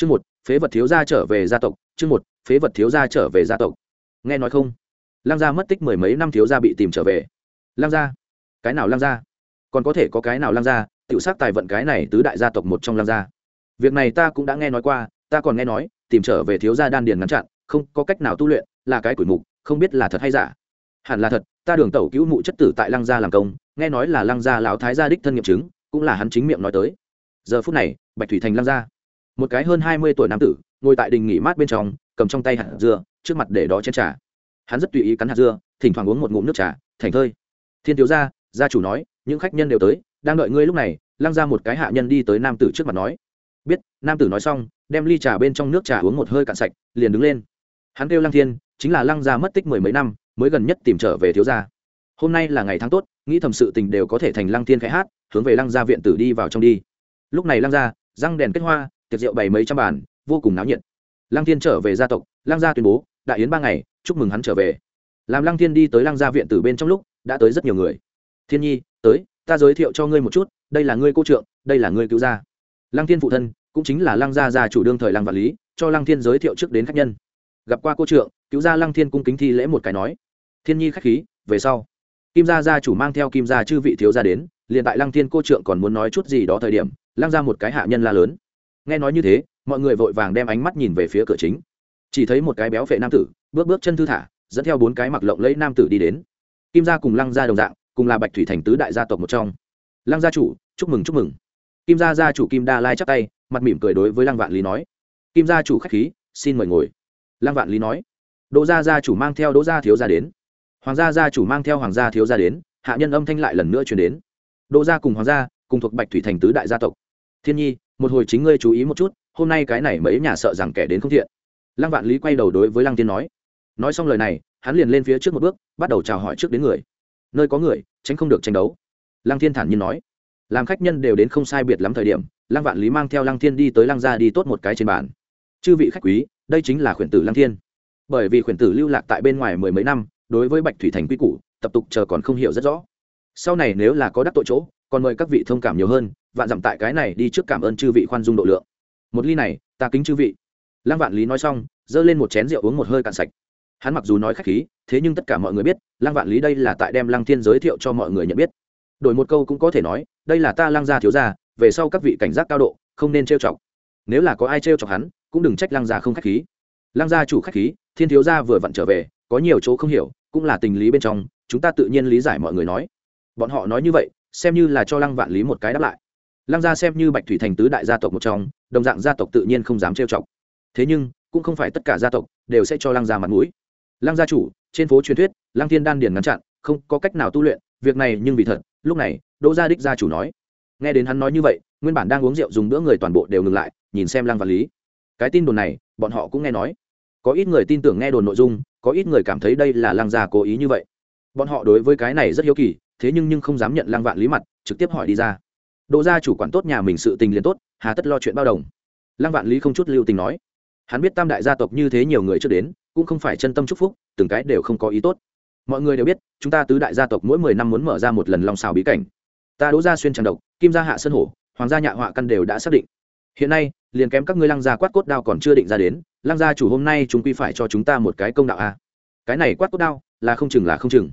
chương một, phế vật thiếu gia trở về gia tộc, chương một, phế vật thiếu gia trở về gia tộc. Nghe nói không? Lăng gia mất tích mười mấy năm thiếu gia bị tìm trở về. Lăng gia? Cái nào lăng gia? Còn có thể có cái nào lăng gia? Tiểu sát tài vận cái này tứ đại gia tộc một trong lăng gia. Việc này ta cũng đã nghe nói qua, ta còn nghe nói, tìm trở về thiếu gia đan điền ngắn chặn, không có cách nào tu luyện, là cái quỷ mục, không biết là thật hay giả. Hẳn là thật, ta đường tẩu cứu mụ chất tử tại lăng gia làm công, nghe nói là lăng gia lão thái gia đích thân nghiệm chứng, cũng là hắn chính miệng nói tới. Giờ phút này, bạch thủy thành lăng gia một cái hơn hai mươi tuổi nam tử, ngồi tại đình nghỉ mát bên trong, cầm trong tay hạt dưa, trước mặt để đó chén trà. Hắn rất tùy ý cắn hạt dưa, thỉnh thoảng uống một ngụm nước trà, thành thơi. Thiên thiếu gia gia chủ nói, những khách nhân đều tới, đang đợi ngươi lúc này. Lăng ra một cái hạ nhân đi tới nam tử trước mặt nói. Biết. Nam tử nói xong, đem ly trà bên trong nước trà uống một hơi cạn sạch, liền đứng lên. Hắn kêu lăng thiên, chính là lăng gia mất tích mười mấy năm, mới gần nhất tìm trở về thiếu gia. Hôm nay là ngày tháng tốt, nghĩ thầm sự tình đều có thể thành lăng thiên khẽ hát, hướng về lăng gia viện tử đi vào trong đi. Lúc này lăng gia, răng đèn kết hoa tiệc rượu bày mấy trăm bàn, vô cùng náo nhiệt. Lăng thiên trở về gia tộc, lăng gia tuyên bố đại yến ba ngày, chúc mừng hắn trở về. Làm lăng thiên đi tới lăng gia viện tử bên trong lúc, đã tới rất nhiều người. Thiên nhi, tới, ta giới thiệu cho ngươi một chút, đây là ngươi cô trượng, đây là ngươi cứu gia. Lăng thiên phụ thân, cũng chính là lăng gia gia chủ đương thời lăng vạn lý, cho lăng thiên giới thiệu trước đến khách nhân. Gặp qua cô trượng, cứu gia lăng thiên cung kính thi lễ một cái nói. Thiên nhi khách khí, về sau. Kim gia gia chủ mang theo kim gia chư vị thiếu gia đến, liền tại lăng thiên cô trượng còn muốn nói chút gì đó thời điểm, lăng ra một cái hạ nhân la lớn nghe nói như thế, mọi người vội vàng đem ánh mắt nhìn về phía cửa chính. Chỉ thấy một cái béo vệ nam tử, bước bước chân thư thả, dẫn theo bốn cái mặc lộng lẫy nam tử đi đến. Kim gia cùng lăng gia đồng dạng, cùng là bạch thủy thành tứ đại gia tộc một trong. Lăng gia chủ, chúc mừng chúc mừng. Kim gia gia chủ kim đa lai chắp tay, mặt mỉm cười đối với lăng vạn lý nói. Kim gia chủ khách khí, xin mời ngồi. Lăng vạn lý nói. Đỗ gia gia chủ mang theo đỗ gia thiếu gia đến. Hoàng gia gia chủ mang theo hoàng gia thiếu gia đến, hạ nhân âm thanh lại lần nữa chuyển đến. Đỗ gia cùng hoàng gia, cùng thuộc bạch thủy thành tứ đại gia tộc. Thiên nhi một hồi chính ngươi chú ý một chút, hôm nay cái này mấy nhà sợ rằng kẻ đến không thiện. Lăng vạn lý quay đầu đối với lăng tiên nói. Nói xong lời này, hắn liền lên phía trước một bước, bắt đầu chào hỏi trước đến người. Nơi có người, tránh không được tranh đấu. Lăng thiên thản nhiên nói. Làm khách nhân đều đến không sai biệt lắm thời điểm, lăng vạn lý mang theo lăng thiên đi tới lăng gia đi tốt một cái trên bàn. Chư vị khách quý, đây chính là khuyển tử lăng thiên. Bởi vì khuyển tử lưu lạc tại bên ngoài mười mấy năm, đối với bạch thủy thành quy củ, tập tục chờ còn không hiểu rất rõ. Sau này nếu là có đắc tội chỗ, còn mời các vị thông cảm nhiều hơn vạn dặm tại cái này đi trước cảm ơn chư vị khoan dung độ lượng. Một ly này, ta kính chư vị. Lăng vạn lý nói xong, giơ lên một chén rượu uống một hơi cạn sạch. Hắn mặc dù nói khách khí, thế nhưng tất cả mọi người biết, lăng vạn lý đây là tại đem lăng thiên giới thiệu cho mọi người nhận biết. Đổi một câu cũng có thể nói, đây là ta lăng gia thiếu gia, về sau các vị cảnh giác cao độ, không nên trêu chọc. Nếu là có ai trêu chọc hắn, cũng đừng trách lăng gia không khách khí. Lăng gia chủ khách khí, thiên thiếu gia vừa vặn trở về, có nhiều chỗ không hiểu, cũng là tình lý bên trong, chúng ta tự nhiên lý giải mọi người nói. Bọn họ nói như vậy, xem như là cho lăng vạn lý một cái đáp lại lăng gia xem như bạch thủy thành tứ đại gia tộc một trong, đồng dạng gia tộc tự nhiên không dám trêu chọc. Thế nhưng, cũng không phải tất cả gia tộc đều sẽ cho lăng gia mặt mũi. Lăng gia chủ, trên phố truyền thuyết, lăng thiên đan điền ngăn chặn, không có cách nào tu luyện, việc này nhưng vì thật, lúc này, đỗ gia đích gia chủ nói. Nghe đến hắn nói như vậy, nguyên bản đang uống rượu dùng bữa người toàn bộ đều ngừng lại, nhìn xem lăng vạn lý. Cái tin đồn này, bọn họ cũng nghe nói. Có ít người tin tưởng nghe đồn nội dung, có ít người cảm thấy đây là lăng gia cố ý như vậy. Bọn họ đối với cái này rất hiếu kỳ, thế nhưng nhưng không dám nhận lăng vạn lý mặt, trực tiếp hỏi đi ra đỗ gia chủ quản tốt nhà mình sự tình liền tốt, hà tất lo chuyện bao đồng. Lăng vạn lý không chút lưu tình nói. Hắn biết tam đại gia tộc như thế nhiều người trước đến, cũng không phải chân tâm chúc phúc, từng cái đều không có ý tốt. Mọi người đều biết, chúng ta tứ đại gia tộc mỗi mười năm muốn mở ra một lần long xào bí cảnh. Ta đỗ gia xuyên tràng độc, kim gia hạ sơn hổ, hoàng gia nhạ họa căn đều đã xác định. Hiện nay, liền kém các ngươi lăng gia quát cốt đao còn chưa định ra đến, lăng gia chủ hôm nay chúng quy phải cho chúng ta một cái công đạo a. Cái này quát cốt đao, là không chừng là không chừng.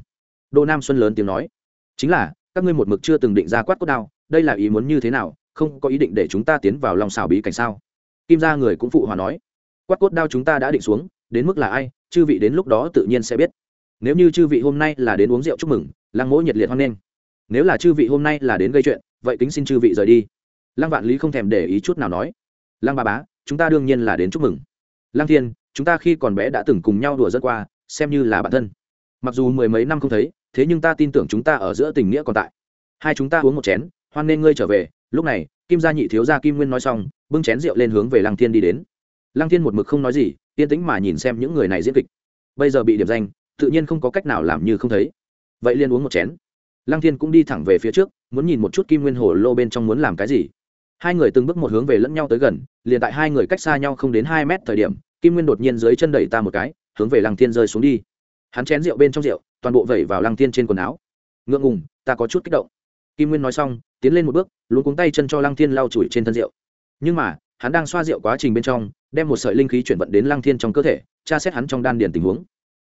Đỗ nam xuân lớn tiếng nói. Chính là, các ngươi một mực chưa từng định ra quát cốt đao đây là ý muốn như thế nào, không có ý định để chúng ta tiến vào lòng xào bí cảnh sao? Kim gia người cũng phụ hòa nói. Quát cốt đao chúng ta đã định xuống, đến mức là ai, chư vị đến lúc đó tự nhiên sẽ biết. Nếu như chư vị hôm nay là đến uống rượu chúc mừng, lăng mỗi nhiệt liệt hoan nghênh. Nếu là chư vị hôm nay là đến gây chuyện, vậy kính xin chư vị rời đi. Lăng vạn lý không thèm để ý chút nào nói. Lăng ba bá, chúng ta đương nhiên là đến chúc mừng. Lăng thiên, chúng ta khi còn bé đã từng cùng nhau đùa rất qua, xem như là bạn thân. Mặc dù mười mấy năm không thấy, thế nhưng ta tin tưởng chúng ta ở giữa tình nghĩa còn tại. Hai chúng ta uống một chén hoan nên ngươi trở về. Lúc này, kim gia nhị thiếu gia kim nguyên nói xong, bưng chén rượu lên hướng về lăng thiên đi đến. Lăng thiên một mực không nói gì, yên tĩnh mà nhìn xem những người này diễn kịch. Bây giờ bị điểm danh, tự nhiên không có cách nào làm như không thấy. Vậy liên uống một chén. Lăng thiên cũng đi thẳng về phía trước, muốn nhìn một chút kim nguyên hồ lô bên trong muốn làm cái gì. Hai người từng bước một hướng về lẫn nhau tới gần, liền tại hai người cách xa nhau không đến hai mét thời điểm, kim nguyên đột nhiên dưới chân đẩy ta một cái, hướng về lăng thiên rơi xuống đi. Hắn chén rượu bên trong rượu, toàn bộ vẩy vào lăng thiên trên quần áo. Ngượng ngùng, ta có chút kích động kim nguyên nói xong, tiến lên một bước luôn cuống tay chân cho lăng thiên lau chùi trên thân rượu. Nhưng mà, hắn đang xoa rượu quá trình bên trong, đem một sợi linh khí chuyển vận đến lăng thiên trong cơ thể, tra xét hắn trong đan điền tình huống.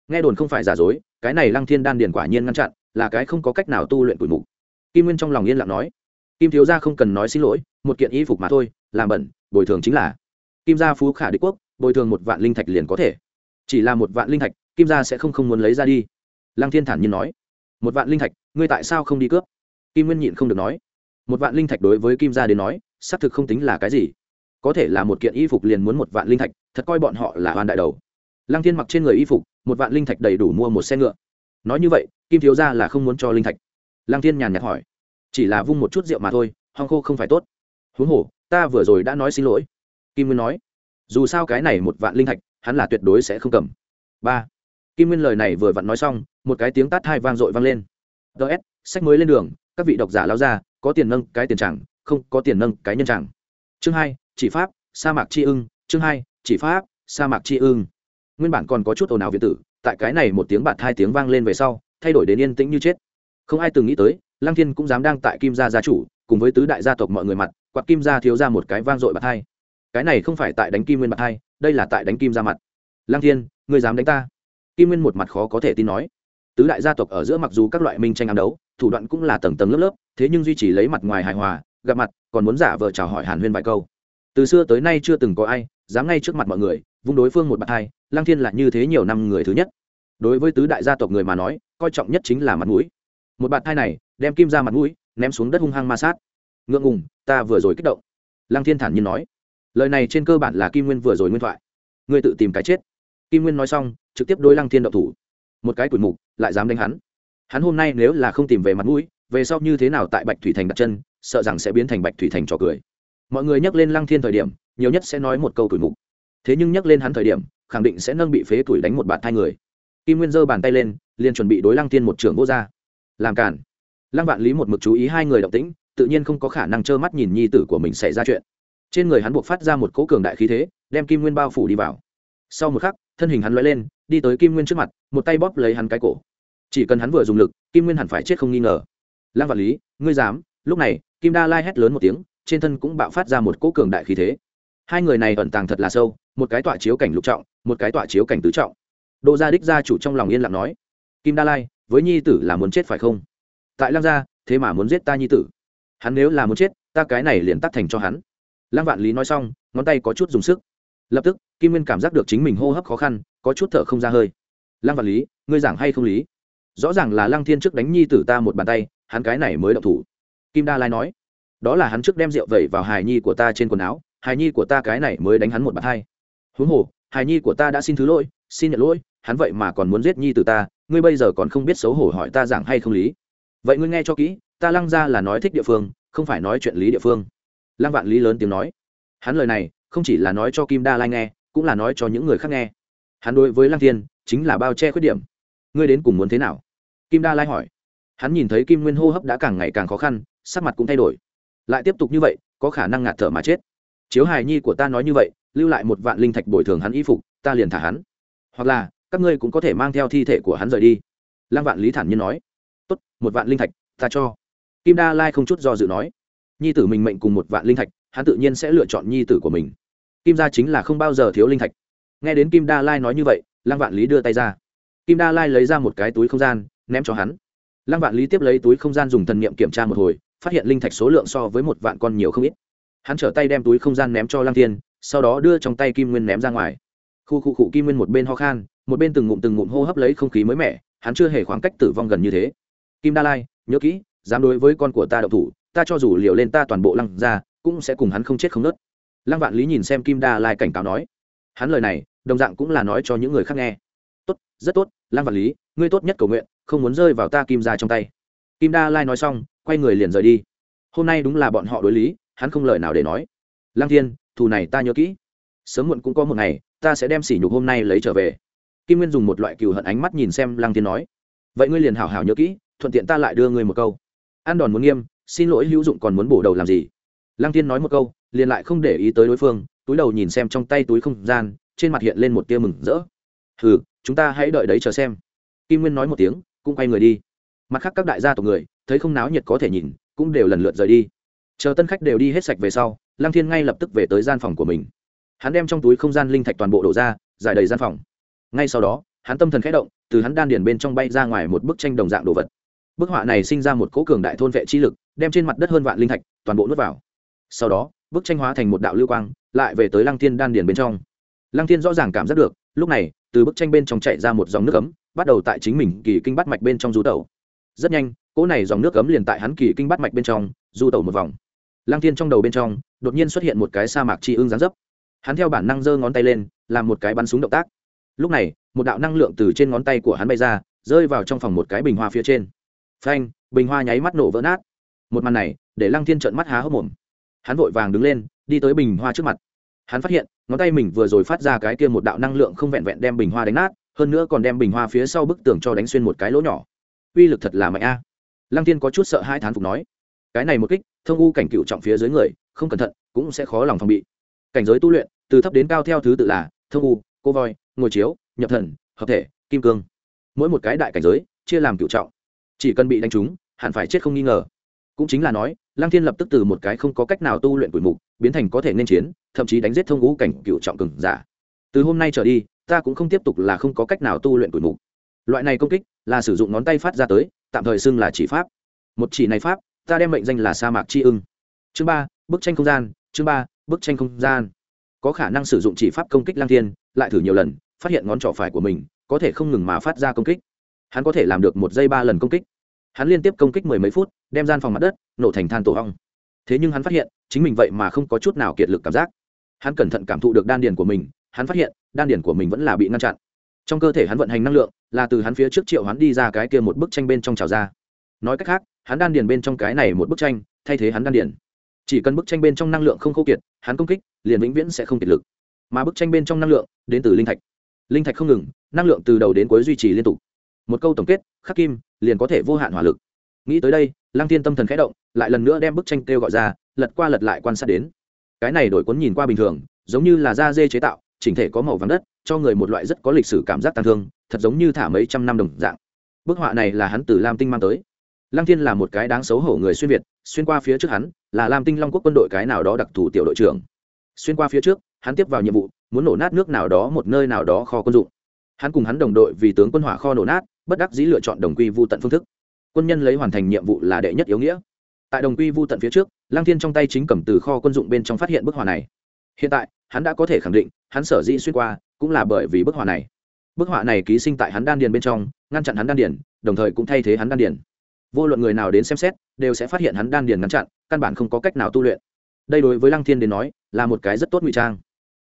Nghe đồn không phải giả dối, cái này lăng thiên đan điền quả nhiên ngăn chặn, là cái không có cách nào tu luyện củi mục. Kim nguyên trong lòng yên lặng nói, kim thiếu gia không cần nói xin lỗi, một kiện y phục mà thôi, làm bẩn, bồi thường chính là kim gia phú khả đế quốc, bồi thường một vạn linh thạch liền có thể. Chỉ là một vạn linh thạch, kim gia sẽ không không muốn lấy ra đi. Lăng thiên thản nhiên nói, một vạn linh thạch, ngươi tại sao không đi cướp? Kim nguyên nhịn không được nói. Một vạn linh thạch đối với kim gia đến nói, xác thực không tính là cái gì. Có thể là một kiện y phục liền muốn một vạn linh thạch, thật coi bọn họ là hoàn đại đầu. Lăng thiên mặc trên người y phục, một vạn linh thạch đầy đủ mua một xe ngựa. Nói như vậy, kim thiếu gia là không muốn cho linh thạch. Lăng thiên nhàn nhạt hỏi. Chỉ là vung một chút rượu mà thôi, hong khô không phải tốt. Huống hồ, ta vừa rồi đã nói xin lỗi. Kim nguyên nói. Dù sao cái này một vạn linh thạch, hắn là tuyệt đối sẽ không cầm. Ba. Kim nguyên lời này vừa vặn nói xong, một cái tiếng tát hai vang dội vang lên. Ts sách mới lên đường các vị độc giả lao ra, có tiền nâng cái tiền chẳng, không có tiền nâng cái nhân chẳng. Chương hai, chỉ pháp, sa mạc chi ưng. Chương hai, chỉ pháp, sa mạc chi ưng. Nguyên bản còn có chút ồn ào việt tử, tại cái này một tiếng bạt hai tiếng vang lên về sau, thay đổi đến yên tĩnh như chết. Không ai từng nghĩ tới, lăng thiên cũng dám đang tại kim gia gia chủ, cùng với tứ đại gia tộc mọi người mặt, quạt kim gia thiếu ra một cái vang dội bạt hai. Cái này không phải tại đánh kim nguyên bạt hai, đây là tại đánh kim ra mặt. Lăng thiên người dám đánh ta? Kim nguyên một mặt khó có thể tin nói tứ đại gia tộc ở giữa mặc dù các loại minh tranh ám đấu, thủ đoạn cũng là tầng tầng lớp lớp, thế nhưng duy trì lấy mặt ngoài hài hòa, gặp mặt, còn muốn giả vờ chào hỏi hàn huyên vài câu. Từ xưa tới nay chưa từng có ai dám ngay trước mặt mọi người, vung đối phương một bạt hai Lang thiên là như thế nhiều năm người thứ nhất. Đối với tứ đại gia tộc người mà nói, coi trọng nhất chính là mặt mũi. Một bạt hai này, đem kim ra mặt mũi, ném xuống đất hung hăng ma sát. Ngượng ngùng, ta vừa rồi kích động. Lăng thiên thản nhiên nói. Lời này trên cơ bản là kim nguyên vừa rồi nguyên thoại. Ngươi tự tìm cái chết. Kim nguyên nói xong, trực tiếp đối lăng thiên động thủ một cái tuổi mục, lại dám đánh hắn. Hắn hôm nay nếu là không tìm về mặt mũi, về sau như thế nào tại bạch thủy thành đặt chân, sợ rằng sẽ biến thành bạch thủy thành trò cười. Mọi người nhắc lên lăng thiên thời điểm, nhiều nhất sẽ nói một câu tuổi mục. Thế nhưng nhắc lên hắn thời điểm, khẳng định sẽ nâng bị phế tuổi đánh một bạt hai người. Kim nguyên giơ bàn tay lên, liền chuẩn bị đối lăng thiên một trưởng vô gia. Làm cản. Lăng vạn lý một mực chú ý hai người động tĩnh, tự nhiên không có khả năng trơ mắt nhìn nhi tử của mình xảy ra chuyện. Trên người hắn buộc phát ra một cỗ cường đại khí thế, đem kim nguyên bao phủ đi vào. Sau một khắc, thân hình hắn l lên đi tới kim nguyên trước mặt, một tay bóp lấy hắn cái cổ. Chỉ cần hắn vừa dùng lực, kim nguyên hẳn phải chết không nghi ngờ. Lăng vạn lý, ngươi dám? Lúc này, kim đa lai hét lớn một tiếng, trên thân cũng bạo phát ra một cỗ cường đại khí thế. Hai người này ẩn tàng thật là sâu, một cái tọa chiếu cảnh lục trọng, một cái tọa chiếu cảnh tứ trọng. Đô gia đích gia chủ trong lòng yên lặng nói, kim đa lai, với nhi tử là muốn chết phải không? Tại lăng gia, thế mà muốn giết ta nhi tử. Hắn nếu là muốn chết, ta cái này liền tắt thành cho hắn. Lăng vạn lý nói xong, ngón tay có chút dùng sức lập tức, kim nguyên cảm giác được chính mình hô hấp khó khăn, có chút thở không ra hơi. Lăng vạn lý, ngươi giảng hay không lý? Rõ ràng là lăng thiên trước đánh nhi tử ta một bàn tay, hắn cái này mới động thủ. Kim đa lai nói. Đó là hắn trước đem rượu vẩy vào hài nhi của ta trên quần áo, hài nhi của ta cái này mới đánh hắn một bàn tay. Huống hồ, hài nhi của ta đã xin thứ lỗi, xin nhận lỗi, hắn vậy mà còn muốn giết nhi tử ta, ngươi bây giờ còn không biết xấu hổ hỏi ta giảng hay không lý? Vậy ngươi nghe cho kỹ, ta lăng ra là nói thích địa phương, không phải nói chuyện lý địa phương. Lăng vạn lý lớn tiếng nói. Hắn lời này không chỉ là nói cho kim đa lai nghe, cũng là nói cho những người khác nghe. Hắn đối với lăng thiên chính là bao che khuyết điểm. Ngươi đến cùng muốn thế nào? Kim đa lai hỏi. Hắn nhìn thấy kim nguyên hô hấp đã càng ngày càng khó khăn, sắc mặt cũng thay đổi. Lại tiếp tục như vậy, có khả năng ngạt thở mà chết. Chiếu hài nhi của ta nói như vậy, lưu lại một vạn linh thạch bồi thường hắn y phục, ta liền thả hắn. Hoặc là, các ngươi cũng có thể mang theo thi thể của hắn rời đi. Lăng vạn lý thản nhiên nói. Tốt, một vạn linh thạch, ta cho. Kim đa lai không chút do dự nói. Nhi tử mình mệnh cùng một vạn linh thạch, hắn tự nhiên sẽ lựa chọn nhi tử của mình kim gia chính là không bao giờ thiếu linh thạch. Nghe đến kim đa lai nói như vậy, lăng vạn lý đưa tay ra. Kim đa lai lấy ra một cái túi không gian, ném cho hắn. Lăng vạn lý tiếp lấy túi không gian dùng thần niệm kiểm tra một hồi, phát hiện linh thạch số lượng so với một vạn con nhiều không ít. Hắn trở tay đem túi không gian ném cho lăng tiên sau đó đưa trong tay kim nguyên ném ra ngoài. Khu khu cụ kim nguyên một bên ho khan, một bên từng ngụm từng ngụm hô hấp lấy không khí mới mẻ, hắn chưa hề khoảng cách tử vong gần như thế. Kim đa lai, nhớ kỹ, dám đối với con của ta đậu thủ, ta cho dù liều lên ta toàn bộ lăng ra cũng sẽ cùng hắn không chết không nớt lăng vạn lý nhìn xem kim đa lai cảnh cáo nói, hắn lời này, đồng dạng cũng là nói cho những người khác nghe. Tốt, rất tốt, lăng vạn lý, ngươi tốt nhất cầu nguyện, không muốn rơi vào ta kim ra trong tay. Kim đa lai nói xong, quay người liền rời đi. Hôm nay đúng là bọn họ đối lý, hắn không lời nào để nói. Lăng thiên, thù này ta nhớ kỹ. Sớm muộn cũng có một ngày, ta sẽ đem sỉ nhục hôm nay lấy trở về. Kim nguyên dùng một loại cừu hận ánh mắt nhìn xem lăng thiên nói, vậy ngươi liền hảo hảo nhớ kỹ, thuận tiện ta lại đưa ngươi một câu. An đòn muốn nghiêm, xin lỗi hữu dụng còn muốn bổ đầu làm gì? Lăng thiên nói một câu liền lại không để ý tới đối phương, túi đầu nhìn xem trong tay túi không gian, trên mặt hiện lên một tia mừng rỡ. Hừ, chúng ta hãy đợi đấy chờ xem. Kim nguyên nói một tiếng, cũng quay người đi. Mặt khác các đại gia tộc người, thấy không náo nhiệt có thể nhìn, cũng đều lần lượt rời đi. Chờ tân khách đều đi hết sạch về sau, lăng thiên ngay lập tức về tới gian phòng của mình. Hắn đem trong túi không gian linh thạch toàn bộ đổ ra, giải đầy gian phòng. Ngay sau đó, hắn tâm thần khẽ động, từ hắn đan điền bên trong bay ra ngoài một bức tranh đồng dạng đồ vật. Bức họa này sinh ra một cỗ cường đại thôn vệ chi lực, đem trên mặt đất hơn vạn linh thạch toàn bộ nuốt vào. Sau đó bức tranh hóa thành một đạo lưu quang, lại về tới lăng thiên đan điền bên trong. Lăng thiên rõ ràng cảm giác được, lúc này, từ bức tranh bên trong chạy ra một dòng nước ấm, bắt đầu tại chính mình kỳ kinh bắt mạch bên trong du tẩu. Rất nhanh, cỗ này dòng nước ấm liền tại hắn kỳ kinh bắt mạch bên trong, du tẩu một vòng. Lăng thiên trong đầu bên trong, đột nhiên xuất hiện một cái sa mạc chi ưng gián dấp. Hắn theo bản năng giơ ngón tay lên, làm một cái bắn súng động tác. Lúc này, một đạo năng lượng từ trên ngón tay của hắn bay ra, rơi vào trong phòng một cái bình hoa phía trên. Phanh, bình hoa nháy mắt nổ vỡ nát. Một màn này, để lăng thiên trợn mắt há hốc mồm hắn vội vàng đứng lên, đi tới bình hoa trước mặt. Hắn phát hiện, ngón tay mình vừa rồi phát ra cái kia một đạo năng lượng không vẹn vẹn đem bình hoa đánh nát, hơn nữa còn đem bình hoa phía sau bức tường cho đánh xuyên một cái lỗ nhỏ. Uy lực thật là mạnh a. Lăng tiên có chút sợ hai thán phục nói, cái này một kích, thông u cảnh cựu trọng phía dưới người, không cẩn thận, cũng sẽ khó lòng phòng bị. Cảnh giới tu luyện, từ thấp đến cao theo thứ tự là thông u, cô voi ngồi chiếu, nhập thần, hợp thể, kim cương. Mỗi một cái đại cảnh giới, chia làm cựu trọng. Chỉ cần bị đánh trúng, hẳn phải chết không nghi ngờ. Cũng chính là nói lăng thiên lập tức từ một cái không có cách nào tu luyện quỷ mục, biến thành có thể nên chiến, thậm chí đánh giết thông ngũ cảnh cựu trọng cường giả. Từ hôm nay trở đi, ta cũng không tiếp tục là không có cách nào tu luyện quỷ mục. Loại này công kích là sử dụng ngón tay phát ra tới, tạm thời xưng là chỉ pháp. Một chỉ này pháp, ta đem mệnh danh là sa mạc c h i ưng. Chương ba, bức tranh không gian, chương ba, bức tranh không gian. Có khả năng sử dụng chỉ pháp công kích lang thiên, lại thử nhiều lần, phát hiện ngón trỏ phải của mình, có thể không ngừng mà phát ra công kích. Hắn có thể làm được một giây ba lần công kích hắn liên tiếp công kích mười mấy phút, đem gian phòng mặt đất nổ thành than tổ hong. Thế nhưng hắn phát hiện, chính mình vậy mà không có chút nào kiệt lực cảm giác. Hắn cẩn thận cảm thụ được đan điền của mình, hắn phát hiện, đan điền của mình vẫn là bị ngăn chặn. Trong cơ thể hắn vận hành năng lượng, là từ hắn phía trước triệu hắn đi ra cái kia một bức tranh bên trong trào ra. Nói cách khác, hắn đan điền bên trong cái này một bức tranh, thay thế hắn đan điền. Chỉ cần bức tranh bên trong năng lượng không khô kiệt, hắn công kích, liền vĩnh viễn sẽ không kiệt lực. Mà bức tranh bên trong năng lượng, đến từ linh thạch. Linh thạch không ngừng, năng lượng từ đầu đến cuối duy trì liên tục một câu tổng kết, khắc kim, liền có thể vô hạn hỏa lực. Nghĩ tới đây, lăng thiên tâm thần khẽ động, lại lần nữa đem bức tranh kêu gọi ra, lật qua lật lại quan sát đến. Cái này đổi cuốn nhìn qua bình thường, giống như là da dê chế tạo, chỉnh thể có màu vàng đất, cho người một loại rất có lịch sử cảm giác tàn thương, thật giống như thả mấy trăm năm đồng dạng. Bức họa này là hắn từ lam tinh mang tới. Lăng thiên là một cái đáng xấu hổ người xuyên việt, xuyên qua phía trước hắn, là lam tinh long quốc quân đội cái nào đó đặc thù tiểu đội trưởng. Xuyên qua phía trước, hắn tiếp vào nhiệm vụ, muốn nổ nát nước nào đó một nơi nào đó kho quân dụng. Hắn cùng hắn đồng đội vì tướng quân hỏa kho nổ nát bất đắc dĩ lựa chọn đồng quy vu tận phương thức. Quân nhân lấy hoàn thành nhiệm vụ là đệ nhất yếu nghĩa. Tại đồng quy vu tận phía trước, lăng thiên trong tay chính cầm từ kho quân dụng bên trong phát hiện bức họa này. Hiện tại, hắn đã có thể khẳng định, hắn sở dĩ xuyên qua, cũng là bởi vì bức họa này. Bức họa này ký sinh tại hắn đan điền bên trong, ngăn chặn hắn đan điền, đồng thời cũng thay thế hắn đan điền. Vô luận người nào đến xem xét, đều sẽ phát hiện hắn đan điền ngăn chặn, căn bản không có cách nào tu luyện. Đây đối với lăng thiên đến nói, là một cái rất tốt ngụy trang.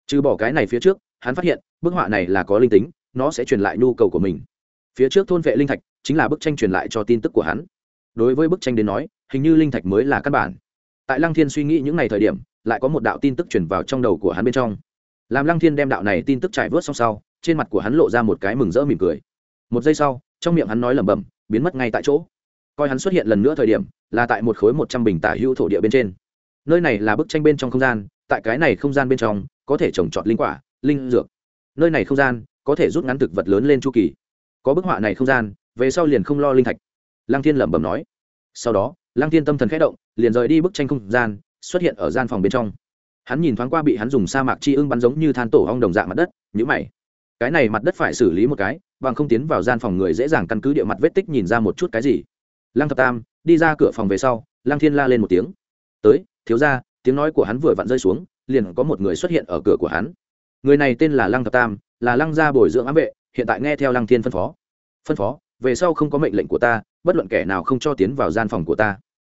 Trừ bỏ cái này phía trước, hắn phát hiện, bức họa này là có linh tính, nó sẽ truyền lại nhu cầu của mình phía trước thôn vệ linh thạch chính là bức tranh truyền lại cho tin tức của hắn. Đối với bức tranh đến nói, hình như linh thạch mới là căn bản. Tại lăng thiên suy nghĩ những ngày thời điểm, lại có một đạo tin tức truyền vào trong đầu của hắn bên trong. Làm lăng thiên đem đạo này tin tức trải vớt xong sau, trên mặt của hắn lộ ra một cái mừng rỡ mỉm cười. Một giây sau, trong miệng hắn nói lẩm bẩm, biến mất ngay tại chỗ. Coi hắn xuất hiện lần nữa thời điểm, là tại một khối một trăm bình tả hữu thổ địa bên trên. Nơi này là bức tranh bên trong không gian, tại cái này không gian bên trong, có thể trồng trọt linh quả, linh dược. Nơi này không gian, có thể rút ngắn thực vật lớn lên chu kỳ có bức họa này không gian, về sau liền không lo linh thạch. Lăng thiên lẩm bẩm nói. Sau đó, lăng thiên tâm thần khẽ động, liền rời đi bức tranh không gian, xuất hiện ở gian phòng bên trong. Hắn nhìn thoáng qua bị hắn dùng sa mạc chi ưng bắn giống như than tổ hong đồng dạng mặt đất nhữ mày. Cái này mặt đất phải xử lý một cái, bằng không tiến vào gian phòng người dễ dàng căn cứ địa mặt vết tích nhìn ra một chút cái gì. Lăng thập tam, đi ra cửa phòng về sau, lăng thiên la lên một tiếng. Tới, thiếu ra tiếng nói của hắn vừa vặn rơi xuống, liền có một người xuất hiện ở cửa của hắn. Người này tên là lăng thập tam, là lăng gia bồi dưỡng ám vệ hiện tại nghe theo lăng thiên phân phó. Phân phó, về sau không có mệnh lệnh của ta, bất luận kẻ nào không cho tiến vào gian phòng của ta.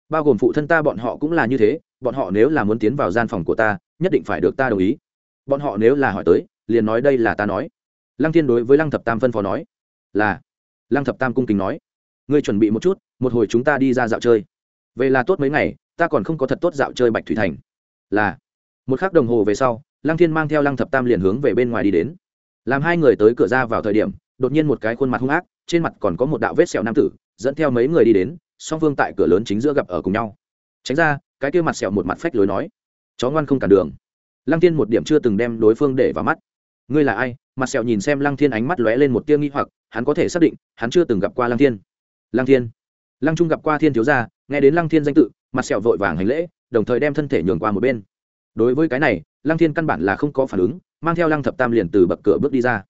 Bao gồm phụ thân ta bọn họ cũng là như thế, bọn họ nếu là muốn tiến vào gian phòng của ta, nhất định phải được ta đồng ý. Bọn họ nếu là hỏi tới, liền nói đây là ta nói. Lăng thiên đối với lăng thập tam phân phó nói, là. Lăng thập tam cung kính nói, ngươi chuẩn bị một chút, một hồi chúng ta đi ra dạo chơi. Về là tốt mấy ngày, ta còn không có thật tốt dạo chơi bạch thủy thành. Là. Một k h ắ c đồng hồ về sau, lăng thiên mang theo lăng thập tam liền hướng về bên ngoài đi đến làm hai người tới cửa ra vào thời điểm, đột nhiên một cái khuôn mặt hung ác, trên mặt còn có một đạo vết sẹo nam tử, dẫn theo mấy người đi đến, song phương tại cửa lớn chính giữa gặp ở cùng nhau. Tránh ra, cái kia mặt sẹo một mặt phách lối nói, chó ngoan không cản đường. Lăng thiên một điểm chưa từng đem đối phương để vào mắt. Ngươi là ai? Mặt sẹo nhìn xem lăng thiên ánh mắt lóe lên một tia nghi hoặc, hắn có thể xác định, hắn chưa từng gặp qua lăng thiên. Lăng thiên? Lăng trung gặp qua thiên thiếu gia, nghe đến lăng thiên danh tự, mặt sẹo vội vàng hành lễ, đồng thời đem thân thể nhường qua một bên. Đối với cái này, lăng thiên căn bản là không có phản ứng mang theo lăng thập tam liền từ bậc cửa bước đi ra.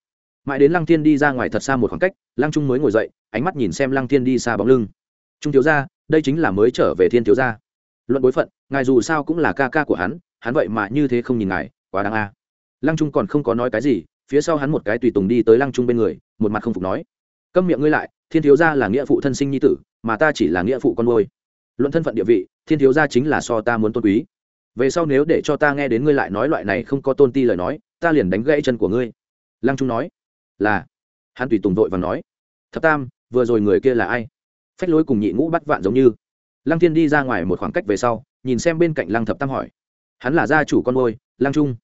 Mãi đến lăng thiên đi ra ngoài thật xa một khoảng cách, lăng trung mới ngồi dậy, ánh mắt nhìn xem lăng thiên đi xa bóng lưng. Trung thiếu gia, đây chính là mới trở về thiên thiếu gia. Luận bối phận, ngài dù sao cũng là ca ca của hắn hắn vậy mà như thế không nhìn ngài, quá đáng a. Lăng trung còn không có nói cái gì, phía sau hắn một cái tùy tùng đi tới lăng trung bên người, một mặt không phục nói. Câm miệng ngươi lại, thiên thiếu gia là nghĩa phụ thân sinh nhi tử, mà ta chỉ là nghĩa phụ con nuôi. Luận thân phận địa vị, thiên thiếu gia chính là so ta muốn tôn quý. Về sau nếu để cho ta nghe đến ngươi lại nói loại này không có tôn ti lời nói ta liền đánh gãy chân của ngươi. Lăng trung nói, là. Hắn tùy tùng vội và nói, thập tam, vừa rồi người kia là ai? Phách lối cùng nhị ngũ bắt vạn giống như. Lăng thiên đi ra ngoài một khoảng cách về sau, nhìn xem bên cạnh lăng thập tam hỏi, hắn là gia chủ con nuôi, lăng trung?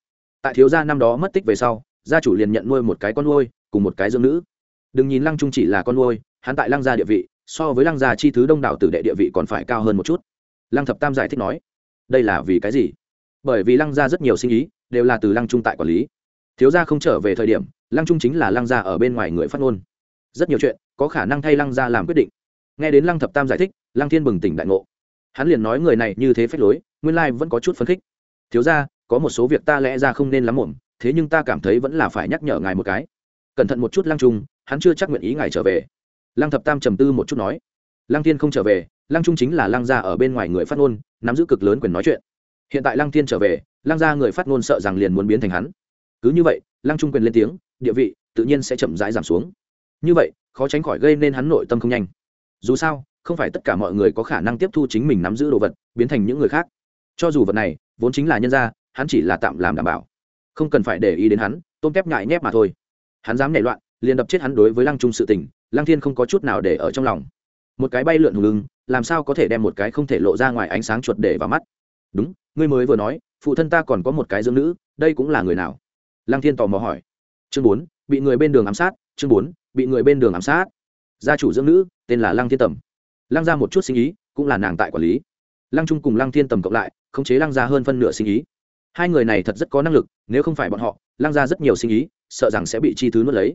Tại thiếu gia năm đó mất tích về sau, gia chủ liền nhận nuôi một cái con nuôi, cùng một cái dương nữ. Đừng nhìn lăng trung chỉ là con nuôi, hắn tại lăng gia địa vị, so với lăng gia chi thứ đông đảo tử đệ địa vị còn phải cao hơn một chút. Lăng thập tam giải thích nói, đây là vì cái gì? Bởi vì lăng gia rất nhiều sinh ý đều là từ lăng trung tại quản lý. Thiếu gia không trở về thời điểm, lăng trung chính là lăng gia ở bên ngoài người phát ngôn. Rất nhiều chuyện, có khả năng thay lăng gia làm quyết định. Nghe đến lăng thập tam giải thích, lăng thiên bừng tỉnh đại ngộ. Hắn liền nói người này như thế phách lối, nguyên lai vẫn có chút phấn khích. Thiếu gia, có một số việc ta lẽ ra không nên lắm muộn, thế nhưng ta cảm thấy vẫn là phải nhắc nhở ngài một cái. Cẩn thận một chút lăng trung, hắn chưa chắc nguyện ý ngài trở về. Lăng thập tam trầm tư một chút nói. Lăng thiên không trở về, lăng trung chính là lăng gia ở bên ngoài người phát ngôn, nắm giữ cực lớn quyền nói chuyện hiện tại lăng thiên trở về, lăng gia người phát ngôn sợ rằng liền muốn biến thành hắn. Cứ như vậy, lăng trung quyền lên tiếng, địa vị tự nhiên sẽ chậm rãi giảm xuống. Như vậy, khó tránh khỏi gây nên hắn nội tâm không nhanh. Dù sao, không phải tất cả mọi người có khả năng tiếp thu chính mình nắm giữ đồ vật, biến thành những người khác. Cho dù vật này, vốn chính là nhân gia, hắn chỉ là tạm làm đảm bảo. Không cần phải để ý đến hắn, tôm tép ngại nhép mà thôi. Hắn dám nảy loạn, liền đập chết hắn đối với lăng trung sự tình, lăng thiên không có chút nào để ở trong lòng. Một cái bay lượn hùng lưng làm sao có thể đem một cái không thể lộ ra ngoài ánh sáng chuột để vào mắt? Đúng, ngươi mới vừa nói, phụ thân ta còn có một cái dưỡng nữ, đây cũng là người nào? Lăng thiên tò mò hỏi. Chương bốn, bị người bên đường ám sát, chương bốn, bị người bên đường ám sát. Gia chủ dưỡng nữ, tên là lăng thiên tầm. Lăng ra một chút sinh ý, cũng là nàng tại quản lý. Lăng trung cùng lăng thiên tầm cộng lại, khống chế lăng ra hơn phân nửa sinh ý. Hai người này thật rất có năng lực, nếu không phải bọn họ, lăng ra rất nhiều sinh ý, sợ rằng sẽ bị chi thứ nuốt lấy.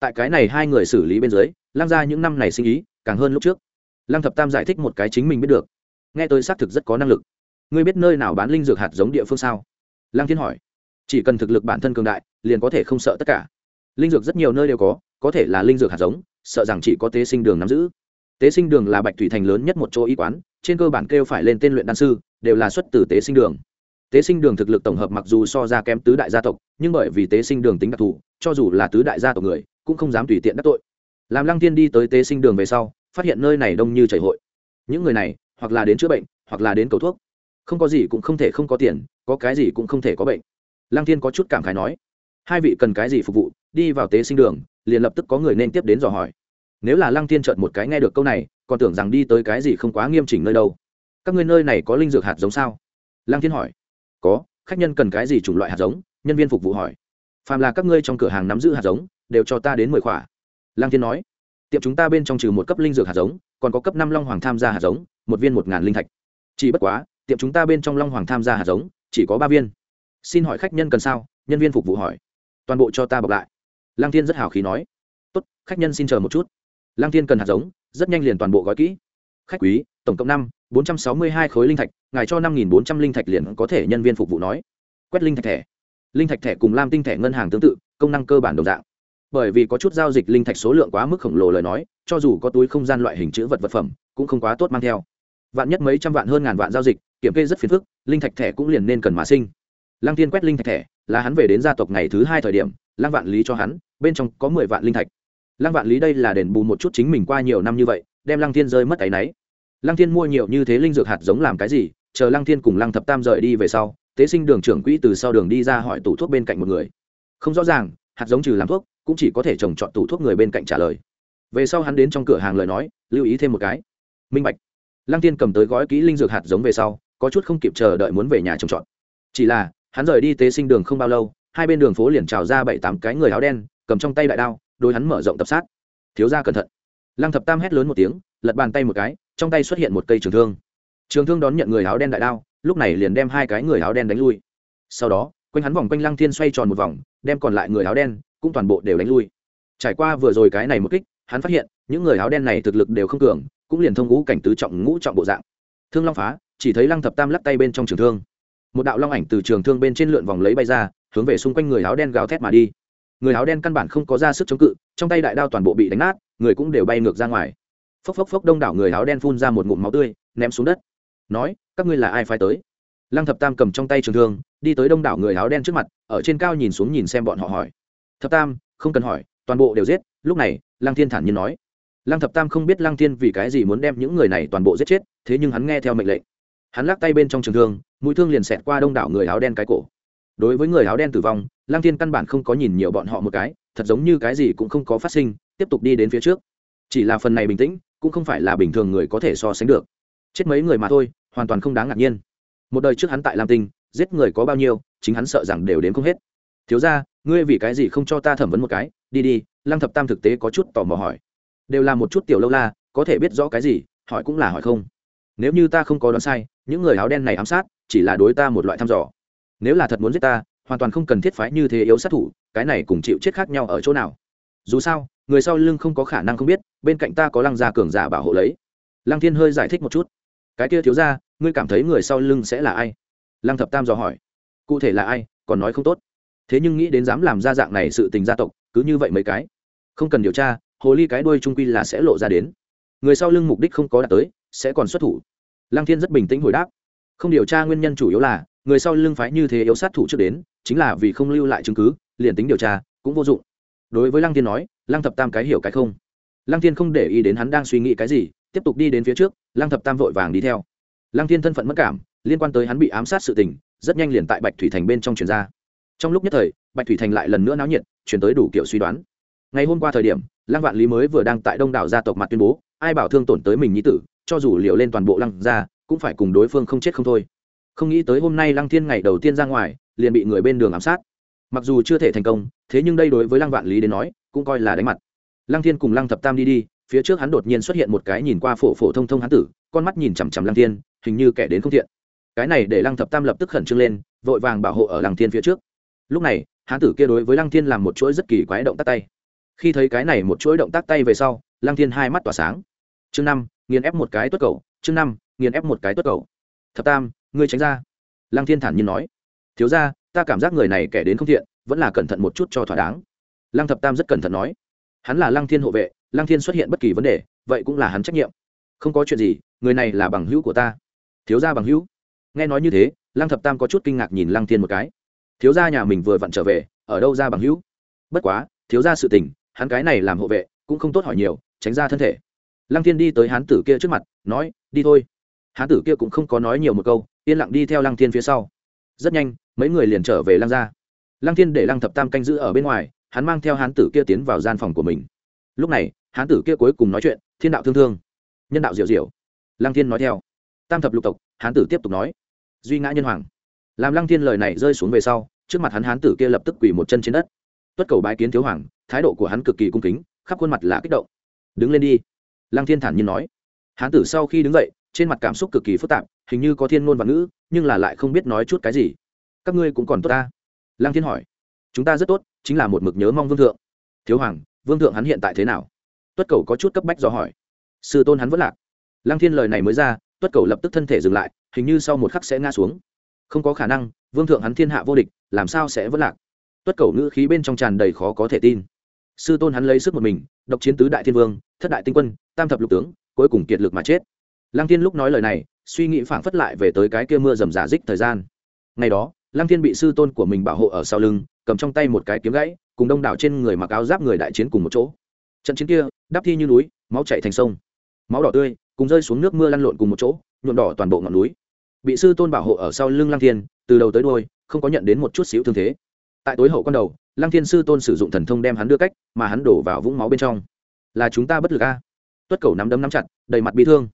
Tại cái này hai người xử lý bên dưới, lăng ra những năm này sinh ý, càng hơn lúc trước. Lăng thập tam giải thích một cái chính mình biết được. Nghe tôi xác thực rất có năng lực ngươi biết nơi nào bán linh dược hạt giống địa phương sao? Lăng thiên hỏi. Chỉ cần thực lực bản thân cường đại, liền có thể không sợ tất cả. Linh dược rất nhiều nơi đều có có thể là linh dược hạt giống, sợ rằng chỉ có tế sinh đường nắm giữ. Tế sinh đường là bạch thủy thành lớn nhất một chỗ y quán, trên cơ bản kêu phải lên tên luyện đan sư, đều là xuất từ tế sinh đường. Tế sinh đường thực lực tổng hợp mặc dù so ra kém tứ đại gia tộc, nhưng bởi vì tế sinh đường tính đặc thù, cho dù là tứ đại gia tộc người, cũng không dám tùy tiện đắc tội. Làm lăng thiên đi tới tế sinh đường về sau, phát hiện nơi này đông như chảy hội. Những người này, hoặc là đến chữa bệnh, hoặc là đến cầu thuốc không có gì cũng không thể không có tiền, có cái gì cũng không thể có bệnh. Lăng thiên có chút cảm khái nói, hai vị cần cái gì phục vụ, đi vào tế sinh đường, liền lập tức có người nên tiếp đến dò hỏi. Nếu là lăng thiên trợn một cái nghe được câu này, còn tưởng rằng đi tới cái gì không quá nghiêm chỉnh nơi đâu. Các ngươi nơi này có linh dược hạt giống sao? Lăng thiên hỏi. Có, khách nhân cần cái gì chủng loại hạt giống? Nhân viên phục vụ hỏi. Phàm là các ngươi trong cửa hàng nắm giữ hạt giống, đều cho ta đến mười khỏa. Lăng thiên nói. Tiệm chúng ta bên trong trừ một cấp linh dược hạt giống, còn có cấp năm long hoàng tham gia hạt giống, một viên một ngàn linh thạch. Chỉ bất quá tiệm chúng ta bên trong long hoàng tham gia hạt giống, chỉ có ba viên. Xin hỏi khách nhân cần sao? Nhân viên phục vụ hỏi. Toàn bộ cho ta bọc lại. Lăng thiên rất hào khí nói. Tốt, khách nhân xin chờ một chút. Lăng thiên cần hạt giống, rất nhanh liền toàn bộ gói kỹ. Khách quý, tổng cộng năm, bốn trăm sáu mươi hai khối linh thạch, ngài cho năm bốn trăm linh thạch liền có thể nhân viên phục vụ nói. Quét linh thạch thẻ. Linh thạch thẻ cùng lam tinh thẻ ngân hàng tương tự, công năng cơ bản đồng dạng. Bởi vì có chút giao dịch linh thạch số lượng quá mức khổng lồ lời nói, cho dù có túi không gian loại hình chữ vật vật phẩm, cũng không quá tốt mang theo. Vạn nhất mấy trăm vạn hơn ngàn vạn giao dịch kiểm kê rất phiền phức, linh thạch thẻ cũng liền nên cần mà sinh. Lăng tiên quét linh thạch thẻ, là hắn về đến gia tộc ngày thứ hai thời điểm, lăng vạn lý cho hắn, bên trong có mười vạn linh thạch. Lăng vạn lý đây là đền bù một chút chính mình qua nhiều năm như vậy, đem lăng thiên rơi mất áy náy. Lăng thiên mua nhiều như thế linh dược hạt giống làm cái gì, chờ lăng thiên cùng lăng thập tam rời đi về sau, tế sinh đường trưởng quỹ từ sau đường đi ra hỏi tủ thuốc bên cạnh một người. Không rõ ràng, hạt giống trừ làm thuốc, cũng chỉ có thể trồng chọn tủ thuốc người bên cạnh trả lời. Về sau hắn đến trong cửa hàng lời nói, lưu ý thêm một cái. Minh bạch. Lăng tiên cầm tới gói kỹ linh dược hạt giống về sau có chút không kịp chờ đợi muốn về nhà trồng trọt. Chỉ là, hắn rời đi tế sinh đường không bao lâu, hai bên đường phố liền trào ra bảy tám cái người áo đen, cầm trong tay đại đao đôi hắn mở rộng tập sát. Thiếu ra cẩn thận. Lăng thập tam hét lớn một tiếng, lật bàn tay một cái, trong tay xuất hiện một cây trường thương. Trường thương đón nhận người áo đen đại đao, lúc này liền đem hai cái người áo đen đánh lui. Sau đó, quanh hắn vòng quanh lăng thiên xoay tròn một vòng, đem còn lại người áo đen cũng toàn bộ đều đánh lui. Trải qua vừa rồi cái này một kích, hắn phát hiện, những người áo đen này thực lực đều không cường, cũng liền thông ngũ cảnh tứ trọng ngũ trọng bộ dạng. Thương long phá chỉ thấy lăng thập tam lắc tay bên trong trường thương. Một đạo long ảnh từ trường thương bên trên lượn vòng lấy bay ra, hướng về xung quanh người áo đen gào thét mà đi. Người áo đen căn bản không có ra sức chống cự, trong tay đại đao toàn bộ bị đánh nát, người cũng đều bay ngược ra ngoài. Phốc phốc phốc đông đảo người áo đen phun ra một ngụm máu tươi, ném xuống đất. Nói, các ngươi là ai phải tới? Lăng thập tam cầm trong tay trường thương, đi tới đông đảo người áo đen trước mặt, ở trên cao nhìn xuống nhìn xem bọn họ hỏi. Thập tam, không cần hỏi, toàn bộ đều giết. Lúc này, lăng thiên thản nhiên nói. Lăng thập tam không biết lăng thiên vì cái gì muốn đem những người này toàn bộ giết chết, thế nhưng hắn nghe theo mệnh lệnh hắn lắc tay bên trong trường thương, mũi thương liền xẹt qua đông đảo người áo đen cái cổ. Đối với người áo đen tử vong, lăng thiên căn bản không có nhìn nhiều bọn họ một cái, thật giống như cái gì cũng không có phát sinh, tiếp tục đi đến phía trước. Chỉ là phần này bình tĩnh, cũng không phải là bình thường người có thể so sánh được. Chết mấy người mà thôi, hoàn toàn không đáng ngạc nhiên. Một đời trước hắn tại lam tinh, giết người có bao nhiêu, chính hắn sợ rằng đều đến không hết. Thiếu ra ngươi vì cái gì không cho ta thẩm vấn một cái? Đi đi. Lăng thập tam thực tế có chút tò mò hỏi. Đều là một chút tiểu lâu la, có thể biết rõ cái gì? Hỏi cũng là hỏi không. Nếu như ta không có đoán sai những người áo đen này ám sát, chỉ là đối ta một loại thăm dò. Nếu là thật muốn giết ta, hoàn toàn không cần thiết phái như thế yếu sát thủ, cái này cùng chịu chết khác nhau ở chỗ nào. Dù sao, người sau lưng không có khả năng không biết, bên cạnh ta có lăng gia cường giả bảo hộ lấy. Lăng thiên hơi giải thích một chút. Cái kia thiếu ra ngươi cảm thấy người sau lưng sẽ là ai? Lăng thập tam dò hỏi. Cụ thể là ai, còn nói không tốt. Thế nhưng nghĩ đến dám làm ra dạng này sự tình gia tộc, cứ như vậy mấy cái. Không cần điều tra, hồ ly cái đuôi trung quy là sẽ lộ ra đến. Người sau lưng mục đích không có đạt tới, sẽ còn xuất thủ lăng thiên rất bình tĩnh hồi đáp. Không điều tra nguyên nhân chủ yếu là, người sau lưng phái như thế yếu sát thủ trước đến, chính là vì không lưu lại chứng cứ, liền tính điều tra, cũng vô dụng. Đối với lăng thiên nói, lăng thập tam cái hiểu cái không. Lăng thiên không để ý đến hắn đang suy nghĩ cái gì, tiếp tục đi đến phía trước, lăng thập tam vội vàng đi theo. Lăng thiên thân phận mất cảm, liên quan tới hắn bị ám sát sự tình, rất nhanh liền tại bạch thủy thành bên trong truyền ra. Trong lúc nhất thời, bạch thủy thành lại lần nữa náo nhiệt chuyển tới đủ kiểu suy đoán. Ngày hôm qua thời điểm, lăng vạn lý mới vừa đang tại đông đảo gia tộc mặt tuyên bố, ai bảo thương tổn tới mình nhi tử cho dù liều lên toàn bộ lăng ra, cũng phải cùng đối phương không chết không thôi. Không nghĩ tới hôm nay lăng thiên ngày đầu tiên ra ngoài, liền bị người bên đường ám sát. Mặc dù chưa thể thành công, thế nhưng đây đối với lăng vạn lý đến nói, cũng coi là đánh mặt. Lăng thiên cùng lăng thập tam đi đi, phía trước hắn đột nhiên xuất hiện một cái nhìn qua phổ phổ thông thông hắn tử, con mắt nhìn chằm chằm lăng thiên, hình như kẻ đến không thiện. Cái này để lăng thập tam lập tức khẩn trương lên, vội vàng bảo hộ ở lăng thiên phía trước. Lúc này hán tử kia đối với lăng thiên làm một chuỗi rất kỳ quái động tác tay. Khi thấy cái này một chuỗi động tác tay về sau, lăng thiên hai mắt tỏa sáng. Chương năm nghiền ép một cái tuất cầu, chương năm, nghiền ép một cái tuất cầu. Thập tam, ngươi tránh ra. Lăng thiên thản nhiên nói. Thiếu ra ta cảm giác người này kẻ đến không thiện, vẫn là cẩn thận một chút cho thỏa đáng. Lăng thập tam rất cẩn thận nói. Hắn là lăng thiên hộ vệ, lăng thiên xuất hiện bất kỳ vấn đề, vậy cũng là hắn trách nhiệm. Không có chuyện gì, người này là bằng hữu của ta. Thiếu ra bằng hữu. Nghe nói như thế, lăng thập tam có chút kinh ngạc nhìn lăng thiên một cái. Thiếu gia nhà mình vừa vặn trở về, ở đâu ra bằng hữu? Bất quá, thiếu gia sự tình, hắn cái này làm hộ vệ, cũng không tốt hỏi nhiều, tránh ra thân thể lăng thiên đi tới hán tử kia trước mặt, nói, đi thôi. Hán tử kia cũng không có nói nhiều một câu, yên lặng đi theo lăng thiên phía sau. Rất nhanh, mấy người liền trở về lăng gia. Lăng thiên để lăng thập tam canh giữ ở bên ngoài, hắn mang theo hán tử kia tiến vào gian phòng của mình. Lúc này, hán tử kia cuối cùng nói chuyện, thiên đạo thương thương, nhân đạo diệu diệu. Lăng thiên nói theo. Tam thập lục tộc, hán tử tiếp tục nói, duy ngã nhân hoàng. Làm lăng thiên lời này rơi xuống về sau, trước mặt hắn hán tử kia lập tức quỳ một chân trên đất. Tuất cầu bái kiến thiếu hoàng, thái độ của hắn cực kỳ cung kính, khắp khuôn mặt là kích động. Đứng lên đi lăng thiên thản nhiên nói. Hán tử sau khi đứng dậy, trên mặt cảm xúc cực kỳ phức tạp, hình như có thiên ngôn và ngữ, nhưng là lại không biết nói chút cái gì. Các ngươi cũng còn tốt ta? Lăng thiên hỏi. Chúng ta rất tốt, chính là một mực nhớ mong vương thượng. Thiếu hoàng, vương thượng hắn hiện tại thế nào? Tuất cầu có chút cấp bách do hỏi. Sư tôn hắn vẫn lạc. Lăng thiên lời này mới ra, tuất cầu lập tức thân thể dừng lại, hình như sau một khắc sẽ ngã xuống. Không có khả năng, vương thượng hắn thiên hạ vô địch, làm sao sẽ vất lạc? Tuất cầu ngữ khí bên trong tràn đầy khó có thể tin sư tôn hắn lấy sức một mình, độc chiến tứ đại thiên vương, thất đại tinh quân, tam thập lục tướng, cuối cùng kiệt lực mà chết. Lăng thiên lúc nói lời này, suy nghĩ phảng phất lại về tới cái kia mưa rầm giả dích thời gian. Ngày đó, lăng thiên bị sư tôn của mình bảo hộ ở sau lưng, cầm trong tay một cái kiếm gãy, cùng đông đảo trên người mặc áo giáp người đại chiến cùng một chỗ. Trận chiến kia, đắp thi như núi, máu chảy thành sông. Máu đỏ tươi, cùng rơi xuống nước mưa lăn lộn cùng một chỗ, nhuộm đỏ toàn bộ ngọn núi. Bị sư tôn bảo hộ ở sau lưng lăng thiên, từ đầu tới đôi không có nhận đến một chút xíu thương thế. Tại tối hậu con đầu lăng thiên sư tôn sử dụng thần thông đem hắn đưa cách, mà hắn đổ vào vũng máu bên trong. Là chúng ta bất lực a. Tuất cầu nắm đấm nắm chặt, đầy mặt bi thương.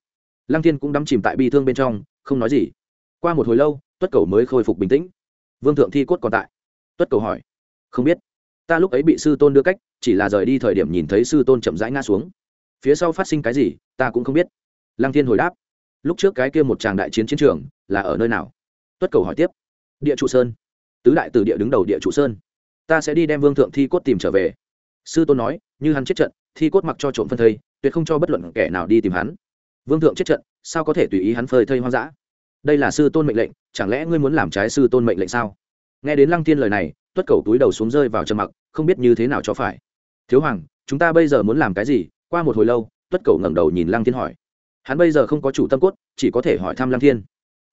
Lăng thiên cũng đắm chìm tại bi thương bên trong, không nói gì. Qua một hồi lâu, tuất cầu mới khôi phục bình tĩnh. Vương thượng thi cốt còn tại. Tuất cầu hỏi, không biết, ta lúc ấy bị sư tôn đưa cách, chỉ là rời đi thời điểm nhìn thấy sư tôn chậm rãi ngã xuống. Phía sau phát sinh cái gì, ta cũng không biết. Lăng thiên hồi đáp, lúc trước cái kia một tràng đại chiến chiến trường, là ở nơi nào? Tuất cầu hỏi tiếp, địa trụ sơn. Tứ đại từ địa đứng đầu địa trụ sơn ta sẽ đi đem vương thượng thi cốt tìm trở về. Sư tôn nói, như hắn chết trận, thi cốt mặc cho trộm phân thây, tuyệt không cho bất luận kẻ nào đi tìm hắn. Vương thượng chết trận, sao có thể tùy ý hắn phơi thây hoang dã? Đây là sư tôn mệnh lệnh, chẳng lẽ ngươi muốn làm trái sư tôn mệnh lệnh sao? Nghe đến lăng thiên lời này, tuất cầu túi đầu xuống rơi vào trầm mặc, không biết như thế nào cho phải. Thiếu hoàng, chúng ta bây giờ muốn làm cái gì? Qua một hồi lâu, tuất cầu ngẩng đầu nhìn lăng thiên hỏi. Hắn bây giờ không có chủ tâm cốt, chỉ có thể hỏi thăm lăng thiên.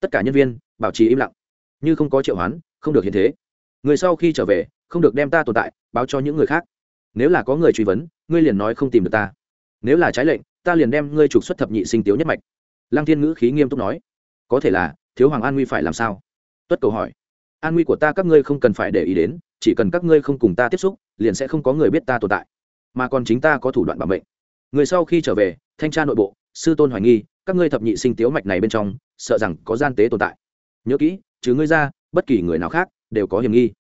Tất cả nhân viên, bảo trì im lặng. Như không có triệu hoán, không được hiện thế người sau khi trở về, không được đem ta tồn tại, báo cho những người khác. Nếu là có người truy vấn, ngươi liền nói không tìm được ta. Nếu là trái lệnh, ta liền đem ngươi trục xuất thập nhị sinh tiếu nhất mạch. Lăng thiên ngữ khí nghiêm túc nói. Có thể là, thiếu hoàng an nguy phải làm sao? Tuất cầu hỏi. An nguy của ta các ngươi không cần phải để ý đến, chỉ cần các ngươi không cùng ta tiếp xúc, liền sẽ không có người biết ta tồn tại. Mà còn chính ta có thủ đoạn bảo mệnh. Người sau khi trở về, thanh tra nội bộ, sư tôn hoài nghi, các ngươi thập nhị sinh tiếu mạch này bên trong, sợ rằng có gian tế tồn tại. Nhớ kỹ chứ ngươi ra, bất kỳ người nào khác đều có hiểm nghi.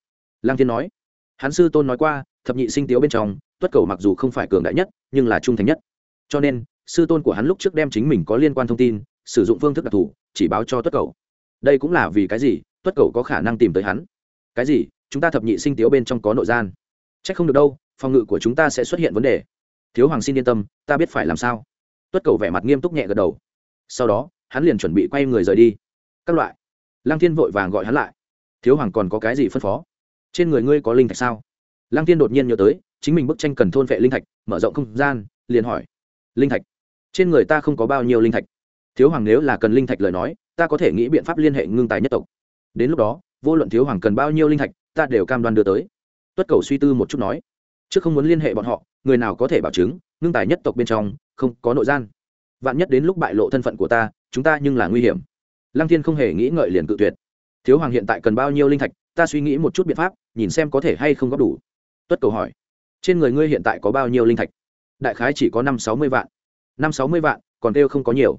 Lăng thiên nói, hắn sư tôn nói qua, thập nhị sinh tiếu bên trong, tuất cầu mặc dù không phải cường đại nhất, nhưng là trung thành nhất. Cho nên, sư tôn của hắn lúc trước đem chính mình có liên quan thông tin, sử dụng phương thức đặc thù, chỉ báo cho tuất cầu. Đây cũng là vì cái gì? Tuất cầu có khả năng tìm tới hắn. Cái gì? Chúng ta thập nhị sinh tiếu bên trong có nội gian. C h ắ c không được đâu, phòng ngự của chúng ta sẽ xuất hiện vấn đề. Thiếu hoàng xin yên tâm, ta biết phải làm sao. Tuất cầu vẻ mặt nghiêm túc nhẹ gật đầu. Sau đó, hắn liền chuẩn bị quay người rời đi. Các loại. Lăng thiên vội vàng gọi hắn lại thiếu hoàng còn có cái gì phân phó? Trên người ngươi có linh thạch sao? Lăng thiên đột nhiên nhớ tới, chính mình bức tranh cần thôn vệ linh thạch, mở rộng không gian, liền hỏi. Linh thạch? Trên người ta không có bao nhiêu linh thạch. Thiếu hoàng nếu là cần linh thạch lời nói, ta có thể nghĩ biện pháp liên hệ ngưng tài nhất tộc. Đến lúc đó, vô luận thiếu hoàng cần bao nhiêu linh thạch, ta đều cam đoan đưa tới. Tuất cầu suy tư một chút nói. Chứ không muốn liên hệ bọn họ, người nào có thể bảo chứng, ngưng tài nhất tộc bên trong, không có nội gian. Vạn nhất đến lúc bại lộ thân phận của ta, chúng ta nhưng là nguy hiểm. Lăng thiên không hề nghĩ ngợi liền cự tuyệt thiếu hoàng hiện tại cần bao nhiêu linh thạch, ta suy nghĩ một chút biện pháp, nhìn xem có thể hay không góp đủ. Tuất cầu hỏi, trên người ngươi hiện tại có bao nhiêu linh thạch? Đại khái chỉ có năm sáu mươi vạn. Năm sáu mươi vạn, còn kêu không có nhiều.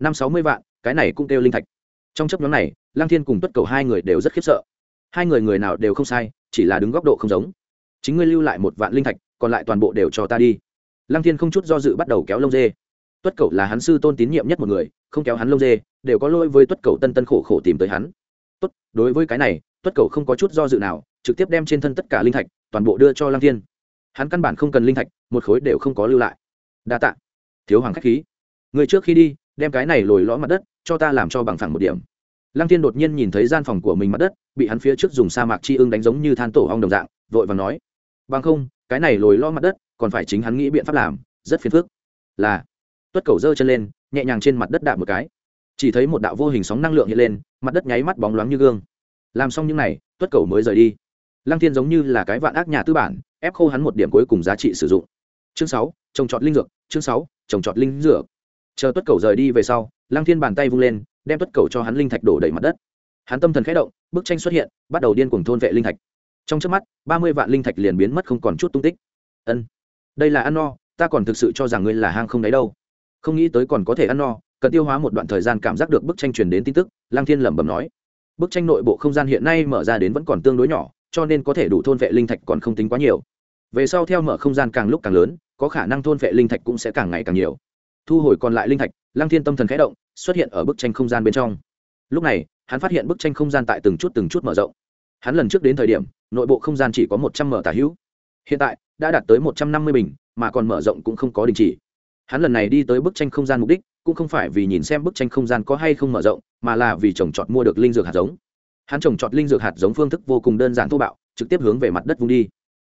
Năm sáu mươi vạn, cái này cũng kêu linh thạch. Trong chấp nhóm này lang thiên cùng tuất cầu hai người đều rất khiếp sợ. Hai người người nào đều không sai, chỉ là đứng góc độ không giống. Chính ngươi lưu lại một vạn linh thạch, còn lại toàn bộ đều cho ta đi. Lang thiên không chút do dự bắt đầu kéo lông dê. Tuất cầu là hắn sư tôn tín nhiệm nhất một người, không kéo hắn lông dê, đều có lỗi với tuất cầu tân tân khổ khổ tìm tới hắn đối với cái này, tuất cầu không có chút do dự nào, trực tiếp đem trên thân tất cả linh thạch toàn bộ đưa cho lang thiên. Hắn căn bản không cần linh thạch, một khối đều không có lưu lại. Đa tạ. Thiếu hoàng k h á c h khí. Người trước khi đi, đem cái này lồi lõm mặt đất, cho ta làm cho bằng phẳng một điểm. Lăng thiên đột nhiên nhìn thấy gian phòng của mình mặt đất, bị hắn phía trước dùng sa mạc chi ưng đánh giống như than tổ hong đồng dạng, vội và nói. Bằng không, cái này lồi lõm mặt đất, còn phải chính hắn nghĩ biện pháp làm, rất phiền phức. Là. Tuất cầu giơ chân lên, nhẹ nhàng trên mặt đất đạp một cái chỉ thấy một đạo vô hình sóng năng lượng hiện lên, mặt đất nháy mắt bóng loáng như gương. Làm xong những n à y tuất cầu mới rời đi. Lăng thiên giống như là cái vạn ác nhà tư bản, ép khô hắn một điểm cuối cùng giá trị sử dụng. Chương sáu, trồng trọt linh dược, chương sáu, trồng trọt linh dược. Chờ tuất cầu rời đi về sau, lăng thiên bàn tay vung lên, đem tuất cầu cho hắn linh thạch đổ đầy mặt đất. Hắn tâm thần khẽ động, bức tranh xuất hiện, bắt đầu điên cuồng thôn vệ linh thạch. Trong trước mắt, ba mươi vạn linh thạch liền biến mất không còn chút tung tích. Ân, đây là ăn no, ta còn thực sự cho rằng ngươi là hang không đấy đâu. Không nghĩ tới còn có thể ăn no cần tiêu hóa một đoạn thời gian cảm giác được bức tranh truyền đến tin tức lang thiên lẩm bẩm nói. Bức tranh nội bộ không gian hiện nay mở ra đến vẫn còn tương đối nhỏ, cho nên có thể đủ thôn vệ linh thạch còn không tính quá nhiều. Về sau theo mở không gian càng lúc càng lớn, có khả năng thôn vệ linh thạch cũng sẽ càng ngày càng nhiều. Thu hồi còn lại linh thạch lang thiên tâm thần khẽ động, xuất hiện ở bức tranh không gian bên trong. Lúc này, hắn phát hiện bức tranh không gian tại từng chút từng chút mở rộng. Hắn lần trước đến thời điểm, nội bộ không gian chỉ có một trăm mở tả hữu. Hiện tại, đã đạt tới một trăm năm mươi bình, mà còn mở rộng cũng không có đình chỉ. Hắn lần này đi tới bức tranh không gian mục đích cũng không phải vì nhìn xem bức tranh không gian có hay không mở rộng, mà là vì trồng trọt mua được linh dược hạt giống. Hắn trồng trọt linh dược hạt giống phương thức vô cùng đơn giản thô bạo, trực tiếp hướng về mặt đất vung đi.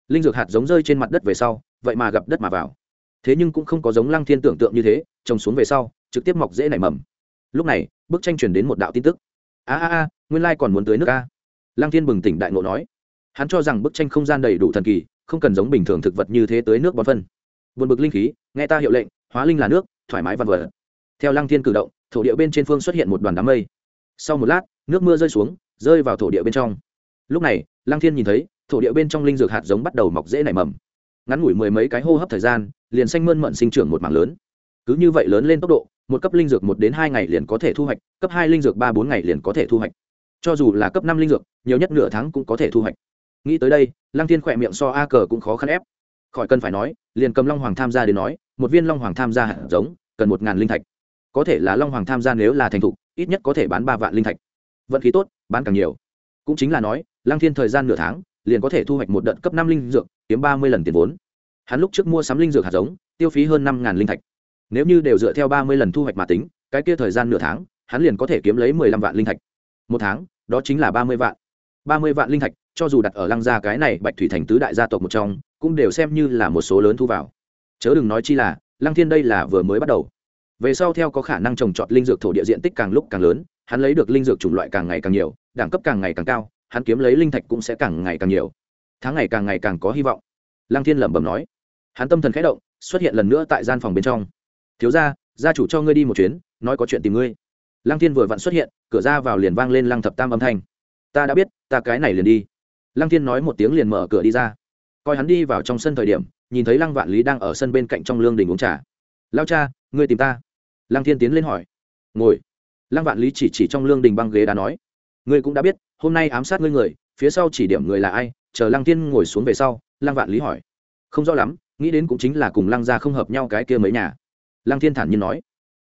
Linh dược hạt giống rơi trên mặt đất về sau, vậy mà gặp đất mà vào. Thế nhưng cũng không có giống lăng thiên tưởng tượng như thế, trồng xuống về sau, trực tiếp mọc dễ nảy mầm. Lúc này, bức tranh truyền đến một đạo tin tức. A a a, nguyên lai còn muốn tưới nước a. Lăng thiên bừng tỉnh đại ngộ nói. Hắn cho rằng bức tranh không gian đầy đủ thần kỳ, không cần giống bình thường thực vật như thế tưới nước bón phân. Buồn bực linh khí, nghe ta hiệu lệnh, hóa linh là nước, thoải mái văn vật theo lăng thiên cử động, thổ địa bên trên phương xuất hiện một đoàn đám mây. Sau một lát, nước mưa rơi xuống, rơi vào thổ địa bên trong. Lúc này, lăng thiên nhìn thấy, thổ địa bên trong linh dược hạt giống bắt đầu mọc dễ nảy mầm. Ngắn ngủi mười mấy cái hô hấp thời gian, liền xanh mơn mận sinh trưởng một mảng lớn. Cứ như vậy lớn lên tốc độ, một cấp linh dược một đến hai ngày liền có thể thu hoạch, cấp hai linh dược ba bốn ngày liền có thể thu hoạch. Cho dù là cấp năm linh dược, nhiều nhất nửa tháng cũng có thể thu hoạch. Nghĩ tới đây, lăng thiên khỏe miệng so a cờ cũng khó khăn ép. Khỏi cần phải nói, liền cầm long hoàng tham gia đến nói, một viên long hoàng tham gia hạt giống, cần một ngàn linh thạch có thể là long hoàng tham gia nếu là thành thục, ít nhất có thể bán ba vạn linh thạch. Vận khí tốt, bán càng nhiều. Cũng chính là nói, lăng thiên thời gian nửa tháng, liền có thể thu hoạch một đợt cấp năm linh dược, kiếm ba mươi lần tiền vốn. Hắn lúc trước mua sắm linh dược hạt giống, tiêu phí hơn năm linh thạch. Nếu như đều dựa theo ba mươi lần thu hoạch mà tính, cái kia thời gian nửa tháng, hắn liền có thể kiếm lấy mười lăm vạn linh thạch. Một tháng, đó chính là ba mươi vạn. ba mươi vạn linh thạch, cho dù đặt ở lăng gia cái này bạch thủy thành tứ đại gia tộc một trong, cũng đều xem như là một số lớn thu vào. Chớ đừng nói chi là, lăng thiên đây là vừa mới bắt đầu về sau theo có khả năng trồng trọt linh dược thổ địa diện tích càng lúc càng lớn, hắn lấy được linh dược chủng loại càng ngày càng nhiều, đẳng cấp càng ngày càng cao, hắn kiếm lấy linh thạch cũng sẽ càng ngày càng nhiều. Tháng ngày càng ngày càng có hy vọng. Lăng thiên lẩm bẩm nói. Hắn tâm thần khẽ động, xuất hiện lần nữa tại gian phòng bên trong. Thiếu gia gia chủ cho ngươi đi một chuyến, nói có chuyện tìm ngươi. Lăng thiên vừa vặn xuất hiện, cửa ra vào liền vang lên lăng thập tam âm thanh. Ta đã biết, ta cái này liền đi. Lăng thiên nói một tiếng liền mở cửa đi ra. Coi hắn đi vào trong sân thời điểm, nhìn thấy lăng vạn lý đang ở sân bên cạnh trong lương đình uống trà lao cha, ngươi tìm ta. Lăng thiên tiến lên hỏi. Ngồi. Lăng vạn lý chỉ chỉ trong lương đình băng ghế đã nói. Ngươi cũng đã biết, hôm nay ám sát ngươi người, phía sau chỉ điểm người là ai, chờ lăng thiên ngồi xuống về sau, lăng vạn lý hỏi. Không rõ lắm, nghĩ đến cũng chính là cùng lăng gia không hợp nhau cái kia mấy nhà. Lăng thiên thản nhiên nói.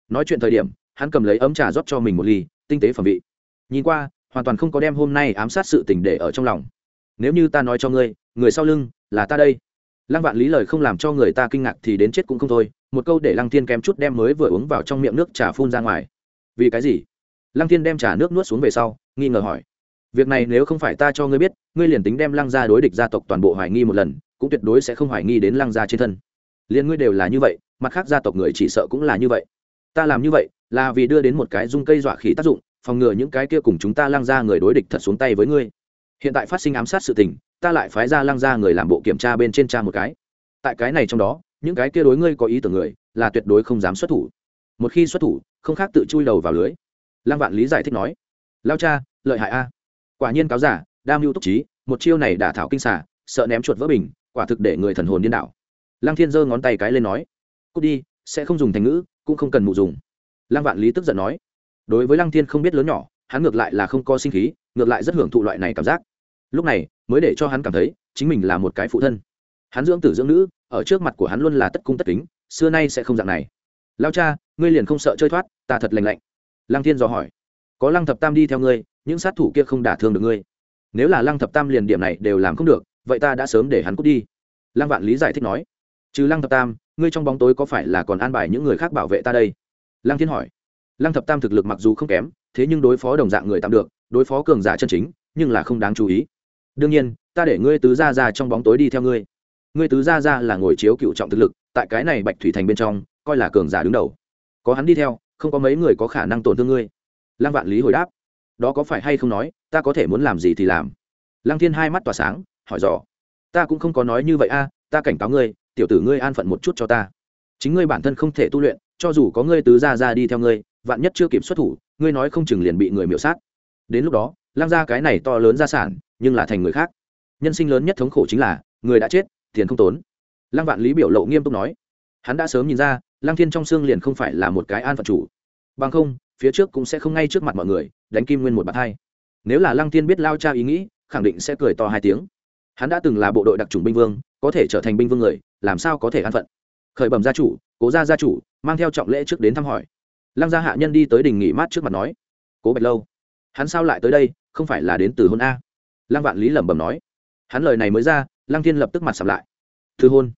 Nói chuyện thời điểm, hắn cầm lấy ấm trà rót cho mình một ly, tinh tế phẩm vị. Nhìn qua, hoàn toàn không có đem hôm nay ám sát sự tình để ở trong lòng. Nếu như ta nói cho ngươi, người sau lưng là ta đây lăng vạn lý lời không làm cho người ta kinh ngạc thì đến chết cũng không thôi, một câu để lăng thiên kém chút đem mới vừa uống vào trong miệng nước trà phun ra ngoài. Vì cái gì? Lăng thiên đem trà nước nuốt xuống về sau, nghi ngờ hỏi. Việc này nếu không phải ta cho ngươi biết, ngươi liền tính đem lăng gia đối địch gia tộc toàn bộ hoài nghi một lần, cũng tuyệt đối sẽ không hoài nghi đến lăng gia trên thân. Liền ngươi đều là như vậy, mặt khác gia tộc người chỉ sợ cũng là như vậy. Ta làm như vậy, là vì đưa đến một cái dung cây dọa khí tác dụng, phòng ngừa những cái kia cùng chúng ta lăng ra người đối địch thật xuống tay với ngươi. Hiện tại phát sinh ám sát sự tình ta lại phái ra lăng ra người làm bộ kiểm tra bên trên cha một cái. Tại cái này trong đó, những cái kia đối ngươi có ý tưởng người, là tuyệt đối không dám xuất thủ. Một khi xuất thủ, không khác tự chui đầu vào lưới. Lăng vạn lý giải thích nói. Lao cha, lợi hại a. Quả nhiên cáo giả đam mưu túc trí, một chiêu này đả thảo kinh xả sợ ném chuột vỡ bình, quả thực để người thần hồn điên đảo. Lăng thiên giơ ngón tay cái lên nói. Cút đi, sẽ không dùng thành ngữ, cũng không cần mụ dùng. Lăng vạn lý tức giận nói. Đối với lăng thiên không biết lớn nhỏ, hắn ngược lại là không có sinh khí, ngược lại rất hưởng thụ loại này cảm giác lúc này, mới để cho hắn cảm thấy, chính mình là một cái phụ thân. Hắn dưỡng tử dưỡng nữ, ở trước mặt của hắn luôn là tất cung tất kính, xưa nay sẽ không dạng này. Lao cha, ngươi liền không sợ chơi thoát, ta thật lành lạnh. Lăng thiên dò hỏi. Có lăng thập tam đi theo ngươi, những sát thủ kia không đả thương được ngươi. Nếu là lăng thập tam liền điểm này đều làm không được, vậy ta đã sớm để hắn cút đi. Lăng vạn lý giải thích nói. Trừ lăng thập tam, ngươi trong bóng tối có phải là còn an bài những người khác bảo vệ ta đây? Lăng thiên hỏi. Lăng thập tam thực lực mặc dù không kém, thế nhưng đối phó đồng dạng người tạm được, đối phó cường giả chân chính, nhưng là không đáng chú ý đương nhiên, ta để ngươi tứ gia ra trong bóng tối đi theo ngươi. Ngươi tứ gia ra là ngồi chiếu cựu trọng thực lực, tại cái này bạch thủy thành bên trong, coi là cường giả đứng đầu. Có hắn đi theo, không có mấy người có khả năng tổn thương ngươi. Lăng vạn lý hồi đáp. Đó có phải hay không nói, ta có thể muốn làm gì thì làm. Lăng thiên hai mắt tỏa sáng, hỏi dò. Ta cũng không có nói như vậy a, ta cảnh cáo ngươi, tiểu tử ngươi an phận một chút cho ta. Chính ngươi bản thân không thể tu luyện, cho dù có ngươi tứ gia ra đi theo ngươi, vạn nhất chưa kịp xuất thủ, ngươi nói không chừng liền bị người miểu sát. Đến lúc đó lăng ra cái này to lớn gia sản, nhưng là thành người khác. Nhân sinh lớn nhất thống khổ chính là, người đã chết, tiền không tốn. Lăng vạn lý biểu lộ nghiêm túc nói. Hắn đã sớm nhìn ra, lăng thiên trong xương liền không phải là một cái an phận chủ. Bằng không, phía trước cũng sẽ không ngay trước mặt mọi người, đánh kim nguyên một bạt hai. Nếu là lăng thiên biết lao cha ý nghĩ, khẳng định sẽ cười to hai tiếng. Hắn đã từng là bộ đội đặc trùng binh vương, có thể trở thành binh vương người, làm sao có thể an phận? Khởi bẩm gia chủ, cố gia gia chủ, mang theo trọng lễ trước đến thăm hỏi. Lăng gia hạ nhân đi tới đình nghỉ mát trước mặt nói. Cố bạch lâu hắn sao lại tới đây không phải là đến từ hôn a? Lăng vạn lý lẩm bẩm nói. Hắn lời này mới ra lăng thiên lập tức mặt sầm lại. Từ hôn.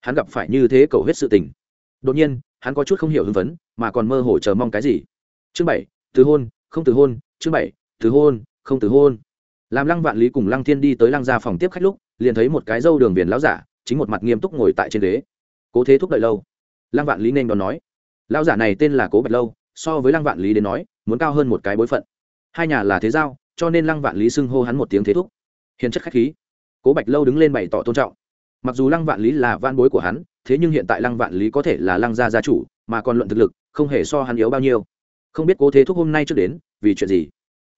Hắn gặp phải như thế cầu hết sự tình. Đột nhiên hắn có chút không hiểu hưng vấn, mà còn mơ hồ chờ mong cái gì. Chương bảy từ hôn không từ hôn chương bảy từ hôn không từ hôn. Làm lăng vạn lý cùng lăng thiên đi tới lăng gia phòng tiếp khách lúc liền thấy một cái dâu đường viền láo giả chính một mặt nghiêm túc ngồi tại trên ghế. Cố thế thúc đợi lâu. Lăng vạn lý nên đón nói. Lão giả này tên là cố bạch lâu so với lăng vạn lý đến nói muốn cao hơn một cái bối phận hai nhà là thế giao, cho nên lăng vạn lý xưng hô hắn một tiếng thế thúc. Hiền chất khách khí. Cố bạch lâu đứng lên bày tỏ tôn trọng. Mặc dù lăng vạn lý là van bối của hắn, thế nhưng hiện tại lăng vạn lý có thể là lăng gia gia chủ, mà còn luận thực lực, không hề so hắn yếu bao nhiêu. Không biết cố thế thúc hôm nay trước đến, vì chuyện gì?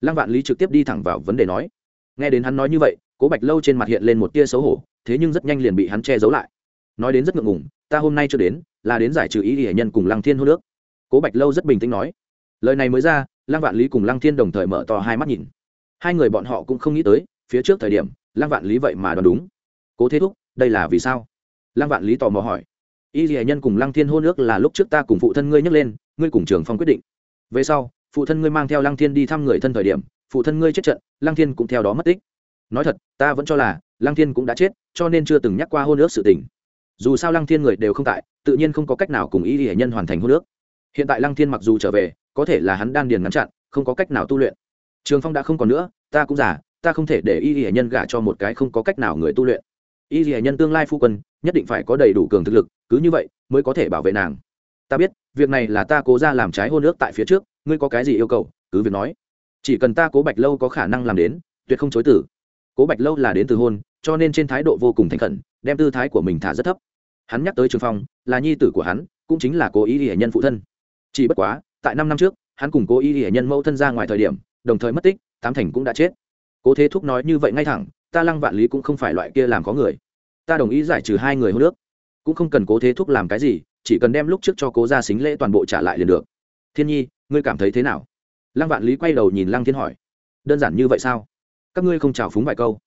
Lăng vạn lý trực tiếp đi thẳng vào vấn đề nói. Nghe đến hắn nói như vậy, cố bạch lâu trên mặt hiện lên một tia xấu hổ, thế nhưng rất nhanh liền bị hắn che giấu lại. Nói đến rất ngượng ngùng, ta hôm nay chưa đến, là đến giải trừ ý hệ nhân cùng lăng thiên hô nước cố bạch lâu rất bình tĩnh nói. Lời này mới ra lăng vạn lý cùng lăng thiên đồng thời mở to hai mắt nhìn. Hai người bọn họ cũng không nghĩ tới, phía trước thời điểm, lăng vạn lý vậy mà đoán đúng. Cố thế thúc, đây là vì sao? Lăng vạn lý tò mò hỏi. Y hệ nhân cùng lăng thiên hô nước là lúc trước ta cùng phụ thân ngươi nhắc lên, ngươi cùng trường phong quyết định. Về sau, phụ thân ngươi mang theo lăng thiên đi thăm người thân thời điểm, phụ thân ngươi chết trận, lăng thiên cũng theo đó mất tích. Nói thật, ta vẫn cho là, lăng thiên cũng đã chết, cho nên chưa từng nhắc qua hôn ước sự tình. Dù sao lăng thiên người đều không tại, tự nhiên không có cách nào cùng Y hệ nhân hoàn thành hôn ước. Hiện tại lăng thiên mặc dù trở về có thể là hắn đan điền ngắn chặn, không có cách nào tu luyện. Trường phong đã không còn nữa, ta cũng già, ta không thể để y hệ nhân gả cho một cái không có cách nào người tu luyện. Y hệ nhân tương lai phu quân, nhất định phải có đầy đủ cường thực lực, cứ như vậy mới có thể bảo vệ nàng. Ta biết, việc này là ta cố ra làm trái hôn ước tại phía trước, ngươi có cái gì yêu cầu, cứ việc nói. Chỉ cần ta cố bạch lâu có khả năng làm đến, tuyệt không chối tử cố bạch lâu là đến từ hôn, cho nên trên thái độ vô cùng thành khẩn, đem tư thái của mình thả rất thấp. Hắn nhắc tới trường phong, là nhi tử của hắn, cũng chính là cố ý hệ nhân phụ thân. Chỉ bất quá tại năm năm trước, hắn cùng cố ý hệ nhân mẫu thân ra ngoài thời điểm, đồng thời mất tích, tám thành cũng đã chết. Cố thế thúc nói như vậy ngay thẳng, ta lăng vạn lý cũng không phải loại kia làm có người. Ta đồng ý giải trừ hai người hô nước cũng không cần cố thế thúc làm cái gì, chỉ cần đem lúc trước cho cố gia xính lễ toàn bộ trả lại liền được. Thiên nhi, ngươi cảm thấy thế nào? Lăng vạn lý quay đầu nhìn lăng thiên hỏi. Đơn giản như vậy sao? Các ngươi không chào phúng vài câu.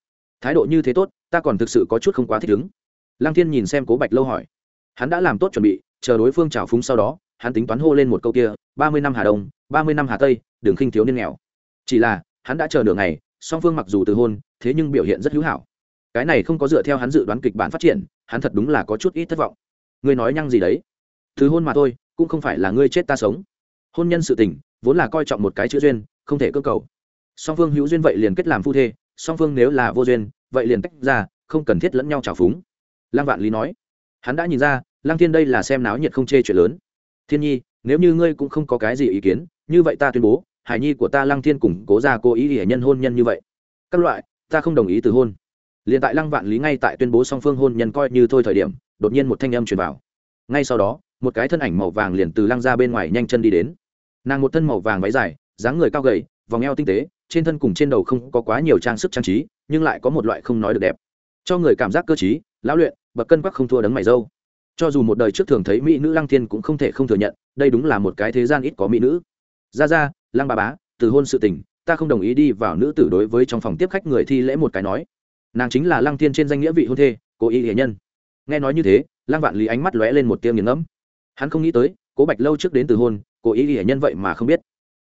Thái độ như thế tốt, ta còn thực sự có chút không quá thích ứng. Lăng thiên nhìn xem cố bạch lâu hỏi. Hắn đã làm tốt chuẩn bị, chờ đối phương chào phúng sau đó, hắn tính toán hô lên một câu kia ba mươi năm hà đông, ba mươi năm hà tây, đường khinh thiếu niên nghèo. Chỉ là, hắn đã chờ nửa ngày, song phương mặc dù từ hôn, thế nhưng biểu hiện rất hữu hảo. Cái này không có dựa theo hắn dự đoán kịch bản phát triển, hắn thật đúng là có chút ít thất vọng. Ngươi nói nhăng gì đấy? Thứ hôn mà thôi, cũng không phải là ngươi chết ta sống. Hôn nhân sự tình, vốn là coi trọng một cái chữ duyên, không thể cơ cầu. Song phương hữu duyên vậy liền kết làm phu thê, song phương nếu là vô duyên, vậy liền tách ra, không cần thiết lẫn nhau trào phúng. Lăng vạn lý nói. Hắn đã nhìn ra, lăng thiên đây là xem náo nhiệt không chê chuyện lớn. Thiên nhi nếu như ngươi cũng không có cái gì ý kiến, như vậy ta tuyên bố hải nhi của ta lăng thiên cùng cố ra cố ý để nhân hôn nhân như vậy. Các loại, ta không đồng ý từ hôn. Liền tại lăng vạn lý ngay tại tuyên bố song phương hôn nhân coi như thôi thời điểm, đột nhiên một thanh âm truyền vào. Ngay sau đó, một cái thân ảnh màu vàng liền từ lăng ra bên ngoài nhanh chân đi đến. Nàng một thân màu vàng váy dài, dáng người cao gầy, vòng eo tinh tế, trên thân cùng trên đầu không có quá nhiều trang sức trang trí, nhưng lại có một loại không nói được đẹp. Cho người cảm giác cơ t lão luyện và cân quắc không thua đấng mày dâu cho dù một đời trước thường thấy mỹ nữ lăng thiên cũng không thể không thừa nhận, đây đúng là một cái thế gian ít có mỹ nữ. Ra ra, lăng bà bá, từ hôn sự tình, ta không đồng ý đi vào nữ tử đối với trong phòng tiếp khách người thi lễ một cái nói. Nàng chính là lăng thiên trên danh nghĩa vị hôn thê, cố ý hệ nhân. Nghe nói như thế, lăng vạn lý ánh mắt lóe lên một tiêu nghiền ngẫm. Hắn không nghĩ tới, cố bạch lâu trước đến từ hôn, cố ý hệ nhân vậy mà không biết.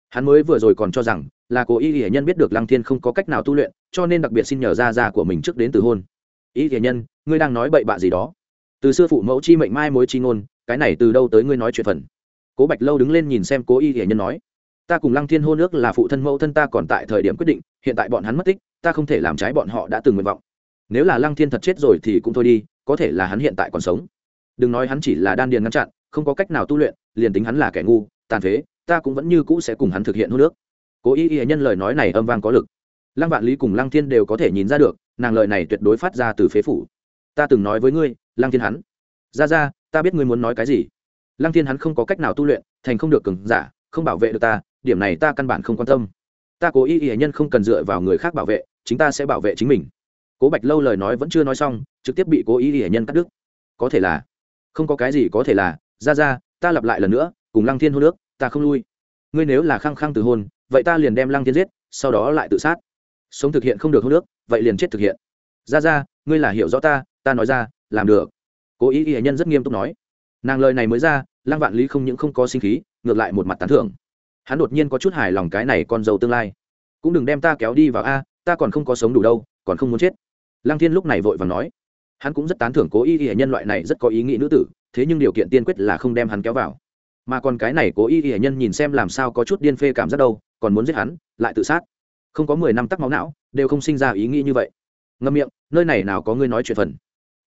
Hắn mới vừa rồi còn cho rằng là cố ý hệ nhân biết được lăng thiên không có cách nào tu luyện, cho nên đặc biệt xin nhờ ra ra của mình trước đến từ hôn. Ý hệ nhân, ngươi đang nói bậy bạ gì đó? Từ xưa phụ mẫu chi mệnh mai mối chi ngôn, cái này từ đâu tới ngươi nói chuyện phần? Cố bạch lâu đứng lên nhìn xem cố y hiển nhân nói, ta cùng lăng thiên hô nước là phụ thân mẫu thân ta còn tại thời điểm quyết định, hiện tại bọn hắn mất tích, ta không thể làm trái bọn họ đã từng nguyện vọng. Nếu là lăng thiên thật chết rồi thì cũng thôi đi, có thể là hắn hiện tại còn sống. Đừng nói hắn chỉ là đan điền ngăn chặn, không có cách nào tu luyện, liền tính hắn là kẻ ngu, tàn phế, ta cũng vẫn như cũ sẽ cùng hắn thực hiện hô nước. Cố y y nhân lời nói này âm vang có lực. Lăng vạn lý cùng lăng thiên đều có thể nhìn ra được, nàng lời này tuyệt đối phát ra từ phế phủ. Ta từng nói với ngươi lăng thiên hắn. Ra ra, ta biết ngươi muốn nói cái gì. Lăng thiên hắn không có cách nào tu luyện, thành không được cường giả, không bảo vệ được ta, điểm này ta căn bản không quan tâm. Ta cố ý ý nhân không cần dựa vào người khác bảo vệ, chính ta sẽ bảo vệ chính mình. Cố bạch lâu lời nói vẫn chưa nói xong, trực tiếp bị cố ý ý nhân cắt đứt. Có thể là, không có cái gì có thể là, ra ra, ta lặp lại lần nữa, cùng lăng thiên hôn nước, ta không lui. Ngươi nếu là khăng khăng từ hôn, vậy ta liền đem lăng thiên giết, sau đó lại tự sát. Sống thực hiện không được hôn nước, vậy liền chết thực hiện. Ra ra, ngươi là hiểu rõ ta ta nói ra làm được. Cố ý y nhân rất nghiêm túc nói. Nàng lời này mới ra, lăng vạn lý không những không có sinh khí, ngược lại một mặt tán thưởng. Hắn đột nhiên có chút hài lòng cái này con dâu tương lai. Cũng đừng đem ta kéo đi vào a, ta còn không có sống đủ đâu, còn không muốn chết. Lăng thiên lúc này vội và nói. Hắn cũng rất tán thưởng cố ý y nhân loại này rất có ý nghĩ nữ tử, thế nhưng điều kiện tiên quyết là không đem hắn kéo vào. Mà còn cái này cố ý y nhân nhìn xem làm sao có chút điên phê cảm giác đâu, còn muốn giết hắn, lại tự sát. Không có mười năm tắc máu não, đều không sinh ra ý nghĩ như vậy. Ngâm miệng, nơi này nào có ngươi nói chuyện phần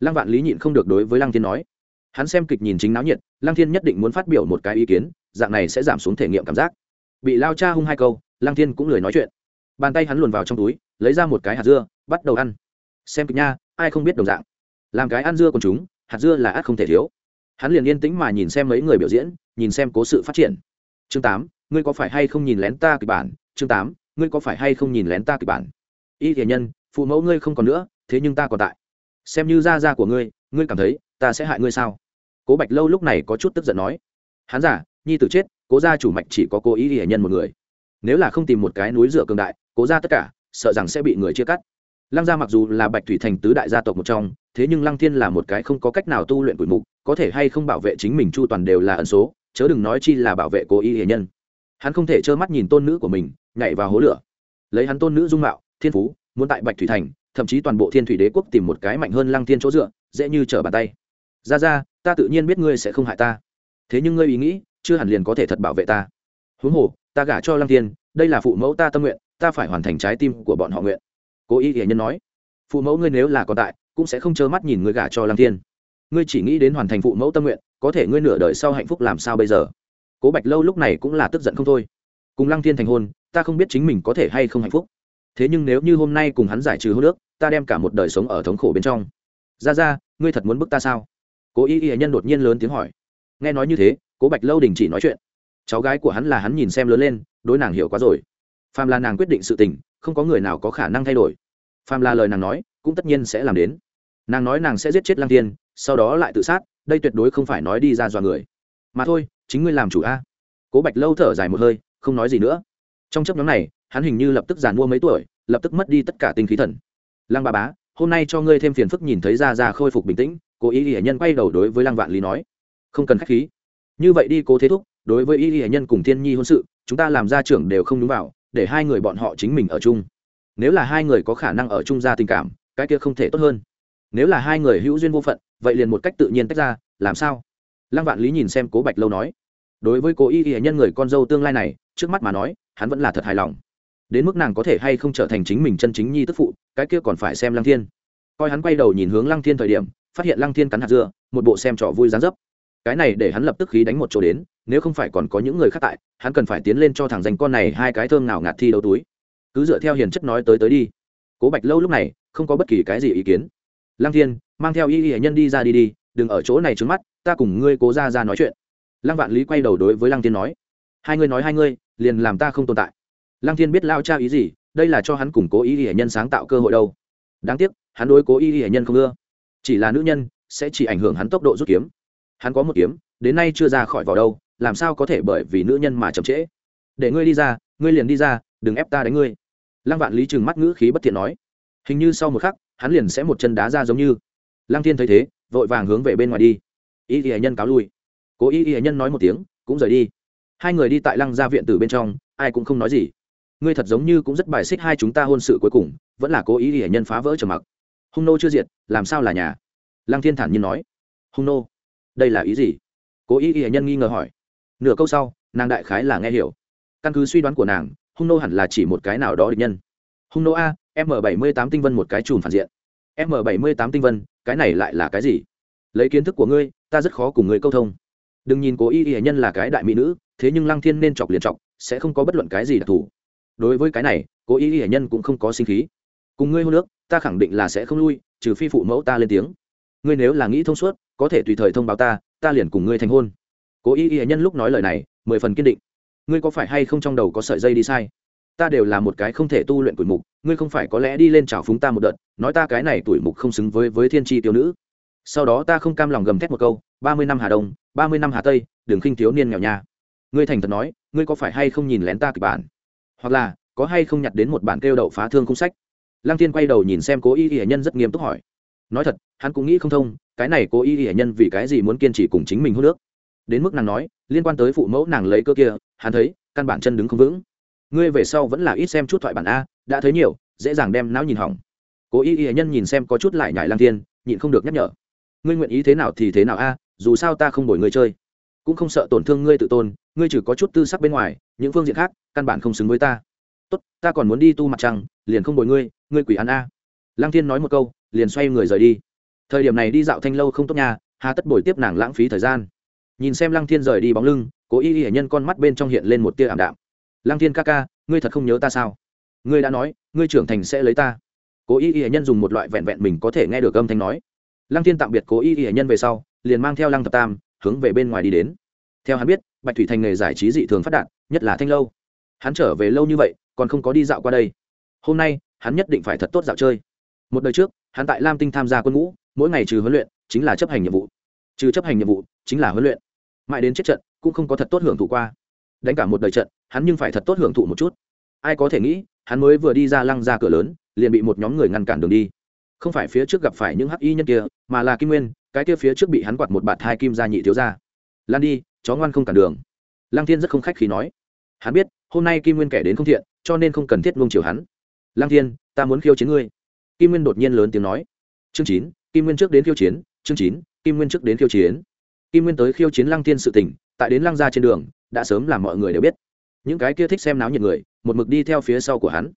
lăng vạn lý nhịn không được đối với lăng thiên nói. Hắn xem kịch nhìn chính náo nhiệt, lăng thiên nhất định muốn phát biểu một cái ý kiến, dạng này sẽ giảm xuống thể nghiệm cảm giác. Bị lao cha hung hai câu, lăng thiên cũng lười nói chuyện. Bàn tay hắn luồn vào trong túi, lấy ra một cái hạt dưa, bắt đầu ăn. Xem kịch nha, ai không biết đồng dạng. Làm cái ăn dưa còn chúng, hạt dưa là ắt không thể thiếu. Hắn liền yên tĩnh mà nhìn xem mấy người biểu diễn, nhìn xem cố sự phát triển. Chương tám, ngươi có phải hay không nhìn lén ta kịch bản? Chương tám, ngươi có phải hay không nhìn lén ta kịch bản? Y thể nhân, phụ mẫu ngươi không còn nữa, thế nhưng ta còn tại xem như gia gia của ngươi ngươi cảm thấy ta sẽ hại ngươi sao? Cố bạch lâu lúc này có chút tức giận nói. Hắn giả, nhi tử chết, cố gia chủ mạch chỉ có cố ý hệ nhân một người. Nếu là không tìm một cái núi dựa cường đại, cố gia tất cả, sợ rằng sẽ bị người chia cắt. Lăng gia mặc dù là bạch thủy thành tứ đại gia tộc một trong, thế nhưng lăng thiên là một cái không có cách nào tu luyện quỷ mục, có thể hay không bảo vệ chính mình chu toàn đều là ẩn số, chớ đừng nói chi là bảo vệ cố ý hệ nhân. Hắn không thể trơ mắt nhìn tôn nữ của mình, nhảy vào hố lửa. Lấy hắn tôn nữ dung mạo, thiên phú, muốn tại bạch thủy thành thậm chí toàn bộ thiên thủy đế quốc tìm một cái mạnh hơn lăng thiên chỗ dựa, dễ như trở bàn tay. Ra ra, ta tự nhiên biết ngươi sẽ không hại ta. Thế nhưng ngươi ý nghĩ, chưa hẳn liền có thể thật bảo vệ ta. Huống hồ, ta gả cho lăng thiên, đây là phụ mẫu ta tâm nguyện, ta phải hoàn thành trái tim của bọn họ nguyện. Cố ý hiển nhân nói, phụ mẫu ngươi nếu là còn tại, cũng sẽ không trơ mắt nhìn ngươi gả cho lăng thiên. Ngươi chỉ nghĩ đến hoàn thành phụ mẫu tâm nguyện, có thể ngươi nửa đời sau hạnh phúc làm sao bây giờ? Cố bạch lâu lúc này cũng là tức giận không thôi. Cùng lăng thiên thành hôn, ta không biết chính mình có thể hay không hạnh phúc. Thế nhưng nếu như hôm nay cùng hắn giải trừ hô nước ta đem cả một đời sống ở thống khổ bên trong. Ra ra ngươi thật muốn bức ta sao? Cố y y nhân đột nhiên lớn tiếng hỏi. Nghe nói như thế, cố bạch lâu đình chỉ nói chuyện. Cháu gái của hắn là hắn nhìn xem lớn lên, đối nàng hiểu quá rồi. Phàm là nàng quyết định sự tình, không có người nào có khả năng thay đổi. Phàm là lời nàng nói, cũng tất nhiên sẽ làm đến. Nàng nói nàng sẽ giết chết lang tiên sau đó lại tự sát, đây tuyệt đối không phải nói đi ra dọa người. Mà thôi, chính ngươi làm chủ a. Cố bạch lâu thở dài một hơi, không nói gì nữa. Trong chấp nhóm này, hắn hình như lập tức giàn mua mấy tuổi, lập tức mất đi tất cả tinh khí thần lăng bà bá, hôm nay cho ngươi thêm phiền phức nhìn thấy ra ra khôi phục bình tĩnh, cố ý y nhân quay đầu đối với lăng vạn lý nói. Không cần k h á c h khí. Như vậy đi cố thế thúc, đối với y y nhân cùng thiên nhi hôn sự, chúng ta làm gia trưởng đều không đúng vào, để hai người bọn họ chính mình ở chung. Nếu là hai người có khả năng ở chung ra tình cảm, cái kia không thể tốt hơn. Nếu là hai người hữu duyên vô phận, vậy liền một cách tự nhiên tách ra, làm sao? Lăng vạn lý nhìn xem cố bạch lâu nói. Đối với cố y y nhân người con dâu tương lai này, trước mắt mà nói, hắn vẫn là thật hài lòng đến mức nàng có thể hay không trở thành chính mình chân chính nhi tức phụ, cái kia còn phải xem lăng thiên. Coi hắn quay đầu nhìn hướng lăng thiên thời điểm, phát hiện lăng thiên cắn hạt dưa, một bộ xem trò vui dán dấp. Cái này để hắn lập tức khí đánh một chỗ đến, nếu không phải còn có những người khác tại, hắn cần phải tiến lên cho thằng danh con này hai cái thơm nào ngạt thi đấu túi. Cứ dựa theo hiền chất nói tới tới đi. Cố bạch lâu lúc này, không có bất kỳ cái gì ý kiến. Lăng thiên, mang theo y y nhân đi ra đi đi, đừng ở chỗ này trứng mắt, ta cùng ngươi cố ra ra nói chuyện. Lăng vạn lý quay đầu đối với lăng thiên nói, hai ngươi nói hai ngươi, liền làm ta không tồn tại lăng thiên biết lao cha ý gì, đây là cho hắn củng cố ý hệ nhân sáng tạo cơ hội đâu. Đáng tiếc, hắn đối cố ý hệ nhân không ưa. Chỉ là nữ nhân, sẽ chỉ ảnh hưởng hắn tốc độ rút kiếm. Hắn có một kiếm, đến nay chưa ra khỏi vỏ đâu, làm sao có thể bởi vì nữ nhân mà chậm trễ? Để ngươi đi ra, ngươi liền đi ra, đừng ép ta đánh ngươi. Lăng vạn lý trừng mắt ngữ khí bất thiện nói. Hình như sau một khắc, hắn liền sẽ một chân đá ra giống như. Lăng thiên thấy thế, vội vàng hướng về bên ngoài đi. Y y nhân cáo lui. Cố y y nhân nói một tiếng, cũng rời đi. Hai người đi tại lăng gia viện từ bên trong, ai cũng không nói gì ngươi thật giống như cũng rất bài xích hai chúng ta hôn sự cuối cùng, vẫn là cố ý để nhân phá vỡ trầm mặc. Hung nô chưa diệt, làm sao là nhà? Lăng thiên thản nhiên nói. Hung nô? Đây là ý gì? Cố ý y nhân nghi ngờ hỏi. Nửa câu sau, nàng đại khái là nghe hiểu. Căn cứ suy đoán của nàng, hung nô hẳn là chỉ một cái nào đó địch nhân. Hung nô a, m bảy mươi tám tinh vân một cái chùm phản diện. M bảy mươi tám tinh vân, cái này lại là cái gì? Lấy kiến thức của ngươi, ta rất khó cùng ngươi câu thông. Đừng nhìn cố ý y nhân là cái đại mỹ nữ, thế nhưng lăng thiên nên chọc liền chọc, sẽ không có bất luận cái gì đặc thù đối với cái này, cố y y nhân cũng không có sinh khí. Cùng ngươi hôn nước ta khẳng định là sẽ không lui, trừ phi phụ mẫu ta lên tiếng. Ngươi nếu là nghĩ thông suốt, có thể tùy thời thông báo ta ta liền cùng ngươi thành hôn. Cố y y nhân lúc nói lời này, mười phần kiên định. Ngươi có phải hay không trong đầu có sợi dây đi sai? Ta đều là một cái không thể tu luyện tuổi mục, ngươi không phải có lẽ đi lên trào phúng ta một đợt, nói ta cái này tuổi mục không xứng với với thiên tri tiêu nữ. Sau đó ta không cam lòng gầm thét một câu, ba mươi năm hà đông, ba mươi năm hà tây đường khinh thiếu niên nghèo nha. Ngươi thành thật nói, ngươi có phải hay không nhìn lén ta kịch bản? Hoặc là có hay không nhặt đến một bản kêu đậu phá thương khung sách. Lăng tiên quay đầu nhìn xem cố y y nhân rất nghiêm túc hỏi. Nói thật, hắn cũng nghĩ không thông, cái này cố y y nhân vì cái gì muốn kiên trì cùng chính mình hút nước đến mức nàng nói, liên quan tới phụ mẫu nàng lấy cơ kia, hắn thấy, căn bản chân đứng không vững. Ngươi về sau vẫn là ít xem chút thoại bản a, đã thấy nhiều, dễ dàng đem não nhìn hỏng. Cố y y nhân nhìn xem có chút lại nhải lang tiên nhịn không được nhắc nhở. Ngươi nguyện ý thế nào thì thế nào a, dù sao ta không đổi ngươi chơi. Cũng không sợ tổn thương ngươi tự tôn, ngươi chỉ có chút tư sắc bên ngoài, những phương diện khác căn bản không xứng với ta. Tốt, ta còn muốn đi tu mặt trăng, liền không bồi ngươi ngươi quỷ ăn a. Lăng thiên nói một câu, liền xoay người rời đi. Thời điểm này đi dạo thanh lâu không tốt nha, hà tất bồi tiếp nàng lãng phí thời gian. Nhìn xem lăng thiên rời đi bóng lưng, cố y y nhân con mắt bên trong hiện lên một tia ảm đạm. Lăng thiên ca ca, ngươi thật không nhớ ta sao? Ngươi đã nói, ngươi trưởng thành sẽ lấy ta. Cố y y nhân dùng một loại vẹn vẹn mình có thể nghe được âm thanh nói. Lăng thiên tạm biệt cố y y nhân về sau, liền mang theo lăng thập tam hướng về bên ngoài đi đến. Theo hắn biết, bạch thủy thành nghề giải trí dị thường phát đạt, nhất là thanh lâu hắn trở về lâu như vậy, còn không có đi dạo qua đây. Hôm nay, hắn nhất định phải thật tốt dạo chơi. Một đời trước, hắn tại lam tinh tham gia quân ngũ, mỗi ngày trừ huấn luyện, chính là chấp hành nhiệm vụ. Trừ chấp hành nhiệm vụ, chính là huấn luyện. Mãi đến chết trận, cũng không có thật tốt hưởng thụ qua. Đánh cả một đời trận, hắn nhưng phải thật tốt hưởng thụ một chút. Ai có thể nghĩ, hắn mới vừa đi ra lăng ra cửa lớn, liền bị một nhóm người ngăn cản đường đi. Không phải phía trước gặp phải những hắc y nhân kia, mà là kim nguyên, cái kia phía trước bị hắn quạt một bạt hai kim gia nhị thiếu ra lan đi, chó ngoan không cản đường. Lăng thiên rất không khách khi nói hắn biết, hôm nay kim nguyên kẻ đến không thiện, cho nên không cần thiết luông chiều hắn. Lăng thiên, ta muốn khiêu chiến ngươi. Kim nguyên đột nhiên lớn tiếng nói. Chương chín, kim nguyên trước đến khiêu chiến, chương chín, kim nguyên trước đến khiêu chiến. Kim nguyên tới khiêu chiến lăng thiên sự tỉnh tại đến lăng gia trên đường, đã sớm làm mọi người đều biết. Những cái kia thích xem náo nhiệt người, một mực đi theo phía sau của hắn.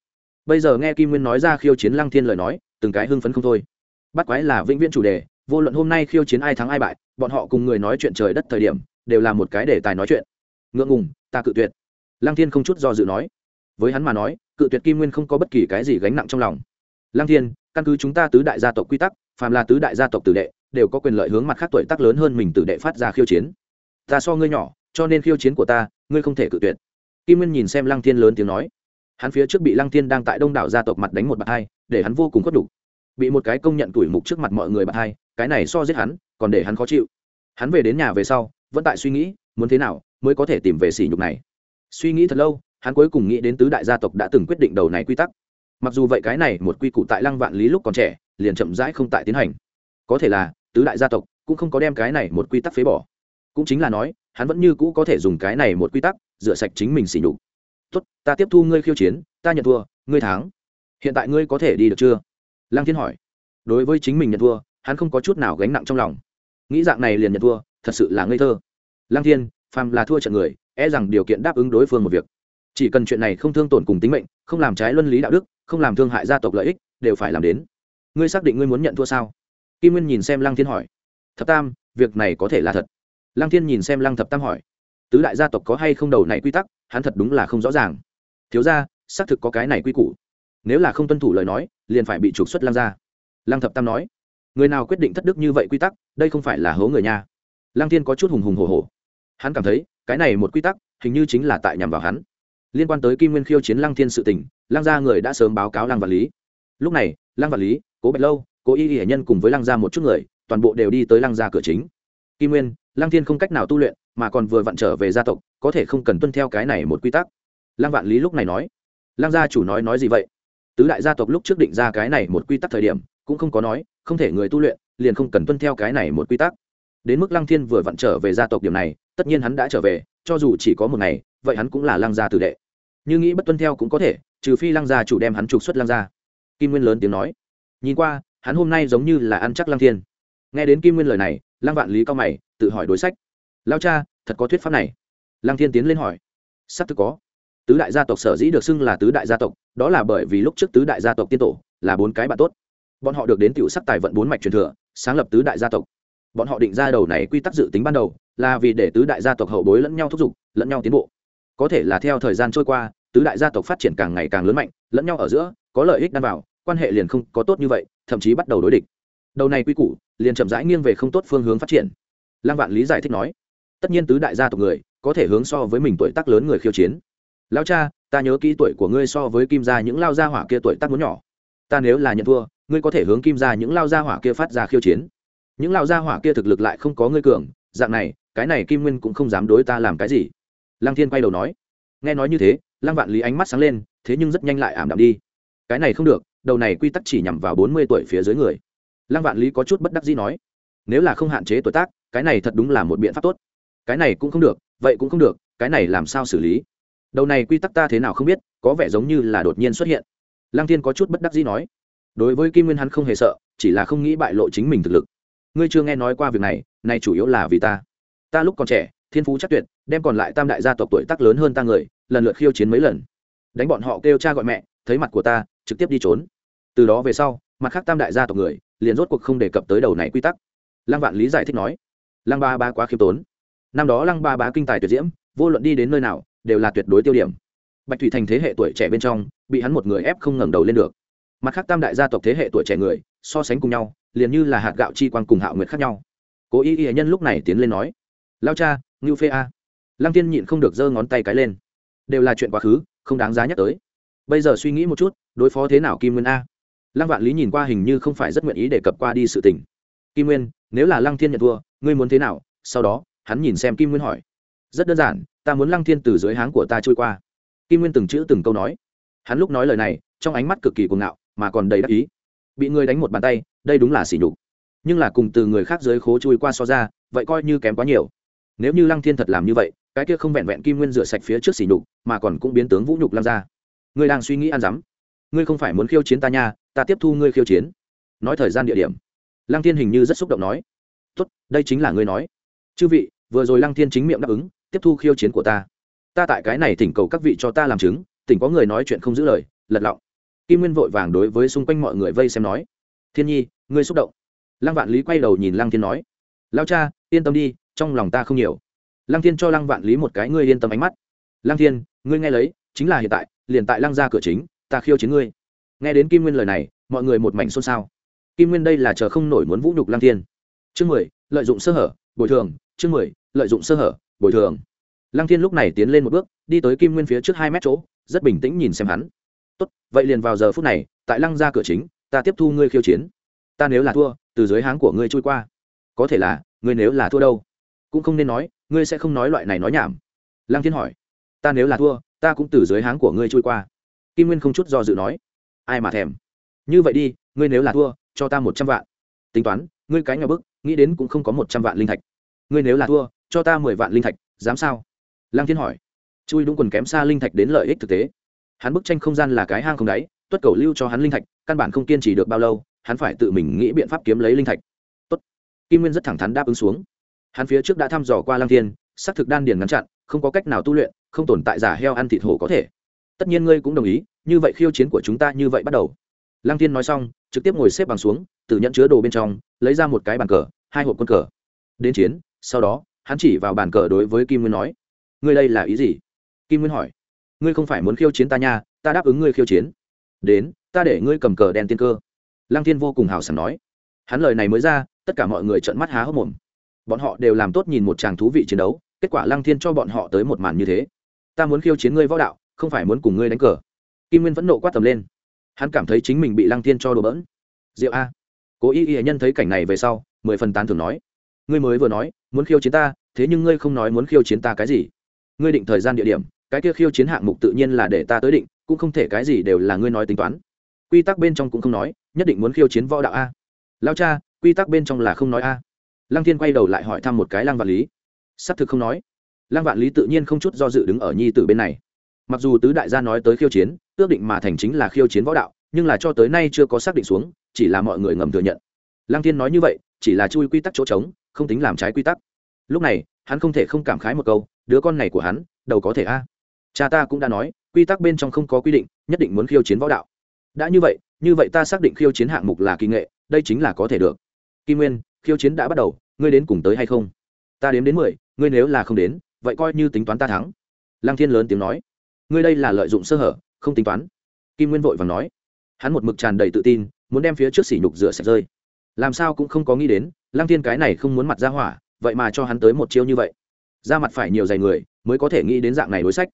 Bây giờ nghe kim nguyên nói ra khiêu chiến lăng thiên lời nói, từng cái hưng phấn không thôi. Bắt quái là vĩnh viễn chủ đề, vô luận hôm nay khiêu chiến ai thắng ai bại, bọn họ cùng người nói chuyện trời đất thời điểm, đều là một cái đề tài nói chuyện. Ngượng ngùng, ta cự tuyệt lăng thiên không chút do dự nói. Với hắn mà nói, cự tuyệt kim nguyên không có bất kỳ cái gì gánh nặng trong lòng. Lăng thiên, căn cứ chúng ta tứ đại gia tộc quy tắc, phàm là tứ đại gia tộc tử đệ, đều có quyền lợi hướng mặt khác tuổi tác lớn hơn mình tử đệ phát ra khiêu chiến. Ta so ngươi nhỏ, cho nên khiêu chiến của ta, ngươi không thể cự tuyệt. Kim nguyên nhìn xem lăng thiên lớn tiếng nói. Hắn phía trước bị lăng thiên đang tại đông đảo gia tộc mặt đánh một bạt hai, để hắn vô cùng khuất đủ. bị một cái công nhận tuổi mục trước mặt mọi người bạt hai, cái này so giết hắn, còn để hắn khó chịu. Hắn về đến nhà về sau, vẫn tại suy nghĩ, muốn thế nào mới có thể tìm về sỉ nhục này suy nghĩ thật lâu, hắn cuối cùng nghĩ đến tứ đại gia tộc đã từng quyết định đầu này quy tắc. Mặc dù vậy cái này một quy củ tại lăng vạn lý lúc còn trẻ, liền chậm rãi không tại tiến hành. Có thể là, tứ đại gia tộc cũng không có đem cái này một quy tắc phế bỏ. Cũng chính là nói, hắn vẫn như cũ có thể dùng cái này một quy tắc rửa sạch chính mình xỉ nhục. Tốt, ta tiếp thu ngươi khiêu chiến, ta nhận thua, ngươi thắng. Hiện tại ngươi có thể đi được chưa? Lăng thiên hỏi. Đối với chính mình nhận thua, hắn không có chút nào gánh nặng trong lòng. Nghĩ dạng này liền nhận thua, thật sự là ngây thơ. Lăng thiên, phàm là thua trận người e rằng điều kiện đáp ứng đối phương một việc. Chỉ cần chuyện này không thương tổn cùng tính mệnh, không làm trái luân lý đạo đức, không làm thương hại gia tộc lợi ích, đều phải làm đến. Ngươi xác định ngươi muốn nhận thua sao? Kim nguyên nhìn xem lăng thiên hỏi. Thập tam, việc này có thể là thật. Lăng thiên nhìn xem lăng thập tam hỏi. Tứ đại gia tộc có hay không đầu này quy tắc, hắn thật đúng là không rõ ràng. Thiếu ra xác thực có cái này quy củ. Nếu là không tuân thủ lời nói, liền phải bị trục xuất lăng ra lăng thập tam nói. Người nào quyết định thất đức như vậy quy tắc, đây không phải là hố người nha lăng thiên có chút hùng hùng hồ hồ hắn cảm thấy cái này một quy tắc, hình như chính là tại nhằm vào hắn. Liên quan tới kim nguyên khiêu chiến lăng thiên sự tình, lăng gia người đã sớm báo cáo lăng vật lý. Lúc này, lăng vật lý, cố bạch lâu, cố y hệ nhân cùng với lăng gia một chút người, toàn bộ đều đi tới lăng gia cửa chính. Kim nguyên, lăng thiên không cách nào tu luyện, mà còn vừa vặn trở về gia tộc, có thể không cần tuân theo cái này một quy tắc. Lăng vạn lý lúc này nói, lăng gia chủ nói nói gì vậy? Tứ đại gia tộc lúc trước định ra cái này một quy tắc thời điểm, cũng không có nói, không thể người tu luyện, liền không cần tuân theo cái này một quy tắc. Đến mức lăng thiên vừa vặn trở về gia tộc điểm này tất nhiên hắn đã trở về, cho dù chỉ có một ngày, vậy hắn cũng là lăng gia tử đệ. Như nghĩ bất tuân theo cũng có thể, trừ phi lăng gia chủ đem hắn trục xuất lăng gia. Kim nguyên lớn tiếng nói. Nhìn qua, hắn hôm nay giống như là ăn chắc lăng thiên. Nghe đến kim nguyên lời này, lăng vạn lý cao mày, tự hỏi đối sách. Lao cha, thật có thuyết pháp này. Lăng thiên tiến lên hỏi. Sắp thực có. Tứ đại gia tộc sở dĩ được xưng là tứ đại gia tộc, đó là bởi vì lúc trước tứ đại gia tộc tiên tổ là bốn cái bạn tốt. Bọn họ được đến tiểu sắc tài vận bốn mạch truyền thừa, sáng lập tứ đại gia tộc. Bọn họ định ra đầu này quy tắc dự tính ban đầu là vì để tứ đại gia tộc hậu bối lẫn nhau thúc giục, lẫn nhau tiến bộ. Có thể là theo thời gian trôi qua, tứ đại gia tộc phát triển càng ngày càng lớn mạnh, lẫn nhau ở giữa, có lợi ích đan vào, quan hệ liền không có tốt như vậy, thậm chí bắt đầu đối địch. Đầu này quy củ, liền chậm rãi nghiêng về không tốt phương hướng phát triển. Lăng vạn lý giải thích nói, tất nhiên tứ đại gia tộc người, có thể hướng so với mình tuổi tác lớn người khiêu chiến. Lao cha, ta nhớ kỹ tuổi của ngươi so với kim gia những lao gia hỏa kia tuổi tác muốn nhỏ. Ta nếu là nhận thua, ngươi có thể hướng kim gia những lao gia hỏa kia phát ra khiêu chiến. Những lao gia hỏa kia thực lực lại không có ngươi cường, dạng này cái này kim nguyên cũng không dám đối ta làm cái gì. Lăng thiên quay đầu nói, nghe nói như thế, lăng vạn lý ánh mắt sáng lên, thế nhưng rất nhanh lại ảm đạm đi. Cái này không được, đầu này quy tắc chỉ nhằm vào bốn mươi tuổi phía dưới người. Lăng vạn lý có chút bất đắc dĩ nói, nếu là không hạn chế tuổi tác, cái này thật đúng là một biện pháp tốt. Cái này cũng không được, vậy cũng không được, cái này làm sao xử lý? Đầu này quy tắc ta thế nào không biết, có vẻ giống như là đột nhiên xuất hiện. Lăng thiên có chút bất đắc dĩ nói, đối với kim nguyên hắn không hề sợ, chỉ là không nghĩ bại lộ chính mình thực lực. Ngươi chưa nghe nói qua việc này này chủ yếu là vì ta ta lúc còn trẻ, thiên phú chắc tuyệt, đem còn lại tam đại gia tộc tuổi tác lớn hơn ta người, lần lượt khiêu chiến mấy lần. Đánh bọn họ kêu cha gọi mẹ, thấy mặt của ta, trực tiếp đi trốn. Từ đó về sau, mặt khác tam đại gia tộc người, liền rốt cuộc không đề cập tới đầu này quy tắc. Lăng vạn lý giải thích nói, lăng ba ba quá khiêm tốn. Năm đó lăng ba ba kinh tài tuyệt diễm, vô luận đi đến nơi nào, đều là tuyệt đối tiêu điểm. Bạch thủy thành thế hệ tuổi trẻ bên trong, bị hắn một người ép không ngẩng đầu lên được. Mặt khác tam đại gia tộc thế hệ tuổi trẻ người, so sánh cùng nhau, liền như là hạt gạo chi quan cùng hạo nguyệt khác nhau. Cố ý y nhân lúc này tiến lên nói lao cha, ngưu phê a. Lăng tiên nhịn không được giơ ngón tay cái lên. Đều là chuyện quá khứ, không đáng giá nhắc tới. Bây giờ suy nghĩ một chút, đối phó thế nào kim nguyên a? Lăng vạn lý nhìn qua hình như không phải rất nguyện ý để cập qua đi sự tình. Kim nguyên, nếu là lăng thiên nhận thua, ngươi muốn thế nào? Sau đó, hắn nhìn xem kim nguyên hỏi. Rất đơn giản, ta muốn lăng thiên từ dưới háng của ta trôi qua. Kim nguyên từng chữ từng câu nói. Hắn lúc nói lời này, trong ánh mắt cực kỳ cuồng ngạo, mà còn đầy đắc ý. Bị người đánh một bàn tay, đây đúng là xỉ nhục. Nhưng là cùng từ người khác dưới khố chui qua so ra, vậy coi như kém quá nhiều nếu như lăng thiên thật làm như vậy, cái kia không vẹn vẹn kim nguyên rửa sạch phía trước xỉ nhục, mà còn cũng biến tướng vũ nhục lăng ra ngươi đang suy nghĩ ăn dám. Ngươi không phải muốn khiêu chiến ta nha, ta tiếp thu ngươi khiêu chiến. Nói thời gian địa điểm. Lăng thiên hình như rất xúc động nói. Tốt, đây chính là ngươi nói. Chư vị, vừa rồi lăng thiên chính miệng đáp ứng, tiếp thu khiêu chiến của ta. Ta tại cái này thỉnh cầu các vị cho ta làm chứng, tỉnh có người nói chuyện không giữ lời, lật lọng. Kim nguyên vội vàng đối với xung quanh mọi người vây xem nói. Thiên nhi, ngươi xúc động. Lăng vạn lý quay đầu nhìn lăng thiên nói. Lao cha, yên tâm đi trong lòng ta không nhiều. Lăng thiên cho lăng vạn lý một cái ngươi yên tâm ánh mắt. Lăng thiên, ngươi nghe lấy, chính là hiện tại, liền tại lăng ra cửa chính, ta khiêu chiến ngươi. Nghe đến kim nguyên lời này, mọi người một mảnh xôn xao. Kim nguyên đây là chờ không nổi muốn vũ nhục lăng thiên. Chương mười, lợi dụng sơ hở, bồi thường. Chương mười, lợi dụng sơ hở, bồi thường. Lăng thiên lúc này tiến lên một bước, đi tới kim nguyên phía trước hai mét chỗ, rất bình tĩnh nhìn xem hắn. Tốt, vậy liền vào giờ phút này, tại lăng ra cửa chính, ta tiếp thu ngươi khiêu chiến. Ta nếu là thua, từ dưới háng của ngươi trôi qua. Có thể là, ngươi nếu là thua đâu? Cũng không nên nói, ngươi sẽ không nói loại này nói nhảm. Lăng thiên hỏi, ta nếu là thua, ta cũng từ dưới háng của ngươi trôi qua. Kim nguyên không chút do dự nói, ai mà thèm. Như vậy đi, ngươi nếu là thua, cho ta một trăm vạn. Tính toán, ngươi cái nhỏ bức, nghĩ đến cũng không có một trăm vạn linh thạch. Ngươi nếu là thua, cho ta mười vạn linh thạch, dám sao? Lăng thiên hỏi, chui đúng quần kém xa linh thạch đến lợi ích thực tế. Hắn bức tranh không gian là cái hang không đáy, tuất cầu lưu cho hắn linh thạch, căn bản không kiên trì được bao lâu, hắn phải tự mình nghĩ biện pháp kiếm lấy linh thạch. Tốt. kim nguyên rất thẳng thắn đáp ứng xuống hắn phía trước đã thăm dò qua lăng thiên, xác thực đan điền ngăn chặn, không có cách nào tu luyện, không tồn tại giả heo ăn thịt hổ có thể. Tất nhiên ngươi cũng đồng ý, như vậy khiêu chiến của chúng ta như vậy bắt đầu. Lăng thiên nói xong, trực tiếp ngồi xếp bằng xuống từ nhận chứa đồ bên trong, lấy ra một cái bàn cờ, hai hộp quân cờ. Đến chiến, sau đó, hắn chỉ vào bàn cờ đối với kim nguyên nói, ngươi đây là ý gì? Kim nguyên hỏi, ngươi không phải muốn khiêu chiến ta nha, ta đáp ứng ngươi khiêu chiến. Đến, ta để ngươi cầm cờ đen tiên cơ. Lăng thiên vô cùng hào sảng nói. Hắn lời này mới ra, tất cả mọi người trợn mắt há hốc mồm bọn họ đều làm tốt nhìn một chàng thú vị chiến đấu, kết quả lăng thiên cho bọn họ tới một màn như thế. Ta muốn khiêu chiến ngươi võ đạo, không phải muốn cùng ngươi đánh cờ. Kim nguyên vẫn nộ quát tầm lên. Hắn cảm thấy chính mình bị lăng thiên cho đùa bỡn. Diệu a. Cố ý y nhân thấy cảnh này về sau, mười phần tán thường nói. Ngươi mới vừa nói, muốn khiêu chiến ta, thế nhưng ngươi không nói muốn khiêu chiến ta cái gì. Ngươi định thời gian địa điểm, cái kia khiêu chiến hạng mục tự nhiên là để ta tới định, cũng không thể cái gì đều là ngươi nói tính toán. Quy tắc bên trong cũng không nói, nhất định muốn khiêu chiến võ đạo a. Lao cha, quy tắc bên trong là không nói a lăng thiên quay đầu lại hỏi thăm một cái lăng vạn lý. S ắ c thực không nói. Lăng vạn lý tự nhiên không chút do dự đứng ở nhi t bên này. Mặc dù tứ đại gia nói tới khiêu chiến, ước định mà thành chính là khiêu chiến võ đạo, nhưng là cho tới nay chưa có xác định xuống, chỉ là mọi người ngầm thừa nhận. Lăng thiên nói như vậy, chỉ là chui quy tắc chỗ trống, không tính làm trái quy tắc. Lúc này, hắn không thể không cảm khái một câu, đứa con này của hắn, đâu có thể a. Cha ta cũng đã nói, quy tắc bên trong không có quy định, nhất định muốn khiêu chiến võ đạo. Đã như vậy như vậy ta xác định khiêu chiến hạng mục là kỳ nghệ, đây chính là có thể được. Kim nguyên khiêu chiến đã bắt đầu, ngươi đến cùng tới hay không? Ta đếm đến mười, ngươi nếu là không đến, vậy coi như tính toán ta thắng. Lăng thiên lớn tiếng nói. Ngươi đây là lợi dụng sơ hở, không tính toán. Kim nguyên vội vàng nói. Hắn một mực tràn đầy tự tin, muốn đem phía trước sỉ nhục rửa sạch rơi. Làm sao cũng không có nghĩ đến, lăng thiên cái này không muốn mặt ra hỏa, vậy mà cho hắn tới một chiêu như vậy. Ra mặt phải nhiều dày người, mới có thể nghĩ đến dạng này đối sách.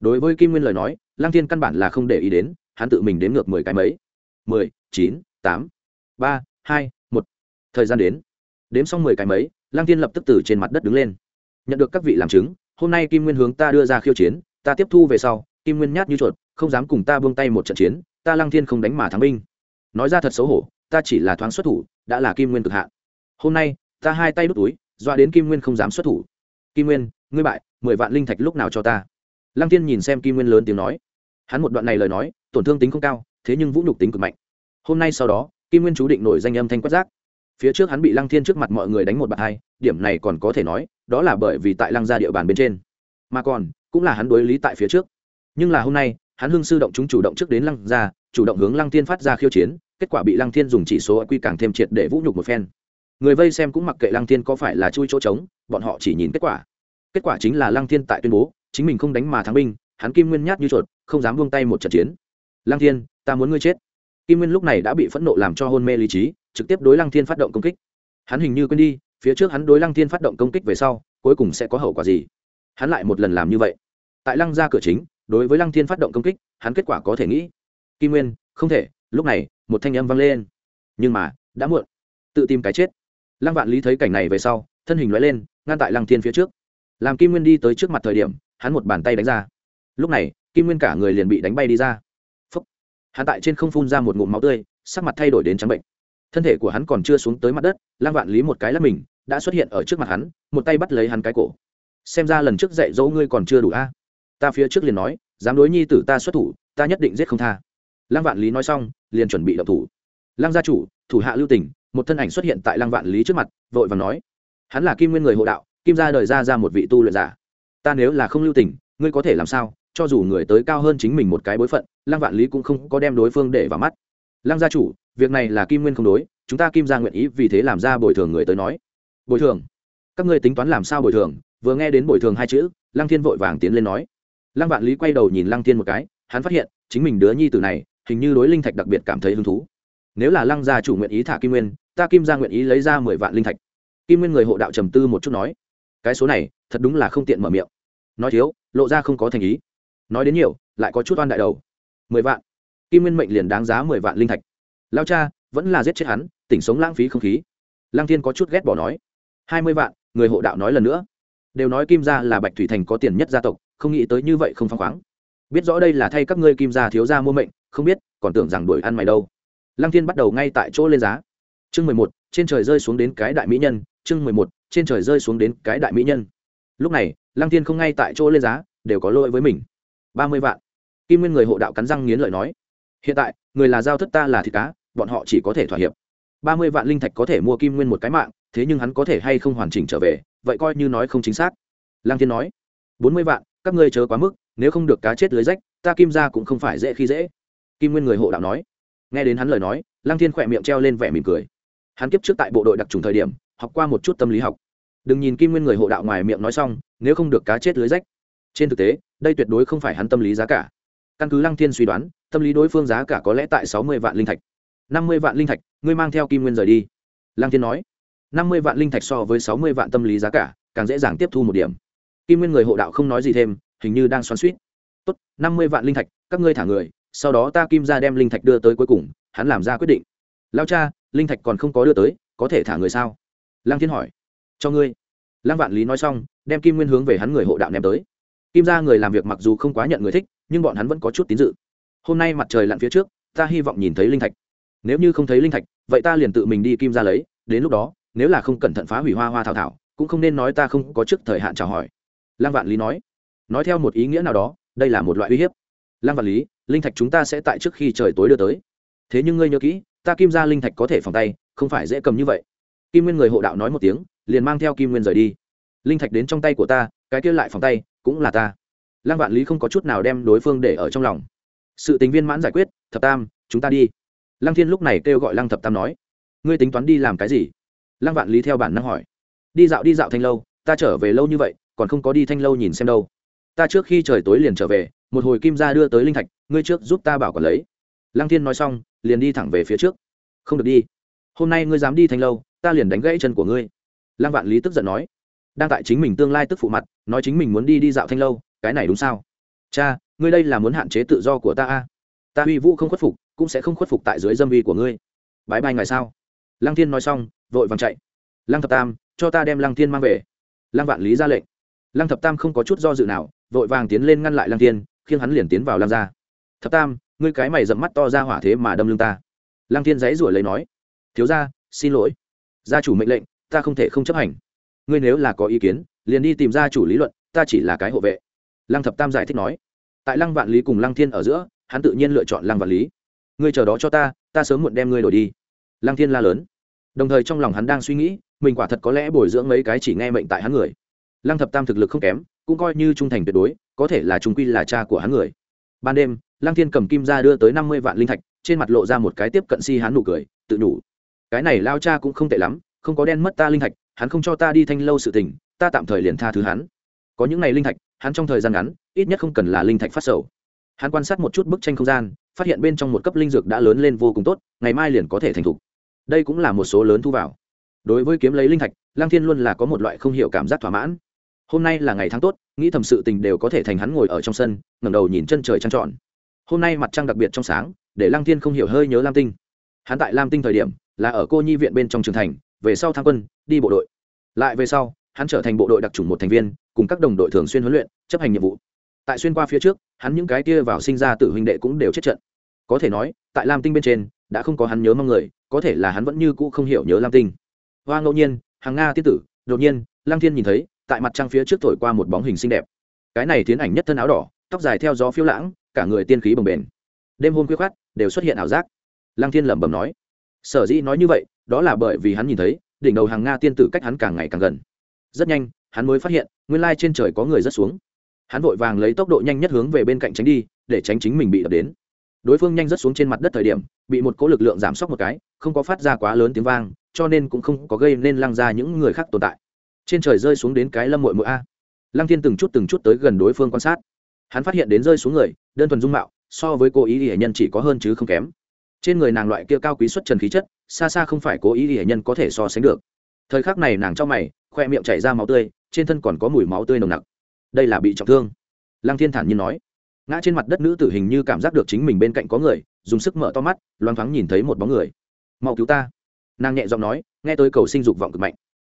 Đối với kim nguyên lời nói, lăng thiên căn bản là không để ý đến, hắn tự mình đếm ngược mười cái mấy. mười, chín, tám, ba, hai, một. Thời gian đến đếm xong mười cái mấy, lăng thiên lập tức từ trên mặt đất đứng lên. Nhận được các vị làm chứng, hôm nay kim nguyên hướng ta đưa ra khiêu chiến, ta tiếp thu về sau, kim nguyên nhát như chuột, không dám cùng ta buông tay một trận chiến, ta lăng thiên không đánh mà thắng binh. Nói ra thật xấu hổ, ta chỉ là thoáng xuất thủ, đã là kim nguyên cực hạn. Hôm nay, ta hai tay đút túi doa đến kim nguyên không dám xuất thủ. Kim nguyên, ngươi bại, mười vạn linh thạch lúc nào cho ta? Lăng tiên nhìn xem kim nguyên lớn tiếng nói. Hắn một đoạn này lời nói, tổn thương tính không cao, thế nhưng vũ nhục tính cực mạnh. Hôm nay sau đó, kim nguyên chú định nổi danh âm thanh quát giác phía trước hắn bị lăng thiên trước mặt mọi người đánh một bạt hai, điểm này còn có thể nói, đó là bởi vì tại lăng Gia địa bàn bên trên. Mà còn, cũng là hắn đối lý tại phía trước. Nhưng là hôm nay, hắn hưng sư động chúng chủ động trước đến lăng Gia, chủ động hướng lăng thiên phát ra khiêu chiến, kết quả bị lăng thiên dùng chỉ số quy càng thêm triệt để vũ nhục một phen. Người vây xem cũng mặc kệ lăng thiên có phải là chui chỗ trống, bọn họ chỉ nhìn kết quả. Kết quả chính là lăng thiên tại tuyên bố, chính mình không đánh mà thắng binh, hắn kim nguyên nhát như chuột, không dám buông tay một trận chiến. Lăng thiên, ta muốn ngươi chết. Kim nguyên lúc này đã bị phẫn nộ làm cho hôn mê lý trí trực tiếp đối lăng thiên phát động công kích. Hắn hình như quên đi, phía trước hắn đối lăng thiên phát động công kích về sau, cuối cùng sẽ có hậu quả gì? Hắn lại một lần làm như vậy. Tại lăng ra cửa chính, đối với lăng thiên phát động công kích, hắn kết quả có thể nghĩ. Kim nguyên, không thể, lúc này, một thanh âm vang lên. Nhưng mà, đã muộn. Tự tìm cái chết. Lăng vạn lý thấy cảnh này về sau, thân hình loại lên, ngăn tại lăng thiên phía trước. Làm kim nguyên đi tới trước mặt thời điểm, hắn một bàn tay đánh ra. Lúc này, kim nguyên cả người liền bị đánh bay đi ra. Phúc. hắn tại trên không phun ra một ngụm máu tươi, sắc mặt thay đổi đến trắng bệnh thân thể của hắn còn chưa xuống tới mặt đất, lang vạn lý một cái là mình, đã xuất hiện ở trước mặt hắn, một tay bắt lấy hắn cái cổ. Xem ra lần trước dạy dỗ ngươi còn chưa đủ a. Ta phía trước liền nói, dám đối nhi tử ta xuất thủ, ta nhất định giết không tha. Lang vạn lý nói xong, liền chuẩn bị động thủ. Lang gia chủ, thủ hạ lưu tỉnh một thân ảnh xuất hiện tại lang vạn lý trước mặt, vội vàng nói. Hắn là kim nguyên người hộ đạo, kim gia đời ra ra một vị tu luyện giả. Ta nếu là không lưu tình, ngươi có thể làm sao? Cho dù người tới cao hơn chính mình một cái bối phận lăng vạn lý cũng không có đem đối phương để vào mắt. Lăng gia chủ việc này là kim nguyên không đối, chúng ta kim gia nguyện ý vì thế làm ra bồi thường người tới nói. Bồi thường? Các ngươi tính toán làm sao bồi thường? Vừa nghe đến bồi thường hai chữ, lăng thiên vội vàng tiến lên nói. Lăng vạn lý quay đầu nhìn lăng thiên một cái, hắn phát hiện, chính mình đứa nhi tử này, hình như đối linh thạch đặc biệt cảm thấy hứng thú. Nếu là lăng gia chủ nguyện ý thả kim nguyên, ta kim gia nguyện ý lấy ra mười vạn linh thạch. Kim nguyên người hộ đạo trầm tư một chút nói. Cái số này, thật đúng là không tiện mở miệng. Nói thiếu, lộ ra không có thành ý. Nói đến nhiều, lại có chút oan đại đầu. Mười vạn. Kim nguyên mệnh liền đáng giá mười vạn linh thạch lao cha, vẫn là giết chết hắn, tỉnh sống lãng phí không khí. Lăng thiên có chút ghét bỏ nói. Hai mươi vạn, người hộ đạo nói lần nữa. Đều nói kim gia là bạch thủy thành có tiền nhất gia tộc, không nghĩ tới như vậy không phăng khoáng. Biết rõ đây là thay các ngươi kim gia thiếu gia mua mệnh, không biết, còn tưởng rằng đuổi ăn mày đâu. Lăng thiên bắt đầu ngay tại chỗ lên giá. Chương mười một, trên trời rơi xuống đến cái đại mỹ nhân. Chương mười một, trên trời rơi xuống đến cái đại mỹ nhân. Lúc này, lăng thiên không ngay tại chỗ lên giá, đều có lỗi với mình. Ba mươi vạn. Kim nguyên người hộ đạo cắn răng nghiến lợi nói. Hiện tại, người là giao thất ta là thịt cá bọn họ chỉ có thể thỏa hiệp. Ba mươi vạn linh thạch có thể mua kim nguyên một cái mạng, thế nhưng hắn có thể hay không hoàn chỉnh trở về, vậy coi như nói không chính xác. Lăng thiên nói, bốn mươi vạn, các ngươi chớ quá mức, nếu không được cá chết lưới rách, ta kim ra cũng không phải dễ khi dễ. Kim nguyên người hộ đạo nói. Nghe đến hắn lời nói, lăng thiên khỏe miệng treo lên vẻ mỉm cười. Hắn kiếp trước tại bộ đội đặc trùng thời điểm, học qua một chút tâm lý học. Đừng nhìn kim nguyên người hộ đạo ngoài miệng nói xong, nếu không được cá chết lưới rách. Trên thực tế, đây tuyệt đối không phải hắn tâm lý giá cả. Căn cứ lăng thiên suy đoán, tâm lý đối phương giá cả có lẽ tại sáu mươi vạn linh thạch năm mươi vạn linh thạch, ngươi mang theo kim nguyên rời đi. Lăng thiên nói. Năm mươi vạn linh thạch so với sáu mươi vạn tâm lý giá cả, càng dễ dàng tiếp thu một điểm. Kim nguyên người hộ đạo không nói gì thêm, hình như đang xoắn suýt tốt, năm mươi vạn linh thạch, các ngươi thả người, sau đó ta kim ra đem linh thạch đưa tới cuối cùng, hắn làm ra quyết định. Lao cha, linh thạch còn không có đưa tới, có thể thả người sao? Lăng thiên hỏi. Cho ngươi. Lăng vạn lý nói xong, đem kim nguyên hướng về hắn người hộ đạo ném tới. Kim ra người làm việc mặc dù không quá nhận người thích, nhưng bọn hắn vẫn có chút tín dự. Hôm nay mặt trời lặn phía trước, ta hy vọng nhìn thấy linh thạch nếu như không thấy linh thạch, vậy ta liền tự mình đi kim ra lấy, đến lúc đó, nếu là không cẩn thận phá hủy hoa hoa thảo thảo, cũng không nên nói ta không có trước thời hạn chào hỏi. Lăng vạn lý nói. Nói theo một ý nghĩa nào đó, đây là một loại uy hiếp. Lăng vạn lý, linh thạch chúng ta sẽ tại trước khi trời tối đưa tới. Thế nhưng ngươi nhớ kỹ, ta kim ra linh thạch có thể phòng tay, không phải dễ cầm như vậy. Kim nguyên người hộ đạo nói một tiếng, liền mang theo kim nguyên rời đi. Linh thạch đến trong tay của ta, cái kia lại phòng tay, cũng là ta. Lăng vạn lý không có chút nào đem đối phương để ở trong lòng. Sự tình viên mãn giải quyết, thập tam, chúng ta đi lăng thiên lúc này kêu gọi lăng thập tam nói, ngươi tính toán đi làm cái gì? Lăng vạn lý theo bản năng hỏi, đi dạo đi dạo thanh lâu, ta trở về lâu như vậy, còn không có đi thanh lâu nhìn xem đâu. Ta trước khi trời tối liền trở về, một hồi kim ra đưa tới linh thạch, ngươi trước giúp ta bảo còn lấy. Lăng thiên nói xong, liền đi thẳng về phía trước. Không được đi. Hôm nay ngươi dám đi thanh lâu, ta liền đánh gãy chân của ngươi. Lăng vạn lý tức giận nói, đang tại chính mình tương lai tức phụ mặt, nói chính mình muốn đi đi dạo thanh lâu, cái này đúng sao? Cha, ngươi đây là muốn hạn chế tự do của ta a? Ta uy vũ không khuất phục cũng sẽ không khuất phục tại dưới dâm uy của ngươi. Bãi bay ngày sao? Lăng thiên nói xong, vội vàng chạy. Lăng thập tam, cho ta đem lăng thiên mang về. Lăng vạn lý ra lệnh. Lăng thập tam không có chút do dự nào, vội vàng tiến lên ngăn lại lăng thiên, khiến hắn liền tiến vào lăng ra thập tam, ngươi cái mày dẫm mắt to ra hỏa thế mà đâm lưng ta. Lăng thiên giấy rủi lấy nói. Thiếu ra xin lỗi. Gia chủ mệnh lệnh, ta không thể không chấp hành. Ngươi nếu là có ý kiến, liền đi tìm gia chủ lý luận, ta chỉ là cái hộ vệ. Lăng thập tam giải thích nói. Tại lăng vạn lý cùng lăng thiên ở giữa, hắn tự nhiên lựa chọn lăng vạn lý ngươi chờ đó cho ta ta sớm muộn đem ngươi đổi đi. Lăng thiên la lớn. Đồng thời trong lòng hắn đang suy nghĩ, mình quả thật có lẽ bồi dưỡng mấy cái chỉ nghe mệnh tại hắn người. Lăng thập tam thực lực không kém, cũng coi như trung thành tuyệt đối, có thể là trung quy là cha của hắn người. Ban đêm, lăng thiên cầm kim ra đưa tới năm mươi vạn linh thạch, trên mặt lộ ra một cái tiếp cận si hắn nụ cười, tự đủ cái này lao cha cũng không tệ lắm, không có đen mất ta linh thạch, hắn không cho ta đi thanh lâu sự tình, ta tạm thời liền tha thứ hắn. Có những ngày linh thạch, hắn trong thời gian ngắn, ít nhất không cần là linh thạch phát sầu. Hắn quan sát một chút bức tranh không gian phát hiện bên trong một cấp linh dược đã lớn lên vô cùng tốt, ngày mai liền có thể thành thục. Đây cũng là một số lớn thu vào. Đối với kiếm lấy linh thạch lang thiên luôn là có một loại không hiểu cảm giác thỏa mãn. Hôm nay là ngày tháng tốt, nghĩ thầm sự tình đều có thể thành hắn ngồi ở trong sân, ngẩng đầu nhìn chân trời trăng trọn hôm nay mặt trăng đặc biệt trong sáng, để lang thiên không hiểu hơi nhớ lam tinh. Hắn tại lam tinh thời điểm, là ở cô nhi viện bên trong trường thành, về sau tham quân, đi bộ đội. Lại về sau, hắn trở thành bộ đội đặc trùng một thành viên, cùng các đồng đội thường xuyên huấn luyện, chấp hành nhiệm vụ tại xuyên qua phía trước, hắn những cái kia vào sinh ra tử huynh đệ cũng đều chết trận. Có thể nói, tại lam tinh bên trên, đã không có hắn nhớ mong người, có thể là hắn vẫn như cũ không hiểu nhớ lam tinh. Hoa ngẫu nhiên, hàng nga tiết tử, đột nhiên, lăng thiên nhìn thấy, tại mặt trăng phía trước thổi qua một bóng hình xinh đẹp. Cái này tiến ảnh nhất thân áo đỏ, tóc dài theo gió phiêu lãng, cả người tiên khí bồng bềnh. Đêm hôm khuya khát đều xuất hiện ảo giác. Lăng thiên lẩm bẩm nói, sở dĩ nói như vậy, đó là bởi vì hắn nhìn thấy, đỉnh đầu hàng nga tiên tử cách hắn càng ngày càng gần. Rất nhanh, hắn mới phát hiện, nguyên lai trên trời có người rất xuống hắn vội vàng lấy tốc độ nhanh nhất hướng về bên cạnh tránh đi, để tránh chính mình bị đập đến. Đối phương nhanh rất xuống trên mặt đất thời điểm, bị một cỗ lực lượng giảm sốc một cái, không có phát ra quá lớn tiếng vang, cho nên cũng không có gây nên lăng ra những người khác tồn tại. Trên trời rơi xuống đến cái lâm mội mội a. Lăng thiên từng chút từng chút tới gần đối phương quan sát. Hắn phát hiện đến rơi xuống người, đơn thuần dung mạo, so với cô ý hệ nhân chỉ có hơn chứ không kém. Trên người nàng loại kia cao quý xuất trần khí chất, xa xa không phải cố ý hệ nhân có thể so sánh được. Thời khắc này nàng trong mày, khoe miệng chảy ra máu tươi, trên thân còn có mùi máu tươi nồng nặc đây là bị trọng thương. Lăng thiên thản nhiên nói. Ngã trên mặt đất nữ tử hình như cảm giác được chính mình bên cạnh có người, dùng sức mở to mắt, loang thoáng nhìn thấy một bóng người. Mau cứu ta. Nàng nhẹ giọng nói, nghe tới cầu sinh dục vọng cực mạnh.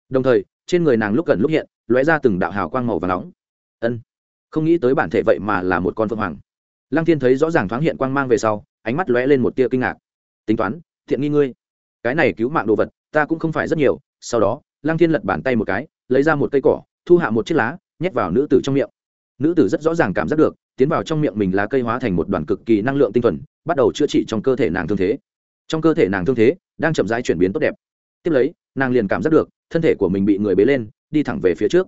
Đồng thời, trên người nàng lúc gần lúc hiện, lóe ra từng đạo hào quang màu và nóng. Ân, không nghĩ tới bản thể vậy mà là một con phượng hoàng. Lăng thiên thấy rõ ràng thoáng hiện quang mang về sau, ánh mắt lóe lên một tia kinh ngạc. Tính toán, thiện nghi ngươi. Cái này cứu mạng đồ vật, ta cũng không phải rất nhiều. Sau đó, lăng thiên lật bàn tay một cái, lấy ra một cây cỏ, thu hạ một chiếc lá nhét vào nữ tử trong miệng. Nữ tử rất rõ ràng cảm giác được, tiến vào trong miệng mình lá cây hóa thành một đoàn cực kỳ năng lượng tinh thuần, bắt đầu chữa trị trong cơ thể nàng thương thế. Trong cơ thể nàng thương thế đang chậm rãi chuyển biến tốt đẹp. Tiếp lấy, nàng liền cảm giác được, thân thể của mình bị người bế lên, đi thẳng về phía trước.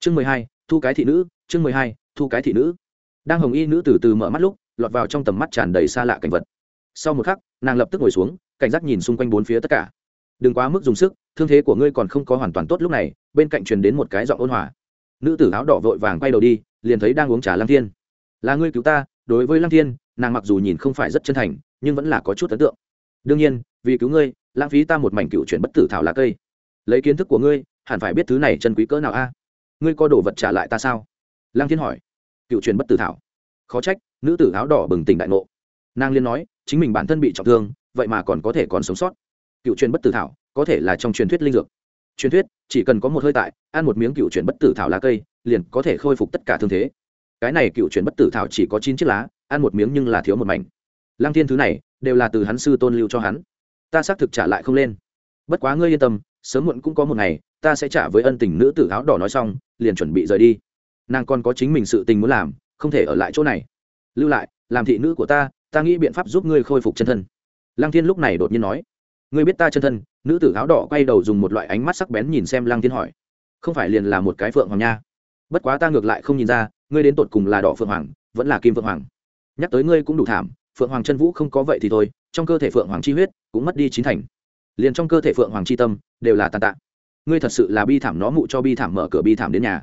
Chương mười hai, thu cái thị nữ, chương mười hai, thu cái thị nữ. Đang hồng y nữ từ từ mở mắt lúc, lọt vào trong tầm mắt tràn đầy xa lạ cảnh vật. Sau một khắc, nàng lập tức ngồi xuống, cảnh giác nhìn xung quanh bốn phía tất cả. Đừng quá mức dùng sức, thương thế của ngươi còn không có hoàn toàn tốt lúc này, bên cạnh truyền đến một cái giọng ôn hòa nữ tử áo đỏ vội vàng quay đầu đi, liền thấy đang uống trà lăng thiên. Là ngươi cứu ta, đối với lăng thiên, nàng mặc dù nhìn không phải rất chân thành, nhưng vẫn là có chút ấn tượng. Đương nhiên, vì cứu ngươi, lãng phí ta một mảnh cựu chuyển bất tử thảo lá cây. Lấy kiến thức của ngươi, hẳn phải biết thứ này chân quý cỡ nào a? À? Ngươi có đồ vật trả lại ta sao? Lăng thiên hỏi. Cựu truyền bất tử thảo. Khó trách, nữ tử áo đỏ bừng tỉnh đại ngộ. Nàng liên nói, chính mình bản thân bị trọng thương, vậy mà còn có thể còn sống sót. Cựu truyền bất tử thảo có thể là trong truyền thuyết linh dược truyền thuyết, chỉ cần có một hơi tại, ăn một miếng cựu truyền bất tử thảo lá cây, liền có thể khôi phục tất cả thương thế. Cái này cựu truyền bất tử thảo chỉ có chín chiếc lá, ăn một miếng nhưng là thiếu một mảnh. Lăng thiên thứ này, đều là từ hắn sư tôn lưu cho hắn. Ta xác thực trả lại không lên. Bất quá ngươi yên tâm, sớm muộn cũng có một ngày, ta sẽ trả với ân tình nữ tử áo đỏ nói xong, liền chuẩn bị rời đi. Nàng còn có chính mình sự tình muốn làm, không thể ở lại chỗ này. Lưu lại, làm thị nữ của ta ta nghĩ biện pháp giúp ngươi khôi phục chân thân. Lăng thiên lúc này đột nhiên nói ngươi biết ta chân thân, nữ tử áo đỏ quay đầu dùng một loại ánh mắt sắc bén nhìn xem lăng thiên hỏi. Không phải liền là một cái phượng hoàng nha. Bất quá ta ngược lại không nhìn ra, ngươi đến tột cùng là đỏ phượng hoàng, vẫn là kim phượng hoàng. Nhắc tới ngươi cũng đủ thảm, phượng hoàng chân vũ không có vậy thì thôi, trong cơ thể phượng hoàng chi huyết cũng mất đi chín thành. Liền trong cơ thể phượng hoàng chi tâm đều là tàn tạ. Ngươi thật sự là bi thảm nó mụ cho bi thảm mở cửa bi thảm đến nhà.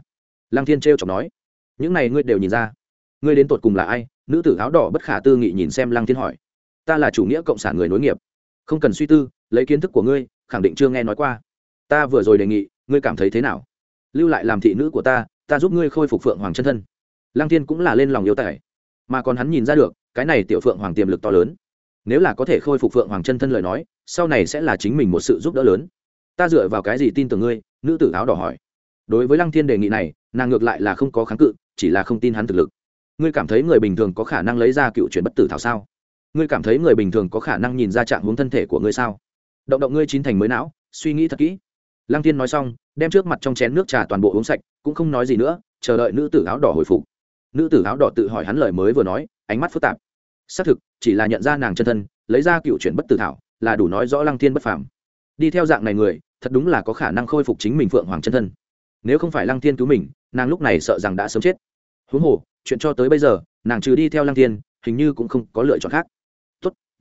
Lăng thiên trêu chọc nói. Những này ngươi đều nhìn ra. Ngươi đến tột cùng là ai? Nữ tử áo đỏ bất khả tư nghị nhìn xem lăng thiên hỏi. Ta là chủ nghĩa cộng sản người nối nghiệp không cần suy tư, lấy kiến thức của ngươi, khẳng định chưa nghe nói qua. Ta vừa rồi đề nghị, ngươi cảm thấy thế nào? Lưu lại làm thị nữ của ta ta giúp ngươi khôi phục phượng hoàng chân thân. Lăng thiên cũng là lên lòng yêu tài. Mà còn hắn nhìn ra được, cái này tiểu phượng hoàng tiềm lực to lớn. Nếu là có thể khôi phục phượng hoàng chân thân lời nói, sau này sẽ là chính mình một sự giúp đỡ lớn. Ta dựa vào cái gì tin tưởng ngươi? Nữ tử áo đỏ hỏi. Đối với lăng thiên đề nghị này, nàng ngược lại là không có kháng cự, chỉ là không tin hắn thực lực. Ngươi cảm thấy người bình thường có khả năng lấy ra cựu chuyển bất tử thảo sao? Ngươi cảm thấy người bình thường có khả năng nhìn ra trạng hướng thân thể của ngươi sao? Động động ngươi chín thành mới não, suy nghĩ thật kỹ. Lăng tiên nói xong, đem trước mặt trong chén nước trà toàn bộ uống sạch, cũng không nói gì nữa, chờ đợi nữ tử áo đỏ hồi phục. Nữ tử áo đỏ tự hỏi hắn lời mới vừa nói, ánh mắt phức tạp. Xác thực, chỉ là nhận ra nàng chân thân, lấy ra cựu chuyển bất tử thảo, là đủ nói rõ lăng thiên bất phàm. Đi theo dạng này người, thật đúng là có khả năng khôi phục chính mình phượng hoàng chân thân. Nếu không phải lăng thiên cứu mình, nàng lúc này sợ rằng đã sớm chết. Huống hồ, chuyện cho tới bây giờ, nàng trừ đi theo lăng thiên, hình như cũng không có lựa chọn khác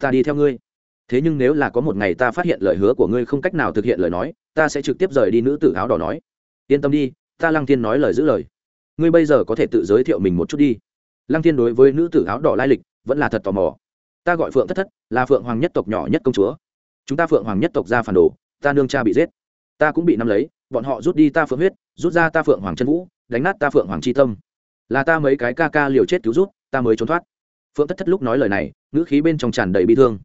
ta đi theo ngươi. Thế nhưng nếu là có một ngày ta phát hiện lời hứa của ngươi không cách nào thực hiện lời nói, ta sẽ trực tiếp rời đi nữ tử áo đỏ nói. Yên tâm đi, ta lăng thiên nói lời giữ lời. Ngươi bây giờ có thể tự giới thiệu mình một chút đi. Lăng thiên đối với nữ tử áo đỏ lai lịch vẫn là thật tò mò. Ta gọi phượng thất thất, là phượng hoàng nhất tộc nhỏ nhất công chúa. Chúng ta phượng hoàng nhất tộc ra phản đồ, ta nương cha bị giết. Ta cũng bị nắm lấy, bọn họ rút đi ta phượng huyết, rút ra ta phượng hoàng chân vũ, đánh nát ta phượng hoàng c tâm. Là ta mấy cái ca ca liều chết cứu rút ta mới trốn thoát phượng thất thất lúc nói lời này, ngữ khí bên trong tràn đầy bi thương.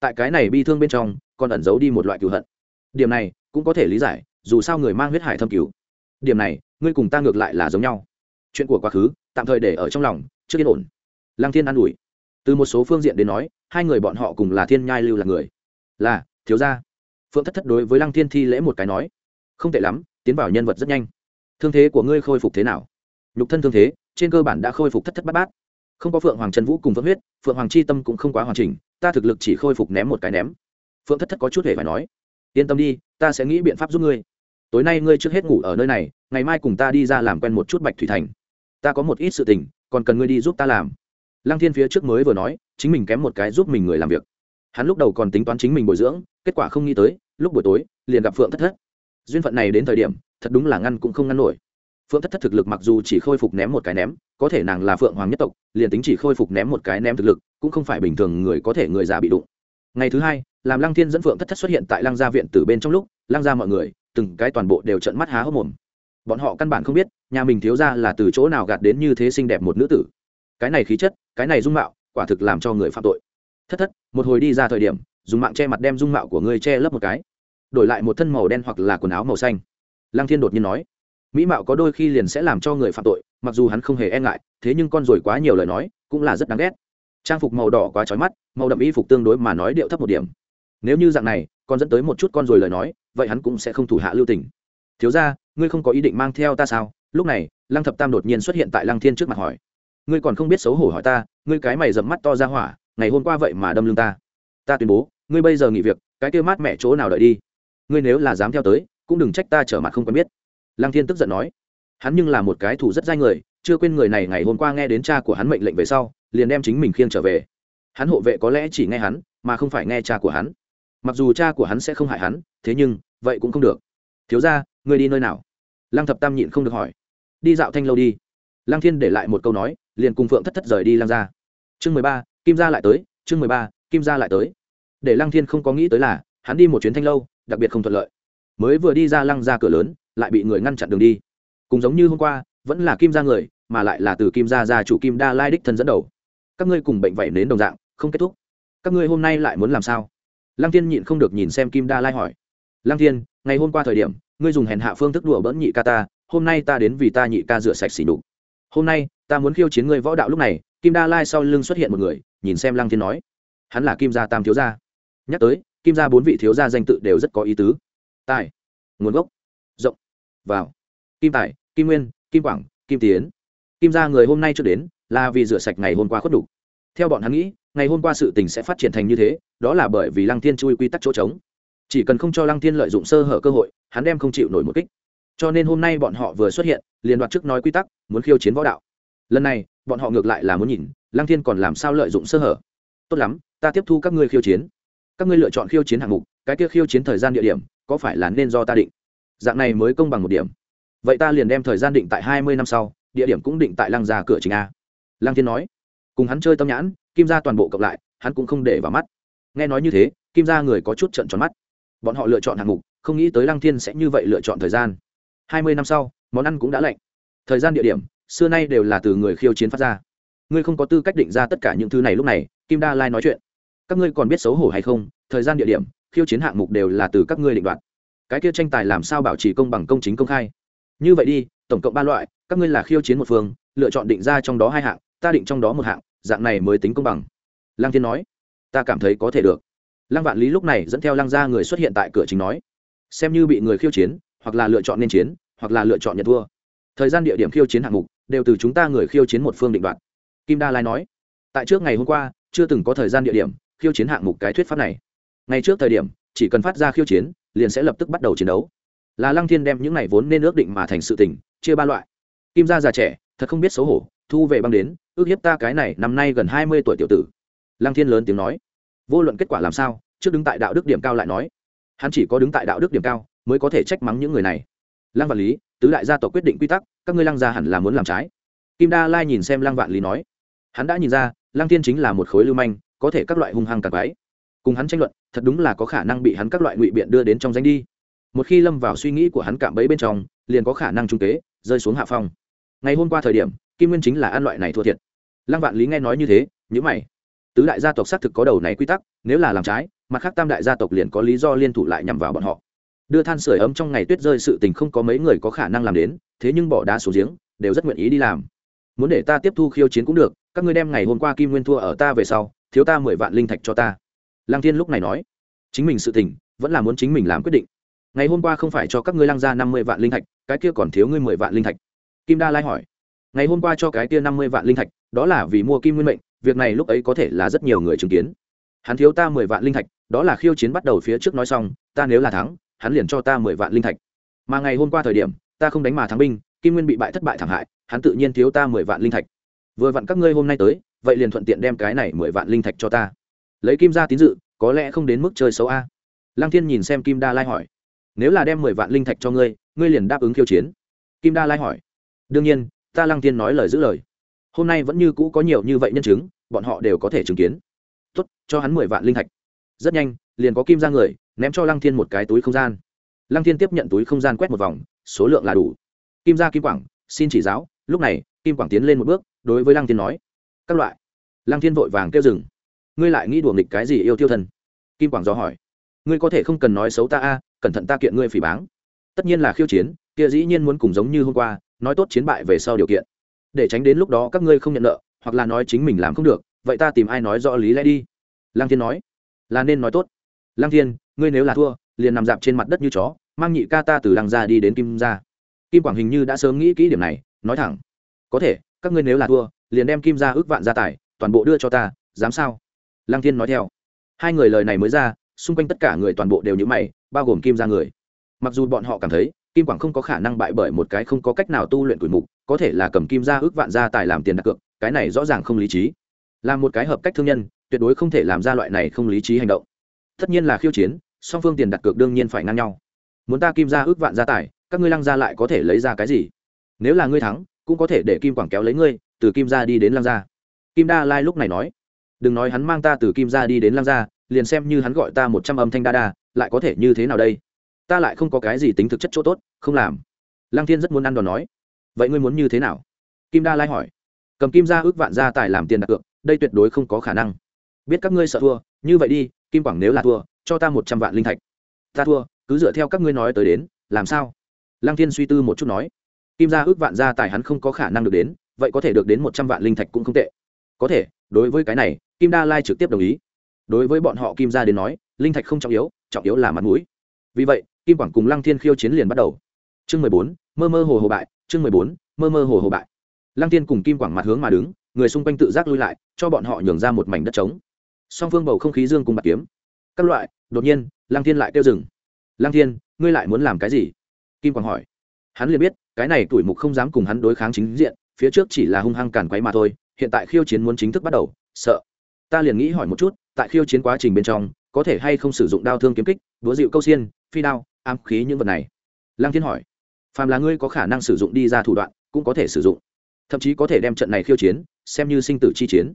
Tại cái này bi thương bên trong, còn ẩn giấu đi một loại cựu hận. Điểm này, cũng có thể lý giải, dù sao người mang huyết hải thâm cứu điểm này, ngươi cùng ta ngược lại là giống nhau. Chuyện của quá khứ, tạm thời để ở trong lòng chưa yên ổn. Lăng thiên an ủi. Từ một số phương diện đến nói, hai người bọn họ cùng là thiên nhai lưu là người. Là, thiếu gia. Phượng thất thất đối với lăng thiên thi lễ một cái nói. Không tệ lắm, tiến vào nhân vật rất nhanh. Thương thế của ngươi khôi phục thế nào? Nhục thân thương thế, trên cơ bản đã khôi phục thất thất bát bát không có phượng hoàng trần vũ cùng vỡ huyết, phượng hoàng chi tâm cũng không quá hoàn chỉnh, ta thực lực chỉ khôi phục ném một cái ném. Phượng thất thất có chút hề phải nói, yên tâm đi, ta sẽ nghĩ biện pháp giúp ngươi. Tối nay ngươi trước hết ngủ ở nơi này, ngày mai cùng ta đi ra làm quen một chút bạch thủy thành. Ta có một ít sự tình, còn cần ngươi đi giúp ta làm. Lăng thiên phía trước mới vừa nói, chính mình kém một cái giúp mình người làm việc. Hắn lúc đầu còn tính toán chính mình bồi dưỡng, kết quả không nghĩ tới, lúc buổi tối, liền gặp phượng thất thất. Duyên phận này đến thời điểm, thật đúng là ngăn cũng không ngăn nổi phượng thất thất thực lực mặc dù chỉ khôi phục ném một cái ném, có thể nàng là phượng hoàng nhất tộc, liền tính chỉ khôi phục ném một cái ném thực lực, cũng không phải bình thường người có thể người già bị đụng. Ngày thứ hai, làm lăng thiên dẫn phượng thất thất xuất hiện tại lăng gia viện từ bên trong lúc, lăng gia mọi người, từng cái toàn bộ đều trận mắt há hốc mồm. Bọn họ căn bản không biết, nhà mình thiếu ra là từ chỗ nào gạt đến như thế xinh đẹp một nữ tử. Cái này khí chất, cái này dung mạo, quả thực làm cho người phạm tội. Thất thất, một hồi đi ra thời điểm, dùng mạng che mặt đem dung mạo của ngươi che lấp một cái. Đổi lại một thân màu đen hoặc là quần áo màu xanh. Lăng thiên đột nhiên nói mỹ mạo có đôi khi liền sẽ làm cho người phạm tội, mặc dù hắn không hề e ngại, thế nhưng con rồi quá nhiều lời nói, cũng là rất đáng ghét. Trang phục màu đỏ quá trói mắt, màu đậm y phục tương đối mà nói điệu thấp một điểm. Nếu như dạng này, còn dẫn tới một chút con rồi lời nói, vậy hắn cũng sẽ không thủ hạ lưu tình. Thiếu ra ngươi không có ý định mang theo ta sao? Lúc này, lăng thập tam đột nhiên xuất hiện tại lăng thiên trước mặt hỏi. Ngươi còn không biết xấu hổ hỏi ta, ngươi cái mày dầm mắt to ra hỏa, ngày hôm qua vậy mà đâm lưng ta. Ta tuyên bố, ngươi bây giờ nghỉ việc, cái kêu mát mẹ chỗ nào đợi đi. Ngươi nếu là dám theo tới, cũng đừng trách ta trở mặt không quen biết lăng thiên tức giận nói, hắn nhưng là một cái thủ rất dai người, chưa quên người này ngày hôm qua nghe đến cha của hắn mệnh lệnh về sau, liền đem chính mình khiêng trở về. Hắn hộ vệ có lẽ chỉ nghe hắn, mà không phải nghe cha của hắn. Mặc dù cha của hắn sẽ không hại hắn, thế nhưng, vậy cũng không được. Thiếu ra ngươi đi nơi nào? Lăng thập tam nhịn không được hỏi. Đi dạo thanh lâu đi. Lăng thiên để lại một câu nói, liền cùng phượng thất thất rời đi lăng ra chương mười ba, kim gia lại tới, chương mười ba, kim gia lại tới. Để lăng thiên không có nghĩ tới là, hắn đi một chuyến thanh lâu, đặc biệt không thuận lợi. Mới vừa đi ra lăng ra cửa lớn lại bị người ngăn chặn đường đi. Cùng giống như hôm qua, vẫn là kim gia người, mà lại là từ kim gia gia chủ kim đa lai đích thân dẫn đầu. Các ngươi cùng bệnh vẩy đến đồng dạng, không kết thúc. Các ngươi hôm nay lại muốn làm sao? Lăng thiên nhịn không được nhìn xem kim đa lai hỏi. Lăng thiên, ngày hôm qua thời điểm, ngươi dùng hèn hạ phương thức đùa bỡn nhị ca ta, hôm nay ta đến vì ta nhị ca rửa sạch xỉ đục hôm nay, ta muốn khiêu chiến ngươi võ đạo lúc này, kim đa lai sau lưng xuất hiện một người, nhìn xem lăng thiên nói. Hắn là kim gia tam thiếu gia. Nhắc tới, kim gia bốn vị thiếu gia danh tự đều rất có ý tứ. Tài, nguồn gốc. Rộng vào. Kim tài, kim nguyên, kim quảng, kim tiến. Kim gia người hôm nay chưa đến, là vì rửa sạch ngày hôm qua khuất đủ. Theo bọn hắn nghĩ, ngày hôm qua sự tình sẽ phát triển thành như thế, đó là bởi vì lăng thiên chui quy tắc chỗ trống. Chỉ cần không cho lăng thiên lợi dụng sơ hở cơ hội, hắn đem không chịu nổi một kích. Cho nên hôm nay bọn họ vừa xuất hiện, liền đoạt trước nói quy tắc, muốn khiêu chiến võ đạo. Lần này, bọn họ ngược lại là muốn nhìn, lăng thiên còn làm sao lợi dụng sơ hở. Tốt lắm, ta tiếp thu các ngươi khiêu chiến. Các ngươi lựa chọn khiêu chiến hạng mục, cái kia khiêu chiến thời gian địa điểm, có phải là nên do ta định? Dạng này mới công bằng một điểm. Vậy ta liền đem thời gian định tại hai mươi năm sau, địa điểm cũng định tại lăng gia cửa chính a. Lăng thiên nói. Cùng hắn chơi tâm nhãn, kim gia toàn bộ cộng lại, hắn cũng không để vào mắt. Nghe nói như thế, kim gia người có chút trận tròn mắt. Bọn họ lựa chọn hạng mục, không nghĩ tới lăng thiên sẽ như vậy lựa chọn thời gian. Hai mươi năm sau, món ăn cũng đã lạnh. Thời gian địa điểm, xưa nay đều là từ người khiêu chiến phát ra. Ngươi không có tư cách định ra tất cả những thứ này lúc này, kim đa lai nói chuyện. Các ngươi còn biết xấu hổ hay không, thời gian địa điểm, khiêu chiến hạng mục đều là từ các ngươi định đoạt cái kia tranh tài làm sao bảo trì công bằng công chính công khai? Như vậy đi, tổng cộng ba loại, các ngươi là khiêu chiến một phương, lựa chọn định ra trong đó hai hạng, ta định trong đó một hạng, dạng này mới tính công bằng. Lăng thiên nói. Ta cảm thấy có thể được. Lăng vạn lý lúc này dẫn theo lăng gia người xuất hiện tại cửa chính nói. Xem như bị người khiêu chiến, hoặc là lựa chọn nên chiến, hoặc là lựa chọn nhận thua. Thời gian địa điểm khiêu chiến hạng mục, đều từ chúng ta người khiêu chiến một phương định đoạt. Kim đa lai nói. Tại trước ngày hôm qua, chưa từng có thời gian địa điểm khiêu chiến hạng mục cái thuyết pháp này. Ngay trước thời điểm, chỉ cần phát ra khiêu chiến liền sẽ lập tức bắt đầu chiến đấu. Là lăng thiên đem những này vốn nên ước định mà thành sự tình, chia ba loại. Kim gia già trẻ, thật không biết xấu hổ, thu về băng đến, ước hiếp ta cái này năm nay gần hai mươi tuổi tiểu tử. Lăng thiên lớn tiếng nói. Vô luận kết quả làm sao, trước đứng tại đạo đức điểm cao lại nói. Hắn chỉ có đứng tại đạo đức điểm cao, mới có thể trách mắng những người này. Lăng vạn lý, tứ đại gia tộc quyết định quy tắc, các ngươi lăng gia hẳn là muốn làm trái. Kim đa lai nhìn xem lăng vạn lý nói. Hắn đã nhìn ra, lăng thiên chính là một khối lưu manh, có thể các loại hung hăng càng quái cùng hắn tranh luận, thật đúng là có khả năng bị hắn các loại ngụy biện đưa đến trong danh đi. Một khi lâm vào suy nghĩ của hắn cạm bẫy bên trong, liền có khả năng trung tế rơi xuống hạ phong. Ngày hôm qua thời điểm, kim nguyên chính là ăn loại này thua thiệt. Lăng vạn lý nghe nói như thế nhữ mày. Tứ đại gia tộc xác thực có đầu này quy tắc, nếu là làm trái, mặt khác tam đại gia tộc liền có lý do liên thủ lại nhằm vào bọn họ. Đưa than sửa ấm trong ngày tuyết rơi sự tình không có mấy người có khả năng làm đến, thế nhưng bỏ đá xuống giếng, đều rất nguyện ý đi làm. Muốn để ta tiếp thu khiêu chiến cũng được, các ngươi đem ngày hôm qua kim nguyên thua ở ta về sau, thiếu ta mười vạn linh thạch cho ta lăng thiên lúc này nói, chính mình sự tình, vẫn là muốn chính mình làm quyết định. Ngày hôm qua không phải cho các ngươi lăng ra năm mươi vạn linh thạch, cái kia còn thiếu ngươi mười vạn linh thạch. Kim đa lai hỏi, ngày hôm qua cho cái kia năm mươi vạn linh thạch, đó là vì mua kim nguyên mệnh, việc này lúc ấy có thể là rất nhiều người chứng kiến. Hắn thiếu ta mười vạn linh thạch, đó là khiêu chiến bắt đầu phía trước nói xong, ta nếu là thắng, hắn liền cho ta mười vạn linh thạch. Mà ngày hôm qua thời điểm, ta không đánh mà thắng binh, kim nguyên bị bại thất bại thảm hại, hắn tự nhiên thiếu ta mười vạn linh thạch. Vừa vặn các ngươi hôm nay tới, vậy liền thuận tiện đem cái này mười vạn linh thạch cho ta lấy kim ra tín dự, có lẽ không đến mức chơi xấu a. Lăng thiên nhìn xem kim đa lai hỏi, nếu là đem mười vạn linh thạch cho ngươi ngươi liền đáp ứng khiêu chiến? Kim đa lai hỏi, đương nhiên, ta lăng thiên nói lời giữ lời. Hôm nay vẫn như cũ có nhiều như vậy nhân chứng, bọn họ đều có thể chứng kiến. Tốt, cho hắn mười vạn linh thạch. Rất nhanh, liền có kim ra người, ném cho lăng thiên một cái túi không gian. Lăng thiên tiếp nhận túi không gian quét một vòng, số lượng là đủ. Kim ra kim quảng, xin chỉ giáo, lúc này, kim quảng tiến lên một bước, đối với lăng thiên nói, các loại. Lăng thiên vội vàng kêu dừng ngươi lại nghĩ đùa nghịch cái gì yêu tiêu thần kim quảng do hỏi. Ngươi có thể không cần nói xấu ta a, cẩn thận ta kiện ngươi phỉ báng. Tất nhiên là khiêu chiến, kia dĩ nhiên muốn cùng giống như hôm qua, nói tốt chiến bại về sau điều kiện. Để tránh đến lúc đó các ngươi không nhận nợ, hoặc là nói chính mình làm không được, vậy ta tìm ai nói rõ lý lẽ đi? Lang thiên nói. Là nên nói tốt. Lang thiên, ngươi nếu là thua, liền nằm dạp trên mặt đất như chó, mang nhị ca ta từ lăng ra đi đến kim ra kim quảng hình như đã sớm nghĩ kỹ điểm này, nói thẳng. Có thể, các ngươi nếu là thua, liền đem kim ra ước vạn gia tài, toàn bộ đưa cho ta, dám sao? Lăng thiên nói theo. Hai người lời này mới ra, xung quanh tất cả người toàn bộ đều như mày, bao gồm kim ra người. Mặc dù bọn họ cảm thấy, kim quảng không có khả năng bại bởi một cái không có cách nào tu luyện tuổi mục, có thể là cầm kim ra ước vạn gia tài làm tiền đặt cược, cái này rõ ràng không lý trí. Là một cái hợp cách thương nhân, tuyệt đối không thể làm ra loại này không lý trí hành động. Tất nhiên là khiêu chiến, song phương tiền đặt cược đương nhiên phải ngang nhau. Muốn ta kim ra ước vạn gia tài, các ngươi lăng gia lại có thể lấy ra cái gì? Nếu là ngươi thắng, cũng có thể để kim quảng kéo lấy ngươi, từ kim gia đi đến lăng gia. Kim đa lai lúc này nói đừng nói hắn mang ta từ kim gia đi đến Lam gia, liền xem như hắn gọi ta một trăm âm thanh đa đa, lại có thể như thế nào đây? Ta lại không có cái gì tính thực chất chỗ tốt, không làm. Lăng thiên rất muốn ăn đòn nói. Vậy ngươi muốn như thế nào? Kim đa lai hỏi. Cầm kim ra ước vạn gia tài làm tiền đặt cược, đây tuyệt đối không có khả năng. Biết các ngươi sợ thua, như vậy đi, kim quảng nếu là thua, cho ta một trăm vạn linh thạch. Ta thua, cứ dựa theo các ngươi nói tới đến, làm sao? Lăng thiên suy tư một chút nói. Kim ra ước vạn gia tài hắn không có khả năng được đến, vậy có thể được đến một trăm vạn linh thạch cũng không tệ có thể, đối với cái này, kim đa lai trực tiếp đồng ý. Đối với bọn họ kim gia đến nói, linh thạch không trọng yếu trọng yếu là mặt mũi. Vì vậy, kim quảng cùng lăng thiên khiêu chiến liền bắt đầu. Chương mười bốn, mơ mơ hồ hồ bại, chương mười bốn, mơ mơ hồ hồ bại. Lăng thiên cùng kim quảng mặt hướng mà đứng, người xung quanh tự giác lui lại, cho bọn họ nhường ra một mảnh đất trống. Song phương bầu không khí dương cùng bạc kiếm. Các loại, đột nhiên, lăng thiên lại kêu dừng. Lăng thiên, ngươi lại muốn làm cái gì? Kim quảng hỏi. Hắn liền biết, cái này tuổi mục không dám cùng hắn đối kháng chính diện, phía trước chỉ là hung hăng càn quấy mà thôi hiện tại khiêu chiến muốn chính thức bắt đầu, sợ. Ta liền nghĩ hỏi một chút, tại khiêu chiến quá trình bên trong, có thể hay không sử dụng đao thương kiếm kích đúa dịu câu xiên, phi đao, ám khí những vật này? Lăng thiên hỏi. Phàm là ngươi có khả năng sử dụng đi ra thủ đoạn, cũng có thể sử dụng. Thậm chí có thể đem trận này khiêu chiến, xem như sinh tử chi chiến.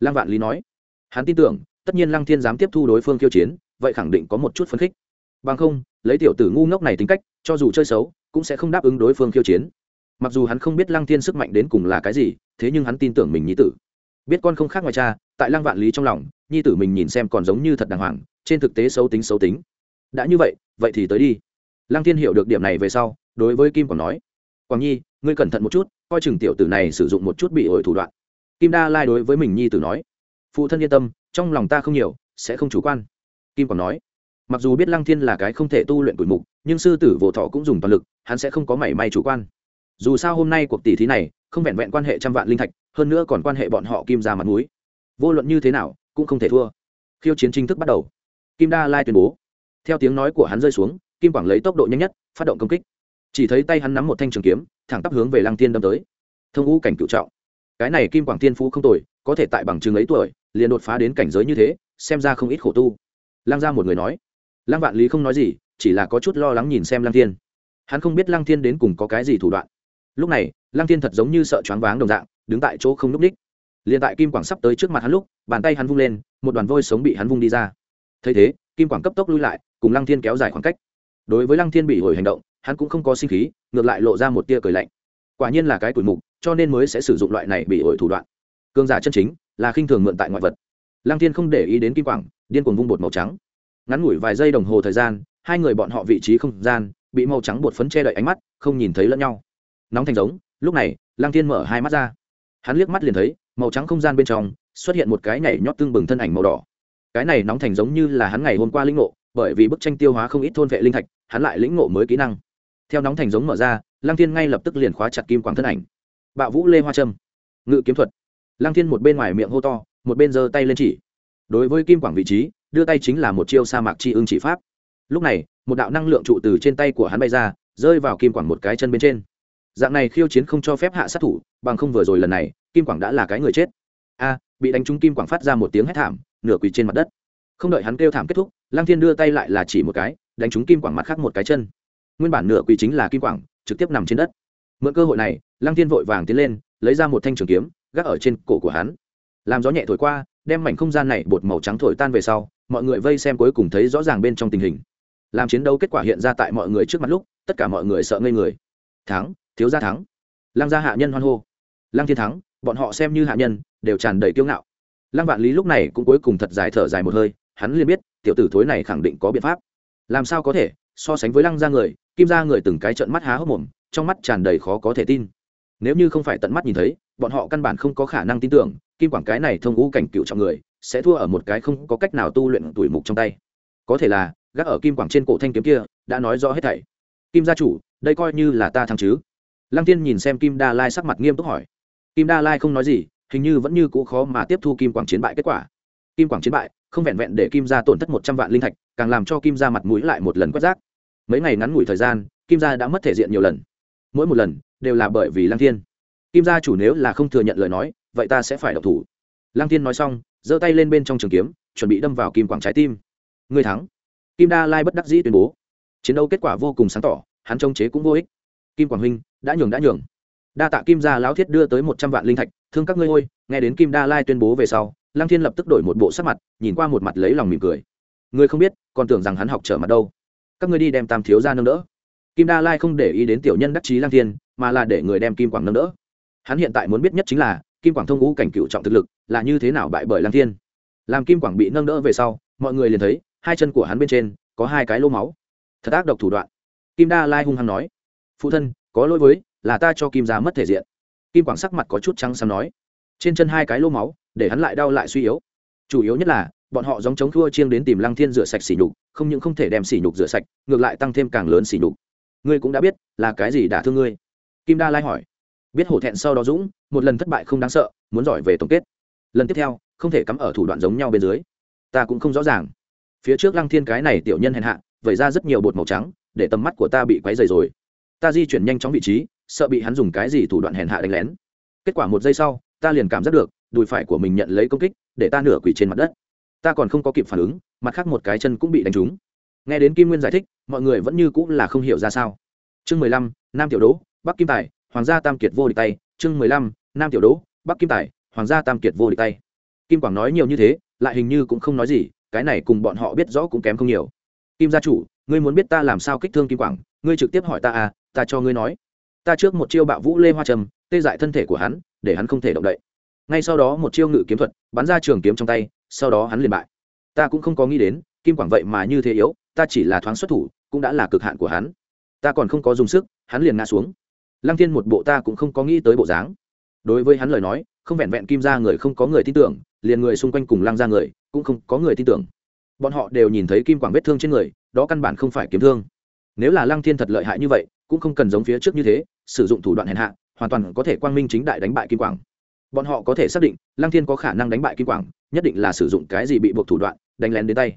Lăng vạn lý nói. Hắn tin tưởng, tất nhiên lăng thiên dám tiếp thu đối phương khiêu chiến, vậy khẳng định có một chút phấn khích. Bằng không, lấy tiểu tử ngu ngốc này tính cách, cho dù chơi xấu, cũng sẽ không đáp ứng đối phương khiêu chiến mặc dù hắn không biết lăng thiên sức mạnh đến cùng là cái gì, thế nhưng hắn tin tưởng mình nhi tử. Biết con không khác ngoài cha, tại lăng vạn lý trong lòng, nhi tử mình nhìn xem còn giống như thật đàng hoàng, trên thực tế xấu tính xấu tính. Đã như vậy vậy thì tới đi. Lăng thiên hiểu được điểm này về sau, đối với kim còn nói, quảng nhi, ngươi cẩn thận một chút, coi chừng tiểu tử này sử dụng một chút bị ổi thủ đoạn. Kim đa lai đối với mình nhi tử nói, phụ thân yên tâm, trong lòng ta không nhiều, sẽ không chủ quan. Kim còn nói, mặc dù biết lăng thiên là cái không thể tu luyện tuổi mục, nhưng sư tử vô thọ cũng dùng toàn lực, hắn sẽ không có mảy may chủ quan dù sao hôm nay cuộc tỷ thí này không vẹn vẹn quan hệ trăm vạn linh thạch, hơn nữa còn quan hệ bọn họ kim ra mặt núi vô luận như thế nào, cũng không thể thua. Khiêu chiến chính thức bắt đầu. Kim đa lai tuyên bố. Theo tiếng nói của hắn rơi xuống, kim quảng lấy tốc độ nhanh nhất, phát động công kích. Chỉ thấy tay hắn nắm một thanh trường kiếm, thẳng tắp hướng về lăng tiên đâm tới. Thông ngũ cảnh cựu trọng. Cái này kim quảng tiên phú không tồi, có thể tại bằng chứng ấy tuổi, liền đột phá đến cảnh giới như thế, xem ra không ít khổ tu. Lăng ra một người nói. Lăng vạn lý không nói gì, chỉ là có chút lo lắng nhìn xem lăng tiên. hắn không biết lăng thiên đến cùng có cái gì thủ đoạn lúc này, lăng thiên thật giống như sợ choáng váng đồng dạng, đứng tại chỗ không n ú c ních liền tại kim quảng sắp tới trước mặt hắn lúc, bàn tay hắn vung lên, một đoàn vôi sống bị hắn vung đi ra. Thấy thế, kim quảng cấp tốc lui lại, cùng lăng thiên kéo dài khoảng cách. Đối với lăng thiên bị hồi hành động, hắn cũng không có sinh khí, ngược lại lộ ra một tia cười lạnh. Quả nhiên là cái tuổi mục, cho nên mới sẽ sử dụng loại này bị ổi thủ đoạn. Cương giả chân chính, là khinh thường mượn tại ngoại vật. Lăng thiên không để ý đến kim quảng, điên cuồng vung bột màu trắng. Ngắn ngủi vài giây đồng hồ thời gian, hai người bọn họ vị trí không gian, bị màu trắng bột phấn che đậy ánh mắt, không nhìn thấy lẫn nhau nóng thành giống, lúc này, lăng thiên mở hai mắt ra. Hắn liếc mắt liền thấy, màu trắng không gian bên trong, xuất hiện một cái nhảy nhót tương bừng thân ảnh màu đỏ. Cái này nóng thành giống như là hắn ngày hôm qua lĩnh ngộ, bởi vì bức tranh tiêu hóa không ít thôn vệ linh thạch, hắn lại lĩnh ngộ mới kỹ năng. Theo nóng thành giống mở ra, lăng thiên ngay lập tức liền khóa chặt kim quảng thân ảnh. Bạo vũ lê hoa trâm. Ngự kiếm thuật. Lăng thiên một bên ngoài miệng hô to, một bên giơ tay lên chỉ. Đối với kim quảng vị trí, đưa tay chính là một chiêu sa mạc chi ưng chỉ pháp. Lúc này, một đạo năng lượng trụ từ trên tay của hắn bay ra, rơi vào kim quảng một cái chân bên trên dạng này khiêu chiến không cho phép hạ sát thủ, bằng không vừa rồi lần này, kim quảng đã là cái người chết. A, bị đánh trúng kim quảng phát ra một tiếng hét thảm, nửa quỳ trên mặt đất. Không đợi hắn kêu thảm kết thúc Lang thiên đưa tay lại là chỉ một cái, đánh trúng kim quảng mặt khác một cái chân. Nguyên bản nửa quỳ chính là kim quảng, trực tiếp nằm trên đất. Mượn cơ hội này Lang thiên vội vàng tiến lên, lấy ra một thanh trường kiếm, gác ở trên cổ của hắn. Làm gió nhẹ thổi qua, đem mảnh không gian này bột màu trắng thổi tan về sau, mọi người vây xem cuối cùng thấy rõ ràng bên trong tình hình. Làm chiến đấu kết quả hiện ra tại mọi người trước mặt lúc, tất cả mọi người sợ ngây người. Thắng thiếu gia thắng. Lăng gia hạ nhân hoan hô. Lăng thiên thắng, bọn họ xem như hạ nhân, đều tràn đầy kiêu ngạo. Lăng vạn lý lúc này cũng cuối cùng thật dài thở dài một hơi, hắn liền biết, tiểu tử thối này khẳng định có biện pháp. Làm sao có thể, so sánh với lăng gia người, kim gia người từng cái trận mắt há hốc mồm, trong mắt tràn đầy khó có thể tin. Nếu như không phải tận mắt nhìn thấy, bọn họ căn bản không có khả năng tin tưởng, kim quảng cái này thông ngũ cảnh cựu trọng người, sẽ thua ở một cái không có cách nào tu luyện tuổi mục trong tay. Có thể là, gác ở kim quảng trên cổ thanh kiếm kia, đã nói rõ hết thảy. Kim gia chủ, đây coi như là ta thắng chứ lăng tiên nhìn xem kim đa lai sắc mặt nghiêm túc hỏi. Kim đa lai không nói gì, hình như vẫn như cũ khó mà tiếp thu kim quảng chiến bại kết quả. Kim quảng chiến bại, không vẹn vẹn để kim gia tổn thất một trăm vạn linh thạch, càng làm cho kim gia mặt mũi lại một lần quét rác. Mấy ngày ngắn ngủi thời gian, kim gia đã mất thể diện nhiều lần. Mỗi một lần, đều là bởi vì lăng thiên. Kim gia chủ nếu là không thừa nhận lời nói, vậy ta sẽ phải độc thủ. Lăng thiên nói xong, giơ tay lên bên trong trường kiếm, chuẩn bị đâm vào kim quảng trái tim. Người thắng. Kim đa lai bất đắc dĩ tuyên bố. Chiến đấu kết quả vô cùng sáng tỏ, hắn trông chế cũng vô ích. Kim quảng huynh đã nhường đã nhường. Đa tạ kim gia lão thiết đưa tới một trăm vạn linh thạch, thương các ngươi ôi, nghe đến kim đa lai tuyên bố về sau, lăng thiên lập tức đổi một bộ sắc mặt, nhìn qua một mặt lấy lòng mỉm cười. Ngươi không biết, còn tưởng rằng hắn học trở mặt đâu. Các ngươi đi đem tam thiếu ra nâng đỡ. Kim đa lai không để ý đến tiểu nhân đắc chí lăng thiên, mà là để người đem kim quảng nâng đỡ. Hắn hiện tại muốn biết nhất chính là, kim quảng thông ngũ cảnh cựu trọng thực lực là như thế nào bại bởi lăng thiên. Làm kim quảng bị nâng đỡ về sau, mọi người liền thấy, hai chân của hắn bên trên có hai cái lô máu. Thật ác độc thủ đoạn. Kim đa lai hung hăng nói, phụ thân có lỗi với, là ta cho kim ra mất thể diện. Kim quảng sắc mặt có chút trắng xám nói. Trên chân hai cái lô máu, để hắn lại đau lại suy yếu. Chủ yếu nhất là, bọn họ giống chống thua chiêng đến tìm lăng thiên rửa sạch xỉ nhục, không những không thể đem xỉ nhục rửa sạch, ngược lại tăng thêm càng lớn xỉ nhục. Ngươi cũng đã biết, là cái gì đả thương ngươi? Kim đa lai hỏi. Biết hổ thẹn sau đó dũng, một lần thất bại không đáng sợ, muốn giỏi về tổng kết. Lần tiếp theo, không thể cắm ở thủ đoạn giống nhau bên dưới. Ta cũng không rõ ràng. Phía trước lăng thiên cái này tiểu nhân hèn hạ, vẩy ra rất nhiều bột màu trắng, để tầm mắt của ta bị quấy dày rồi ta di chuyển nhanh chóng vị trí, sợ bị hắn dùng cái gì thủ đoạn hèn hạ đánh lén. Kết quả một giây sau, ta liền cảm giác được, đùi phải của mình nhận lấy công kích, để ta nửa quỳ trên mặt đất. Ta còn không có kịp phản ứng, mặt khác một cái chân cũng bị đánh trúng. Nghe đến kim nguyên giải thích, mọi người vẫn như cũng là không hiểu ra sao. Chương mười lăm, nam tiểu đỗ, bắc kim tài, hoàng gia tam kiệt vô địch tay. Chương mười lăm, nam tiểu đỗ, bắc kim tài, hoàng gia tam kiệt vô địch tay. Kim quảng nói nhiều như thế, lại hình như cũng không nói gì, cái này cùng bọn họ biết rõ cũng kém không nhiều. Kim gia chủ, ngươi muốn biết ta làm sao kích thương kim quảng ngươi trực tiếp hỏi ta à ta cho ngươi nói. Ta trước một chiêu bạo vũ lê hoa trầm, tê dại thân thể của hắn, để hắn không thể động đậy. Ngay sau đó một chiêu ngự kiếm thuật, bắn ra trường kiếm trong tay, sau đó hắn liền bại. Ta cũng không có nghĩ đến, kim quảng vậy mà như thế yếu, ta chỉ là thoáng xuất thủ, cũng đã là cực hạn của hắn. Ta còn không có dùng sức, hắn liền ngã xuống. Lăng thiên một bộ ta cũng không có nghĩ tới bộ dáng. Đối với hắn lời nói, không vẹn vẹn kim ra người không có người tin tưởng, liền người xung quanh cùng lăng ra người, cũng không có người tin tưởng. Bọn họ đều nhìn thấy kim quảng vết thương trên người, đó căn bản không phải kiếm thương nếu là lăng thiên thật lợi hại như vậy, cũng không cần giống phía trước như thế, sử dụng thủ đoạn hèn hạ, hoàn toàn có thể quang minh chính đại đánh bại kim quảng. Bọn họ có thể xác định, lăng thiên có khả năng đánh bại kim quảng, nhất định là sử dụng cái gì bị buộc thủ đoạn, đánh lén đến tay.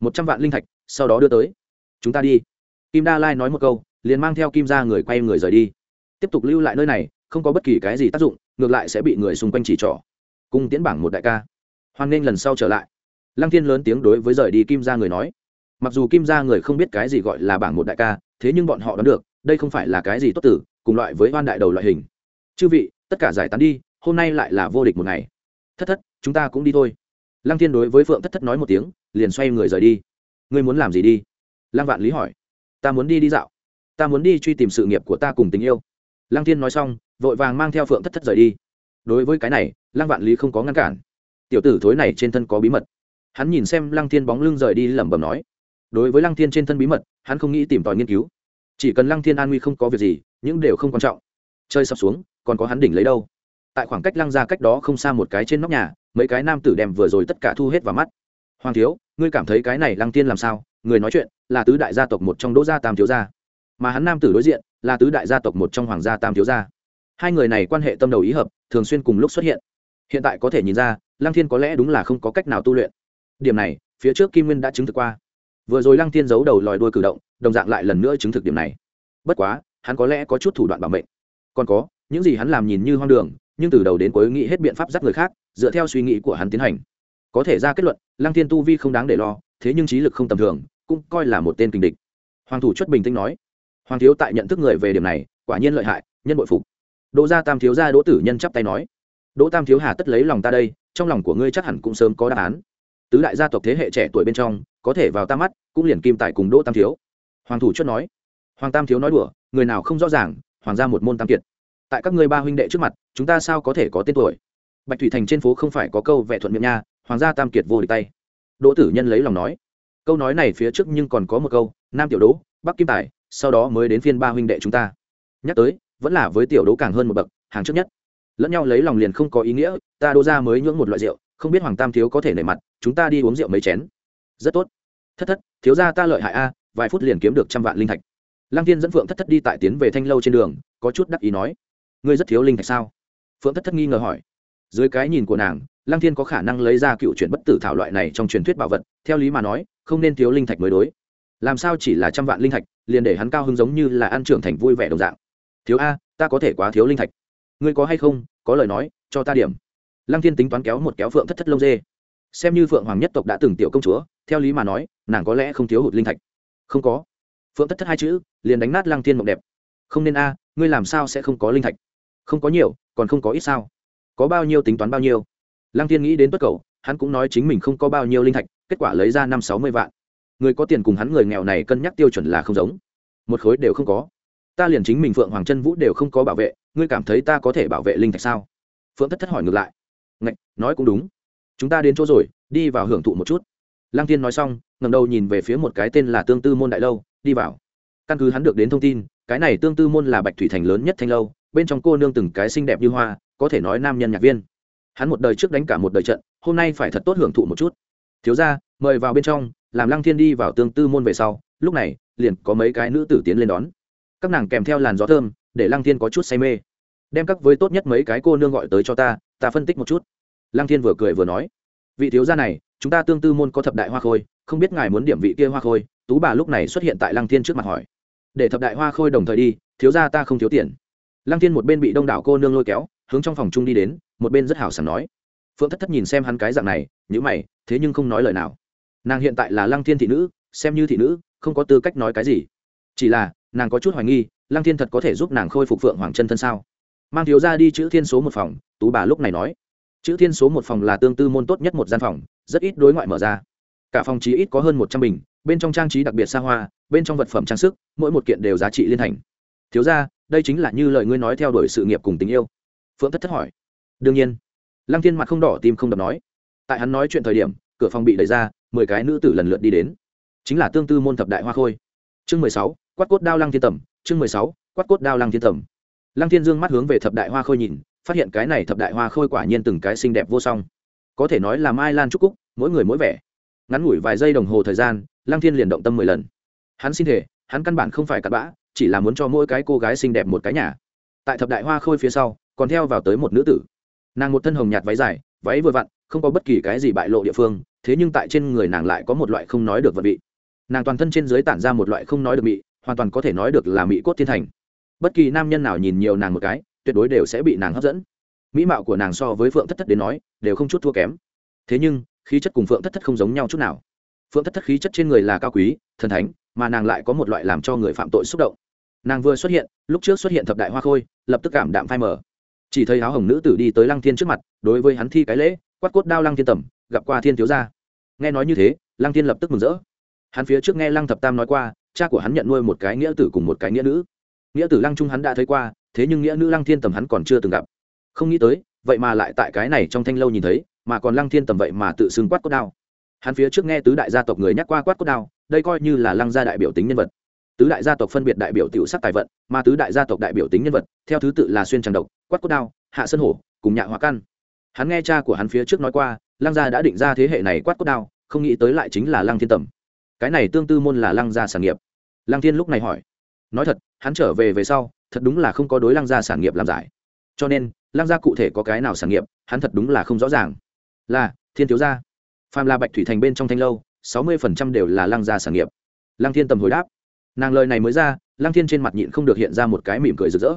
Một trăm vạn linh thạch, sau đó đưa tới. Chúng ta đi. Kim đa lai nói một câu, liền mang theo kim ra người quay người rời đi. Tiếp tục lưu lại nơi này, không có bất kỳ cái gì tác dụng, ngược lại sẽ bị người xung quanh chỉ trỏ. Cung tiễn bảng một đại ca. Hoan nghênh lần sau trở lại. Lăng thiên lớn tiếng đối với rời đi kim ra người nói mặc dù kim gia người không biết cái gì gọi là bảng một đại ca, thế nhưng bọn họ đoán được, đây không phải là cái gì tốt tử, cùng loại với oan đại đầu loại hình. Chư vị, tất cả giải tán đi, hôm nay lại là vô địch một ngày. Thất thất, chúng ta cũng đi thôi. Lăng thiên đối với phượng thất thất nói một tiếng, liền xoay người rời đi. Ngươi muốn làm gì đi? Lăng vạn lý hỏi. Ta muốn đi đi dạo. Ta muốn đi truy tìm sự nghiệp của ta cùng tình yêu. Lăng thiên nói xong, vội vàng mang theo phượng thất thất rời đi. Đối với cái này, lăng vạn lý không có ngăn cản. Tiểu tử thối này trên thân có bí mật. Hắn nhìn xem lăng thiên bóng lưng rời đi lẩm bẩm nói đối với lăng thiên trên thân bí mật, hắn không nghĩ tìm tòi nghiên cứu. Chỉ cần lăng thiên an nguy không có việc gì, những đều không quan trọng. Chơi sập xuống, còn có hắn đỉnh lấy đâu? Tại khoảng cách lăng ra cách đó không xa một cái trên nóc nhà, mấy cái nam tử đem vừa rồi tất cả thu hết vào mắt. Hoàng thiếu, ngươi cảm thấy cái này lăng tiên làm sao? Người nói chuyện, là tứ đại gia tộc một trong đỗ gia tam thiếu gia. Mà hắn nam tử đối diện, là tứ đại gia tộc một trong hoàng gia tam thiếu gia. Hai người này quan hệ tâm đầu ý hợp, thường xuyên cùng lúc xuất hiện. Hiện tại có thể nhìn ra, lăng thiên có lẽ đúng là không có cách nào tu luyện. Điểm này, phía trước kim nguyên đã chứng thực qua vừa rồi lăng thiên giấu đầu lòi đuôi cử động, đồng dạng lại lần nữa chứng thực điểm này. Bất quá, hắn có lẽ có chút thủ đoạn bảo mệnh. Còn có, những gì hắn làm nhìn như hoang đường, nhưng từ đầu đến cuối nghĩ hết biện pháp dắt người khác, dựa theo suy nghĩ của hắn tiến hành. Có thể ra kết luận, lăng thiên tu vi không đáng để lo, thế nhưng trí lực không tầm thường, cũng coi là một tên kình địch. Hoàng thủ chất bình tĩnh nói, hoàng thiếu tại nhận thức người về điểm này, quả nhiên lợi hại, nhân bội phục. Đỗ gia tam thiếu gia đỗ tử nhân chắp tay nói, đỗ tam thiếu hà tất lấy lòng ta đây, trong lòng của ngươi chắc hẳn cũng sớm có đáp án tứ đại gia tộc thế hệ trẻ tuổi bên trong, có thể vào ta mắt, cũng liền kim tài cùng đỗ tam thiếu. Hoàng thủ chốt nói, hoàng tam thiếu nói đùa, người nào không rõ ràng, hoàng gia một môn tam kiệt. Tại các ngươi ba huynh đệ trước mặt, chúng ta sao có thể có tên tuổi? Bạch thủy thành trên phố không phải có câu vẽ thuận miệng nha, hoàng gia tam kiệt vô địch tay. Đỗ tử nhân lấy lòng nói, câu nói này phía trước nhưng còn có một câu, nam tiểu đỗ, bắc kim tài, sau đó mới đến phiên ba huynh đệ chúng ta. Nhắc tới, vẫn là với tiểu đỗ càng hơn một bậc, hàng trước nhất. Lẫn nhau lấy lòng liền không có ý nghĩa, ta đỗ ra mới nhưỡng một loại rượu không biết hoàng tam thiếu có thể nể mặt, chúng ta đi uống rượu mấy chén. Rất tốt. Thất thất, thiếu ra ta lợi hại a, vài phút liền kiếm được trăm vạn linh thạch. Lăng tiên dẫn phượng thất thất đi tại tiến về thanh lâu trên đường, có chút đắc ý nói, ngươi rất thiếu linh thạch sao? Phượng thất thất nghi ngờ hỏi. Dưới cái nhìn của nàng, lăng thiên có khả năng lấy ra cựu chuyện bất tử thảo loại này trong truyền thuyết bảo vật, theo lý mà nói, không nên thiếu linh thạch mới đối. Làm sao chỉ là trăm vạn linh thạch, liền để hắn cao hứng giống như là ăn trưởng thành vui vẻ đồng dạng. Thiếu a, ta có thể quá thiếu linh thạch. Ngươi có hay không, có lời nói, cho ta điểm lăng thiên tính toán kéo một kéo phượng thất thất lông dê. Xem như phượng hoàng nhất tộc đã từng tiểu công chúa, theo lý mà nói, nàng có lẽ không thiếu hụt linh thạch. Không có. Phượng thất thất hai chữ, liền đánh nát lăng thiên mộng đẹp. Không nên a, ngươi làm sao sẽ không có linh thạch? Không có nhiều, còn không có ít sao? Có bao nhiêu tính toán bao nhiêu? Lăng thiên nghĩ đến tuất cầu, hắn cũng nói chính mình không có bao nhiêu linh thạch, kết quả lấy ra năm sáu mươi vạn. Người có tiền cùng hắn người nghèo này cân nhắc tiêu chuẩn là không giống. Một khối đều không có. Ta liền chính mình phượng hoàng chân vũ đều không có bảo vệ, ngươi cảm thấy ta có thể bảo vệ linh thạch sao? Phượng thất thất hỏi ngược lại. Ngạch, nói cũng đúng. Chúng ta đến chỗ rồi đi vào hưởng thụ một chút. Lăng thiên nói xong ngẩng đầu nhìn về phía một cái tên là tương tư môn đại lâu đi vào. Căn cứ hắn được đến thông tin cái này tương tư môn là bạch thủy thành lớn nhất thanh lâu bên trong cô nương từng cái xinh đẹp như hoa có thể nói nam nhân nhạc viên. Hắn một đời trước đánh cả một đời trận hôm nay phải thật tốt hưởng thụ một chút. Thiếu ra mời vào bên trong làm lăng thiên đi vào tương tư môn về sau lúc này liền có mấy cái nữ tử tiến lên đón. Các nàng kèm theo làn gió thơm để lăng thiên có chút say mê. Đem các với tốt nhất mấy cái cô nương gọi tới cho ta ta phân tích một chút. Lăng thiên vừa cười vừa nói, vị thiếu gia này, chúng ta tương tư môn có thập đại hoa khôi, không biết ngài muốn điểm vị kia hoa khôi. Tú bà lúc này xuất hiện tại lăng thiên trước mặt hỏi, để thập đại hoa khôi đồng thời đi, thiếu gia ta không thiếu tiền. Lăng thiên một bên bị đông đảo cô nương lôi kéo, hướng trong phòng chung đi đến, một bên rất hào sảng nói, phượng thất thất nhìn xem hắn cái dạng này nhữ mày, thế nhưng không nói lời nào. Nàng hiện tại là lăng thiên thị nữ, xem như thị nữ, không có tư cách nói cái gì. Chỉ là, nàng có chút hoài nghi, lăng thiên thật có thể giúp nàng khôi phục phượng hoàng chân thân sao? Mang thiếu ra đi chữ thiên số một phòng, tú bà lúc này nói. Chữ thiên số một phòng là tương tư môn tốt nhất một gian phòng, rất ít đối ngoại mở ra. Cả phòng chí ít có hơn một trăm bình, bên trong trang trí đặc biệt xa hoa, bên trong vật phẩm trang sức, mỗi một kiện đều giá trị liên thành. Thiếu ra đây chính là như lời ngươi nói theo đuổi sự nghiệp cùng tình yêu. Phượng thất thất hỏi. Đương nhiên. Lăng thiên mặt không đỏ tim không đập nói. Tại hắn nói chuyện thời điểm, cửa phòng bị đẩy ra, mười cái nữ tử lần lượt đi đến. Chính là tương tư môn thập đại hoa khôi. Chương mười sáu, quát cốt đao lăng thiên tẩm chương mười sáu, quát cốt đao lăng thiên tẩm lăng thiên dương mắt hướng về thập đại hoa khôi nhìn, phát hiện cái này thập đại hoa khôi quả nhiên từng cái xinh đẹp vô song. Có thể nói là mai lan trúc cúc, mỗi người mỗi vẻ. Ngắn ngủi vài giây đồng hồ thời gian, lăng thiên liền động tâm mười lần. Hắn xin thể, hắn căn bản không phải cặn bã, chỉ là muốn cho mỗi cái cô gái xinh đẹp một cái nhà. Tại thập đại hoa khôi phía sau, còn theo vào tới một nữ tử. Nàng một thân hồng nhạt váy dài, váy vừa vặn, không có bất kỳ cái gì bại lộ địa phương, thế nhưng tại trên người nàng lại có một loại không nói được vật vị. Nàng toàn thân trên dưới tản ra một loại không nói được mị, hoàn toàn có thể nói được là mỹ cốt thiên thành bất kỳ nam nhân nào nhìn nhiều nàng một cái, tuyệt đối đều sẽ bị nàng hấp dẫn. Mỹ mạo của nàng so với phượng thất thất đến nói, đều không chút thua kém. Thế nhưng, khí chất cùng phượng thất thất không giống nhau chút nào. Phượng thất thất khí chất trên người là cao quý, thần thánh, mà nàng lại có một loại làm cho người phạm tội xúc động. Nàng vừa xuất hiện, lúc trước xuất hiện thập đại hoa khôi, lập tức cảm đạm phai mở chỉ thấy áo hồng nữ tử đi tới lăng thiên trước mặt, đối với hắn thi cái lễ, quát cốt đao lăng thiên tẩm, gặp qua thiên thiếu gia. Nghe nói như thế, lăng thiên lập tức mừng rỡ. Hắn phía trước nghe lăng thập tam nói qua, cha của hắn nhận nuôi một cái nghĩa tử cùng một cái nghĩa nữ nghĩa tử lăng trung hắn đã thấy qua, thế nhưng nghĩa nữ lăng thiên tầm hắn còn chưa từng gặp. Không nghĩ tới, vậy mà lại tại cái này trong thanh lâu nhìn thấy, mà còn lăng thiên tầm vậy mà tự xưng quát cốt đao. Hắn phía trước nghe tứ đại gia tộc người nhắc qua quát cốt đao, đây coi như là lăng gia đại biểu tính nhân vật. Tứ đại gia tộc phân biệt đại biểu tiểu sắc tài vận, mà tứ đại gia tộc đại biểu tính nhân vật, theo thứ tự là xuyên tràng độc, quát cốt đao, hạ sơn hổ, cùng nhạ hóa căn. Hắn nghe cha của hắn phía trước nói qua, lăng gia đã định ra thế hệ này quát cốt đao, không nghĩ tới lại chính là lăng thiên tầm. Cái này tương tư môn là lăng gia sản nghiệp. Lăng thiên lúc này hỏi nói thật, hắn trở về về sau, thật đúng là không có đối lăng gia sản nghiệp làm giải. Cho nên, lăng gia cụ thể có cái nào sản nghiệp, hắn thật đúng là không rõ ràng. Là, thiên thiếu gia. Phàm là bạch thủy thành bên trong thanh lâu, sáu mươi phần trăm đều là lăng gia sản nghiệp. Lăng thiên tầm hồi đáp. Nàng lời này mới ra, lăng thiên trên mặt nhịn không được hiện ra một cái mỉm cười rực rỡ.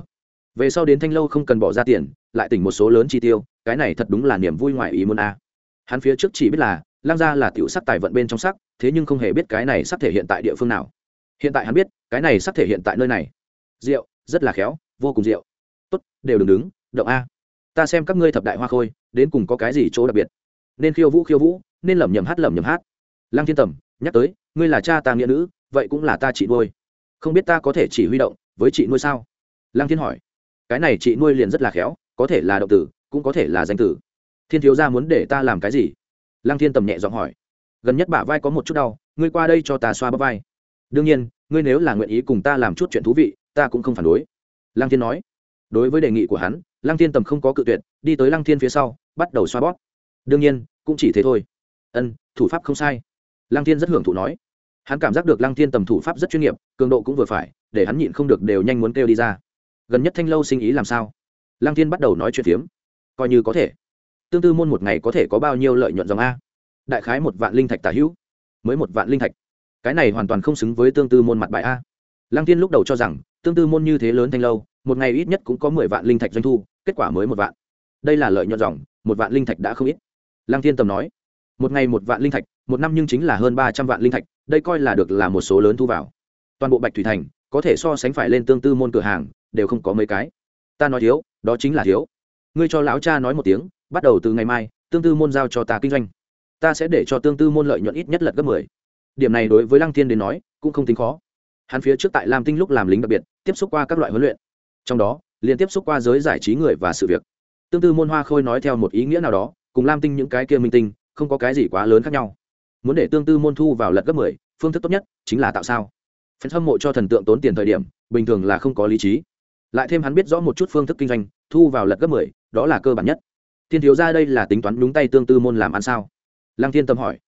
Về sau đến thanh lâu không cần bỏ ra tiền, lại tỉnh một số lớn chi tiêu, cái này thật đúng là niềm vui ngoài ý muốn a. Hắn phía trước chỉ biết là, lăng gia là tiểu sắc tài vận bên trong sắc, thế nhưng không hề biết cái này sắc thể hiện tại địa phương nào hiện tại hắn biết, cái này sắp thể hiện tại nơi này. Rượu, rất là khéo, vô cùng rượu. Tốt, đều đừng đứng, động a. Ta xem các ngươi thập đại hoa khôi, đến cùng có cái gì chỗ đặc biệt. Nên khiêu vũ khiêu vũ, nên lẩm nhẩm hát, lẩm nhẩm hát. Lăng thiên tầm, nhắc tới, ngươi là cha ta nghĩa nữ, vậy cũng là ta chị nuôi. Không biết ta có thể chỉ huy động với chị nuôi sao? Lăng thiên hỏi. Cái này chị nuôi liền rất là khéo, có thể là động tử, cũng có thể là danh tử. Thiên thiếu gia muốn để ta làm cái gì? Lăng thiên tầm nhẹ giọng hỏi. Gần nhất bả vai có một chút đau, ngươi qua đây cho ta xoa bắp vai đương nhiên, ngươi nếu là nguyện ý cùng ta làm chút chuyện thú vị, ta cũng không phản đối. Lăng thiên nói. Đối với đề nghị của hắn, lăng thiên tầm không có cự tuyệt, đi tới lăng thiên phía sau, bắt đầu xoa bóp. Đương nhiên, cũng chỉ thế thôi. Ân, thủ pháp không sai. Lăng thiên rất hưởng thụ nói. Hắn cảm giác được lăng thiên tầm thủ pháp rất chuyên nghiệp, cường độ cũng vừa phải, để hắn nhịn không được đều nhanh muốn kêu đi ra. Gần nhất thanh lâu sinh ý làm sao? Lăng thiên bắt đầu nói chuyện phiếm. Coi như có thể. Tương tư môn một ngày có thể có bao nhiêu lợi nhuận dòng a? Đại khái một vạn linh thạch tả hữu. Mới một vạn linh thạch cái này hoàn toàn không xứng với tương tư môn mặt bài a. Lăng tiên lúc đầu cho rằng, tương tư môn như thế lớn thanh lâu, một ngày ít nhất cũng có mười vạn linh thạch doanh thu, kết quả mới một vạn. Đây là lợi nhuận dòng, một vạn linh thạch đã không ít. Lăng tiên tầm nói, một ngày một vạn linh thạch, một năm nhưng chính là hơn ba trăm vạn linh thạch, đây coi là được là một số lớn thu vào. Toàn bộ bạch thủy thành, có thể so sánh phải lên tương tư môn cửa hàng, đều không có mấy cái. Ta nói thiếu, đó chính là thiếu. Ngươi cho lão cha nói một tiếng, bắt đầu từ ngày mai, tương tư môn giao cho ta kinh doanh. Ta sẽ để cho tương tư môn lợi nhuận ít nhất lật gấp mười điểm này đối với lăng thiên đến nói, cũng không tính khó. Hắn phía trước tại lam tinh lúc làm lính đặc biệt, tiếp xúc qua các loại huấn luyện. Trong đó, liên tiếp xúc qua giới giải trí người và sự việc. Tương tư môn hoa khôi nói theo một ý nghĩa nào đó, cùng lam tinh những cái kia minh tinh, không có cái gì quá lớn khác nhau. Muốn để tương tư môn thu vào lật gấp mười, phương thức tốt nhất chính là tạo sao. Phần hâm mộ cho thần tượng tốn tiền thời điểm, bình thường là không có lý trí. Lại thêm hắn biết rõ một chút phương thức kinh doanh, thu vào lật gấp mười, đó là cơ bản nhất. Thiên thiếu ra đây là tính toán đúng tay tương tư môn làm ăn sao? Lăng thiên tâm hỏi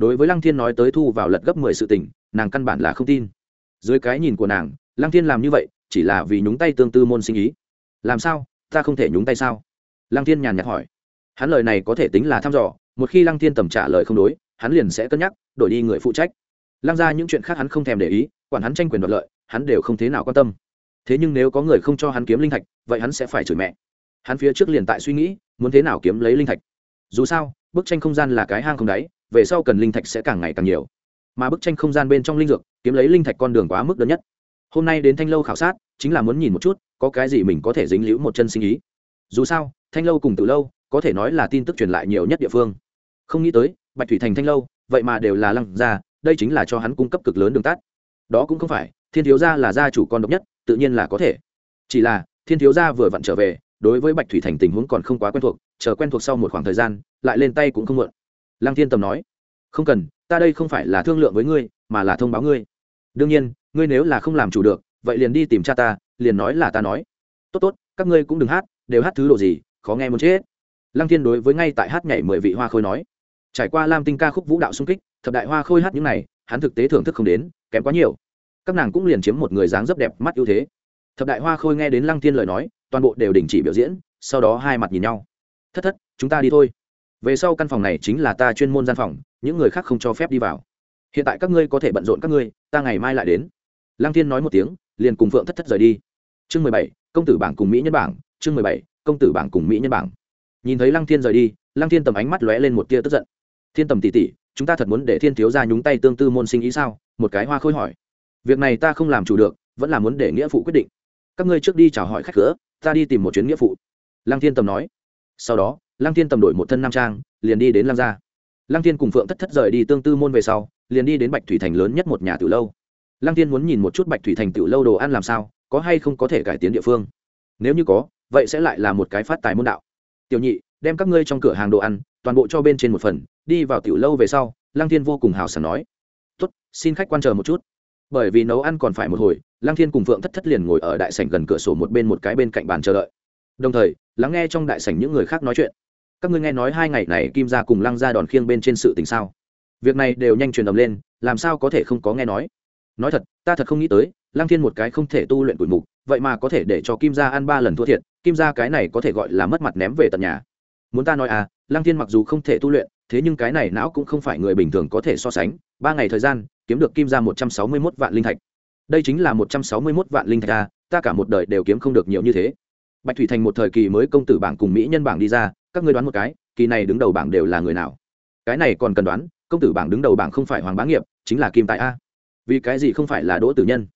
đối với lăng thiên nói tới thu vào lật gấp mười sự tình, nàng căn bản là không tin. Dưới cái nhìn của nàng, lăng thiên làm như vậy, chỉ là vì nhúng tay tương tư môn sinh ý. Làm sao? Ta không thể nhúng tay sao? Lăng thiên nhàn nhạt hỏi. Hắn lời này có thể tính là thăm dò, một khi lăng thiên tầm trả lời không đối, hắn liền sẽ cân nhắc, đổi đi người phụ trách. Lăng ra những chuyện khác hắn không thèm để ý, quản hắn tranh quyền đoạt lợi, hắn đều không thế nào quan tâm. Thế nhưng nếu có người không cho hắn kiếm linh thạch, vậy hắn sẽ phải chửi mẹ. Hắn phía trước liền tại suy nghĩ, muốn thế nào kiếm lấy linh thạch. Dù sao, bức tranh không gian là cái hang không đáy về sau cần linh thạch sẽ càng ngày càng nhiều. Mà bức tranh không gian bên trong linh dược, kiếm lấy linh thạch con đường quá mức đơn nhất. Hôm nay đến thanh lâu khảo sát, chính là muốn nhìn một chút, có cái gì mình có thể dính liễu một chân sinh ý. Dù sao, thanh lâu cùng từ lâu, có thể nói là tin tức truyền lại nhiều nhất địa phương. Không nghĩ tới, bạch thủy thành thanh lâu, vậy mà đều là lăng ra đây chính là cho hắn cung cấp cực lớn đường tắt. Đó cũng không phải, thiên thiếu gia là gia chủ con độc nhất, tự nhiên là có thể. Chỉ là, thiên thiếu gia vừa vặn trở về, đối với bạch thủy thành tình huống còn không quá quen thuộc, chờ quen thuộc sau một khoảng thời gian, lại lên tay cũng không muộn lăng thiên tầm nói, không cần, ta đây không phải là thương lượng với ngươi, mà là thông báo ngươi. Đương nhiên, ngươi nếu là không làm chủ được, vậy liền đi tìm cha ta, liền nói là ta nói. Tốt tốt, các ngươi cũng đừng hát, đều hát thứ đồ gì, khó nghe muốn chết. Lăng thiên đối với ngay tại hát nhảy mười vị hoa khôi nói, trải qua lam tinh ca khúc vũ đạo xung kích, thập đại hoa khôi hát những này, hắn thực tế thưởng thức không đến, kém quá nhiều. Các nàng cũng liền chiếm một người dáng rất đẹp mắt ưu thế. Thập đại hoa khôi nghe đến lăng thiên lời nói, toàn bộ đều đình chỉ biểu diễn, sau đó hai mặt nhìn nhau. Thất thất, chúng ta đi thôi về sau căn phòng này chính là ta chuyên môn gian phòng, những người khác không cho phép đi vào. Hiện tại các ngươi có thể bận rộn các ngươi, ta ngày mai lại đến. Lăng thiên nói một tiếng, liền cùng phượng thất thất rời đi. Chương mười bảy, công tử bảng cùng mỹ nhân bảng, chương mười bảy, công tử bảng cùng mỹ nhân bảng. Nhìn thấy lăng thiên rời đi, lăng thiên tầm ánh mắt lóe lên một tia tức giận. Thiên tầm tỉ tỉ chúng ta thật muốn để thiên thiếu ra nhúng tay tương tư môn sinh ý sao? Một cái hoa khôi hỏi. Việc này ta không làm chủ được, vẫn là muốn để nghĩa phụ quyết định. Các ngươi trước đi chào hỏi khách cửa, ta đi tìm một chuyến nghĩa phụ. Lăng thiên tầm nói. Sau đó lăng thiên tầm đổi một thân nam trang, liền đi đến lăng gia. Lăng thiên cùng phượng thất thất rời đi tương tư môn về sau, liền đi đến bạch thủy thành lớn nhất một nhà từ lâu. Lăng thiên muốn nhìn một chút bạch thủy thành tiểu lâu đồ ăn làm sao, có hay không có thể cải tiến địa phương. Nếu như có, vậy sẽ lại là một cái phát tài môn đạo. Tiểu nhị, đem các ngươi trong cửa hàng đồ ăn, toàn bộ cho bên trên một phần, đi vào tiểu lâu về sau, lăng thiên vô cùng hào sảng nói. Tốt, xin khách quan chờ một chút. Bởi vì nấu ăn còn phải một hồi, lăng thiên cùng phượng thất thất liền ngồi ở đại sảnh gần cửa sổ một bên một cái bên cạnh bàn chờ đợi. Đồng thời, lắng nghe trong đại sảnh những người khác nói chuyện các ngươi nghe nói hai ngày này kim gia cùng lăng gia đòn khiêng bên trên sự tình sao? Việc này đều nhanh truyền ầm lên, làm sao có thể không có nghe nói? Nói thật, ta thật không nghĩ tới, lăng thiên một cái không thể tu luyện tuổi mục, vậy mà có thể để cho kim gia ăn ba lần thua thiệt, kim gia cái này có thể gọi là mất mặt ném về tận nhà. Muốn ta nói à lăng thiên mặc dù không thể tu luyện, thế nhưng cái này não cũng không phải người bình thường có thể so sánh. Ba ngày thời gian, kiếm được kim gia một trăm sáu mươi mốt vạn linh thạch. Đây chính là một trăm sáu mươi mốt vạn linh thạch à, ta cả một đời đều kiếm không được nhiều như thế. Bạch thủy thành một thời kỳ mới công tử bảng cùng mỹ nhân bảng đi ra các ngươi đoán một cái, kỳ này đứng đầu bảng đều là người nào? Cái này còn cần đoán, công tử bảng đứng đầu bảng không phải hoàng bá nghiệp, chính là kim tại a. Vì cái gì không phải là đỗ tử nhân?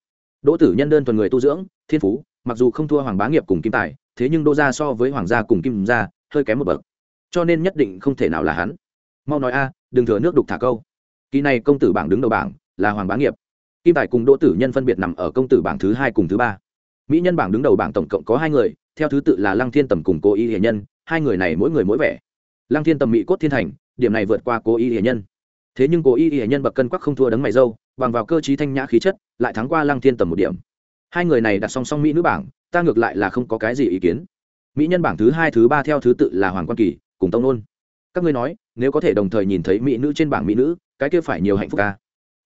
Đỗ tử nhân đơn thuần người tu dưỡng, thiên phú, mặc dù không thua hoàng bá nghiệp cùng kim tài, thế nhưng đỗ gia so với hoàng gia cùng kim gia, hơi kém một bậc. Cho nên nhất định không thể nào là hắn. Mau nói a, đừng thừa nước đục thả câu. Kỳ này công tử bảng đứng đầu bảng là hoàng bá nghiệp. Kim tài cùng đỗ tử nhân phân biệt nằm ở công tử bảng thứ hai cùng thứ ba. Mỹ nhân bảng đứng đầu bảng tổng cộng có hai người, theo thứ tự là lăng thiên tầm cùng cố y hiền nhân hai người này mỗi người mỗi vẻ. Lăng thiên tầm mỹ cốt thiên thành, điểm này vượt qua cố y hiền nhân. Thế nhưng cố y hiền nhân bậc cân quắc không thua đấng mày dâu, bằng vào cơ chí thanh nhã khí chất, lại thắng qua lăng thiên tầm một điểm. Hai người này đặt song song mỹ nữ bảng, ta ngược lại là không có cái gì ý kiến. Mỹ nhân bảng thứ hai, thứ ba theo thứ tự là hoàng quan kỳ, cùng tông nôn. Các ngươi nói, nếu có thể đồng thời nhìn thấy mỹ nữ trên bảng mỹ nữ, cái kia phải nhiều hạnh phúc ca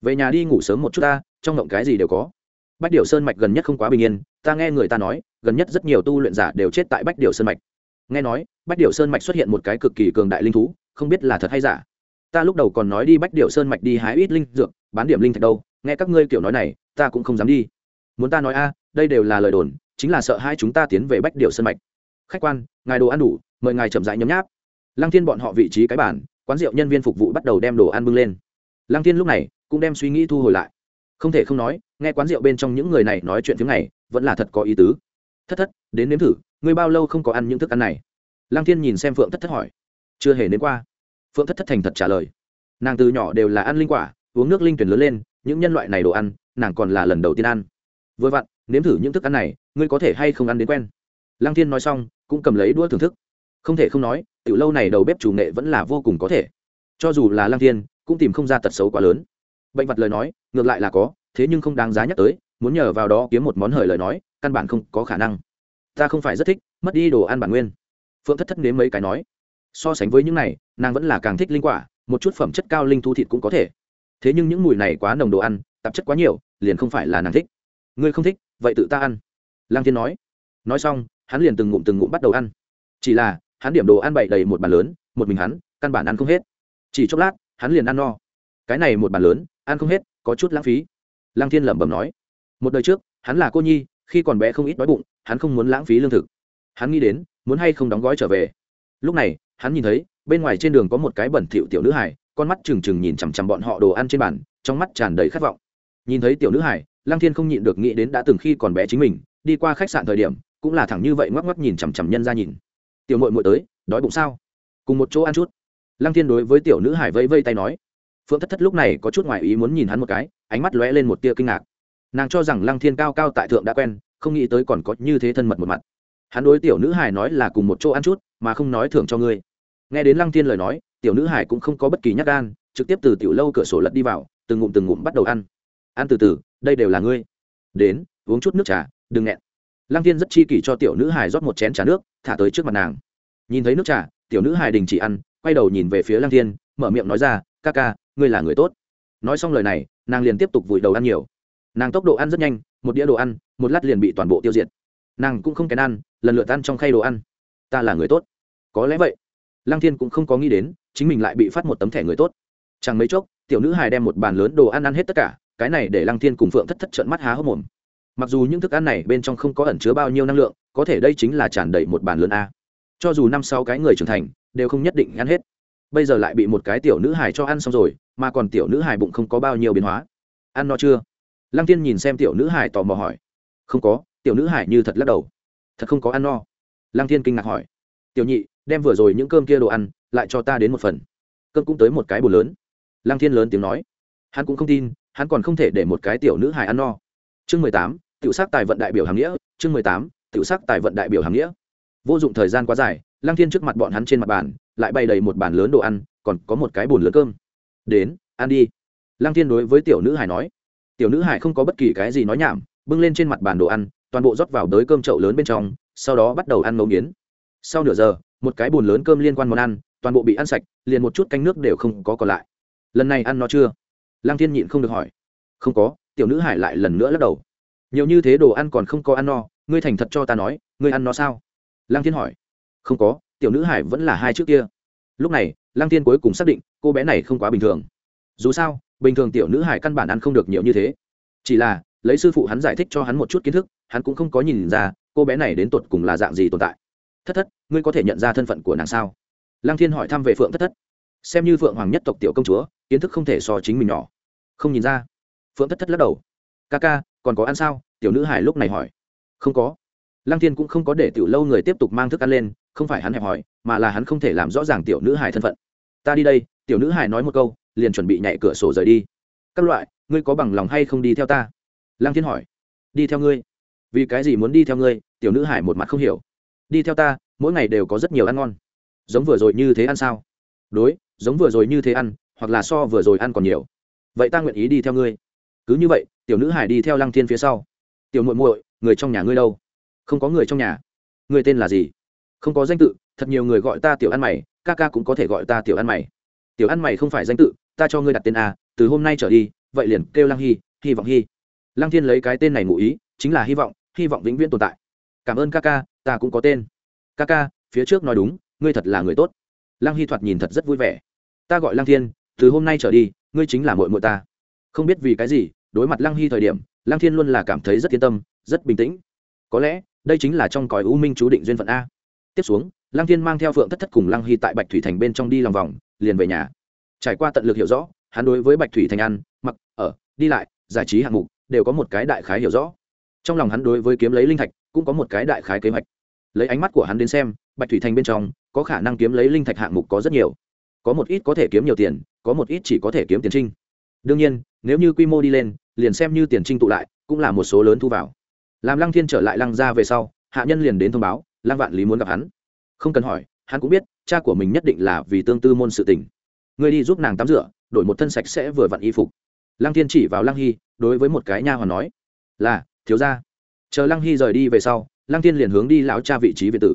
về nhà đi ngủ sớm một chút ta, trong ngộng cái gì đều có. Bách điệu sơn mạch gần nhất không quá bình yên, ta nghe người ta nói, gần nhất rất nhiều tu luyện giả đều chết tại bách điệu sơn mạch nghe nói, bách điệu sơn mạch xuất hiện một cái cực kỳ cường đại linh thú, không biết là thật hay giả. Ta lúc đầu còn nói đi bách điệu sơn mạch đi hái ít linh dược, bán điểm linh thạch đâu, nghe các ngươi kiểu nói này, ta cũng không dám đi. Muốn ta nói a, đây đều là lời đồn, chính là sợ hai chúng ta tiến về bách điệu sơn mạch. Khách quan, ngài đồ ăn đủ, mời ngài chậm rãi nhấm nháp. Lăng thiên bọn họ vị trí cái bản, quán rượu nhân viên phục vụ bắt đầu đem đồ ăn bưng lên. Lăng thiên lúc này cũng đem suy nghĩ thu hồi lại. Không thể không nói, nghe quán rượu bên trong những người này nói chuyện tiếng này, vẫn là thật có ý tứ. Thất thất, đến nếm thử ngươi bao lâu không có ăn những thức ăn này? Lăng thiên nhìn xem phượng thất thất hỏi. Chưa hề đến qua. Phượng thất thất thành thật trả lời. Nàng từ nhỏ đều là ăn linh quả, uống nước linh tuyển lớn lên, những nhân loại này đồ ăn, nàng còn là lần đầu tiên ăn. Vừa vặn, nếm thử những thức ăn này, ngươi có thể hay không ăn đến quen? Lăng thiên nói xong, cũng cầm lấy đũa thưởng thức. Không thể không nói, tiểu lâu này đầu bếp chủ nghệ vẫn là vô cùng có thể. Cho dù là lăng thiên, cũng tìm không ra tật xấu quá lớn. Bệnh vật lời nói, ngược lại là có, thế nhưng không đáng giá nhắc tới, muốn nhờ vào đó kiếm một món hời lời nói, căn bản không có khả năng ta không phải rất thích, mất đi đồ ăn bản nguyên. Phượng thất thất đến mấy cái nói. So sánh với những này, nàng vẫn là càng thích linh quả, một chút phẩm chất cao linh thu thịt cũng có thể. Thế nhưng những mùi này quá nồng đồ ăn, tạp chất quá nhiều, liền không phải là nàng thích. Ngươi không thích, vậy tự ta ăn. Lang thiên nói. Nói xong, hắn liền từng ngụm từng ngụm bắt đầu ăn. Chỉ là, hắn điểm đồ ăn bậy đầy một bàn lớn, một mình hắn, căn bản ăn không hết. Chỉ chốc lát, hắn liền ăn no. Cái này một bàn lớn, ăn không hết, có chút lãng phí. Lang thiên lẩm bẩm nói. Một đời trước, hắn là cô nhi, khi còn bé không ít đói bụng hắn không muốn lãng phí lương thực. Hắn nghĩ đến, muốn hay không đóng gói trở về. Lúc này, hắn nhìn thấy, bên ngoài trên đường có một cái bẩn thỉu tiểu nữ hải con mắt trừng trừng nhìn chằm chằm bọn họ đồ ăn trên bàn, trong mắt tràn đầy khát vọng. Nhìn thấy tiểu nữ hải lăng thiên không nhịn được nghĩ đến đã từng khi còn bé chính mình, đi qua khách sạn thời điểm, cũng là thẳng như vậy ngoắc ngoắc nhìn chằm chằm nhân ra nhìn. Tiểu mội mội tới, đói bụng sao? Cùng một chỗ ăn chút. Lăng thiên đối với tiểu nữ hải vẫy vây tay nói. Phượng thất thất lúc này có chút ngoại ý muốn nhìn hắn một cái, ánh mắt lóe lên một tia kinh ngạc. Nàng cho rằng lăng thiên cao cao tại thượng đã quen không nghĩ tới còn có như thế thân mật một mặt. Hắn đối tiểu nữ hải nói là cùng một chỗ ăn chút, mà không nói thưởng cho ngươi. Nghe đến lăng thiên lời nói, tiểu nữ hải cũng không có bất kỳ nhắc gan, trực tiếp từ tiểu lâu cửa sổ lật đi vào, từng ngụm từng ngụm bắt đầu ăn. Ăn từ từ, đây đều là ngươi. Đến, uống chút nước trà, đừng nghẹn. Lăng thiên rất chi kỷ cho tiểu nữ hải rót một chén trà nước, thả tới trước mặt nàng. Nhìn thấy nước trà, tiểu nữ hải đình chỉ ăn, quay đầu nhìn về phía lăng thiên, mở miệng nói ra, ca ca, ngươi là người tốt. Nói xong lời này, nàng liền tiếp tục vùi đầu ăn nhiều. Nàng tốc độ ăn rất nhanh, một đĩa đồ ăn một lát liền bị toàn bộ tiêu diệt. Nàng cũng không kén ăn, lần lượt ăn trong khay đồ ăn. Ta là người tốt. Có lẽ vậy. Lăng thiên cũng không có nghĩ đến, chính mình lại bị phát một tấm thẻ người tốt. Chẳng mấy chốc, tiểu nữ hài đem một bàn lớn đồ ăn ăn hết tất cả, cái này để lăng thiên cùng phượng thất thất trận mắt há hốc mồm. Mặc dù những thức ăn này bên trong không có ẩn chứa bao nhiêu năng lượng, có thể đây chính là tràn đầy một bàn lớn a. Cho dù năm sáu cái người trưởng thành, đều không nhất định ăn hết. Bây giờ lại bị một cái tiểu nữ hài cho ăn xong rồi, mà còn tiểu nữ hài bụng không có bao nhiêu biến hóa. Ăn no chưa? Lăng tiên nhìn xem tiểu nữ hài tò mò hỏi không có, tiểu nữ hải như thật lắc đầu. Thật không có ăn no. Lăng thiên kinh ngạc hỏi. Tiểu nhị, đem vừa rồi những cơm kia đồ ăn lại cho ta đến một phần. Cơm cũng tới một cái bồn lớn. Lăng thiên lớn tiếng nói. Hắn cũng không tin, hắn còn không thể để một cái tiểu nữ hài ăn no. Chương mười tám, tiểu sắc tài vận đại biểu hàm nghĩa. Chương mười tám, tiểu sắc tài vận đại biểu hàm nghĩa. Vô dụng thời gian quá dài, lăng thiên trước mặt bọn hắn trên mặt bàn lại bày đầy một bàn lớn đồ ăn, còn có một cái bồn lớn cơm. Đến, ăn đi. Lăng thiên đối với tiểu nữ hải nói. Tiểu nữ hải không có bất kỳ cái gì nói nhảm bưng lên trên mặt bàn đồ ăn, toàn bộ rót vào đới cơm chậu lớn bên trong, sau đó bắt đầu ăn ngấu nghiến. Sau nửa giờ, một cái bồn lớn cơm liên quan món ăn, toàn bộ bị ăn sạch, liền một chút canh nước đều không có còn lại. Lần này ăn nó chưa? Lăng thiên nhịn không được hỏi. Không có, tiểu nữ hải lại lần nữa lắc đầu. Nhiều như thế đồ ăn còn không có ăn no, ngươi thành thật cho ta nói, ngươi ăn nó sao? Lăng thiên hỏi. Không có, tiểu nữ hải vẫn là hai trước kia. Lúc này, lăng thiên cuối cùng xác định, cô bé này không quá bình thường. Dù sao, bình thường tiểu nữ hải căn bản ăn không được nhiều như thế. Chỉ là lấy sư phụ hắn giải thích cho hắn một chút kiến thức, hắn cũng không có nhìn ra, cô bé này đến tột cùng là dạng gì tồn tại. Thất thất, ngươi có thể nhận ra thân phận của nàng sao? Lăng thiên hỏi thăm về phượng thất thất. Xem như phượng hoàng nhất tộc tiểu công chúa, kiến thức không thể so chính mình nhỏ. Không nhìn ra. Phượng thất thất lắc đầu. Ca ca, còn có ăn sao? Tiểu nữ hải lúc này hỏi. Không có. Lăng thiên cũng không có để tiểu lâu người tiếp tục mang thức ăn lên, không phải hắn hẹp hỏi, mà là hắn không thể làm rõ ràng tiểu nữ hải thân phận. Ta đi đây. Tiểu nữ hải nói một câu, liền chuẩn bị nhảy cửa sổ rời đi. Các loại, ngươi có bằng lòng hay không đi theo ta? Lăng thiên hỏi. Đi theo ngươi. Vì cái gì muốn đi theo ngươi? Tiểu nữ hải một mặt không hiểu. Đi theo ta, mỗi ngày đều có rất nhiều ăn ngon. Giống vừa rồi như thế ăn sao? Đối, giống vừa rồi như thế ăn, hoặc là so vừa rồi ăn còn nhiều. Vậy ta nguyện ý đi theo ngươi. Cứ như vậy, tiểu nữ hải đi theo lăng thiên phía sau. Tiểu muội muội, người trong nhà ngươi đâu? Không có người trong nhà. Người tên là gì? Không có danh tự, thật nhiều người gọi ta tiểu ăn mày, ca ca cũng có thể gọi ta tiểu ăn mày. Tiểu ăn mày không phải danh tự, ta cho ngươi đặt tên a, từ hôm nay trở đi, vậy liền kêu lăng hy hy vọng hy lăng thiên lấy cái tên này ngụ ý, chính là hy vọng hy vọng vĩnh viễn tồn tại. Cảm ơn ca ca, ta cũng có tên. Ca ca, phía trước nói đúng, ngươi thật là người tốt. Lăng hy thoạt nhìn thật rất vui vẻ. Ta gọi lăng thiên, từ hôm nay trở đi, ngươi chính là mội mội ta. Không biết vì cái gì, đối mặt lăng hy thời điểm, lăng thiên luôn là cảm thấy rất yên tâm, rất bình tĩnh. Có lẽ, đây chính là trong cõi u minh chú định duyên phận a. Tiếp xuống, lăng thiên mang theo phượng thất thất cùng lăng hy tại bạch thủy thành bên trong đi lòng vòng, liền về nhà. Trải qua tận lực hiểu rõ, hắn đối với bạch thủy thành ăn, mặc, ở, đi lại, giải trí hạng mục đều có một cái đại khái hiểu rõ. Trong lòng hắn đối với kiếm lấy linh thạch, cũng có một cái đại khái kế hoạch. Lấy ánh mắt của hắn đến xem, bạch thủy thành bên trong, có khả năng kiếm lấy linh thạch hạng mục có rất nhiều. Có một ít có thể kiếm nhiều tiền, có một ít chỉ có thể kiếm tiền trinh. Đương nhiên, nếu như quy mô đi lên, liền xem như tiền trinh tụ lại, cũng là một số lớn thu vào. Làm lăng thiên trở lại lăng ra về sau, hạ nhân liền đến thông báo, lăng vạn lý muốn gặp hắn. Không cần hỏi, hắn cũng biết, cha của mình nhất định là vì tương tư môn sự tình. Người đi giúp nàng tắm rửa, đổi một thân sạch sẽ vừa vặn y phục lăng thiên chỉ vào lăng hy, đối với một cái nha hoàn nói, là, thiếu gia. Chờ lăng hy rời đi về sau, lăng thiên liền hướng đi lão cha vị trí viện tử.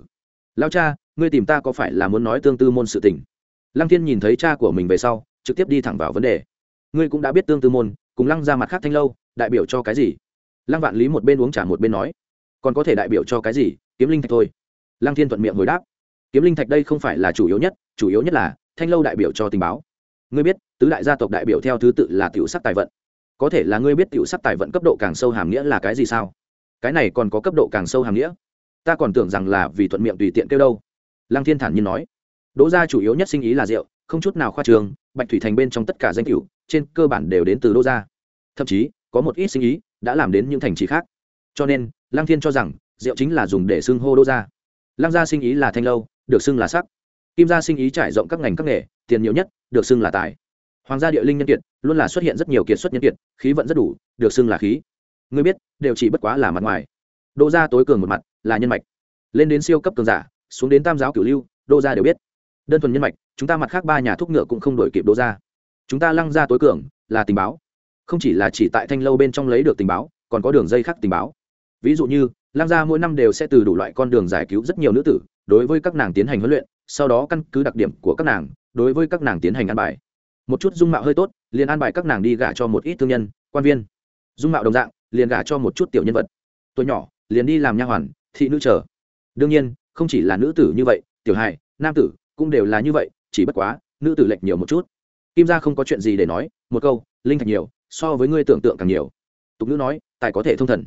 Lão cha, ngươi tìm ta có phải là muốn nói tương tư môn sự tình? Lăng thiên nhìn thấy cha của mình về sau, trực tiếp đi thẳng vào vấn đề. Ngươi cũng đã biết tương tư môn, cùng lăng ra mặt khác thanh lâu, đại biểu cho cái gì? Lăng vạn lý một bên uống trà một bên nói, còn có thể đại biểu cho cái gì? Kiếm linh thạch thôi. Lăng thiên thuận miệng hồi đáp, kiếm linh thạch đây không phải là chủ yếu nhất, chủ yếu nhất là thanh lâu đại biểu cho tình báo ngươi biết, tứ đại gia tộc đại biểu theo thứ tự là tiểu sắc tài vận. Có thể là ngươi biết tiểu sắc tài vận cấp độ càng sâu hàm nghĩa là cái gì sao? Cái này còn có cấp độ càng sâu hàm nghĩa? Ta còn tưởng rằng là vì thuận miệng tùy tiện kêu đâu. Lăng thiên thản nhiên nói. Đỗ gia chủ yếu nhất sinh ý là rượu, không chút nào khoa trường, bạch thủy thành bên trong tất cả danh cửu trên cơ bản đều đến từ đỗ gia. Thậm chí, có một ít sinh ý đã làm đến những thành trì khác. Cho nên, lăng thiên cho rằng, rượu chính là dùng để xưng hô đỗ gia. Lăng gia sinh ý là thanh lâu, được xưng là sắc. Kim gia sinh ý trải rộng các ngành các nghề, tiền nhiều nhất được xưng là tài. Hoàng gia địa linh nhân kiệt, luôn là xuất hiện rất nhiều kiệt xuất nhân kiệt, khí vận rất đủ, được xưng là khí. Ngươi biết, đều chỉ bất quá là mặt ngoài. Đô gia tối cường một mặt, là nhân mạch. Lên đến siêu cấp cường giả, xuống đến tam giáo cửu lưu đô gia đều biết. Đơn thuần nhân mạch, chúng ta mặt khác ba nhà thuốc ngựa cũng không đổi kịp đô gia. Chúng ta lăng ra tối cường, là tình báo. Không chỉ là chỉ tại thanh lâu bên trong lấy được tình báo, còn có đường dây khác tình báo. Ví dụ như, lăng gia mỗi năm đều sẽ từ đủ loại con đường giải cứu rất nhiều nữ tử, đối với các nàng tiến hành huấn luyện, sau đó căn cứ đặc điểm của các nàng đối với các nàng tiến hành ăn bài. Một chút dung mạo hơi tốt, liền ăn bài các nàng đi gả cho một ít thương nhân, quan viên. Dung mạo đồng dạng, liền gả cho một chút tiểu nhân vật. Tuổi nhỏ, liền đi làm nha hoàn, thị nữ chờ. Đương nhiên, không chỉ là nữ tử như vậy, tiểu hài, nam tử cũng đều là như vậy, chỉ bất quá, nữ tử lệch nhiều một chút. Kim gia không có chuyện gì để nói, một câu, linh thạch nhiều, so với ngươi tưởng tượng càng nhiều. Tục nữ nói, tài có thể thông thần.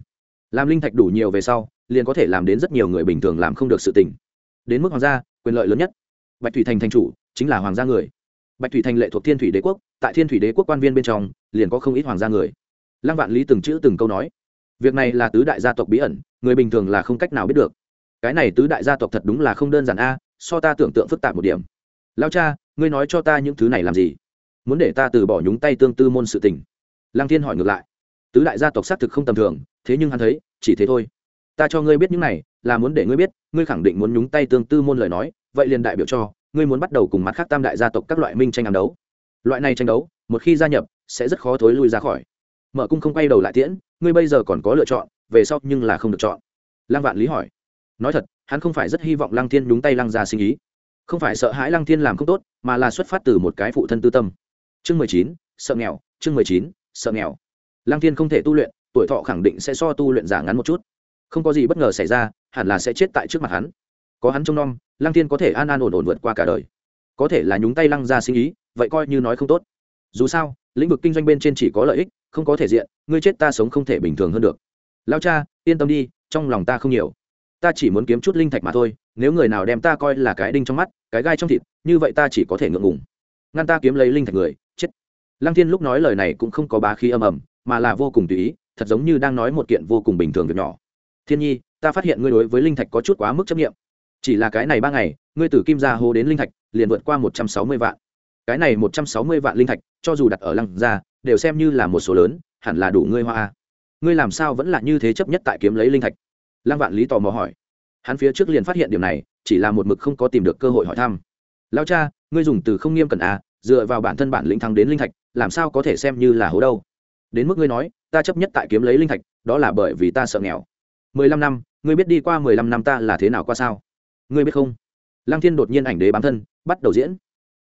Làm linh thạch đủ nhiều về sau, liền có thể làm đến rất nhiều người bình thường làm không được sự tình. Đến mức hoàng gia, quyền lợi lớn nhất. Bạch thủy thành thành chủ chính là hoàng gia người. Bạch thủy thành lệ thuộc thiên thủy đế quốc, tại thiên thủy đế quốc quan viên bên trong, liền có không ít hoàng gia người. Lăng vạn lý từng chữ từng câu nói, việc này là tứ đại gia tộc bí ẩn, người bình thường là không cách nào biết được. Cái này tứ đại gia tộc thật đúng là không đơn giản a, so ta tưởng tượng phức tạp một điểm. Lao cha, ngươi nói cho ta những thứ này làm gì? Muốn để ta từ bỏ nhúng tay tương tư môn sự tình? Lăng thiên hỏi ngược lại, tứ đại gia tộc xác thực không tầm thường, thế nhưng hắn thấy, chỉ thế thôi. Ta cho ngươi biết những này, là muốn để ngươi biết, ngươi khẳng định muốn nhúng tay tương tư môn lời nói, vậy liền đại biểu cho ngươi muốn bắt đầu cùng mặt khác tam đại gia tộc các loại minh tranh ám đấu. Loại này tranh đấu, một khi gia nhập, sẽ rất khó thối lui ra khỏi. Mở cung không quay đầu lại tiễn, ngươi bây giờ còn có lựa chọn, về sau nhưng là không được chọn. Lăng vạn lý hỏi. Nói thật, hắn không phải rất hy vọng lăng thiên nhúng tay lăng ra sinh ý. Không phải sợ hãi lăng thiên làm không tốt, mà là xuất phát từ một cái phụ thân tư tâm. Chương mười chín, sợ nghèo, chương mười chín, sợ nghèo. Lăng thiên không thể tu luyện, tuổi thọ khẳng định sẽ so tu luyện giả ngắn một chút. Không có gì bất ngờ xảy ra, hẳn là sẽ chết tại trước mặt hắn có hắn trông nom, lăng thiên có thể an an ổn ổn vượt qua cả đời. Có thể là nhúng tay lăng ra sinh ý, vậy coi như nói không tốt. Dù sao, lĩnh vực kinh doanh bên trên chỉ có lợi ích, không có thể diện, ngươi chết ta sống không thể bình thường hơn được. Lao cha, yên tâm đi, trong lòng ta không nhiều. Ta chỉ muốn kiếm chút linh thạch mà thôi, nếu người nào đem ta coi là cái đinh trong mắt, cái gai trong thịt, như vậy ta chỉ có thể ngượng ngùng. Ngăn ta kiếm lấy linh thạch người, chết. Lăng thiên lúc nói lời này cũng không có bá khí âm ầm, mà là vô cùng tùy ý, thật giống như đang nói một kiện vô cùng bình thường việc nhỏ. Thiên nhi, ta phát hiện ngươi đối với linh thạch có chút quá mức chấp nghiệm chỉ là cái này ba ngày, ngươi từ kim gia hô đến linh thạch, liền vượt qua một trăm sáu mươi vạn. Cái này một trăm sáu mươi vạn linh thạch, cho dù đặt ở lăng gia, đều xem như là một số lớn, hẳn là đủ ngươi hoa ngươi làm sao vẫn là như thế chấp nhất tại kiếm lấy linh thạch? Lăng vạn lý tò mò hỏi. Hắn phía trước liền phát hiện điểm này, chỉ là một mực không có tìm được cơ hội hỏi thăm. Lao cha, ngươi dùng từ không nghiêm cẩn à dựa vào bản thân bản lĩnh thắng đến linh thạch, làm sao có thể xem như là hố đâu? Đến mức ngươi nói, ta chấp nhất tại kiếm lấy linh thạch, đó là bởi vì ta sợ nghèo. Mười lăm năm, ngươi biết đi qua mười lăm năm ta là thế nào qua sao? Ngươi biết không? Lăng thiên đột nhiên ảnh đế bám thân, bắt đầu diễn.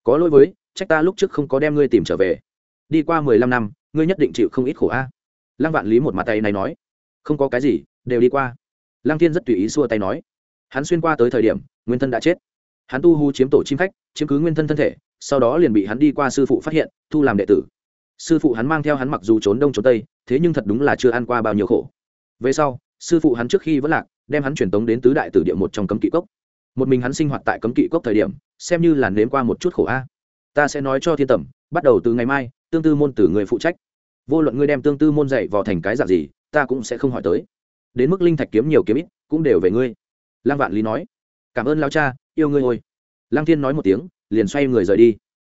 Có lỗi với, trách ta lúc trước không có đem ngươi tìm trở về. Đi qua mười lăm năm, ngươi nhất định chịu không ít khổ a. Lăng vạn lý một mặt tay này nói. Không có cái gì, đều đi qua. Lăng thiên rất tùy ý xua tay nói. Hắn xuyên qua tới thời điểm, nguyên thân đã chết. Hắn tu hu chiếm tổ chim khách, chiếm cứ nguyên thân thân thể, sau đó liền bị hắn đi qua sư phụ phát hiện, thu làm đệ tử. Sư phụ hắn mang theo hắn mặc dù trốn đông trốn tây, thế nhưng thật đúng là chưa ăn qua bao nhiêu khổ. Về sau, sư phụ hắn trước khi vẫn lạc, đem hắn truyền tống đến tứ đại tử địa một trong cấm kỵ cốc một mình hắn sinh hoạt tại cấm kỵ cốc thời điểm, xem như là nếm qua một chút khổ a. Ta sẽ nói cho thiên tẩm bắt đầu từ ngày mai, tương tư môn tử người phụ trách. Vô luận ngươi đem tương tư môn dạy vào thành cái dạng gì, ta cũng sẽ không hỏi tới. Đến mức linh thạch kiếm nhiều kiếm ít, cũng đều về ngươi. Lăng vạn lý nói. Cảm ơn lao cha, yêu ngươi ôi. Lăng thiên nói một tiếng, liền xoay người rời đi.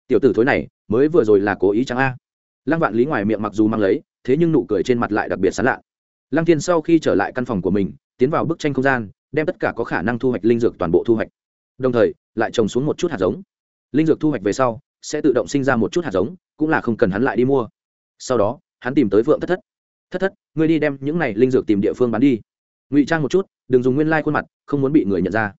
Tiểu tử thối này, mới vừa rồi là cố ý chẳng a? Lăng vạn lý ngoài miệng mặc dù mang lấy, thế nhưng nụ cười trên mặt lại đặc biệt sán lạ. Lăng thiên sau khi trở lại căn phòng của mình, tiến vào bức tranh không gian đem tất cả có khả năng thu hoạch linh dược toàn bộ thu hoạch. Đồng thời, lại trồng xuống một chút hạt giống. Linh dược thu hoạch về sau, sẽ tự động sinh ra một chút hạt giống, cũng là không cần hắn lại đi mua. Sau đó, hắn tìm tới vượng thất thất. Thất thất, ngươi đi đem những này linh dược tìm địa phương bán đi. Ngụy trang một chút, đừng dùng nguyên lai khuôn mặt, không muốn bị người nhận ra.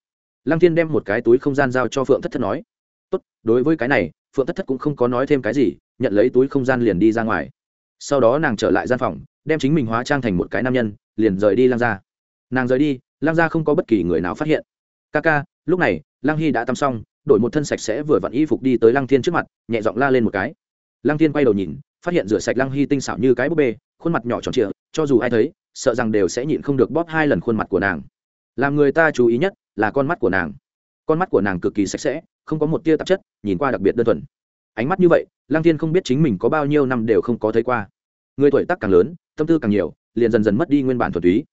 Lăng thiên đem một cái túi không gian giao cho phượng thất thất nói. Tốt, đối với cái này phượng thất thất cũng không có nói thêm cái gì, nhận lấy túi không gian liền đi ra ngoài. Sau đó nàng trở lại gian phòng, đem chính mình hóa trang thành một cái nam nhân, liền rời đi lăng ra nàng rời đi Lang gia không có bất kỳ người nào phát hiện. Ca ca, lúc này Lang hy đã tắm xong, đổi một thân sạch sẽ vừa vặn y phục đi tới Lang thiên trước mặt, nhẹ giọng la lên một cái. Lang thiên quay đầu nhìn, phát hiện rửa sạch Lang hy tinh xảo như cái búp bê, khuôn mặt nhỏ tròn trịa, cho dù ai thấy, sợ rằng đều sẽ nhịn không được bóp hai lần khuôn mặt của nàng. Làm người ta chú ý nhất là con mắt của nàng. Con mắt của nàng cực kỳ sạch sẽ, không có một tia tạp chất, nhìn qua đặc biệt đơn thuần. Ánh mắt như vậy Lang thiên không biết chính mình có bao nhiêu năm đều không có thấy qua. Người tuổi tác càng lớn, tâm tư càng nhiều, liền dần dần mất đi nguyên bản thuần túy.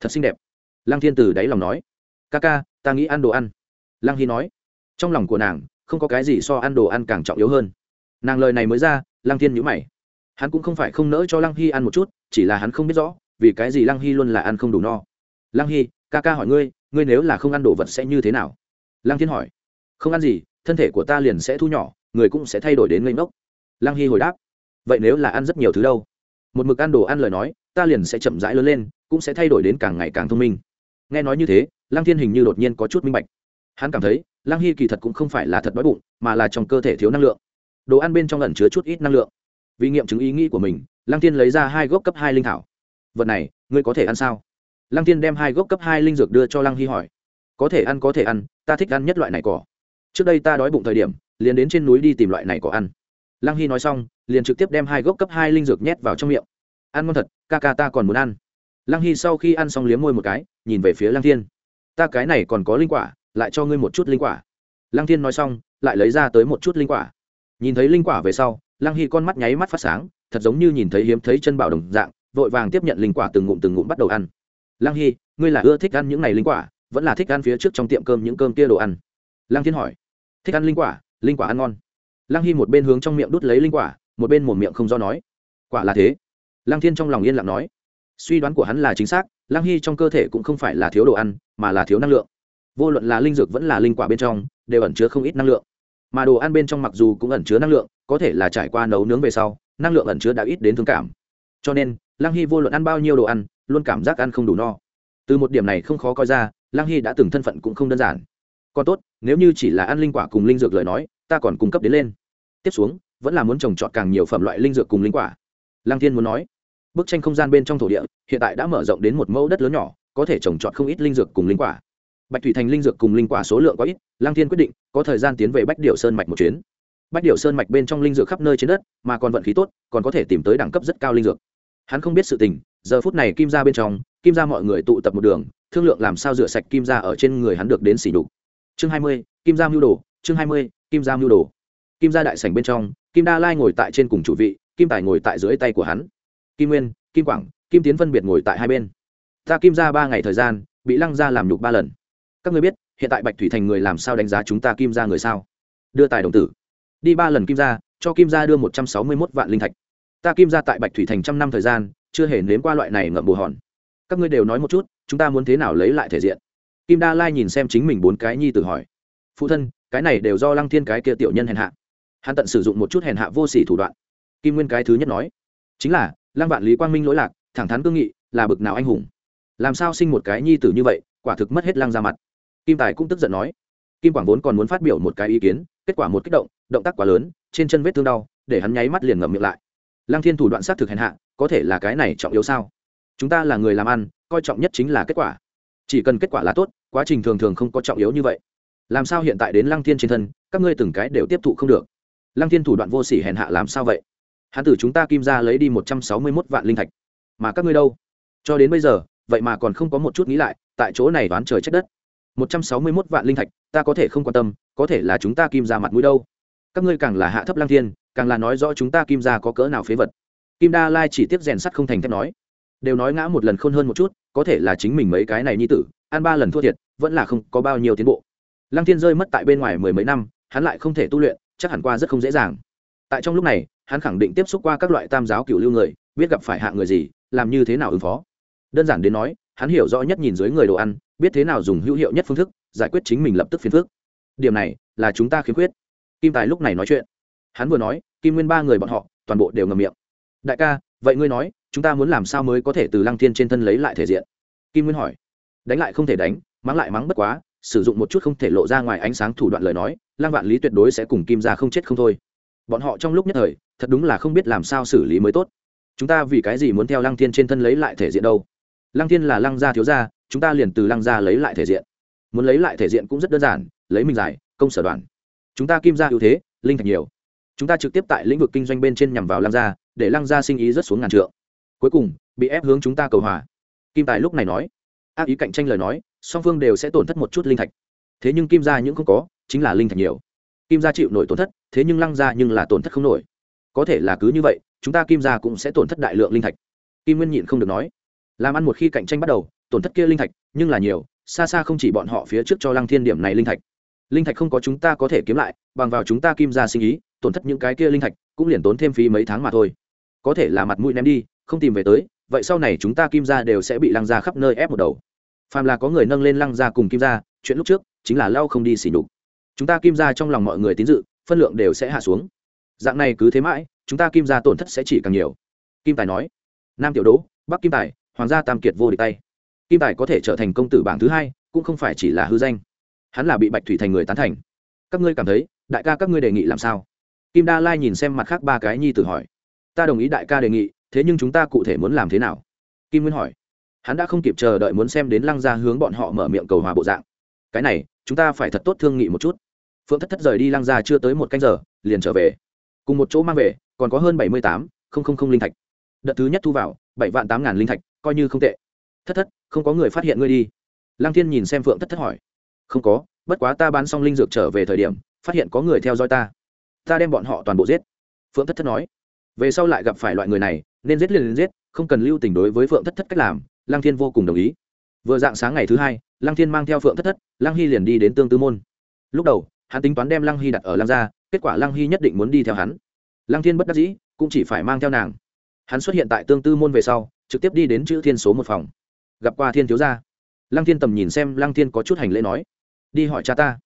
Thật xinh đẹp lăng thiên từ đáy lòng nói, ca ca, ta nghĩ ăn đồ ăn. Lăng hy nói, trong lòng của nàng, không có cái gì so ăn đồ ăn càng trọng yếu hơn. Nàng lời này mới ra, lăng thiên nhữ mày. Hắn cũng không phải không nỡ cho lăng hy ăn một chút, chỉ là hắn không biết rõ, vì cái gì lăng hy luôn là ăn không đủ no. Lăng hy, ca ca hỏi ngươi ngươi nếu là không ăn đồ vật sẽ như thế nào? Lăng thiên hỏi, không ăn gì, thân thể của ta liền sẽ thu nhỏ, người cũng sẽ thay đổi đến ngây ngốc. Lăng hy hồi đáp, vậy nếu là ăn rất nhiều thứ đâu? Một mực ăn đồ ăn lời nói, ta liền sẽ chậm rãi lớn lên, cũng sẽ thay đổi đến càng ngày càng thông minh nghe nói như thế, lăng thiên hình như đột nhiên có chút minh bạch. Hắn cảm thấy, lăng hy kỳ thật cũng không phải là thật đói bụng, mà là trong cơ thể thiếu năng lượng. Đồ ăn bên trong lần chứa chút ít năng lượng. Vì nghiệm chứng ý nghĩ của mình, lăng thiên lấy ra hai gốc cấp hai linh thảo. Vật này, ngươi có thể ăn sao? Lăng thiên đem hai gốc cấp hai linh dược đưa cho lăng hy hỏi. Có thể ăn, có thể ăn, ta thích ăn nhất loại này cỏ. Trước đây ta đói bụng thời điểm, liền đến trên núi đi tìm loại này cỏ ăn. Lăng hy nói xong, liền trực tiếp đem hai gốc cấp hai linh dược nhét vào trong miệng. Ăn ngon thật, ca ca ta còn muốn ăn lăng hy sau khi ăn xong liếm môi một cái, nhìn về phía lăng thiên. Ta cái này còn có linh quả, lại cho ngươi một chút linh quả. Lăng thiên nói xong, lại lấy ra tới một chút linh quả. Nhìn thấy linh quả về sau, lăng hy con mắt nháy mắt phát sáng, thật giống như nhìn thấy hiếm thấy chân bảo đồng dạng, vội vàng tiếp nhận linh quả từng ngụm từng ngụm bắt đầu ăn. Lăng hy, ngươi là ưa thích ăn những này linh quả, vẫn là thích ăn phía trước trong tiệm cơm những cơm kia đồ ăn? Lăng thiên hỏi. Thích ăn linh quả linh quả ăn ngon. Lăng hy một bên hướng trong miệng đút lấy linh quả, một bên một miệng không do nói. Quả là thế. Lăng thiên trong lòng yên lặng nói suy đoán của hắn là chính xác, lăng hy trong cơ thể cũng không phải là thiếu đồ ăn, mà là thiếu năng lượng. Vô luận là linh dược vẫn là linh quả bên trong, đều ẩn chứa không ít năng lượng. Mà đồ ăn bên trong mặc dù cũng ẩn chứa năng lượng, có thể là trải qua nấu nướng về sau, năng lượng ẩn chứa đã ít đến thương cảm. Cho nên, lăng hy vô luận ăn bao nhiêu đồ ăn, luôn cảm giác ăn không đủ no. Từ một điểm này không khó coi ra, lăng hy đã từng thân phận cũng không đơn giản. Còn tốt, nếu như chỉ là ăn linh quả cùng linh dược lời nói, ta còn cung cấp đến lên. Tiếp xuống, vẫn là muốn trồng trọt càng nhiều phẩm loại linh dược cùng linh quả. Lăng thiên muốn nói bức tranh không gian bên trong thổ địa, hiện tại đã mở rộng đến một mẫu đất lớn nhỏ, có thể trồng trọt không ít linh dược cùng linh quả. Bạch thủy thành linh dược cùng linh quả số lượng có ít Lang thiên quyết định, có thời gian tiến về bách điệu sơn mạch một chuyến. Bách điệu sơn mạch bên trong linh dược khắp nơi trên đất, mà còn vận khí tốt, còn có thể tìm tới đẳng cấp rất cao linh dược. Hắn không biết sự tình, giờ phút này kim ra bên trong, kim ra mọi người tụ tập một đường, thương lượng làm sao rửa sạch kim ra ở trên người hắn được đến xỉ đục chương hai mươi, kim gia mưu đồ, chương hai mươi, kim gia mưu đồ. Kim gia đại sảnh bên trong, kim đa lai ngồi tại trên cùng chủ vị, kim tài ngồi tại dưới tay của hắn kim nguyên, kim quảng, kim tiến phân biệt ngồi tại hai bên. Ta kim ra ba ngày thời gian, bị lăng ra làm nhục ba lần. Các người biết, hiện tại bạch thủy thành người làm sao đánh giá chúng ta kim ra người sao? Đưa tài đồng tử. Đi ba lần kim ra, cho kim ra đưa một trăm sáu mươi mốt vạn linh thạch. Ta kim ra tại bạch thủy thành trăm năm thời gian, chưa hề nếm qua loại này ngậm bù hòn. Các ngươi đều nói một chút, chúng ta muốn thế nào lấy lại thể diện? Kim đa lai nhìn xem chính mình bốn cái nhi tự hỏi. Phụ thân, cái này đều do lăng thiên cái kia tiểu nhân hèn hạ. Hắn tận sử dụng một chút hèn hạ vô sỉ thủ đoạn. Kim nguyên cái thứ nhất nói. Chính là lăng vạn lý quang minh lỗi lạc, thẳng thắn cương nghị, là bực nào anh hùng. Làm sao sinh một cái nhi tử như vậy, quả thực mất hết lăng ra mặt. Kim tài cũng tức giận nói. Kim quảng vốn còn muốn phát biểu một cái ý kiến, kết quả một kích động động tác quá lớn, trên chân vết thương đau, để hắn nháy mắt liền ngậm miệng lại. Lăng thiên thủ đoạn xác thực hèn hạ, có thể là cái này trọng yếu sao? Chúng ta là người làm ăn, coi trọng nhất chính là kết quả. Chỉ cần kết quả là tốt, quá trình thường thường không có trọng yếu như vậy. Làm sao hiện tại đến lăng thiên trên thân, các ngươi từng cái đều tiếp thụ không được. Lăng thiên thủ đoạn vô sỉ hèn hạ làm sao vậy? Hắn tử chúng ta kim ra lấy đi một trăm sáu mươi mốt vạn linh thạch. Mà các ngươi đâu? Cho đến bây giờ, vậy mà còn không có một chút nghĩ lại, tại chỗ này đoán trời trách đất. Một trăm sáu mươi mốt vạn linh thạch, ta có thể không quan tâm, có thể là chúng ta kim ra mặt mũi đâu. Các ngươi càng là hạ thấp Lang thiên, càng là nói rõ chúng ta kim ra có cỡ nào phế vật. Kim đa lai chỉ tiếp rèn sắt không thành thép nói. Đều nói ngã một lần khôn hơn một chút, có thể là chính mình mấy cái này nhi tử, ăn ba lần thua thiệt, vẫn là không có bao nhiêu tiến bộ. Lăng thiên rơi mất tại bên ngoài mười mấy năm, hắn lại không thể tu luyện, chắc hẳn qua rất không dễ dàng tại trong lúc này, hắn khẳng định tiếp xúc qua các loại tam giáo cựu lưu người, biết gặp phải hạ người gì, làm như thế nào ứng phó. Đơn giản đến nói, hắn hiểu rõ nhất nhìn dưới người đồ ăn, biết thế nào dùng hữu hiệu nhất phương thức giải quyết chính mình lập tức phiền phước điểm này là chúng ta khiếm khuyết. Kim tài lúc này nói chuyện. Hắn vừa nói, kim nguyên ba người bọn họ, toàn bộ đều ngầm miệng. Đại ca, vậy ngươi nói, chúng ta muốn làm sao mới có thể từ lăng thiên trên thân lấy lại thể diện? Kim nguyên hỏi. Đánh lại không thể đánh, mắng lại mắng bất quá, sử dụng một chút không thể lộ ra ngoài ánh sáng thủ đoạn lời nói, lăng vạn lý tuyệt đối sẽ cùng kim ra không chết không thôi bọn họ trong lúc nhất thời, thật đúng là không biết làm sao xử lý mới tốt. Chúng ta vì cái gì muốn theo lăng thiên trên thân lấy lại thể diện đâu? Lăng thiên là lăng gia thiếu gia, chúng ta liền từ lăng gia lấy lại thể diện. Muốn lấy lại thể diện cũng rất đơn giản, lấy mình giải, công sở đoàn. Chúng ta kim gia ưu thế, linh thạch nhiều. Chúng ta trực tiếp tại lĩnh vực kinh doanh bên trên nhằm vào lăng gia, để lăng gia sinh ý rất xuống ngàn trượng. Cuối cùng, bị ép hướng chúng ta cầu hòa. Kim tài lúc này nói, ác ý cạnh tranh lời nói, song phương đều sẽ tổn thất một chút linh thạch. Thế nhưng kim gia những không có, chính là linh thạch nhiều. Kim gia chịu nổi tổn thất thế nhưng lăng gia nhưng là tổn thất không nổi. Có thể là cứ như vậy, chúng ta kim gia cũng sẽ tổn thất đại lượng linh thạch. Kim nguyên nhịn không được nói. Làm ăn một khi cạnh tranh bắt đầu, tổn thất kia linh thạch, nhưng là nhiều, xa xa không chỉ bọn họ phía trước cho lăng thiên điểm này linh thạch. Linh thạch không có chúng ta có thể kiếm lại, bằng vào chúng ta kim gia sinh ý, tổn thất những cái kia linh thạch cũng liền tốn thêm phí mấy tháng mà thôi. Có thể là mặt mũi ném đi, không tìm về tới, vậy sau này chúng ta kim gia đều sẽ bị lăng gia khắp nơi ép một đầu. Phàm là có người nâng lên lăng gia cùng kim gia, chuyện lúc trước chính là lau không đi xỉ nhục. Chúng ta kim gia trong lòng mọi người tín dự phân lượng đều sẽ hạ xuống. Dạng này cứ thế mãi, chúng ta kim gia tổn thất sẽ chỉ càng nhiều. Kim tài nói. Nam tiểu đỗ, bắc kim tài, hoàng gia tam kiệt vô địch tay. Kim tài có thể trở thành công tử bảng thứ hai, cũng không phải chỉ là hư danh. Hắn là bị bạch thủy thành người tán thành. Các ngươi cảm thấy, đại ca các ngươi đề nghị làm sao? Kim đa lai nhìn xem mặt khác ba cái nhi tử hỏi. Ta đồng ý đại ca đề nghị, thế nhưng chúng ta cụ thể muốn làm thế nào? Kim nguyên hỏi. Hắn đã không kịp chờ đợi muốn xem đến lăng gia hướng bọn họ mở miệng cầu hòa bộ dạng. Cái này, chúng ta phải thật tốt thương nghị một chút phượng thất thất rời đi lăng gia chưa tới một canh giờ, liền trở về. Cùng một chỗ mang về, còn có hơn bảy mươi tám linh thạch. Đợt thứ nhất thu vào, bảy vạn tám ngàn linh thạch, coi như không tệ. Thất thất, không có người phát hiện ngươi đi. Lăng thiên nhìn xem phượng thất thất hỏi. Không có, bất quá ta bán xong linh dược trở về thời điểm, phát hiện có người theo dõi ta. Ta đem bọn họ toàn bộ giết. Phượng thất thất nói. Về sau lại gặp phải loại người này, nên giết liền giết, không cần lưu tình đối với phượng thất thất cách làm, lăng thiên vô cùng đồng ý. Vừa dạng sáng ngày thứ hai, lăng thiên mang theo phượng thất thất, lăng hy liền đi đến tương tư môn. Lúc đầu hắn tính toán đem lăng hy đặt ở lăng gia, kết quả lăng hy nhất định muốn đi theo hắn. Lăng thiên bất đắc dĩ, cũng chỉ phải mang theo nàng. Hắn xuất hiện tại tương tư môn về sau, trực tiếp đi đến chữ thiên số một phòng. Gặp qua thiên thiếu gia. Lăng thiên tầm nhìn xem lăng thiên có chút hành lễ nói, đi hỏi cha ta.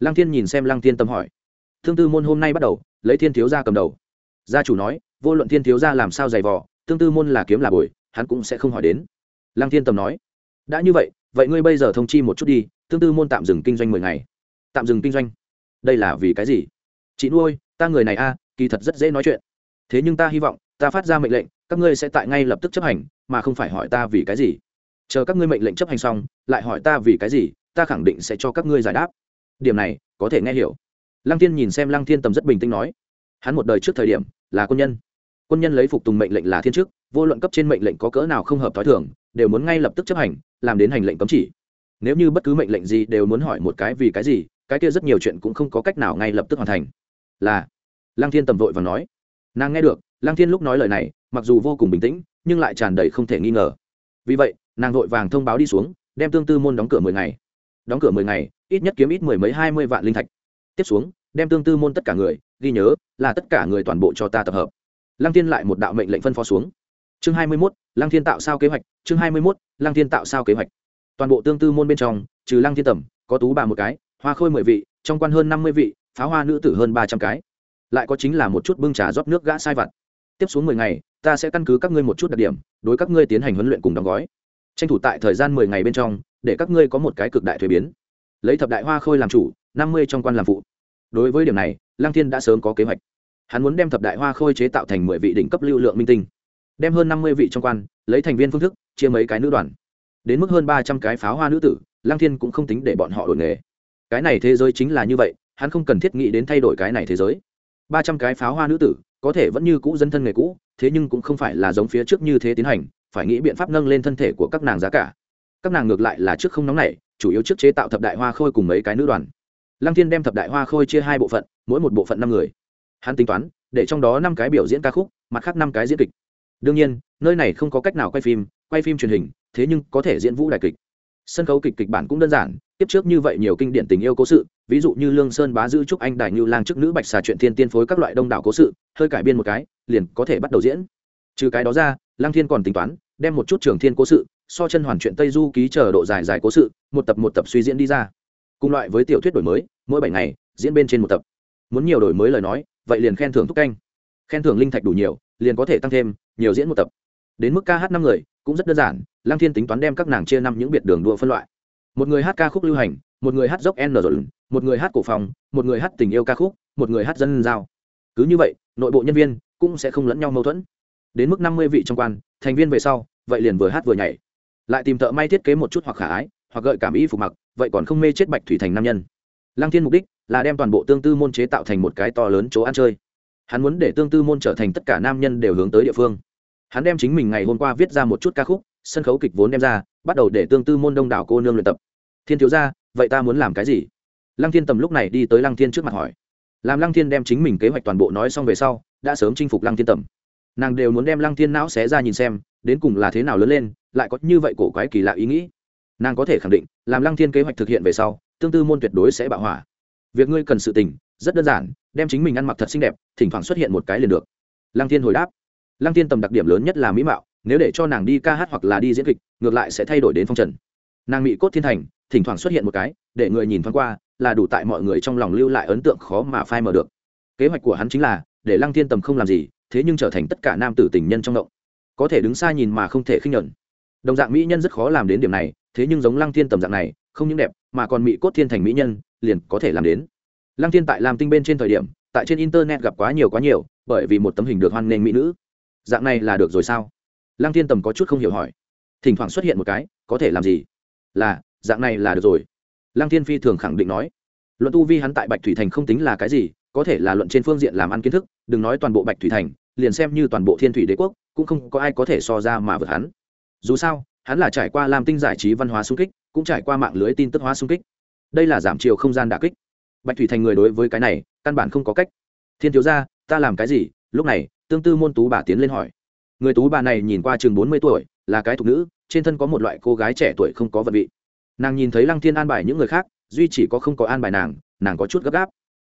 Lăng thiên nhìn xem lăng thiên tâm hỏi, tương tư môn hôm nay bắt đầu, lấy thiên thiếu gia cầm đầu. Gia chủ nói, vô luận thiên thiếu gia làm sao giày vò, tương tư môn là kiếm là bồi, hắn cũng sẽ không hỏi đến. Lăng thiên tầm nói, đã như vậy vậy ngươi bây giờ thông chi một chút đi, tương tư môn tạm dừng kinh doanh mười ngày. Tạm dừng kinh doanh đây là vì cái gì? Chị nuôi, ta người này a, kỳ thật rất dễ nói chuyện. Thế nhưng ta hy vọng, ta phát ra mệnh lệnh, các ngươi sẽ tại ngay lập tức chấp hành, mà không phải hỏi ta vì cái gì. Chờ các ngươi mệnh lệnh chấp hành xong, lại hỏi ta vì cái gì, ta khẳng định sẽ cho các ngươi giải đáp. Điểm này, có thể nghe hiểu. Lăng thiên nhìn xem lăng thiên tầm rất bình tĩnh nói. Hắn một đời trước thời điểm, là quân nhân. Quân nhân lấy phục tùng mệnh lệnh là thiên chức, vô luận cấp trên mệnh lệnh có cỡ nào không hợp t h o i thường, đều muốn ngay lập tức chấp hành, làm đến hành lệnh cấm chỉ. Nếu như bất cứ mệnh lệnh gì đều muốn hỏi một cái vì cái gì cái kia rất nhiều chuyện cũng không có cách nào ngay lập tức hoàn thành. Là, lăng thiên tầm vội và nói. Nàng nghe được, lăng thiên lúc nói lời này, mặc dù vô cùng bình tĩnh, nhưng lại tràn đầy không thể nghi ngờ. Vì vậy, nàng vội vàng thông báo đi xuống, đem tương tư môn đóng cửa mười ngày. Đóng cửa mười ngày, ít nhất kiếm ít mười mấy hai mươi vạn linh thạch. Tiếp xuống, đem tương tư môn tất cả người, ghi nhớ, là tất cả người toàn bộ cho ta tập hợp. Lăng thiên lại một đạo mệnh lệnh phân phó xuống. Chương hai mươi mốt, lăng thiên tạo sao kế hoạch, chương hai mươi mốt, lăng thiên tạo sao kế hoạch. Toàn bộ tương tư môn bên trong, trừ lăng thiên tẩm có tú bà một cái hoa khôi mười vị, trong quan hơn năm mươi vị, pháo hoa nữ tử hơn ba trăm cái. Lại có chính là một chút bưng trà rót nước gã sai vặt. Tiếp xuống mười ngày, ta sẽ căn cứ các ngươi một chút đặc điểm, đối các ngươi tiến hành huấn luyện cùng đóng gói. Tranh thủ tại thời gian mười ngày bên trong, để các ngươi có một cái cực đại thuế biến. Lấy thập đại hoa khôi làm chủ, năm mươi trong quan làm phụ. Đối với điểm này Lang thiên đã sớm có kế hoạch. Hắn muốn đem thập đại hoa khôi chế tạo thành mười vị đỉnh cấp lưu lượng minh tinh. Đem hơn năm mươi vị trong quan, lấy thành viên phương thức, chia mấy cái nữ đoàn. Đến mức hơn ba trăm cái pháo hoa nữ tử Lang thiên cũng không tính để bọn họ đổi nghề cái này thế giới chính là như vậy, hắn không cần thiết nghĩ đến thay đổi cái này thế giới. Ba trăm cái pháo hoa nữ tử, có thể vẫn như cũ dân thân nghề cũ, thế nhưng cũng không phải là giống phía trước như thế tiến hành, phải nghĩ biện pháp nâng lên thân thể của các nàng giá cả. Các nàng ngược lại là trước không nóng nảy, chủ yếu trước chế tạo thập đại hoa khôi cùng mấy cái nữ đoàn. Lăng thiên đem thập đại hoa khôi chia hai bộ phận, mỗi một bộ phận năm người. Hắn tính toán, để trong đó năm cái biểu diễn ca khúc, mặt khác năm cái diễn kịch. Đương nhiên, nơi này không có cách nào quay phim quay phim truyền hình, thế nhưng có thể diễn vũ đại kịch sân khấu kịch kịch bản cũng đơn giản, tiếp trước như vậy nhiều kinh điển tình yêu cố sự, ví dụ như lương sơn bá giữ trúc anh đại như lang chức nữ bạch xà chuyện thiên tiên phối các loại đông đảo cố sự, hơi cải biên một cái, liền có thể bắt đầu diễn. Trừ cái đó ra lang thiên còn tính toán, đem một chút trường thiên cố sự, so chân hoàn chuyện tây du ký chờ độ dài dài cố sự, một tập một tập suy diễn đi ra. Cùng loại với tiểu thuyết đổi mới, mỗi bảy ngày, diễn bên trên một tập. Muốn nhiều đổi mới lời nói, vậy liền khen thưởng thúc canh. Khen thưởng linh thạch đủ nhiều, liền có thể tăng thêm, nhiều diễn một tập đến mức ca hát năm người cũng rất đơn giản, lăng thiên tính toán đem các nàng chia năm những biệt đường đua phân loại. Một người hát ca khúc lưu hành, một người hát dốc n rồi, một người hát cổ phòng, một người hát tình yêu ca khúc, một người hát dân giao. Cứ như vậy, nội bộ nhân viên cũng sẽ không lẫn nhau mâu thuẫn. Đến mức năm mươi vị trong quan, thành viên về sau, vậy liền vừa hát vừa nhảy. Lại tìm thợ may thiết kế một chút hoặc khả ái, hoặc gợi cảm ý phục mặc, vậy còn không mê chết bạch thủy thành nam nhân. Lăng thiên mục đích là đem toàn bộ tương tư môn chế tạo thành một cái to lớn chỗ ăn chơi. Hắn muốn để tương tư môn trở thành tất cả nam nhân đều hướng tới địa phương hắn đem chính mình ngày hôm qua viết ra một chút ca khúc, sân khấu kịch vốn đem ra, bắt đầu để tương tư môn đông đảo cô nương luyện tập. Thiên thiếu ra vậy ta muốn làm cái gì? Lăng thiên tầm lúc này đi tới lăng thiên trước mặt hỏi. Làm lăng thiên đem chính mình kế hoạch toàn bộ nói xong về sau, đã sớm chinh phục lăng thiên tầm. Nàng đều muốn đem lăng thiên não xé ra nhìn xem, đến cùng là thế nào lớn lên, lại có như vậy cổ quái kỳ lạ ý nghĩ. Nàng có thể khẳng định, làm lăng thiên kế hoạch thực hiện về sau, tương tư môn tuyệt đối sẽ bạo hỏa. Việc ngươi cần sự tình, rất đơn giản, đem chính mình ăn mặc thật xinh đẹp, thỉnh thoảng xuất hiện một cái liền được. Lăng thiên hồi đáp lăng thiên tầm đặc điểm lớn nhất là mỹ mạo, nếu để cho nàng đi ca hát hoặc là đi diễn kịch, ngược lại sẽ thay đổi đến phong trần. Nàng mỹ cốt thiên thành, thỉnh thoảng xuất hiện một cái, để người nhìn thoáng qua, là đủ tại mọi người trong lòng lưu lại ấn tượng khó mà phai mờ được. Kế hoạch của hắn chính là, để lăng thiên tầm không làm gì, thế nhưng trở thành tất cả nam tử tình nhân trong động. Có thể đứng xa nhìn mà không thể khinh nhẫn. Đồng dạng mỹ nhân rất khó làm đến điểm này, thế nhưng giống lăng thiên tầm dạng này, không những đẹp, mà còn mỹ cốt thiên thành mỹ nhân, liền có thể làm đến. Lăng thiên tại làm tinh bên trên thời điểm, tại trên internet gặp quá nhiều quá nhiều, bởi vì một tấm hình được hoan nghênh mỹ nữ dạng này là được rồi sao? Lăng thiên tầm có chút không hiểu hỏi. Thỉnh thoảng xuất hiện một cái, có thể làm gì? Là, dạng này là được rồi. Lăng thiên phi thường khẳng định nói. Luận tu vi hắn tại bạch thủy thành không tính là cái gì, có thể là luận trên phương diện làm ăn kiến thức, đừng nói toàn bộ bạch thủy thành, liền xem như toàn bộ thiên thủy đế quốc, cũng không có ai có thể so ra mà vượt hắn. Dù sao, hắn là trải qua làm tinh giải trí văn hóa xung kích, cũng trải qua mạng lưới tin tức hóa xung kích. Đây là giảm chiều không gian đà kích. Bạch thủy thành người đối với cái này, căn bản không có cách. Thiên thiếu gia, ta làm cái gì? Lúc này tương tư môn tú bà tiến lên hỏi. Người tú bà này nhìn qua chừng bốn mươi tuổi, là cái thục nữ, trên thân có một loại cô gái trẻ tuổi không có vật vị. Nàng nhìn thấy lăng thiên an bài những người khác, duy chỉ có không có an bài nàng nàng có chút gấp gáp.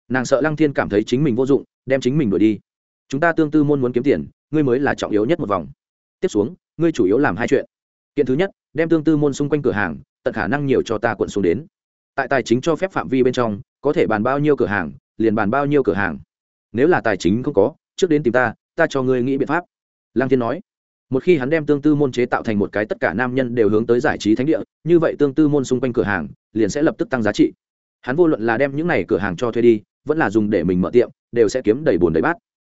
Nàng sợ lăng thiên cảm thấy chính mình vô dụng, đem chính mình đuổi đi. Chúng ta tương tư môn muốn kiếm tiền, ngươi mới là trọng yếu nhất một vòng. Tiếp xuống, ngươi chủ yếu làm hai chuyện. Kiện thứ nhất, đem tương tư môn xung quanh cửa hàng, tận khả năng nhiều cho ta quận xuống đến. Tại tài chính cho phép phạm vi bên trong, có thể bàn bao nhiêu cửa hàng, liền bàn bao nhiêu cửa hàng. Nếu là tài chính không có, trước đến tìm ta ta cho ngươi nghĩ biện pháp. Lăng thiên nói. Một khi hắn đem tương tư môn chế tạo thành một cái tất cả nam nhân đều hướng tới giải trí thánh địa, như vậy tương tư môn xung quanh cửa hàng liền sẽ lập tức tăng giá trị. Hắn vô luận là đem những này cửa hàng cho thuê đi, vẫn là dùng để mình mở tiệm, đều sẽ kiếm đầy bùn đầy bát.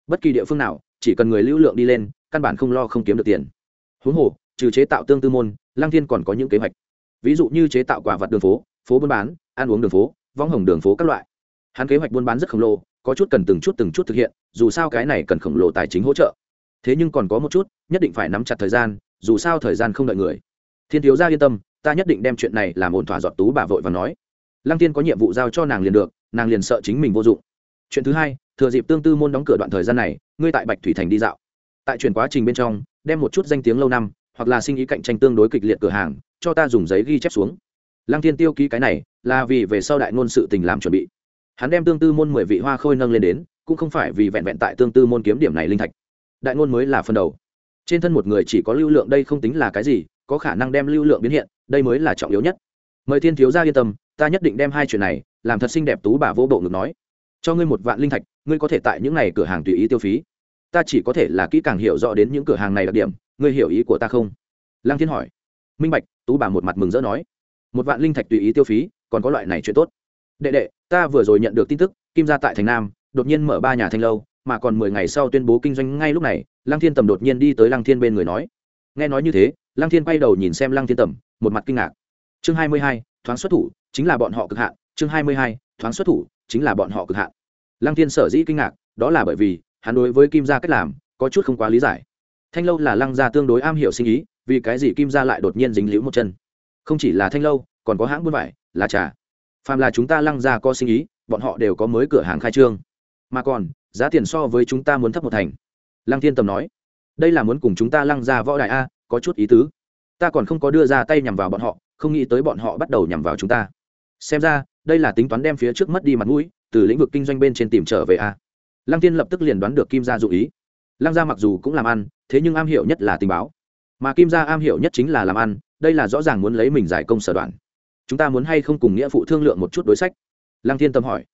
Bất kỳ địa phương nào, chỉ cần người lưu lượng đi lên, căn bản không lo không kiếm được tiền. Huống hồ, trừ chế tạo tương tư môn, lăng thiên còn có những kế hoạch. Ví dụ như chế tạo quả vật đường phố phố buôn bán, ăn uống đường phố, võng hồng đường phố các loại. Hắn kế hoạch buôn bán rất khổng lồ có chút cần từng chút từng chút thực hiện, dù sao cái này cần khổng lồ tài chính hỗ trợ. Thế nhưng còn có một chút, nhất định phải nắm chặt thời gian, dù sao thời gian không đợi người. Thiên thiếu gia yên tâm, ta nhất định đem chuyện này làm ổn thỏa giọt tú bà vội và nói. Lăng tiên có nhiệm vụ giao cho nàng liền được, nàng liền sợ chính mình vô dụng. Chuyện thứ hai, thừa dịp tương tư môn đóng cửa đoạn thời gian này, ngươi tại bạch thủy thành đi dạo. Tại chuyển quá trình bên trong, đem một chút danh tiếng lâu năm, hoặc là sinh ý cạnh tranh tương đối kịch liệt cửa hàng, cho ta dùng giấy ghi chép xuống. Lăng tiên tiêu ký cái này, là vì về sau đại ngôn sự tình làm chuẩn bị hắn đem tương tư môn mười vị hoa khôi nâng lên đến, cũng không phải vì vẹn vẹn tại tương tư môn kiếm điểm này linh thạch. Đại ngôn mới là phần đầu. Trên thân một người chỉ có lưu lượng đây không tính là cái gì, có khả năng đem lưu lượng biến hiện, đây mới là trọng yếu nhất. Mời thiên thiếu gia yên tâm, ta nhất định đem hai chuyện này, làm thật xinh đẹp tú bà vô bộ ngực nói. Cho ngươi một vạn linh thạch, ngươi có thể tại những ngày cửa hàng tùy ý tiêu phí. Ta chỉ có thể là kỹ càng hiểu rõ đến những cửa hàng này đặc điểm, ngươi hiểu ý của ta không? Lăng thiên hỏi. Minh bạch, tú bà một mặt mừng rỡ nói. Một vạn linh thạch tùy ý tiêu phí, còn có loại này chuyện tốt. Đệ đệ ta vừa rồi nhận được tin tức, kim gia tại thành nam, đột nhiên mở ba nhà thanh lâu, mà còn mười ngày sau tuyên bố kinh doanh ngay lúc này, lăng thiên tầm đột nhiên đi tới lăng thiên bên người nói. Nghe nói như thế, lăng thiên quay đầu nhìn xem lăng thiên tầm, một mặt kinh ngạc. Chương hai mươi hai, thoáng xuất thủ, chính là bọn họ cực hạn. Chương hai mươi hai, thoáng xuất thủ, chính là bọn họ cực hạn. Lăng thiên sở dĩ kinh ngạc, đó là bởi vì, hắn đối với kim gia cách làm, có chút không quá lý giải. Thanh lâu là lăng gia tương đối am hiểu sinh ý, vì cái gì kim gia lại đột nhiên dính liễu một chân? Không chỉ là thanh lâu, còn có hãng buôn vải, là trà phàm là chúng ta lăng gia có sinh ý, bọn họ đều có mới cửa hàng khai trương. Mà còn, giá tiền so với chúng ta muốn thấp một thành. Lăng thiên tầm nói. Đây là muốn cùng chúng ta lăng gia võ đại a, có chút ý tứ. Ta còn không có đưa ra tay nhằm vào bọn họ, không nghĩ tới bọn họ bắt đầu nhằm vào chúng ta. Xem ra, đây là tính toán đem phía trước mất đi mặt mũi, từ lĩnh vực kinh doanh bên trên tìm trở về a. Lăng tiên lập tức liền đoán được kim gia dụ ý. Lăng gia mặc dù cũng làm ăn, thế nhưng am hiểu nhất là tình báo. Mà kim gia am hiểu nhất chính là làm ăn, đây là rõ ràng muốn lấy mình giải công sở đoạn chúng ta muốn hay không cùng nghĩa phụ thương lượng một chút đối sách? Lăng thiên tâm hỏi.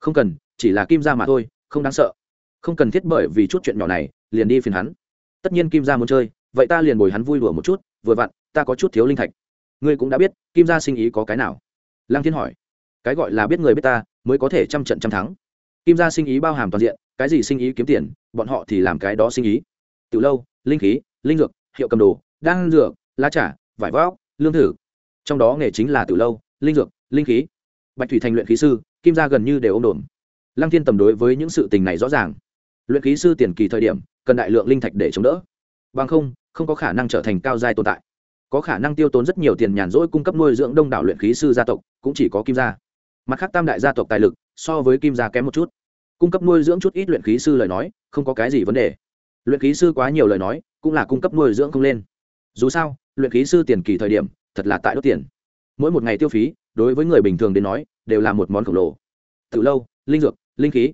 Không cần, chỉ là kim gia mà thôi, không đáng sợ. Không cần thiết bởi vì chút chuyện nhỏ này, liền đi phiền hắn. Tất nhiên kim gia muốn chơi, vậy ta liền bồi hắn vui đùa một chút, vừa vặn, ta có chút thiếu linh thạch. Ngươi cũng đã biết, kim gia sinh ý có cái nào? Lăng thiên hỏi. Cái gọi là biết người biết ta, mới có thể trăm trận trăm thắng. Kim gia sinh ý bao hàm toàn diện, cái gì sinh ý kiếm tiền, bọn họ thì làm cái đó sinh ý. Từ lâu, linh khí, linh dược, hiệu cầm đồ, đan dược, lá trà, vải vóc, lương thử trong đó nghề chính là từ lâu, linh dược, linh khí. Bạch thủy thành luyện khí sư, kim gia gần như đều ôm đồn lăng thiên tầm đối với những sự tình này rõ ràng. Luyện khí sư tiền kỳ thời điểm, cần đại lượng linh thạch để chống đỡ. Bằng không không có khả năng trở thành cao giai tồn tại. Có khả năng tiêu tốn rất nhiều tiền nhàn rỗi cung cấp nuôi dưỡng đông đảo luyện khí sư gia tộc, cũng chỉ có kim gia. Mặt khác tam đại gia tộc tài lực, so với kim gia kém một chút. Cung cấp nuôi dưỡng chút ít luyện khí sư lời nói, không có cái gì vấn đề. Luyện khí sư quá nhiều lời nói, cũng là cung cấp nuôi dưỡng không lên. Dù sao, luyện khí sư tiền kỳ thời điểm thật là tại đốt tiền. Mỗi một ngày tiêu phí, đối với người bình thường đến nói, đều là một món khổng lồ. Từ lâu, linh dược, linh khí.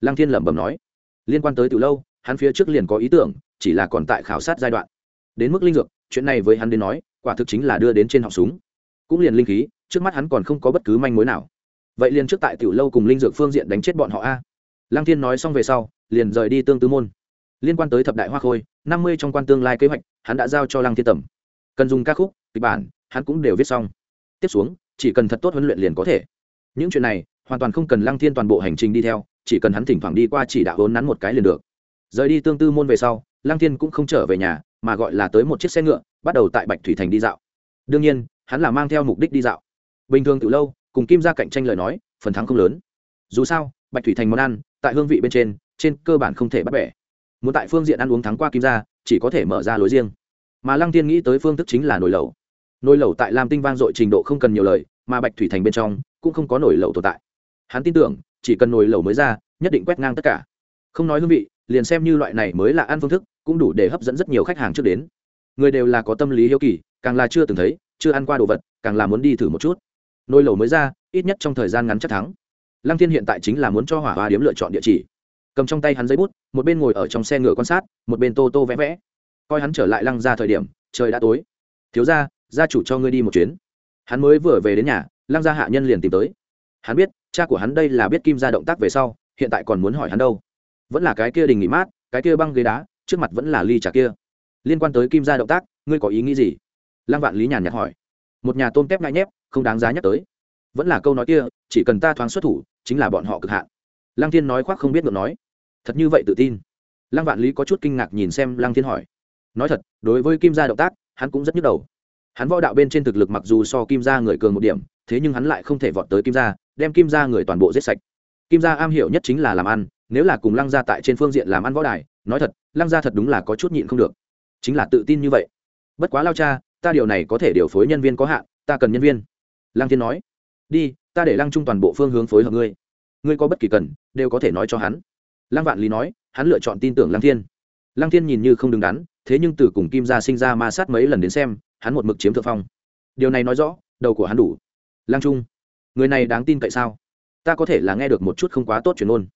Lăng thiên lẩm bẩm nói. Liên quan tới từ lâu, hắn phía trước liền có ý tưởng, chỉ là còn tại khảo sát giai đoạn. Đến mức linh dược, chuyện này với hắn đến nói, quả thực chính là đưa đến trên họng súng. Cũng liền linh khí, trước mắt hắn còn không có bất cứ manh mối nào. Vậy liền trước tại tiểu lâu cùng linh dược phương diện đánh chết bọn họ a. Lăng thiên nói xong về sau, liền rời đi tương tư môn. Liên quan tới thập đại hoa khôi, năm mươi trong quan tương lai kế hoạch, hắn đã giao cho lăng thiên tầm. Cần dùng ca khúc, kịch bản hắn cũng đều viết xong. Tiếp xuống, chỉ cần thật tốt huấn luyện liền có thể. Những chuyện này, hoàn toàn không cần lăng thiên toàn bộ hành trình đi theo, chỉ cần hắn thỉnh thoảng đi qua chỉ đạo vốn nắn một cái liền được. Rời đi tương tư môn về sau, lăng thiên cũng không trở về nhà, mà gọi là tới một chiếc xe ngựa, bắt đầu tại bạch thủy thành đi dạo. Đương nhiên, hắn là mang theo mục đích đi dạo. Bình thường từ lâu, cùng kim ra cạnh tranh lời nói, phần thắng không lớn. Dù sao, bạch thủy thành món ăn, tại hương vị bên trên trên cơ bản không thể bắt bẻ. Muốn tại phương diện ăn uống thắng qua kim gia, chỉ có thể mở ra lối riêng. Mà lăng tiên nghĩ tới phương thức chính là nồi lẩu nồi lẩu tại lam tinh vang dội trình độ không cần nhiều lời, mà bạch thủy thành bên trong cũng không có nồi lẩu tồn tại. Hắn tin tưởng, chỉ cần nồi lẩu mới ra, nhất định quét ngang tất cả. Không nói hương vị, liền xem như loại này mới là ăn phương thức, cũng đủ để hấp dẫn rất nhiều khách hàng trước đến. Người đều là có tâm lý hiếu kỳ, càng là chưa từng thấy, chưa ăn qua đồ vật, càng là muốn đi thử một chút. Nồi lẩu mới ra, ít nhất trong thời gian ngắn chắc thắng. Lăng thiên hiện tại chính là muốn cho hỏa hoa điếm lựa chọn địa chỉ. Cầm trong tay hắn giấy bút, một bên ngồi ở trong xe ngựa quan sát, một bên tô tô vẽ vẽ. Coi hắn trở lại lăng ra thời điểm, trời đã tối. Thiếu ra gia chủ cho ngươi đi một chuyến. Hắn mới vừa về đến nhà, lăng gia hạ nhân liền tìm tới. Hắn biết, cha của hắn đây là biết kim gia động tác về sau, hiện tại còn muốn hỏi hắn đâu. Vẫn là cái kia đình nghỉ mát, cái kia băng ghế đá, trước mặt vẫn là ly trà kia. Liên quan tới kim gia động tác, ngươi có ý nghĩ gì? Lăng vạn lý nhàn nhạt hỏi. Một nhà tôm tép ngại nhép, không đáng giá nhắc tới. Vẫn là câu nói kia, chỉ cần ta thoáng xuất thủ, chính là bọn họ cực hạn. Lăng thiên nói khoác không biết ngược nói. Thật như vậy tự tin. Lăng vạn lý có chút kinh ngạc nhìn xem lăng thiên hỏi. Nói thật, đối với kim gia động tác, hắn cũng rất nhức đầu hắn võ đạo bên trên thực lực mặc dù so kim gia người cường một điểm, thế nhưng hắn lại không thể vọt tới kim gia, đem kim gia người toàn bộ giết sạch. Kim gia am hiểu nhất chính là làm ăn, nếu là cùng lăng gia tại trên phương diện làm ăn võ đài, nói thật, lăng gia thật đúng là có chút nhịn không được. Chính là tự tin như vậy. Bất quá lao cha, ta điều này có thể điều phối nhân viên có hạn, ta cần nhân viên. Lăng thiên nói, đi, ta để lăng trung toàn bộ phương hướng phối hợp ngươi. Ngươi có bất kỳ cần, đều có thể nói cho hắn. Lăng vạn lý nói, hắn lựa chọn tin tưởng lăng thiên. Lăng thiên nhìn như không đứng đắn, thế nhưng từ cùng kim gia sinh ra ma sát mấy lần đến xem hắn một mực chiếm thượng phong. Điều này nói rõ, đầu của hắn đủ. Lăng trung, người này đáng tin cậy sao? Ta có thể là nghe được một chút không quá tốt chuyển ôn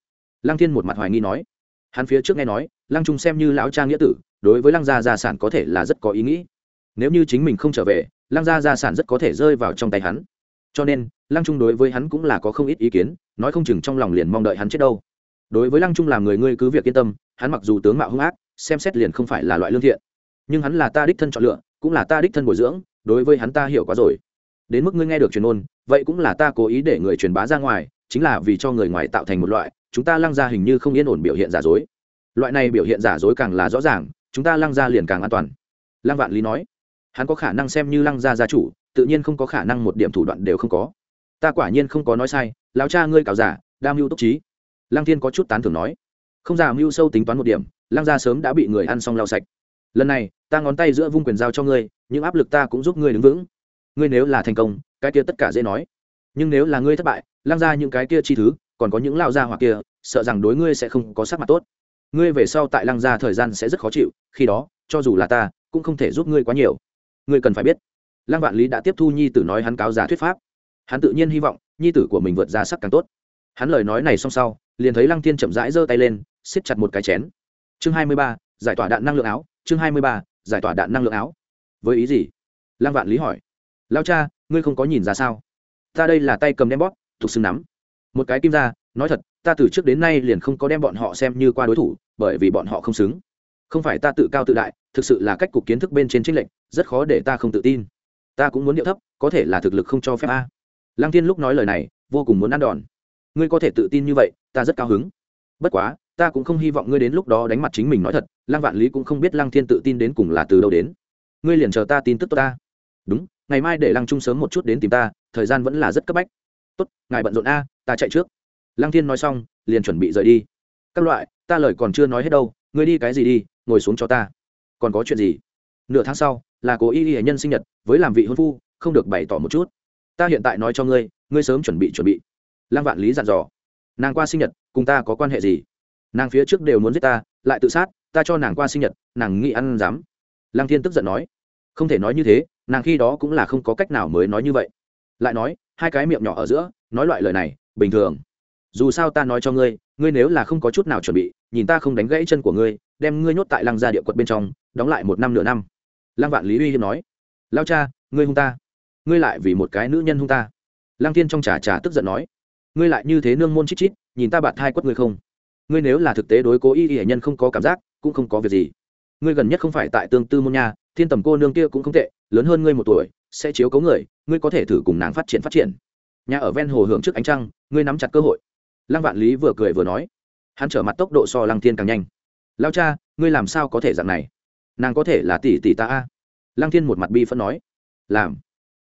lăng thiên một mặt hoài nghi nói. Hắn phía trước nghe nói, lăng trung xem như lão trang nghĩa tử, đối với lăng gia gia sản có thể là rất có ý nghĩ. Nếu như chính mình không trở về, lăng gia gia sản rất có thể rơi vào trong tay hắn. Cho nên, lăng trung đối với hắn cũng là có không ít ý kiến, nói không chừng trong lòng liền mong đợi hắn chết đâu. Đối với lăng trung làm người ngươi cứ việc yên tâm, hắn mặc dù tướng mạo hung ác, xem xét liền không phải là loại lương thiện. Nhưng hắn là ta đích thân chọn lựa cũng là ta đích thân bồi dưỡng, đối với hắn ta hiểu quá rồi. Đến mức ngươi nghe được truyền ôn vậy cũng là ta cố ý để người truyền bá ra ngoài, chính là vì cho người ngoài tạo thành một loại, chúng ta lăng ra hình như không yên ổn biểu hiện giả dối. Loại này biểu hiện giả dối càng là rõ ràng, chúng ta lăng ra liền càng an toàn. Lăng vạn lý nói, hắn có khả năng xem như lăng gia gia chủ, tự nhiên không có khả năng một điểm thủ đoạn đều không có. Ta quả nhiên không có nói sai, lão cha ngươi cào giả đam mưu túc trí. Lăng thiên có chút tán thưởng nói, không giả mưu sâu tính toán một điểm, lăng gia sớm đã bị người ăn xong lau sạch lần này, ta ngón tay giữa vung quyền giao cho ngươi những áp lực ta cũng giúp ngươi đứng vững. Ngươi nếu là thành công, cái kia tất cả dễ nói. Nhưng nếu là ngươi thất bại, lăng ra những cái kia chi thứ, còn có những lao gia hoặc kia, sợ rằng đối ngươi sẽ không có sắc mặt tốt. Ngươi về sau tại lăng gia thời gian sẽ rất khó chịu, khi đó, cho dù là ta, cũng không thể giúp ngươi quá nhiều. Ngươi cần phải biết, lăng vạn lý đã tiếp thu nhi tử nói hắn cáo giả thuyết pháp. Hắn tự nhiên hy vọng, nhi tử của mình vượt ra sắc càng tốt. Hắn lời nói này xong sau, liền thấy lăng thiên chậm rãi giơ tay lên xiết chặt một cái chén. Chương hai mươi ba, giải tỏa đạn năng lượng áo chương hai mươi ba, giải tỏa đạn năng lượng áo. Với ý gì? Lăng vạn lý hỏi. Lao cha, ngươi không có nhìn ra sao? Ta đây là tay cầm đem bóp, thuộc xưng nắm. Một cái kim ra, nói thật, ta từ trước đến nay liền không có đem bọn họ xem như qua đối thủ, bởi vì bọn họ không xứng. Không phải ta tự cao tự đại, thực sự là cách cục kiến thức bên trên trích lệnh rất khó để ta không tự tin. Ta cũng muốn điệu thấp, có thể là thực lực không cho phép a. Lăng thiên lúc nói lời này, vô cùng muốn ăn đòn. Ngươi có thể tự tin như vậy, ta rất cao hứng. Bất quá ta cũng không hy vọng ngươi đến lúc đó đánh mặt chính mình nói thật, lăng vạn lý cũng không biết lăng thiên tự tin đến cùng là từ đâu đến. Ngươi liền chờ ta tin tức tốt ta. Đúng, ngày mai để lăng trung sớm một chút đến tìm ta, thời gian vẫn là rất cấp bách. Tốt, ngài bận rộn a, ta chạy trước. Lăng thiên nói xong, liền chuẩn bị rời đi. Các loại, ta lời còn chưa nói hết đâu, ngươi đi cái gì đi, ngồi xuống cho ta. Còn có chuyện gì? Nửa tháng sau, là cố y y nhân sinh nhật, với làm vị hôn phu, không được bày tỏ một chút. Ta hiện tại nói cho ngươi ngươi sớm chuẩn bị chuẩn bị. Lăng vạn lý dặn dò. Nàng qua sinh nhật, cùng ta có quan hệ gì? Nàng phía trước đều muốn giết ta, lại tự sát, ta cho nàng qua sinh nhật, nàng nghĩ ăn dám. Lăng thiên tức giận nói. Không thể nói như thế, nàng khi đó cũng là không có cách nào mới nói như vậy. Lại nói, hai cái miệng nhỏ ở giữa, nói loại lời này, bình thường. Dù sao ta nói cho ngươi ngươi nếu là không có chút nào chuẩn bị, nhìn ta không đánh gãy chân của ngươi, đem ngươi nhốt tại lăng gia địa quật bên trong, đóng lại một năm nửa năm. Lăng vạn lý uy hiếm nói. Lao cha, ngươi hung ta. Ngươi lại vì một cái nữ nhân hung ta. Lăng thiên trong trà trà tức giận nói. Ngươi lại như thế nương môn chít chít, nhìn ta bạt thai quất ngươi không? Ngươi nếu là thực tế đối cố y y nhân không có cảm giác, cũng không có việc gì. Ngươi gần nhất không phải tại tương tư môn nha, thiên tầm cô nương kia cũng không tệ, lớn hơn ngươi một tuổi, sẽ chiếu cấu người, ngươi có thể thử cùng nàng phát triển phát triển. Nhà ở ven hồ hưởng trước ánh trăng, ngươi nắm chặt cơ hội. Lăng vạn lý vừa cười vừa nói. Hắn trở mặt tốc độ so lăng thiên càng nhanh. Lao cha, ngươi làm sao có thể dạng này? Nàng có thể là tỷ tỷ ta a? Lăng thiên một mặt bi phân nói. Làm.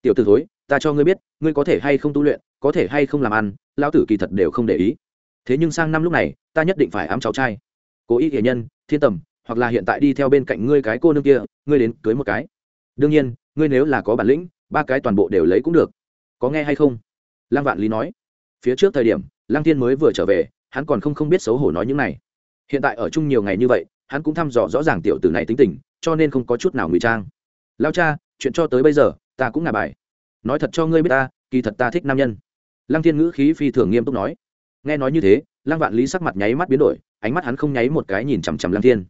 Tiểu t ử thối, ta cho ngươi biết, ngươi có thể hay không tu luyện, có thể hay không làm ăn lao tử kỳ thật đều không để ý thế nhưng sang năm lúc này, ta nhất định phải ám cháu trai. Cố ý nghệ nhân, thiên tầm, hoặc là hiện tại đi theo bên cạnh ngươi cái cô nương kia, ngươi đến cưới một cái. Đương nhiên, ngươi nếu là có bản lĩnh, ba cái toàn bộ đều lấy cũng được. Có nghe hay không? Lăng vạn lý nói. Phía trước thời điểm, lăng thiên mới vừa trở về, hắn còn không không biết xấu hổ nói những này. Hiện tại ở chung nhiều ngày như vậy, hắn cũng thăm dò rõ ràng tiểu tử này tính tình, cho nên không có chút nào ngụy trang. Lao cha, chuyện cho tới bây giờ, ta cũng ngả bài. Nói thật cho ngươi biết ta, kỳ thật ta thích nam nhân. Lăng thiên ngữ khí phi thường nghiêm túc nói nghe nói như thế, lăng vạn lý sắc mặt nháy mắt biến đổi, ánh mắt hắn không nháy một cái nhìn chằm chằm lăng thiên.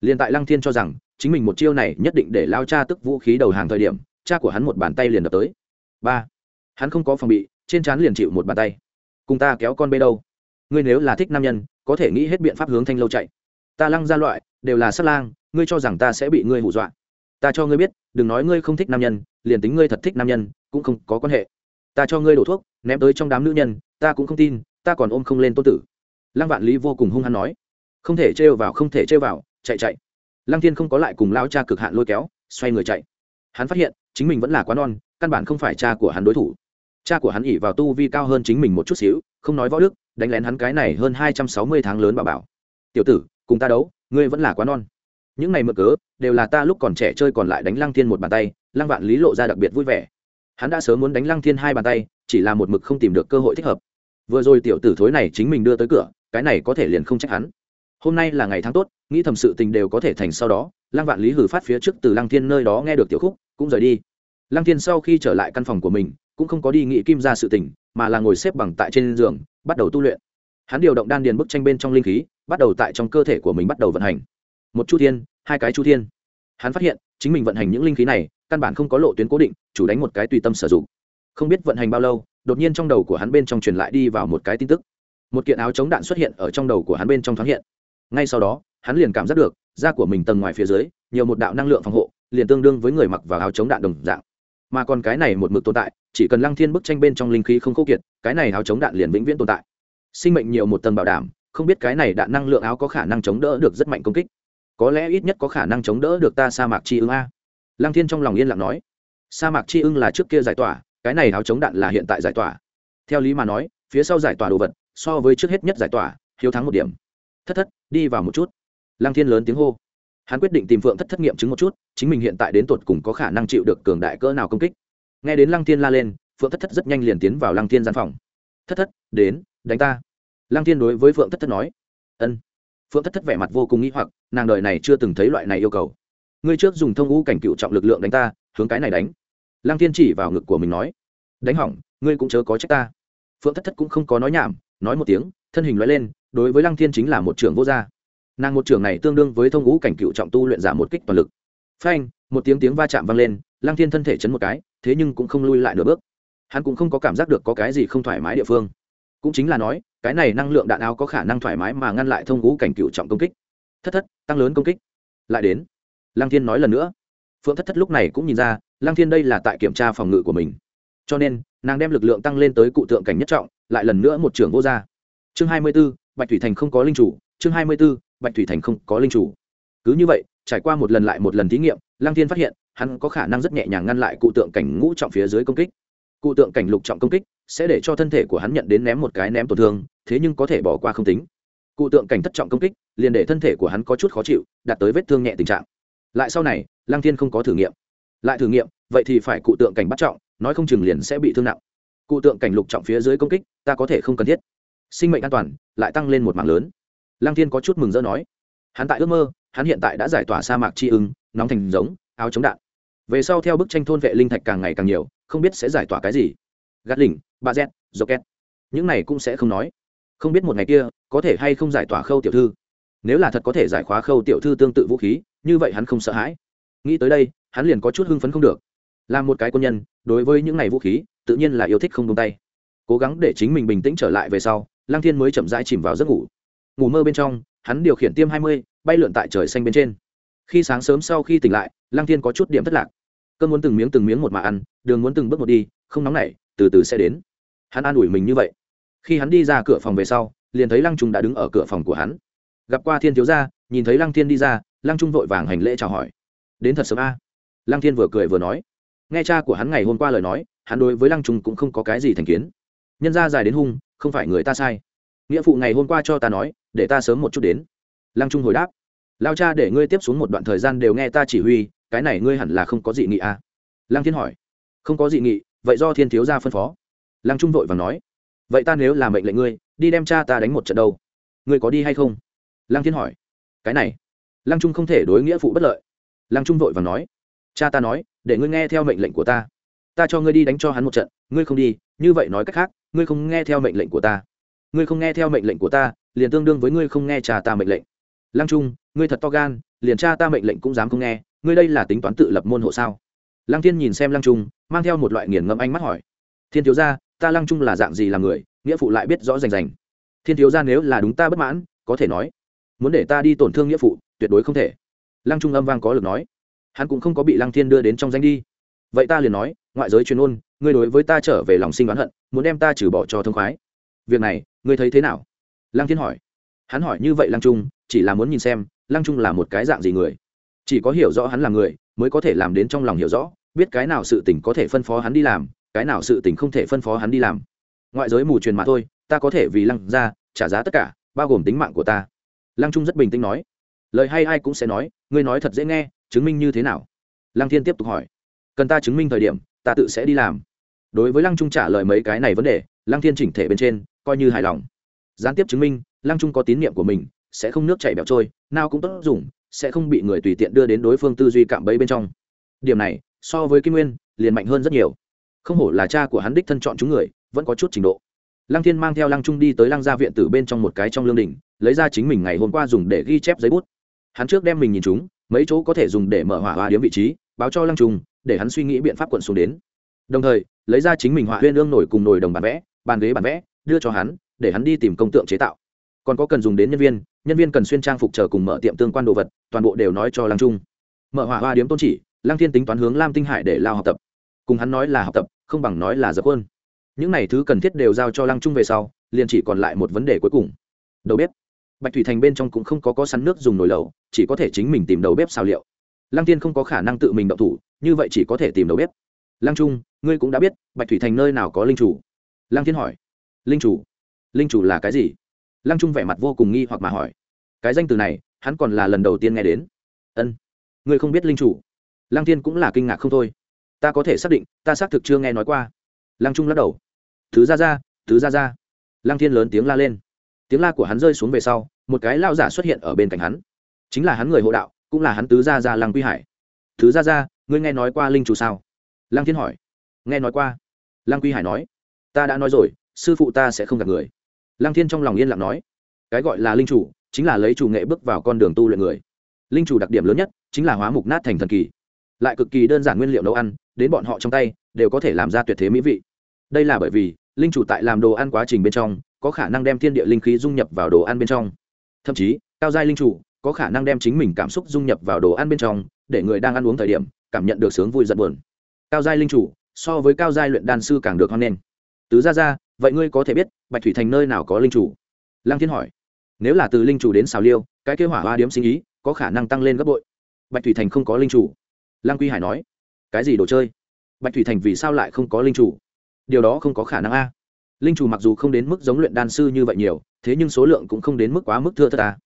Liền tại lăng thiên cho rằng, chính mình một chiêu này nhất định để lao cha tức vũ khí đầu hàng thời điểm, cha của hắn một bàn tay liền đập tới. Ba. Hắn không có phòng bị, trên trán liền chịu một bàn tay. Cùng ta kéo con bê đâu? Ngươi nếu là thích nam nhân, có thể nghĩ hết biện pháp hướng thanh lâu chạy. Ta lăng ra loại, đều là sát lang, ngươi cho rằng ta sẽ bị ngươi hù dọa. Ta cho ngươi biết, đừng nói ngươi không thích nam nhân, liền tính ngươi thật thích nam nhân, cũng không có quan hệ. Ta cho ngươi đổ thuốc, ném tới trong đám nữ nhân, ta cũng không tin ta còn ôm không lên tôn tử. Lăng vạn lý vô cùng hung hăng nói. Không thể trêu vào, không thể trêu vào, chạy chạy. Lăng thiên không có lại cùng lao cha cực hạn lôi kéo, xoay người chạy. Hắn phát hiện, chính mình vẫn là quá non, căn bản không phải cha của hắn đối thủ. Cha của hắn ỉ vào tu vi cao hơn chính mình một chút xíu, không nói võ đức, đánh lén hắn cái này hơn hai trăm sáu mươi tháng lớn bà bảo. Tiểu tử, cùng ta đấu, ngươi vẫn là quá non. Những này mở cớ, đều là ta lúc còn trẻ chơi còn lại đánh lăng thiên một bàn tay. Lăng vạn lý lộ ra đặc biệt vui vẻ. Hắn đã sớm muốn đánh lăng thiên hai bàn tay, chỉ là một mực không tìm được cơ hội thích hợp vừa rồi tiểu tử thối này chính mình đưa tới cửa, cái này có thể liền không trách hắn. Hôm nay là ngày tháng tốt, nghĩ thầm sự tình đều có thể thành sau đó, lăng vạn lý hử phát phía trước từ lăng thiên nơi đó nghe được tiểu khúc, cũng rời đi. Lăng thiên sau khi trở lại căn phòng của mình, cũng không có đi nghĩ kim ra sự tình, mà là ngồi xếp bằng tại trên giường, bắt đầu tu luyện. Hắn điều động đan điền bức tranh bên trong linh khí, bắt đầu tại trong cơ thể của mình bắt đầu vận hành. Một chu thiên, hai cái chu thiên. Hắn phát hiện, chính mình vận hành những linh khí này, căn bản không có lộ tuyến cố định, chủ đánh một cái tùy tâm sử dụng không biết vận hành bao lâu, đột nhiên trong đầu của hắn bên trong truyền lại đi vào một cái tin tức. Một kiện áo chống đạn xuất hiện ở trong đầu của hắn bên trong thoáng hiện. Ngay sau đó, hắn liền cảm giác được, da của mình tầng ngoài phía dưới, nhiều một đạo năng lượng phòng hộ, liền tương đương với người mặc vào áo chống đạn đồng dạng. Mà còn cái này một mực tồn tại, chỉ cần lăng thiên bức tranh bên trong linh khí không khô kiệt, cái này áo chống đạn liền vĩnh viễn tồn tại. Sinh mệnh nhiều một tầng bảo đảm, không biết cái này đạn năng lượng áo có khả năng chống đỡ được rất mạnh công kích. Có lẽ ít nhất có khả năng chống đỡ được ta sa mạc chi ưng a. Lăng thiên trong lòng yên lặng nói. Sa mạc chi ưng là trước kia giải tỏa cái này áo chống đạn là hiện tại giải tỏa. Theo lý mà nói, phía sau giải tỏa đồ vật, so với trước hết nhất giải tỏa, hiếu thắng một điểm. Thất thất, đi vào một chút. Lăng thiên lớn tiếng hô. Hắn quyết định tìm phượng thất thất nghiệm chứng một chút, chính mình hiện tại đến tột cùng có khả năng chịu được cường đại cỡ nào công kích. Nghe đến lăng thiên la lên, phượng thất thất rất nhanh liền tiến vào lăng thiên gian phòng. Thất thất, đến, đánh ta. Lăng thiên đối với phượng thất thất nói. Ân. Phượng thất thất vẻ mặt vô cùng nghĩ hoặc, nàng đời này chưa từng thấy loại này yêu cầu. Ngươi trước dùng thông ngũ cảnh cựu trọng lực lượng đánh ta, hướng cái này đánh lăng thiên chỉ vào ngực của mình nói, đánh hỏng, ngươi cũng chớ có trách ta. Phượng thất thất cũng không có nói nhảm, nói một tiếng, thân hình loại lên, đối với lăng thiên chính là một trưởng vô gia. Nàng một trưởng này tương đương với thông ngũ cảnh cựu trọng tu luyện giả một kích toàn lực. Phanh, một tiếng tiếng va chạm vang lên, lăng thiên thân thể chấn một cái, thế nhưng cũng không lui lại nửa bước. Hắn cũng không có cảm giác được có cái gì không thoải mái địa phương. Cũng chính là nói, cái này năng lượng đạn áo có khả năng thoải mái mà ngăn lại thông ngũ cảnh cựu trọng công kích. Thất thất, tăng lớn công kích. Lại đến. Lăng thiên nói lần nữa. Phượng thất thất lúc này cũng nhìn ra lăng thiên đây là tại kiểm tra phòng ngự của mình. Cho nên, nàng đem lực lượng tăng lên tới cụ tượng cảnh nhất trọng, lại lần nữa một trưởng vô gia. Chương hai mươi b ố bạch thủy thành không có linh chủ. Chương hai mươi b ố bạch thủy thành không có linh chủ. Cứ như vậy, trải qua một lần lại một lần thí nghiệm, lăng thiên phát hiện, hắn có khả năng rất nhẹ nhàng ngăn lại cụ tượng cảnh ngũ trọng phía dưới công kích. Cụ tượng cảnh lục trọng công kích sẽ để cho thân thể của hắn nhận đến ném một cái ném tổn thương, thế nhưng có thể bỏ qua không tính. Cụ tượng cảnh thất trọng công kích liền để thân thể của hắn có chút khó chịu, đạt tới vết thương nhẹ tình trạng. Lại sau này, lăng thiên không có thử nghiệm lại thử nghiệm, vậy thì phải cụ tượng cảnh bắt trọng, nói không chừng liền sẽ bị thương nặng. Cụ tượng cảnh lục trọng phía dưới công kích, ta có thể không cần thiết. Sinh mệnh an toàn, lại tăng lên một mạng lớn. Lăng thiên có chút mừng rỡ nói. Hắn tại ước mơ, hắn hiện tại đã giải tỏa sa mạc chi ưng, nóng thành giống, áo chống đạn. Về sau theo bức tranh thôn vệ linh thạch càng ngày càng nhiều, không biết sẽ giải tỏa cái gì. Gạt lỉnh, ba z, rocket. Những này cũng sẽ không nói. Không biết một ngày kia, có thể hay không giải tỏa khâu tiểu thư. Nếu là thật có thể giải khóa khâu tiểu thư tương tự vũ khí, như vậy hắn không sợ hãi nghĩ tới đây, hắn liền có chút hưng phấn không được. Là một cái quân nhân, đối với những ngày vũ khí, tự nhiên là yêu thích không tung tay. Cố gắng để chính mình bình tĩnh trở lại về sau lang thiên mới chậm rãi chìm vào giấc ngủ. Ngủ mơ bên trong, hắn điều khiển tiêm hai mươi, bay lượn tại trời xanh bên trên. Khi sáng sớm sau khi tỉnh lại lang thiên có chút điểm thất lạc. Cơn muốn từng miếng từng miếng một mà ăn, đường muốn từng bước một đi, không nóng nảy, từ từ sẽ đến. Hắn an ủi mình như vậy. Khi hắn đi ra cửa phòng về sau, liền thấy lăng trung đã đứng ở cửa phòng của hắn. Gặp qua thiên thiếu gia, nhìn thấy lăng thiên đi ra, lăng trung vội vàng hành lễ chào hỏi đến thật sớm a. Lăng thiên vừa cười vừa nói. Nghe cha của hắn ngày hôm qua lời nói, hắn đối với lăng trung cũng không có cái gì thành kiến. Nhân ra dài đến hung, không phải người ta sai. Nghĩa phụ ngày hôm qua cho ta nói, để ta sớm một chút đến. Lăng trung hồi đáp. Lao cha để ngươi tiếp xuống một đoạn thời gian đều nghe ta chỉ huy, cái này ngươi hẳn là không có dị nghị à. lăng thiên hỏi. Không có dị nghị, vậy do thiên thiếu gia phân phó. Lăng trung vội và nói. Vậy ta nếu làm mệnh lệnh ngươi, đi đem cha ta đánh một trận đâu? Ngươi có đi hay không? Lăng thiên hỏi. Cái này. Lăng trung không thể đối nghĩa phụ bất lợi lăng trung vội và nói, cha ta nói, để ngươi nghe theo mệnh lệnh của ta. Ta cho ngươi đi đánh cho hắn một trận, ngươi không đi, như vậy nói cách khác, ngươi không nghe theo mệnh lệnh của ta. Ngươi không nghe theo mệnh lệnh của ta, liền tương đương với ngươi không nghe cha ta mệnh lệnh. Lăng trung, ngươi thật to gan, liền cha ta mệnh lệnh cũng dám không nghe, ngươi đây là tính toán tự lập môn hộ sao? Lăng thiên nhìn xem lăng trung, mang theo một loại nghiền ngẫm ánh mắt hỏi, thiên thiếu gia, ta lăng trung là dạng gì là người, nghĩa phụ lại biết rõ rành rành? Thiên thiếu gia nếu là đúng ta bất mãn, có thể nói, muốn để ta đi tổn thương nghĩa phụ, tuyệt đối không thể lăng trung âm vang có lực nói. Hắn cũng không có bị lăng thiên đưa đến trong danh đi. Vậy ta liền nói, ngoại giới truyền ôn, ngươi đối với ta trở về lòng sinh oán hận, muốn đem ta trừ bỏ cho thông khoái. Việc này, ngươi thấy thế nào? Lăng thiên hỏi. Hắn hỏi như vậy lăng trung, chỉ là muốn nhìn xem, lăng trung là một cái dạng gì người. Chỉ có hiểu rõ hắn là người, mới có thể làm đến trong lòng hiểu rõ, biết cái nào sự tình có thể phân phó hắn đi làm, cái nào sự tình không thể phân phó hắn đi làm. Ngoại giới mù truyền mà thôi, ta có thể vì lăng ra trả giá tất cả, bao gồm tính mạng của ta. Lăng trung rất bình tĩnh nói lời hay ai cũng sẽ nói, ngươi nói thật dễ nghe, chứng minh như thế nào? Lăng thiên tiếp tục hỏi. Cần ta chứng minh thời điểm, ta tự sẽ đi làm. Đối với lăng trung trả lời mấy cái này vấn đề, lăng thiên chỉnh thể bên trên, coi như hài lòng. Gián tiếp chứng minh, lăng trung có tín nhiệm của mình, sẽ không nước chảy bẹo trôi, nào cũng tốt dùng, sẽ không bị người tùy tiện đưa đến đối phương tư duy cạm bẫy bên trong. Điểm này, so với kim nguyên, liền mạnh hơn rất nhiều. Không hổ là cha của hắn đích thân chọn chúng người, vẫn có chút trình độ. Lăng thiên mang theo lăng trung đi tới lăng gia viện tử bên trong một cái trong lương đình lấy ra chính mình ngày hôm qua dùng để ghi chép giấy bút hắn trước đem mình nhìn chúng, mấy chỗ có thể dùng để mở hỏa hoa điếm vị trí, báo cho lăng trung, để hắn suy nghĩ biện pháp quận xuống đến. Đồng thời, lấy ra chính mình họa huyên ương nổi cùng nồi đồng bản vẽ, bàn ghế bản vẽ, đưa cho hắn, để hắn đi tìm công tượng chế tạo. Còn có cần dùng đến nhân viên nhân viên cần xuyên trang phục chờ cùng mở tiệm tương quan đồ vật, toàn bộ đều nói cho lăng trung. Mở hỏa hoa điếm tôn chỉ, lăng thiên tính toán hướng lam tinh hải để lao học tập. Cùng hắn nói là học tập, không bằng nói là dập quân những này thứ cần thiết đều giao cho lăng trung về sau, liền chỉ còn lại một vấn đề cuối cùng. Đầu bếp bạch thủy thành bên trong cũng không có có sắn nước dùng nồi lẩu, chỉ có thể chính mình tìm đầu bếp xào liệu. Lăng tiên không có khả năng tự mình động thủ, như vậy chỉ có thể tìm đầu bếp. Lăng trung, ngươi cũng đã biết, bạch thủy thành nơi nào có linh chủ? Lăng tiên hỏi. Linh chủ? Linh chủ là cái gì? Lăng trung vẻ mặt vô cùng nghi hoặc mà hỏi. Cái danh từ này, hắn còn là lần đầu tiên nghe đến. Ân. Ngươi không biết linh chủ? Lăng tiên cũng là kinh ngạc không thôi. Ta có thể xác định, ta xác thực chưa nghe nói qua. Lăng trung lắc đầu. Thứ ra ra thứ ra ra lăng thiên lớn tiếng la lên tiếng la của hắn rơi xuống về sau, một cái lao giả xuất hiện ở bên cạnh hắn. Chính là hắn người hộ đạo, cũng là hắn tứ gia gia lăng quy hải. Thứ gia gia, ngươi nghe nói qua linh chủ sao? Lăng thiên hỏi. Nghe nói qua. Lăng quy hải nói. Ta đã nói rồi, sư phụ ta sẽ không gặp người. Lăng thiên trong lòng yên lặng nói. Cái gọi là linh chủ, chính là lấy chủ nghệ bước vào con đường tu luyện người. Linh chủ đặc điểm lớn nhất, chính là hóa mục nát thành thần kỳ. Lại cực kỳ đơn giản nguyên liệu nấu ăn, đến bọn họ trong tay, đều có thể làm ra tuyệt thế mỹ vị. Đây là bởi vì, linh chủ tại làm đồ ăn quá trình bên trong có khả năng đem thiên địa linh khí dung nhập vào đồ ăn bên trong. Thậm chí, cao giai linh chủ có khả năng đem chính mình cảm xúc dung nhập vào đồ ăn bên trong, để người đang ăn uống thời điểm cảm nhận được sướng vui giận buồn. Cao giai linh chủ, so với cao giai luyện đan sư càng được hoan nghênh. Tứ ra ra vậy ngươi có thể biết bạch thủy thành nơi nào có linh chủ? Lăng thiên hỏi. Nếu là từ linh chủ đến xào liêu, cái kế hỏa hoa điếm sinh ý có khả năng tăng lên gấp bội. Bạch thủy thành không có linh chủ. Lăng quy hải nói. Cái gì đồ chơi? Bạch thủy thành vì sao lại không có linh chủ? Điều đó không có khả năng a linh chủ mặc dù không đến mức giống luyện đan sư như vậy nhiều, thế nhưng số lượng cũng không đến mức quá mức thưa thất ta.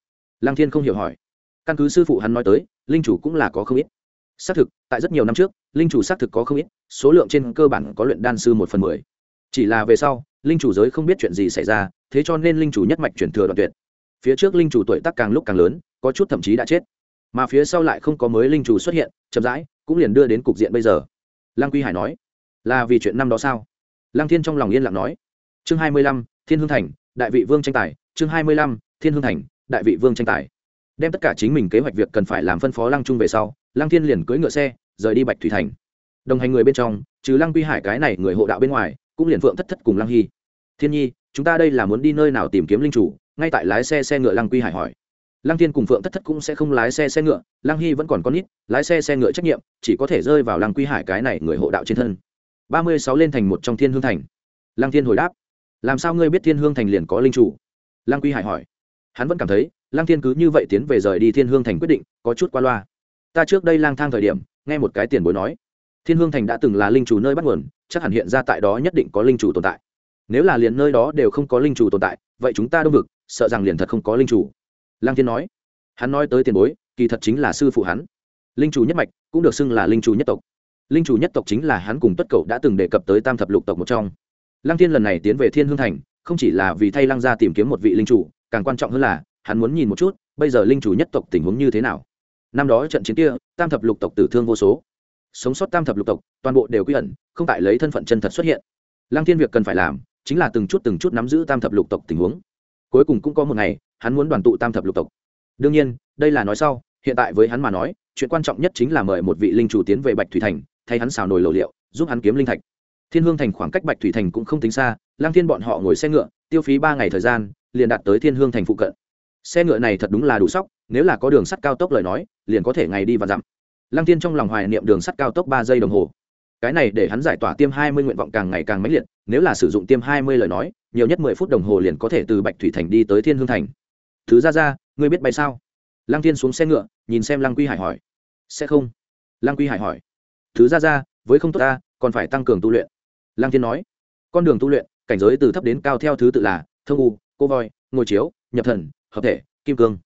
Lăng thiên không hiểu hỏi. Căn cứ sư phụ hắn nói tới, linh chủ cũng là có không ít. Xác thực, tại rất nhiều năm trước, linh chủ xác thực có không ít, số lượng trên cơ bản có luyện đan sư một phần mười. Chỉ là về sau, linh chủ giới không biết chuyện gì xảy ra, thế cho nên linh chủ nhất mạch chuyển thừa đoạn tuyệt. Phía trước linh chủ tuổi tác càng lúc càng lớn, có chút thậm chí đã chết. Mà phía sau lại không có mới linh chủ xuất hiện, chậm rãi, cũng liền đưa đến cục diện bây giờ. Lăng quy hải nói, là vì chuyện năm đó sao? Lăng thiên trong lòng yên lặng nói chương hai mươi lăm, thiên hương thành, đại vị vương tranh tài. Chương hai mươi lăm, thiên hương thành, đại vị vương tranh tài. Đem tất cả chính mình kế hoạch việc cần phải làm phân phó lăng trung về sau, lăng thiên liền cưỡi ngựa xe, rời đi bạch thủy thành. Đồng hành người bên trong, trừ lăng quy hải cái này người hộ đạo bên ngoài, cũng liền phượng thất thất cùng lăng hy. Thiên nhi, chúng ta đây là muốn đi nơi nào tìm kiếm linh chủ? Ngay tại lái xe xe ngựa lăng quy hải hỏi. Lăng thiên cùng phượng thất thất cũng sẽ không lái xe xe ngựa, lăng hy vẫn còn con ít lái xe xe ngựa trách nhiệm, chỉ có thể rơi vào lăng quy hải cái này người hộ đạo trên thân. Ba mươi sáu lên thành một trong thiên hương thành. Lăng thiên hồi đáp làm sao ngươi biết thiên hương thành liền có linh chủ? Lăng quy hải hỏi. Hắn vẫn cảm thấy, lăng thiên cứ như vậy tiến về rời đi thiên hương thành quyết định, có chút qua loa. Ta trước đây lang thang thời điểm, nghe một cái tiền bối nói, thiên hương thành đã từng là linh chủ nơi bắt nguồn, chắc hẳn hiện ra tại đó nhất định có linh chủ tồn tại. Nếu là liền nơi đó đều không có linh chủ tồn tại, vậy chúng ta đông vực, sợ rằng liền thật không có linh chủ. Lang thiên nói. Hắn nói tới tiền bối, kỳ thật chính là sư phụ hắn. Linh chủ nhất mạch cũng được xưng là linh chủ nhất tộc. Linh chủ nhất tộc chính là hắn cùng tất cầu đã từng đề cập tới tam thập lục tộc một trong lăng thiên lần này tiến về thiên hương thành, không chỉ là vì thay lăng gia tìm kiếm một vị linh chủ, càng quan trọng hơn là, hắn muốn nhìn một chút, bây giờ linh chủ nhất tộc tình huống như thế nào. Năm đó trận chiến kia, tam thập lục tộc tử thương vô số. Sống sót tam thập lục tộc, toàn bộ đều quy ẩn, không tại lấy thân phận chân thật xuất hiện. Lăng thiên việc cần phải làm, chính là từng chút từng chút nắm giữ tam thập lục tộc tình huống. Cuối cùng cũng có một ngày, hắn muốn đoàn tụ tam thập lục tộc. Đương nhiên, đây là nói sau, hiện tại với hắn mà nói, chuyện quan trọng nhất chính là mời một vị linh chủ tiến về bạch thủy thành, thay hắn xào nồi lầu liệu, giúp hắn kiếm linh thạch thiên hương thành khoảng cách bạch thủy thành cũng không tính xa lang thiên bọn họ ngồi xe ngựa, tiêu phí ba ngày thời gian, liền đạt tới thiên hương thành phụ cận. Xe ngựa này thật đúng là đủ sóc, nếu là có đường sắt cao tốc lời nói, liền có thể ngày đi và dặm. Lang thiên trong lòng hoài niệm đường sắt cao tốc ba giây đồng hồ. Cái này để hắn giải tỏa tiêm hai mươi nguyện vọng càng ngày càng mãnh liệt, nếu là sử dụng tiêm hai mươi lời nói, nhiều nhất mười phút đồng hồ liền có thể từ bạch thủy thành đi tới thiên hương thành. Thứ ra ra ngươi biết bay sao? Lăng thiên xuống xe ngựa, nhìn xem lăng quy hải hỏi. Sẽ không. Lăng quy hải hỏi. Thứ ra ra với không tốt ta, còn phải tăng cường tu luyện lăng thiên nói, con đường tu luyện, cảnh giới từ thấp đến cao theo thứ tự là thương u, cô voi ngồi chiếu, nhập thần, hợp thể, kim cương.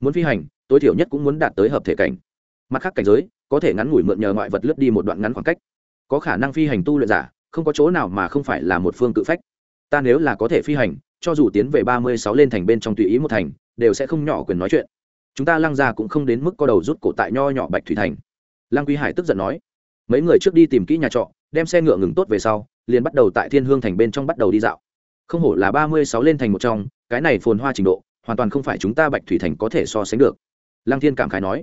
Muốn phi hành, tối thiểu nhất cũng muốn đạt tới hợp thể cảnh. Mặt khác cảnh giới, có thể ngắn ngủi mượn nhờ ngoại vật lướt đi một đoạn ngắn khoảng cách. Có khả năng phi hành tu luyện giả, không có chỗ nào mà không phải là một phương cự phách. Ta nếu là có thể phi hành, cho dù tiến về ba mươi sáu lên thành bên trong tùy ý một thành, đều sẽ không nhỏ quyền nói chuyện. Chúng ta lăng ra cũng không đến mức co đầu rút cổ tại nho nhỏ bạch thủy thành. Lăng quý hải tức giận nói, mấy người trước đi tìm kỹ nhà trọ, đem xe ngựa ngừng tốt về sau liền bắt đầu tại thiên hương thành bên trong bắt đầu đi dạo. Không hổ là ba mươi sáu lên thành một trong, cái này phồn hoa trình độ, hoàn toàn không phải chúng ta bạch thủy thành có thể so sánh được. Lăng thiên cảm khái nói.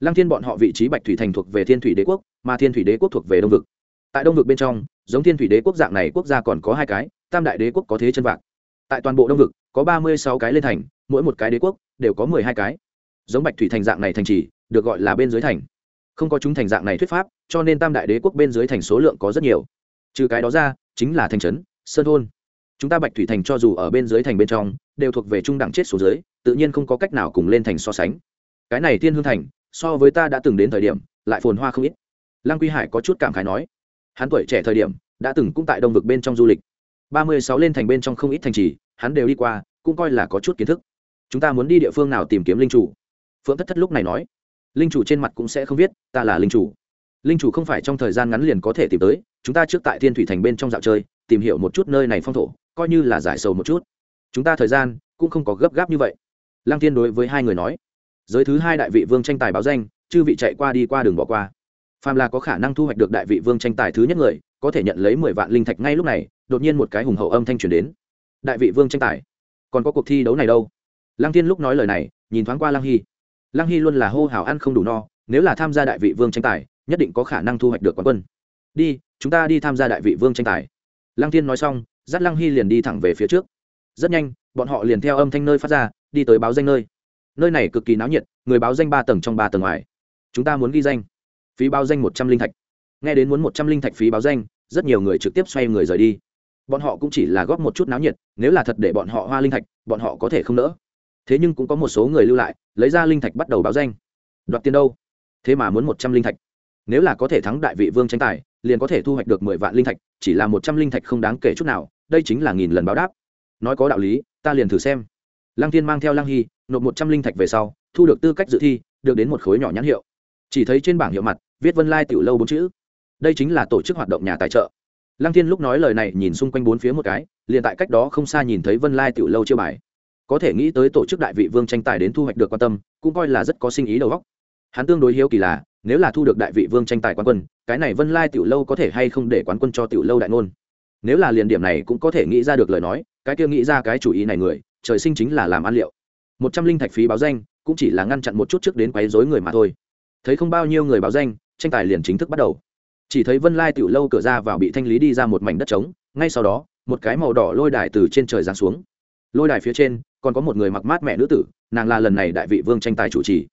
Lăng thiên bọn họ vị trí bạch thủy thành thuộc về thiên thủy đế quốc, mà thiên thủy đế quốc thuộc về đông vực. Tại đông vực bên trong, giống thiên thủy đế quốc dạng này quốc gia còn có hai cái, tam đại đế quốc có thế chân vạc. Tại toàn bộ đông vực, có ba mươi sáu cái lên thành, mỗi một cái đế quốc đều có mười hai cái. Giống bạch thủy thành dạng này thành trì, được gọi là bên dưới thành. Không có chúng thành dạng này thuyết pháp, cho nên tam đại đế quốc bên dưới thành số lượng có rất nhiều trừ cái đó ra, chính là thành trấn, sơn thôn. Chúng ta bạch thủy thành cho dù ở bên dưới thành bên trong, đều thuộc về trung đẳng chết số dưới, tự nhiên không có cách nào cùng lên thành so sánh. Cái này thiên hương thành, so với ta đã từng đến thời điểm, lại phồn hoa không ít. Lăng quy hải có chút cảm khái nói. Hắn tuổi trẻ thời điểm, đã từng cũng tại đông vực bên trong du lịch. Ba mươi sáu lên thành bên trong không ít thành trì, hắn đều đi qua, cũng coi là có chút kiến thức. Chúng ta muốn đi địa phương nào tìm kiếm linh chủ? Phượng thất thất lúc này nói. Linh chủ trên mặt cũng sẽ không viết, ta là linh chủ. Linh chủ không phải trong thời gian ngắn liền có thể tìm tới chúng ta trước tại thiên thủy thành bên trong dạo chơi, tìm hiểu một chút nơi này phong thổ, coi như là giải sầu một chút. Chúng ta thời gian cũng không có gấp gáp như vậy. Lăng Thiên đối với hai người nói. Giới thứ hai đại vị vương tranh tài báo danh, chư vị chạy qua đi qua đường bỏ qua. Phàm là có khả năng thu hoạch được đại vị vương tranh tài thứ nhất người, có thể nhận lấy mười vạn linh thạch ngay lúc này, đột nhiên một cái hùng hậu âm thanh truyền đến. Đại vị vương tranh tài, còn có cuộc thi đấu này đâu? Lăng Thiên lúc nói lời này, nhìn thoáng qua lăng hy. Lăng hy luôn là hô hào ăn không đủ no, nếu là tham gia đại vị vương tranh tài, nhất định có khả năng thu hoạch được quán quân. Đi chúng ta đi tham gia đại vị vương tranh tài. Lăng Thiên nói xong, dắt lăng hy liền đi thẳng về phía trước. Rất nhanh, bọn họ liền theo âm thanh nơi phát ra, đi tới báo danh nơi. Nơi này cực kỳ náo nhiệt, người báo danh ba tầng trong ba tầng ngoài. Chúng ta muốn ghi danh. Phí báo danh một trăm linh thạch. Nghe đến muốn một trăm linh thạch phí báo danh, rất nhiều người trực tiếp xoay người rời đi. Bọn họ cũng chỉ là góp một chút náo nhiệt, nếu là thật để bọn họ hoa linh thạch, bọn họ có thể không nỡ. Thế nhưng cũng có một số người lưu lại, lấy ra linh thạch bắt đầu báo danh. Đoạt tiền đâu? Thế mà muốn một trăm linh thạch. Nếu là có thể thắng đại vị vương tranh tài liền có thể thu hoạch được mười vạn linh thạch, chỉ là một trăm linh thạch không đáng kể chút nào, đây chính là nghìn lần báo đáp. Nói có đạo lý, ta liền thử xem. Lăng thiên mang theo lăng hy, nộp một trăm linh thạch về sau, thu được tư cách dự thi, được đến một khối nhỏ nhãn hiệu. Chỉ thấy trên bảng hiệu mặt, viết vân lai tiểu lâu bốn chữ. Đây chính là tổ chức hoạt động nhà tài trợ. Lăng thiên lúc nói lời này nhìn xung quanh bốn phía một cái, liền tại cách đó không xa nhìn thấy vân lai tiểu lâu chưa bài. Có thể nghĩ tới tổ chức đại vị vương tranh tài đến thu hoạch được quan tâm, cũng coi là rất có sinh ý đầu góc hắn tương đối hiếu kỳ là nếu là thu được đại vị vương tranh tài quán quân, cái này vân lai tiểu lâu có thể hay không để quán quân cho tiểu lâu đại ngôn? Nếu là liền điểm này cũng có thể nghĩ ra được lời nói, cái kia nghĩ ra cái chủ ý này người, trời sinh chính là làm ăn liệu. Một trăm linh thạch phí báo danh, cũng chỉ là ngăn chặn một chút trước đến quấy rối người mà thôi. Thấy không bao nhiêu người báo danh, tranh tài liền chính thức bắt đầu. Chỉ thấy vân lai tiểu lâu cửa ra vào bị thanh lý đi ra một mảnh đất trống, ngay sau đó, một cái màu đỏ lôi đài từ trên trời giáng xuống. Lôi đài phía trên, còn có một người mặc mát mẹ nữ tử, nàng là lần này đại vị vương tranh tài chủ trì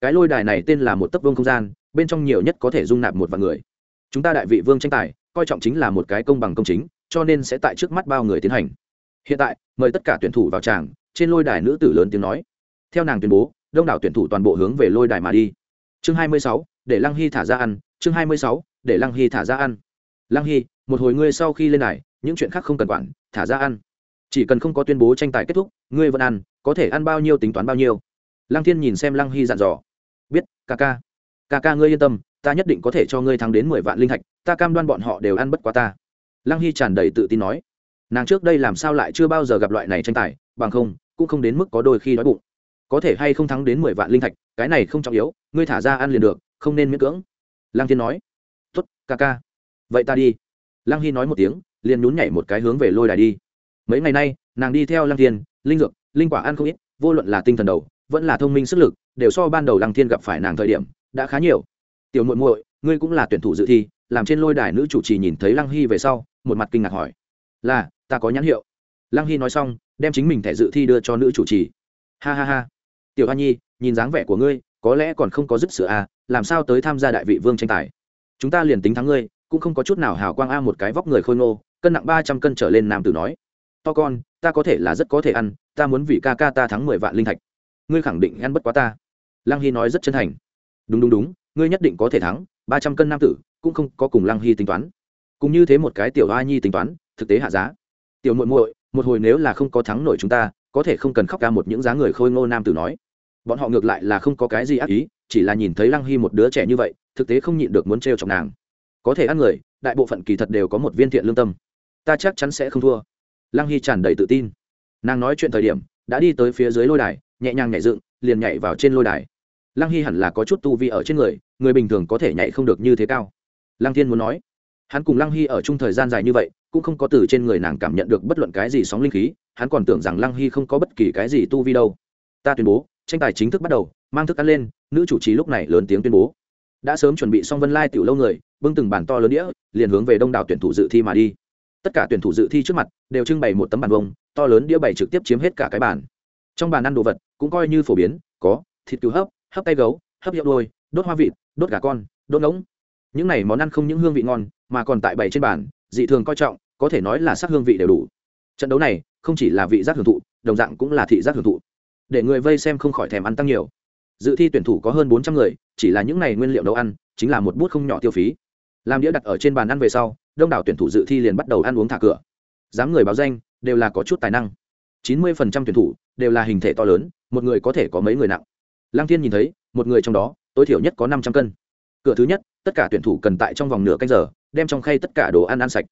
cái lôi đài này tên là một tấc vương không gian bên trong nhiều nhất có thể dung nạp một vạn người. Chúng ta đại vị vương tranh tài coi trọng chính là một cái công bằng công chính cho nên sẽ tại trước mắt bao người tiến hành. Hiện tại mời tất cả tuyển thủ vào tràng trên lôi đài nữ tử lớn tiếng nói. Theo nàng tuyên bố đông đảo tuyển thủ toàn bộ hướng về lôi đài mà đi. Chương 26, để lăng hy thả ra ăn chương 26, để lăng hy thả ra ăn. Lăng hy một hồi ngươi sau khi lên đài những chuyện khác không cần quản thả ra ăn. Chỉ cần không có tuyên bố tranh tài kết thúc ngươi vẫn ăn có thể ăn bao nhiêu tính toán bao nhiêu. Lăng thiên nhìn xem lăng hy dặn dò biết, ca ca. Ca ca ngươi yên tâm, ta nhất định có thể cho ngươi thắng đến mười vạn linh thạch, ta cam đoan bọn họ đều ăn bất quá ta. Lăng hy tràn đầy tự tin nói. Nàng trước đây làm sao lại chưa bao giờ gặp loại này tranh tài, bằng không, cũng không đến mức có đôi khi đói bụng. Có thể hay không thắng đến mười vạn linh thạch, cái này không trọng yếu, ngươi thả ra ăn liền được, không nên miễn cưỡng. Lăng thiên nói. T ố t ca ca. Vậy ta đi. Lăng hy nói một tiếng, liền nhún nhảy một cái hướng về lôi đài đi. Mấy ngày nay, nàng đi theo lăng thiên, linh dược, linh quả ăn không ít, vô luận là tinh thần đầu vẫn là thông minh sức lực, đều so ban đầu lăng thiên gặp phải nàng thời điểm, đã khá nhiều. Tiểu muội muội, ngươi cũng là tuyển thủ dự thi, làm trên lôi đài nữ chủ trì nhìn thấy lăng hy về sau, một mặt kinh ngạc hỏi. Là, ta có nhãn hiệu. Lăng hy nói xong, đem chính mình thẻ dự thi đưa cho nữ chủ trì. Ha ha ha. Tiểu hoa nhi, nhìn dáng vẻ của ngươi, có lẽ còn không có dứt sữa à làm sao tới tham gia đại vị vương tranh tài? Chúng ta liền tính thắng ngươi, cũng không có chút nào hào quang a một cái vóc người khôi ngô, cân nặng ba trăm cân trở lên nam tử nói. To con, ta có thể là rất có thể ăn, ta muốn vì ca ca ta thắng mười vạn linh thạch ngươi khẳng định ăn bất quá ta. Lăng hy nói rất chân thành. Đúng đúng đúng, ngươi nhất định có thể thắng, ba trăm cân nam tử, cũng không có cùng lăng hy tính toán. Cũng như thế một cái tiểu a nhi tính toán, thực tế hạ giá. Tiểu muội muội, một hồi nếu là không có thắng nổi chúng ta, có thể không cần khóc ca một những giá người khôi ngô nam tử nói. Bọn họ ngược lại là không có cái gì ác ý, chỉ là nhìn thấy lăng hy một đứa trẻ như vậy, thực tế không nhịn được muốn t chọc nàng. Có thể ăn người, đại bộ phận kỳ thật đều có một viên thiện lương tâm. Ta chắc chắn sẽ không thua. Lăng hy tràn đầy tự tin. Nàng nói chuyện thời điểm đã đi tới phía dưới lôi đài, nhẹ nhàng nhảy dựng, liền nhảy vào trên lôi đài. Lăng hy hẳn là có chút tu vi ở trên người người bình thường có thể nhảy không được như thế cao. Lăng thiên muốn nói, hắn cùng lăng hy ở chung thời gian dài như vậy, cũng không có từ trên người nàng cảm nhận được bất luận cái gì sóng linh khí, hắn còn tưởng rằng lăng hy không có bất kỳ cái gì tu vi đâu. Ta tuyên bố, tranh tài chính thức bắt đầu, mang thức ăn lên, nữ chủ trì lúc này lớn tiếng tuyên bố. Đã sớm chuẩn bị xong vân lai tiểu lâu người, bưng từng bàn to lớn đĩa, liền hướng về đông đảo tuyển thủ dự thi mà đi. Tất cả tuyển thủ dự thi trước mặt đều trưng bày một tấm bàn vông to lớn đĩa bày trực tiếp chiếm hết cả cái bàn. Trong bàn ăn đồ vật cũng coi như phổ biến, có thịt cứu hấp hấp tay gấu, hấp hiệu đôi, đốt hoa vịt, đốt gà con, đốt ngỗng. Những này món ăn không những hương vị ngon, mà còn tại bày trên bàn, dị thường coi trọng, có thể nói là sắc hương vị đều đủ. Trận đấu này không chỉ là vị giác hưởng thụ, đồng dạng cũng là thị giác hưởng thụ. Để người vây xem không khỏi thèm ăn tăng nhiều. Dự thi tuyển thủ có hơn bốn trăm người, chỉ là những này nguyên liệu nấu ăn, chính là một bút không nhỏ tiêu phí. Làm đĩa đặt ở trên bàn ăn về sau, đông đảo tuyển thủ dự thi liền bắt đầu ăn uống thả cửa. Dám người báo danh đều là có chút tài năng. Chín mươi phần trăm tuyển thủ đều là hình thể to lớn, một người có thể có mấy người nặng. Lăng thiên nhìn thấy, một người trong đó, tối thiểu nhất có năm trăm cân. Cửa thứ nhất, tất cả tuyển thủ cần tại trong vòng nửa canh giờ, đem trong khay tất cả đồ ăn ăn sạch.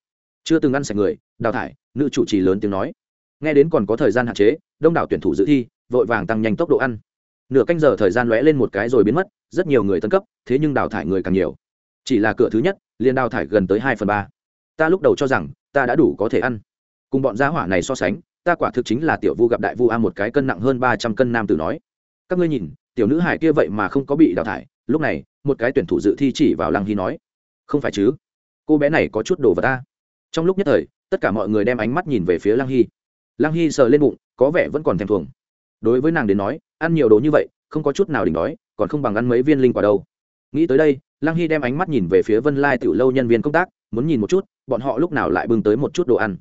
Chưa từng ăn sạch người, đào thải, nữ chủ trì lớn tiếng nói. Nghe đến còn có thời gian hạn chế, đông đảo tuyển thủ dự thi, vội vàng tăng nhanh tốc độ ăn. Nửa canh giờ thời gian lóe lên một cái rồi biến mất, rất nhiều người tân cấp, thế nhưng đào thải người càng nhiều. Chỉ là cửa thứ nhất, liền đào thải gần tới hai phần ba. Ta lúc đầu cho rằng, ta đã đủ có thể ăn cùng bọn gia hỏa này so sánh, ta quả thực chính là tiểu vu gặp đại vu a, một cái cân nặng hơn ba trăm cân nam tử nói. Các ngươi nhìn, tiểu nữ hải kia vậy mà không có bị đào thải, lúc này, một cái tuyển thủ dự thi chỉ vào lăng hy nói. Không phải chứ? Cô bé này có chút đồ vật ta trong lúc nhất thời, tất cả mọi người đem ánh mắt nhìn về phía lăng hy. Lăng hy sờ lên bụng, có vẻ vẫn còn thèm thuồng. Đối với nàng đến nói, ăn nhiều đồ như vậy, không có chút nào đỉnh đói, còn không bằng ăn mấy viên linh quả đâu. Nghĩ tới đây, lăng hy đem ánh mắt nhìn về phía vân lai tiểu lâu nhân viên công tác, muốn nhìn một chút, bọn họ lúc nào lại bưng tới một chút đồ ăn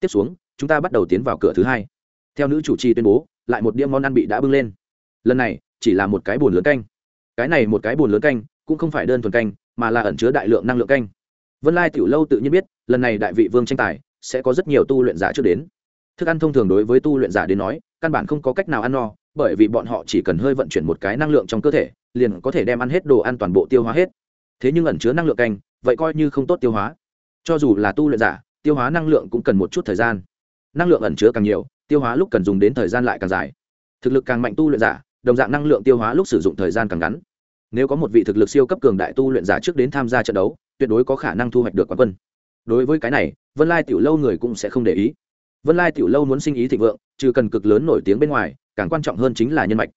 tiếp xuống, chúng ta bắt đầu tiến vào cửa thứ hai. Theo nữ chủ trì tuyên bố, lại một đĩa món ăn bị đã bưng lên. Lần này, chỉ là một cái bồn lớn canh. Cái này một cái bồn lớn canh, cũng không phải đơn thuần canh, mà là ẩn chứa đại lượng năng lượng canh. Vân lai tiểu lâu tự nhiên biết, lần này đại vị vương tranh tài, sẽ có rất nhiều tu luyện giả trước đến. Thức ăn thông thường đối với tu luyện giả đến nói, căn bản không có cách nào ăn no, bởi vì bọn họ chỉ cần hơi vận chuyển một cái năng lượng trong cơ thể, liền có thể đem ăn hết đồ ăn toàn bộ tiêu hóa hết. Thế nhưng ẩn chứa năng lượng canh, vậy coi như không tốt tiêu hóa. Cho dù là tu luyện giả tiêu hóa năng lượng cũng cần một chút thời gian. Năng lượng ẩn chứa càng nhiều, tiêu hóa lúc cần dùng đến thời gian lại càng dài. Thực lực càng mạnh tu luyện giả, đồng dạng năng lượng tiêu hóa lúc sử dụng thời gian càng ngắn. Nếu có một vị thực lực siêu cấp cường đại tu luyện giả trước đến tham gia trận đấu, tuyệt đối có khả năng thu hoạch được quán quân. Đối với cái này, vân lai tiểu lâu người cũng sẽ không để ý. Vân lai tiểu lâu muốn sinh ý thịnh vượng, trừ cần cực lớn nổi tiếng bên ngoài, càng quan trọng hơn chính là nhân mạch.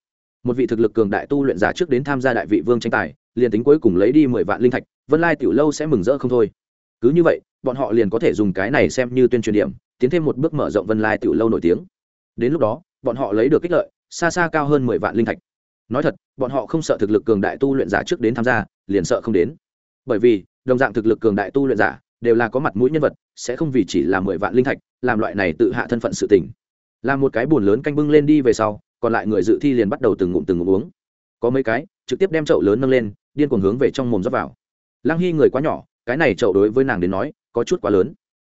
Một vị thực lực cường đại tu luyện giả trước đến tham gia đại vị vương tranh tài, liền tính cuối cùng lấy đi mười vạn linh thạch, vân lai tiểu lâu sẽ mừng rỡ không thôi. Cứ như vậy bọn họ liền có thể dùng cái này xem như tuyên truyền điểm, tiến thêm một bước mở rộng vân lai tiểu lâu nổi tiếng. Đến lúc đó, bọn họ lấy được kích lợi, xa xa cao hơn mười vạn linh thạch. Nói thật, bọn họ không sợ thực lực cường đại tu luyện giả trước đến tham gia, liền sợ không đến. Bởi vì, đồng dạng thực lực cường đại tu luyện giả, đều là có mặt mũi nhân vật, sẽ không vì chỉ là mười vạn linh thạch, làm loại này tự hạ thân phận sự tình. Làm một cái bùn lớn canh bưng lên đi về sau, còn lại người dự thi liền bắt đầu từng ngụm từng ngụm uống. Có mấy cái, trực tiếp đem chậu lớn nâng lên, điên cuồng hướng về trong mồm dốc vào. Lăng hy người quá nhỏ, cái này chậu đối với nàng đến nói có chút quá lớn.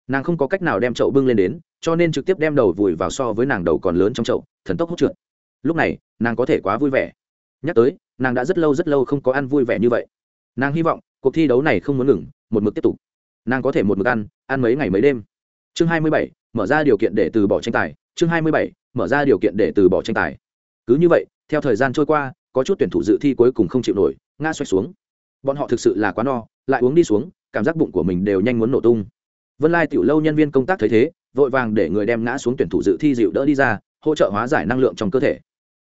Nàng không có cách nào đem chậu bưng lên đến, cho nên trực tiếp đem đầu vùi vào so với nàng đầu còn lớn trong chậu, thần tốc hút trượt. Lúc này, nàng có thể quá vui vẻ. Nhắc tới, nàng đã rất lâu rất lâu không có ăn vui vẻ như vậy. Nàng hy vọng, cuộc thi đấu này không muốn ngừng, một mực tiếp tục. Nàng có thể một mực ăn ăn mấy ngày mấy đêm. Chương hai mươi bảy, mở ra điều kiện để từ bỏ tranh tài. Chương hai mươi bảy, mở ra điều kiện để từ bỏ tranh tài. Cứ như vậy, theo thời gian trôi qua, có chút tuyển thủ dự thi cuối cùng không chịu nổi, ngã xoay xuống. Bọn họ thực sự là quá no, lại uống đi xuống cảm giác bụng của mình đều nhanh muốn nổ tung. Vân lai tiểu lâu nhân viên công tác thấy thế, vội vàng để người đem ngã xuống tuyển thủ dự thi dịu đỡ đi ra, hỗ trợ hóa giải năng lượng trong cơ thể.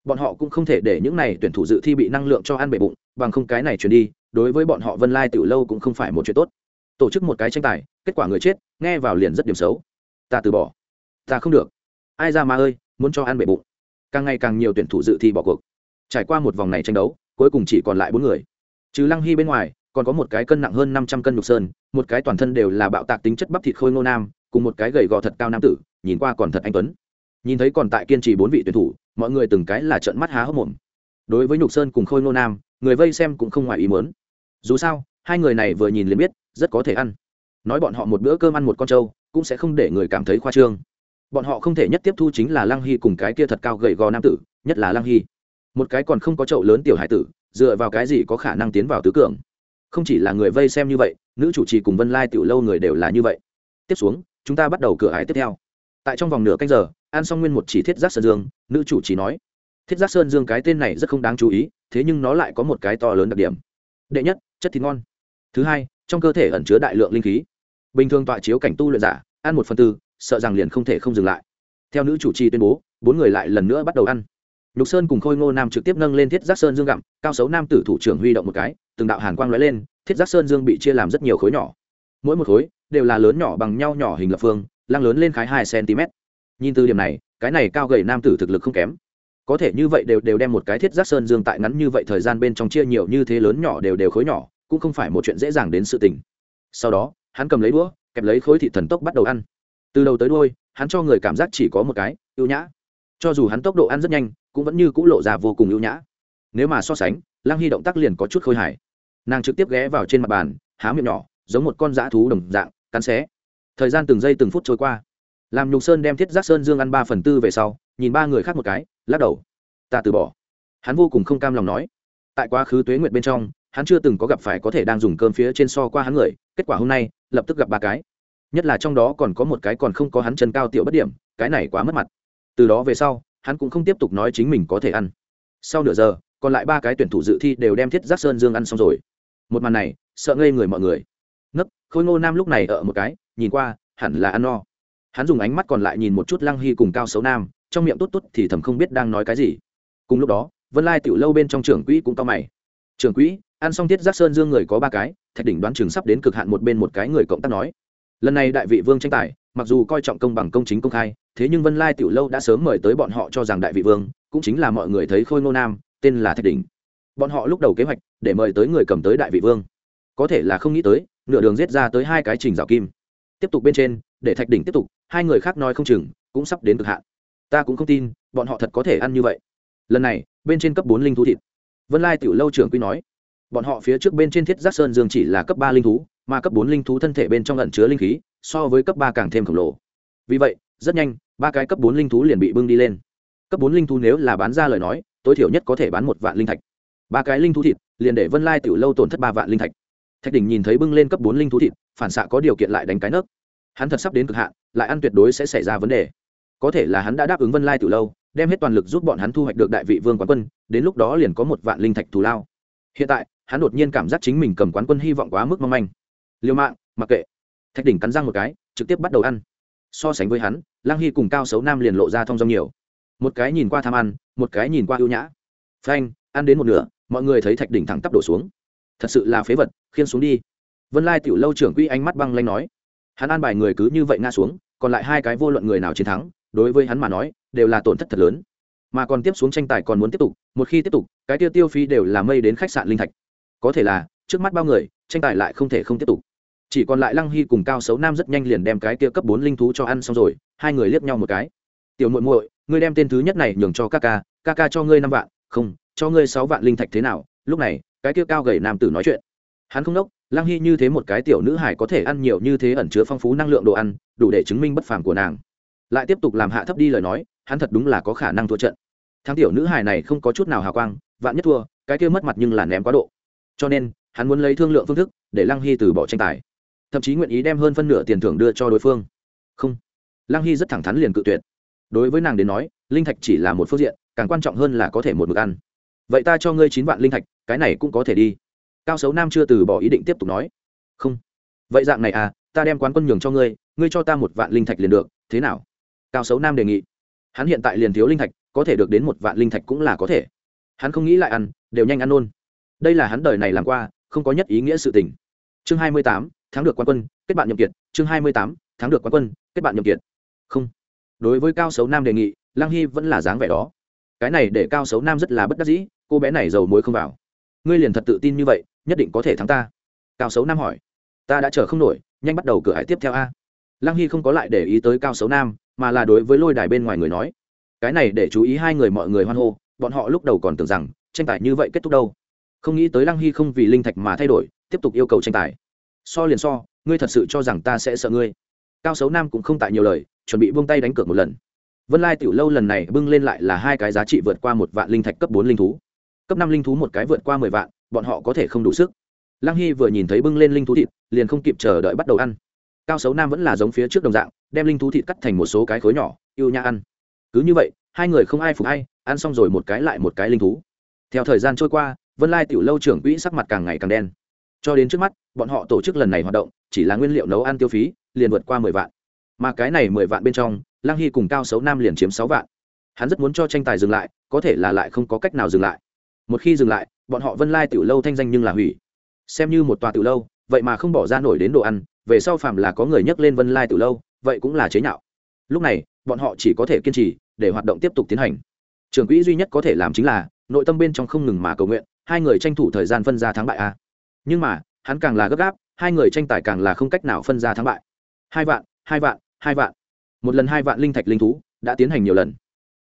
Bọn họ cũng không thể để những này tuyển thủ dự thi bị năng lượng cho ăn bể bụng, bằng không cái này chuyển đi, đối với bọn họ vân lai tiểu lâu cũng không phải một chuyện tốt. Tổ chức một cái tranh tài, kết quả người chết, nghe vào liền rất điểm xấu. Ta từ bỏ. Ta không được. Ai ra mà ơi, muốn cho ăn bể bụng. Càng ngày càng nhiều tuyển thủ dự thi bỏ cuộc. Trải qua một vòng này tranh đấu, cuối cùng chỉ còn lại bốn người. Trừ lăng hy bên ngoài còn có một cái cân nặng hơn năm trăm cân nhục sơn, một cái toàn thân đều là bạo tạc tính chất bắp thịt khôi ngô nam, cùng một cái gầy gò thật cao nam tử, nhìn qua còn thật anh tuấn. Nhìn thấy còn tại kiên trì bốn vị tuyển thủ, mọi người từng cái là trợn mắt há hốc mồm. Đối với nhục sơn cùng khôi ngô nam, người vây xem cũng không ngoài ý muốn. Dù sao, hai người này vừa nhìn liền biết, rất có thể ăn. Nói bọn họ một bữa cơm ăn một con trâu, cũng sẽ không để người cảm thấy khoa trương. Bọn họ không thể nhất tiếp thu chính là lăng hy cùng cái kia thật cao gầy gò nam tử, nhất là lăng hy. Một cái còn không có chậu lớn tiểu hải tử, dựa vào cái gì có khả năng tiến vào tứ cường? Không chỉ là người vây xem như vậy, nữ chủ trì cùng vân lai tiểu lâu người đều là như vậy. Tiếp xuống, chúng ta bắt đầu cửa hải tiếp theo. Tại trong vòng nửa canh giờ ăn xong nguyên một chỉ thiết giác sơn dương, nữ chủ trì nói. Thiết giác sơn dương cái tên này rất không đáng chú ý, thế nhưng nó lại có một cái to lớn đặc điểm. Đệ nhất, chất thịt ngon. Thứ hai, trong cơ thể ẩn chứa đại lượng linh khí. Bình thường tọa chiếu cảnh tu luyện giả, ăn một phần tư, sợ rằng liền không thể không dừng lại. Theo nữ chủ trì tuyên bố, bốn người lại lần nữa bắt đầu ăn. Nhục sơn cùng khôi ngô nam trực tiếp nâng lên thiết giác sơn dương gặm, cao xấu nam tử thủ trưởng huy động một cái từng đạo hàn quang lóe lên, thiết giác sơn dương bị chia làm rất nhiều khối nhỏ. Mỗi một khối đều là lớn nhỏ bằng nhau nhỏ hình lập phương, lăng lớn lên khái hai cm. Nhìn từ điểm này, cái này cao gầy nam tử thực lực không kém. Có thể như vậy đều đều đem một cái thiết giác sơn dương tại ngắn như vậy thời gian bên trong chia nhiều như thế lớn nhỏ đều đều khối nhỏ, cũng không phải một chuyện dễ dàng đến sự tình. Sau đó, hắn cầm lấy đũa, kẹp lấy khối thị thần tốc bắt đầu ăn. Từ đầu tới đôi hắn cho người cảm giác chỉ có một cái, ưu nhã. Cho dù hắn tốc độ ăn rất nhanh, cũng vẫn như c ũ lộ ra vô cùng ưu nhã. Nếu mà so sánh, lăng hy động tác liền có chút khôi hài nàng trực tiếp ghé vào trên mặt bàn, há miệng nhỏ, giống một con dã thú đồng dạng, cắn xé. Thời gian từng giây từng phút trôi qua. Làm nhục sơn đem thiết giác sơn dương ăn ba phần tư về sau, nhìn ba người khác một cái, lắc đầu. Ta từ bỏ. Hắn vô cùng không cam lòng nói. Tại quá khứ tuế nguyệt bên trong, hắn chưa từng có gặp phải có thể đang dùng cơm phía trên so qua hắn người, kết quả hôm nay, lập tức gặp ba cái. Nhất là trong đó còn có một cái còn không có hắn chân cao tiểu bất điểm, cái này quá mất mặt. Từ đó về sau, hắn cũng không tiếp tục nói chính mình có thể ăn. Sau nửa giờ, còn lại ba cái tuyển thủ dự thi đều đem thiết giác sơn dương ăn xong rồi một màn này, sợ ngây người mọi người. Nấc, khôi ngô nam lúc này ở một cái, nhìn qua, hẳn là ăn no. Hắn dùng ánh mắt còn lại nhìn một chút lăng hy cùng cao xấu nam, trong miệng tốt tốt thì thầm không biết đang nói cái gì. Cùng lúc đó, vân lai tiểu lâu bên trong trưởng quỹ cũng cao mày. Trưởng quỹ, ăn xong thiết giác sơn dương người có ba cái, thạch đỉnh đoán chừng sắp đến cực hạn một bên một cái người cộng tác nói. Lần này đại vị vương tranh tài, mặc dù coi trọng công bằng công chính công khai, thế nhưng vân lai tiểu lâu đã sớm mời tới bọn họ cho rằng đại vị vương, cũng chính là mọi người thấy khôi ngô nam, tên là thạch đỉnh bọn họ lúc đầu kế hoạch, để mời tới người cầm tới đại vị vương. Có thể là không nghĩ tới, nửa đường giết ra tới hai cái trình rào kim. Tiếp tục bên trên, để thạch đỉnh tiếp tục, hai người khác nói không chừng, cũng sắp đến cực hạn. Ta cũng không tin, bọn họ thật có thể ăn như vậy. Lần này, bên trên cấp bốn linh thú thịt. Vân lai tiểu lâu trưởng quy nói, bọn họ phía trước bên trên thiết giác sơn dương chỉ là cấp ba linh thú, mà cấp bốn linh thú thân thể bên trong lẩn chứa linh khí, so với cấp ba càng thêm khổng lồ. Vì vậy, rất nhanh, ba cái cấp bốn linh thú liền bị bưng đi lên. Cấp bốn linh thú nếu là bán ra lời nói, tối thiểu nhất có thể bán một vạn linh thạch ba cái linh thú thịt, liền để vân lai tiểu lâu tổn thất ba vạn linh thạch. Thạch đỉnh nhìn thấy bưng lên cấp bốn linh thú thịt, phản xạ có điều kiện lại đánh cái nấc. Hắn thật sắp đến cực hạn, lại ăn tuyệt đối sẽ xảy ra vấn đề. Có thể là hắn đã đáp ứng vân lai tiểu lâu, đem hết toàn lực giúp bọn hắn thu hoạch được đại vị vương quán quân, đến lúc đó liền có một vạn linh thạch thù lao. Hiện tại, hắn đột nhiên cảm giác chính mình cầm quán quân hy vọng quá mức mong manh. Liêu mạng, mặc kệ. Thạch đỉnh cắn răng một cái, trực tiếp bắt đầu ăn. So sánh với hắn lang hy cùng cao xấu nam liền lộ ra thong dong nhiều. Một cái nhìn qua tham ăn, một cái nhìn qua ưu nhã. Phanh, ăn đến một nửa mọi người thấy thạch đỉnh thẳng tắp đổ xuống. Thật sự là phế vật, khiên xuống đi. Vân lai tiểu lâu trưởng quy ánh mắt băng lanh nói. Hắn an bài người cứ như vậy ngã xuống, còn lại hai cái vô luận người nào chiến thắng, đối với hắn mà nói, đều là tổn thất thật lớn. Mà còn tiếp xuống tranh tài còn muốn tiếp tục, một khi tiếp tục, cái tiêu tiêu phí đều là mây đến khách sạn linh thạch. Có thể là, trước mắt bao người, tranh tài lại không thể không tiếp tục. Chỉ còn lại lăng hy cùng cao xấu nam rất nhanh liền đem cái kia cấp bốn linh thú cho ăn xong rồi, hai người liếc nhau một cái. Tiểu muội muội, ngươi đem tên thứ nhất này nhường cho ca ca ca ca cho ngươi năm vạn, không cho ngươi sáu vạn linh thạch thế nào? Lúc này, cái kia cao gầy nam tử nói chuyện. Hắn không đốc, lăng hy như thế một cái tiểu nữ hải có thể ăn nhiều như thế ẩn chứa phong phú năng lượng đồ ăn, đủ để chứng minh bất phàm của nàng. Lại tiếp tục làm hạ thấp đi lời nói, hắn thật đúng là có khả năng thua trận. Thắng tiểu nữ hài này không có chút nào hào quang, vạn nhất thua, cái kia mất mặt nhưng là ném quá độ. Cho nên, hắn muốn lấy thương lượng phương thức, để lăng hy từ bỏ tranh tài. Thậm chí nguyện ý đem hơn phân nửa tiền thưởng đưa cho đối phương. Không. Lăng hy rất thẳng thắn liền cự tuyệt. Đối với nàng đến nói, linh thạch chỉ là một phương diện, càng quan trọng hơn là có thể một mực ăn vậy ta cho ngươi chín vạn linh thạch, cái này cũng có thể đi. Cao xấu nam chưa từ bỏ ý định tiếp tục nói. Không. Vậy dạng này à ta đem quán quân nhường cho ngươi ngươi cho ta một vạn linh thạch liền được, thế nào? Cao xấu nam đề nghị. Hắn hiện tại liền thiếu linh thạch, có thể được đến một vạn linh thạch cũng là có thể. Hắn không nghĩ lại ăn, đều nhanh ăn luôn. Đây là hắn đời này làm qua, không có nhất ý nghĩa sự tình. Chương hai mươi tám tháng được quan quân, kết bạn nhậm kiệt. Chương hai mươi tám tháng được quan quân, kết bạn nhậm kiệt. Không. Đối với cao xấu nam đề nghị lang hy vẫn là dáng vẻ đó. Cái này để cao xấu nam rất là bất đắc dĩ cô bé này dầu muối không vào. Ngươi liền thật tự tin như vậy, nhất định có thể thắng ta. Cao xấu nam hỏi. Ta đã chờ không nổi, nhanh bắt đầu cửa hải tiếp theo a. Lăng hy không có lại để ý tới cao xấu nam, mà là đối với lôi đài bên ngoài người nói. Cái này để chú ý hai người mọi người hoan hô, bọn họ lúc đầu còn tưởng rằng, tranh tài như vậy kết thúc đâu. Không nghĩ tới lăng hy không vì linh thạch mà thay đổi, tiếp tục yêu cầu tranh tài. So liền so, ngươi thật sự cho rằng ta sẽ sợ ngươi. Cao xấu nam cũng không tại nhiều lời, chuẩn bị buông tay đánh cược một lần. Vân lai tiểu lâu lần này bưng lên lại là hai cái giá trị vượt qua một vạn linh thạch cấp bốn linh thú cấp năm linh thú một cái vượt qua mười vạn, bọn họ có thể không đủ sức. Lăng hy vừa nhìn thấy bưng lên linh thú thịt, liền không kịp chờ đợi bắt đầu ăn. Cao xấu nam vẫn là giống phía trước đồng dạng, đem linh thú thịt cắt thành một số cái khối nhỏ, yêu nhã ăn. Cứ như vậy, hai người không ai phục hay ăn xong rồi một cái lại một cái linh thú. Theo thời gian trôi qua, vân lai tiểu lâu trưởng quỹ sắc mặt càng ngày càng đen. Cho đến trước mắt, bọn họ tổ chức lần này hoạt động, chỉ là nguyên liệu nấu ăn tiêu phí, liền vượt qua mười vạn. Mà cái này mười vạn bên trong lang hy cùng cao xấu nam liền chiếm sáu vạn. Hắn rất muốn cho tranh tài dừng lại, có thể là lại không có cách nào dừng lại một khi dừng lại, bọn họ vân lai tiểu lâu thanh danh nhưng là hủy. Xem như một tòa tiểu lâu, vậy mà không bỏ ra nổi đến đồ ăn, về sau phạm là có người nhắc lên vân lai tiểu lâu, vậy cũng là chế nhạo. Lúc này, bọn họ chỉ có thể kiên trì, để hoạt động tiếp tục tiến hành. Trưởng quỹ duy nhất có thể làm chính là, nội tâm bên trong không ngừng mà cầu nguyện, hai người tranh thủ thời gian phân ra thắng bại a. Nhưng mà, hắn càng là gấp gáp, hai người tranh tài càng là không cách nào phân ra thắng bại. Hai vạn hai vạn hai vạn. Một lần hai vạn linh thạch linh thú, đã tiến hành nhiều lần.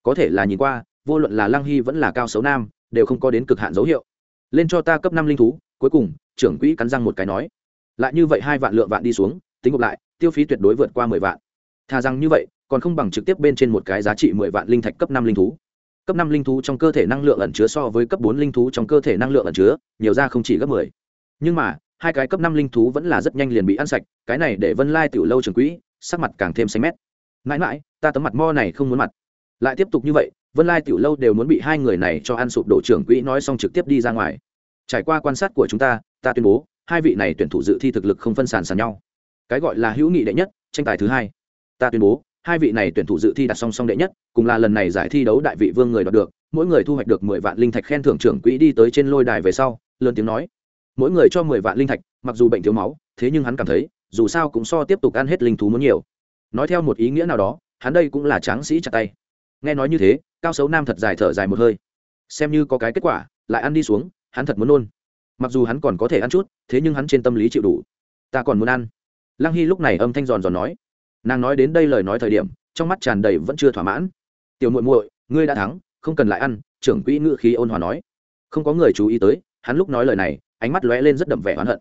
Có thể là nhìn qua, vô luận là lăng hy vẫn là cao xấu nam đều không có đến cực hạn dấu hiệu. Lên cho ta cấp năm linh thú, cuối cùng, trưởng quỹ cắn răng một cái nói. Lại như vậy hai vạn lượng vạn đi xuống, tính gộp lại, tiêu phí tuyệt đối vượt qua mười vạn. Thà rằng như vậy, còn không bằng trực tiếp bên trên một cái giá trị mười vạn linh thạch cấp năm linh thú. Cấp năm linh thú trong cơ thể năng lượng ẩn chứa so với cấp bốn linh thú trong cơ thể năng lượng ẩn chứa, nhiều ra không chỉ gấp mười. Nhưng mà, hai cái cấp năm linh thú vẫn là rất nhanh liền bị ăn sạch, cái này để vân lai tiểu lâu trường quỹ, sắc mặt càng thêm xanh mét. Mãi mãi, ta tấm mặt mo này không muốn mặt. Lại tiếp tục như vậy vân lai tiểu lâu đều muốn bị hai người này cho ăn sụp đổ trưởng quỹ nói xong trực tiếp đi ra ngoài. Trải qua quan sát của chúng ta ta tuyên bố, hai vị này tuyển thủ dự thi thực lực không phân sàn sàn nhau. Cái gọi là hữu nghị đệ nhất, tranh tài thứ hai. Ta tuyên bố, hai vị này tuyển thủ dự thi đặt song song đệ nhất, cùng là lần này giải thi đấu đại vị vương người đoạt được, mỗi người thu hoạch được mười vạn linh thạch khen thưởng trưởng quỹ đi tới trên lôi đài về sau, lớn tiếng nói. Mỗi người cho mười vạn linh thạch, mặc dù bệnh thiếu máu, thế nhưng hắn cảm thấy, dù sao cũng so tiếp tục ăn hết linh thú muốn nhiều. Nói theo một ý nghĩa nào đó, hắn đây cũng là tráng sĩ chặt tay nghe nói như thế, cao xấu nam thật dài thở dài một hơi. Xem như có cái kết quả, lại ăn đi xuống, hắn thật muốn nôn. Mặc dù hắn còn có thể ăn chút, thế nhưng hắn trên tâm lý chịu đủ. Ta còn muốn ăn. Lăng hy lúc này âm thanh giòn giòn nói. Nàng nói đến đây lời nói thời điểm, trong mắt tràn đầy vẫn chưa thỏa mãn. Tiểu muội muội, ngươi đã thắng, không cần lại ăn, trưởng quỹ ngự khí ôn hòa nói. Không có người chú ý tới, hắn lúc nói lời này, ánh mắt lóe lên rất đậm vẻ oán hận.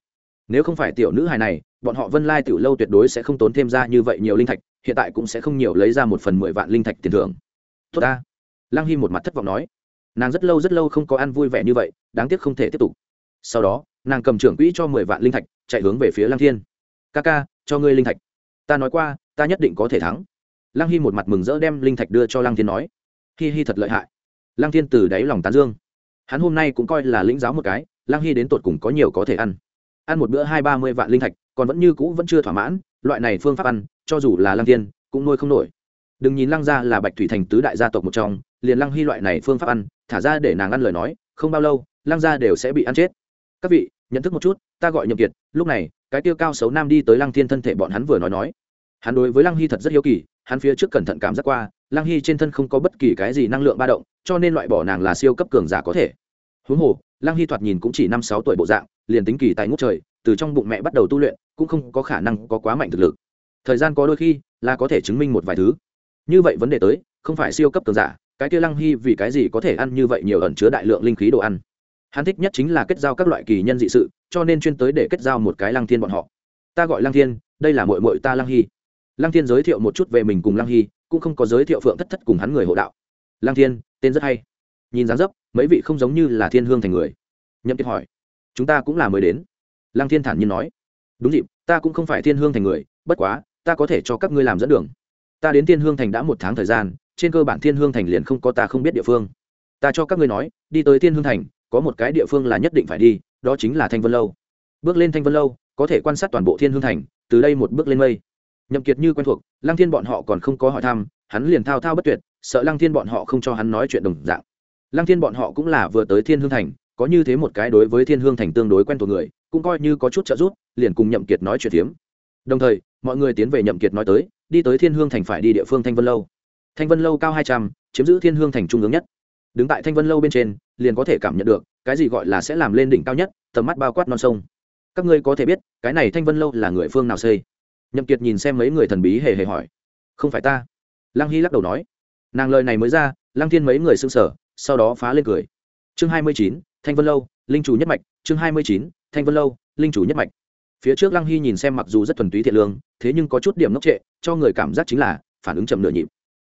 Nếu không phải tiểu nữ hài này, bọn họ vân lai tiểu lâu tuyệt đối sẽ không tốn thêm ra như vậy nhiều linh thạch, hiện tại cũng sẽ không nhiều lấy ra một phần mười vạn linh thạch tiền thưởng tốt ta. Lăng hy một mặt thất vọng nói. Nàng rất lâu rất lâu không có ăn vui vẻ như vậy, đáng tiếc không thể tiếp tục. Sau đó, nàng cầm trưởng quỹ cho mười vạn linh thạch, chạy hướng về phía lăng thiên. Ca ca, cho ngươi linh thạch. Ta nói qua, ta nhất định có thể thắng. Lăng hy một mặt mừng rỡ đem linh thạch đưa cho lăng thiên nói. Hi hi thật lợi hại. Lăng thiên từ đáy lòng tán dương. Hắn hôm nay cũng coi là lĩnh giáo một cái, lăng hy đến tột cùng có nhiều có thể ăn. Ăn một bữa hai ba mươi vạn linh thạch, còn vẫn như cũ vẫn chưa thỏa mãn, loại này phương pháp ăn, cho dù là lăng thiên, cũng nuôi không nổi đừng nhìn lăng gia là bạch thủy thành tứ đại gia tộc một trong, liền lăng hy loại này phương pháp ăn, thả ra để nàng ăn lời nói, không bao lâu, lăng gia đều sẽ bị ăn chết. Các vị, nhận thức một chút, ta gọi nhậm kiệt, lúc này, cái tiêu cao xấu nam đi tới lăng thiên thân thể bọn hắn vừa nói nói. Hắn đối với lăng hy thật rất hiếu kỳ, hắn phía trước cẩn thận cảm giác qua, lăng hy trên thân không có bất kỳ cái gì năng lượng ba động, cho nên loại bỏ nàng là siêu cấp cường giả có thể. Huống hồ, lăng hy thoạt nhìn cũng chỉ năm sáu tuổi bộ dạng, liền tính kỳ tại ngút trời, từ trong bụng mẹ bắt đầu tu luyện, cũng không có khả năng có quá mạnh thực lực. Thời gian có đôi khi là có thể chứng minh một vài thứ như vậy vấn đề tới, không phải siêu cấp cường giả, cái kia lăng hy vì cái gì có thể ăn như vậy nhiều ẩn chứa đại lượng linh khí đồ ăn? Hắn thích nhất chính là kết giao các loại kỳ nhân dị sự, cho nên chuyên tới để kết giao một cái lăng thiên bọn họ. Ta gọi lăng thiên, đây là mội mội ta lăng hy. Lăng thiên giới thiệu một chút về mình cùng lăng hy, cũng không có giới thiệu phượng thất thất cùng hắn người hộ đạo. Lăng thiên, tên rất hay. Nhìn dáng dấp, mấy vị không giống như là thiên hương thành người. Nhậm kiệt hỏi, chúng ta cũng là mới đến. Lăng thiên thản nhiên nói, đúng dịp, ta cũng không phải thiên hương thành người, bất quá, ta có thể cho các ngươi làm dẫn đường ta đến thiên hương thành đã một tháng thời gian, trên cơ bản thiên hương thành liền không có ta không biết địa phương. Ta cho các ngươi nói, đi tới thiên hương thành, có một cái địa phương là nhất định phải đi, đó chính là thanh vân lâu. Bước lên thanh vân lâu, có thể quan sát toàn bộ thiên hương thành, từ đây một bước lên mây. Nhậm kiệt như quen thuộc, lăng thiên bọn họ còn không có hỏi thăm, hắn liền thao thao bất tuyệt, sợ lăng thiên bọn họ không cho hắn nói chuyện đồng dạng. Lăng thiên bọn họ cũng là vừa tới thiên hương thành, có như thế một cái đối với thiên hương thành tương đối quen thuộc người, cũng coi như có chút trợ giúp, liền cùng nhậm kiệt nói chuyện tiếm đồng thời mọi người tiến về nhậm kiệt nói tới đi tới thiên hương thành phải đi địa phương thanh vân lâu. Thanh vân lâu cao hai trăm chiếm giữ thiên hương thành trung ương nhất. Đứng tại thanh vân lâu bên trên liền có thể cảm nhận được cái gì gọi là sẽ làm lên đỉnh cao nhất tầm mắt bao quát non sông. Các ngươi có thể biết cái này thanh vân lâu là người phương nào xây? Nhậm kiệt nhìn xem mấy người thần bí hề hề hỏi. Không phải ta. Lăng hy lắc đầu nói. Nàng lời này mới ra lăng thiên mấy người sững sờ, sau đó phá lên cười. Chương hai mươi chín thanh vân lâu linh chủ nhất mạch. Chương hai mươi chín thanh vân lâu linh chủ nhất mạch phía trước lăng hy nhìn xem mặc dù rất thuần túy thiện lương, thế nhưng có chút điểm ngốc trệ, cho người cảm giác chính là phản ứng chậm nửa nhịp.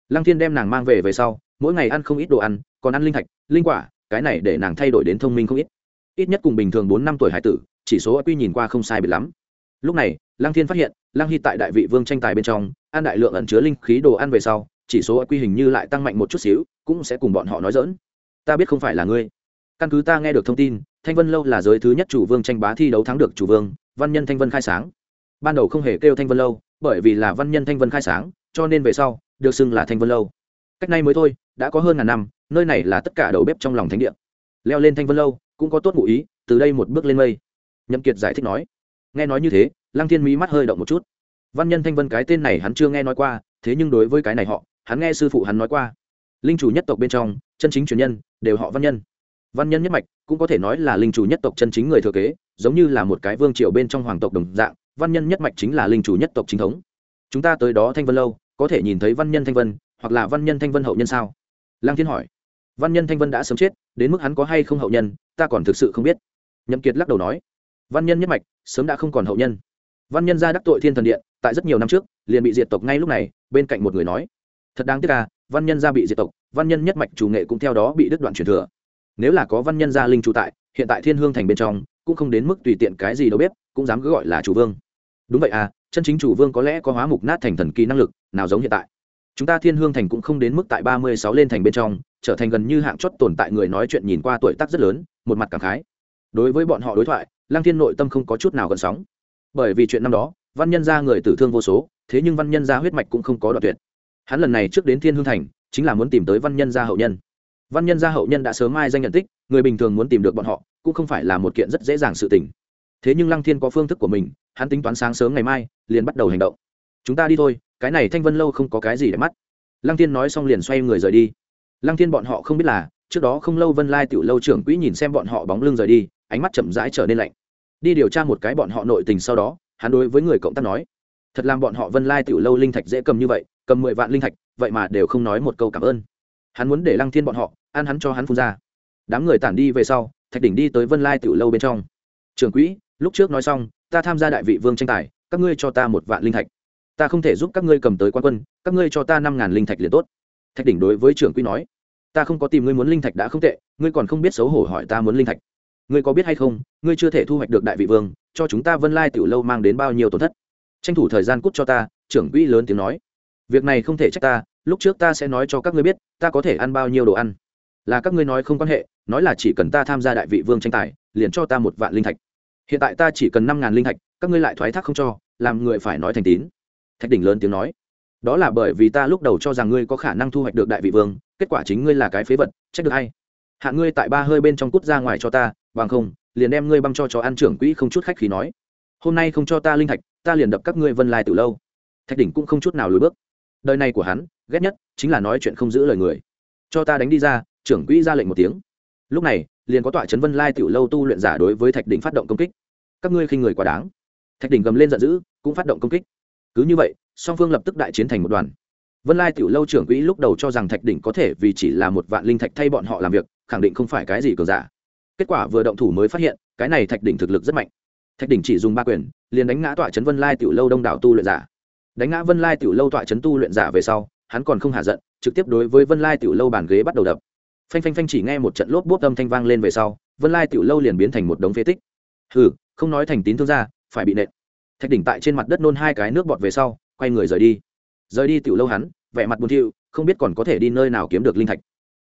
Lăng thiên đem nàng mang về về sau, mỗi ngày ăn không ít đồ ăn, còn ăn linh thạch, linh quả, cái này để nàng thay đổi đến thông minh không ít. Ít nhất cùng bình thường bốn năm tuổi hải tử, chỉ số quy nhìn qua không sai biệt lắm. Lúc này, lăng thiên phát hiện, lăng hy tại đại vị vương tranh tài bên trong, ăn đại lượng ẩn chứa linh khí đồ ăn về sau, chỉ số quy hình như lại tăng mạnh một chút xíu, cũng sẽ cùng bọn họ nói dỡn ta biết không phải là ngươi. Căn cứ ta nghe được thông tin, thanh vân lâu là giới thứ nhất chủ vương tranh bá thi đấu thắng được chủ vương văn nhân thanh vân khai sáng. Ban đầu không hề kêu thanh vân lâu, bởi vì là văn nhân thanh vân khai sáng, cho nên về sau, được xưng là thanh vân lâu. Cách nay mới thôi, đã có hơn ngàn năm, nơi này là tất cả đầu bếp trong lòng thánh địa. Leo lên thanh vân lâu, cũng có tốt ngụ ý, từ đây một bước lên mây. Nhậm kiệt giải thích nói. Nghe nói như thế, lăng thiên mỹ mắt hơi động một chút. Văn nhân thanh vân cái tên này hắn chưa nghe nói qua, thế nhưng đối với cái này họ, hắn nghe sư phụ hắn nói qua. Linh chủ nhất tộc bên trong, chân chính truyền nhân, đều họ văn nhân. Văn nhân nhất mạch, cũng có thể nói là linh chủ nhất tộc chân chính người thừa kế giống như là một cái vương triều bên trong hoàng tộc đồng dạng, văn nhân nhất mạch chính là linh chủ nhất tộc chính thống. Chúng ta tới đó thanh vân lâu, có thể nhìn thấy văn nhân thanh vân, hoặc là văn nhân thanh vân hậu nhân sao? Lang thiên hỏi. Văn nhân thanh vân đã sớm chết, đến mức hắn có hay không hậu nhân, ta còn thực sự không biết. Nhậm kiệt lắc đầu nói. Văn nhân nhất mạch, sớm đã không còn hậu nhân. Văn nhân gia đắc tội thiên thần điện, tại rất nhiều năm trước, liền bị diệt tộc ngay lúc này, bên cạnh một người nói. Thật đáng tiếc à văn nhân gia bị diệt tộc, văn nhân nhất mạch chủ nghệ cũng theo đó bị đứt đoạn truyền thừa. Nếu là có văn nhân gia linh chủ tại, hiện tại thiên hương thành bên trong cũng không đến mức tùy tiện cái gì đâu biết cũng dám cứ gọi là chủ vương. Đúng vậy à chân chính chủ vương có lẽ có hóa mục nát thành thần kỳ năng lực, nào giống hiện tại. Chúng ta thiên hương thành cũng không đến mức tại ba mươi sáu lên thành bên trong, trở thành gần như hạng chót tồn tại người nói chuyện nhìn qua tuổi tác rất lớn, một mặt cảm khái. Đối với bọn họ đối thoại, lăng thiên nội tâm không có chút nào gần sóng. Bởi vì chuyện năm đó, văn nhân gia người tử thương vô số, thế nhưng văn nhân gia huyết mạch cũng không có đoạn tuyệt. Hắn lần này trước đến thiên hương thành, chính là muốn tìm tới văn nhân gia hậu nhân. Văn nhân gia hậu nhân đã sớm mai danh nhận tích, người bình thường muốn tìm được bọn họ cũng không phải là một kiện rất dễ dàng sự tình. Thế nhưng lăng thiên có phương thức của mình, hắn tính toán sáng sớm ngày mai, liền bắt đầu hành động. Chúng ta đi thôi, cái này thanh vân lâu không có cái gì để mắt. Lăng thiên nói xong liền xoay người rời đi. Lăng thiên bọn họ không biết là, trước đó không lâu vân lai tiểu lâu trưởng quỹ nhìn xem bọn họ bóng lưng rời đi, ánh mắt chậm rãi trở nên lạnh. Đi điều tra một cái bọn họ nội tình sau đó, hắn đối với người cộng tác nói, thật làm bọn họ vân lai tiểu lâu linh thạch dễ cầm như vậy, cầm mười vạn linh thạch, vậy mà đều không nói một câu cảm ơn. Hắn muốn để lăng thiên bọn họ, ăn hắn cho hắn phun ra. Đám người tản đi về sau thạch đỉnh đi tới vân lai tiểu lâu bên trong. Trưởng quỹ, lúc trước nói xong, ta tham gia đại vị vương tranh tài, các ngươi cho ta một vạn linh thạch. Ta không thể giúp các ngươi cầm tới quan quân, các ngươi cho ta năm ngàn linh thạch liền tốt. Thạch đỉnh đối với trưởng quỹ nói, ta không có tìm ngươi muốn linh thạch đã không tệ, ngươi còn không biết xấu hổ hỏi ta muốn linh thạch. Ngươi có biết hay không, ngươi chưa thể thu hoạch được đại vị vương, cho chúng ta vân lai tiểu lâu mang đến bao nhiêu tổn thất? Tranh thủ thời gian cút cho ta, trưởng quỹ lớn tiếng nói. Việc này không thể trách ta, lúc trước ta sẽ nói cho các ngươi biết, ta có thể ăn bao nhiêu đồ ăn là các ngươi nói không quan hệ, nói là chỉ cần ta tham gia đại vị vương tranh tài, liền cho ta một vạn linh thạch. Hiện tại ta chỉ cần năm ngàn linh thạch, các ngươi lại thoái thác không cho, làm người phải nói thành tín. Thạch đỉnh lớn tiếng nói. Đó là bởi vì ta lúc đầu cho rằng ngươi có khả năng thu hoạch được đại vị vương, kết quả chính ngươi là cái phế vật, trách được hay? Hạ ngươi tại ba hơi bên trong cút ra ngoài cho ta, bằng không, liền đem ngươi băng cho chó ăn trưởng quỹ không chút khách khí nói. Hôm nay không cho ta linh thạch, ta liền đập các ngươi vân lai từ lâu. Thạch đỉnh cũng không chút nào lùi bước. Đời này của hắn, ghét nhất chính là nói chuyện không giữ lời người. Cho ta đánh đi ra trưởng quỹ ra lệnh một tiếng. Lúc này, liền có tọa trấn vân lai tiểu lâu tu luyện giả đối với thạch đỉnh phát động công kích. Các ngươi khinh người quá đáng. Thạch đỉnh gầm lên giận dữ, cũng phát động công kích. Cứ như vậy, song phương lập tức đại chiến thành một đoàn. Vân lai tiểu lâu trưởng quỹ lúc đầu cho rằng thạch đỉnh có thể vì chỉ là một vạn linh thạch thay bọn họ làm việc, khẳng định không phải cái gì cường giả. Kết quả vừa động thủ mới phát hiện, cái này thạch đỉnh thực lực rất mạnh. Thạch đỉnh chỉ dùng ba quyền, liền đánh ngã tọa trấn vân lai tiểu lâu đông đảo tu luyện giả. Đánh ngã vân lai tiểu lâu tọa trấn tu luyện giả về sau, hắn còn không hạ giận, trực tiếp đối với vân lai tiểu lâu bàn ghế bắt đầu đập phanh phanh phanh chỉ nghe một trận lốp bốp âm thanh vang lên về sau, vân lai tiểu lâu liền biến thành một đống phế tích. Hừ, không nói thành tín thương gia, phải bị nện. Thạch đỉnh tại trên mặt đất nôn hai cái nước bọt về sau, quay người rời đi. Rời đi tiểu lâu hắn, vẻ mặt buồn thiu, không biết còn có thể đi nơi nào kiếm được linh thạch.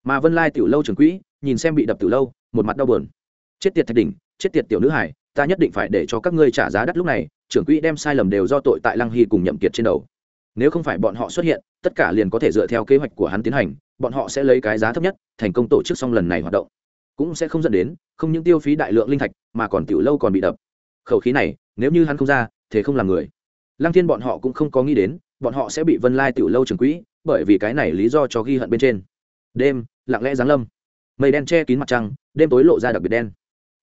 Mà vân lai tiểu lâu trưởng quỹ, nhìn xem bị đập tiểu lâu, một mặt đau buồn. Chết tiệt thạch đỉnh, chết tiệt tiểu nữ hải ta nhất định phải để cho các ngươi trả giá đắt lúc này, trưởng quỹ đem sai lầm đều do tội tại lăng hy cùng nhậm kiệt trên đầu nếu không phải bọn họ xuất hiện, tất cả liền có thể dựa theo kế hoạch của hắn tiến hành, bọn họ sẽ lấy cái giá thấp nhất, thành công tổ chức xong lần này hoạt động. Cũng sẽ không dẫn đến, không những tiêu phí đại lượng linh thạch, mà còn tiểu lâu còn bị đập. Khẩu khí này, nếu như hắn không ra, thế không làm người. Lăng thiên bọn họ cũng không có nghĩ đến, bọn họ sẽ bị vân lai tiểu lâu trường quỹ, bởi vì cái này lý do cho ghi hận bên trên. Đêm, lặng lẽ giáng lâm. Mây đen che kín mặt trăng, đêm tối lộ ra đặc biệt đen.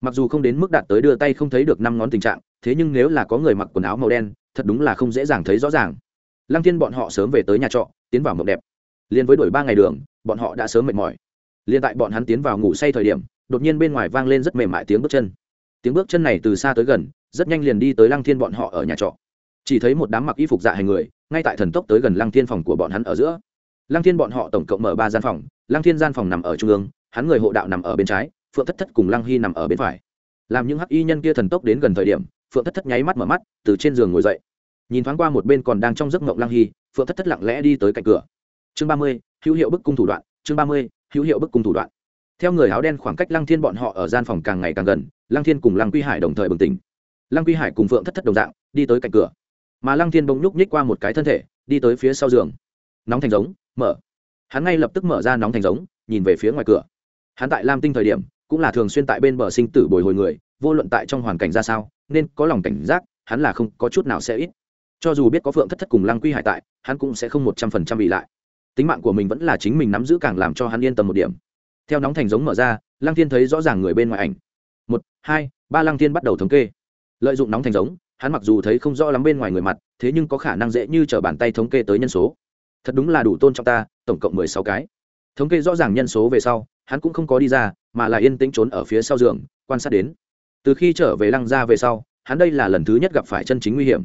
Mặc dù không đến mức đạt tới đưa tay không thấy được năm ngón tình trạng, thế nhưng nếu là có người mặc quần áo màu đen, thật đúng là không dễ dàng thấy rõ ràng lăng thiên bọn họ sớm về tới nhà trọ, tiến vào mộng đẹp. Liền với đuổi ba ngày đường, bọn họ đã sớm mệt mỏi. Liền tại bọn hắn tiến vào ngủ say thời điểm, đột nhiên bên ngoài vang lên rất mềm mại tiếng bước chân. Tiếng bước chân này từ xa tới gần, rất nhanh liền đi tới lăng thiên bọn họ ở nhà trọ. Chỉ thấy một đám mặc y phục dạ hành người, ngay tại thần tốc tới gần lăng thiên phòng của bọn hắn ở giữa. Lăng thiên bọn họ tổng cộng mở ba gian phòng, lăng thiên gian phòng nằm ở trung ương, hắn người hộ đạo nằm ở bên trái, phượng thất thất cùng lăng hy nằm ở bên phải. Làm những hắc y nhân kia thần tốc đến gần thời điểm, phượng thất thất nháy mắt mở mắt, từ trên giường ngồi dậy nhìn thoáng qua một bên còn đang trong giấc mộng lăng hy, phượng thất thất lặng lẽ đi tới cạnh cửa. Chương ba mươi, hữu hiệu bức cung thủ đoạn, chương ba mươi, hữu hiệu bức cung thủ đoạn. Theo người áo đen khoảng cách lăng thiên bọn họ ở gian phòng càng ngày càng gần, lăng thiên cùng lăng quy hải đồng thời bừng tỉnh. Lăng quy hải cùng phượng thất thất đồng dạng, đi tới cạnh cửa. Mà lăng thiên bỗng nhúc nhích qua một cái thân thể, đi tới phía sau giường. Nóng thành giống, mở. Hắn ngay lập tức mở ra nóng thành giống, nhìn về phía ngoài cửa. Hắn tại lam tinh thời điểm, cũng là thường xuyên tại bên bờ sinh tử bồi hồi người, vô luận tại trong hoàn cảnh ra sao, nên có lòng cảnh giác, hắn là không có chút nào sẽ ít cho dù biết có phượng thất thất cùng lăng quy hải tại, hắn cũng sẽ không một trăm phần trăm bị lại. Tính mạng của mình vẫn là chính mình nắm giữ càng làm cho hắn yên tâm một điểm. Theo nóng thành giống mở ra, lăng thiên thấy rõ ràng người bên ngoài ảnh. Một, hai, ba lăng thiên bắt đầu thống kê. Lợi dụng nóng thành giống, hắn mặc dù thấy không rõ lắm bên ngoài người mặt, thế nhưng có khả năng dễ như t r ở bàn tay thống kê tới nhân số. Thật đúng là đủ tôn trọng ta, tổng cộng mười sáu cái. Thống kê rõ ràng nhân số về sau, hắn cũng không có đi ra, mà là yên tĩnh trốn ở phía sau giường, quan sát đến. Từ khi trở về lăng ra về sau, hắn đây là lần thứ nhất gặp phải chân chính nguy hiểm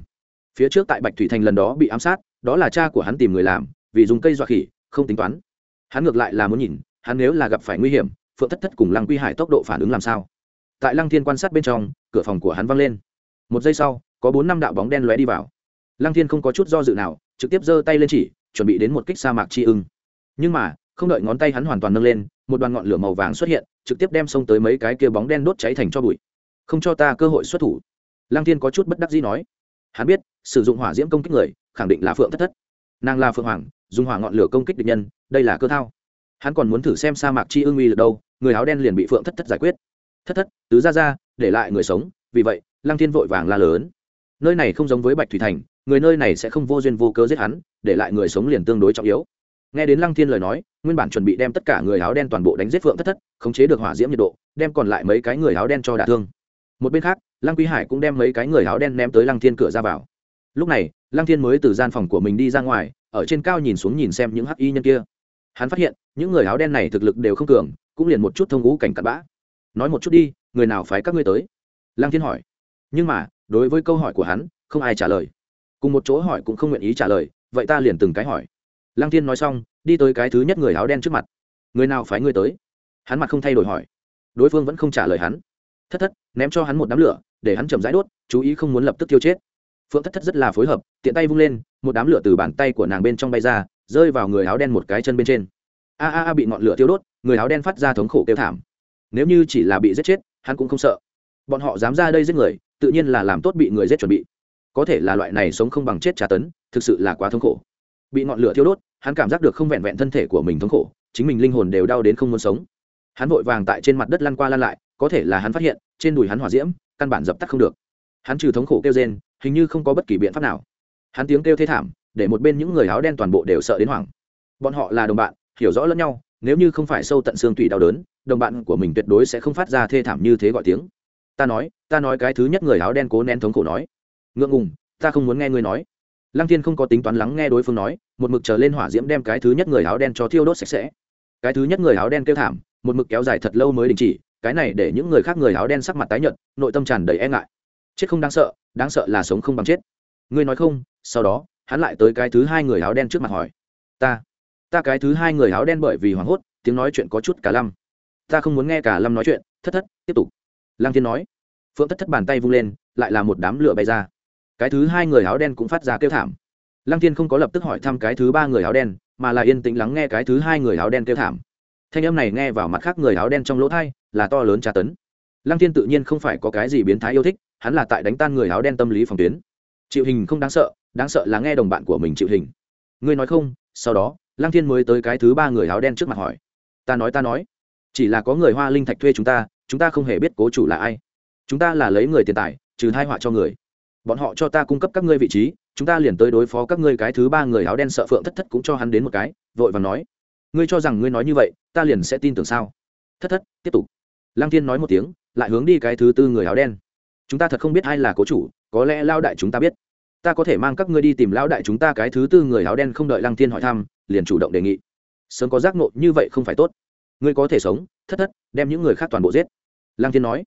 phía trước tại bạch thủy thành lần đó bị ám sát, đó là cha của hắn tìm người làm, vì dùng cây dọa khỉ, không tính toán. Hắn ngược lại là muốn nhìn, hắn nếu là gặp phải nguy hiểm, phượng thất thất cùng lăng quy hải tốc độ phản ứng làm sao? Tại lăng thiên quan sát bên trong, cửa phòng của hắn văng lên. Một giây sau, có bốn năm đạo bóng đen lóe đi vào. Lăng thiên không có chút do dự nào, trực tiếp giơ tay lên chỉ, chuẩn bị đến một kích sa mạc chi ưng. Nhưng mà, không đợi ngón tay hắn hoàn toàn nâng lên, một đoàn ngọn lửa màu vàng xuất hiện, trực tiếp đem xông tới mấy cái kia bóng đen đốt cháy thành cho bụi. Không cho ta cơ hội xuất thủ. Lăng thiên có chút bất đắc dĩ nói. Hắn biết sử dụng hỏa diễm công kích người, khẳng định là phượng thất thất. Nàng là phượng hoàng, dùng hỏa ngọn lửa công kích địch nhân, đây là cơ thao. Hắn còn muốn thử xem sa mạc chi ưng uy được đâu, người áo đen liền bị phượng thất thất giải quyết. Thất thất, tứ ra ra để lại người sống, vì vậy, lăng thiên vội vàng la lớn. Nơi này không giống với bạch thủy thành, người nơi này sẽ không vô duyên vô cớ giết hắn, để lại người sống liền tương đối trọng yếu. Nghe đến lăng thiên lời nói, nguyên bản chuẩn bị đem tất cả người áo đen toàn bộ đánh giết phượng thất thất, khống chế được hỏa diễm nhiệt độ, đem còn lại mấy cái người áo đen cho đả thương. Một bên khác, lăng quý hải cũng đem mấy cái người áo đen ném tới lăng thiên cửa ra vào lúc này, lăng thiên mới từ gian phòng của mình đi ra ngoài, ở trên cao nhìn xuống nhìn xem những hắc y nhân kia. Hắn phát hiện, những người áo đen này thực lực đều không cường, cũng liền một chút thông ngũ cảnh cặn bã. Nói một chút đi, người nào phái các ngươi tới? Lăng thiên hỏi. Nhưng mà, đối với câu hỏi của hắn, không ai trả lời. Cùng một chỗ hỏi cũng không nguyện ý trả lời, vậy ta liền từng cái hỏi. Lăng thiên nói xong, đi tới cái thứ nhất người áo đen trước mặt. Người nào phái ngươi tới? Hắn mặt không thay đổi hỏi. Đối phương vẫn không trả lời hắn. Thất thất, ném cho hắn một đám lửa, để hắn chậm rãi đốt, chú ý không muốn lập tức tiêu chết phượng thất thất rất là phối hợp, tiện tay vung lên, một đám lửa từ bàn tay của nàng bên trong bay ra, rơi vào người áo đen một cái chân bên trên. A a a bị ngọn lửa tiêu đốt, người áo đen phát ra thống khổ kêu thảm. Nếu như chỉ là bị giết chết, hắn cũng không sợ. Bọn họ dám ra đây giết người, tự nhiên là làm tốt bị người giết chuẩn bị. Có thể là loại này sống không bằng chết trả tấn, thực sự là quá thống khổ. Bị ngọn lửa thiêu đốt, hắn cảm giác được không vẹn vẹn thân thể của mình thống khổ, chính mình linh hồn đều đau đến không muốn sống. Hắn vội vàng tại trên mặt đất lăn qua lăn lại, có thể là hắn phát hiện, trên đùi hắn hỏa diễm, căn bản dập tắt không được. Hắn trừ thống khổ kêu rên hình như không có bất kỳ biện pháp nào. Hắn tiếng kêu thê thảm, để một bên những người áo đen toàn bộ đều sợ đến hoảng. Bọn họ là đồng bạn, hiểu rõ lẫn nhau, nếu như không phải sâu tận xương tủy đau đớn, đồng bạn của mình tuyệt đối sẽ không phát ra thê thảm như thế gọi tiếng. Ta nói ta nói cái thứ nhất người áo đen cố nén thống khổ nói. Ngượng ngùng, ta không muốn nghe ngươi nói. Lăng thiên không có tính toán lắng nghe đối phương nói, một mực trở lên hỏa diễm đem cái thứ nhất người áo đen cho thiêu đốt sạch sẽ. Cái thứ nhất người áo đen kêu thảm, một mực kéo dài thật lâu mới đình chỉ, cái này để những người khác người áo đen sắc mặt tái nhợt, nội tâm tràn đầy e ngại chết không đáng sợ đáng sợ là sống không bằng chết. Ngươi nói không, sau đó, hắn lại tới cái thứ hai người áo đen trước mặt hỏi. Ta ta cái thứ hai người áo đen bởi vì hoảng hốt, tiếng nói chuyện có chút cả lâm ta không muốn nghe cả lâm nói chuyện, thất thất, tiếp tục. Lăng thiên nói. Phượng thất thất bàn tay vung lên, lại là một đám lửa bay ra. Cái thứ hai người áo đen cũng phát ra kêu thảm. Lăng thiên không có lập tức hỏi thăm cái thứ ba người áo đen, mà là yên tĩnh lắng nghe cái thứ hai người áo đen kêu thảm. Thanh âm này nghe vào mặt khác người áo đen trong lỗ thai là to lớn tra tấn lăng thiên tự nhiên không phải có cái gì biến thái yêu thích, hắn là tại đánh tan người áo đen tâm lý phòng tuyến. Chịu hình không đáng sợ đáng sợ là nghe đồng bạn của mình chịu hình. Ngươi nói không, sau đó, lăng thiên mới tới cái thứ ba người áo đen trước mặt hỏi. Ta nói ta nói. Chỉ là có người hoa linh thạch thuê chúng ta chúng ta không hề biết cố chủ là ai. Chúng ta là lấy người tiền tài, trừ hai họa cho người. Bọn họ cho ta cung cấp các ngươi vị trí, chúng ta liền tới đối phó các ngươi cái thứ ba người áo đen sợ phượng thất thất cũng cho hắn đến một cái, vội và nói. Ngươi cho rằng ngươi nói như vậy, ta liền sẽ tin tưởng sao? Thất thất, tiếp tục lăng thiên nói một tiếng, lại hướng đi cái thứ tư người áo đen. Chúng ta thật không biết ai là cố chủ, có lẽ lao đại chúng ta biết. Ta có thể mang các ngươi đi tìm lão đại chúng ta cái thứ tư người áo đen không đợi lăng thiên hỏi thăm, liền chủ động đề nghị. Sớm có giác ngộ như vậy không phải tốt. Ngươi có thể sống, thất thất, đem những người khác toàn bộ giết. Lăng thiên nói.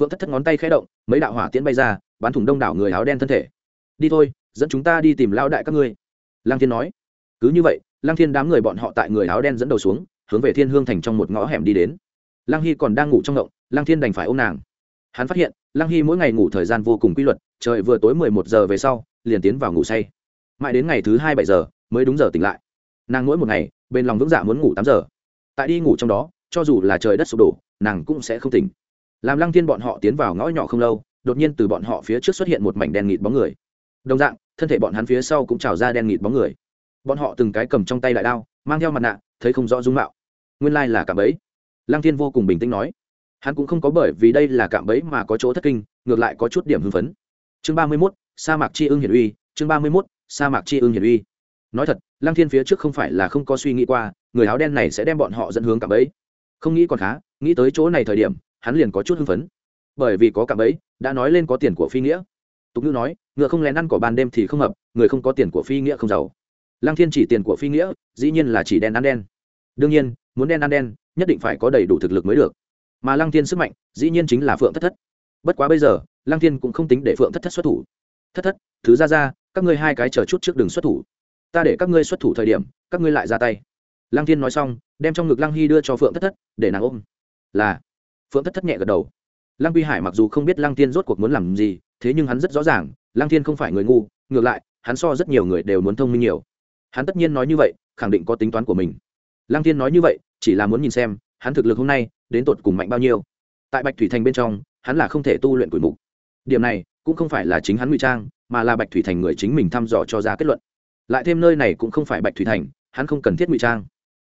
Phượng thất thất ngón tay khẽ động, mấy đạo hỏa tiễn bay ra, bắn thủng đông đảo người áo đen thân thể. Đi thôi, dẫn chúng ta đi tìm lão đại các ngươi. Lăng thiên nói. Cứ như vậy, lăng thiên đám người bọn họ tại người áo đen dẫn đầu xuống, hướng về thiên hương thành trong một ngõ hẻm đi đến lăng hy còn đang ngủ trong ngộng, lăng thiên đành phải ôm nàng. Hắn phát hiện, lăng hy mỗi ngày ngủ thời gian vô cùng quy luật, trời vừa tối mười một giờ về sau, liền tiến vào ngủ say. Mãi đến ngày thứ hai bảy giờ, mới đúng giờ tỉnh lại. Nàng mỗi một ngày, bên lòng vững dạ muốn ngủ tám giờ. Tại đi ngủ trong đó, cho dù là trời đất sụp đổ, nàng cũng sẽ không tỉnh. Làm lăng thiên bọn họ tiến vào ngõ nhỏ không lâu, đột nhiên từ bọn họ phía trước xuất hiện một mảnh đen nghịt bóng người. Đồng dạng, thân thể bọn hắn phía sau cũng trào ra đen nghịt bóng người. Bọn họ từng cái cầm trong tay đại đao, mang theo mặt nạ, thấy không rõ dung mạo. Nguyên lai là cả bẫy lăng thiên vô cùng bình tĩnh nói. Hắn cũng không có bởi vì đây là cạm bẫy mà có chỗ thất kinh, ngược lại có chút điểm hưng phấn. Chương ba mươi mốt, sa mạc chi ưng hiển uy, chương ba mươi mốt, sa mạc chi ưng hiển uy. Nói thật, lăng thiên phía trước không phải là không có suy nghĩ qua, người áo đen này sẽ đem bọn họ dẫn hướng cạm bẫy. Không nghĩ còn khá, nghĩ tới chỗ này thời điểm, hắn liền có chút hưng phấn. Bởi vì có cạm bẫy, đã nói lên có tiền của phi nghĩa. Tục ngữ nói, ngựa không lén ăn cỏ ban đêm thì không hợp, người không có tiền của phi nghĩa không giàu. Lăng thiên chỉ tiền của phi nghĩa, dĩ nhiên là chỉ đen ăn đen đương nhiên, muốn đen ăn đen, nhất định phải có đầy đủ thực lực mới được. Mà lăng thiên sức mạnh, dĩ nhiên chính là phượng thất thất. Bất quá bây giờ, lăng thiên cũng không tính để phượng thất thất xuất thủ. Thất thất, thứ ra ra, các ngươi hai cái chờ chút trước đường xuất thủ. Ta để các ngươi xuất thủ thời điểm, các ngươi lại ra tay. Lăng thiên nói xong, đem trong ngực lăng hy đưa cho phượng thất thất, để nàng ôm. Là, phượng thất thất nhẹ gật đầu. Lăng quy hải mặc dù không biết lăng thiên rốt cuộc muốn làm gì, thế nhưng hắn rất rõ ràng, lăng thiên không phải người ngu, ngược lại, hắn so rất nhiều người đều muốn thông minh nhiều. Hắn tất nhiên nói như vậy, khẳng định có tính toán của mình lăng thiên nói như vậy, chỉ là muốn nhìn xem, hắn thực lực hôm nay, đến tột cùng mạnh bao nhiêu. Tại bạch thủy thành bên trong, hắn là không thể tu luyện quỷ mục. Điểm này, cũng không phải là chính hắn ngụy trang, mà là bạch thủy thành người chính mình thăm dò cho ra kết luận. Lại thêm nơi này cũng không phải bạch thủy thành, hắn không cần thiết ngụy trang.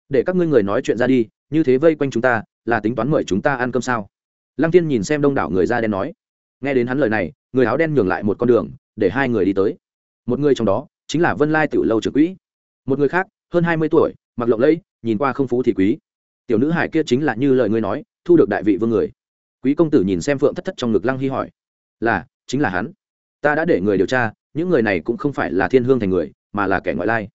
Để các ngươi người nói chuyện ra đi, như thế vây quanh chúng ta, là tính toán mời chúng ta ăn cơm sao? Lăng tiên nhìn xem đông đảo người da đen nói. Nghe đến hắn lời này, người áo đen nhường lại một con đường, để hai người đi tới. Một người trong đó, chính là vân lai tiểu lâu trưởng quỹ. Một người khác, hơn hai mươi tuổi, mặc lộng lẫy nhìn qua không phú thì quý. Tiểu nữ hải kia chính là như lời ngươi nói, thu được đại vị vương người. Quý công tử nhìn xem phượng thất thất trong ngực lăng hy hỏi, là, chính là hắn. Ta đã để người điều tra, những người này cũng không phải là thiên hương thành người, mà là kẻ ngoại lai.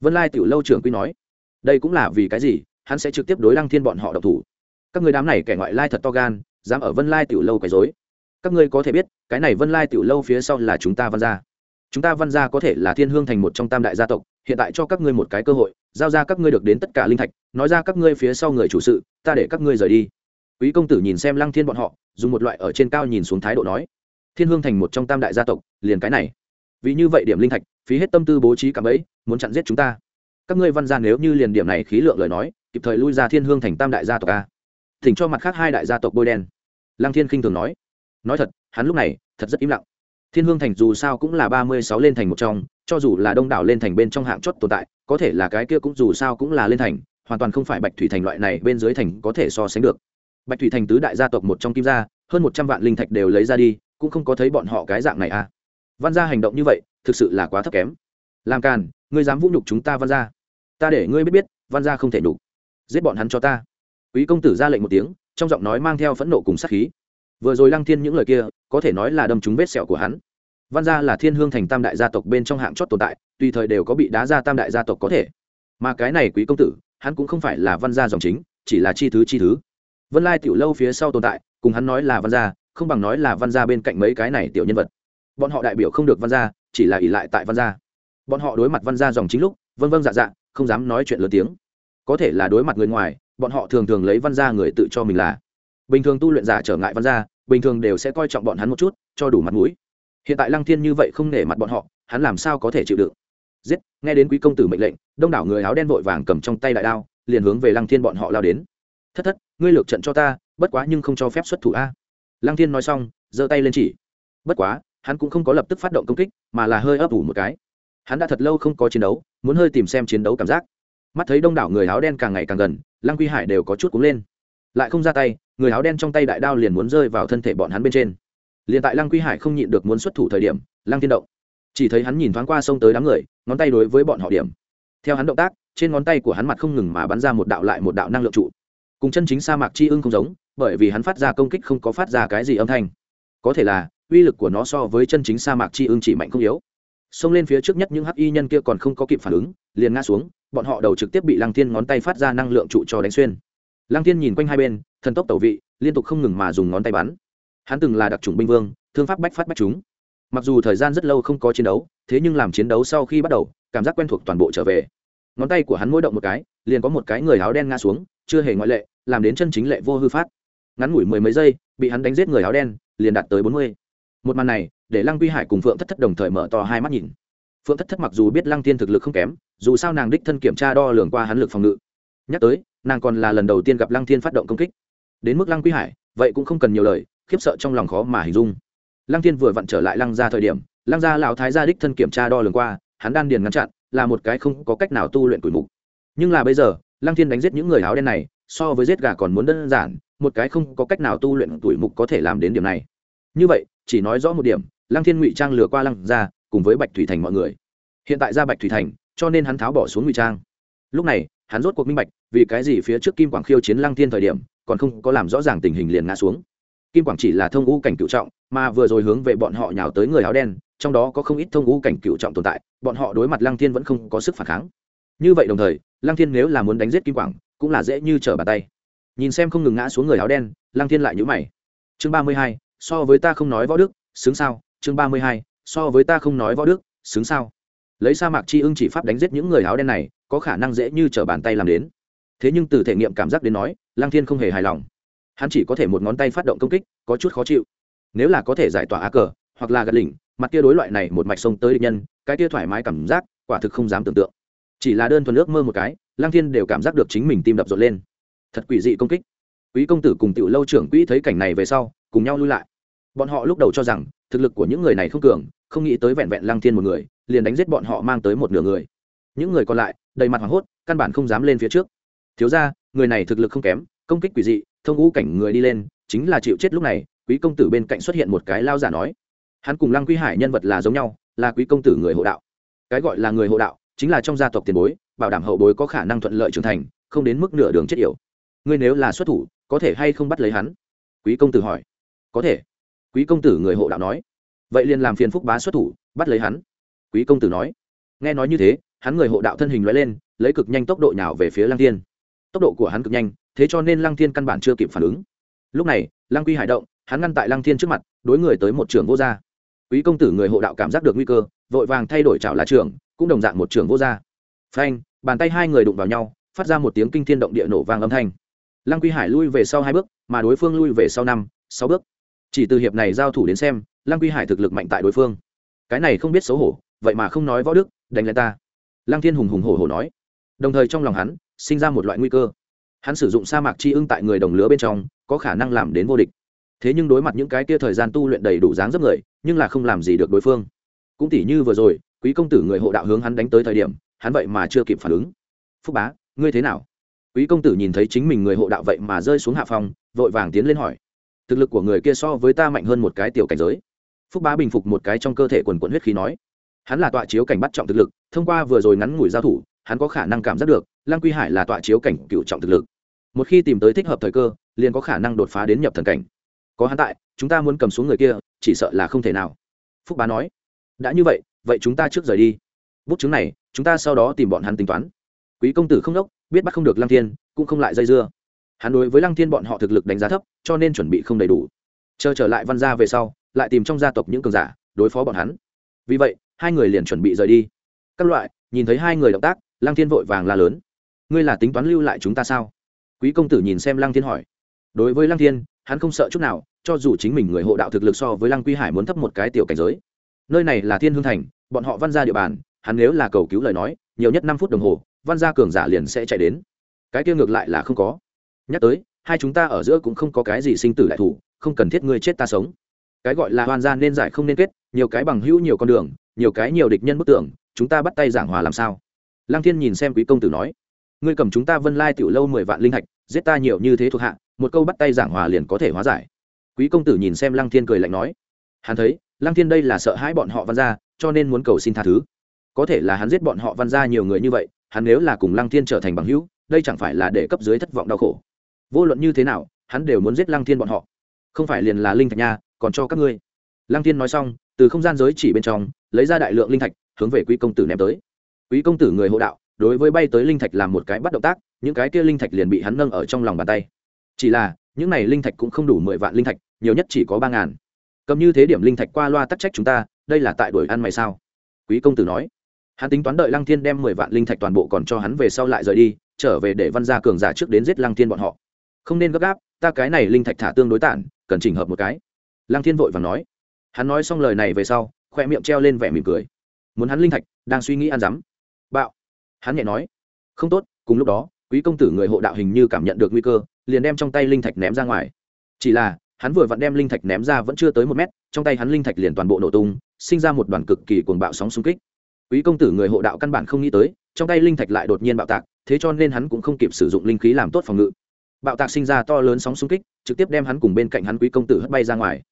Vân lai tiểu lâu trưởng quý nói, đây cũng là vì cái gì? Hắn sẽ trực tiếp đối lăng thiên bọn họ độc thủ. Các người đám này kẻ ngoại lai thật to gan, dám ở vân lai tiểu lâu quấy dối các ngươi có thể biết, cái này vân lai tiểu lâu phía sau là chúng ta văn gia chúng ta văn gia có thể là thiên hương thành một trong tam đại gia tộc, hiện tại cho các ngươi một cái cơ hội, giao ra các ngươi được đến tất cả linh thạch, nói ra các ngươi phía sau người chủ sự, ta để các ngươi rời đi. Quý công tử nhìn xem lăng thiên bọn họ, dùng một loại ở trên cao nhìn xuống thái độ nói, thiên hương thành một trong tam đại gia tộc, liền cái này. Vì như vậy điểm linh thạch, phí hết tâm tư bố trí cả ấy muốn chặn giết chúng ta. Các ngươi văn gia nếu như liền điểm này khí lượng lời nói, kịp thời lui ra thiên hương thành tam đại gia tộc a. Thỉnh cho mặt khác hai đại gia tộc bôi đen. Lăng thiên khinh thường nói. Nói thật, hắn lúc này, thật rất im lặng thiên hương thành dù sao cũng là ba mươi sáu lên thành một trong, cho dù là đông đảo lên thành bên trong hạng chót tồn tại, có thể là cái kia cũng dù sao cũng là lên thành, hoàn toàn không phải bạch thủy thành loại này bên dưới thành có thể so sánh được. Bạch thủy thành tứ đại gia tộc một trong kim gia, hơn một trăm vạn linh thạch đều lấy ra đi, cũng không có thấy bọn họ cái dạng này à. Văn gia hành động như vậy, thực sự là quá thấp kém. Làm càn, ngươi dám vũ nhục chúng ta văn gia. Ta để ngươi biết biết, văn gia không thể đủ. Giết bọn hắn cho ta. Quý công tử ra lệnh một tiếng, trong giọng nói mang theo phẫn nộ cùng sát khí vừa rồi lăng thiên những lời kia, có thể nói là đâm trúng vết sẹo của hắn. Văn gia là thiên hương thành tam đại gia tộc bên trong hạng chót tồn tại, tùy thời đều có bị đá ra tam đại gia tộc có thể. Mà cái này quý công tử, hắn cũng không phải là văn gia dòng chính, chỉ là chi thứ chi thứ. Vân lai tiểu lâu phía sau tồn tại, cùng hắn nói là văn gia, không bằng nói là văn gia bên cạnh mấy cái này tiểu nhân vật. Bọn họ đại biểu không được văn gia, chỉ là ỷ lại tại văn gia. Bọn họ đối mặt văn gia dòng chính lúc, vân vân dạ dạ không dám nói chuyện lớn tiếng. Có thể là đối mặt người ngoài, bọn họ thường thường lấy văn gia người tự cho mình là bình thường tu luyện giả trở ngại văn gia, bình thường đều sẽ coi trọng bọn hắn một chút, cho đủ mặt mũi. Hiện tại lăng thiên như vậy không nể mặt bọn họ, hắn làm sao có thể chịu đựng? Giết, nghe đến quý công tử mệnh lệnh, đông đảo người áo đen vội vàng cầm trong tay đại đao, liền hướng về lăng thiên bọn họ lao đến. Thất thất, ngươi lược trận cho ta, bất quá nhưng không cho phép xuất thủ a. Lăng thiên nói xong, giơ tay lên chỉ. Bất quá, hắn cũng không có lập tức phát động công kích, mà là hơi ấp ủ một cái. Hắn đã thật lâu không có chiến đấu, muốn hơi tìm xem chiến đấu cảm giác. Mắt thấy đông đảo người áo đen càng ngày càng gần, lăng quy hải đều có chút cúng lên. Lại không ra tay người áo đen trong tay đại đao liền muốn rơi vào thân thể bọn hắn bên trên. Liền tại lăng quy hải không nhịn được muốn xuất thủ thời điểm, lăng thiên động chỉ thấy hắn nhìn thoáng qua sông tới đám người, ngón tay đối với bọn họ điểm. Theo hắn động tác, trên ngón tay của hắn mặt không ngừng mà bắn ra một đạo lại một đạo năng lượng trụ. Cùng chân chính sa mạc chi ưng không giống, bởi vì hắn phát ra công kích không có phát ra cái gì âm thanh. Có thể là, uy lực của nó so với chân chính sa mạc chi ưng chỉ mạnh không yếu. Xông lên phía trước nhất những hắc y nhân kia còn không có kịp phản ứng, liền ngã xuống, bọn họ đầu trực tiếp bị lăng thiên ngón tay phát ra năng lượng trụ cho đánh xuyên. Lăng thiên nhìn quanh hai bên thần tốc tẩu vị, liên tục không ngừng mà dùng ngón tay bắn. Hắn từng là đặc trùng binh vương, thương pháp bách phát bách chúng. Mặc dù thời gian rất lâu không có chiến đấu, thế nhưng làm chiến đấu sau khi bắt đầu, cảm giác quen thuộc toàn bộ trở về. Ngón tay của hắn mỗi động một cái, liền có một cái người áo đen ngã xuống, chưa hề ngoại lệ, làm đến chân chính lệ vô hư phát. Ngắn ngủi mười mấy giây, bị hắn đánh giết người áo đen, liền đạt tới bốn mươi. Một màn này, để lăng quy hải cùng phượng thất thất đồng thời mở to hai mắt nhìn. Phượng thất thất mặc dù biết lăng thiên thực lực không kém, dù sao nàng đích thân kiểm tra đo lường qua hắn lực phòng ngự. Nhắc tới, nàng còn là lần đầu tiên gặp lăng thiên phát động công kích đến mức lăng quy hải, vậy cũng không cần nhiều lời, khiếp sợ trong lòng khó mà hình dung. Lăng thiên vừa vặn trở lại lăng ra thời điểm, lăng gia lão thái gia đích thân kiểm tra đo lường qua, hắn đan điền ngăn chặn, là một cái không có cách nào tu luyện quỷ mục. Nhưng là bây giờ, lăng thiên đánh giết những người áo đen này, so với giết gà còn muốn đơn giản, một cái không có cách nào tu luyện tuổi mục có thể làm đến điểm này. Như vậy, chỉ nói rõ một điểm, lăng thiên ngụy trang lừa qua lăng ra cùng với bạch thủy thành mọi người. Hiện tại ra bạch thủy thành, cho nên hắn tháo bỏ xuống ngụy trang. Lúc này, hắn rốt cuộc minh bạch, vì cái gì phía trước kim quảng khiêu chiến lăng thiên thời điểm còn không có làm rõ ràng tình hình liền ngã xuống. Kim quảng chỉ là thông ngũ cảnh cựu trọng, mà vừa rồi hướng về bọn họ nhào tới người áo đen, trong đó có không ít thông ngũ cảnh cựu trọng tồn tại, bọn họ đối mặt lăng thiên vẫn không có sức phản kháng. Như vậy đồng thời, lăng thiên nếu là muốn đánh giết kim quảng, cũng là dễ như trở bàn tay. Nhìn xem không ngừng ngã xuống người áo đen, lăng thiên lại nhữ mày. Chương ba mươi hai, so với ta không nói võ đức, xứng sao? Chương ba mươi hai, so với ta không nói võ đức, xứng sao? Lấy sa mạc chi ưng chỉ pháp đánh giết những người áo đen này, có khả năng dễ như trở bàn tay làm đến. Thế nhưng từ thể nghiệm cảm giác đến nói lăng thiên không hề hài lòng. Hắn chỉ có thể một ngón tay phát động công kích, có chút khó chịu. Nếu là có thể giải tỏa á cờ, hoặc là gật lỉnh, mặt kia đối loại này một mạch sông tới địch nhân, cái kia thoải mái cảm giác, quả thực không dám tưởng tượng. Chỉ là đơn thuần ước mơ một cái, lăng thiên đều cảm giác được chính mình tim đập rộn lên. Thật quỷ dị công kích. Quý công tử cùng tiểu lâu trưởng quỹ thấy cảnh này về sau, cùng nhau lui lại. Bọn họ lúc đầu cho rằng, thực lực của những người này không cường, không nghĩ tới vẹn vẹn lăng thiên một người, liền đánh giết bọn họ mang tới một nửa người. Những người còn lại, đầy mặt hoảng hốt, căn bản không dám lên phía trước thiếu ra, người này thực lực không kém, công kích quỷ dị, thông ngũ cảnh người đi lên, chính là chịu chết lúc này, quý công tử bên cạnh xuất hiện một cái lao giả nói. Hắn cùng lăng quý hải nhân vật là giống nhau, là quý công tử người hộ đạo. Cái gọi là người hộ đạo, chính là trong gia tộc tiền bối, bảo đảm hậu bối có khả năng thuận lợi trưởng thành, không đến mức nửa đường chết yểu. Ngươi nếu là xuất thủ, có thể hay không bắt lấy hắn? Quý công tử hỏi. Có thể. Quý công tử người hộ đạo nói. Vậy liền làm phiền phúc bá xuất thủ, bắt lấy hắn. Quý công tử nói. Nghe nói như thế, hắn người hộ đạo thân hình loại lên, lấy cực nhanh tốc độ nhào về phía lăng tiên tốc độ của hắn cực nhanh, thế cho nên lăng thiên căn bản chưa kịp phản ứng. Lúc này, lăng quy hải động, hắn ngăn tại lăng thiên trước mặt, đối người tới một trường vô gia. Quý công tử người hộ đạo cảm giác được nguy cơ, vội vàng thay đổi chảo lá trường, cũng đồng dạng một trường vô gia. Phanh, bàn tay hai người đụng vào nhau, phát ra một tiếng kinh thiên động địa nổ vang âm thanh. Lăng quy hải lui về sau hai bước, mà đối phương lui về sau năm, sáu bước. Chỉ từ hiệp này giao thủ đến xem, lăng quy hải thực lực mạnh tại đối phương. Cái này không biết xấu hổ, vậy mà không nói võ đức, đánh lại ta. Lăng thiên hùng hùng hổ hổ nói. Đồng thời trong lòng hắn sinh ra một loại nguy cơ. Hắn sử dụng sa mạc chi ưng tại người đồng lứa bên trong, có khả năng làm đến vô địch. Thế nhưng đối mặt những cái kia thời gian tu luyện đầy đủ dáng dấp người, nhưng là không làm gì được đối phương. Cũng tỉ như vừa rồi, quý công tử người hộ đạo hướng hắn đánh tới thời điểm, hắn vậy mà chưa kịp phản ứng. Phúc bá, ngươi thế nào? Quý công tử nhìn thấy chính mình người hộ đạo vậy mà rơi xuống hạ phòng, vội vàng tiến lên hỏi. Thực lực của người kia so với ta mạnh hơn một cái tiểu cảnh giới. Phúc bá bình phục một cái trong cơ thể quần quận huyết khí nói. Hắn là tọa chiếu cảnh bắt trọng thực lực, thông qua vừa rồi ngắn ngủi giao thủ hắn có khả năng cảm giác được, lăng quy hải là tọa chiếu cảnh cựu trọng thực lực. Một khi tìm tới thích hợp thời cơ, liền có khả năng đột phá đến nhập thần cảnh. Có hắn tại, chúng ta muốn cầm xuống người kia, chỉ sợ là không thể nào. Phúc bá nói, đã như vậy vậy chúng ta trước rời đi. Bút chứng này, chúng ta sau đó tìm bọn hắn tính toán. Quý công tử không đốc, biết bắt không được lăng thiên, cũng không lại dây dưa. Hắn đối với lăng thiên bọn họ thực lực đánh giá thấp, cho nên chuẩn bị không đầy đủ. Chờ trở lại văn gia về sau, lại tìm trong gia tộc những cường giả, đối phó bọn hắn. Vì vậy, hai người liền chuẩn bị rời đi. Các loại, nhìn thấy hai người động tác lăng thiên vội vàng la lớn. Ngươi là tính toán lưu lại chúng ta sao? Quý công tử nhìn xem lăng thiên hỏi. Đối với lăng thiên, hắn không sợ chút nào, cho dù chính mình người hộ đạo thực lực so với lăng quy hải muốn thấp một cái tiểu cảnh giới. Nơi này là thiên hương thành, bọn họ văn ra địa bàn, hắn nếu là cầu cứu lời nói, nhiều nhất năm phút đồng hồ, văn gia cường giả liền sẽ chạy đến. Cái kia ngược lại là không có. Nhắc tới, hai chúng ta ở giữa cũng không có cái gì sinh tử đại thủ, không cần thiết ngươi chết ta sống. Cái gọi là hoàn gia nên giải không nên kết, nhiều cái bằng hữu nhiều con đường, nhiều cái nhiều địch nhân bức tưởng chúng ta bắt tay giảng hòa làm sao? Lăng thiên nhìn xem quý công tử nói, ngươi cầm chúng ta vân lai tiểu lâu mười vạn linh hạch, giết ta nhiều như thế thuộc hạ, một câu bắt tay giảng hòa liền có thể hóa giải. Quý công tử nhìn xem lăng thiên cười lạnh nói, hắn thấy, lăng thiên đây là sợ hãi bọn họ văn gia, cho nên muốn cầu xin tha thứ. Có thể là hắn giết bọn họ văn gia nhiều người như vậy, hắn nếu là cùng lăng thiên trở thành bằng hữu, đây chẳng phải là để cấp dưới thất vọng đau khổ. Vô luận như thế nào, hắn đều muốn giết lăng thiên bọn họ. Không phải liền là linh thạch nha, còn cho các ngươi. Lăng thiên nói xong, từ không gian giới chỉ bên trong, lấy ra đại lượng linh thạch, hướng về quý công tử ném tới quý công tử người hộ đạo, đối với bay tới linh thạch làm một cái bắt động tác, những cái kia linh thạch liền bị hắn nâng ở trong lòng bàn tay. Chỉ là, những này linh thạch cũng không đủ mười vạn linh thạch, nhiều nhất chỉ có ba ngàn. Cầm như thế điểm linh thạch qua loa tắc trách chúng ta, đây là tại đuổi ăn mày sao? Quý công tử nói. Hắn tính toán đợi lăng thiên đem mười vạn linh thạch toàn bộ còn cho hắn về sau lại rời đi, trở về để văn gia cường giả trước đến giết lăng thiên bọn họ. Không nên gấp gáp, ta cái này linh thạch thả tương đối tản, cần chỉnh hợp một cái. Lăng thiên vội và nói. Hắn nói xong lời này về sau, khoe miệng treo lên vẻ mỉm cười. Muốn hắn linh thạch, đang suy nghĩ ăn rắm bạo. Hắn nhẹ nói, không tốt, cùng lúc đó, quý công tử người hộ đạo hình như cảm nhận được nguy cơ, liền đem trong tay linh thạch ném ra ngoài. Chỉ là, hắn vừa vặn đem linh thạch ném ra vẫn chưa tới một mét, trong tay hắn linh thạch liền toàn bộ nổ tung, sinh ra một đoàn cực kỳ cuồng bạo sóng xung kích. Quý công tử người hộ đạo căn bản không nghĩ tới, trong tay linh thạch lại đột nhiên bạo tạc, thế cho nên hắn cũng không kịp sử dụng linh khí làm tốt phòng ngự. Bạo tạc sinh ra to lớn sóng xung kích, trực tiếp đem hắn cùng bên cạnh hắn quý công tử hất bay ra ngoài.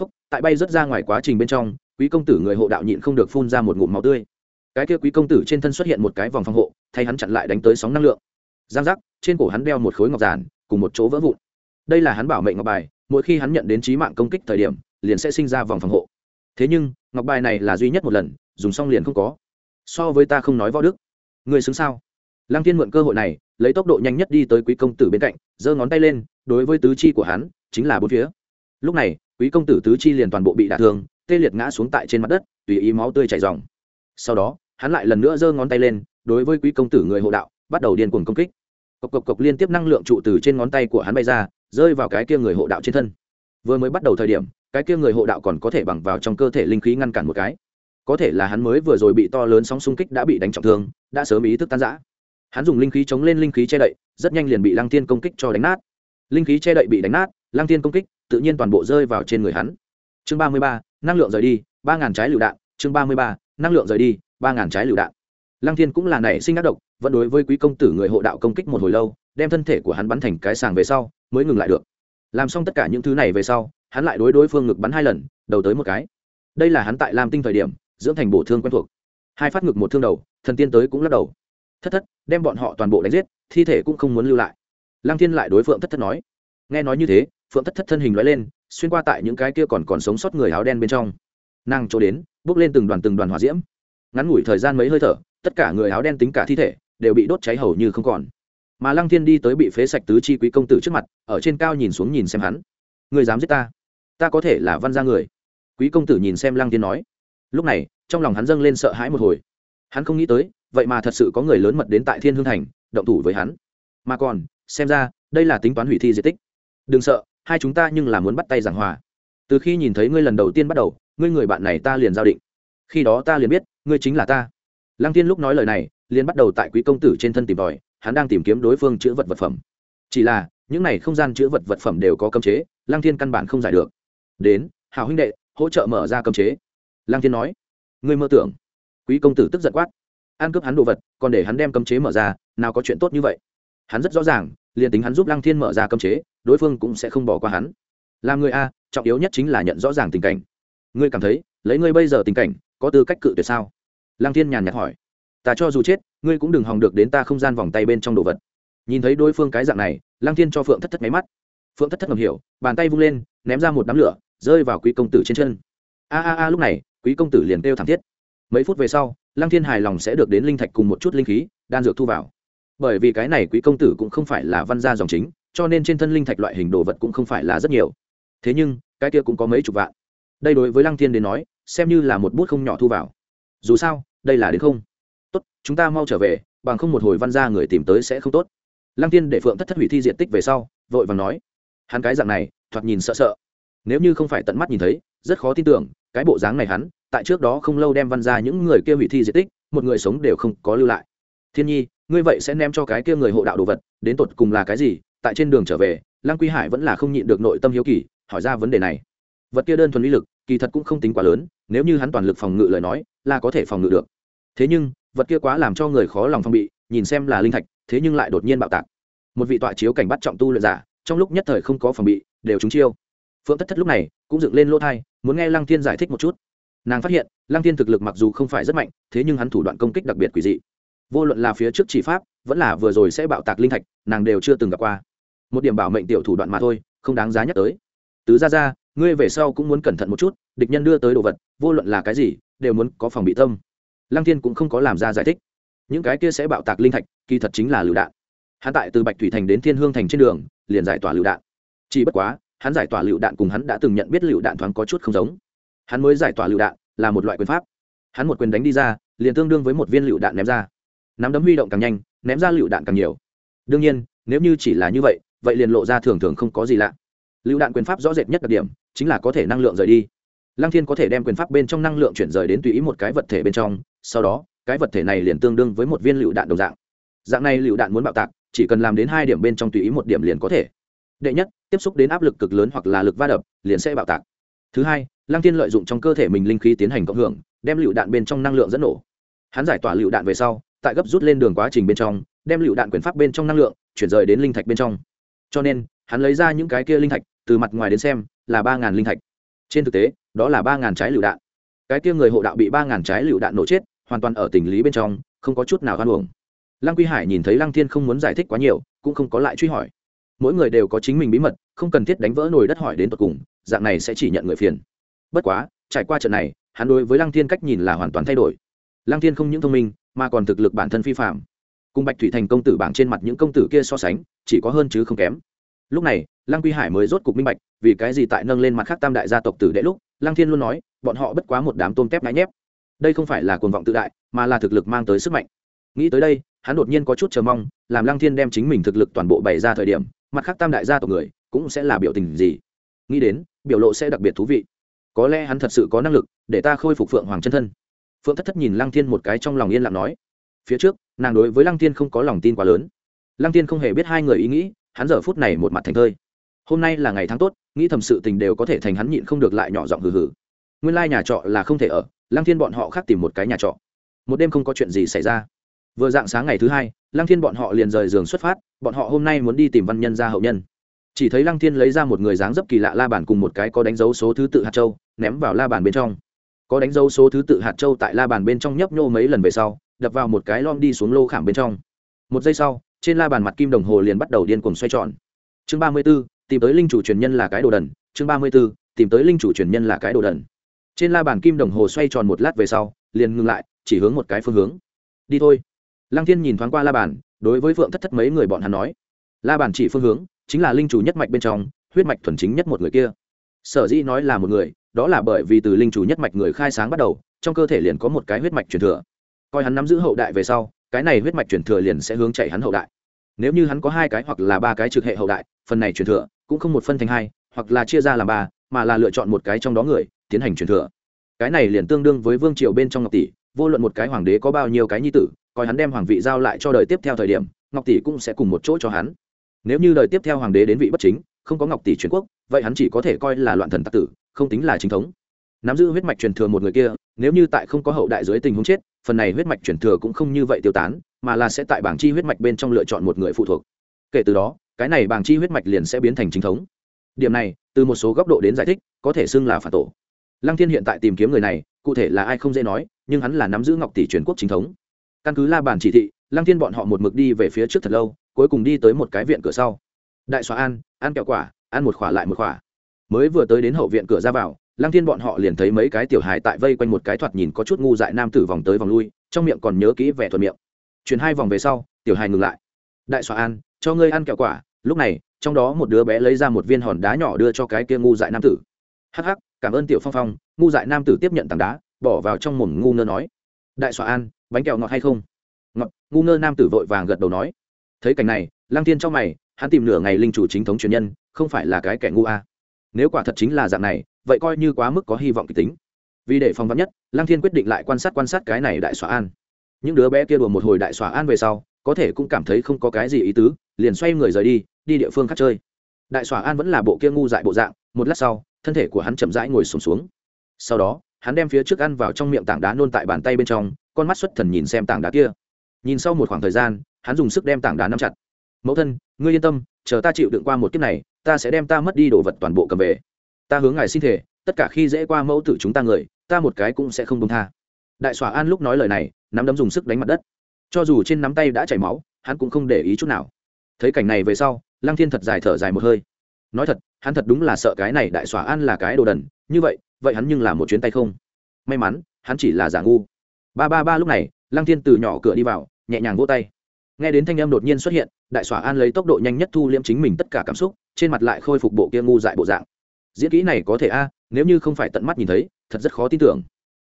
Phúc, tại bay rớt ra ngoài quá trình bên trong, quý công tử người hộ đạo nhịn không được phun ra một ngụm máu tươi cái kia quý công tử trên thân xuất hiện một cái vòng phòng hộ, thay hắn chặn lại đánh tới sóng năng lượng. Giang giác, trên cổ hắn đeo một khối ngọc giản, cùng một chỗ vỡ vụn. Đây là hắn bảo mệnh ngọc bài, mỗi khi hắn nhận đến trí mạng công kích thời điểm, liền sẽ sinh ra vòng phòng hộ. Thế nhưng, ngọc bài này là duy nhất một lần, dùng xong liền không có. So với ta không nói võ đức. Người xứng sao? Lăng thiên mượn cơ hội này, lấy tốc độ nhanh nhất đi tới quý công tử bên cạnh, giơ ngón tay lên, đối với tứ chi của hắn, chính là bốn phía. Lúc này, quý công tử tứ chi liền toàn bộ bị đả thương, tê liệt ngã xuống tại trên mặt đất, tùy ý máu tươi chảy dòng sau đó, hắn lại lần nữa giơ ngón tay lên, đối với quý công tử người hộ đạo, bắt đầu điên cuồng công kích. Cộc cộc cộc liên tiếp năng lượng trụ từ trên ngón tay của hắn bay ra, rơi vào cái kia người hộ đạo trên thân. Vừa mới bắt đầu thời điểm, cái kia người hộ đạo còn có thể bằng vào trong cơ thể linh khí ngăn cản một cái. Có thể là hắn mới vừa rồi bị to lớn sóng xung kích đã bị đánh trọng thương, đã sớm ý thức tan giã hắn dùng linh khí chống lên linh khí che đậy, rất nhanh liền bị lăng tiên công kích cho đánh nát. Linh khí che đậy bị đánh nát, lăng tiên công kích, tự nhiên toàn bộ rơi vào trên người hắn. Chương ba mươi ba, năng lượng rời đi, ba ngàn trái lựu đạn, chương ba mươi ba năng lượng rời đi, ba ngàn trái lựu đạn. Lăng thiên cũng là nảy sinh ác độc, vẫn đối với quý công tử người hộ đạo công kích một hồi lâu, đem thân thể của hắn bắn thành cái sàng về sau, mới ngừng lại được. Làm xong tất cả những thứ này về sau, hắn lại đối đối phương ngực bắn hai lần, đầu tới một cái. Đây là hắn tại làm tinh thời điểm, dưỡng thành bổ thương quen thuộc. Hai phát ngực một thương đầu, thần tiên tới cũng lắc đầu. Thất thất, đem bọn họ toàn bộ đánh giết, thi thể cũng không muốn lưu lại. Lăng thiên lại đối phượng thất thất nói. Nghe nói như thế, phượng thất thất thân hình nói lên, xuyên qua tại những cái kia còn còn sống sót người áo đen bên trong. Nàng chỗ đến bốc lên từng đoàn từng đoàn hỏa diễm. Ngắn ngủi thời gian mấy hơi thở, tất cả người áo đen tính cả thi thể đều bị đốt cháy hầu như không còn. Mà lăng thiên đi tới bị phế sạch tứ chi quý công tử trước mặt, ở trên cao nhìn xuống nhìn xem hắn. Người dám giết ta? Ta có thể là văn gia người. Quý công tử nhìn xem lăng thiên nói. Lúc này, trong lòng hắn dâng lên sợ hãi một hồi. Hắn không nghĩ tới, vậy mà thật sự có người lớn mật đến tại thiên hương thành, động thủ với hắn. Mà còn, xem ra, đây là tính toán hủy thi di tích. Đừng sợ, hai chúng ta nhưng là muốn bắt tay giảng hòa. Từ khi nhìn thấy ngươi lần đầu tiên bắt đầu ngươi người bạn này ta liền giao định. Khi đó ta liền biết, ngươi chính là ta. Lăng thiên lúc nói lời này, liền bắt đầu tại quý công tử trên thân tìm tòi, hắn đang tìm kiếm đối phương chữ vật vật phẩm. Chỉ là, những này không gian chữ vật vật phẩm đều có cấm chế, lăng thiên căn bản không giải được. Đến hào huynh đệ, hỗ trợ mở ra cấm chế. Lăng thiên nói, ngươi mơ tưởng. Quý công tử tức giận quát, ăn cướp hắn đồ vật, còn để hắn đem cấm chế mở ra, nào có chuyện tốt như vậy. Hắn rất rõ ràng, liền tính hắn giúp lăng thiên mở ra cấm chế, đối phương cũng sẽ không bỏ qua hắn. Làm người a, trọng yếu nhất chính là nhận rõ ràng tình cảnh ngươi cảm thấy, lấy ngươi bây giờ tình cảnh, có tư cách cự tuyệt sao? Lăng thiên nhàn nhạt hỏi. Ta cho dù chết, ngươi cũng đừng hòng được đến ta không gian vòng tay bên trong đồ vật. Nhìn thấy đối phương cái dạng này, lăng thiên cho phượng thất thất máy mắt. Phượng thất thất ngầm hiểu, bàn tay vung lên, ném ra một đám lửa, rơi vào quý công tử trên chân. A a a, lúc này, quý công tử liền kêu thảm thiết. Mấy phút về sau, lăng thiên hài lòng sẽ được đến linh thạch cùng một chút linh khí, đan dược thu vào. Bởi vì cái này quý công tử cũng không phải là văn gia dòng chính, cho nên trên thân linh thạch loại hình đồ vật cũng không phải là rất nhiều. Thế nhưng, cái kia cũng có mấy chục vạn đây đối với lăng thiên đến nói, xem như là một bút không nhỏ thu vào. Dù sao, đây là đến không. Tốt, chúng ta mau trở về, bằng không một hồi văn gia người tìm tới sẽ không tốt. Lăng tiên để phượng thất thất hủy thi diện tích về sau, vội vàng nói. Hắn cái dạng này, thoạt nhìn sợ sợ. Nếu như không phải tận mắt nhìn thấy, rất khó tin tưởng, cái bộ dáng này hắn, tại trước đó không lâu đem văn ra những người kia hủy thi diện tích, một người sống đều không có lưu lại. Thiên nhi, ngươi vậy sẽ ném cho cái kia người hộ đạo đồ vật, đến tột cùng là cái gì? Tại trên đường trở về, lăng quy hải vẫn là không nhịn được nội tâm hiếu kỳ, hỏi ra vấn đề này. Vật kia đơn thuần lý lực kỳ thật cũng không tính quá lớn, nếu như hắn toàn lực phòng ngự lời nói, là có thể phòng ngự được. Thế nhưng, vật kia quá làm cho người khó lòng phòng bị, nhìn xem là linh thạch, thế nhưng lại đột nhiên bạo tạc. Một vị tọa chiếu cảnh bắt trọng tu luyện giả, trong lúc nhất thời không có phòng bị, đều trúng chiêu. Phượng thất thất lúc này cũng dựng lên lỗ thai, muốn nghe lăng thiên giải thích một chút. Nàng phát hiện, lăng thiên thực lực mặc dù không phải rất mạnh, thế nhưng hắn thủ đoạn công kích đặc biệt quỷ dị. Vô luận là phía trước chỉ pháp, vẫn là vừa rồi sẽ bạo tạc linh thạch, nàng đều chưa từng gặp qua. Một điểm bảo mệnh tiểu thủ đoạn mà thôi, không đáng giá nhắc tới. Tứ ra ra ngươi về sau cũng muốn cẩn thận một chút, địch nhân đưa tới đồ vật, vô luận là cái gì, đều muốn có phòng bị tâm. Lăng thiên cũng không có làm ra giải thích. Những cái kia sẽ bạo tạc linh thạch, kỳ thật chính là lựu đạn. Hắn tại từ bạch thủy thành đến thiên hương thành trên đường, liền giải tỏa lựu đạn. Chỉ bất quá, hắn giải tỏa lựu đạn cùng hắn đã từng nhận biết lựu đạn thoáng có chút không giống. Hắn mới giải tỏa lựu đạn là một loại quyền pháp. Hắn một quyền đánh đi ra, liền tương đương với một viên lựu đạn ném ra. Nắm đấm huy động càng nhanh, ném ra lựu đạn càng nhiều. Đương nhiên, nếu như chỉ là như vậy vậy liền lộ ra thường thường không có gì lạ lựu đạn quyền pháp rõ rệt nhất đặc điểm chính là có thể năng lượng rời đi. Lăng thiên có thể đem quyền pháp bên trong năng lượng chuyển rời đến tùy ý một cái vật thể bên trong, sau đó, cái vật thể này liền tương đương với một viên lựu đạn đồng dạng. Dạng này lựu đạn muốn bạo tạc, chỉ cần làm đến hai điểm bên trong tùy ý một điểm liền có thể. Đệ nhất, tiếp xúc đến áp lực cực lớn hoặc là lực va đập, liền sẽ bạo tạc. Thứ hai, lăng thiên lợi dụng trong cơ thể mình linh khí tiến hành cộng hưởng, đem lựu đạn bên trong năng lượng dẫn nổ. Hắn giải tỏa lựu đạn về sau, tại gấp rút lên đường quá trình bên trong, đem lựu đạn quyền pháp bên trong năng lượng chuyển rời đến linh thạch bên trong. Cho nên, hắn lấy ra những cái kia linh thạch từ mặt ngoài đến xem, là ba ngàn linh thạch. Trên thực tế, đó là ba ngàn trái lựu đạn. Cái kia người hộ đạo bị ba ngàn trái lựu đạn nổ chết, hoàn toàn ở tình lý bên trong, không có chút nào hoan hưởng lăng quy hải nhìn thấy lăng thiên không muốn giải thích quá nhiều, cũng không có lại truy hỏi. Mỗi người đều có chính mình bí mật, không cần thiết đánh vỡ nồi đất hỏi đến tột cùng, dạng này sẽ chỉ nhận người phiền. Bất quá, trải qua trận này, hắn đối với lăng thiên cách nhìn là hoàn toàn thay đổi. Lăng thiên không những thông minh, mà còn thực lực bản thân phi phạm cùng bạch thủy thành công tử bảng trên mặt những công tử kia so sánh, chỉ có hơn chứ không kém. Lúc này lăng quy hải mới rốt cục minh bạch, vì cái gì tại nâng lên mặt khác tam đại gia tộc tử đệ lúc, lăng thiên luôn nói, bọn họ bất quá một đám tôm tép ngãi nhép. Đây không phải là cuồng vọng tự đại, mà là thực lực mang tới sức mạnh. Nghĩ tới đây, hắn đột nhiên có chút chờ mong, làm lăng thiên đem chính mình thực lực toàn bộ bày ra thời điểm, mặt khác tam đại gia tộc người, cũng sẽ là biểu tình gì? Nghĩ đến, biểu lộ sẽ đặc biệt thú vị. Có lẽ hắn thật sự có năng lực, để ta khôi phục phượng hoàng chân thân. Phượng thất thất nhìn lăng thiên một cái trong lòng yên lặng nói. Phía trước, nàng đối với lăng thiên không có lòng tin quá lớn. Lăng thiên không hề biết hai người ý nghĩ, hắn giờ phút này một mặt thành thơi hôm nay là ngày tháng tốt, nghĩ thầm sự tình đều có thể thành hắn nhịn không được lại nhỏ giọng hừ hừ. Nguyên lai nhà trọ là không thể ở, lăng thiên bọn họ khác tìm một cái nhà trọ. Một đêm không có chuyện gì xảy ra. Vừa dạng sáng ngày thứ hai, lăng thiên bọn họ liền rời giường xuất phát, bọn họ hôm nay muốn đi tìm văn nhân ra hậu nhân. Chỉ thấy lăng thiên lấy ra một người dáng dấp kỳ lạ la bàn cùng một cái có đánh dấu số thứ tự hạt châu, ném vào la bàn bên trong. Có đánh dấu số thứ tự hạt châu tại la bàn bên trong nhấp nhô mấy lần về sau, đập vào một cái lom đi xuống lô khảm bên trong. Một giây sau, trên la bàn mặt kim đồng hồ liền bắt đầu điên cuồng xoay tròn. Chương ba mươi b ố tìm tới linh chủ truyền nhân là cái đồ đần, chương ba mươi b ố tìm tới linh chủ truyền nhân là cái đồ đần. Trên la bàn kim đồng hồ xoay tròn một lát về sau, liền ngừng lại, chỉ hướng một cái phương hướng. Đi thôi. Lăng thiên nhìn thoáng qua la bàn, đối với phượng thất thất mấy người bọn hắn nói. La bàn chỉ phương hướng, chính là linh chủ nhất mạch bên trong, huyết mạch thuần chính nhất một người kia. Sở dĩ nói là một người, đó là bởi vì từ linh chủ nhất mạch người khai sáng bắt đầu, trong cơ thể liền có một cái huyết mạch truyền thừa. Coi hắn nắm giữ hậu đại về sau, cái này huyết mạch truyền thừa liền sẽ hướng chạy hắn hậu đại. Nếu như hắn có hai cái hoặc là ba cái trực hệ hậu đại, phần này truyền thừa cũng không một phân thành hai, hoặc là chia ra làm ba, mà là lựa chọn một cái trong đó người, tiến hành truyền thừa. Cái này liền tương đương với vương triều bên trong ngọc tỷ, vô luận một cái hoàng đế có bao nhiêu cái nhi tử, coi hắn đem hoàng vị giao lại cho đời tiếp theo thời điểm, ngọc tỷ cũng sẽ cùng một chỗ cho hắn. Nếu như đời tiếp theo hoàng đế đến vị bất chính, không có ngọc tỷ truyền quốc, vậy hắn chỉ có thể coi là loạn thần tặc tử, không tính là chính thống. Nắm giữ huyết mạch truyền thừa một người kia, nếu như tại không có hậu đại dưới tình huống chết, phần này huyết mạch truyền thừa cũng không như vậy tiêu tán, mà là sẽ tại bảng chi huyết mạch bên trong lựa chọn một người phụ thuộc. Kể từ đó cái này bảng chi huyết mạch liền sẽ biến thành chính thống. Điểm này, từ một số góc độ đến giải thích, có thể xưng là phản tổ. Lăng thiên hiện tại tìm kiếm người này, cụ thể là ai không dễ nói, nhưng hắn là nắm giữ ngọc tỷ truyền quốc chính thống. Căn cứ la bàn chỉ thị, lăng thiên bọn họ một mực đi về phía trước thật lâu, cuối cùng đi tới một cái viện cửa sau. Đại xóa an, ăn kẹo quả, ăn một khỏa lại một khỏa. Mới vừa tới đến hậu viện cửa ra vào, lăng thiên bọn họ liền thấy mấy cái tiểu hài tại vây quanh một cái thoạt nhìn có chút ngu dại nam tử vòng tới vòng lui, trong miệng còn nhớ kỹ vẻ thuận miệng. Chuyển hai vòng về sau, tiểu hài ngừng lại. Đại xóa an cho ngươi ăn kẹo quả, lúc này, trong đó một đứa bé lấy ra một viên hòn đá nhỏ đưa cho cái kia ngu dại nam tử. Hắc hắc, cảm ơn tiểu phong phong, ngu dại nam tử tiếp nhận tảng đá, bỏ vào trong mồm ngu ngơ nói. Đại xóa an, bánh kẹo ngọt hay không? Ngọt, ngu ngơ nam tử vội vàng gật đầu nói. Thấy cảnh này, lăng tiên trong mày, hắn tìm nửa ngày linh chủ chính thống truyền nhân, không phải là cái kẻ ngu a. Nếu quả thật chính là dạng này, vậy coi như quá mức có hy vọng kịch tính. Vì để phòng vắn nhất, lăng thiên quyết định lại quan sát quan sát cái này đại xóa an. Những đứa bé kia đùa một hồi đại xóa an về sau, có thể cũng cảm thấy không có cái gì ý tứ liền xoay người rời đi đi địa phương khác chơi. Đại xóa an vẫn là bộ kia ngu dại bộ dạng một lát sau thân thể của hắn chậm rãi ngồi sùng xuống, xuống sau đó hắn đem phía trước ăn vào trong miệng tảng đá nôn tại bàn tay bên trong con mắt xuất thần nhìn xem tảng đá kia. Nhìn sau một khoảng thời gian hắn dùng sức đem tảng đá nắm chặt. Mẫu thân ngươi yên tâm chờ ta chịu đựng qua một kiếp này ta sẽ đem ta mất đi đồ vật toàn bộ cầm về. Ta hướng ngài xin thể tất cả khi dễ qua mẫu tử chúng ta người ta một cái cũng sẽ không đông tha. Đại xòa an lúc nói lời này nắm đấm dùng sức đánh mặt đất. Cho dù trên nắm tay đã chảy máu hắn cũng không để ý chút nào thấy cảnh này về sau, lăng thiên thật dài thở dài một hơi. Nói thật, hắn thật đúng là sợ cái này đại xòa an là cái đồ đần, như vậy vậy hắn nhưng là một chuyến tay không. May mắn, hắn chỉ là giả ngu. Ba ba ba lúc này, lăng thiên từ nhỏ cửa đi vào, nhẹ nhàng vỗ tay. Nghe đến thanh âm đột nhiên xuất hiện, đại xòa an lấy tốc độ nhanh nhất thu liễm chính mình tất cả cảm xúc, trên mặt lại khôi phục bộ kia ngu dại bộ dạng. Diễn kỹ này có thể a, nếu như không phải tận mắt nhìn thấy, thật rất khó tin tưởng.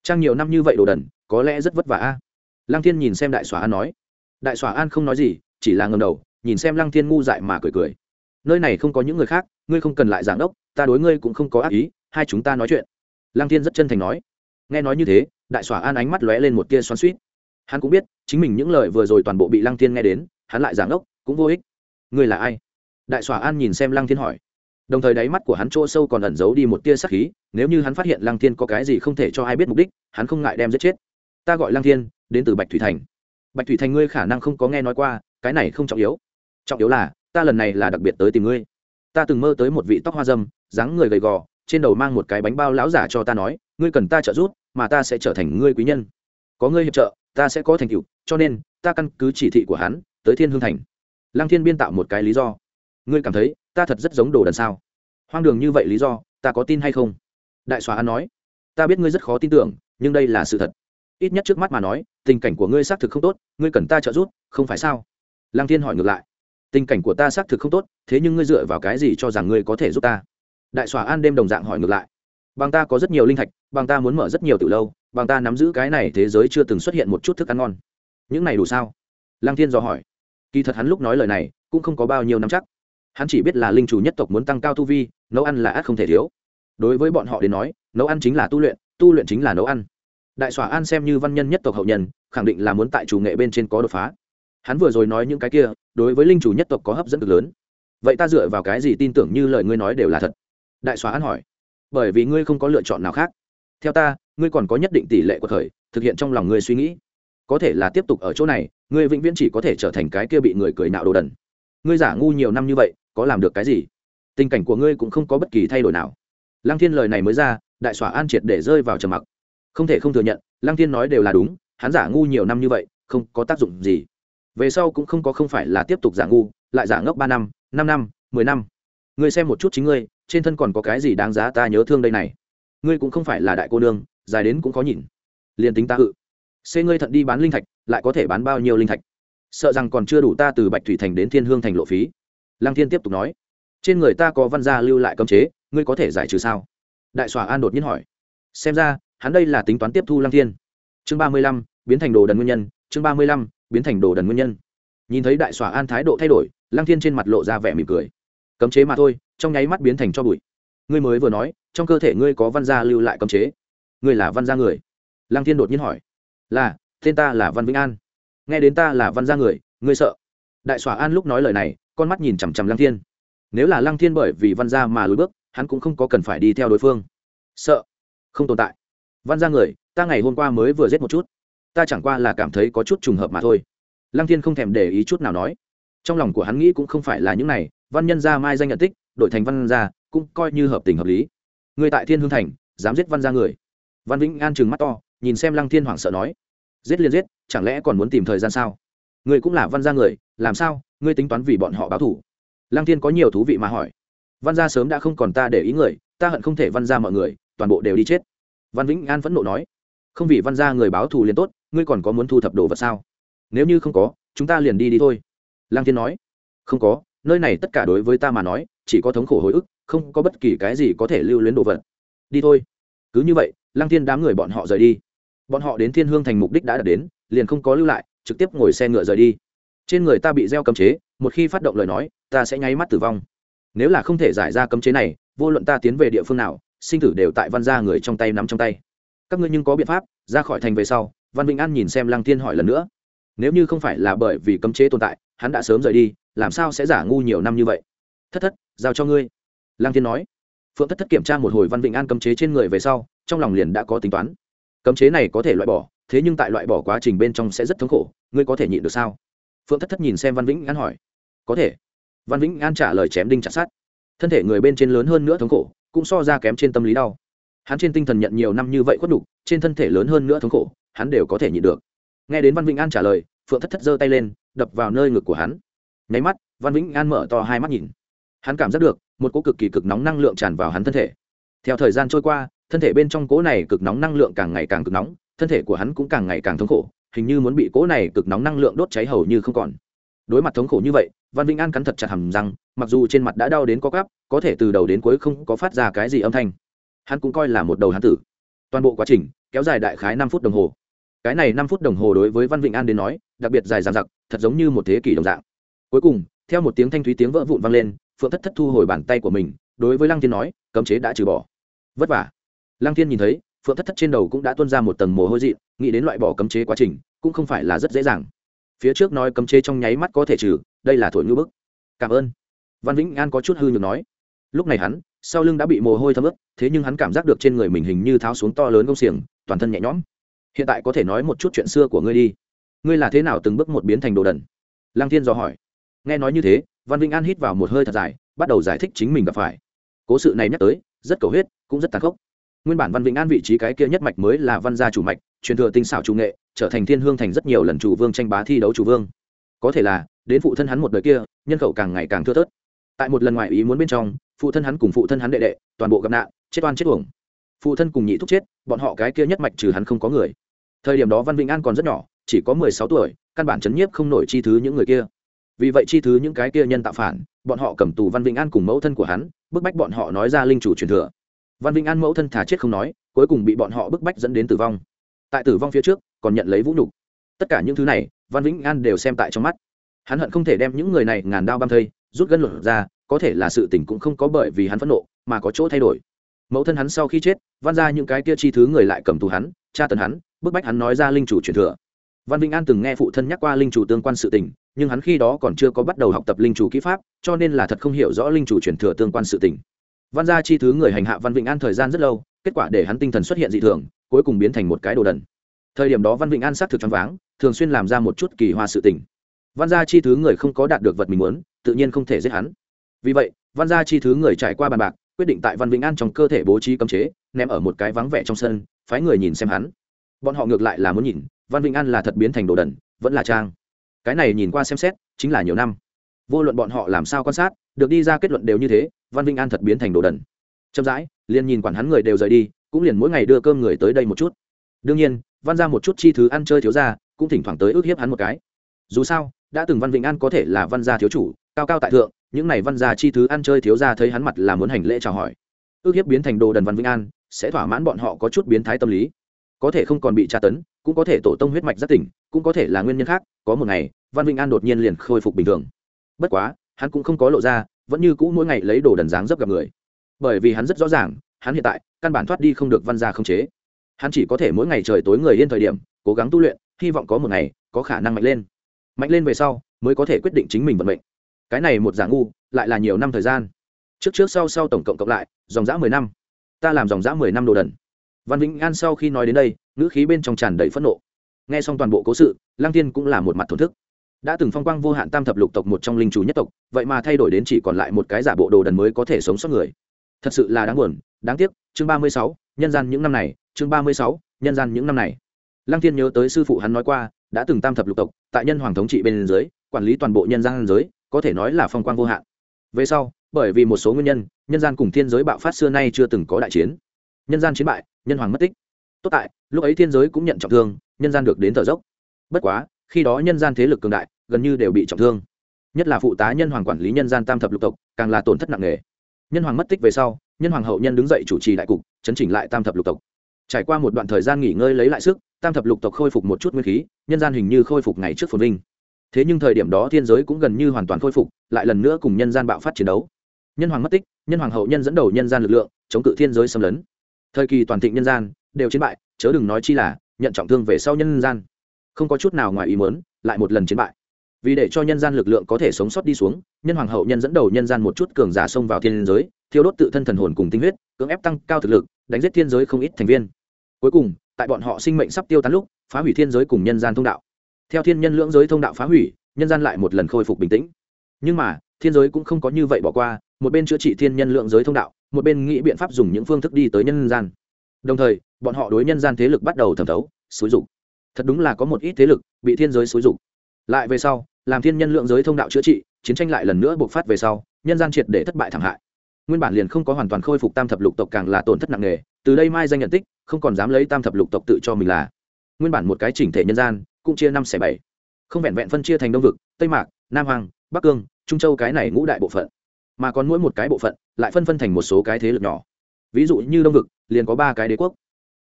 Trang nhiều năm như vậy đồ đần, có lẽ rất vất vả a. Lăng thiên nhìn xem đại xòa an nói. Đại xòa an không nói gì, chỉ là ngầm đầu nhìn xem lăng thiên ngu dại mà cười cười. Nơi này không có những người khác, ngươi không cần lại giảng đốc, ta đối ngươi cũng không có ác ý, hai chúng ta nói chuyện. Lăng thiên rất chân thành nói. Nghe nói như thế, đại xỏa an ánh mắt lóe lên một tia xoắn suýt hắn cũng biết, chính mình những lời vừa rồi toàn bộ bị lăng thiên nghe đến, hắn lại giảng đốc, cũng vô ích. Ngươi là ai? Đại xỏa an nhìn xem lăng thiên hỏi. Đồng thời đáy mắt của hắn chỗ sâu còn ẩn giấu đi một tia sắc khí, nếu như hắn phát hiện lăng thiên có cái gì không thể cho ai biết mục đích, hắn không ngại đem giết chết. Ta gọi lăng thiên, đến từ bạch thủy thành. Bạch thủy thành ngươi khả năng không có nghe nói qua, cái này không trọng yếu trọng yếu là, ta lần này là đặc biệt tới tìm ngươi. Ta từng mơ tới một vị tóc hoa dâm, dáng người gầy gò, trên đầu mang một cái bánh bao lão giả cho ta nói, ngươi cần ta trợ giúp, mà ta sẽ trở thành ngươi quý nhân. Có ngươi hiệp trợ, ta sẽ có thành tựu, cho nên, ta căn cứ chỉ thị của hắn, tới thiên hương thành. Lăng thiên biên tạo một cái lý do. Ngươi cảm thấy, ta thật rất giống đồ đần sao? Hoang đường như vậy lý do, ta có tin hay không? Đại xóa an nói, ta biết ngươi rất khó tin tưởng, nhưng đây là sự thật. Ít nhất trước mắt mà nói, tình cảnh của ngươi xác thực không tốt, ngươi cần ta trợ giúp, không phải sao? Lăng thiên hỏi ngược lại tình cảnh của ta xác thực không tốt, thế nhưng ngươi dựa vào cái gì cho rằng ngươi có thể giúp ta? Đại xòa an đêm đồng dạng hỏi ngược lại. Bằng ta có rất nhiều linh thạch, bằng ta muốn mở rất nhiều từ lâu, bằng ta nắm giữ cái này thế giới chưa từng xuất hiện một chút thức ăn ngon. Những này đủ sao? Lăng thiên dò hỏi. Kỳ thật hắn lúc nói lời này, cũng không có bao nhiêu nắm chắc. Hắn chỉ biết là linh chủ nhất tộc muốn tăng cao tu vi, nấu ăn là ác không thể thiếu. Đối với bọn họ đến nói, nấu ăn chính là tu luyện tu luyện chính là nấu ăn. Đại xòa an xem như văn nhân nhất tộc hậu nhân, khẳng định là muốn tại chủ nghệ bên trên có đột phá hắn vừa rồi nói những cái kia, đối với linh chủ nhất tộc có hấp dẫn cực lớn. Vậy ta dựa vào cái gì tin tưởng như lời ngươi nói đều là thật? Đại xóa an hỏi. Bởi vì ngươi không có lựa chọn nào khác. Theo ta, ngươi còn có nhất định tỷ lệ của thời thực hiện trong lòng ngươi suy nghĩ. Có thể là tiếp tục ở chỗ này, ngươi vĩnh viễn chỉ có thể trở thành cái kia bị người cười nạo đồ đần. Ngươi giả ngu nhiều năm như vậy, có làm được cái gì? Tình cảnh của ngươi cũng không có bất kỳ thay đổi nào. Lăng thiên lời này mới ra, đại Xóa an triệt để rơi vào trầm mặc. Không thể không thừa nhận, lăng thiên nói đều là đúng, hắn giả ngu nhiều năm như vậy, không có tác dụng gì về sau cũng không có không phải là tiếp tục giả ngu, lại giả ngốc ba năm năm năm, mười năm. Ngươi xem một chút chính ngươi, trên thân còn có cái gì đáng giá ta nhớ thương đây này? Ngươi cũng không phải là đại cô nương, dài đến cũng khó nhìn. Liền tính ta hự xê ngươi thận đi bán linh thạch, lại có thể bán bao nhiêu linh thạch? Sợ rằng còn chưa đủ ta từ bạch thủy thành đến thiên hương thành lộ phí. Lăng thiên tiếp tục nói. Trên người ta có văn gia lưu lại cấm chế, ngươi có thể giải trừ sao? Đại xòa an đột nhiên hỏi. Xem ra, hắn đây là tính toán tiếp thu lăng thiên. Chương ba mươi lăm, biến thành đồ đần nguyên nhân. Chương ba mươi lăm biến thành đồ đần nguyên nhân. Nhìn thấy đại xòa an thái độ thay đổi, lăng thiên trên mặt lộ ra vẻ mỉm cười. Cấm chế mà thôi, trong nháy mắt biến thành cho bụi. Ngươi mới vừa nói, trong cơ thể ngươi có văn gia lưu lại cấm chế. Ngươi là văn gia người? Lăng thiên đột nhiên hỏi. Là, tên ta là văn vĩnh an. Nghe đến ta là văn gia người, ngươi sợ? Đại xòa an lúc nói lời này, con mắt nhìn chằm chằm lăng thiên. Nếu là lăng thiên bởi vì văn gia mà lùi bước, hắn cũng không có cần phải đi theo đối phương. Sợ? Không tồn tại. Văn gia người, ta ngày hôm qua mới vừa giết một chút ta chẳng qua là cảm thấy có chút trùng hợp mà thôi. Lăng thiên không thèm để ý chút nào nói. Trong lòng của hắn nghĩ cũng không phải là những này, văn nhân gia mai danh nhận tích, đổi thành văn gia, cũng coi như hợp tình hợp lý. Người tại thiên hương thành, dám giết văn gia người. Văn vĩnh an chừng mắt to, nhìn xem lăng thiên hoảng sợ nói. Giết liền giết, chẳng lẽ còn muốn tìm thời gian sao? Ngươi cũng là văn gia người, làm sao, ngươi tính toán vì bọn họ báo thủ lăng thiên có nhiều thú vị mà hỏi. Văn gia sớm đã không còn ta để ý người, ta hận không thể văn gia mọi người, toàn bộ đều đi chết. Văn vĩnh an phẫn nộ nói. Không vì văn gia người báo thù liền tốt ngươi còn có muốn thu thập đồ vật sao? Nếu như không có, chúng ta liền đi đi thôi. Lăng thiên nói. Không có, nơi này tất cả đối với ta mà nói, chỉ có thống khổ hồi ức, không có bất kỳ cái gì có thể lưu luyến đồ vật. Đi thôi. Cứ như vậy, lăng thiên đám người bọn họ rời đi. Bọn họ đến thiên hương thành mục đích đã đạt đến, liền không có lưu lại, trực tiếp ngồi xe ngựa rời đi. Trên người ta bị gieo cấm chế, một khi phát động lời nói, ta sẽ nháy mắt tử vong. Nếu là không thể giải ra cấm chế này, vô luận ta tiến về địa phương nào, sinh tử đều tại văn gia người trong tay nắm trong tay. Các ngươi nhưng có biện pháp, ra khỏi thành về sau văn vĩnh an nhìn xem lăng thiên hỏi lần nữa. Nếu như không phải là bởi vì cấm chế tồn tại, hắn đã sớm rời đi, làm sao sẽ giả ngu nhiều năm như vậy? Thất thất, giao cho ngươi. Lăng thiên nói. Phượng thất thất kiểm tra một hồi văn vĩnh an cấm chế trên người về sau, trong lòng liền đã có tính toán. Cấm chế này có thể loại bỏ, thế nhưng tại loại bỏ quá trình bên trong sẽ rất thống khổ, ngươi có thể nhịn được sao? Phượng thất thất nhìn xem văn vĩnh an hỏi. Có thể. Văn vĩnh an trả lời chém đinh chặt sát thân thể người bên trên lớn hơn nữa thống khổ, cũng so ra kém trên tâm lý đau. Hắn trên tinh thần nhận nhiều năm như vậy khuất đục trên thân thể lớn hơn nữa thống khổ hắn đều có thể nhịn được. Nghe đến văn vĩnh an trả lời, phượng thất thất giơ tay lên, đập vào nơi ngực của hắn. Nháy mắt, văn vĩnh an mở to hai mắt nhìn. Hắn cảm giác được, một cỗ cực kỳ cực nóng năng lượng tràn vào hắn thân thể. Theo thời gian trôi qua, thân thể bên trong cỗ này cực nóng năng lượng càng ngày càng cực nóng, thân thể của hắn cũng càng ngày càng thống khổ, hình như muốn bị cỗ này cực nóng năng lượng đốt cháy hầu như không còn. Đối mặt thống khổ như vậy, văn vĩnh an cắn thật chặt hầm răng, mặc dù trên mặt đã đau đến có cắp có thể từ đầu đến cuối không có phát ra cái gì âm thanh. Hắn cũng coi là một đầu hắn tử. Toàn bộ quá trình, kéo dài đại khái năm phút đồng hồ cái này năm phút đồng hồ đối với văn vĩnh an đến nói, đặc biệt dài dằng dặc, thật giống như một thế kỷ đồng dạng. Cuối cùng, theo một tiếng thanh thúy tiếng vỡ vụn vang lên, phượng thất thất thu hồi bàn tay của mình, đối với lăng thiên nói, cấm chế đã trừ bỏ. Vất vả. Lăng thiên nhìn thấy, phượng thất thất trên đầu cũng đã tuôn ra một tầng mồ hôi dị nghĩ đến loại bỏ cấm chế quá trình, cũng không phải là rất dễ dàng. Phía trước nói cấm chế trong nháy mắt có thể trừ, đây là thổi ngư bức. Cảm ơn. Văn vĩnh an có chút hư nhược nói. Lúc này hắn, sau lưng đã bị mồ hôi thấm ướt, thế nhưng hắn cảm giác được trên người mình hình như tháo xuống to lớn công xiềng, toàn thân nhẹ nhõm hiện tại có thể nói một chút chuyện xưa của ngươi đi. Ngươi là thế nào từng bước một biến thành đồ đần? Lăng thiên dò hỏi. Nghe nói như thế, văn Vinh an hít vào một hơi thật dài, bắt đầu giải thích chính mình gặp phải. Cố sự này nhắc tới, rất cầu huyết, cũng rất tàn khốc. Nguyên bản văn vĩnh an vị trí cái kia nhất mạch mới là văn gia chủ mạch, truyền thừa tinh xảo chủ nghệ, trở thành thiên hương thành rất nhiều lần chủ vương tranh bá thi đấu chủ vương. Có thể là, đến phụ thân hắn một đời kia, nhân khẩu càng ngày càng thưa thớt. Tại một lần ngoại ý muốn bên trong, phụ thân hắn cùng phụ thân hắn đệ đệ, toàn bộ gặp nạn, chết oan chết uổng. Phụ thân cùng nhị thúc chết, bọn họ cái kia nhất mạch trừ hắn không có người thời điểm đó văn vĩnh an còn rất nhỏ, chỉ có mười sáu tuổi, căn bản chấn nhiếp không nổi chi thứ những người kia. Vì vậy chi thứ những cái kia nhân tạo phản, bọn họ cầm tù văn vĩnh an cùng mẫu thân của hắn, bức bách bọn họ nói ra linh chủ truyền thừa. Văn vĩnh an mẫu thân thả chết không nói, cuối cùng bị bọn họ bức bách dẫn đến tử vong. Tại tử vong phía trước, còn nhận lấy vũ nhục. Tất cả những thứ này, văn vĩnh an đều xem tại trong mắt. Hắn hận không thể đem những người này ngàn đao băm thây, rút gân luận ra, có thể là sự tình cũng không có bởi vì hắn phẫn nộ, mà có chỗ thay đổi. Mẫu thân hắn sau khi chết văn ra những cái kia chi thứ người lại cầm tù hắn, tra tấn hắn bức bách hắn nói ra linh chủ truyền thừa. Văn vĩnh an từng nghe phụ thân nhắc qua linh chủ tương quan sự tình, nhưng hắn khi đó còn chưa có bắt đầu học tập linh chủ kỹ pháp, cho nên là thật không hiểu rõ linh chủ truyền thừa tương quan sự tình. Văn gia chi thứ người hành hạ văn vĩnh an thời gian rất lâu, kết quả để hắn tinh thần xuất hiện dị thường, cuối cùng biến thành một cái đồ đần. Thời điểm đó văn vĩnh an xác thực choáng váng, thường xuyên làm ra một chút kỳ hoa sự tình. Văn gia chi thứ người không có đạt được vật mình muốn, tự nhiên không thể giết hắn. Vì vậy, văn gia chi thứ người trải qua bàn bạc, quyết định tại văn vĩnh an trong cơ thể bố trí cấm chế, ném ở một cái vắng vẻ trong sân, phái người nhìn xem hắn bọn họ ngược lại là muốn nhìn, văn vĩnh an là thật biến thành đồ đần, vẫn là trang. Cái này nhìn qua xem xét, chính là nhiều năm. Vô luận bọn họ làm sao quan sát, được đi ra kết luận đều như thế, văn vĩnh an thật biến thành đồ đần. Chậm rãi, liền nhìn quản hắn người đều rời đi, cũng liền mỗi ngày đưa cơm người tới đây một chút. Đương nhiên, văn ra một chút chi thứ ăn chơi thiếu ra, cũng thỉnh thoảng tới ước hiếp hắn một cái. Dù sao, đã từng văn vĩnh an có thể là văn gia thiếu chủ, cao cao tại thượng, những này văn gia chi thứ ăn chơi thiếu ra thấy hắn mặt là muốn hành lễ chào hỏi. Ước hiếp biến thành đồ đần văn vĩnh an, sẽ thỏa mãn bọn họ có chút biến thái tâm lý có thể không còn bị tra tấn, cũng có thể tổ tông huyết mạch rất tỉnh, cũng có thể là nguyên nhân khác, có một ngày, văn vĩnh an đột nhiên liền khôi phục bình thường. Bất quá, hắn cũng không có lộ ra, vẫn như cũ mỗi ngày lấy đồ đần dáng dấp gặp người. Bởi vì hắn rất rõ ràng, hắn hiện tại, căn bản thoát đi không được văn gia không chế. Hắn chỉ có thể mỗi ngày trời tối người yên thời điểm, cố gắng tu luyện, hy vọng có một ngày, có khả năng mạnh lên. Mạnh lên về sau, mới có thể quyết định chính mình vận mệnh. Cái này một giả ngu, lại là nhiều năm thời gian. Trước trước sau sau tổng cộng cộng lại, dòng dã mười năm. Ta làm dòng dã mười năm đồ đần văn vĩnh an sau khi nói đến đây, ngữ khí bên trong tràn đầy phẫn nộ. Nghe xong toàn bộ cố sự, lăng tiên cũng là một mặt thổn thức. Đã từng phong quang vô hạn tam thập lục tộc một trong linh chủ nhất tộc, vậy mà thay đổi đến chỉ còn lại một cái giả bộ đồ đần mới có thể sống sót người. Thật sự là đáng buồn, đáng tiếc. Chương ba mươi sáu, nhân gian những năm này, chương ba mươi sáu, nhân gian những năm này. Lăng thiên nhớ tới sư phụ hắn nói qua, đã từng tam thập lục tộc, tại nhân hoàng thống trị bên dưới, quản lý toàn bộ nhân gian giới, có thể nói là phong quang vô hạn. Về sau, bởi vì một số nguyên nhân nhân gian cùng thiên giới bạo phát xưa nay chưa từng có đại chiến. Nhân gian chiến bại nhân hoàng mất tích. Tốt tại, lúc ấy thiên giới cũng nhận trọng thương, nhân gian được đến thở dốc. Bất quá, khi đó nhân gian thế lực cường đại, gần như đều bị trọng thương. Nhất là phụ tá nhân hoàng quản lý nhân gian tam thập lục tộc, càng là tổn thất nặng nề. Nhân hoàng mất tích về sau, nhân hoàng hậu nhân đứng dậy chủ trì đại cục, chấn chỉnh lại tam thập lục tộc. Trải qua một đoạn thời gian nghỉ ngơi lấy lại sức, tam thập lục tộc khôi phục một chút nguyên khí, nhân gian hình như khôi phục ngày trước phồn vinh. Thế nhưng thời điểm đó thiên giới cũng gần như hoàn toàn khôi phục, lại lần nữa cùng nhân gian bạo phát chiến đấu. Nhân hoàng mất tích, nhân hoàng hậu nhân dẫn đầu nhân gian lực lượng, chống cự thiên giới xâm lấn thời kỳ toàn thịnh nhân gian, đều chiến bại, chớ đừng nói chi là nhận trọng thương về sau nhân gian. Không có chút nào ngoài ý muốn, lại một lần chiến bại. Vì để cho nhân gian lực lượng có thể sống sót đi xuống, nhân hoàng hậu nhân dẫn đầu nhân gian một chút cường giả xông vào thiên giới, thiêu đốt tự thân thần hồn cùng tinh huyết, cưỡng ép tăng cao thực lực, đánh giết thiên giới không ít thành viên. Cuối cùng, tại bọn họ sinh mệnh sắp tiêu tán lúc, phá hủy thiên giới cùng nhân gian thông đạo. Theo thiên nhân lưỡng giới thông đạo phá hủy, nhân gian lại một lần khôi phục bình tĩnh. Nhưng mà, thiên giới cũng không có như vậy bỏ qua một bên chữa trị thiên nhân lượng giới thông đạo, một bên nghĩ biện pháp dùng những phương thức đi tới nhân gian. Đồng thời, bọn họ đối nhân gian thế lực bắt đầu thẩm thấu, xúi dục. Thật đúng là có một ít thế lực bị thiên giới xúi dục. Lại về sau, làm thiên nhân lượng giới thông đạo chữa trị, chiến tranh lại lần nữa bộc phát về sau, nhân gian triệt để thất bại thảm hại. Nguyên bản liền không có hoàn toàn khôi phục tam thập lục tộc càng là tổn thất nặng nề, từ đây mai danh nhận tích, không còn dám lấy tam thập lục tộc tự cho mình là. Nguyên bản một cái chỉnh thể nhân gian, cũng chia năm xẻ bảy. Không vẹn vẹn phân chia thành đông vực, tây mạc, nam hoàng bắc cương, trung châu cái này ngũ đại bộ phận mà còn mỗi một cái bộ phận lại phân phân thành một số cái thế lực nhỏ. Ví dụ như đông vực, liền có ba cái đế quốc.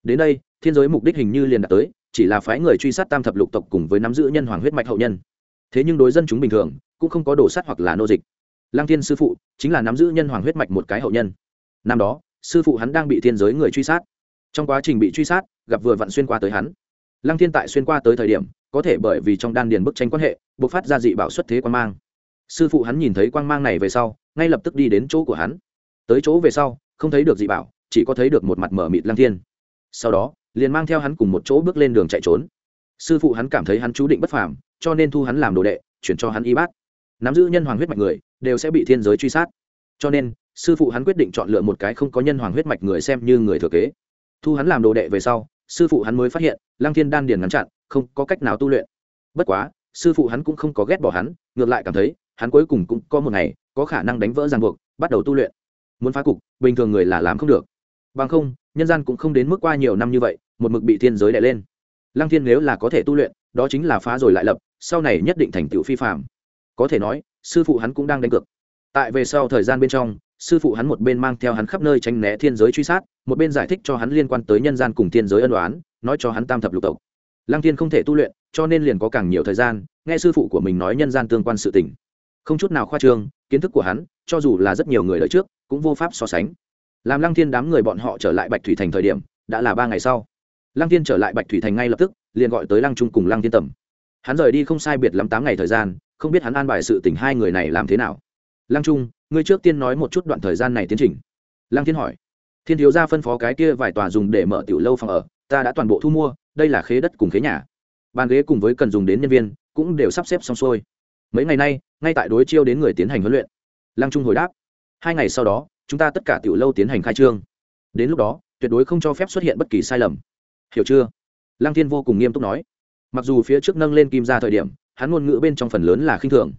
Đến đây, thiên giới mục đích hình như liền đạt tới, chỉ là phái người truy sát tam thập lục tộc cùng với nắm giữ nhân hoàng huyết mạch hậu nhân. Thế nhưng đối dân chúng bình thường, cũng không có đồ sắt hoặc là nô dịch. Lăng thiên sư phụ chính là nắm giữ nhân hoàng huyết mạch một cái hậu nhân. Năm đó, sư phụ hắn đang bị thiên giới người truy sát. Trong quá trình bị truy sát, gặp vừa vặn xuyên qua tới hắn. Lăng thiên tại xuyên qua tới thời điểm, có thể bởi vì trong đan điền bức tranh quan hệ buộc phát ra dị bảo xuất thế quan mang. Sư phụ hắn nhìn thấy quang mang này về sau ngay lập tức đi đến chỗ của hắn. Tới chỗ về sau, không thấy được dị bảo, chỉ có thấy được một mặt mở mịt lăng thiên. Sau đó, liền mang theo hắn cùng một chỗ bước lên đường chạy trốn. Sư phụ hắn cảm thấy hắn chú định bất phàm, cho nên thu hắn làm đồ đệ, chuyển cho hắn y bát. Nắm giữ nhân hoàng huyết mạch người, đều sẽ bị thiên giới truy sát. Cho nên, sư phụ hắn quyết định chọn lựa một cái không có nhân hoàng huyết mạch người xem như người thừa kế. Thu hắn làm đồ đệ về sau, sư phụ hắn mới phát hiện, lăng thiên đan điền ngắn chặn, không có cách nào tu luyện. Bất quá, sư phụ hắn cũng không có ghét bỏ hắn, ngược lại cảm thấy hắn cuối cùng cũng có một ngày, có khả năng đánh vỡ ràng buộc, bắt đầu tu luyện. Muốn phá cục, bình thường người là làm không được. Bằng không, nhân gian cũng không đến mức qua nhiều năm như vậy, một mực bị thiên giới đè lên. Lăng thiên nếu là có thể tu luyện, đó chính là phá rồi lại lập, sau này nhất định thành tựu phi phạm có thể nói, sư phụ hắn cũng đang đánh cược. Tại về sau thời gian bên trong, sư phụ hắn một bên mang theo hắn khắp nơi tránh né thiên giới truy sát, một bên giải thích cho hắn liên quan tới nhân gian cùng thiên giới ân đoán nói cho hắn tam thập lục tộc. Lăng thiên không thể tu luyện, cho nên liền có càng nhiều thời gian, nghe sư phụ của mình nói nhân gian tương quan sự tình không chút nào khoa trương, kiến thức của hắn, cho dù là rất nhiều người đợi trước, cũng vô pháp so sánh. Làm lăng thiên đám người bọn họ trở lại bạch thủy thành thời điểm, đã là ba ngày sau. Lăng thiên trở lại bạch thủy thành ngay lập tức, liền gọi tới lăng trung cùng lăng thiên tầm. Hắn rời đi không sai biệt lắm tám ngày thời gian, không biết hắn an bài sự tình hai người này làm thế nào. Lăng trung, ngươi trước tiên nói một chút đoạn thời gian này tiến trình. Lăng thiên hỏi. Thiên thiếu gia phân phó cái kia vài tòa dùng để mở tiểu lâu phòng ở, ta đã toàn bộ thu mua, đây là khế đất cùng khế nhà. Bàn ghế cùng với cần dùng đến nhân viên, cũng đều sắp xếp xong xuôi. Mấy ngày nay ngay tại đối chiêu đến người tiến hành huấn luyện. Lăng trung hồi đáp, hai ngày sau đó, chúng ta tất cả tiểu lâu tiến hành khai trương. Đến lúc đó, tuyệt đối không cho phép xuất hiện bất kỳ sai lầm. Hiểu chưa? Lăng thiên vô cùng nghiêm túc nói. Mặc dù phía trước nâng lên kim ra thời điểm, hắn ngôn ngữ bên trong phần lớn là khinh thường.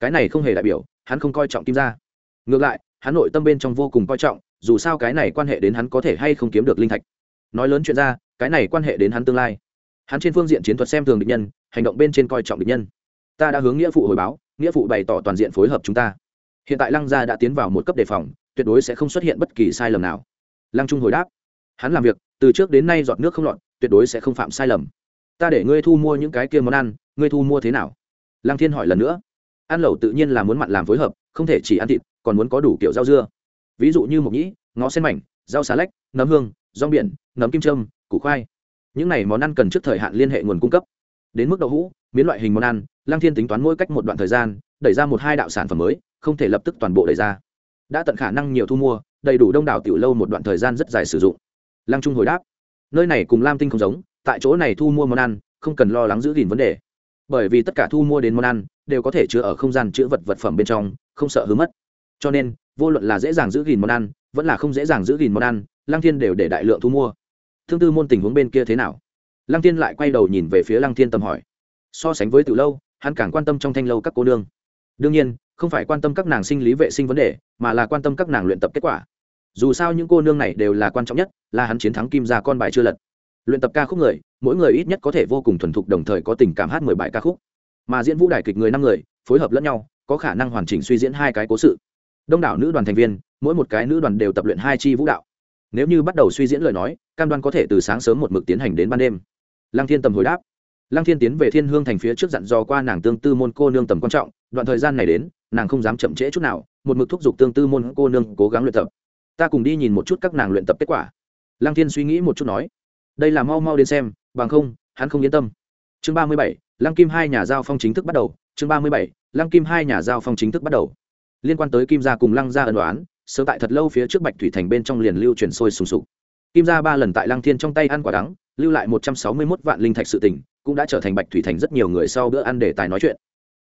Cái này không hề đại biểu, hắn không coi trọng kim ra ngược lại, hắn nội tâm bên trong vô cùng coi trọng, dù sao cái này quan hệ đến hắn có thể hay không kiếm được linh thạch. Nói lớn chuyện ra, cái này quan hệ đến hắn tương lai. Hắn trên phương diện chiến thuật xem thường địch nhân, hành động bên trên coi trọng địch nhân ta đã hướng nghĩa phụ hồi báo, nghĩa phụ bày tỏ toàn diện phối hợp chúng ta. Hiện tại lăng gia đã tiến vào một cấp đề phòng, tuyệt đối sẽ không xuất hiện bất kỳ sai lầm nào. Lăng trung hồi đáp, hắn làm việc, từ trước đến nay giọt nước không lọt, tuyệt đối sẽ không phạm sai lầm. Ta để ngươi thu mua những cái kia món ăn, ngươi thu mua thế nào? Lăng thiên hỏi lần nữa. Ăn lẩu tự nhiên là muốn mặn làm phối hợp, không thể chỉ ăn thịt, còn muốn có đủ kiểu rau dưa. Ví dụ như mộc nhĩ, ngó sen mảnh, rau xà lách, nấm hương, rong biển, nấm kim trâm củ khoai. Những này món ăn cần trước thời hạn liên hệ nguồn cung cấp đến mức đậu hũ, miến loại hình món ăn, lăng thiên tính toán mỗi cách một đoạn thời gian, đẩy ra một hai đạo sản phẩm mới, không thể lập tức toàn bộ đẩy ra. Đã tận khả năng nhiều thu mua, đầy đủ đông đảo tiểu lâu một đoạn thời gian rất dài sử dụng. Lăng trung hồi đáp, nơi này cùng lam tinh không giống, tại chỗ này thu mua món ăn, không cần lo lắng giữ gìn vấn đề. Bởi vì tất cả thu mua đến món ăn, đều có thể chứa ở không gian chứa vật vật phẩm bên trong, không sợ hứa mất. Cho nên, vô luận là dễ dàng giữ gìn món ăn, vẫn là không dễ dàng giữ gìn món ăn, lăng thiên đều để đại lượng thu mua. Thương tư môn tình huống bên kia thế nào? Lăng thiên lại quay đầu nhìn về phía lăng thiên tâm hỏi. So sánh với từ lâu, hắn càng quan tâm trong thanh lâu các cô nương. Đương nhiên, không phải quan tâm các nàng sinh lý vệ sinh vấn đề, mà là quan tâm các nàng luyện tập kết quả. Dù sao những cô nương này đều là quan trọng nhất, là hắn chiến thắng kim ra con bài chưa lật. Luyện tập ca khúc người, mỗi người ít nhất có thể vô cùng thuần thục đồng thời có tình cảm hát mười bài ca khúc. Mà diễn vũ đài kịch người năm người, phối hợp lẫn nhau, có khả năng hoàn chỉnh suy diễn hai cái cố sự. Đông đảo nữ đoàn thành viên, mỗi một cái nữ đoàn đều tập luyện hai chi vũ đạo. Nếu như bắt đầu suy diễn lời nói, cam đoan có thể từ sáng sớm một mực tiến hành đến ban đêm lăng thiên tầm hồi đáp. Lăng thiên tiến về thiên hương thành phía trước dặn dò qua nàng tương tư môn cô nương tầm quan trọng, đoạn thời gian này đến, nàng không dám chậm trễ chút nào, một mực thúc giục tương tư môn cô nương cố gắng luyện tập. Ta cùng đi nhìn một chút các nàng luyện tập kết quả. Lăng thiên suy nghĩ một chút nói, đây là mau mau đến xem, bằng không, hắn không yên tâm. Chương ba mươi bảy, lăng kim hai nhà giao phong chính thức bắt đầu. Chương ba mươi bảy, lăng kim hai nhà giao phong chính thức bắt đầu. Liên quan tới kim gia cùng lăng gia ân đoán sớm tại thật lâu phía trước bạch thủy thành bên trong liền lưu truyền sôi sùng sục kim gia ba lần tại lăng thiên trong tay ăn quả đắng, lưu lại một trăm sáu mươi mốt vạn linh thạch sự tỉnh cũng đã trở thành bạch thủy thành rất nhiều người sau bữa ăn để tài nói chuyện.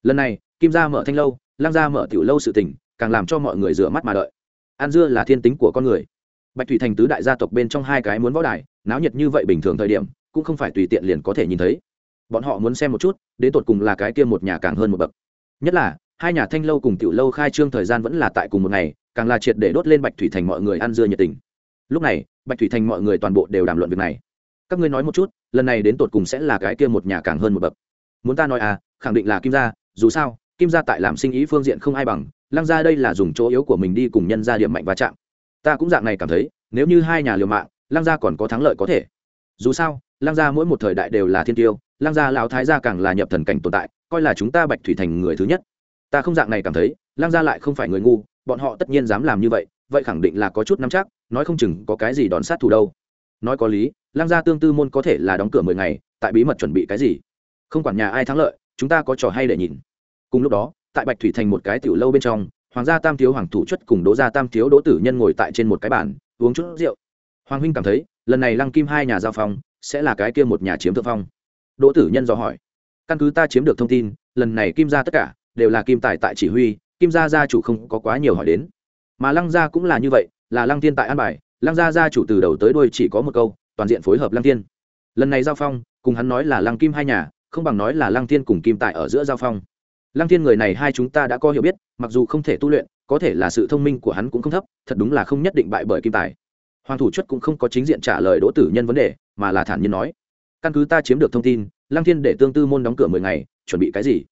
Lần này, kim gia mở thanh lâu, lăng gia mở tiểu lâu sự tỉnh càng làm cho mọi người rửa mắt mà đợi. Ăn dưa là thiên tính của con người. Bạch thủy thành tứ đại gia tộc bên trong hai cái muốn võ đài, náo nhiệt như vậy bình thường thời điểm, cũng không phải tùy tiện liền có thể nhìn thấy. Bọn họ muốn xem một chút, đến tột cùng là cái kia một nhà càng hơn một bậc. Nhất là, hai nhà thanh lâu cùng tiểu lâu khai trương thời gian vẫn là tại cùng một ngày, càng là triệt để đốt lên bạch thủy thành mọi người ăn dưa nhiệt tình lúc này, bạch thủy thành mọi người toàn bộ đều đàm luận việc này. Các ngươi nói một chút, lần này đến tột cùng sẽ là cái kia một nhà càng hơn một bậc. Muốn ta nói à khẳng định là kim gia, dù sao, kim gia tại làm sinh ý phương diện không ai bằng, lăng gia đây là dùng chỗ yếu của mình đi cùng nhân ra điểm mạnh va chạm. Ta cũng dạng này cảm thấy, nếu như hai nhà liều mạng, lăng gia còn có thắng lợi có thể. Dù sao, lăng gia mỗi một thời đại đều là thiên tiêu, lăng gia lão thái gia càng là nhập thần cảnh tồn tại, coi là chúng ta bạch thủy thành người thứ nhất. Ta không dạng này cảm thấy, lăng gia lại không phải người ngu, bọn họ tất nhiên dám làm như vậy vậy khẳng định là có chút nắm chắc, nói không chừng có cái gì đòn sát thủ đâu. Nói có lý lang gia tương tư môn có thể là đóng cửa mười ngày, tại bí mật chuẩn bị cái gì? Không quản nhà ai thắng lợi, chúng ta có trò hay để nhìn. Cùng lúc đó, tại bạch thủy thành một cái tiểu lâu bên trong, hoàng gia tam thiếu hoàng thủ chất cùng đỗ gia tam thiếu đỗ tử nhân ngồi tại trên một cái bàn, uống chút rượu. Hoàng huynh cảm thấy, lần này lăng kim hai nhà giao phong, sẽ là cái kia một nhà chiếm thượng phong. Đỗ tử nhân dò hỏi, căn cứ ta chiếm được thông tin, lần này kim gia tất cả đều là kim tài tại chỉ huy, kim gia gia chủ không có quá nhiều hỏi đến mà lăng gia cũng là như vậy, là lăng thiên tại an bài, lăng gia gia chủ từ đầu tới đuôi chỉ có một câu, toàn diện phối hợp lăng thiên. Lần này giao phong, cùng hắn nói là lăng kim hai nhà, không bằng nói là lăng thiên cùng kim tại ở giữa giao phong. Lăng thiên người này hai chúng ta đã có hiểu biết, mặc dù không thể tu luyện, có thể là sự thông minh của hắn cũng không thấp, thật đúng là không nhất định bại bởi kim tài hoàng thủ chất cũng không có chính diện trả lời đỗ tử nhân vấn đề, mà là thản nhiên nói, căn cứ ta chiếm được thông tin, lăng thiên để tương tư môn đóng cửa mười ngày, chuẩn bị cái gì?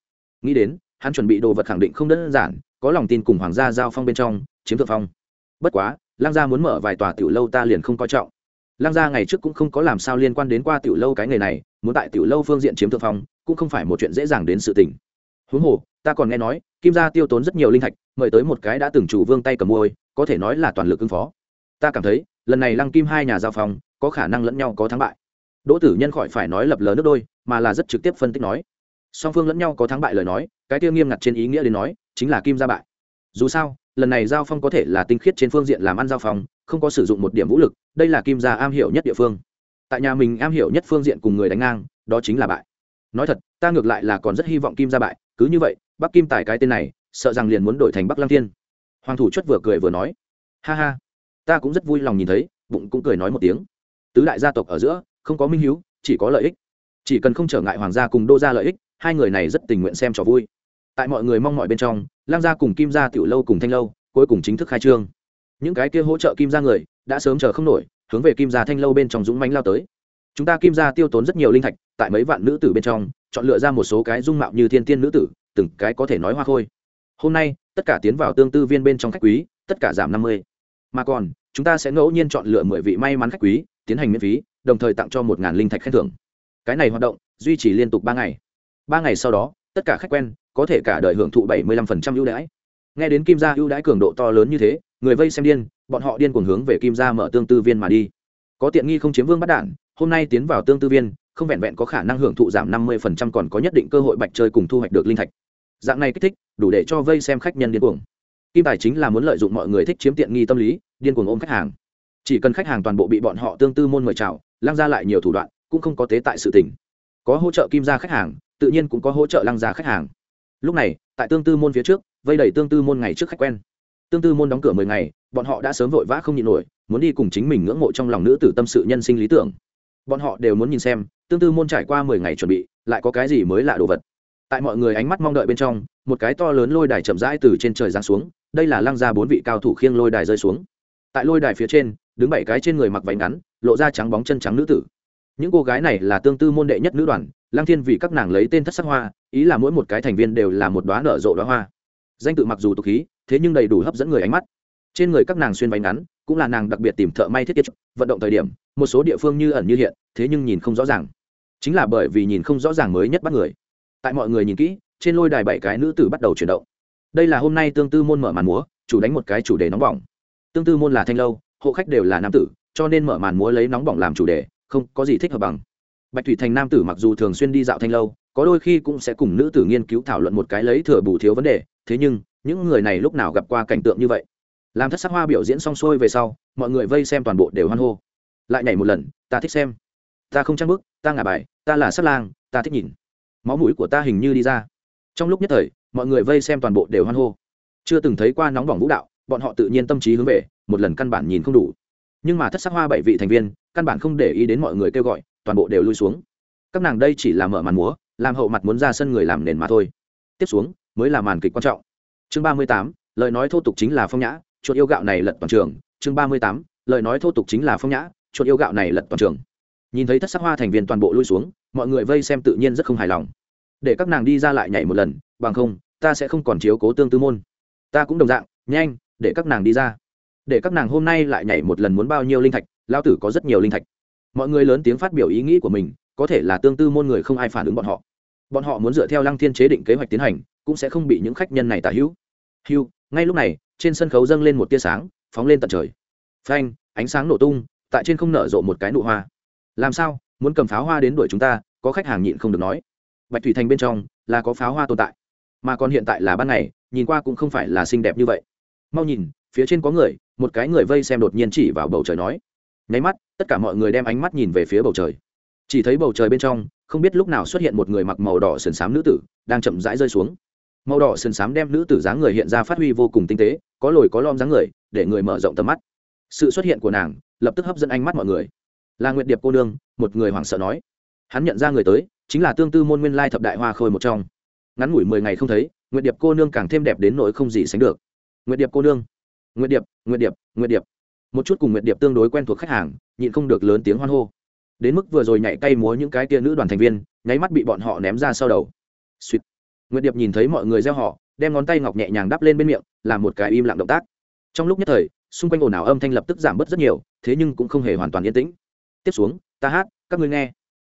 Nghĩ đến, hắn chuẩn bị đồ vật khẳng định không đơn giản, có lòng tin cùng hoàng gia giao phong bên trong chiếm thượng phong. Bất quá, lăng gia muốn mở vài tòa tiểu lâu ta liền không coi trọng. Lăng gia ngày trước cũng không có làm sao liên quan đến qua tiểu lâu cái nghề này, muốn tại tiểu lâu phương diện chiếm thượng phong, cũng không phải một chuyện dễ dàng đến sự tình. Huống hồ, ta còn nghe nói, kim gia tiêu tốn rất nhiều linh thạch, mời tới một cái đã từng chủ vương tay cầm môi, có thể nói là toàn lực ứng phó. Ta cảm thấy, lần này lăng kim hai nhà giao phong có khả năng lẫn nhau có thắng bại. Đỗ tử nhân khỏi phải nói lập lờ nước đôi, mà là rất trực tiếp phân tích nói. Song phương lẫn nhau có thắng bại lời nói, cái tiêu nghiêm ngặt trên ý nghĩa đến nói, chính là kim gia bại. Dù sao lần này giao phong có thể là tinh khiết trên phương diện làm ăn giao phong, không có sử dụng một điểm vũ lực, đây là kim gia am hiểu nhất địa phương. Tại nhà mình am hiểu nhất phương diện cùng người đánh ngang, đó chính là bại. Nói thật, ta ngược lại là còn rất hy vọng kim gia bại, cứ như vậy, bắc kim tài cái tên này, sợ rằng liền muốn đổi thành bắc lăng thiên. Hoàng thủ chất vừa cười vừa nói, ha ha, ta cũng rất vui lòng nhìn thấy, bụng cũng cười nói một tiếng. Tứ đại gia tộc ở giữa, không có minh hiếu, chỉ có lợi ích. Chỉ cần không trở ngại hoàng gia cùng đô gia lợi ích, hai người này rất tình nguyện xem trò vui. Tại mọi người mong mọi bên trong lang gia cùng kim gia tiểu lâu cùng thanh lâu, cuối cùng chính thức khai trương. Những cái kia hỗ trợ kim gia người, đã sớm chờ không nổi, hướng về kim gia thanh lâu bên trong dũng mánh lao tới. Chúng ta kim gia tiêu tốn rất nhiều linh thạch, tại mấy vạn nữ tử bên trong, chọn lựa ra một số cái dung mạo như thiên tiên nữ tử, từng cái có thể nói hoa khôi. Hôm nay, tất cả tiến vào tương tư viên bên trong khách quý, tất cả giảm năm mươi. Mà còn, chúng ta sẽ ngẫu nhiên chọn lựa mười vị may mắn khách quý, tiến hành miễn phí, đồng thời tặng cho một ngàn linh thạch khen thưởng. Cái này hoạt động, duy trì liên tục ba ngày. Ba ngày sau đó tất cả khách quen, có thể cả đời hưởng thụ bảy mươi lăm phần trăm ưu đãi. Nghe đến kim gia ưu đãi cường độ to lớn như thế, người vây xem điên, bọn họ điên cuồng hướng về kim gia mở tương tư viên mà đi. Có tiện nghi không chiếm vương bắt đản hôm nay tiến vào tương tư viên, không vẹn vẹn có khả năng hưởng thụ giảm năm mươi phần trăm còn có nhất định cơ hội bạch chơi cùng thu hoạch được linh thạch. Dạng này kích thích, đủ để cho vây xem khách nhân điên cuồng. Kim tài chính là muốn lợi dụng mọi người thích chiếm tiện nghi tâm lý, điên cuồng ôm khách hàng. Chỉ cần khách hàng toàn bộ bị bọn họ tương tư môn mời chào, lăng ra lại nhiều thủ đoạn, cũng không có tế tại sự tình. Có hỗ trợ kim gia khách hàng tự nhiên cũng có hỗ trợ lăng gia khách hàng. Lúc này, tại tương tư môn phía trước, vây đẩy tương tư môn ngày trước khách quen. Tương tư môn đóng cửa mười ngày, bọn họ đã sớm vội vã không nhịn nổi, muốn đi cùng chính mình ngưỡng mộ trong lòng nữ tử tâm sự nhân sinh lý tưởng. Bọn họ đều muốn nhìn xem, tương tư môn trải qua mười ngày chuẩn bị, lại có cái gì mới lạ đồ vật. Tại mọi người ánh mắt mong đợi bên trong, một cái to lớn lôi đài chậm rãi từ trên trời giáng xuống, đây là lăng ra bốn vị cao thủ khiêng lôi đài rơi xuống. Tại lôi đài phía trên, đứng bảy cái trên người mặc váy ngắn, lộ ra trắng bóng chân trắng nữ tử. Những cô gái này là tương tư môn đệ nhất nữ đoàn lăng thiên vì các nàng lấy tên thất sắc hoa, ý là mỗi một cái thành viên đều là một đoá nở rộ đoá hoa. Danh tự mặc dù tục khí, thế nhưng đầy đủ hấp dẫn người ánh mắt. Trên người các nàng xuyên váy ngắn, cũng là nàng đặc biệt tìm thợ may thiết kế vận động thời điểm, một số địa phương như ẩn như hiện, thế nhưng nhìn không rõ ràng. Chính là bởi vì nhìn không rõ ràng mới nhất bắt người. Tại mọi người nhìn kỹ, trên lôi đài bảy cái nữ tử bắt đầu chuyển động. Đây là hôm nay tương tư môn mở màn múa, chủ đánh một cái chủ đề nóng bỏng. Tương tư môn là thanh lâu, hộ khách đều là nam tử, cho nên mở màn múa lấy nóng bỏng làm chủ đề, không có gì thích hợp bằng bạch thủy thành nam tử mặc dù thường xuyên đi dạo thanh lâu, có đôi khi cũng sẽ cùng nữ tử nghiên cứu thảo luận một cái lấy thừa bù thiếu vấn đề, thế nhưng, những người này lúc nào gặp qua cảnh tượng như vậy? Làm thất sắc hoa biểu diễn xong xuôi về sau, mọi người vây xem toàn bộ đều hoan hô. Lại nhảy một lần, ta thích xem. Ta không trang bức, ta ngả bài, ta là sắt lang, ta thích nhìn. Máu mũi của ta hình như đi ra. Trong lúc nhất thời, mọi người vây xem toàn bộ đều hoan hô. Chưa từng thấy qua nóng bỏng vũ đạo, bọn họ tự nhiên tâm trí hướng về, một lần căn bản nhìn không đủ. Nhưng mà thất sắc hoa bảy vị thành viên, căn bản không để ý đến mọi người kêu gọi toàn bộ đều lui xuống. Các nàng đây chỉ là mở màn múa, làm hậu mặt muốn ra sân người làm nền mà thôi. Tiếp xuống, mới là màn kịch quan trọng. Chương ba mươi tám, lời nói thô tục chính là phong nhã, chuột yêu gạo này lật toàn trường. Chương ba mươi tám, lời nói thô tục chính là phong nhã, chuột yêu gạo này lật toàn trường. Nhìn thấy thất sắc hoa thành viên toàn bộ lui xuống, mọi người vây xem tự nhiên rất không hài lòng. Để các nàng đi ra lại nhảy một lần, bằng không, ta sẽ không còn chiếu cố tương tư môn. Ta cũng đồng dạng, nhanh, để các nàng đi ra. Để các nàng hôm nay lại nhảy một lần muốn bao nhiêu linh thạch lao tử có rất nhiều linh thạch mọi người lớn tiếng phát biểu ý nghĩ của mình, có thể là tương tư môn người không ai phản ứng bọn họ. Bọn họ muốn dựa theo lăng thiên chế định kế hoạch tiến hành, cũng sẽ không bị những khách nhân này tả hữu. Hữu ngay lúc này, trên sân khấu dâng lên một tia sáng, phóng lên tận trời. Phanh, ánh sáng nổ tung, tại trên không nở rộ một cái nụ hoa. Làm sao, muốn cầm pháo hoa đến đuổi chúng ta, có khách hàng nhịn không được nói. Bạch thủy thành bên trong, là có pháo hoa tồn tại. Mà còn hiện tại là ban ngày, nhìn qua cũng không phải là xinh đẹp như vậy. Mau nhìn, phía trên có người, một cái người vây xem đột nhiên chỉ vào bầu trời nói nháy mắt, tất cả mọi người đem ánh mắt nhìn về phía bầu trời. Chỉ thấy bầu trời bên trong, không biết lúc nào xuất hiện một người mặc màu đỏ sườn xám nữ tử, đang chậm rãi rơi xuống. Màu đỏ sườn xám đem nữ tử dáng người hiện ra phát huy vô cùng tinh tế, có lồi có lom dáng người, để người mở rộng tầm mắt. Sự xuất hiện của nàng, lập tức hấp dẫn ánh mắt mọi người. Là nguyệt điệp cô nương, một người hoảng sợ nói. Hắn nhận ra người tới, chính là tương tư môn nguyên lai thập đại hoa khôi một trong. Ngắn ngủi mười ngày không thấy, nguyệt điệp cô nương càng thêm đẹp đến nỗi không gì sánh được. Nguyệt điệp cô nương. Nguyệt điệp nguyệt điệp nguyệt điệp một chút cùng nguyệt điệp tương đối quen thuộc khách hàng, nhịn không được lớn tiếng hoan hô. Đến mức vừa rồi nhảy cay múa những cái tia nữ đoàn thành viên, nháy mắt bị bọn họ ném ra sau đầu. Suýt nguyệt điệp nhìn thấy mọi người gieo họ đem ngón tay ngọc nhẹ nhàng đắp lên bên miệng, làm một cái im lặng động tác. Trong lúc nhất thời, xung quanh ồn ào âm thanh lập tức giảm bớt rất nhiều, thế nhưng cũng không hề hoàn toàn yên tĩnh. Tiếp xuống, ta hát, các ngươi nghe.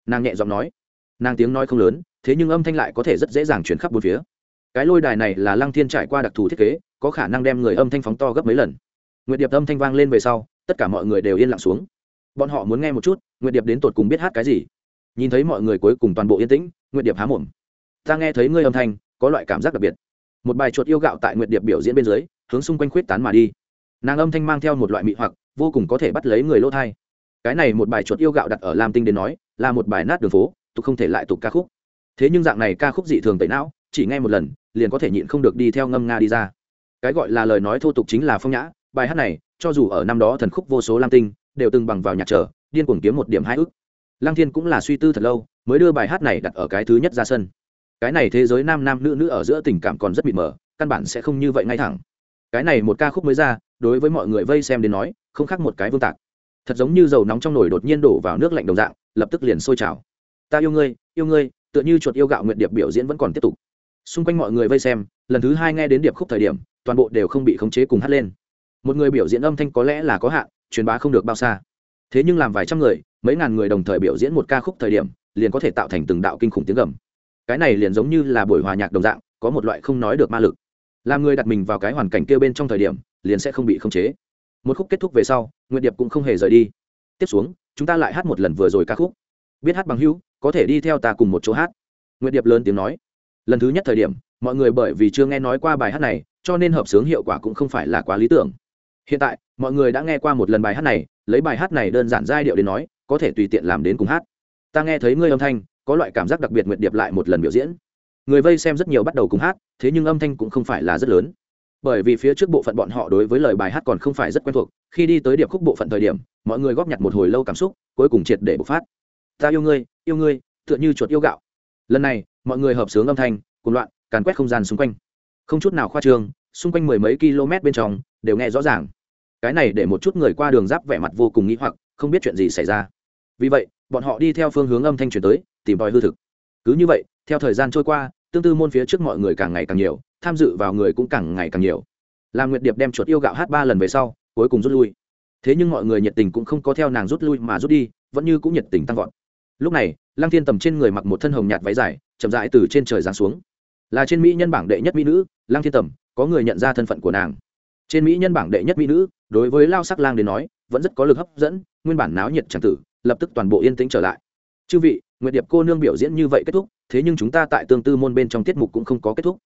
Nàng nhẹ giọng nói. Nàng tiếng nói không lớn, thế nhưng âm thanh lại có thể rất dễ dàng chuyển khắp bốn phía. Cái lôi đài này là lăng thiên trải qua đặc thù thiết kế, có khả năng đem người âm thanh phóng to gấp mấy lần nguyệt điệp âm thanh vang lên về sau, tất cả mọi người đều yên lặng xuống. Bọn họ muốn nghe một chút, nguyệt điệp đến tột cùng biết hát cái gì. Nhìn thấy mọi người cuối cùng toàn bộ yên tĩnh, nguyệt điệp há mồm. Ta nghe thấy ngươi âm thanh, có loại cảm giác đặc biệt. Một bài chuột yêu gạo tại nguyệt điệp biểu diễn bên dưới, hướng xung quanh khuyết tán mà đi. Nàng âm thanh mang theo một loại mị hoặc, vô cùng có thể bắt lấy người lỗ thai. Cái này một bài chuột yêu gạo đặt ở lam tinh đến nói, là một bài nát đường phố tục không thể lại tục ca khúc. Thế nhưng dạng này ca khúc dị thường tẩy não, chỉ nghe một lần, liền có thể nhịn không được đi theo ngâm nga đi ra. Cái gọi là lời nói thô tục chính là phong nhã bài hát này, cho dù ở năm đó thần khúc vô số lam tinh đều từng bằng vào nhạc trở, điên cuồng kiếm một điểm hai ức. Lăng thiên cũng là suy tư thật lâu, mới đưa bài hát này đặt ở cái thứ nhất ra sân. Cái này thế giới nam nam nữ nữ ở giữa tình cảm còn rất mịt mờ, căn bản sẽ không như vậy ngay thẳng. Cái này một ca khúc mới ra, đối với mọi người vây xem đến nói, không khác một cái vương tạc. Thật giống như dầu nóng trong nồi đột nhiên đổ vào nước lạnh đồng dạng, lập tức liền sôi trào. Ta yêu ngươi yêu ngươi, tựa như chuột yêu gạo nguyện điệp biểu diễn vẫn còn tiếp tục. Xung quanh mọi người vây xem, lần thứ hai nghe đến điệp khúc thời điểm, toàn bộ đều không bị khống chế cùng hát lên một người biểu diễn âm thanh có lẽ là có hạn, truyền bá không được bao xa. Thế nhưng làm vài trăm người, mấy ngàn người đồng thời biểu diễn một ca khúc thời điểm, liền có thể tạo thành từng đạo kinh khủng tiếng gầm. Cái này liền giống như là buổi hòa nhạc đồng dạng, có một loại không nói được ma lực. Làm người đặt mình vào cái hoàn cảnh kêu bên trong thời điểm, liền sẽ không bị khống chế. Một khúc kết thúc về sau nguyện điệp cũng không hề rời đi. Tiếp xuống, chúng ta lại hát một lần vừa rồi ca khúc. Biết hát bằng hữu, có thể đi theo ta cùng một chỗ hát. Nguyện điệp lớn tiếng nói. Lần thứ nhất thời điểm, mọi người bởi vì chưa nghe nói qua bài hát này, cho nên hợp sướng hiệu quả cũng không phải là quá lý tưởng hiện tại, mọi người đã nghe qua một lần bài hát này, lấy bài hát này đơn giản giai điệu đến nói, có thể tùy tiện làm đến cùng hát. Ta nghe thấy ngươi âm thanh, có loại cảm giác đặc biệt nguyện điệp lại một lần biểu diễn. Người vây xem rất nhiều bắt đầu cùng hát, thế nhưng âm thanh cũng không phải là rất lớn. Bởi vì phía trước bộ phận bọn họ đối với lời bài hát còn không phải rất quen thuộc, khi đi tới điệp khúc bộ phận thời điểm, mọi người góp nhặt một hồi lâu cảm xúc, cuối cùng triệt để bộc phát. Ta yêu ngươi yêu ngươi, tựa như chuột yêu gạo. Lần này, mọi người hợp sướng âm thanh cùng loạn, càn quét không gian xung quanh. Không chút nào khoa trương, xung quanh mười mấy km bên trong đều nghe rõ ràng. Cái này để một chút người qua đường giáp vẻ mặt vô cùng nghĩ hoặc, không biết chuyện gì xảy ra. Vì vậy, bọn họ đi theo phương hướng âm thanh truyền tới, tìm tòi hư thực. Cứ như vậy, theo thời gian trôi qua, tương tư môn phía trước mọi người càng ngày càng nhiều, tham dự vào người cũng càng ngày càng nhiều. Làm nguyệt điệp đem chuột yêu gạo hát ba lần về sau, cuối cùng rút lui. Thế nhưng mọi người nhiệt tình cũng không có theo nàng rút lui mà rút đi, vẫn như cũng nhiệt tình tăng vọt. Lúc này, lăng thiên tầm trên người mặc một thân hồng nhạt váy dài, chậm rãi từ trên trời giáng xuống. Là trên mỹ nhân bảng đệ nhất mỹ nữ, lăng thiên tầm, có người nhận ra thân phận của nàng trên mỹ nhân bảng đệ nhất mỹ nữ, đối với lao sắc lang đến nói, vẫn rất có lực hấp dẫn, nguyên bản náo nhiệt tràng tử, lập tức toàn bộ yên tĩnh trở lại. Chư vị, nguyệt điệp cô nương biểu diễn như vậy kết thúc, thế nhưng chúng ta tại tương tư môn bên trong tiết mục cũng không có kết thúc.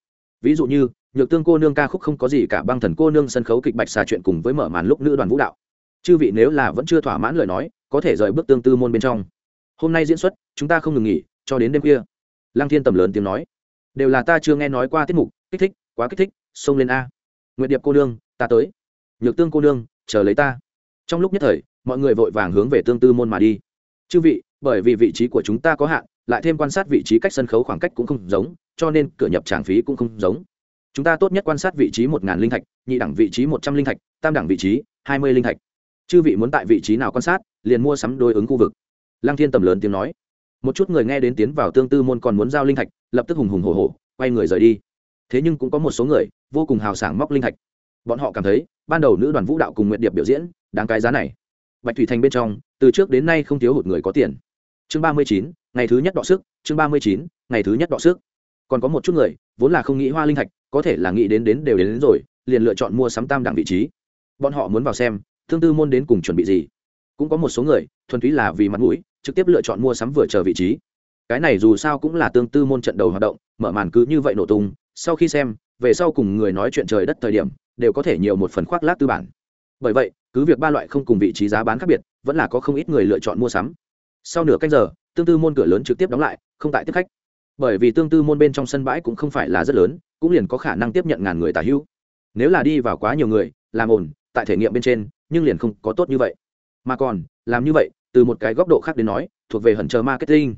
Ví dụ như, nhược tương cô nương ca khúc không có gì cả, băng thần cô nương sân khấu kịch bạch xà chuyện cùng với mở màn lúc nữ đoàn vũ đạo. Chư vị nếu là vẫn chưa thỏa mãn lời nói, có thể rời bước tương tư môn bên trong. Hôm nay diễn xuất, chúng ta không ngừng nghỉ, cho đến đêm khuya. Lăng thiên tầm lớn tiếng nói. Đều là ta chưa nghe nói qua tiết mục, kích thích, quá kích thích, xông lên a. Nguyệt điệp cô nương ta tới. Nhược tương cô nương, chờ lấy ta. Trong lúc nhất thời, mọi người vội vàng hướng về tương tư môn mà đi. Chư vị, bởi vì vị trí của chúng ta có hạn, lại thêm quan sát vị trí cách sân khấu khoảng cách cũng không giống, cho nên cửa nhập tràng phí cũng không giống. Chúng ta tốt nhất quan sát vị trí một ngàn linh thạch, nhị đẳng vị trí một trăm linh thạch, tam đẳng vị trí hai mươi linh thạch. Chư vị muốn tại vị trí nào quan sát, liền mua sắm đối ứng khu vực. Lăng thiên tầm lớn tiếng nói. Một chút người nghe đến tiến vào tương tư môn còn muốn giao linh thạch, lập tức hùng hùng hổ hổ, quay người rời đi. Thế nhưng cũng có một số người, vô cùng hào sảng móc linh thạch bọn họ cảm thấy ban đầu nữ đoàn vũ đạo cùng nguyện điệp biểu diễn đáng cái giá này. Bạch thủy thành bên trong từ trước đến nay không thiếu hụt người có tiền. Chương ba mươi chín ngày thứ nhất đọ sức chương ba mươi chín ngày thứ nhất đọ sức. Còn có một chút người vốn là không nghĩ hoa linh thạch có thể là nghĩ đến đến đều đến, đến rồi liền lựa chọn mua sắm tam đẳng vị trí. Bọn họ muốn vào xem tương tư môn đến cùng chuẩn bị gì. Cũng có một số người thuần túy là vì mặt mũi trực tiếp lựa chọn mua sắm vừa chờ vị trí. Cái này dù sao cũng là tương tư môn trận đầu hoạt động mở màn cứ như vậy nổ tung sau khi xem về sau cùng người nói chuyện trời đất thời điểm đều có thể nhiều một phần khoác lác tư bản. Bởi vậy, cứ việc ba loại không cùng vị trí giá bán khác biệt, vẫn là có không ít người lựa chọn mua sắm. Sau nửa canh giờ, tương tư môn cửa lớn trực tiếp đóng lại, không tại tiếp khách. Bởi vì tương tư môn bên trong sân bãi cũng không phải là rất lớn, cũng liền có khả năng tiếp nhận ngàn người tả hữu. Nếu là đi vào quá nhiều người, làm ổn tại thể nghiệm bên trên, nhưng liền không có tốt như vậy. Mà còn, làm như vậy, từ một cái góc độ khác đến nói, thuộc về hận chờ marketing.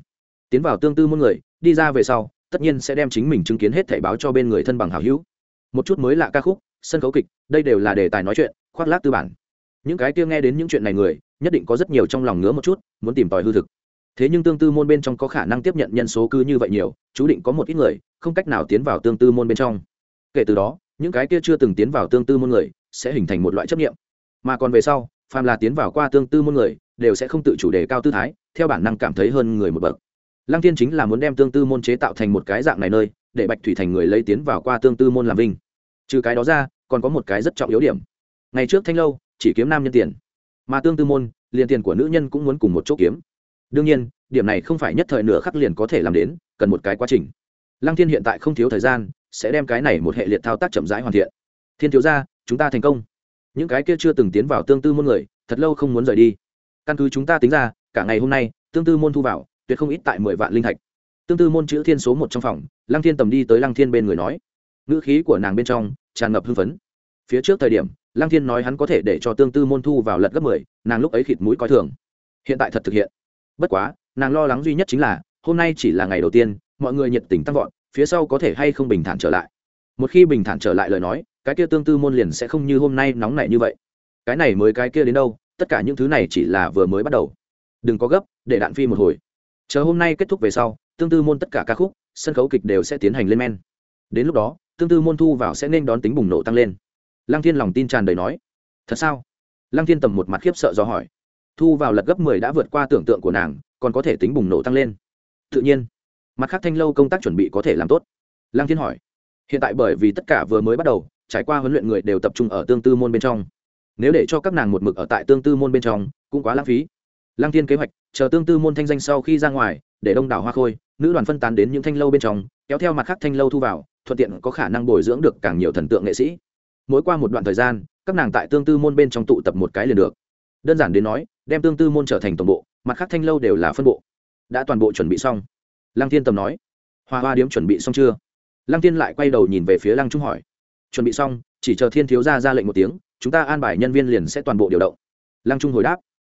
Tiến vào tương tư môn người, đi ra về sau, tất nhiên sẽ đem chính mình chứng kiến hết thảy báo cho bên người thân bằng hảo hữu. Một chút mới lạ ca khúc sân khấu kịch, đây đều là đề tài nói chuyện, khoác lác tư bản. Những cái kia nghe đến những chuyện này người, nhất định có rất nhiều trong lòng ngứa một chút, muốn tìm tòi hư thực. Thế nhưng tương tư môn bên trong có khả năng tiếp nhận nhân số cư như vậy nhiều, chú định có một ít người, không cách nào tiến vào tương tư môn bên trong. Kể từ đó, những cái kia chưa từng tiến vào tương tư môn người, sẽ hình thành một loại chấp nghiệm mà còn về sau, phàm là tiến vào qua tương tư môn người, đều sẽ không tự chủ đề cao tư thái, theo bản năng cảm thấy hơn người một bậc. Lăng tiên chính là muốn đem tương tư môn chế tạo thành một cái dạng này nơi, để bạch thủy thành người lấy tiến vào qua tương tư môn làm vinh trừ cái đó ra, còn có một cái rất trọng yếu điểm. Ngày trước thanh lâu chỉ kiếm nam nhân tiền, mà tương tư môn, liền tiền của nữ nhân cũng muốn cùng một chỗ kiếm. Đương nhiên, điểm này không phải nhất thời nửa khắc liền có thể làm đến, cần một cái quá trình. Lăng thiên hiện tại không thiếu thời gian, sẽ đem cái này một hệ liệt thao tác chậm rãi hoàn thiện. Thiên thiếu ra chúng ta thành công. Những cái kia chưa từng tiến vào tương tư môn người, thật lâu không muốn rời đi. Căn cứ chúng ta tính ra, cả ngày hôm nay, tương tư môn thu vào, tuyệt không ít tại mười vạn linh thạch. Tương tư môn chữ thiên số một trong phòng, lăng thiên tầm đi tới lăng thiên bên người nói ngữ khí của nàng bên trong tràn ngập hưng phấn. Phía trước thời điểm, lăng thiên nói hắn có thể để cho tương tư môn thu vào lật gấp mười, nàng lúc ấy khịt mũi coi thường. Hiện tại thật thực hiện. Bất quá, nàng lo lắng duy nhất chính là, hôm nay chỉ là ngày đầu tiên, mọi người nhiệt tình tăng vọt, phía sau có thể hay không bình thản trở lại. Một khi bình thản trở lại lời nói, cái kia tương tư môn liền sẽ không như hôm nay nóng nảy như vậy. Cái này mới cái kia đến đâu, tất cả những thứ này chỉ là vừa mới bắt đầu. Đừng có gấp, để đạn phi một hồi. Chờ hôm nay kết thúc về sau, tương tư môn tất cả ca khúc, sân khấu kịch đều sẽ tiến hành lên men. Đến lúc đó tương tư môn thu vào sẽ nên đón tính bùng nổ tăng lên. Lăng thiên lòng tin tràn đầy nói, thật sao? Lăng thiên tầm một mặt khiếp sợ do hỏi, thu vào lật gấp mười đã vượt qua tưởng tượng của nàng, còn có thể tính bùng nổ tăng lên? Tự nhiên. Mặt khác thanh lâu công tác chuẩn bị có thể làm tốt. Lăng thiên hỏi, hiện tại bởi vì tất cả vừa mới bắt đầu, trải qua huấn luyện người đều tập trung ở tương tư môn bên trong. Nếu để cho các nàng một mực ở tại tương tư môn bên trong, cũng quá lãng phí. Lăng thiên kế hoạch, chờ tương tư môn thanh danh sau khi ra ngoài, để đông đảo hoa khôi, nữ đoàn phân tán đến những thanh lâu bên trong, kéo theo mặt khác thanh lâu thu vào thuận tiện có khả năng bồi dưỡng được càng nhiều thần tượng nghệ sĩ. Mỗi qua một đoạn thời gian, các nàng tại tương tư môn bên trong tụ tập một cái liền được. Đơn giản đến nói, đem tương tư môn trở thành tổng bộ, mặt khác thanh lâu đều là phân bộ. Đã toàn bộ chuẩn bị xong. Lăng thiên tầm nói. Hoa hoa điếm chuẩn bị xong chưa? Lăng thiên lại quay đầu nhìn về phía lăng trung hỏi. Chuẩn bị xong, chỉ chờ thiên thiếu gia ra lệnh một tiếng, chúng ta an bài nhân viên liền sẽ toàn bộ điều động. Lăng trung hồi đáp.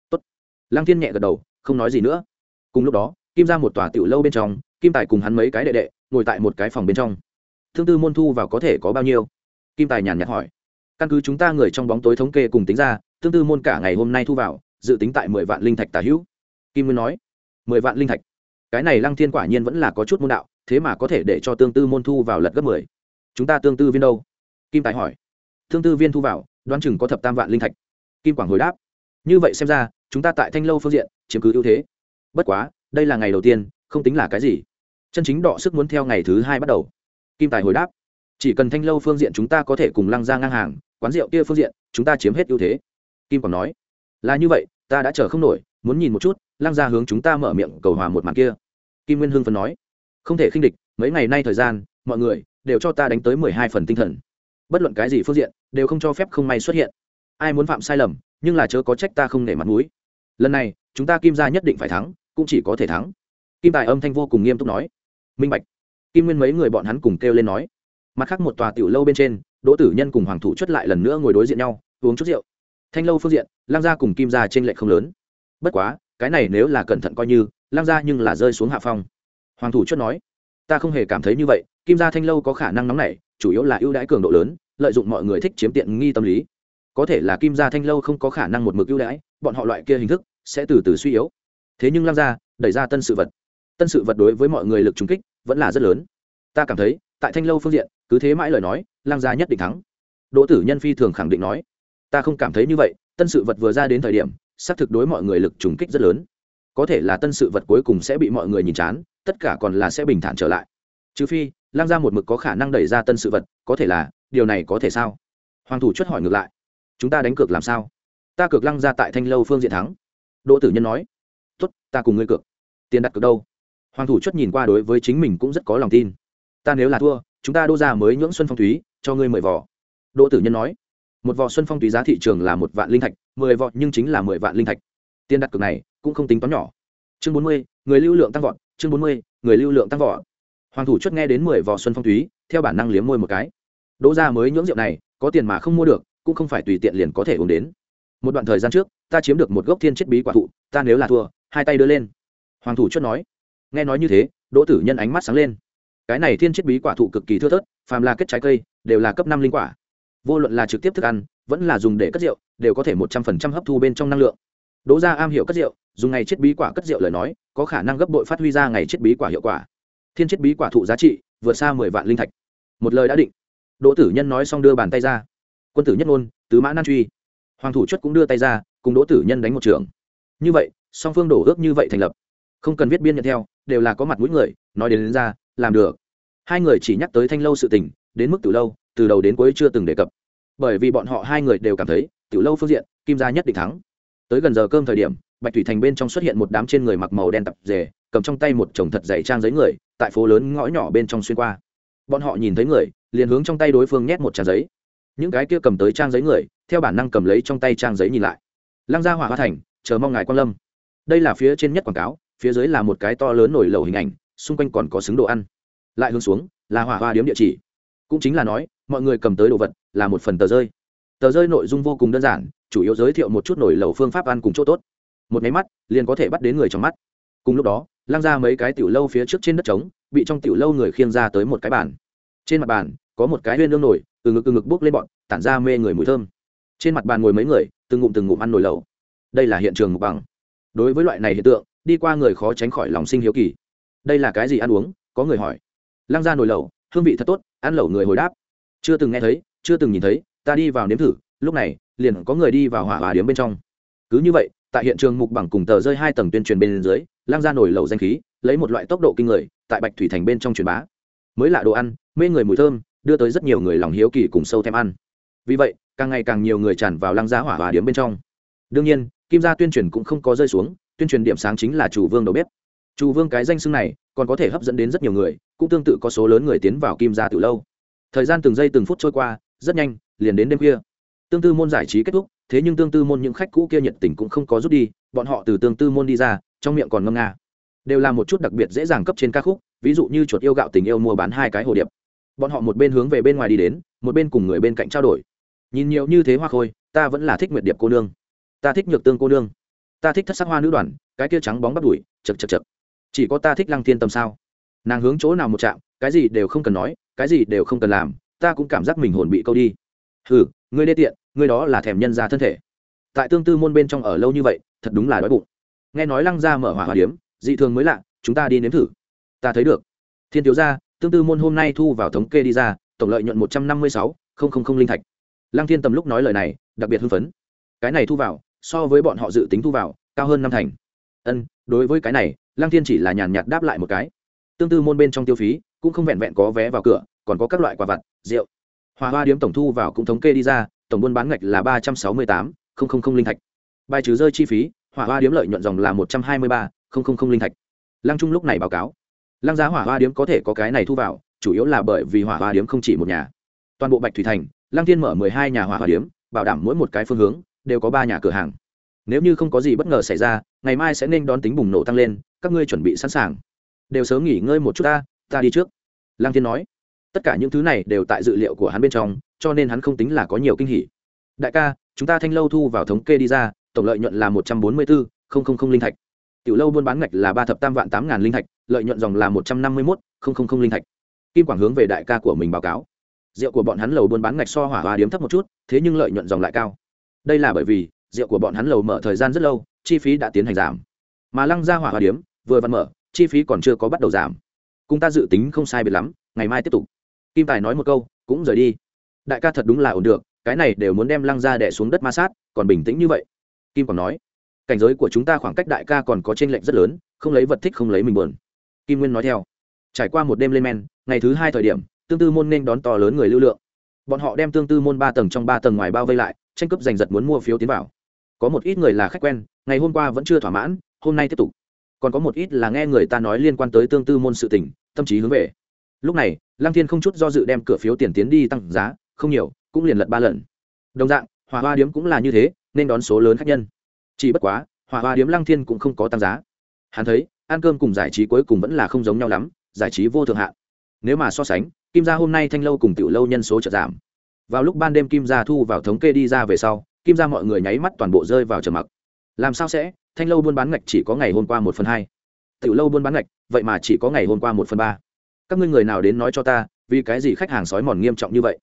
Tốt. lăng thiên nhẹ gật đầu, không nói gì nữa. Cùng lúc đó, kim ra một tòa tiểu lâu bên trong, kim tài cùng hắn mấy cái đệ đệ, ngồi tại một cái phòng bên trong thương tư môn thu vào có thể có bao nhiêu? Kim tài nhàn nhạt hỏi. Căn cứ chúng ta người trong bóng tối thống kê cùng tính ra tương tư môn cả ngày hôm nay thu vào, dự tính tại mười vạn linh thạch tả hữu. Kim nguyên nói. Mười vạn linh thạch. Cái này lăng thiên quả nhiên vẫn là có chút môn đạo, thế mà có thể để cho tương tư môn thu vào lật gấp mười. Chúng ta tương tư viên đâu? Kim tài hỏi. Tương tư viên thu vào, đoán chừng có thập tam vạn linh thạch. Kim quảng hồi đáp. Như vậy xem ra, chúng ta tại thanh lâu phương diện, chiếm cứ ưu thế. Bất quá, đây là ngày đầu tiên, không tính là cái gì. Chân chính đọ sức muốn theo ngày thứ hai bắt đầu kim tài hồi đáp, chỉ cần thanh lâu phương diện chúng ta có thể cùng lăng ra ngang hàng, quán rượu kia phương diện, chúng ta chiếm hết ưu thế. Kim còn nói, là như vậy, ta đã chờ không nổi, muốn nhìn một chút, lăng ra hướng chúng ta mở miệng cầu hòa một màn kia. Kim nguyên hưng phần nói, không thể khinh địch, mấy ngày nay thời gian, mọi người đều cho ta đánh tới mười hai phần tinh thần. Bất luận cái gì phương diện, đều không cho phép không may xuất hiện. Ai muốn phạm sai lầm, nhưng là chớ có trách ta không nể mặt mũi. Lần này, chúng ta kim ra nhất định phải thắng, cũng chỉ có thể thắng. Kim tài âm thanh vô cùng nghiêm túc nói, minh bạch kim nguyên mấy người bọn hắn cùng kêu lên nói. Mặt khác một tòa tiểu lâu bên trên, đỗ tử nhân cùng hoàng thủ chất lại lần nữa ngồi đối diện nhau, uống chút rượu. Thanh lâu phương diện lang gia cùng kim gia trên lệch không lớn. Bất quá, cái này nếu là cẩn thận coi như lang gia nhưng là rơi xuống hạ phong. Hoàng thủ chất nói, ta không hề cảm thấy như vậy, kim gia thanh lâu có khả năng nóng nảy, chủ yếu là ưu đãi cường độ lớn, lợi dụng mọi người thích chiếm tiện nghi tâm lý. Có thể là kim gia thanh lâu không có khả năng một mực ưu đãi, bọn họ loại kia hình thức sẽ từ từ suy yếu. Thế nhưng lang gia đẩy ra tân sự vật. Tân sự vật đối với mọi người lực trúng kích vẫn là rất lớn. Ta cảm thấy, tại thanh lâu phương diện, cứ thế mãi lời nói lang gia nhất định thắng. Đỗ tử nhân phi thường khẳng định nói. Ta không cảm thấy như vậy, tân sự vật vừa ra đến thời điểm, xác thực đối mọi người lực trùng kích rất lớn. Có thể là tân sự vật cuối cùng sẽ bị mọi người nhìn chán, tất cả còn là sẽ bình thản trở lại. Trừ phi lang gia một mực có khả năng đẩy ra tân sự vật, có thể là, điều này có thể sao? Hoàng thủ chất hỏi ngược lại. Chúng ta đánh cược làm sao? Ta cược lăng ra tại thanh lâu phương diện thắng. Đỗ tử nhân nói. Tốt, ta cùng ngươi cược. Tiền đặt cược đâu? Hoàng thủ chất nhìn qua đối với chính mình cũng rất có lòng tin. Ta nếu là thua, chúng ta đô ra mới nhưỡng xuân phong thúy, cho ngươi mười vỏ. Đỗ tử nhân nói, một vỏ xuân phong thúy giá thị trường là một vạn linh thạch, mười vỏ nhưng chính là mười vạn linh thạch. Tiền đặt cược này cũng không tính toán nhỏ. Chương bốn mươi, người lưu lượng tăng vọt, chương bốn mươi, người lưu lượng tăng vọt. Hoàng thủ chất nghe đến mười vỏ xuân phong thúy, theo bản năng liếm môi một cái. Đỗ ra mới nhưỡng rượu này, có tiền mà không mua được, cũng không phải tùy tiện liền có thể uống đến. Một đoạn thời gian trước, ta chiếm được một gốc thiên chết bí quả thụ, ta nếu là thua, hai tay đưa lên. Hoàng thủ chất nói nghe nói như thế, đỗ tử nhân ánh mắt sáng lên. Cái này thiên chiết bí quả thụ cực kỳ thưa thớt, phàm là kết trái cây, đều là cấp năm linh quả. Vô luận là trực tiếp thức ăn, vẫn là dùng để cất rượu, đều có thể một trăm phần trăm hấp thu bên trong năng lượng. Đỗ gia am hiểu cất rượu, dùng ngày chiết bí quả cất rượu lời nói, có khả năng gấp bội phát huy ra ngày chiết bí quả hiệu quả. Thiên chiết bí quả thụ giá trị, vượt xa mười vạn linh thạch. Một lời đã định. Đỗ tử nhân nói xong đưa bàn tay ra. Quân tử nhất ngôn, tứ mã nan truy. Hoàng thủ chất cũng đưa tay ra, cùng đỗ tử nhân đánh một trường. Như vậy, song phương đổ ước như vậy thành lập. Không cần viết biên nhận theo đều là có mặt mũi người nói đến, đến ra làm được. Hai người chỉ nhắc tới thanh lâu sự tình đến mức từ lâu từ đầu đến cuối chưa từng đề cập. Bởi vì bọn họ hai người đều cảm thấy từ lâu phương diện kim gia nhất định thắng. Tới gần giờ cơm thời điểm bạch thủy thành bên trong xuất hiện một đám trên người mặc màu đen tập rề cầm trong tay một chồng thật dày trang giấy người tại phố lớn ngõ nhỏ bên trong xuyên qua. Bọn họ nhìn thấy người liền hướng trong tay đối phương nhét một trang giấy. Những cái kia cầm tới trang giấy người theo bản năng cầm lấy trong tay trang giấy nhìn lại. Lăng gia hỏa hoa thành chờ mong ngài quan lâm. Đây là phía trên nhất quảng cáo phía dưới là một cái to lớn nổi lầu hình ảnh, xung quanh còn có xứng đồ ăn. Lại hướng xuống, là hỏa hoa điếm địa chỉ. Cũng chính là nói, mọi người cầm tới đồ vật, là một phần tờ rơi. Tờ rơi nội dung vô cùng đơn giản, chủ yếu giới thiệu một chút nổi lầu phương pháp ăn cùng chỗ tốt. Một máy mắt, liền có thể bắt đến người trong mắt. Cùng lúc đó, lăng ra mấy cái tiểu lâu phía trước trên đất trống, bị trong tiểu lâu người khiêng ra tới một cái bàn. Trên mặt bàn, có một cái huyên nương nổi từ ngực từ ngực bốc lên bọn, tản ra mê người mùi thơm. Trên mặt bàn ngồi mấy người, từng ngụm từng ngụm ăn nồi lẩu. Đây là hiện trường mục bằng. Đối với loại này hiện tượng đi qua người khó tránh khỏi lòng sinh hiếu kỳ. Đây là cái gì ăn uống? Có người hỏi. Lăng ra nồi lẩu, hương vị thật tốt, ăn lẩu người hồi đáp. Chưa từng nghe thấy, chưa từng nhìn thấy, ta đi vào nếm thử, lúc này, liền có người đi vào hỏa hòa điếm bên trong. Cứ như vậy, tại hiện trường mục bằng cùng tờ rơi hai tầng tuyên truyền bên dưới, lăng ra nồi lẩu danh khí, lấy một loại tốc độ kinh người, tại bạch thủy thành bên trong truyền bá. Mới lạ đồ ăn, mê người mùi thơm, đưa tới rất nhiều người lòng hiếu kỳ cùng sâu thèm ăn. Vì vậy, càng ngày càng nhiều người tràn vào lăng giá hỏa hòa điếm bên trong. Đương nhiên, kim gia tuyên truyền cũng không có rơi xuống tuyên truyền điểm sáng chính là chủ vương đầu bếp. Chủ vương cái danh xưng này, còn có thể hấp dẫn đến rất nhiều người, cũng tương tự có số lớn người tiến vào kim gia từ lâu. Thời gian từng giây từng phút trôi qua, rất nhanh, liền đến đêm khuya. Tương tư môn giải trí kết thúc, thế nhưng tương tư môn những khách cũ kia nhiệt tình cũng không có rút đi, bọn họ từ tương tư môn đi ra, trong miệng còn ngâm nga. Đều là một chút đặc biệt dễ dàng cấp trên ca khúc, ví dụ như chuột yêu gạo tình yêu mua bán hai cái hồ điệp. Bọn họ một bên hướng về bên ngoài đi đến, một bên cùng người bên cạnh trao đổi. Nhìn nhiều như thế hoa khôi, ta vẫn là thích nguyệt điệp cô nương. Ta thích nhược tương cô nương ta thích thất sắc hoa nữ đoàn, cái kia trắng bóng bắt đuổi chật chật chật. Chỉ có ta thích lăng thiên tâm sao? Nàng hướng chỗ nào một chạm cái gì đều không cần nói, cái gì đều không cần làm, ta cũng cảm giác mình hồn bị câu đi. Ừ ngươi đê tiện, ngươi đó là thèm nhân ra thân thể. Tại tương tư môn bên trong ở lâu như vậy, thật đúng là đói bụng. Nghe nói lăng ra mở hỏa hòa điếm, dị thường mới lạ, chúng ta đi nếm thử. Ta thấy được. Thiên thiếu gia, tương tư môn hôm nay thu vào thống kê đi ra, tổng lợi nhuận một trăm năm mươi sáu linh thạch. Lăng thiên tầm lúc nói lời này, đặc biệt hưng phấn. Cái này thu vào so với bọn họ dự tính thu vào, cao hơn năm thành. Ân, đối với cái này, lăng thiên chỉ là nhàn nhạt đáp lại một cái. Tương tư môn bên trong tiêu phí, cũng không vẹn vẹn có vé vào cửa, còn có các loại quà vặt, rượu. Hòa hoa điếm tổng thu vào cũng thống kê đi ra, tổng buôn bán ngạch là ba trăm sáu mươi tám linh thạch. Bài trừ rơi chi phí hỏa hoa điếm lợi nhuận dòng là một trăm hai mươi ba linh thạch. Lăng trung lúc này báo cáo. Lăng giá hỏa hoa điếm có thể có cái này thu vào, chủ yếu là bởi vì hỏa hoa điếm không chỉ một nhà. Toàn bộ bạch thủy thành, lăng thiên mở mười hai nhà hỏa hoa điếm, bảo đảm mỗi một cái phương hướng đều có ba nhà cửa hàng. Nếu như không có gì bất ngờ xảy ra, ngày mai sẽ nên đón tính bùng nổ tăng lên, các ngươi chuẩn bị sẵn sàng. Đều sớm nghỉ ngơi một chút ta ta đi trước. Lang thiên nói. Tất cả những thứ này đều tại dự liệu của hắn bên trong, cho nên hắn không tính là có nhiều kinh hỉ. Đại ca, chúng ta thanh lâu thu vào thống kê đi ra, tổng lợi nhuận là một trăm bốn mươi bốn linh thạch. Tiểu lâu buôn bán ngạch là ba thập tam vạn tám ngàn linh thạch, lợi nhuận dòng là một trăm năm mươi một linh thạch. Kim quảng hướng về đại ca của mình báo cáo. Rượu của bọn hắn lầu buôn bán ngạch so hỏa hoa điếm thấp một chút, thế nhưng lợi nhuận dòng lại cao đây là bởi vì, rượu của bọn hắn lầu mở thời gian rất lâu, chi phí đã tiến hành giảm. Mà lăng ra hỏa hòa điếm, vừa văn mở, chi phí còn chưa có bắt đầu giảm. Cùng ta dự tính không sai biệt lắm, ngày mai tiếp tục. Kim tài nói một câu, cũng rời đi. Đại ca thật đúng là ổn được, cái này đều muốn đem lăng ra đẻ xuống đất ma sát, còn bình tĩnh như vậy. Kim còn nói, cảnh giới của chúng ta khoảng cách đại ca còn có t r ê n lệch rất lớn, không lấy vật thích không lấy mình buồn. Kim nguyên nói theo, trải qua một đêm lên men, ngày thứ hai thời điểm, tương tư môn nên đón to lớn người lưu lượng. Bọn họ đem tương tư môn ba tầng trong ba tầng ngoài bao vây lại tranh cướp giành giật muốn mua phiếu tiến vào. Có một ít người là khách quen, ngày hôm qua vẫn chưa thỏa mãn, hôm nay tiếp tục. Còn có một ít là nghe người ta nói liên quan tới tương tư môn sự tình, tâm trí hướng về. Lúc này, lăng thiên không chút do dự đem cửa phiếu tiền tiến đi tăng giá, không nhiều, cũng liền lật ba lần. Đồng dạng hòa hoa điếm cũng là như thế, nên đón số lớn khách nhân. Chỉ bất quá hòa hoa điếm lăng thiên cũng không có tăng giá. Hắn thấy, ăn cơm cùng giải trí cuối cùng vẫn là không giống nhau lắm, giải trí vô thượng hạn nếu mà so sánh, kim gia hôm nay thanh lâu cùng tiểu lâu nhân số chợt giảm vào lúc ban đêm kim gia thu vào thống kê đi ra về sau, kim gia mọi người nháy mắt toàn bộ rơi vào trầm mặc. Làm sao sẽ? Thanh lâu buôn bán ngạch chỉ có ngày hôm qua một phần hai. Tiểu lâu buôn bán ngạch, vậy mà chỉ có ngày hôm qua một phần ba. Các ngươi người nào đến nói cho ta, vì cái gì khách hàng sói mòn nghiêm trọng như vậy?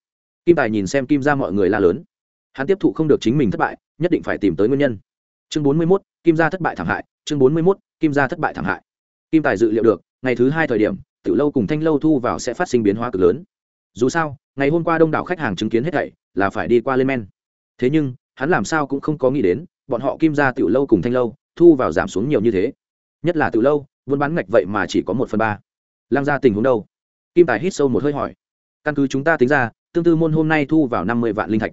Kim tài nhìn xem kim gia mọi người la lớn. Hắn tiếp thụ không được chính mình thất bại, nhất định phải tìm tới nguyên nhân. Chương bốn mươi mốt, kim gia thất bại thảm hại. Chương bốn mươi mốt, kim gia thất bại thảm hại. Kim tài dự liệu được, ngày thứ hai thời điểm, tiểu lâu cùng thanh lâu thu vào sẽ phát sinh biến hóa cực lớn. Dù sao ngày hôm qua đông đảo khách hàng chứng kiến hết thảy, là phải đi qua lên men. Thế nhưng, hắn làm sao cũng không có nghĩ đến, bọn họ kim ra tiểu lâu cùng thanh lâu, thu vào giảm xuống nhiều như thế. Nhất là tiểu lâu, buôn bán ngạch vậy mà chỉ có một phần ba. Lăng ra tình huống đâu? Kim tài hít sâu một hơi hỏi. Căn cứ chúng ta tính ra, tương tư môn hôm nay thu vào năm mươi vạn linh thạch.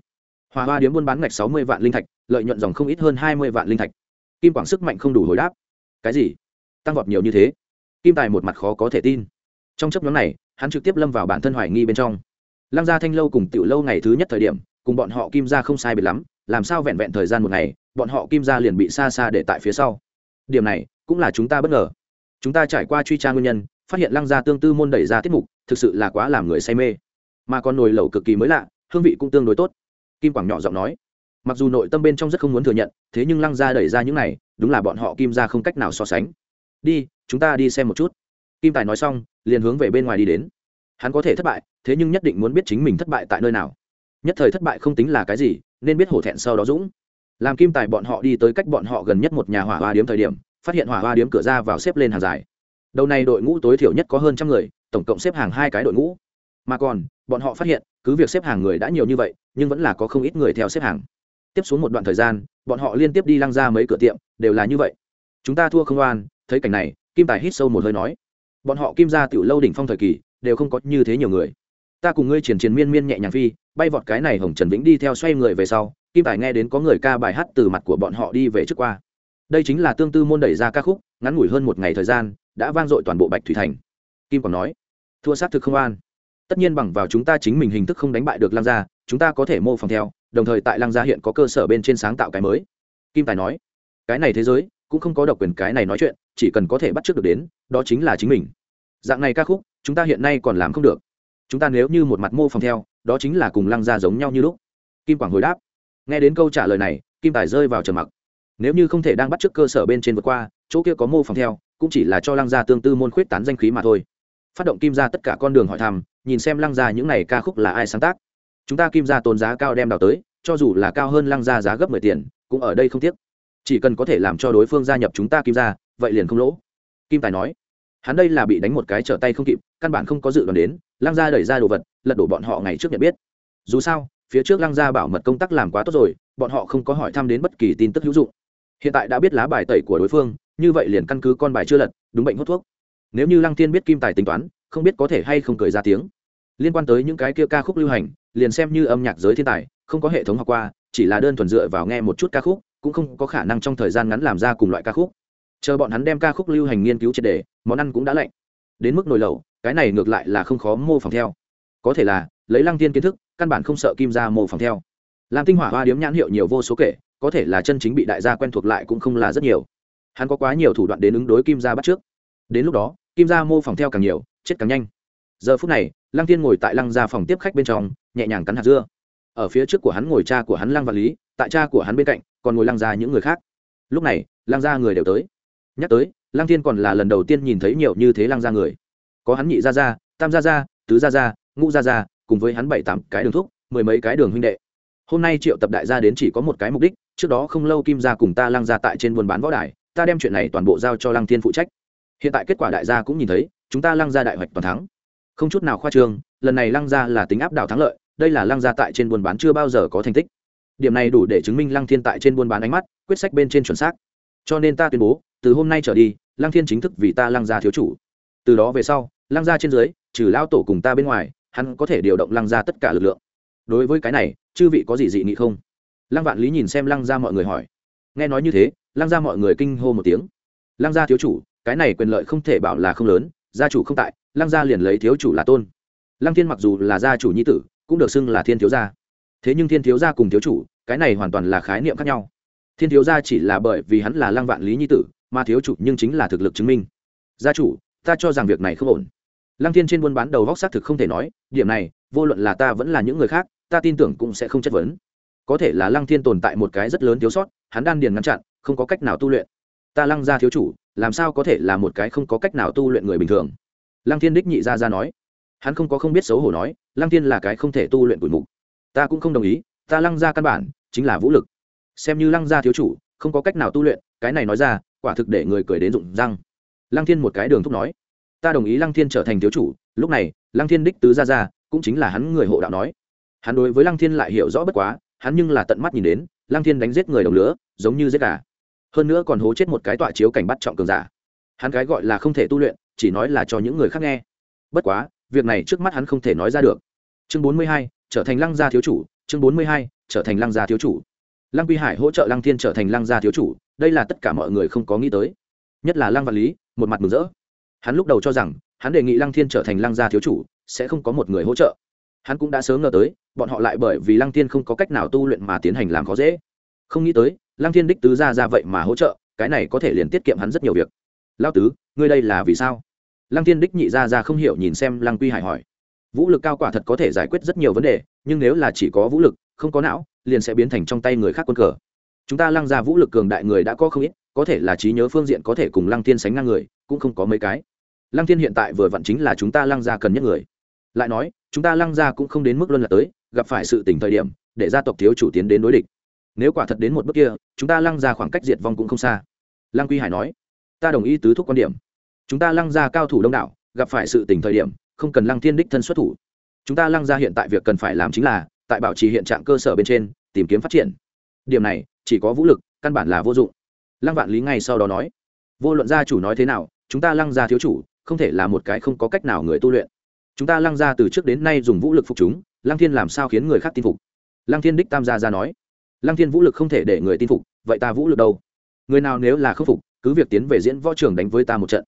Hòa hoa điếm buôn bán ngạch sáu mươi vạn linh thạch, lợi nhuận dòng không ít hơn hai mươi vạn linh thạch. Kim quảng sức mạnh không đủ hồi đáp. Cái gì? Tăng vọt nhiều như thế? Kim tài một mặt khó có thể tin. Trong chấp nhóm này, hắn trực tiếp lâm vào bản thân hoài nghi bên trong lăng gia thanh lâu cùng tiểu lâu ngày thứ nhất thời điểm, cùng bọn họ kim gia không sai biệt lắm, làm sao vẹn vẹn thời gian một ngày, bọn họ kim gia liền bị xa xa để tại phía sau. Điểm này, cũng là chúng ta bất ngờ. Chúng ta trải qua truy tra nguyên nhân, phát hiện lăng gia tương tư môn đẩy ra tiết mục, thực sự là quá làm người say mê. Mà còn nồi lẩu cực kỳ mới lạ, hương vị cũng tương đối tốt. Kim quảng nhỏ giọng nói. Mặc dù nội tâm bên trong rất không muốn thừa nhận, thế nhưng lăng gia đẩy ra những này, đúng là bọn họ kim gia không cách nào so sánh. Đi, chúng ta đi xem một chút. Kim tài nói xong, liền hướng về bên ngoài đi đến hắn có thể thất bại, thế nhưng nhất định muốn biết chính mình thất bại tại nơi nào. Nhất thời thất bại không tính là cái gì, nên biết hổ thẹn sau đó dũng. Làm kim tài bọn họ đi tới cách bọn họ gần nhất một nhà hỏa hoa điếm thời điểm, phát hiện hỏa hoa điếm cửa ra vào xếp lên hàng dài. Đầu này đội ngũ tối thiểu nhất có hơn trăm người, tổng cộng xếp hàng hai cái đội ngũ. Mà còn, bọn họ phát hiện, cứ việc xếp hàng người đã nhiều như vậy, nhưng vẫn là có không ít người theo xếp hàng. Tiếp xuống một đoạn thời gian, bọn họ liên tiếp đi lăng ra mấy cửa tiệm, đều là như vậy. Chúng ta thua không oan, thấy cảnh này, kim tài hít sâu một hơi nói. Bọn họ kim ra tiểu lâu đỉnh phong thời kỳ đều không có như thế nhiều người. Ta cùng ngươi triển triển miên miên nhẹ nhàng phi, bay vọt cái này hồng trần vĩnh đi theo xoay người về sau, kim tài nghe đến có người ca bài hát từ mặt của bọn họ đi về trước qua. Đây chính là tương tư môn đẩy ra ca khúc, ngắn ngủi hơn một ngày thời gian, đã vang dội toàn bộ bạch thủy thành. Kim còn nói, thua sát thực không an. Tất nhiên bằng vào chúng ta chính mình hình thức không đánh bại được lang gia, chúng ta có thể mô phỏng theo, đồng thời tại lang gia hiện có cơ sở bên trên sáng tạo cái mới. Kim tài nói, cái này thế giới, cũng không có độc quyền cái này nói chuyện, chỉ cần có thể bắt trước được đến, đó chính là chính mình. Dạng này ca khúc chúng ta hiện nay còn làm không được. Chúng ta nếu như một mặt mô phòng theo, đó chính là cùng lăng gia giống nhau như lúc. Kim quảng hồi đáp. Nghe đến câu trả lời này, kim tài rơi vào trầm mặc. Nếu như không thể đang bắt trước cơ sở bên trên vượt qua, chỗ kia có mô phòng theo, cũng chỉ là cho lăng gia tương tư môn khuyết tán danh khí mà thôi. Phát động kim ra tất cả con đường hỏi thăm, nhìn xem lăng gia những này ca khúc là ai sáng tác. Chúng ta kim ra tồn giá cao đem đào tới, cho dù là cao hơn lăng gia giá gấp mười tiền, cũng ở đây không tiếc. Chỉ cần có thể làm cho đối phương gia nhập chúng ta kim ra vậy liền không lỗ. Kim tài nói hắn đây là bị đánh một cái trở tay không kịp, căn bản không có dự đoán đến, lăng gia đẩy ra đồ vật, lật đổ bọn họ ngày trước nhận biết. Dù sao, phía trước lăng gia bảo mật công tác làm quá tốt rồi, bọn họ không có hỏi thăm đến bất kỳ tin tức hữu dụng. Hiện tại đã biết lá bài tẩy của đối phương, như vậy liền căn cứ con bài chưa lật, đúng bệnh hút thuốc. Nếu như lăng Thiên biết kim tài tính toán, không biết có thể hay không cười ra tiếng. Liên quan tới những cái kia ca khúc lưu hành, liền xem như âm nhạc giới thiên tài, không có hệ thống học qua, chỉ là đơn thuần dựa vào nghe một chút ca khúc, cũng không có khả năng trong thời gian ngắn làm ra cùng loại ca khúc. Chờ bọn hắn đem ca khúc lưu hành nghiên cứu triệt đề món ăn cũng đã lạnh. Đến mức nồi lẩu, cái này ngược lại là không khó mô phỏng theo. Có thể là, lấy lăng tiên kiến thức, căn bản không sợ kim ra mô phỏng theo. Làm tinh hỏa hoa điếm nhãn hiệu nhiều vô số kể, có thể là chân chính bị đại gia quen thuộc lại cũng không là rất nhiều. Hắn có quá nhiều thủ đoạn đến ứng đối kim gia bắt trước. Đến lúc đó, kim gia mô phỏng theo càng nhiều, chết càng nhanh. Giờ phút này, lăng tiên ngồi tại lăng gia phòng tiếp khách bên trong, nhẹ nhàng cắn hạt dưa. Ở phía trước của hắn ngồi cha của hắn lăng Văn lý, tại cha của hắn bên cạnh, còn ngồi lăng gia những người khác. Lúc này, lăng gia người đều tới. Nhắc tới lăng thiên còn là lần đầu tiên nhìn thấy nhiều như thế lăng gia người. Có hắn nhị gia gia, tam gia gia, tứ gia gia, ngũ gia gia, cùng với hắn bảy tám cái đường thúc, mười mấy cái đường huynh đệ. Hôm nay triệu tập đại gia đến chỉ có một cái mục đích, trước đó không lâu kim gia cùng ta lăng gia tại trên buôn bán võ đài, ta đem chuyện này toàn bộ giao cho lăng thiên phụ trách. Hiện tại kết quả đại gia cũng nhìn thấy, chúng ta lăng gia đại hoạch toàn thắng. Không chút nào khoa trương, lần này lăng gia là tính áp đảo thắng lợi, đây là lăng gia tại trên buôn bán chưa bao giờ có thành tích. Điểm này đủ để chứng minh lăng thiên tại trên buôn bán ánh mắt, quyết sách bên trên chuẩn xác. Cho nên ta tuyên bố, từ hôm nay trở đi lăng thiên chính thức vì ta lăng gia thiếu chủ. Từ đó về sau, lăng gia trên dưới, trừ lao tổ cùng ta bên ngoài, hắn có thể điều động lăng gia tất cả lực lượng. Đối với cái này, chư vị có gì dị nghị không? Lăng vạn lý nhìn xem lăng gia mọi người hỏi. Nghe nói như thế, lăng gia mọi người kinh hô một tiếng. Lăng gia thiếu chủ, cái này quyền lợi không thể bảo là không lớn, gia chủ không tại, lăng gia liền lấy thiếu chủ là tôn. Lăng thiên mặc dù là gia chủ nhi tử, cũng được xưng là thiên thiếu gia. Thế nhưng thiên thiếu gia cùng thiếu chủ, cái này hoàn toàn là khái niệm khác nhau. Thiên thiếu gia chỉ là bởi vì hắn là lăng vạn lý nhi tử mà thiếu chủ nhưng chính là thực lực chứng minh. Gia chủ, ta cho rằng việc này không ổn. Lăng thiên trên buôn bán đầu vóc xác thực không thể nói, điểm này, vô luận là ta vẫn là những người khác, ta tin tưởng cũng sẽ không chất vấn. Có thể là lăng thiên tồn tại một cái rất lớn thiếu sót, hắn đan điền ngăn chặn, không có cách nào tu luyện. Ta lăng gia thiếu chủ, làm sao có thể là một cái không có cách nào tu luyện người bình thường? Lăng thiên đích nhị gia ra nói. Hắn không có không biết xấu hổ nói, lăng thiên là cái không thể tu luyện tuổi mục ta cũng không đồng ý, ta lăng gia căn bản chính là vũ lực. Xem như lăng gia thiếu chủ, không có cách nào tu luyện, cái này nói ra quả thực để người cười đến rụng răng. Lăng thiên một cái đường thúc nói, ta đồng ý lăng thiên trở thành thiếu chủ, lúc này, lăng thiên đích tứ ra ra cũng chính là hắn người hộ đạo nói. Hắn đối với lăng thiên lại hiểu rõ bất quá, hắn nhưng là tận mắt nhìn đến, lăng thiên đánh giết người đồng lứa giống như giết gà. Hơn nữa còn hố chết một cái tọa chiếu cảnh bắt trọng cường giả. Hắn cái gọi là không thể tu luyện, chỉ nói là cho những người khác nghe. Bất quá, việc này trước mắt hắn không thể nói ra được. Chương bốn mươi hai, trở thành lăng gia thiếu chủ, chương bốn mươi hai, trở thành lăng gia thiếu chủ. Lăng quy hải hỗ trợ lăng thiên trở thành lăng gia thiếu chủ đây là tất cả mọi người không có nghĩ tới. Nhất là lăng văn lý, một mặt mừng rỡ. Hắn lúc đầu cho rằng, hắn đề nghị lăng thiên trở thành lăng gia thiếu chủ, sẽ không có một người hỗ trợ. Hắn cũng đã sớm ngờ tới, bọn họ lại bởi vì lăng thiên không có cách nào tu luyện mà tiến hành làm khó dễ. Không nghĩ tới, lăng thiên đích tứ ra ra vậy mà hỗ trợ, cái này có thể liền tiết kiệm hắn rất nhiều việc. Lao tứ, ngươi đây là vì sao? Lăng thiên đích nhị ra ra không hiểu nhìn xem lăng quy hải hỏi. Vũ lực cao quả thật có thể giải quyết rất nhiều vấn đề, nhưng nếu là chỉ có vũ lực, không có não, liền sẽ biến thành trong tay người khác quân cờ chúng ta lăng ra vũ lực cường đại người đã có không ít, có thể là trí nhớ phương diện có thể cùng lăng thiên sánh ngang người, cũng không có mấy cái. Lăng thiên hiện tại vừa vặn chính là chúng ta lăng ra cần nhất người. Lại nói, chúng ta lăng ra cũng không đến mức luân là tới, gặp phải sự tỉnh thời điểm, để gia tộc thiếu chủ tiến đến đối địch. Nếu quả thật đến một bước kia, chúng ta lăng ra khoảng cách diệt vong cũng không xa. Lăng quy hải nói, ta đồng ý tứ thúc quan điểm. Chúng ta lăng ra cao thủ đông đảo, gặp phải sự tỉnh thời điểm, không cần lăng thiên đích thân xuất thủ. Chúng ta lăng ra hiện tại việc cần phải làm chính là, tại bảo trì hiện trạng cơ sở bên trên, tìm kiếm phát triển. Điểm này chỉ có vũ lực, căn bản là vô dụng. Lăng vạn lý ngay sau đó nói, vô luận gia chủ nói thế nào, chúng ta lăng gia thiếu chủ, không thể là một cái không có cách nào người tu luyện. Chúng ta lăng gia từ trước đến nay dùng vũ lực phục chúng, lăng thiên làm sao khiến người khác tin phục? Lăng thiên đích tam gia ra nói, lăng thiên vũ lực không thể để người tin phục, vậy ta vũ lực đâu? Người nào nếu là khâm phục, cứ việc tiến về diễn võ trường đánh với ta một trận.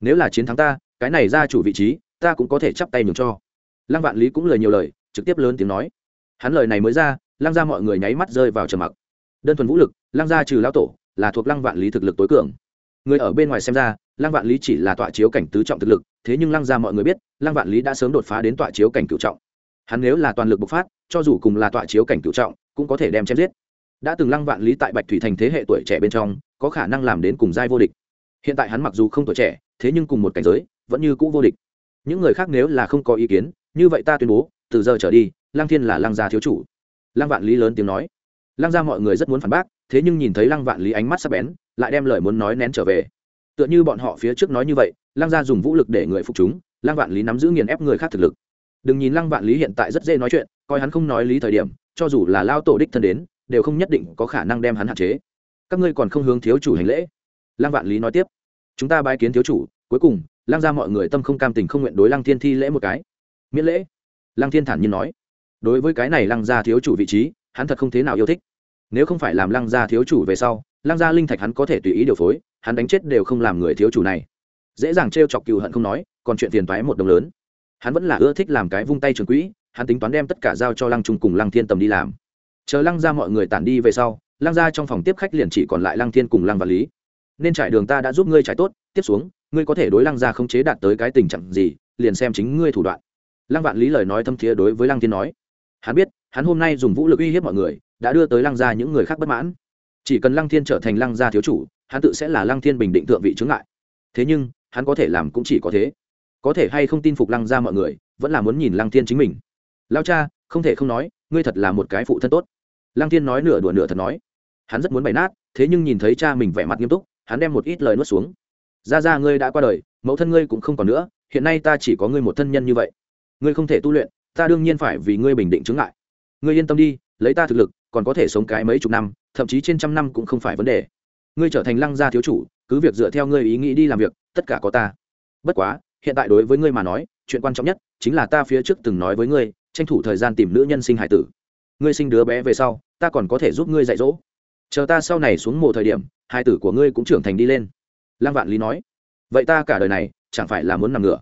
Nếu là chiến thắng ta, cái này gia chủ vị trí, ta cũng có thể chắp tay nhường cho. Lăng vạn lý cũng lời nhiều lời, trực tiếp lớn tiếng nói. Hắn lời này mới ra, lăng ra mọi người nháy mắt rơi vào trầm mặc đơn thuần vũ lực, lăng gia trừ lão tổ, là thuộc lăng vạn lý thực lực tối cường. Người ở bên ngoài xem ra, lăng vạn lý chỉ là tọa chiếu cảnh tứ trọng thực lực, thế nhưng lăng gia mọi người biết, lăng vạn lý đã sớm đột phá đến tọa chiếu cảnh cựu trọng. Hắn nếu là toàn lực bộc phát, cho dù cùng là tọa chiếu cảnh cựu trọng, cũng có thể đem chém giết. Đã từng lăng vạn lý tại bạch thủy thành thế hệ tuổi trẻ bên trong, có khả năng làm đến cùng giai vô địch. Hiện tại hắn mặc dù không tuổi trẻ, thế nhưng cùng một cảnh giới, vẫn như cũ vô địch. Những người khác nếu là không có ý kiến, như vậy ta tuyên bố, từ giờ trở đi, lăng thiên là lăng gia thiếu chủ. Lăng vạn lý lớn tiếng nói lăng gia mọi người rất muốn phản bác, thế nhưng nhìn thấy lăng vạn lý ánh mắt sắp bén, lại đem lời muốn nói nén trở về. Tựa như bọn họ phía trước nói như vậy, lăng gia dùng vũ lực để người phục chúng, lăng vạn lý nắm giữ nghiền ép người khác thực lực. Đừng nhìn lăng vạn lý hiện tại rất dễ nói chuyện, coi hắn không nói lý thời điểm, cho dù là lao tổ đích thân đến, đều không nhất định có khả năng đem hắn hạn chế. Các ngươi còn không hướng thiếu chủ hành lễ. Lăng vạn lý nói tiếp. Chúng ta bái kiến thiếu chủ, cuối cùng, lăng ra mọi người tâm không cam tình không nguyện đối lăng thiên thi lễ một cái. Miễn lễ. Lăng thiên thản nhiên nói. Đối với cái này lăng ra thiếu chủ vị trí, hắn thật không thế nào yêu thích nếu không phải làm lăng gia thiếu chủ về sau, lăng gia linh thạch hắn có thể tùy ý điều phối, hắn đánh chết đều không làm người thiếu chủ này. Dễ dàng t r e o chọc cừu hận không nói, còn chuyện tiền toái một đồng lớn. Hắn vẫn là ưa thích làm cái vung tay trường quỹ, hắn tính toán đem tất cả giao cho lăng trung cùng lăng thiên tầm đi làm. Chờ lăng ra mọi người tản đi về sau, lăng ra trong phòng tiếp khách liền chỉ còn lại lăng thiên cùng lăng và lý. Nên trải đường ta đã giúp ngươi trải tốt, tiếp xuống, ngươi có thể đối lăng ra không chế đạt tới cái tình trạng gì, liền xem chính ngươi thủ đoạn. Lăng vạn lý lời nói thâm thiế đối với lăng thiên nói. Hắn biết, hắn hôm nay dùng vũ lực uy hiếp mọi người đã đưa tới lăng gia những người khác bất mãn. Chỉ cần lăng thiên trở thành lăng gia thiếu chủ, hắn tự sẽ là lăng thiên bình định thượng vị chướng ngại. Thế nhưng, hắn có thể làm cũng chỉ có thế. Có thể hay không tin phục lăng gia mọi người, vẫn là muốn nhìn lăng thiên chính mình. Lao cha, không thể không nói, ngươi thật là một cái phụ thân tốt. Lăng thiên nói nửa đùa nửa thật nói. Hắn rất muốn bày nát, thế nhưng nhìn thấy cha mình vẻ mặt nghiêm túc, hắn đem một ít lời nuốt xuống. Ra ra ngươi đã qua đời, mẫu thân ngươi cũng không còn nữa, hiện nay ta chỉ có ngươi một thân nhân như vậy. Ngươi không thể tu luyện, ta đương nhiên phải vì ngươi bình định chứng ngại. Ngươi yên tâm đi, lấy ta thực lực còn có thể sống cái mấy chục năm, thậm chí trên trăm năm cũng không phải vấn đề. Ngươi trở thành lăng gia thiếu chủ, cứ việc dựa theo ngươi ý nghĩ đi làm việc, tất cả có ta. Bất quá, hiện tại đối với ngươi mà nói, chuyện quan trọng nhất chính là ta phía trước từng nói với ngươi, tranh thủ thời gian tìm nữ nhân sinh hải tử. Ngươi sinh đứa bé về sau, ta còn có thể giúp ngươi dạy dỗ. Chờ ta sau này xuống mồ thời điểm hai tử của ngươi cũng trưởng thành đi lên. Lăng vạn lý nói. Vậy ta cả đời này, chẳng phải là muốn nằm ngửa.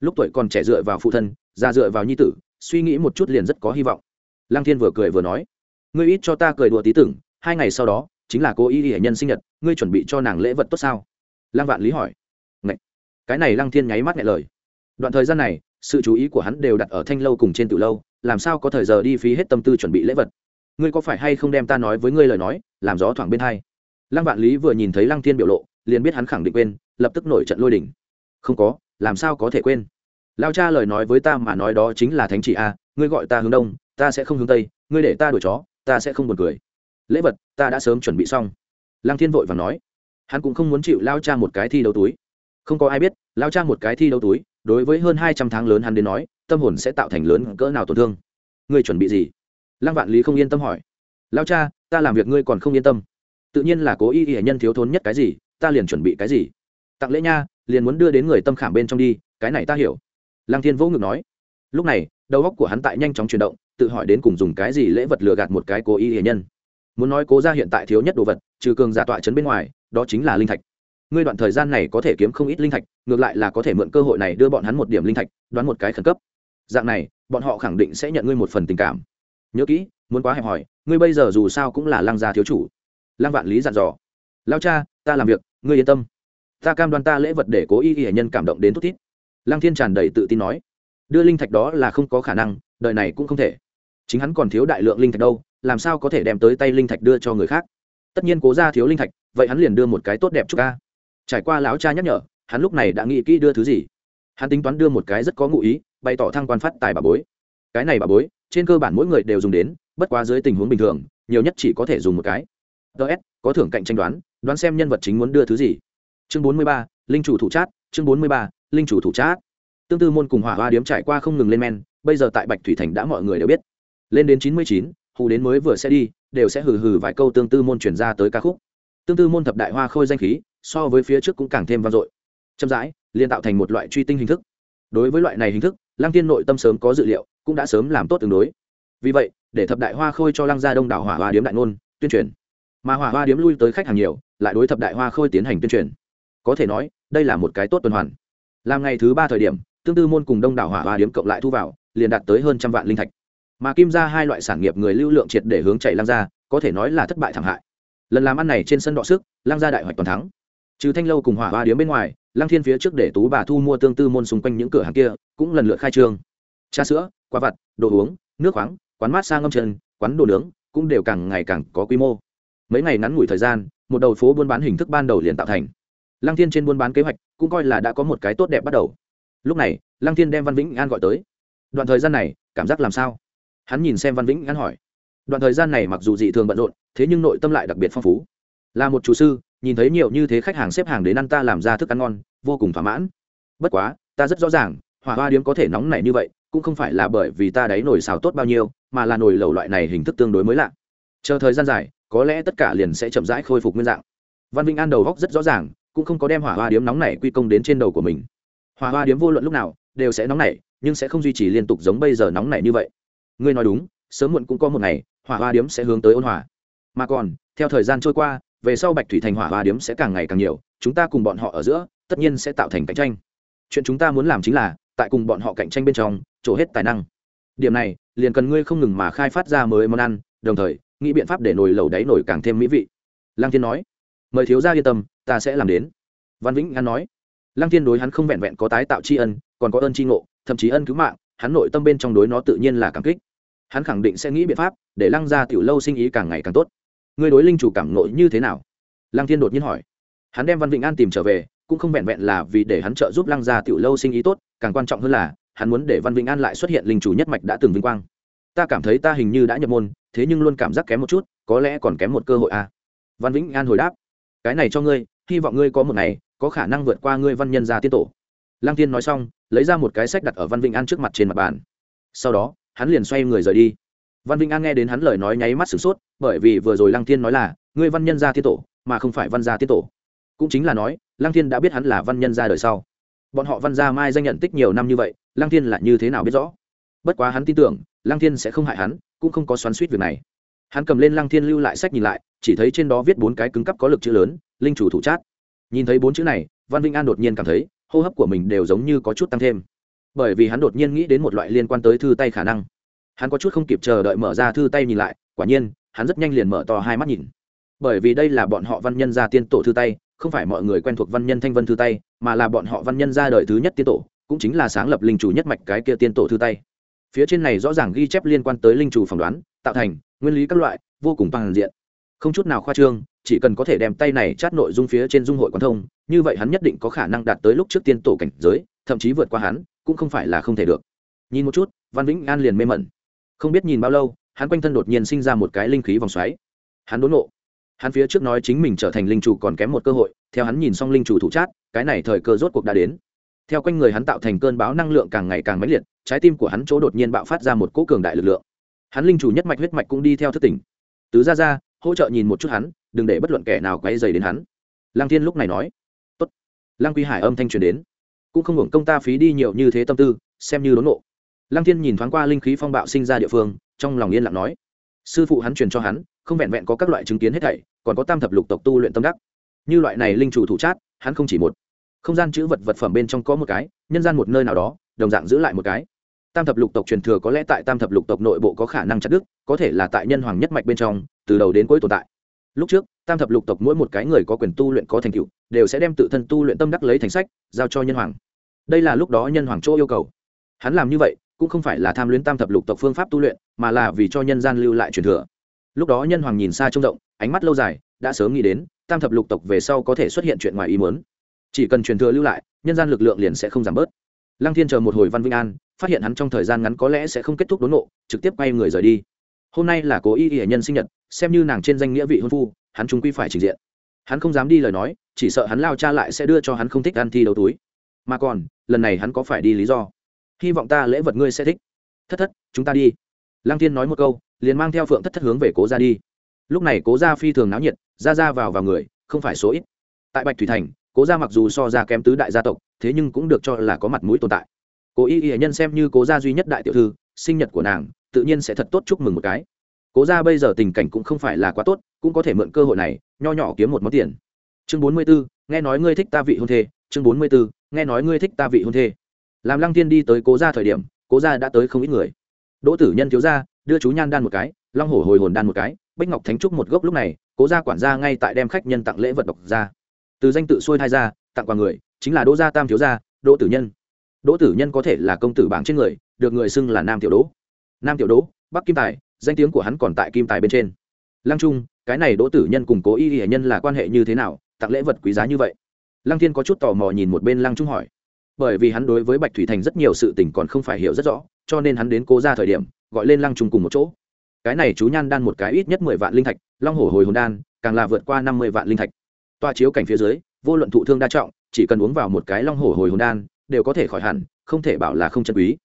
Lúc tuổi còn trẻ dựa vào phụ thân, già dựa vào nhi tử, suy nghĩ một chút liền rất có hy vọng. Lăng thiên vừa cười vừa nói ngươi ít cho ta cười đùa tí tưởng, hai ngày sau đó, chính là cô y hệ nhân sinh nhật, ngươi chuẩn bị cho nàng lễ vật tốt sao? Lăng vạn lý hỏi. Ngậy! cái này lăng thiên nháy mắt nhẹ lời. Đoạn thời gian này, sự chú ý của hắn đều đặt ở thanh lâu cùng trên tự lâu, làm sao có thời giờ đi phí hết tâm tư chuẩn bị lễ vật? Ngươi có phải hay không đem ta nói với ngươi lời nói, làm gió thoảng bên hai? Lăng vạn lý vừa nhìn thấy lăng thiên biểu lộ, liền biết hắn khẳng định quên, lập tức nổi trận lôi đỉnh không có, làm sao có thể quên? Lao cha lời nói với ta mà nói đó chính là thánh chỉ a, ngươi gọi ta hướng đông, ta sẽ không hướng tây, ngươi để ta đuổi chó ta sẽ không buồn cười. Lễ vật, ta đã sớm chuẩn bị xong. Lăng thiên vội và nói. Hắn cũng không muốn chịu lao cha một cái thi đấu túi. Không có ai biết, lao cha một cái thi đấu túi, đối với hơn hai trăm tháng lớn hắn đến nói, tâm hồn sẽ tạo thành lớn cỡ nào tổn thương. Ngươi chuẩn bị gì? Lăng vạn lý không yên tâm hỏi. Lao cha, ta làm việc ngươi còn không yên tâm. Tự nhiên là cố ý y nhân thiếu thốn nhất cái gì, ta liền chuẩn bị cái gì. Tặng lễ nha, liền muốn đưa đến người tâm khảm bên trong đi, cái này ta hiểu. Lăng thiên vô ngực nói. Lúc này đầu óc của hắn tại nhanh chóng chuyển động, tự hỏi đến cùng dùng cái gì lễ vật lừa gạt một cái cố ý hiền nhân. Muốn nói cố ra hiện tại thiếu nhất đồ vật, trừ cường giả tọa chấn bên ngoài, đó chính là linh thạch. Ngươi đoạn thời gian này có thể kiếm không ít linh thạch, ngược lại là có thể mượn cơ hội này đưa bọn hắn một điểm linh thạch, đoán một cái khẩn cấp. Dạng này, bọn họ khẳng định sẽ nhận ngươi một phần tình cảm. Nhớ kỹ, muốn quá hẹp hòi, ngươi bây giờ dù sao cũng là lăng gia thiếu chủ. Lăng vạn lý dặn dò. Lao cha, ta làm việc, ngươi yên tâm. Ta cam đoan ta lễ vật để cố y y hệ nhân cảm động đến thút thít. Lăng thiên tràn đầy tự tin nói đưa linh thạch đó là không có khả năng đợi này cũng không thể. Chính hắn còn thiếu đại lượng linh thạch đâu, làm sao có thể đem tới tay linh thạch đưa cho người khác? Tất nhiên cố ra thiếu linh thạch, vậy hắn liền đưa một cái tốt đẹp cho ca trải qua lão cha nhắc nhở, hắn lúc này đã nghĩ kỹ đưa thứ gì. Hắn tính toán đưa một cái rất có ngụ ý, bày tỏ thăng quan phát tài bà bối. Cái này bà bối, trên cơ bản mỗi người đều dùng đến, bất quá dưới tình huống bình thường, nhiều nhất chỉ có thể dùng một cái. Ts có thưởng cạnh tranh đoán đoán xem nhân vật chính muốn đưa thứ gì. Chương bốn mươi ba, linh chủ thủ chát, chương bốn mươi ba, linh chủ thủ chát tương tư môn cùng hỏa hoa điếm trải qua không ngừng lên men, bây giờ tại bạch thủy thành đã mọi người đều biết. Lên đến chín mươi chín, hù đến mới vừa sẽ đi, đều sẽ hừ hừ vài câu tương tư môn chuyển ra tới ca khúc. Tương tư môn thập đại hoa khôi danh khí, so với phía trước cũng càng thêm vang dội. Chậm rãi liên tạo thành một loại truy tinh hình thức. Đối với loại này hình thức, lăng tiên nội tâm sớm có dự liệu, cũng đã sớm làm tốt tương đối. Vì vậy, để thập đại hoa khôi cho lăng gia đông đảo hỏa hoa điếm đại ngôn, tuyên truyền. Mà hỏa hoa điếm lui tới khách hàng nhiều, lại đối thập đại hoa khôi tiến hành tuyên truyền. Có thể nói, đây là một cái tốt tuần hoàn. Làm ngày thứ ba thời điểm tương tư môn cùng đông đảo hỏa hoa điếm cộng lại thu vào, liền đạt tới hơn trăm vạn linh thạch. Mà kim ra hai loại sản nghiệp người lưu lượng triệt để hướng chạy lăng ra có thể nói là thất bại thảm hại. Lần làm ăn này trên sân đọ sức, Lang ra đại hoạch toàn thắng. Trừ thanh lâu cùng hỏa hoa điếm bên ngoài, Lang thiên phía trước để tú bà thu mua tương tư môn xung quanh những cửa hàng kia, cũng lần lượt khai trương. Trà sữa quả vặt, đồ uống, nước khoáng, quán mát xa ngâm chân, quán đồ nướng, cũng đều càng ngày càng có quy mô. Mấy ngày ngắn ngủi thời gian, một đầu phố buôn bán hình thức ban đầu liền tạo thành. Lăng thiên trên buôn bán kế hoạch cũng coi là đã có một cái tốt đẹp bắt đầu lúc này, lăng thiên đem văn vĩnh an gọi tới. Đoạn thời gian này, cảm giác làm sao? Hắn nhìn xem văn vĩnh an hỏi. Đoạn thời gian này mặc dù dị thường bận rộn, thế nhưng nội tâm lại đặc biệt phong phú. Là một chủ sư, nhìn thấy nhiều như thế khách hàng xếp hàng đến ăn ta làm ra thức ăn ngon, vô cùng thỏa mãn. Bất quá, ta rất rõ ràng, hỏa hoa điếm có thể nóng nảy như vậy, cũng không phải là bởi vì ta đáy nồi xào tốt bao nhiêu, mà là nồi lẩu loại này hình thức tương đối mới lạ. Chờ thời gian dài, có lẽ tất cả liền sẽ chậm rãi khôi phục nguyên dạng. Văn vĩnh an đầu góc rất rõ ràng, cũng không có đem hỏa hoa điếm nóng này quy công đến trên đầu của mình. Hòa hoa điếm vô luận lúc nào đều sẽ nóng nảy, nhưng sẽ không duy trì liên tục giống bây giờ nóng nảy như vậy. Ngươi nói đúng, sớm muộn cũng có một ngày hỏa hoa điếm sẽ hướng tới ôn hòa. Mà còn, theo thời gian trôi qua, về sau bạch thủy thành hỏa hoa điếm sẽ càng ngày càng nhiều, chúng ta cùng bọn họ ở giữa, tất nhiên sẽ tạo thành cạnh tranh. Chuyện chúng ta muốn làm chính là, tại cùng bọn họ cạnh tranh bên trong, trổ hết tài năng. Điểm này, liền cần ngươi không ngừng mà khai phát ra mới món ăn, đồng thời, nghĩ biện pháp để nồi lẩu đáy nổi càng thêm mỹ vị. Lang thiên nói, mời thiếu gia yên tâm, ta sẽ làm đến. Văn vĩnh an nói lăng thiên đối hắn không vẹn vẹn có tái tạo tri ân, còn có ơn tri ngộ, thậm chí ân cứu mạng, hắn nội tâm bên trong đối nó tự nhiên là cảm kích. Hắn khẳng định sẽ nghĩ biện pháp để lăng gia tiểu lâu sinh ý càng ngày càng tốt. Người đối linh chủ cảm nội như thế nào? Lăng thiên đột nhiên hỏi. Hắn đem văn Vịnh an tìm trở về, cũng không vẹn vẹn là vì để hắn trợ giúp lăng gia tiểu lâu sinh ý tốt, càng quan trọng hơn là, hắn muốn để văn Vịnh an lại xuất hiện linh chủ nhất mạch đã từng vinh quang. Ta cảm thấy ta hình như đã nhập môn, thế nhưng luôn cảm giác kém một chút, có lẽ còn kém một cơ hội à. văn vĩnh an hồi đáp. Cái này cho ngươi hy vọng ngươi có một ngày, có khả năng vượt qua ngươi văn nhân gia tiên tổ. Lăng tiên nói xong, lấy ra một cái sách đặt ở văn vĩnh an trước mặt trên mặt bàn. Sau đó, hắn liền xoay người rời đi. Văn vĩnh an nghe đến hắn lời nói nháy mắt sửng sốt, bởi vì vừa rồi lăng tiên nói là, ngươi văn nhân gia tiên tổ, mà không phải văn gia tiên tổ. Cũng chính là nói, lăng tiên đã biết hắn là văn nhân gia đời sau. Bọn họ văn gia mai danh nhận tích nhiều năm như vậy, lăng thiên là như thế nào biết rõ? Bất quá hắn tin tưởng, lăng thiên sẽ không hại hắn, cũng không có xoắn suýt việc này. Hắn cầm lên lăng thiên lưu lại sách nhìn lại, chỉ thấy trên đó viết bốn cái cứng cắp có lực chữ lớn linh chủ thủ chát. Nhìn thấy bốn chữ này, văn vinh an đột nhiên cảm thấy, hô hấp của mình đều giống như có chút tăng thêm. Bởi vì hắn đột nhiên nghĩ đến một loại liên quan tới thư tay khả năng. Hắn có chút không kịp chờ đợi mở ra thư tay nhìn lại, quả nhiên, hắn rất nhanh liền mở to hai mắt nhìn. Bởi vì đây là bọn họ văn nhân gia tiên tổ thư tay, không phải mọi người quen thuộc văn nhân thanh vân thư tay, mà là bọn họ văn nhân gia đời thứ nhất tiên tổ, cũng chính là sáng lập linh chủ nhất mạch cái kia tiên tổ thư tay. Phía trên này rõ ràng ghi chép liên quan tới linh chủ phỏng đoán, tạo thành, nguyên lý các loại, vô cùng toàn diện. Không chút nào khoa trương chỉ cần có thể đem tay này chát nội dung phía trên dung hội quan thông, như vậy hắn nhất định có khả năng đạt tới lúc trước tiên tổ cảnh giới, thậm chí vượt qua hắn, cũng không phải là không thể được. Nhìn một chút, văn vĩnh an liền mê mẩn. Không biết nhìn bao lâu, hắn quanh thân đột nhiên sinh ra một cái linh khí vòng xoáy. Hắn đốn nộ. Hắn phía trước nói chính mình trở thành linh chủ còn kém một cơ hội, theo hắn nhìn xong linh chủ thủ chát, cái này thời cơ rốt cuộc đã đến. Theo quanh người hắn tạo thành cơn báo năng lượng càng ngày càng mãnh liệt, trái tim của hắn chỗ đột nhiên bạo phát ra một cỗ cường đại lực lượng. Hắn linh chủ nhất mạch huyết mạch cũng đi theo thất tỉnh. Tứ ra ra hỗ trợ nhìn một chút hắn đừng để bất luận kẻ nào quay dày đến hắn. Lăng thiên lúc này nói. Tốt. Lăng quy hải âm thanh truyền đến. Cũng không hưởng công ta phí đi nhiều như thế tâm tư, xem như đốn nộ. Lăng thiên nhìn thoáng qua linh khí phong bạo sinh ra địa phương, trong lòng yên lặng nói. Sư phụ hắn truyền cho hắn, không vẹn vẹn có các loại chứng kiến hết thảy, còn có tam thập lục tộc tu luyện tâm đắc. Như loại này linh chủ thủ chát, hắn không chỉ một. Không gian chữ vật vật phẩm bên trong có một cái, nhân gian một nơi nào đó, đồng dạng giữ lại một cái. Tam thập lục tộc truyền thừa có lẽ tại tam thập lục tộc nội bộ có khả năng chặt đứt, có thể là tại nhân hoàng nhất mạch bên trong, từ đầu đến cuối tồn tại lúc trước, tam thập lục tộc mỗi một cái người có quyền tu luyện có thành tựu, đều sẽ đem tự thân tu luyện tâm đắc lấy thành sách, giao cho nhân hoàng. Đây là lúc đó nhân hoàng chỗ yêu cầu. Hắn làm như vậy, cũng không phải là tham luyến tam thập lục tộc phương pháp tu luyện, mà là vì cho nhân gian lưu lại truyền thừa. Lúc đó nhân hoàng nhìn xa trông rộng, ánh mắt lâu dài, đã sớm nghĩ đến, tam thập lục tộc về sau có thể xuất hiện chuyện ngoài ý muốn. Chỉ cần truyền thừa lưu lại, nhân gian lực lượng liền sẽ không giảm bớt. Lăng thiên chờ một hồi văn vinh an, phát hiện hắn trong thời gian ngắn có lẽ sẽ không kết thúc đốn nộ trực tiếp quay người rời đi hôm nay là cố y y nhân sinh nhật, xem như nàng trên danh nghĩa vị hôn phu, hắn chúng quy phải trình diện. Hắn không dám đi lời nói, chỉ sợ hắn lao cha lại sẽ đưa cho hắn không thích ăn thi đấu túi. Mà còn, lần này hắn có phải đi lý do? Hy vọng ta lễ vật ngươi sẽ thích. Thất thất, chúng ta đi. Lăng thiên nói một câu, liền mang theo phượng thất thất hướng về cố ra đi. Lúc này cố ra phi thường náo nhiệt, ra ra vào vào người, không phải số ít. Tại bạch thủy thành, cố gia mặc dù so ra kém tứ đại gia tộc, thế nhưng cũng được cho là có mặt mũi tồn tại. Cố y y nhân xem như cố gia duy nhất đại tiểu thư, sinh nhật của nàng tự nhiên sẽ thật tốt chúc mừng một cái. Cố gia bây giờ tình cảnh cũng không phải là quá tốt cũng có thể mượn cơ hội này nho nhỏ kiếm một món tiền. Chương bốn mươi 44, nghe nói ngươi thích ta vị hôn thê. Chương bốn mươi 44, nghe nói ngươi thích ta vị hôn thê. Làm lăng tiên đi tới cố gia thời điểm cố gia đã tới không ít người. Đỗ tử nhân thiếu gia đưa chú nhan đan một cái long hổ hồi hồn đan một cái bích ngọc thánh trúc một gốc lúc này cố gia quản gia ngay tại đem khách nhân tặng lễ vật độc ra. Từ danh tự xuôi thai ra tặng quà người chính là đỗ gia tam thiếu gia đỗ tử nhân. Đỗ tử nhân có thể là công tử bảng trên người được người xưng là nam tiểu đỗ nam tiểu đỗ, bắc kim tài, danh tiếng của hắn còn tại kim tài bên trên. Lăng trung, cái này đỗ tử nhân cùng cố y hệ nhân là quan hệ như thế nào, tặng lễ vật quý giá như vậy? Lăng thiên có chút tò mò nhìn một bên lăng trung hỏi. Bởi vì hắn đối với bạch thủy thành rất nhiều sự tình còn không phải hiểu rất rõ, cho nên hắn đến cố ra thời điểm, gọi lên lăng trung cùng một chỗ. Cái này chú nhan đan một cái ít nhất mười vạn linh thạch, long hổ hồi hồn đan, càng là vượt qua năm mươi vạn linh thạch. Toa chiếu cảnh phía dưới, vô luận thụ thương đa trọng, chỉ cần uống vào một cái long hổ hồi hồn đan, đều có thể khỏi hẳn, không thể bảo là không chân quý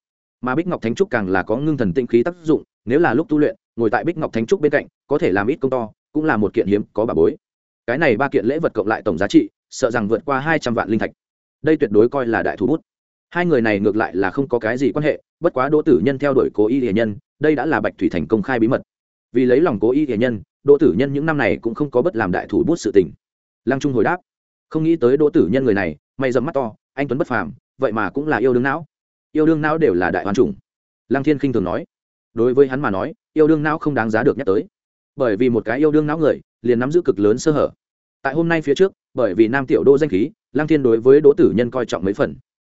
mà bích ngọc thánh trúc càng là có ngưng thần tinh khí tác dụng, nếu là lúc tu luyện, ngồi tại bích ngọc thánh trúc bên cạnh, có thể làm ít công to, cũng là một kiện hiếm có bà bối. Cái này ba kiện lễ vật cộng lại tổng giá trị, sợ rằng vượt qua hai trăm vạn linh thạch. Đây tuyệt đối coi là đại thú bút. Hai người này ngược lại là không có cái gì quan hệ, bất quá đỗ tử nhân theo đuổi cố y hiền nhân, đây đã là bạch thủy thành công khai bí mật. Vì lấy lòng cố y hiền nhân, đỗ tử nhân những năm này cũng không có bất làm đại thủ bút sự tình. Lăng trung hồi đáp, không nghĩ tới đỗ tử nhân người này mày dầm mắt to, anh tuấn bất phàm, vậy mà cũng là yêu đương não yêu đương não đều là đại hoàn chủng lăng thiên khinh thường nói. Đối với hắn mà nói, yêu đương não không đáng giá được nhắc tới. Bởi vì một cái yêu đương não người, liền nắm giữ cực lớn sơ hở. Tại hôm nay phía trước, bởi vì nam tiểu đô danh khí, lăng thiên đối với đỗ tử nhân coi trọng mấy phần.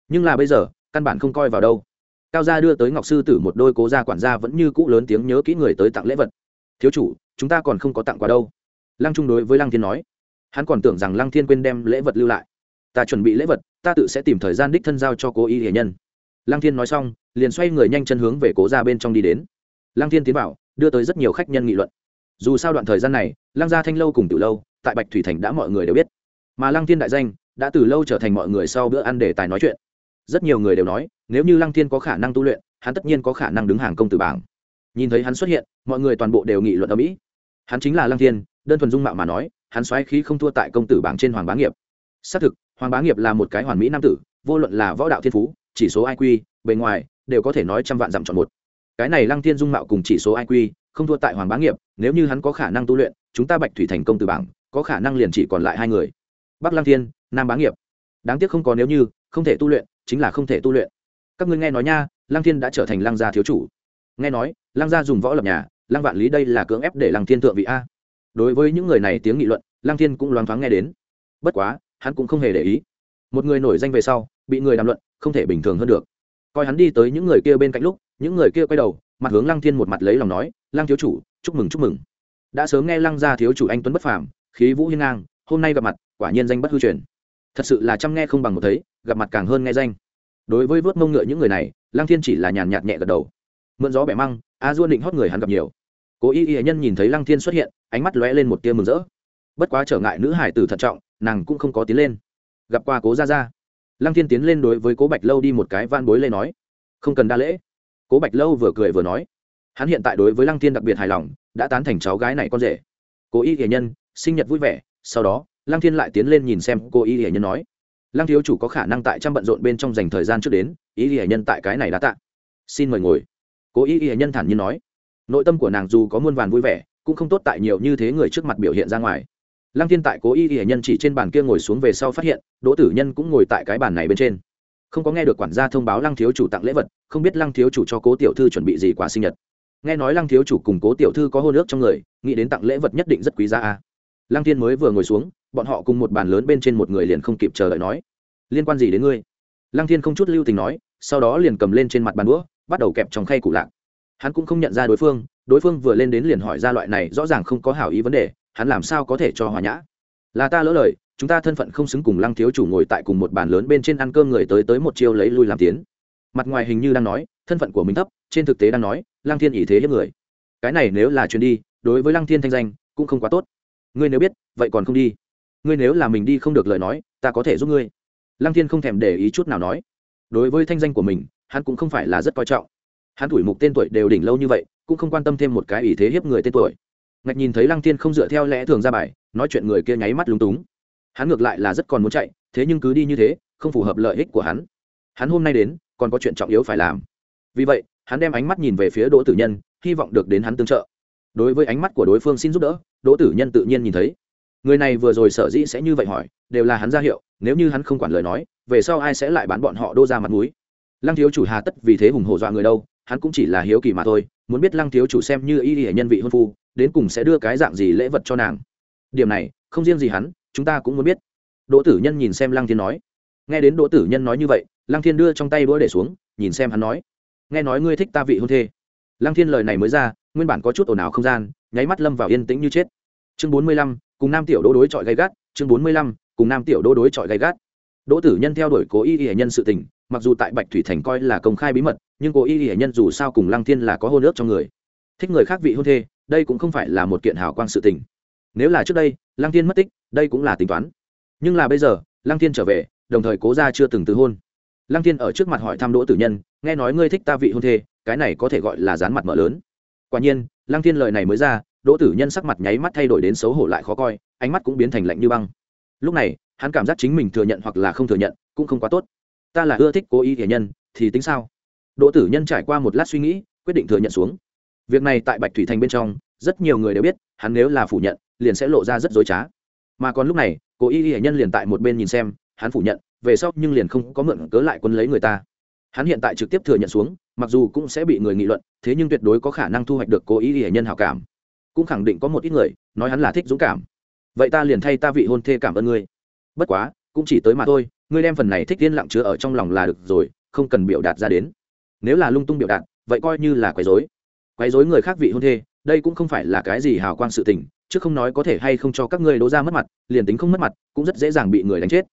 Nhưng là bây giờ, căn bản không coi vào đâu. Cao gia đưa tới ngọc sư tử một đôi cố gia quản gia vẫn như cũ lớn tiếng nhớ kỹ người tới tặng lễ vật. Thiếu chủ, chúng ta còn không có tặng quà đâu. Lăng trung đối với lăng thiên nói. Hắn còn tưởng rằng lăng thiên quên đem lễ vật lưu lại. Ta chuẩn bị lễ vật, ta tự sẽ tìm thời gian đích thân giao cho cố y hiền nhân lăng thiên nói xong, liền xoay người nhanh chân hướng về cố ra bên trong đi đến. Lăng thiên tiến vào, đưa tới rất nhiều khách nhân nghị luận. Dù sao đoạn thời gian này, lăng gia thanh lâu cùng từ lâu, tại bạch thủy thành đã mọi người đều biết. Mà lăng thiên đại danh, đã từ lâu trở thành mọi người sau bữa ăn để tài nói chuyện. Rất nhiều người đều nói, nếu như lăng thiên có khả năng tu luyện, hắn tất nhiên có khả năng đứng hàng công tử bảng. Nhìn thấy hắn xuất hiện, mọi người toàn bộ đều nghị luận ở mỹ hắn chính là lăng thiên, đơn thuần dung mạo mà nói, hắn xoáy khí không thua tại công tử bảng trên hoàng bá nghiệp. Xác thực, hoàng bá nghiệp là một cái hoàn mỹ nam tử, vô luận là võ đạo thiên phú chỉ số iq bề ngoài, đều có thể nói trăm vạn dặm chọn một. Cái này lăng thiên dung mạo cùng chỉ số iq không thua tại hoàng bá nghiệp, nếu như hắn có khả năng tu luyện, chúng ta bạch thủy thành công từ bảng, có khả năng liền chỉ còn lại hai người. Bắc lăng thiên, nam bá nghiệp. Đáng tiếc không có nếu như, không thể tu luyện, chính là không thể tu luyện. Các ngươi nghe nói nha, lăng thiên đã trở thành lăng gia thiếu chủ. Nghe nói, lăng gia dùng võ lập nhà, lăng vạn lý đây là cưỡng ép để lăng thiên thượng vị a. Đối với những người này tiếng nghị luận, lăng thiên cũng loáng thoáng nghe đến. Bất quá, hắn cũng không hề để ý. Một người nổi danh về sau, bị người đàm luận không thể bình thường hơn được. Coi hắn đi tới những người kia bên cạnh lúc, những người kia quay đầu, mặt hướng lăng thiên một mặt lấy lòng nói, lăng thiếu chủ, chúc mừng chúc mừng. Đã sớm nghe lăng gia thiếu chủ anh tuấn bất phàm, khí vũ hiên ngang, hôm nay gặp mặt, quả nhiên danh bất hư truyền. Thật sự là chăm nghe không bằng một thấy, gặp mặt càng hơn nghe danh. Đối với vớt mông ngựa những người này, lăng thiên chỉ là nhàn nhạt nhẹ gật đầu. Mượn gió bẻ măng, a duôn định hót người hắn gặp nhiều. Cố y y nhân nhìn thấy lăng thiên xuất hiện, ánh mắt lóe lên một tia mừng rỡ. Bất quá trở ngại nữ hải tử thận trọng, nàng cũng không có tiến lên. Gặp qua cố gia gia lăng thiên tiến lên đối với cố bạch lâu đi một cái van bối lê nói, không cần đa lễ. Cố bạch lâu vừa cười vừa nói, hắn hiện tại đối với lăng thiên đặc biệt hài lòng, đã tán thành cháu gái này con rể. Cố y hiền nhân sinh nhật vui vẻ, sau đó, lăng thiên lại tiến lên nhìn xem cô y hiền nhân nói, lăng thiếu chủ có khả năng tại trăm bận rộn bên trong dành thời gian trước đến y hiền nhân tại cái này đã tạ. Xin mời ngồi. Cố y hiền nhân thản nhiên nói, nội tâm của nàng dù có muôn vàn vui vẻ, cũng không tốt tại nhiều như thế người trước mặt biểu hiện ra ngoài lăng thiên tại cố y y nhân chỉ trên bàn kia ngồi xuống về sau phát hiện, đỗ tử nhân cũng ngồi tại cái bàn này bên trên. Không có nghe được quản gia thông báo lăng thiếu chủ tặng lễ vật, không biết lăng thiếu chủ cho cố tiểu thư chuẩn bị gì quà sinh nhật. Nghe nói lăng thiếu chủ cùng cố tiểu thư có hôn ước trong người, nghĩ đến tặng lễ vật nhất định rất quý giá a. Lăng thiên mới vừa ngồi xuống, bọn họ cùng một bàn lớn bên trên một người liền không kịp chờ đợi nói, liên quan gì đến ngươi? Lăng thiên không chút lưu tình nói, sau đó liền cầm lên trên mặt bàn đũa, bắt đầu kẹp trong khay cụ lạc. Hắn cũng không nhận ra đối phương đối phương vừa lên đến liền hỏi ra loại này rõ ràng không có hảo ý vấn đề hắn làm sao có thể cho hòa nhã? Là ta lỡ lời, chúng ta thân phận không xứng cùng lăng thiếu chủ ngồi tại cùng một bàn lớn bên trên ăn cơm người tới tới một chiêu lấy lui làm tiến. Mặt ngoài hình như đang nói, thân phận của mình thấp, trên thực tế đang nói, lăng thiên ý thế hiếp người. Cái này nếu là chuyến đi, đối với lăng thiên thanh danh, cũng không quá tốt. Ngươi nếu biết, vậy còn không đi. Ngươi nếu là mình đi không được lời nói, ta có thể giúp ngươi. Lăng thiên không thèm để ý chút nào nói. Đối với thanh danh của mình, hắn cũng không phải là rất coi trọng. Hắn tuổi mục tên tuổi đều đỉnh lâu như vậy, cũng không quan tâm thêm một cái ý thế hiếp người tên tuổi ngạch nhìn thấy lăng thiên không dựa theo lẽ thường ra bài, nói chuyện người kia nháy mắt lúng túng. Hắn ngược lại là rất còn muốn chạy, thế nhưng cứ đi như thế, không phù hợp lợi ích của hắn. Hắn hôm nay đến, còn có chuyện trọng yếu phải làm. Vì vậy, hắn đem ánh mắt nhìn về phía đỗ tử nhân, hy vọng được đến hắn tương trợ. Đối với ánh mắt của đối phương xin giúp đỡ, đỗ tử nhân tự nhiên nhìn thấy. Người này vừa rồi sở dĩ sẽ như vậy hỏi, đều là hắn ra hiệu, nếu như hắn không quản lời nói, về sau ai sẽ lại bán bọn họ đô ra mặt mũi? Lăng thiếu chủ hà tất vì thế hùng hổ dọa người đâu hắn cũng chỉ là hiếu kỳ mà thôi, muốn biết lăng thiếu chủ xem như y hệ nhân vị hôn phu, đến cùng sẽ đưa cái dạng gì lễ vật cho nàng. Điểm này, không riêng gì hắn, chúng ta cũng muốn biết. Đỗ tử nhân nhìn xem lăng thiên nói. Nghe đến đỗ tử nhân nói như vậy, lăng thiên đưa trong tay đũa để xuống, nhìn xem hắn nói. Nghe nói ngươi thích ta vị hôn thê. Lăng thiên lời này mới ra, nguyên bản có chút ồn ào không gian, nháy mắt lâm vào yên tĩnh như chết. Chương bốn mươi lăm, cùng nam tiểu đỗ đối chọi gay gắt. Chương bốn mươi lăm, cùng nam tiểu đỗ đối chọi gay gắt. Đỗ tử nhân theo đuổi cố y y nhân sự tình mặc dù tại bạch thủy thành coi là công khai bí mật, nhưng cố y hiển nhân dù sao cùng lăng thiên là có hôn ước cho người. Thích người khác vị hôn thê, đây cũng không phải là một kiện hào quang sự tình. Nếu là trước đây, lăng thiên mất tích, đây cũng là tính toán. Nhưng là bây giờ, lăng thiên trở về, đồng thời cố ra chưa từng từ hôn. Lăng thiên ở trước mặt hỏi thăm đỗ tử nhân, nghe nói ngươi thích ta vị hôn thê, cái này có thể gọi là dán mặt mở lớn. Quả nhiên, lăng thiên lời này mới ra, đỗ tử nhân sắc mặt nháy mắt thay đổi đến xấu hổ lại khó coi, ánh mắt cũng biến thành lạnh như băng. Lúc này, hắn cảm giác chính mình thừa nhận hoặc là không thừa nhận, cũng không quá tốt ta là ưa thích cố ý thể nhân, thì tính sao? Đỗ tử nhân trải qua một lát suy nghĩ, quyết định thừa nhận xuống. Việc này tại bạch thủy thành bên trong, rất nhiều người đều biết, hắn nếu là phủ nhận, liền sẽ lộ ra rất dối trá. Mà còn lúc này, cố ý hệ nhân liền tại một bên nhìn xem, hắn phủ nhận, về sau nhưng liền không có mượn cớ lại quân lấy người ta. Hắn hiện tại trực tiếp thừa nhận xuống, mặc dù cũng sẽ bị người nghị luận, thế nhưng tuyệt đối có khả năng thu hoạch được cố ý hệ nhân hảo cảm. Cũng khẳng định có một ít người, nói hắn là thích dũng cảm. Vậy ta liền thay ta vị hôn thê cảm ơn ngươi. Bất quá cũng chỉ tới mà thôi, ngươi đem phần này thích yên lặng chứa ở trong lòng là được rồi, không cần biểu đạt ra đến. Nếu là lung tung biểu đạt, vậy coi như là quấy dối quấy dối người khác vị hôn thê, đây cũng không phải là cái gì hào quang sự tình, chứ không nói có thể hay không cho các ngươi đố ra mất mặt, liền tính không mất mặt, cũng rất dễ dàng bị người đánh chết.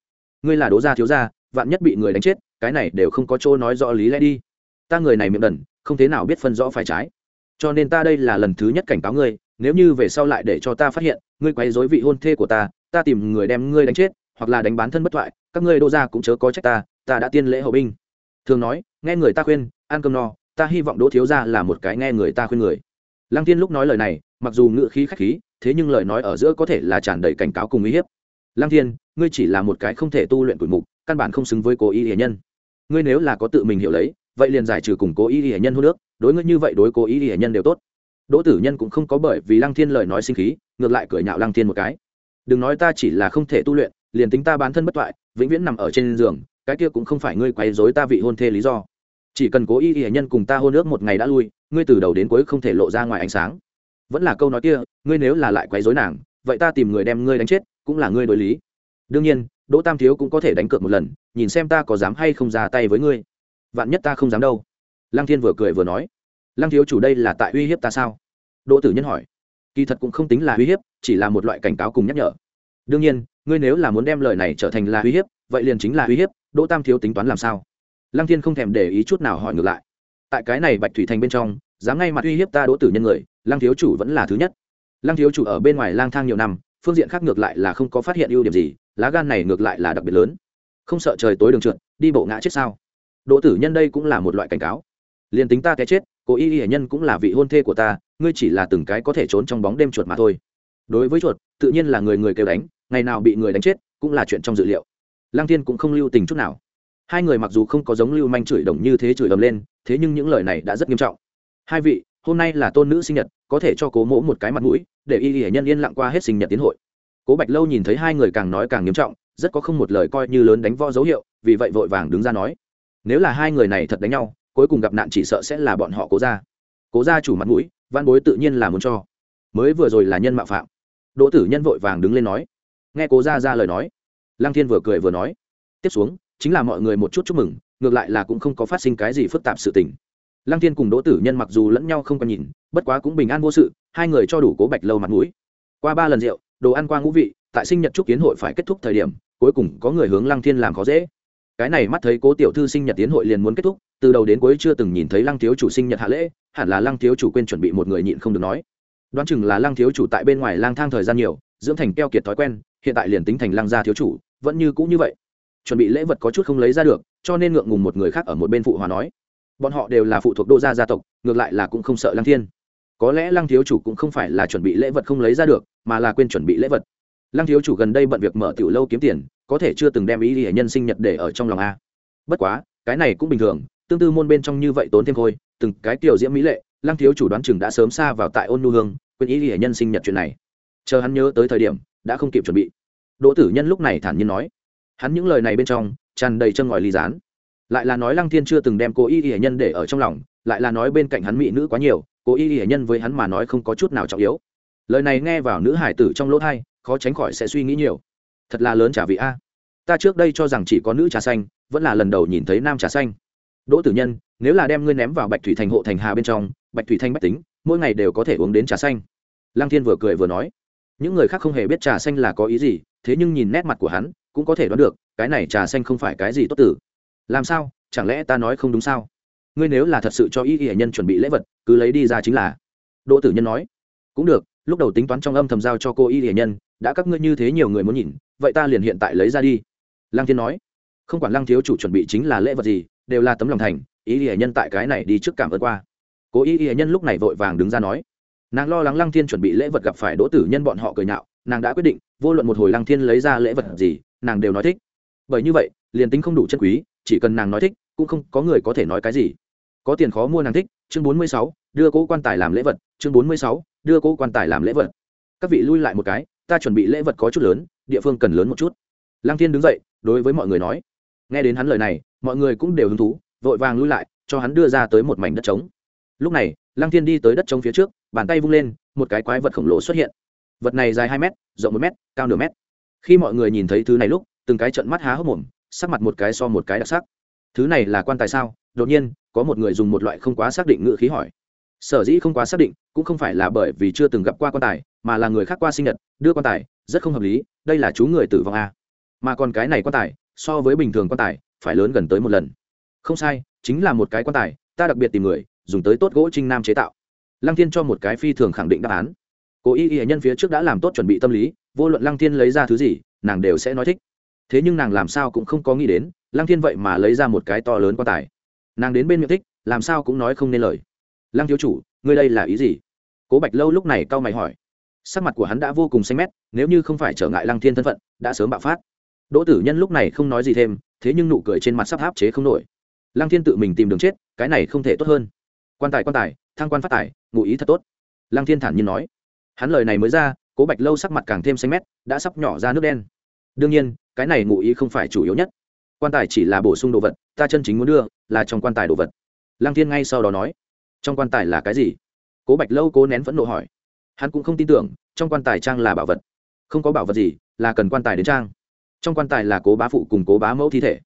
Ngươi là đố ra thiếu ra vạn nhất bị người đánh chết, cái này đều không có chỗ nói rõ lý lẽ đi. Ta người này miệng đần, không thế nào biết phân rõ phải trái. Cho nên ta đây là lần thứ nhất cảnh cáo ngươi, nếu như về sau lại để cho ta phát hiện, ngươi quấy dối vị hôn thê của ta ta tìm người đem ngươi đánh chết hoặc là đánh bán thân bất thoại, các ngươi đô gia cũng chớ có trách ta ta đã tiên lễ hậu binh. Thường nói, nghe người ta khuyên, ăn cơm no, ta hy vọng đỗ thiếu gia là một cái nghe người ta khuyên người. Lăng tiên lúc nói lời này, mặc dù ngựa khí khách khí, thế nhưng lời nói ở giữa có thể là tràn đầy cảnh cáo cùng uy hiếp. Lăng thiên, ngươi chỉ là một cái không thể tu luyện tuổi mục, căn bản không xứng với cố ý hiền nhân. Ngươi nếu là có tự mình hiểu lấy, vậy liền giải trừ cùng cố ý hiền nhân hô nước đối ngươi như vậy đối cố ý hiền nhân đều tốt. Đỗ tử nhân cũng không có bởi vì lăng thiên lời nói sinh khí, ngược lại cười nhạo lăng thiên một cái. Đừng nói ta chỉ là không thể tu luyện liền tính ta bán thân bất toại, vĩnh viễn nằm ở trên giường, cái kia cũng không phải ngươi quấy dối ta vị hôn thê lý do. Chỉ cần cố ý hiển nhân cùng ta hôn ước một ngày đã lui, ngươi từ đầu đến cuối không thể lộ ra ngoài ánh sáng. Vẫn là câu nói kia, ngươi nếu là lại quấy dối nàng, vậy ta tìm người đem ngươi đánh chết, cũng là ngươi đối lý. Đương nhiên, đỗ tam thiếu cũng có thể đánh cược một lần, nhìn xem ta có dám hay không ra tay với ngươi. Vạn nhất ta không dám đâu. Lăng thiên vừa cười vừa nói. Lăng thiếu chủ đây là tại uy hiếp ta sao? Đỗ tử nhân hỏi. Kỳ thật cũng không tính là uy hiếp, chỉ là một loại cảnh cáo cùng nhắc nhở. Đương nhiên ngươi nếu là muốn đem lời này trở thành là uy hiếp, vậy liền chính là uy hiếp, đỗ tam thiếu tính toán làm sao? Lăng thiên không thèm để ý chút nào hỏi ngược lại. Tại cái này bạch thủy thành bên trong, dám ngay mặt uy hiếp ta đỗ tử nhân người, lăng thiếu chủ vẫn là thứ nhất. Lăng thiếu chủ ở bên ngoài lang thang nhiều năm, phương diện khác ngược lại là không có phát hiện ưu điểm gì, lá gan này ngược lại là đặc biệt lớn. Không sợ trời tối đường trượt, đi bộ ngã chết sao? Đỗ tử nhân đây cũng là một loại cảnh cáo. Liền tính ta cái chết, cô y y nhân cũng là vị hôn thê của ta, ngươi chỉ là từng cái có thể trốn trong bóng đêm chuột mà thôi. Đối với chuột, tự nhiên là người người kêu đánh ngày nào bị người đánh chết cũng là chuyện trong dự liệu. Lăng thiên cũng không lưu tình chút nào. Hai người mặc dù không có giống lưu manh chửi đồng như thế chửi ầm lên, thế nhưng những lời này đã rất nghiêm trọng. Hai vị, hôm nay là tôn nữ sinh nhật, có thể cho cố mỗ một cái mặt mũi, để y y nhân yên lặng qua hết sinh nhật tiến hội. Cố bạch lâu nhìn thấy hai người càng nói càng nghiêm trọng, rất có không một lời coi như lớn đánh võ dấu hiệu, vì vậy vội vàng đứng ra nói. Nếu là hai người này thật đánh nhau, cuối cùng gặp nạn chỉ sợ sẽ là bọn họ cố ra cố ra chủ mặt mũi, văn bối tự nhiên là muốn cho. Mới vừa rồi là nhân mạo phạm. Đỗ tử nhân vội vàng đứng lên nói nghe cố ra ra lời nói, lăng thiên vừa cười vừa nói, tiếp xuống, chính là mọi người một chút chúc mừng, ngược lại là cũng không có phát sinh cái gì phức tạp sự tình. Lăng thiên cùng đỗ tử nhân mặc dù lẫn nhau không còn nhìn, bất quá cũng bình an vô sự, hai người cho đủ cố bạch lâu mặt mũi. Qua ba lần rượu, đồ ăn qua ngũ vị, tại sinh nhật chúc kiến hội phải kết thúc thời điểm, cuối cùng có người hướng lăng thiên làm khó dễ. Cái này mắt thấy cố tiểu thư sinh nhật tiến hội liền muốn kết thúc, từ đầu đến cuối chưa từng nhìn thấy lăng thiếu chủ sinh nhật hạ lễ, hẳn là lăng thiếu chủ quên chuẩn bị một người nhịn không được nói. Đoán chừng là lăng thiếu chủ tại bên ngoài lang thang thời gian nhiều dưỡng thành keo kiệt thói quen, hiện tại liền tính thành lăng gia thiếu chủ, vẫn như cũ như vậy. Chuẩn bị lễ vật có chút không lấy ra được, cho nên ngượng ngùng một người khác ở một bên phụ hòa nói. Bọn họ đều là phụ thuộc đô gia gia tộc, ngược lại là cũng không sợ lăng thiên. Có lẽ lăng thiếu chủ cũng không phải là chuẩn bị lễ vật không lấy ra được, mà là quên chuẩn bị lễ vật. Lăng thiếu chủ gần đây bận việc mở tiểu lâu kiếm tiền, có thể chưa từng đem ý hệ nhân sinh nhật để ở trong lòng a. Bất quá, cái này cũng bình thường, tương tư môn bên trong như vậy tốn thêm thôi từng cái tiểu diễm mỹ lệ, lăng thiếu chủ đoán chừng đã sớm xa vào tại ôn nu hương, quên ý hệ nhân sinh nhật chuyện này chờ hắn nhớ tới thời điểm, đã không kịp chuẩn bị. Đỗ tử nhân lúc này thản nhiên nói. Hắn những lời này bên trong, tràn đầy chân ngòi ly Dán lại là nói lăng thiên chưa từng đem cô y hệ nhân để ở trong lòng, lại là nói bên cạnh hắn mỹ nữ quá nhiều, cô y hệ nhân với hắn mà nói không có chút nào trọng yếu. Lời này nghe vào nữ hải tử trong lỗ thai, khó tránh khỏi sẽ suy nghĩ nhiều. Thật là lớn trà vị a. Ta trước đây cho rằng chỉ có nữ trà xanh, vẫn là lần đầu nhìn thấy nam trà xanh. Đỗ tử nhân, nếu là đem ngươi ném vào bạch thủy thành hộ thành hà bên trong, bạch thủy thanh bách tính, mỗi ngày đều có thể uống đến trà xanh. Lăng thiên vừa cười vừa nói những người khác không hề biết trà xanh là có ý gì, thế nhưng nhìn nét mặt của hắn, cũng có thể đoán được, cái này trà xanh không phải cái gì tốt tử. Làm sao? Chẳng lẽ ta nói không đúng sao? Ngươi nếu là thật sự cho ý y nhân chuẩn bị lễ vật, cứ lấy đi ra chính là. Đỗ tử nhân nói. Cũng được, lúc đầu tính toán trong âm thầm giao cho cô y y nhân, đã các ngươi như thế nhiều người muốn nhìn, vậy ta liền hiện tại lấy ra đi. Lăng thiên nói. Không quản lăng thiếu chủ chuẩn bị chính là lễ vật gì, đều là tấm lòng thành ý y nhân tại cái này đi trước cảm ơn qua. Cố y y nhân lúc này vội vàng đứng ra nói nàng lo lắng lăng thiên chuẩn bị lễ vật gặp phải đỗ tử nhân bọn họ cười nhạo, nàng đã quyết định, vô luận một hồi lăng thiên lấy ra lễ vật gì, nàng đều nói thích. Bởi như vậy, liền tính không đủ chân quý, chỉ cần nàng nói thích, cũng không có người có thể nói cái gì. Có tiền khó mua nàng thích, chương bốn mươi sáu, đưa cố quan tài làm lễ vật, chương bốn mươi sáu, đưa cố quan tài làm lễ vật. Các vị lui lại một cái, ta chuẩn bị lễ vật có chút lớn, địa phương cần lớn một chút. Lăng thiên đứng dậy, đối với mọi người nói. Nghe đến hắn lời này, mọi người cũng đều hứng thú, vội vàng lui lại, cho hắn đưa ra tới một mảnh đất trống. Lúc này lăng thiên đi tới đất trống phía trước, bàn tay vung lên, một cái quái vật khổng lồ xuất hiện. Vật này dài hai m rộng một m cao nửa mét. khi mọi người nhìn thấy thứ này lúc, từng cái trận mắt há hốc mồm, sắc mặt một cái so một cái đặc sắc. Thứ này là quan tài sao? Đột nhiên, có một người dùng một loại không quá xác định ngữ khí hỏi. Sở dĩ không quá xác định, cũng không phải là bởi vì chưa từng gặp qua quan tài, mà là người khác qua sinh nhật, đưa quan tài, rất không hợp lý, đây là chú người tử vong a. Mà còn cái này quan tài, so với bình thường quan tài, phải lớn gần tới một lần. Không sai, chính là một cái quan tài, ta đặc biệt tìm người dùng tới tốt gỗ trinh nam chế tạo. Lăng thiên cho một cái phi thường khẳng định đáp án. Cố y y nhân phía trước đã làm tốt chuẩn bị tâm lý, vô luận lăng thiên lấy ra thứ gì, nàng đều sẽ nói thích. Thế nhưng nàng làm sao cũng không có nghĩ đến, lăng thiên vậy mà lấy ra một cái to lớn quan tài. Nàng đến bên miệng thích, làm sao cũng nói không nên lời. Lăng thiếu chủ, ngươi đây là ý gì? Cố bạch lâu lúc này cau mày hỏi. Sắc mặt của hắn đã vô cùng xanh mét, nếu như không phải trở ngại lăng thiên thân phận, đã sớm bạo phát. Đỗ tử nhân lúc này không nói gì thêm, thế nhưng nụ cười trên mặt sắp áp chế không nổi. Lăng thiên tự mình tìm đường chết, cái này không thể tốt hơn quan tài quan tài, thăng quan phát tài, ngụ ý thật tốt. Lăng thiên thản nhiên nói. Hắn lời này mới ra, cố bạch lâu sắc mặt càng thêm xanh mét, đã sắp nhỏ ra nước đen. Đương nhiên, cái này ngụ ý không phải chủ yếu nhất. Quan tài chỉ là bổ sung đồ vật, ta chân chính muốn đưa là trong quan tài đồ vật. Lăng thiên ngay sau đó nói. Trong quan tài là cái gì? Cố bạch lâu cố nén vẫn nộ hỏi. Hắn cũng không tin tưởng, trong quan tài trang là bảo vật. Không có bảo vật gì, là cần quan tài đến trang. Trong quan tài là cố bá phụ cùng cố bá mẫu thi thể.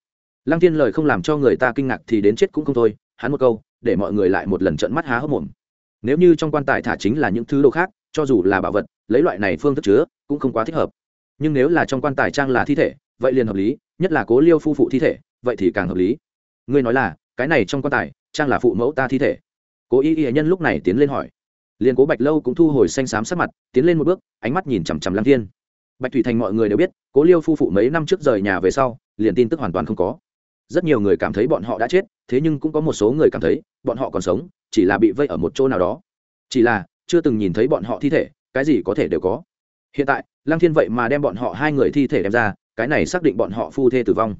Lăng thiên lời không làm cho người ta kinh ngạc thì đến chết cũng không thôi, hắn một câu để mọi người lại một lần trận mắt há hốc mồm. Nếu như trong quan tài thả chính là những thứ đồ khác, cho dù là bảo vật, lấy loại này phương thức chứa, cũng không quá thích hợp. Nhưng nếu là trong quan tài trang là thi thể, vậy liền hợp lý, nhất là cố liêu phu phụ thi thể, vậy thì càng hợp lý. Ngươi nói là, cái này trong quan tài, trang là phụ mẫu ta thi thể. Cố y y nhân lúc này tiến lên hỏi. Liền cố bạch lâu cũng thu hồi xanh xám sắc mặt, tiến lên một bước, ánh mắt nhìn chằm chằm lăng thiên. Bạch thủy thành mọi người đều biết, cố liêu phu phụ mấy năm trước rời nhà về sau, liền tin tức hoàn toàn không có rất nhiều người cảm thấy bọn họ đã chết, thế nhưng cũng có một số người cảm thấy, bọn họ còn sống, chỉ là bị vây ở một chỗ nào đó. Chỉ là, chưa từng nhìn thấy bọn họ thi thể, cái gì có thể đều có. Hiện tại, lăng thiên vậy mà đem bọn họ hai người thi thể đem ra, cái này xác định bọn họ phu thê tử vong.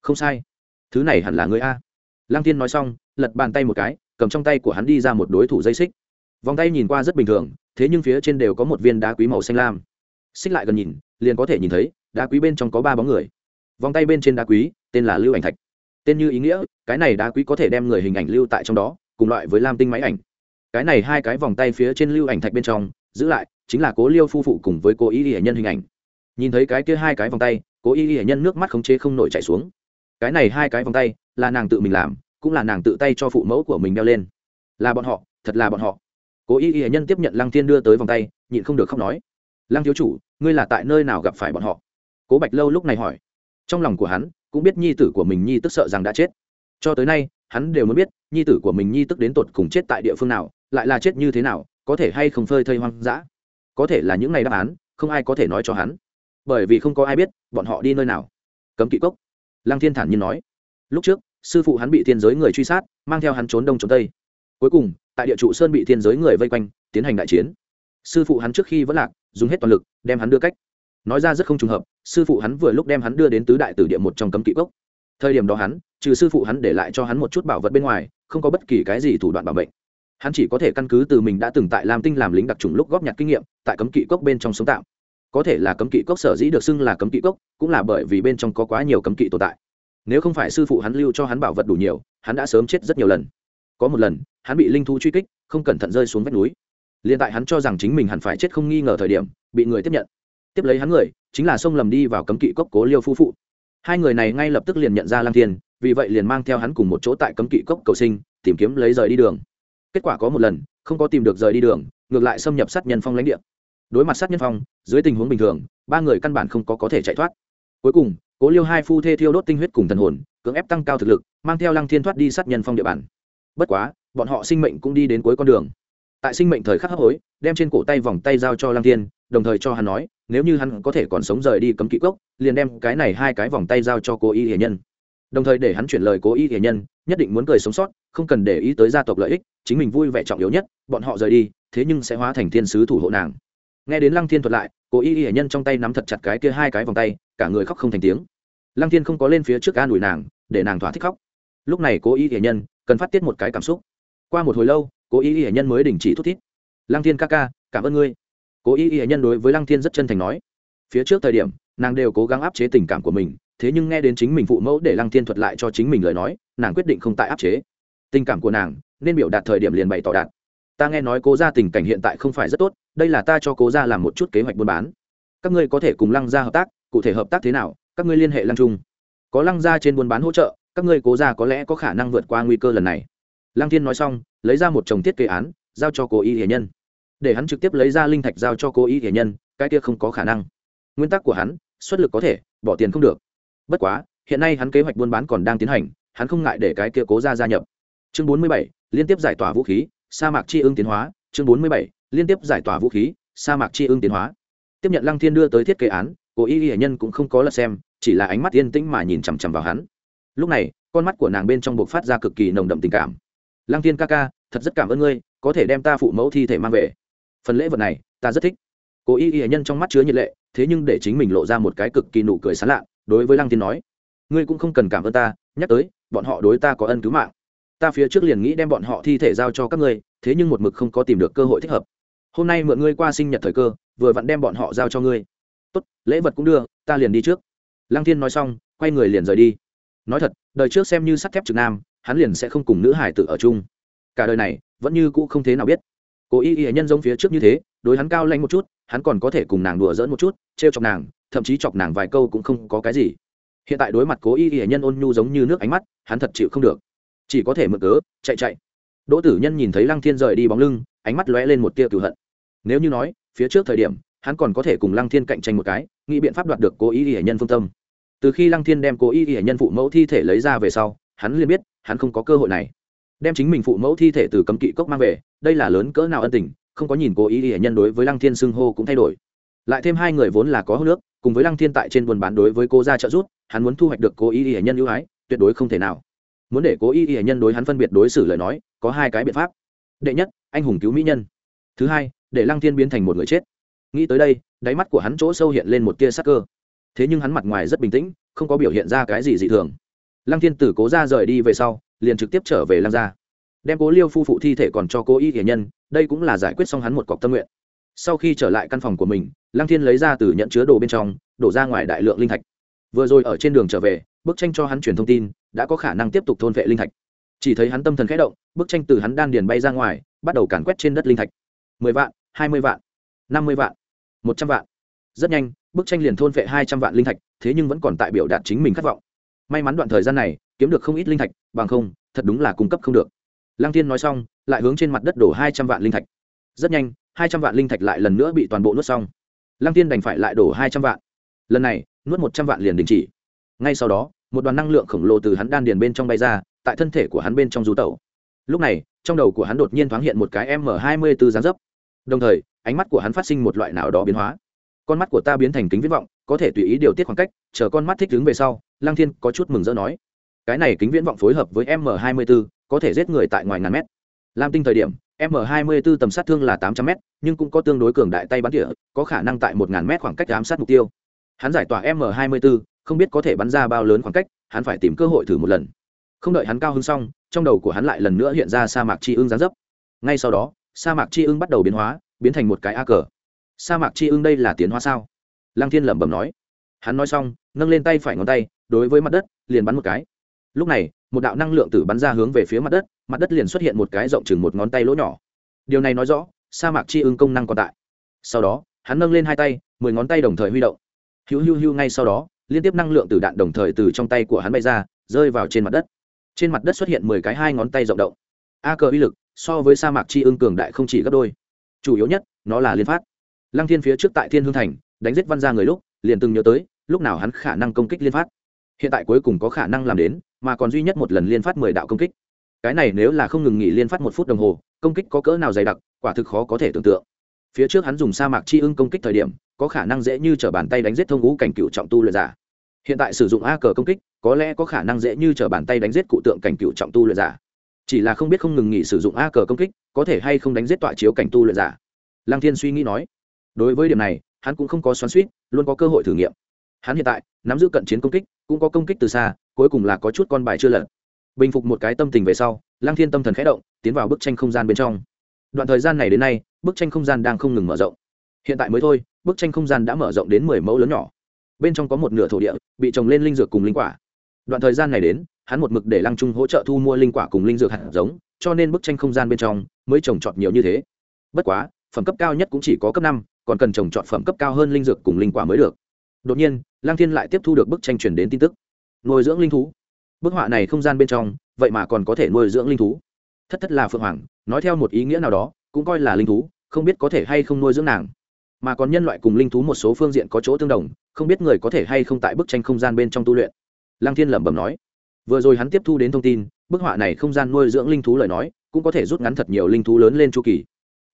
Không sai. Thứ này hẳn là người a. Lăng thiên nói xong, lật bàn tay một cái, cầm trong tay của hắn đi ra một đối thủ dây xích. Vòng tay nhìn qua rất bình thường, thế nhưng phía trên đều có một viên đá quý màu xanh lam. Xích lại gần nhìn, liền có thể nhìn thấy, đá quý bên trong có ba bóng người. Vòng tay bên trên đá quý, tên là lưu ảnh thạch tên như ý nghĩa, cái này đá quý có thể đem người hình ảnh lưu tại trong đó, cùng loại với lam tinh máy ảnh. Cái này hai cái vòng tay phía trên lưu ảnh thạch bên trong, giữ lại, chính là cố liêu phu phụ cùng với cố ý hệ nhân hình ảnh. Nhìn thấy cái kia hai cái vòng tay, cố ý hệ nhân nước mắt khống chế không nổi chảy xuống. Cái này hai cái vòng tay, là nàng tự mình làm, cũng là nàng tự tay cho phụ mẫu của mình đeo lên. Là bọn họ, thật là bọn họ. Cố ý hệ nhân tiếp nhận lăng thiên đưa tới vòng tay, nhịn không được khóc nói. Lăng thiếu chủ, ngươi là tại nơi nào gặp phải bọn họ? Cố bạch lâu lúc này hỏi. Trong lòng của hắn cũng biết nhi tử của mình nhi tức sợ rằng đã chết. Cho tới nay, hắn đều muốn biết, nhi tử của mình nhi tức đến tột cùng chết tại địa phương nào, lại là chết như thế nào, có thể hay không phơi thây hoang dã? Có thể là những ngày đáp án, không ai có thể nói cho hắn. Bởi vì không có ai biết, bọn họ đi nơi nào. Cấm kỵ cốc. Lăng thiên thản nhiên nói. Lúc trước, sư phụ hắn bị thiên giới người truy sát, mang theo hắn trốn đông trốn tây. Cuối cùng, tại địa trụ sơn bị thiên giới người vây quanh, tiến hành đại chiến. Sư phụ hắn trước khi vẫn lạc, dùng hết toàn lực, đem hắn đưa cách nói ra rất không trùng hợp, sư phụ hắn vừa lúc đem hắn đưa đến tứ đại tử địa một trong cấm kỵ cốc. Thời điểm đó hắn, trừ sư phụ hắn để lại cho hắn một chút bảo vật bên ngoài, không có bất kỳ cái gì thủ đoạn bảo mệnh. Hắn chỉ có thể căn cứ từ mình đã từng tại lam tinh làm lính đặc trùng lúc góp nhặt kinh nghiệm, tại cấm kỵ cốc bên trong sống tạm. Có thể là cấm kỵ cốc sở dĩ được xưng là cấm kỵ cốc, cũng là bởi vì bên trong có quá nhiều cấm kỵ tồn tại. Nếu không phải sư phụ hắn lưu cho hắn bảo vật đủ nhiều, hắn đã sớm chết rất nhiều lần. Có một lần, hắn bị linh thú truy kích, không cẩn thận rơi xuống vách núi. Liền tại hắn cho rằng chính mình hẳn phải chết không nghi ngờ thời điểm, bị người tiếp nhận tiếp lấy hắn người, chính là sông lầm đi vào cấm kỵ cốc cố liêu phu phụ. Hai người này ngay lập tức liền nhận ra lang thiên, vì vậy liền mang theo hắn cùng một chỗ tại cấm kỵ cốc cầu sinh, tìm kiếm lấy rời đi đường. Kết quả có một lần, không có tìm được rời đi đường, ngược lại xâm nhập sát nhân phong lãnh địa. Đối mặt sát nhân phong, dưới tình huống bình thường, ba người căn bản không có có thể chạy thoát. Cuối cùng, cố liêu hai phu thê thiêu đốt tinh huyết cùng thần hồn, cưỡng ép tăng cao thực lực, mang theo lăng thiên thoát đi sát nhân phong địa bàn. Bất quá, bọn họ sinh mệnh cũng đi đến cuối con đường. Tại sinh mệnh thời khắc hấp hối, đem trên cổ tay vòng tay giao cho lăng thiên đồng thời cho hắn nói, nếu như hắn có thể còn sống rời đi cấm kỵ cốc, liền đem cái này hai cái vòng tay giao cho cố y hiền nhân. Đồng thời để hắn chuyển lời cố y hiền nhân, nhất định muốn cười sống sót, không cần để ý tới gia tộc lợi ích, chính mình vui vẻ trọng yếu nhất, bọn họ rời đi, thế nhưng sẽ hóa thành thiên sứ thủ hộ nàng. Nghe đến lăng thiên thuật lại cố y hiền nhân trong tay nắm thật chặt cái kia hai cái vòng tay, cả người khóc không thành tiếng. Lăng thiên không có lên phía trước an ủi nàng, để nàng thỏa thích khóc. Lúc này cố y hiền nhân cần phát tiết một cái cảm xúc. Qua một hồi lâu cố y hiền nhân mới đình chỉ thút thít. Lăng thiên ca ca, cảm ơn ngươi cố y y nhân đối với lăng thiên rất chân thành nói. Phía trước thời điểm, nàng đều cố gắng áp chế tình cảm của mình, thế nhưng nghe đến chính mình phụ mẫu để lăng thiên thuật lại cho chính mình lời nói, nàng quyết định không tại áp chế. Tình cảm của nàng, nên biểu đạt thời điểm liền bày tỏ đạt. Ta nghe nói cố ra tình cảnh hiện tại không phải rất tốt, đây là ta cho cố ra làm một chút kế hoạch buôn bán. Các ngươi có thể cùng lăng ra hợp tác, cụ thể hợp tác thế nào, các ngươi liên hệ lăng trung. Có lăng ra trên buôn bán hỗ trợ, các ngươi cố ra có lẽ có khả năng vượt qua nguy cơ lần này. Lăng thiên nói xong, lấy ra một chồng thiết kế án, giao cho cố y hiền nhân để hắn trực tiếp lấy ra linh thạch giao cho cố ý thể nhân, cái kia không có khả năng. Nguyên tắc của hắn, xuất lực có thể, bỏ tiền không được. Bất quá, hiện nay hắn kế hoạch buôn bán còn đang tiến hành, hắn không ngại để cái kia cố ra gia nhập. Chương bốn mươi bảy, liên tiếp giải tỏa vũ khí, sa mạc chi ương tiến hóa. Chương bốn mươi bảy, liên tiếp giải tỏa vũ khí, sa mạc chi ương tiến hóa. Tiếp nhận lăng thiên đưa tới thiết kế án cố ý hiển nhân cũng không có lật xem, chỉ là ánh mắt yên tĩnh mà nhìn chằm chằm vào hắn. Lúc này, con mắt của nàng bên trong buộc phát ra cực kỳ nồng đậm tình cảm. Lăng thiên ca ca, thật rất cảm ơn ngươi, có thể đem ta phụ mẫu thi thể mang về phần lễ vật này ta rất thích. Cố y y nhân trong mắt chứa nhiệt lệ, thế nhưng để chính mình lộ ra một cái cực kỳ nụ cười sán lạ, đối với lăng thiên nói, ngươi cũng không cần cảm ơn ta, nhắc tới, bọn họ đối ta có ân cứu mạng. Ta phía trước liền nghĩ đem bọn họ thi thể giao cho các ngươi, thế nhưng một mực không có tìm được cơ hội thích hợp. Hôm nay mượn ngươi qua sinh nhật thời cơ, vừa vặn đem bọn họ giao cho ngươi. Tốt, lễ vật cũng đưa, ta liền đi trước. Lăng thiên nói xong, quay người liền rời đi. Nói thật, đời trước xem như sắt thép trực nam, hắn liền sẽ không cùng nữ hải tử ở chung. Cả đời này, vẫn như cũ không thế nào biết cố y y nhân giống phía trước như thế, đối hắn cao lanh một chút, hắn còn có thể cùng nàng đùa dỡn một chút t r e o chọc nàng, thậm chí chọc nàng vài câu cũng không có cái gì. Hiện tại đối mặt cố y y nhân ôn nhu giống như nước ánh mắt, hắn thật chịu không được. Chỉ có thể mượn cớ, chạy chạy. Đỗ tử nhân nhìn thấy lăng thiên rời đi bóng lưng, ánh mắt lóe lên một tia cửu hận. Nếu như nói, phía trước thời điểm, hắn còn có thể cùng lăng thiên cạnh tranh một cái, nghĩ biện pháp đoạt được cố y y nhân phương tâm. Từ khi lăng thiên đem cố y y nhân phụ mẫu thi thể lấy ra về sau, hắn liền biết, hắn không có cơ hội này đem chính mình phụ mẫu thi thể từ cấm kỵ cốc mang về, đây là lớn cỡ nào ân tình, không có nhìn cố ý hệ nhân đối với lăng thiên xưng hô cũng thay đổi. Lại thêm hai người vốn là có hô nước, cùng với lăng thiên tại trên buôn bán đối với cô ra trợ giúp, hắn muốn thu hoạch được cố ý hệ nhân ưu ái, tuyệt đối không thể nào. Muốn để cố ý hệ nhân đối hắn phân biệt đối xử lời nói, có hai cái biện pháp. Đệ nhất, anh hùng cứu mỹ nhân. Thứ hai, để lăng thiên biến thành một người chết. Nghĩ tới đây, đáy mắt của hắn chỗ sâu hiện lên một tia sắc cơ. Thế nhưng hắn mặt ngoài rất bình tĩnh, không có biểu hiện ra cái gì dị thường. Lăng thiên tử cố ra rời đi về sau liền trực tiếp trở về Lang gia. Đem cố liêu phu phụ thi thể còn cho cố y hiền nhân, đây cũng là giải quyết xong hắn một cọc tâm nguyện. Sau khi trở lại căn phòng của mình, lăng thiên lấy ra từ nhận chứa đồ bên trong, đổ ra ngoài đại lượng linh thạch. Vừa rồi ở trên đường trở về, bức tranh cho hắn truyền thông tin, đã có khả năng tiếp tục thôn vệ linh thạch. Chỉ thấy hắn tâm thần khẽ động, bức tranh từ hắn đan điền bay ra ngoài, bắt đầu càn quét trên đất linh thạch. Mười vạn, hai mươi vạn, năm mươi vạn, một trăm vạn. Rất nhanh, bức tranh liền thôn vệ hai trăm vạn linh thạch, thế nhưng vẫn còn tại biểu đạt chính mình khát vọng. May mắn đoạn thời gian này kiếm được không ít linh thạch, bằng không, thật đúng là cung cấp không được. Lăng Thiên nói xong, lại hướng trên mặt đất đổ hai trăm vạn linh thạch. Rất nhanh, hai trăm vạn linh thạch lại lần nữa bị toàn bộ nuốt xong. Lăng Thiên đành phải lại đổ hai trăm vạn. Lần này, nuốt một trăm vạn liền đình chỉ. Ngay sau đó, một đoàn năng lượng khổng lồ từ hắn đan điền bên trong bay ra, tại thân thể của hắn bên trong du tẩu. Lúc này, trong đầu của hắn đột nhiên thoáng hiện một cái m hai mươi b ố dáng dấp. Đồng thời, ánh mắt của hắn phát sinh một loại nào đó biến hóa. Con mắt của ta biến thành kính viễn vọng, có thể tùy ý điều tiết khoảng cách, chờ con mắt thích đứng về sau, lăng thiên có chút mừng rỡ nói cái này kính viễn vọng phối hợp với m 24 có thể giết người tại ngoài ngàn mét. Lam tinh thời điểm, m 24 tầm sát thương là tám trăm m nhưng cũng có tương đối cường đại tay bắn tỉa, có khả năng tại một ngàn m khoảng cách ám sát mục tiêu. Hắn giải tỏa m 24 không biết có thể bắn ra bao lớn khoảng cách, hắn phải tìm cơ hội thử một lần. Không đợi hắn cao hứng xong, trong đầu của hắn lại lần nữa hiện ra sa mạc chi ưng gián dấp. Ngay sau đó, sa mạc chi ưng bắt đầu biến hóa, biến thành một cái a cờ. Sa mạc chi ưng đây là tiến hóa sao? Lăng thiên lẩm bẩm nói. Hắn nói xong, nâng lên tay phải ngón tay, đối với mặt đất, liền bắn một cái lúc này, một đạo năng lượng tử bắn ra hướng về phía mặt đất mặt đất liền xuất hiện một cái rộng chừng một ngón tay lỗ nhỏ. Điều này nói rõ, sa mạc chi ưng công năng còn tại. Sau đó, hắn nâng lên hai tay, mười ngón tay đồng thời huy động. Hữu hữu hữu ngay sau đó, liên tiếp năng lượng từ đạn đồng thời từ trong tay của hắn bay ra, rơi vào trên mặt đất. Trên mặt đất xuất hiện mười cái hai ngón tay rộng động. A cờ uy lực, so với sa mạc chi ưng cường đại không chỉ gấp đôi. Chủ yếu nhất, nó là liên phát. Lăng thiên phía trước tại thiên hương thành, đánh giết văn ra người lúc, liền từng nhớ tới, lúc nào hắn khả năng công kích liên phát hiện tại cuối cùng có khả năng làm đến, mà còn duy nhất một lần liên phát mười đạo công kích. Cái này nếu là không ngừng nghỉ liên phát một phút đồng hồ, công kích có cỡ nào dày đặc, quả thực khó có thể tưởng tượng. Phía trước hắn dùng sa mạc chi ưng công kích thời điểm, có khả năng dễ như t r ở bàn tay đánh giết thông ngũ cảnh cựu trọng tu luyện giả. Hiện tại sử dụng a cờ công kích, có lẽ có khả năng dễ như t r ở bàn tay đánh giết cụ tượng cảnh cựu trọng tu luyện giả. Chỉ là không biết không ngừng nghỉ sử dụng a cờ công kích, có thể hay không đánh giết tọa chiếu cảnh tu luyện giả. Lăng thiên suy nghĩ nói. Đối với điểm này, hắn cũng không có xoắn suýt luôn có cơ hội thử nghiệm hắn hiện tại, nắm giữ cận chiến công kích, cũng có công kích từ xa, cuối cùng là có chút con bài chưa lật. Bình phục một cái tâm tình về sau, lăng thiên tâm thần khẽ động, tiến vào bức tranh không gian bên trong. Đoạn thời gian này đến nay, bức tranh không gian đang không ngừng mở rộng. Hiện tại mới thôi, bức tranh không gian đã mở rộng đến mười mẫu lớn nhỏ. Bên trong có một nửa thổ địa, bị trồng lên linh dược cùng linh quả. Đoạn thời gian này đến, hắn một mực để lăng trung hỗ trợ thu mua linh quả cùng linh dược hạt giống, cho nên bức tranh không gian bên trong mới trồng trọt nhiều như thế. Bất quá, phẩm cấp cao nhất cũng chỉ có cấp năm, còn cần trồng trọt phẩm cấp cao hơn linh dược cùng linh quả mới được. Đột nhiên Lang thiên lại tiếp thu được bức tranh truyền đến tin tức. Nuôi dưỡng linh thú. Bức họa này không gian bên trong, vậy mà còn có thể nuôi dưỡng linh thú. Thất thất là phượng hoàng, nói theo một ý nghĩa nào đó, cũng coi là linh thú, không biết có thể hay không nuôi dưỡng nàng. Mà còn nhân loại cùng linh thú một số phương diện có chỗ tương đồng, không biết người có thể hay không tại bức tranh không gian bên trong tu luyện. Lăng thiên lẩm bẩm nói. Vừa rồi hắn tiếp thu đến thông tin, bức họa này không gian nuôi dưỡng linh thú lời nói, cũng có thể rút ngắn thật nhiều linh thú lớn lên chu kỳ.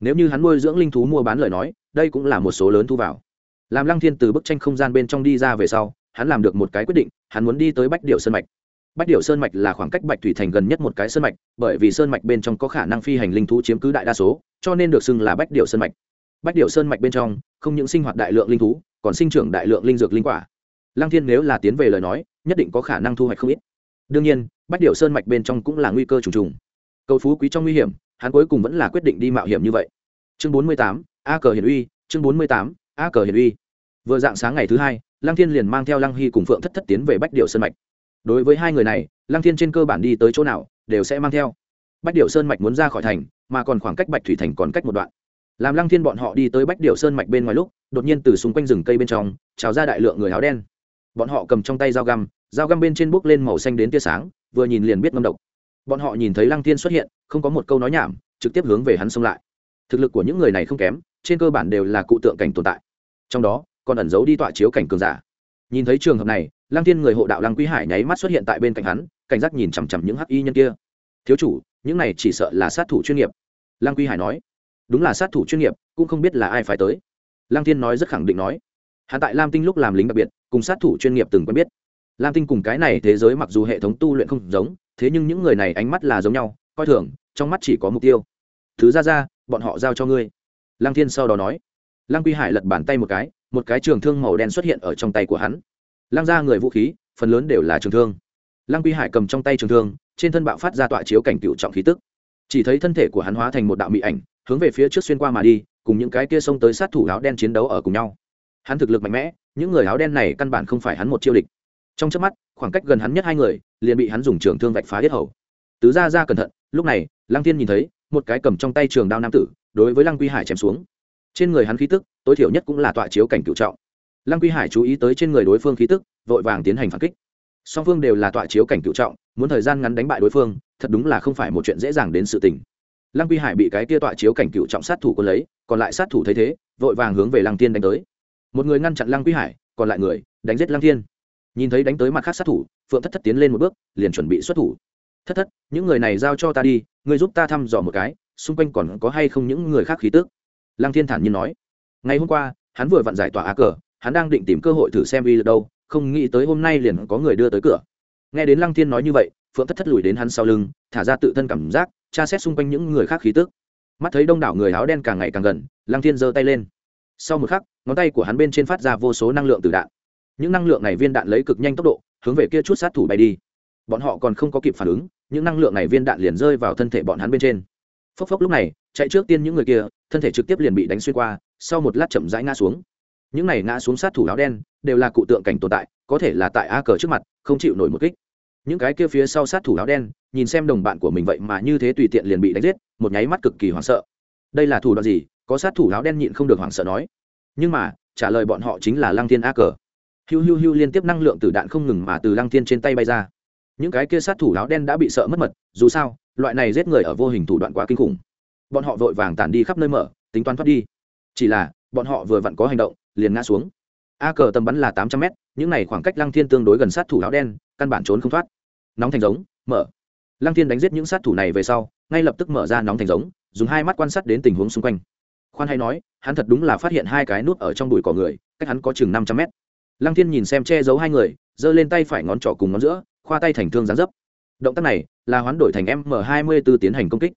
Nếu như hắn nuôi dưỡng linh thú mua bán lời nói, đây cũng là một số lớn thu vào làm lăng thiên từ bức tranh không gian bên trong đi ra về sau, hắn làm được một cái quyết định, hắn muốn đi tới bách điệu sơn mạch. Bách điệu sơn mạch là khoảng cách bạch thủy thành gần nhất một cái sơn mạch, bởi vì sơn mạch bên trong có khả năng phi hành linh thú chiếm cứ đại đa số, cho nên được xưng là bách điệu sơn mạch. Bách điệu sơn mạch bên trong, không những sinh hoạt đại lượng linh thú, còn sinh trưởng đại lượng linh dược linh quả. Lăng thiên nếu là tiến về lời nói, nhất định có khả năng thu hoạch không ít. Đương nhiên, bách điệu sơn mạch bên trong cũng là nguy cơ trùng trùng. Cầu phú quý trong nguy hiểm, hắn cuối cùng vẫn là quyết định đi mạo hiểm như vậy. Chương bốn mươi tám, a cờ hiển uy, chương bốn mươi tám a cờ hiển uy. Vừa dạng sáng ngày thứ hai, lăng thiên liền mang theo lăng hy cùng phượng thất thất tiến về bách điệu sơn mạch. Đối với hai người này, lăng thiên trên cơ bản đi tới chỗ nào, đều sẽ mang theo. Bách điệu sơn mạch muốn ra khỏi thành, mà còn khoảng cách bạch thủy thành còn cách một đoạn. Làm lăng thiên bọn họ đi tới bách điệu sơn mạch bên ngoài lúc, đột nhiên từ xung quanh rừng cây bên trong, trào ra đại lượng người áo đen. Bọn họ cầm trong tay dao găm dao găm bên trên bốc lên màu xanh đến tia sáng, vừa nhìn liền biết ngâm độc. Bọn họ nhìn thấy lăng thiên xuất hiện, không có một câu nói nhảm, trực tiếp hướng về hắn xông lại. Thực lực của những người này không kém, trên cơ bản đều là cụ tượng cảnh tồn tại trong đó còn ẩn giấu đi tọa chiếu cảnh cường giả nhìn thấy trường hợp này lăng thiên người hộ đạo lăng quý hải nháy mắt xuất hiện tại bên cạnh hắn cảnh giác nhìn chằm chằm những hắc y nhân kia thiếu chủ những này chỉ sợ là sát thủ chuyên nghiệp lăng quý hải nói đúng là sát thủ chuyên nghiệp cũng không biết là ai phải tới lăng thiên nói rất khẳng định nói hạ tại lam tinh lúc làm lính đặc biệt cùng sát thủ chuyên nghiệp từng quen biết lam tinh cùng cái này thế giới mặc dù hệ thống tu luyện không giống thế nhưng những người này ánh mắt là giống nhau coi thường trong mắt chỉ có mục tiêu thứ ra ra bọn họ giao cho ngươi lăng thiên sau đó nói lăng quy hải lật bàn tay một cái một cái trường thương màu đen xuất hiện ở trong tay của hắn. Lăng ra người vũ khí, phần lớn đều là trường thương. Lăng quy hải cầm trong tay trường thương, trên thân bạo phát ra tọa chiếu cảnh cựu trọng khí tức. Chỉ thấy thân thể của hắn hóa thành một đạo mỹ ảnh, hướng về phía trước xuyên qua mà đi, cùng những cái kia xông tới sát thủ áo đen chiến đấu ở cùng nhau. Hắn thực lực mạnh mẽ, những người áo đen này căn bản không phải hắn một chiêu địch. Trong trước mắt, khoảng cách gần hắn nhất hai người, liền bị hắn dùng trường thương vạch phá hết hầu. Tứ ra ra cẩn thận, lúc này, lăng tiên nhìn thấy, một cái cầm trong tay trường đao nam tử, đối với lăng quy hải chém xuống trên người hắn khí tức, tối thiểu nhất cũng là tọa chiếu cảnh cựu trọng. Lăng quy hải chú ý tới trên người đối phương khí tức, vội vàng tiến hành phản kích. Song phương đều là tọa chiếu cảnh cựu trọng, muốn thời gian ngắn đánh bại đối phương, thật đúng là không phải một chuyện dễ dàng đến sự tình. Lăng quy hải bị cái kia tọa chiếu cảnh cựu trọng sát thủ quân lấy, còn lại sát thủ thấy thế, vội vàng hướng về lăng tiên đánh tới. Một người ngăn chặn lăng quy hải, còn lại người, đánh giết lăng thiên. Nhìn thấy đánh tới mặt khác sát thủ, phượng thất thất tiến lên một bước, liền chuẩn bị xuất thủ. Thất thất, những người này giao cho ta đi người giúp ta thăm dò một cái, xung quanh còn có hay không những người khác khí tước lăng thiên thản nhiên nói. Ngày hôm qua, hắn vừa vặn giải tỏa á cờ, hắn đang định tìm cơ hội thử xem uy lực đâu, không nghĩ tới hôm nay liền có người đưa tới cửa. Nghe đến lăng thiên nói như vậy, phượng thất thất lùi đến hắn sau lưng, thả ra tự thân cảm giác, tra xét xung quanh những người khác khí tức. mắt thấy đông đảo người áo đen càng ngày càng gần, lăng thiên giơ tay lên. Sau một khắc, ngón tay của hắn bên trên phát ra vô số năng lượng từ đạn. Những năng lượng này viên đạn lấy cực nhanh tốc độ, hướng về kia chút sát thủ bay đi. Bọn họ còn không có kịp phản ứng, những năng lượng này viên đạn liền rơi vào thân thể bọn hắn bên trên. Phốc phốc lúc này chạy trước tiên những người kia, thân thể trực tiếp liền bị đánh xuyên qua, sau một lát chậm rãi ngã xuống. Những này ngã xuống sát thủ áo đen, đều là cụ tượng cảnh tồn tại, có thể là tại a cờ trước mặt, không chịu nổi một kích. Những cái kia phía sau sát thủ áo đen, nhìn xem đồng bạn của mình vậy mà như thế tùy tiện liền bị đánh giết, một nháy mắt cực kỳ hoảng sợ. Đây là thủ đoạn gì? Có sát thủ áo đen nhịn không được hoảng sợ nói. Nhưng mà, trả lời bọn họ chính là lăng thiên a cờ. Hiu hiu hiu liên tiếp năng lượng từ đạn không ngừng mà từ lăng thiên trên tay bay ra. Những cái kia sát thủ áo đen đã bị sợ mất mật, dù sao, loại này giết người ở vô hình thủ đoạn quá kinh khủng bọn họ vội vàng tản đi khắp nơi mở, tính toán thoát đi. Chỉ là, bọn họ vừa vặn có hành động, liền ngã xuống. A cờ tầm bắn là tám trăm mét, những này khoảng cách lăng thiên tương đối gần sát thủ áo đen, căn bản trốn không thoát. Nóng thành giống, mở. Lăng thiên đánh giết những sát thủ này về sau, ngay lập tức mở ra nóng thành giống, dùng hai mắt quan sát đến tình huống xung quanh. Khoan hay nói, hắn thật đúng là phát hiện hai cái nút ở trong đùi cỏ người, cách hắn có chừng năm trăm mét. Lăng thiên nhìn xem che giấu hai người, giơ lên tay phải ngón trỏ cùng ngón giữa, khoa tay thành thương gián dấp. Động tác này là hoán đổi thành m hai mươi b ố tiến hành công kích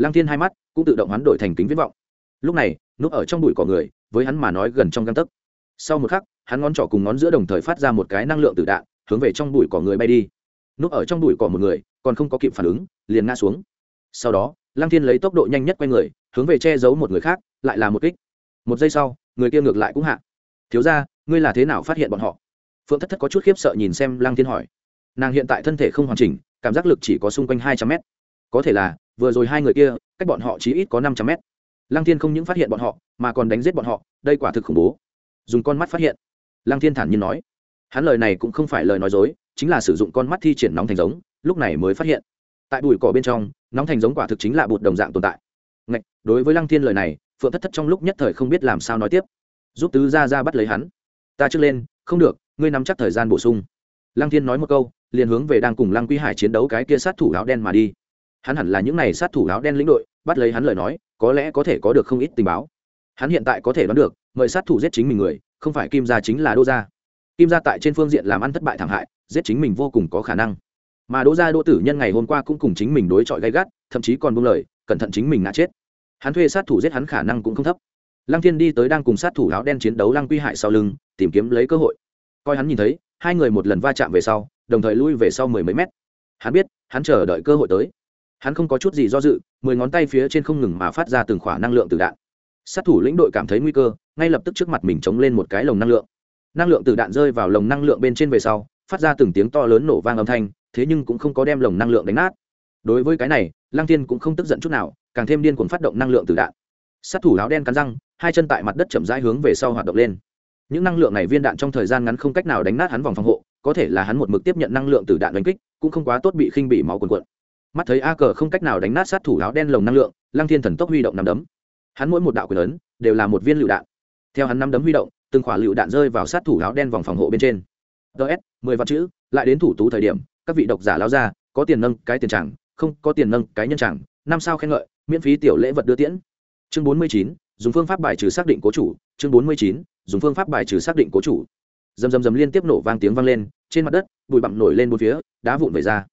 lăng thiên hai mắt cũng tự động hoán đổi thành kính viết vọng. Lúc này, núp ở trong bụi cỏ người, với hắn mà nói gần trong găng tấc. Sau một khắc, hắn ngón trỏ cùng ngón giữa đồng thời phát ra một cái năng lượng từ đạn, hướng về trong bụi cỏ người bay đi. Núp ở trong bụi cỏ một người, còn không có kịp phản ứng, liền ngã xuống. Sau đó, lăng thiên lấy tốc độ nhanh nhất quay người, hướng về che giấu một người khác, lại là một kích. Một giây sau, người kia ngược lại cũng hạ. Thiếu ra ngươi là thế nào phát hiện bọn họ? Phượng thất thất có chút khiếp sợ nhìn xem lăng thiên hỏi. Nàng hiện tại thân thể không hoàn chỉnh, cảm giác lực chỉ có xung quanh hai trăm mét. Có thể là vừa rồi hai người kia cách bọn họ chỉ ít có năm trăm mét. Lăng thiên không những phát hiện bọn họ mà còn đánh giết bọn họ đây quả thực khủng bố. Dùng con mắt phát hiện. Lăng thiên thản nhiên nói. Hắn lời này cũng không phải lời nói dối chính là sử dụng con mắt thi triển nóng thành giống lúc này mới phát hiện. Tại bụi cỏ bên trong nóng thành giống quả thực chính là bụt đồng dạng tồn tại. Ngạch, đối với lăng thiên lời này phượng thất thất trong lúc nhất thời không biết làm sao nói tiếp. Giúp tứ ra ra bắt lấy hắn. Ta trước lên không được ngươi nắm chắc thời gian bổ sung. Lăng thiên nói một câu liền hướng về đang cùng lăng quy hải chiến đấu cái kia sát thủ áo đen mà đi hắn hẳn là những n à y sát thủ áo đen lĩnh đội, bắt lấy hắn lời nói, có lẽ có thể có được không ít tình báo. Hắn hiện tại có thể đoán được, mời sát thủ giết chính mình người, không phải kim gia chính là đô gia. Kim gia tại trên phương diện làm ăn thất bại thảm hại, giết chính mình vô cùng có khả năng. Mà đỗ gia đỗ tử nhân ngày hôm qua cũng cùng chính mình đối chọi gay gắt, thậm chí còn buông lời, cẩn thận chính mình ngã chết. Hắn thuê sát thủ giết hắn khả năng cũng không thấp. Lăng thiên đi tới đang cùng sát thủ áo đen chiến đấu lăng quy hại sau lưng, tìm kiếm lấy cơ hội. Coi hắn nhìn thấy, hai người một lần va chạm về sau, đồng thời lui về sau mười mấy mét. Hắn biết, hắn chờ đợi cơ hội tới hắn không có chút gì do dự, mười ngón tay phía trên không ngừng mà phát ra từng khỏa năng lượng từ đạn. Sát thủ lĩnh đội cảm thấy nguy cơ, ngay lập tức trước mặt mình chống lên một cái lồng năng lượng. Năng lượng từ đạn rơi vào lồng năng lượng bên trên về sau, phát ra từng tiếng to lớn nổ vang âm thanh, thế nhưng cũng không có đem lồng năng lượng đánh nát. Đối với cái này, lăng Thiên cũng không tức giận chút nào, càng thêm điên cuồng phát động năng lượng từ đạn. Sát thủ áo đen cắn răng, hai chân tại mặt đất chậm rãi hướng về sau hoạt động lên. Những năng lượng này viên đạn trong thời gian ngắn không cách nào đánh nát hắn vòng phòng hộ, có thể là hắn một mực tiếp nhận năng lượng từ đạn đánh kích, cũng không quá tốt bị khinh bị máu quần quận mắt thấy a cờ không cách nào đánh nát sát thủ áo đen lồng năng lượng, lăng thiên thần tốc huy động nằm đấm. Hắn mỗi một đạo quyền lớn đều là một viên lựu đạn. Theo hắn năm đấm huy động, từng khỏa lựu đạn rơi vào sát thủ áo đen vòng phòng hộ bên trên. Ts mười vạn chữ, lại đến thủ tú thời điểm, các vị độc giả lao ra, có tiền nâng cái tiền chẳng, không, có tiền nâng cái nhân chẳng, năm sao khen ngợi, miễn phí tiểu lễ vật đưa tiễn. Chương bốn mươi chín, dùng phương pháp bài trừ xác định cố chủ. Chương bốn mươi chín, dùng phương pháp bài trừ xác định cố chủ. Dầm dầm dầm liên tiếp nổ vang tiếng vang lên, trên mặt đất, bụi bặm nổi lên bốn phía, đá vụn về ra.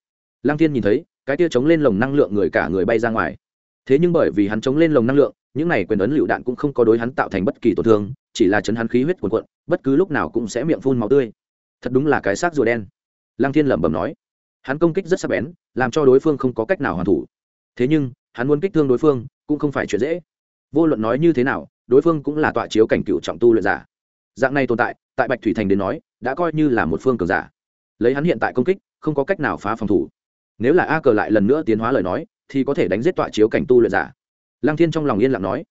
Lang thiên nhìn thấy cái tia chống lên lồng năng lượng người cả người bay ra ngoài. Thế nhưng bởi vì hắn chống lên lồng năng lượng, những này quyền ấn lựu đạn cũng không có đối hắn tạo thành bất kỳ tổn thương, chỉ là chấn hắn khí huyết cuồn cuộn, bất cứ lúc nào cũng sẽ miệng phun máu tươi. Thật đúng là cái xác rùa đen. Lăng thiên lẩm bẩm nói. Hắn công kích rất sắc bén, làm cho đối phương không có cách nào hoàn thủ. Thế nhưng, hắn muốn kích thương đối phương cũng không phải chuyện dễ. Vô luận nói như thế nào, đối phương cũng là tọa chiếu cảnh cựu trọng tu luyện giả. Dạng này tồn tại tại bạch thủy thành đến nói, đã coi như là một phương cường giả. Lấy hắn hiện tại công kích, không có cách nào phá phòng thủ nếu là a cờ lại lần nữa tiến hóa lời nói, thì có thể đánh giết tọa chiếu cảnh tu luyện giả. Lăng thiên trong lòng yên lặng nói.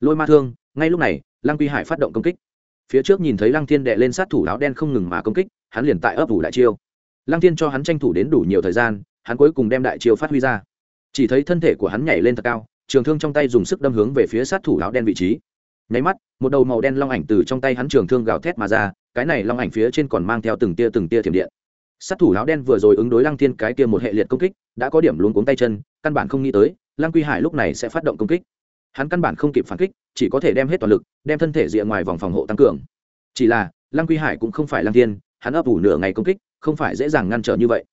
Lôi ma thương, ngay lúc này, lăng quy hải phát động công kích. Phía trước nhìn thấy lăng thiên đệ lên sát thủ áo đen không ngừng mà công kích, hắn liền tại ấp ủ đại chiêu. Lăng thiên cho hắn tranh thủ đến đủ nhiều thời gian, hắn cuối cùng đem đại chiêu phát huy ra. Chỉ thấy thân thể của hắn nhảy lên thật cao, trường thương trong tay dùng sức đâm hướng về phía sát thủ áo đen vị trí. Nháy mắt, một đầu màu đen long ảnh từ trong tay hắn trường thương gào thét mà ra, cái này long ảnh phía trên còn mang theo từng tia từng tia thiểm điện sát thủ áo đen vừa rồi ứng đối lăng thiên cái kia một hệ liệt công kích, đã có điểm luống cuống tay chân, căn bản không nghĩ tới, lăng quy hải lúc này sẽ phát động công kích. Hắn căn bản không kịp phản kích, chỉ có thể đem hết toàn lực, đem thân thể rìa ngoài vòng phòng hộ tăng cường. Chỉ là, lăng quy hải cũng không phải lăng thiên, hắn ấp ủ nửa ngày công kích, không phải dễ dàng ngăn trở như vậy.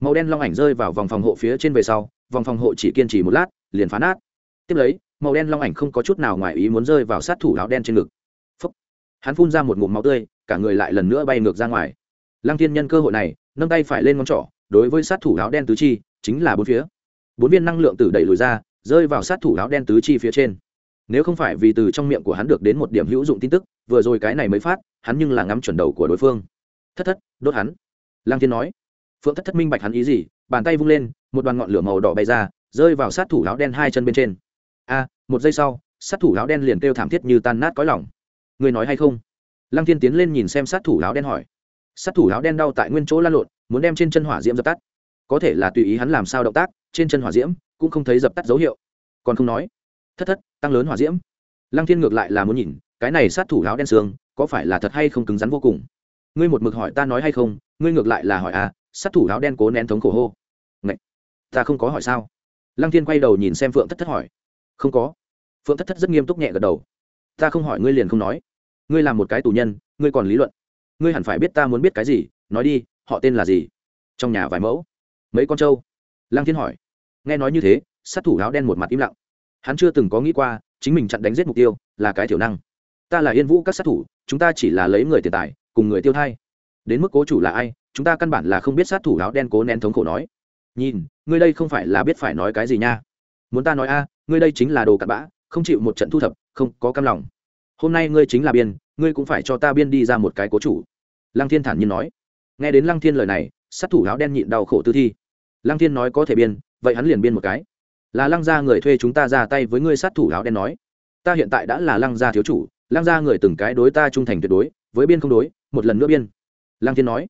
Màu đen long ảnh rơi vào vòng phòng hộ phía trên về sau, vòng phòng hộ chỉ kiên trì một lát, liền phá nát. Tiếp lấy, màu đen long ảnh không có chút nào ngoài ý muốn rơi vào sát thủ áo đen trên ngực. Phúc. hắn phun ra một ngụm máu tươi, cả người lại lần nữa bay ngược ra ngoài. Lăng thiên nhân cơ hội này nâng tay phải lên ngón trỏ, đối với sát thủ áo đen tứ chi, chính là bốn phía. Bốn viên năng lượng tử đẩy lùi ra, rơi vào sát thủ áo đen tứ chi phía trên. Nếu không phải vì từ trong miệng của hắn được đến một điểm hữu dụng tin tức, vừa rồi cái này mới phát, hắn nhưng là ngắm chuẩn đầu của đối phương. Thất thất, đốt hắn. Lang thiên nói. Phượng thất thất minh bạch hắn ý gì, bàn tay vung lên, một đoàn ngọn lửa màu đỏ bay ra, rơi vào sát thủ áo đen hai chân bên trên. A, một giây sau, sát thủ áo đen liền kêu thảm thiết như tan nát cõi lỏng người nói hay không? Lăng thiên tiến lên nhìn xem sát thủ áo đen hỏi sát thủ áo đen đau tại nguyên chỗ lan lộn, muốn đem trên chân hỏa diễm dập tắt. Có thể là tùy ý hắn làm sao động tác, trên chân hỏa diễm cũng không thấy dập tắt dấu hiệu. Còn không nói, thất thất, tăng lớn hỏa diễm. Lăng thiên ngược lại là muốn nhìn, cái này sát thủ áo đen xương, có phải là thật hay không cứng rắn vô cùng? Ngươi một mực hỏi ta nói hay không, ngươi ngược lại là hỏi à sát thủ áo đen cố nén thống khổ hô. Ngậy! ta không có hỏi sao? Lăng thiên quay đầu nhìn xem phượng thất thất hỏi. Không có. Phượng thất thất rất nghiêm túc nhẹ gật đầu. Ta không hỏi ngươi liền không nói. Ngươi là một cái tù nhân, ngươi còn lý luận ngươi hẳn phải biết ta muốn biết cái gì, nói đi, họ tên là gì? Trong nhà vài mẫu. Mấy con trâu? Lăng thiên hỏi. Nghe nói như thế, sát thủ áo đen một mặt im lặng. Hắn chưa từng có nghĩ qua, chính mình chặn đánh giết mục tiêu là cái thiểu năng. Ta là yên vũ các sát thủ, chúng ta chỉ là lấy người tiền tài, cùng người tiêu thay đến mức cố chủ là ai, chúng ta căn bản là không biết sát thủ áo đen cố nén thống khổ nói. Nhìn, ngươi đây không phải là biết phải nói cái gì nha. Muốn ta nói a, ngươi đây chính là đồ cặn bã, không chịu một trận thu thập, không có cam lòng. Hôm nay ngươi chính là biên ngươi cũng phải cho ta biên đi ra một cái cố chủ. Lăng thiên thản nhiên nói. Nghe đến lăng thiên lời này, sát thủ áo đen nhịn đau khổ tư thi. Lăng thiên nói có thể biên, vậy hắn liền biên một cái. Là lăng gia người thuê chúng ta ra tay với ngươi sát thủ áo đen nói. Ta hiện tại đã là lăng gia thiếu chủ, lăng gia người từng cái đối ta trung thành tuyệt đối, với biên không đối, một lần nữa biên. Lăng thiên nói.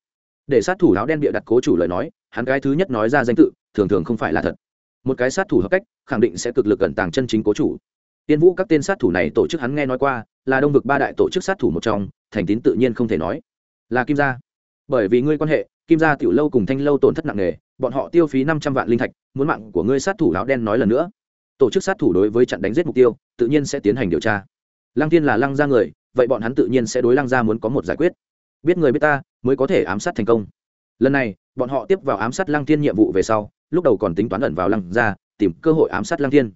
Để sát thủ áo đen bịa đặt cố chủ lời nói, hắn cái thứ nhất nói ra danh tự, thường thường không phải là thật. Một cái sát thủ hợp cách, khẳng định sẽ cực lực cẩn tàng chân chính cố chủ tiên vũ các tên sát thủ này tổ chức hắn nghe nói qua, là đông vực ba đại tổ chức sát thủ một trong, thành tín tự nhiên không thể nói. Là kim gia. Bởi vì ngươi quan hệ, kim gia tiểu lâu cùng thanh lâu tổn thất nặng nề, bọn họ tiêu phí năm trăm vạn linh thạch, muốn mạng của ngươi sát thủ áo đen nói lần nữa. Tổ chức sát thủ đối với trận đánh giết mục tiêu, tự nhiên sẽ tiến hành điều tra. Lăng tiên là lăng gia người, vậy bọn hắn tự nhiên sẽ đối lăng gia muốn có một giải quyết. Biết người biết ta, mới có thể ám sát thành công. Lần này, bọn họ tiếp vào ám sát lăng tiên nhiệm vụ về sau, lúc đầu còn tính toán ẩn vào lăng gia, tìm cơ hội ám sát lăng tiên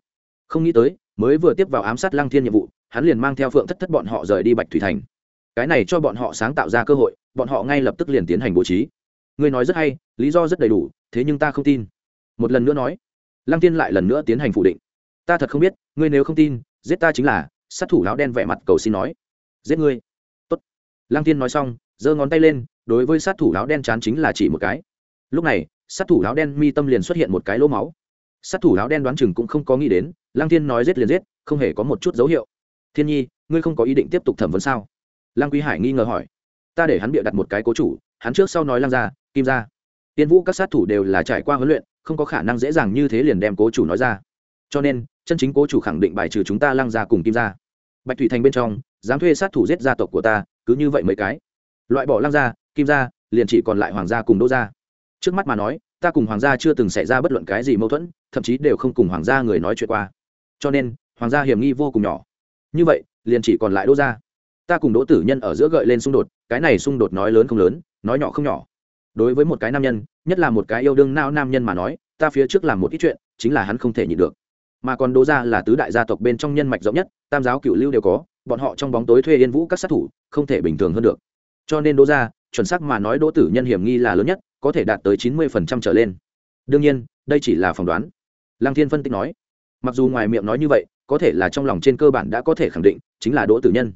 không nghĩ tới mới vừa tiếp vào ám sát lăng thiên nhiệm vụ, hắn liền mang theo phượng thất thất bọn họ rời đi bạch thủy thành. Cái này cho bọn họ sáng tạo ra cơ hội, bọn họ ngay lập tức liền tiến hành bố trí. Ngươi nói rất hay, lý do rất đầy đủ, thế nhưng ta không tin. Một lần nữa nói, lăng tiên lại lần nữa tiến hành phủ định. Ta thật không biết, ngươi nếu không tin, giết ta chính là, sát thủ áo đen vẻ mặt cầu xin nói. Giết ngươi. Tốt. Lăng tiên nói xong, giơ ngón tay lên, đối với sát thủ áo đen chán chính là chỉ một cái. Lúc này, sát thủ áo đen mi tâm liền xuất hiện một cái lỗ máu sát thủ áo đen đoán chừng cũng không có nghĩ đến, lăng Thiên nói giết liền giết, không hề có một chút dấu hiệu. Thiên nhi, ngươi không có ý định tiếp tục thẩm vấn sao? Lăng quý hải nghi ngờ hỏi. Ta để hắn bịa đặt một cái cố chủ, hắn trước sau nói lăng ra kim ra tiên vũ các sát thủ đều là trải qua huấn luyện, không có khả năng dễ dàng như thế liền đem cố chủ nói ra. Cho nên, chân chính cố chủ khẳng định bài trừ chúng ta lăng ra cùng kim ra bạch thủy thành bên trong, dám thuê sát thủ giết gia tộc của ta, cứ như vậy mấy cái. Loại bỏ lăng ra kim ra liền chỉ còn lại hoàng gia cùng đỗ gia. Trước mắt mà nói ta cùng hoàng gia chưa từng xảy ra bất luận cái gì mâu thuẫn, thậm chí đều không cùng hoàng gia người nói chuyện qua. Cho nên, hoàng gia hiểm nghi vô cùng nhỏ. Như vậy, liền chỉ còn lại đỗ gia. Ta cùng đỗ tử nhân ở giữa gợi lên xung đột, cái này xung đột nói lớn không lớn, nói nhỏ không nhỏ. Đối với một cái nam nhân, nhất là một cái yêu đương nao nam nhân mà nói, ta phía trước làm một ít chuyện, chính là hắn không thể nhịn được. Mà còn đỗ gia là tứ đại gia tộc bên trong nhân mạch rộng nhất, tam giáo cựu lưu đều có, bọn họ trong bóng tối thuê yên vũ các sát thủ, không thể bình thường hơn được. Cho nên đỗ gia, chuẩn xác mà nói đỗ tử nhân hiểm nghi là lớn nhất có thể đạt tới chín mươi phần trăm trở lên. Đương nhiên, đây chỉ là phỏng đoán. Lăng thiên phân tích nói, mặc dù ngoài miệng nói như vậy, có thể là trong lòng trên cơ bản đã có thể khẳng định, chính là đỗ tử nhân.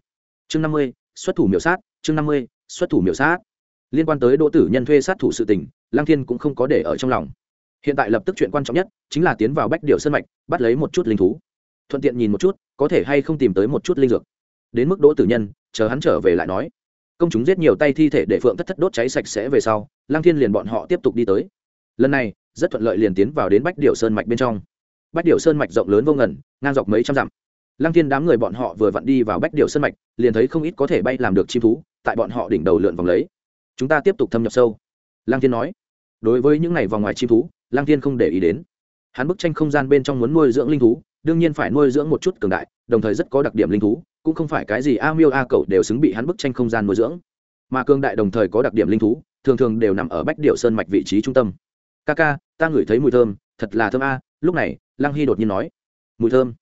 Chương năm mươi, xuất thủ miểu sát, chương năm mươi, xuất thủ miểu sát. Liên quan tới đỗ tử nhân thuê sát thủ sự tình, lăng thiên cũng không có để ở trong lòng. Hiện tại lập tức chuyện quan trọng nhất, chính là tiến vào bách điều sân mạch, bắt lấy một chút linh thú. Thuận tiện nhìn một chút, có thể hay không tìm tới một chút linh dược. Đến mức đỗ tử nhân, chờ hắn trở về lại nói công chúng giết nhiều tay thi thể để phượng thất thất đốt cháy sạch sẽ về sau Lang thiên liền bọn họ tiếp tục đi tới. Lần này, rất thuận lợi liền tiến vào đến bách điệu sơn mạch bên trong. Bách điệu sơn mạch rộng lớn vô ngần, ngang dọc mấy trăm dặm. Lang thiên đám người bọn họ vừa vặn đi vào bách điệu sơn mạch, liền thấy không ít có thể bay làm được chim thú, tại bọn họ đỉnh đầu lượn vòng lấy. Chúng ta tiếp tục thâm nhập sâu. Lang thiên nói. Đối với những ngày vòng ngoài chim thú Lang thiên không để ý đến. Hắn bức tranh không gian bên trong muốn nuôi dưỡng linh thú, đương nhiên phải nuôi dưỡng một chút cường đại đồng thời rất có đặc điểm linh thú, cũng không phải cái gì a miêu a cậu đều xứng bị hắn bức tranh không gian nuôi dưỡng. Mà cường đại đồng thời có đặc điểm linh thú, thường thường đều nằm ở bách điệu sơn mạch vị trí trung tâm. Ca ca, ta ngửi thấy mùi thơm, thật là thơm a. Lúc này, lăng hy đột nhiên nói, mùi thơm?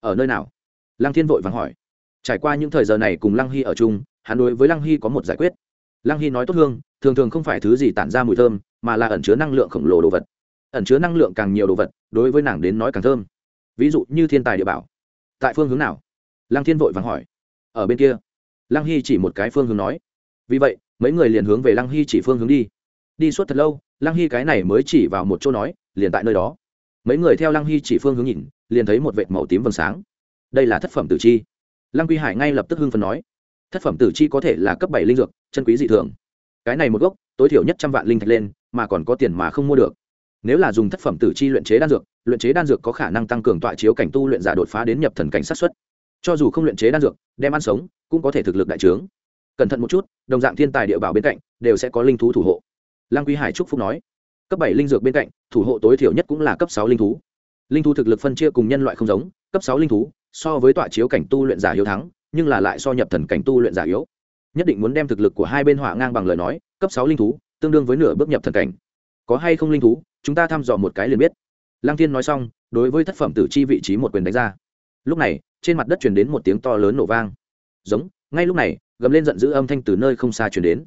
Ở nơi nào? Lăng thiên vội vàng hỏi. Trải qua những thời giờ này cùng lăng hy ở chung, hắn đối với lăng hy có một giải quyết. Lăng hy nói tốt hương, thường thường không phải thứ gì tản ra mùi thơm, mà là ẩn chứa năng lượng khổng lồ đồ vật. Ẩn chứa năng lượng càng nhiều đồ vật, đối với nàng đến nói càng thơm. Ví dụ như thiên tài địa bảo tại phương hướng nào? Lăng thiên vội vàng hỏi. Ở bên kia. Lăng hy chỉ một cái phương hướng nói. Vì vậy, mấy người liền hướng về lăng hy chỉ phương hướng đi. Đi suốt thật lâu, lăng hy cái này mới chỉ vào một chỗ nói, liền tại nơi đó. Mấy người theo lăng hy chỉ phương hướng nhìn, liền thấy một vệt màu tím vầng sáng. Đây là thất phẩm tử chi. Lăng quy hải ngay lập tức hưng phần nói. Thất phẩm tử chi có thể là cấp bảy linh dược, chân quý dị thường. Cái này một gốc, tối thiểu nhất trăm vạn linh thạch lên, mà còn có tiền mà không mua được. Nếu là dùng thất phẩm tử chi luyện chế đan dược luyện chế đan dược có khả năng tăng cường tọa chiếu cảnh tu luyện giả đột phá đến nhập thần cảnh sát xuất. Cho dù không luyện chế đan dược, đem ăn sống, cũng có thể thực lực đại trướng. Cẩn thận một chút, đồng dạng thiên tài địa bảo bên cạnh, đều sẽ có linh thú thủ hộ. Lăng quý hải trúc phúc nói. Cấp bảy linh dược bên cạnh, thủ hộ tối thiểu nhất cũng là cấp sáu linh thú. Linh thú thực lực phân chia cùng nhân loại không giống, cấp sáu linh thú, so với tọa chiếu cảnh tu luyện giả yếu thắng, nhưng là lại so nhập thần cảnh tu luyện giả yếu. Nhất định muốn đem thực lực của hai bên hỏa ngang bằng lời nói, cấp sáu linh thú, tương đương với nửa bước nhập thần cảnh. Có hay không linh thú, chúng ta thăm dò một cái liền biết lăng thiên nói xong, đối với thất phẩm tử chi vị trí một quyền đánh ra. Lúc này, trên mặt đất truyền đến một tiếng to lớn nổ vang. Giống, ngay lúc này, gầm lên giận dữ âm thanh từ nơi không xa truyền đến.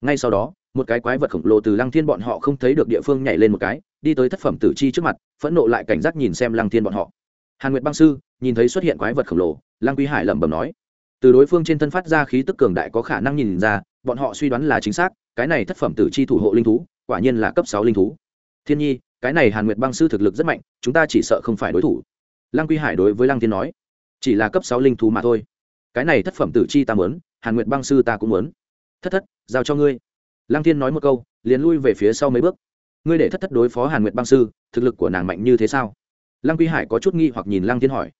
Ngay sau đó, một cái quái vật khổng lồ từ lăng thiên bọn họ không thấy được địa phương nhảy lên một cái, đi tới thất phẩm tử chi trước mặt, phẫn nộ lại cảnh giác nhìn xem lăng thiên bọn họ. Hàn nguyệt băng sư, nhìn thấy xuất hiện quái vật khổng lồ, lăng quý hải lẩm bẩm nói, từ đối phương trên thân phát ra khí tức cường đại có khả năng nhìn ra, bọn họ suy đoán là chính xác, cái này thất phẩm tử chi thủ hộ linh thú, quả nhiên là cấp sáu linh thú. Thiên nhi cái này hàn nguyệt băng sư thực lực rất mạnh, chúng ta chỉ sợ không phải đối thủ. Lăng quy hải đối với lăng thiên nói, chỉ là cấp sáu linh thú mà thôi. Cái này thất phẩm tử chi ta muốn, hàn nguyệt băng sư ta cũng muốn. Thất thất, giao cho ngươi. Lăng thiên nói một câu, liền lui về phía sau mấy bước. Ngươi để thất thất đối phó hàn nguyệt băng sư, thực lực của nàng mạnh như thế sao? Lăng quy hải có chút nghi hoặc nhìn lăng thiên hỏi.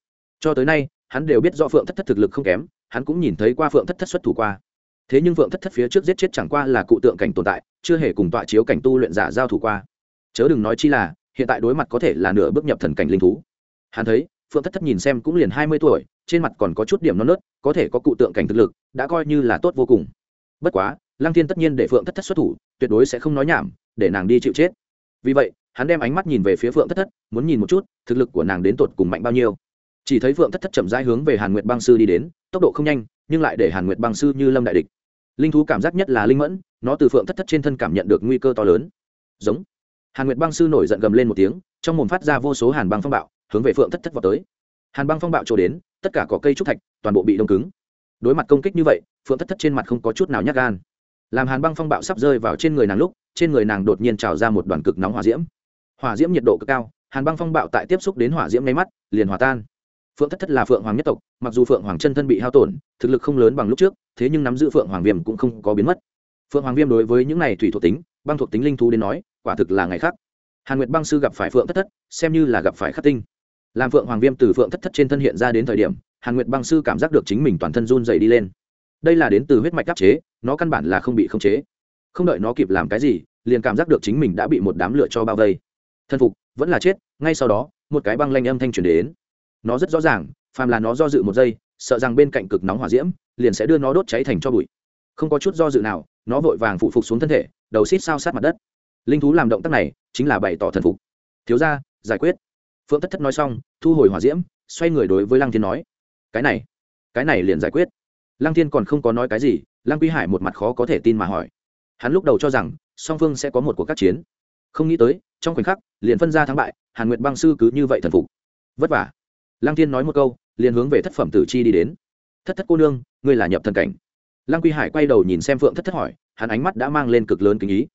Cho tới nay, hắn đều biết do phượng thất thất thực lực không kém, hắn cũng nhìn thấy qua phượng thất thất xuất thủ qua. Thế nhưng phượng thất thất phía trước giết chết chẳng qua là cụ tượng cảnh tồn tại, chưa hề cùng tọa chiếu cảnh tu luyện giả giao thủ qua chớ đừng nói chi là, hiện tại đối mặt có thể là nửa bước nhập thần cảnh linh thú. Hắn thấy, phượng thất thất nhìn xem cũng liền hai mươi tuổi, trên mặt còn có chút điểm non nớt, có thể có cụ tượng cảnh thực lực, đã coi như là tốt vô cùng. Bất quá, lăng thiên tất nhiên để phượng thất thất xuất thủ, tuyệt đối sẽ không nói nhảm, để nàng đi chịu chết. Vì vậy, hắn đem ánh mắt nhìn về phía phượng thất thất, muốn nhìn một chút, thực lực của nàng đến tột cùng mạnh bao nhiêu. Chỉ thấy phượng thất thất chậm rãi hướng về hàn nguyệt băng sư đi đến, tốc độ không nhanh, nhưng lại để hàn nguyệt băng sư như lâm đại địch. Linh thú cảm giác nhất là linh mẫn, nó từ phượng thất thất trên thân cảm nhận được nguy cơ to lớn. Giống hàn nguyệt băng sư nổi giận gầm lên một tiếng, trong mồm phát ra vô số hàn băng phong bạo, hướng về phượng thất thất vào tới. Hàn băng phong bạo trổ đến, tất cả có cây trúc thạch, toàn bộ bị đông cứng. Đối mặt công kích như vậy, phượng thất thất trên mặt không có chút nào nhát gan. Làm hàn băng phong bạo sắp rơi vào trên người nàng lúc, trên người nàng đột nhiên trào ra một đoàn cực nóng hỏa diễm. Hỏa diễm nhiệt độ cực cao, hàn băng phong bạo tại tiếp xúc đến hỏa diễm ngay mắt, liền hòa tan. Phượng thất thất là phượng hoàng nhất tộc, mặc dù phượng hoàng chân thân bị hao tổn, thực lực không lớn bằng lúc trước, thế nhưng nắm giữ phượng hoàng viêm cũng không có biến mất. Phượng hoàng viêm đối với những này thủy thuộc tính, băng thuộc tính linh thú đến nói quả thực là ngày khác. Hàn nguyệt băng sư gặp phải phượng thất thất, xem như là gặp phải khắc tinh. Làm phượng hoàng viêm từ phượng thất thất trên thân hiện ra đến thời điểm, hàn nguyệt băng sư cảm giác được chính mình toàn thân run dày đi lên. Đây là đến từ huyết mạch đắp chế, nó căn bản là không bị khống chế. Không đợi nó kịp làm cái gì, liền cảm giác được chính mình đã bị một đám lửa cho bao vây. Thân phục, vẫn là chết, ngay sau đó, một cái băng lanh âm thanh truyền đến. Nó rất rõ ràng, phàm là nó do dự một giây, sợ rằng bên cạnh cực nóng hỏa diễm, liền sẽ đưa nó đốt cháy thành cho bụi. Không có chút do dự nào, nó vội vàng phụ phục xuống thân thể, đầu xít sao sát mặt đất linh thú làm động tác này chính là bày tỏ thần phục. Thiếu ra giải quyết. Phượng thất thất nói xong, thu hồi hỏa diễm, xoay người đối với lăng thiên nói, cái này cái này liền giải quyết. Lăng thiên còn không có nói cái gì, lăng quy hải một mặt khó có thể tin mà hỏi. Hắn lúc đầu cho rằng, song phương sẽ có một cuộc các chiến. Không nghĩ tới, trong khoảnh khắc, liền phân ra thắng bại, hàn nguyệt băng sư cứ như vậy thần phục. Vất vả. Lăng thiên nói một câu, liền hướng về thất phẩm tử chi đi đến. Thất thất cô nương, ngươi là nhập thần cảnh. Lăng quy hải quay đầu nhìn xem phượng thất thất hỏi, hắn ánh mắt đã mang lên cực lớn kính ý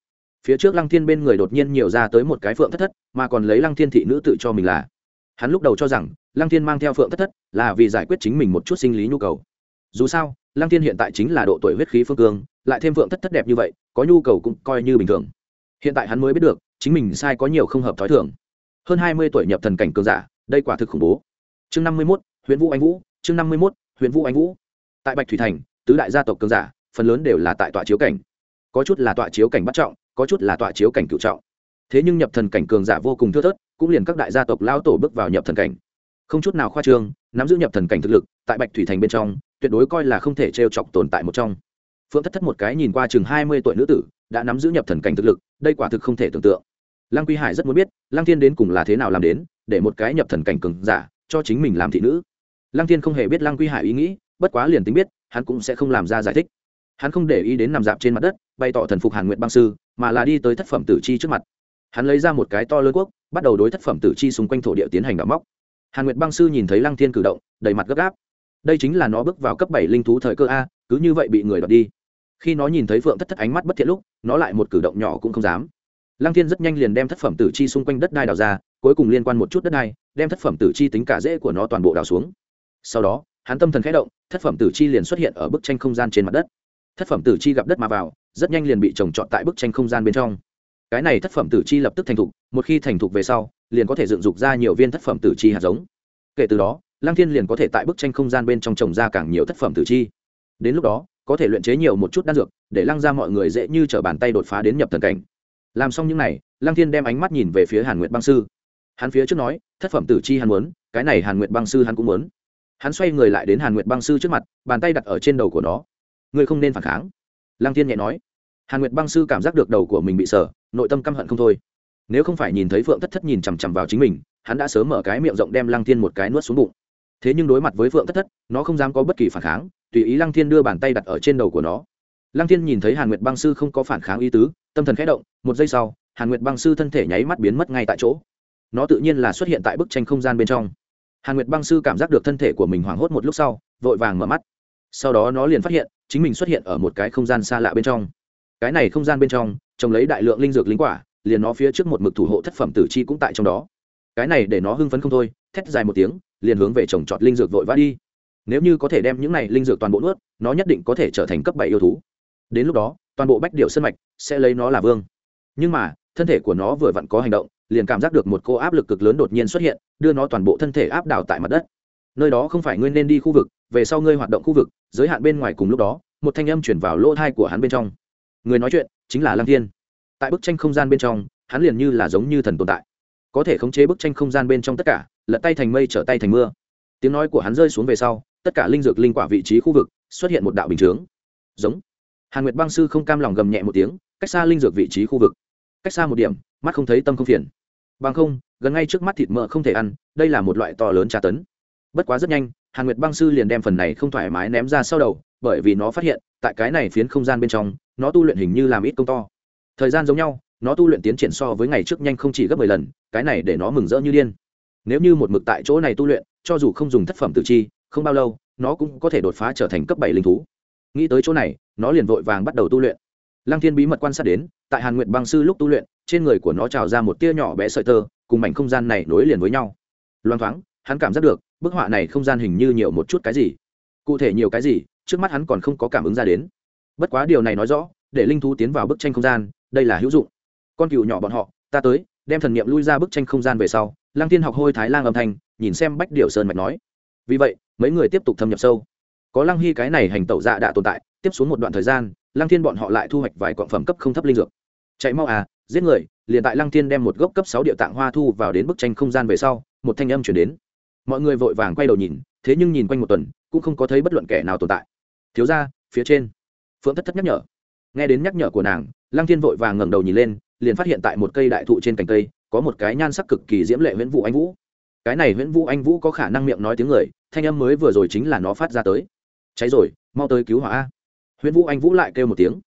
phía trước lăng thiên bên người đột nhiên nhiều ra tới một cái phượng thất thất, mà còn lấy lăng thiên thị nữ tự cho mình là. Hắn lúc đầu cho rằng, lăng thiên mang theo phượng thất thất là vì giải quyết chính mình một chút sinh lý nhu cầu. Dù sao, lăng thiên hiện tại chính là độ tuổi huyết khí phương cương, lại thêm phượng thất thất đẹp như vậy, có nhu cầu cũng coi như bình thường. Hiện tại hắn mới biết được, chính mình sai có nhiều không hợp t h ó i thường. Hơn hai mươi tuổi nhập thần cảnh cường giả, đây quả thực khủng bố. Chương năm mươi mốt huyện vũ anh vũ, chương năm mươi mốt huyện vũ anh vũ. Tại bạch thủy thành, tứ đại gia tộc cường giả, phần lớn đều là tại tọa chiếu cảnh. Có chút là tọa chiếu cảnh bắt trọng có chút là tọa chiếu cảnh cựu trọng. Thế nhưng nhập thần cảnh cường giả vô cùng thưa thớt, cũng liền các đại gia tộc lao tổ bước vào nhập thần cảnh. Không chút nào khoa trương, nắm giữ nhập thần cảnh thực lực, tại bạch thủy thành bên trong, tuyệt đối coi là không thể t chọc tồn tại một trong. Phượng thất thất một cái nhìn qua chừng hai mươi tuổi nữ tử, đã nắm giữ nhập thần cảnh thực lực, đây quả thực không thể tưởng tượng. Lăng quy hải rất muốn biết, lăng thiên đến cùng là thế nào làm đến, để một cái nhập thần cảnh cường giả, cho chính mình làm thị nữ. Lăng thiên không hề biết lăng quy hải ý nghĩ, bất quá liền tính biết, hắn cũng sẽ không làm ra giải thích hắn không để ý đến nằm dạp trên mặt đất, bày tỏ thần phục hàn nguyện băng sư, mà là đi tới thất phẩm tử chi trước mặt. Hắn lấy ra một cái to lớn quốc bắt đầu đối thất phẩm tử chi xung quanh thổ địa tiến hành đào móc. Hàn nguyệt băng sư nhìn thấy lăng thiên cử động, đầy mặt gấp gáp. Đây chính là nó bước vào cấp bảy linh thú thời cơ a, cứ như vậy bị người đoạt đi. Khi nó nhìn thấy phượng thất thất ánh mắt bất thiện lúc, nó lại một cử động nhỏ cũng không dám. Lăng thiên rất nhanh liền đem thất phẩm tử chi xung quanh đất đai đào ra, cuối cùng liên quan một chút đất đai, đem thất phẩm tử chi tính cả rễ của nó toàn bộ đào xuống. Sau đó, hắn tâm thần khẽ động, thất phẩm tử chi liền xuất hiện ở bức tranh không gian trên mặt đất thất phẩm tử chi gặp đất mà vào, rất nhanh liền bị trồng trọt tại bức tranh không gian bên trong. Cái này thất phẩm tử chi lập tức thành thục, một khi thành thục về sau, liền có thể dựng dục ra nhiều viên thất phẩm tử chi hạt giống. Kể từ đó lang thiên liền có thể tại bức tranh không gian bên trong trồng ra càng nhiều thất phẩm tử chi. Đến lúc đó, có thể luyện chế nhiều một chút đan dược, để lăng ra mọi người dễ như t r ở bàn tay đột phá đến nhập thần cảnh. Làm xong những n à y lăng thiên đem ánh mắt nhìn về phía hàn nguyệt băng sư. Hắn phía trước nói, thất phẩm tử chi hắn muốn, cái này hàn nguyệt băng sư hắn cũng muốn. Hắn xoay người lại đến hàn nguyệt băng sư trước mặt, bàn tay đặt ở trên đầu của nó ngươi không nên phản kháng. Lăng thiên nhẹ nói. Hàn nguyệt băng sư cảm giác được đầu của mình bị sờ, nội tâm căm hận không thôi. Nếu không phải nhìn thấy phượng thất thất nhìn chằm chằm vào chính mình, hắn đã sớm mở cái miệng rộng đem lăng thiên một cái nuốt xuống bụng. Thế nhưng đối mặt với phượng thất thất, nó không dám có bất kỳ phản kháng, tùy ý lăng thiên đưa bàn tay đặt ở trên đầu của nó. Lăng thiên nhìn thấy hàn nguyệt băng sư không có phản kháng ý tứ, tâm thần khẽ động, một giây sau, hàn nguyệt băng sư thân thể nháy mắt biến mất ngay tại chỗ. Nó tự nhiên là xuất hiện tại bức tranh không gian bên trong. Hàn nguyệt băng sư cảm giác được thân thể của mình hoảng hốt một lúc sau, vội vàng mở mắt sau đó nó liền phát hiện, chính mình xuất hiện ở một cái không gian xa lạ bên trong. Cái này không gian bên trong, trồng lấy đại lượng linh dược linh quả, liền nó phía trước một mực thủ hộ thất phẩm tử chi cũng tại trong đó. Cái này để nó hưng phấn không thôi, thét dài một tiếng, liền hướng về trồng trọt linh dược vội vã đi. Nếu như có thể đem những này linh dược toàn bộ nuốt, nó nhất định có thể trở thành cấp bảy yêu thú. Đến lúc đó, toàn bộ bách điệu sân mạch sẽ lấy nó là vương. Nhưng mà, thân thể của nó vừa vặn có hành động, liền cảm giác được một cô áp lực cực lớn đột nhiên xuất hiện, đưa nó toàn bộ thân thể áp đảo tại mặt đất nơi đó không phải ngươi nên đi khu vực, về sau ngươi hoạt động khu vực, giới hạn bên ngoài cùng lúc đó, một thanh âm chuyển vào lỗ thai của hắn bên trong. Người nói chuyện chính là lăng thiên. Tại bức tranh không gian bên trong, hắn liền như là giống như thần tồn tại. Có thể khống chế bức tranh không gian bên trong tất cả, lật tay thành mây trở tay thành mưa. Tiếng nói của hắn rơi xuống về sau, tất cả linh dược linh quả vị trí khu vực xuất hiện một đạo bình chướng. Giống. Hàn nguyệt băng sư không cam lòng gầm nhẹ một tiếng, cách xa linh dược vị trí khu vực. Cách xa một điểm, mắt không thấy tâm không phiền. Bằng không, gần ngay trước mắt thịt mỡ không thể ăn, đây là một loại to lớn tra tấn bất quá rất nhanh, hàn nguyệt băng sư liền đem phần này không thoải mái ném ra sau đầu, bởi vì nó phát hiện, tại cái này phiến không gian bên trong, nó tu luyện hình như làm ít công to. Thời gian giống nhau, nó tu luyện tiến triển so với ngày trước nhanh không chỉ gấp mười lần, cái này để nó mừng rỡ như điên. Nếu như một mực tại chỗ này tu luyện, cho dù không dùng thất phẩm tự chi, không bao lâu, nó cũng có thể đột phá trở thành cấp bảy linh thú. Nghĩ tới chỗ này, nó liền vội vàng bắt đầu tu luyện. Lăng thiên bí mật quan sát đến, tại hàn nguyện băng sư lúc tu luyện, trên người của nó trào ra một tia nhỏ bé sợi tơ, cùng mảnh không gian này nối liền với nhau. Loang thoáng, hắn cảm giác được bức họa này không gian hình như nhiều một chút cái gì. Cụ thể nhiều cái gì, trước mắt hắn còn không có cảm ứng ra đến. Bất quá điều này nói rõ, để linh thú tiến vào bức tranh không gian, đây là hữu dụng. Con cừu nhỏ bọn họ, ta tới, đem thần niệm lui ra bức tranh không gian về sau Lang tiên học hôi thái lang âm thanh, nhìn xem bách điệu sơn mạch nói. Vì vậy, mấy người tiếp tục thâm nhập sâu. Có lăng hy cái này hành tẩu dạ đã tồn tại, tiếp xuống một đoạn thời gian, lăng thiên bọn họ lại thu hoạch vài quạng phẩm cấp không thấp linh dược. Chạy mau à giết người, liền tại lăng thiên đem một gốc cấp sáu địa tạng hoa thu vào đến bức tranh không gian về sau, một thanh âm chuyển đến mọi người vội vàng quay đầu nhìn, thế nhưng nhìn quanh một tuần, cũng không có thấy bất luận kẻ nào tồn tại. Thiếu ra phía trên. Phượng thất thất nhắc nhở. Nghe đến nhắc nhở của nàng, lăng thiên vội vàng ngẩng đầu nhìn lên, liền phát hiện tại một cây đại thụ trên cành cây, có một cái nhan sắc cực kỳ diễm lệ huyễn vũ anh vũ. Cái này huyễn vũ anh vũ có khả năng miệng nói tiếng người, thanh âm mới vừa rồi chính là nó phát ra tới. Cháy rồi, mau tới cứu hỏa a. Huyễn vũ anh vũ lại kêu một tiếng.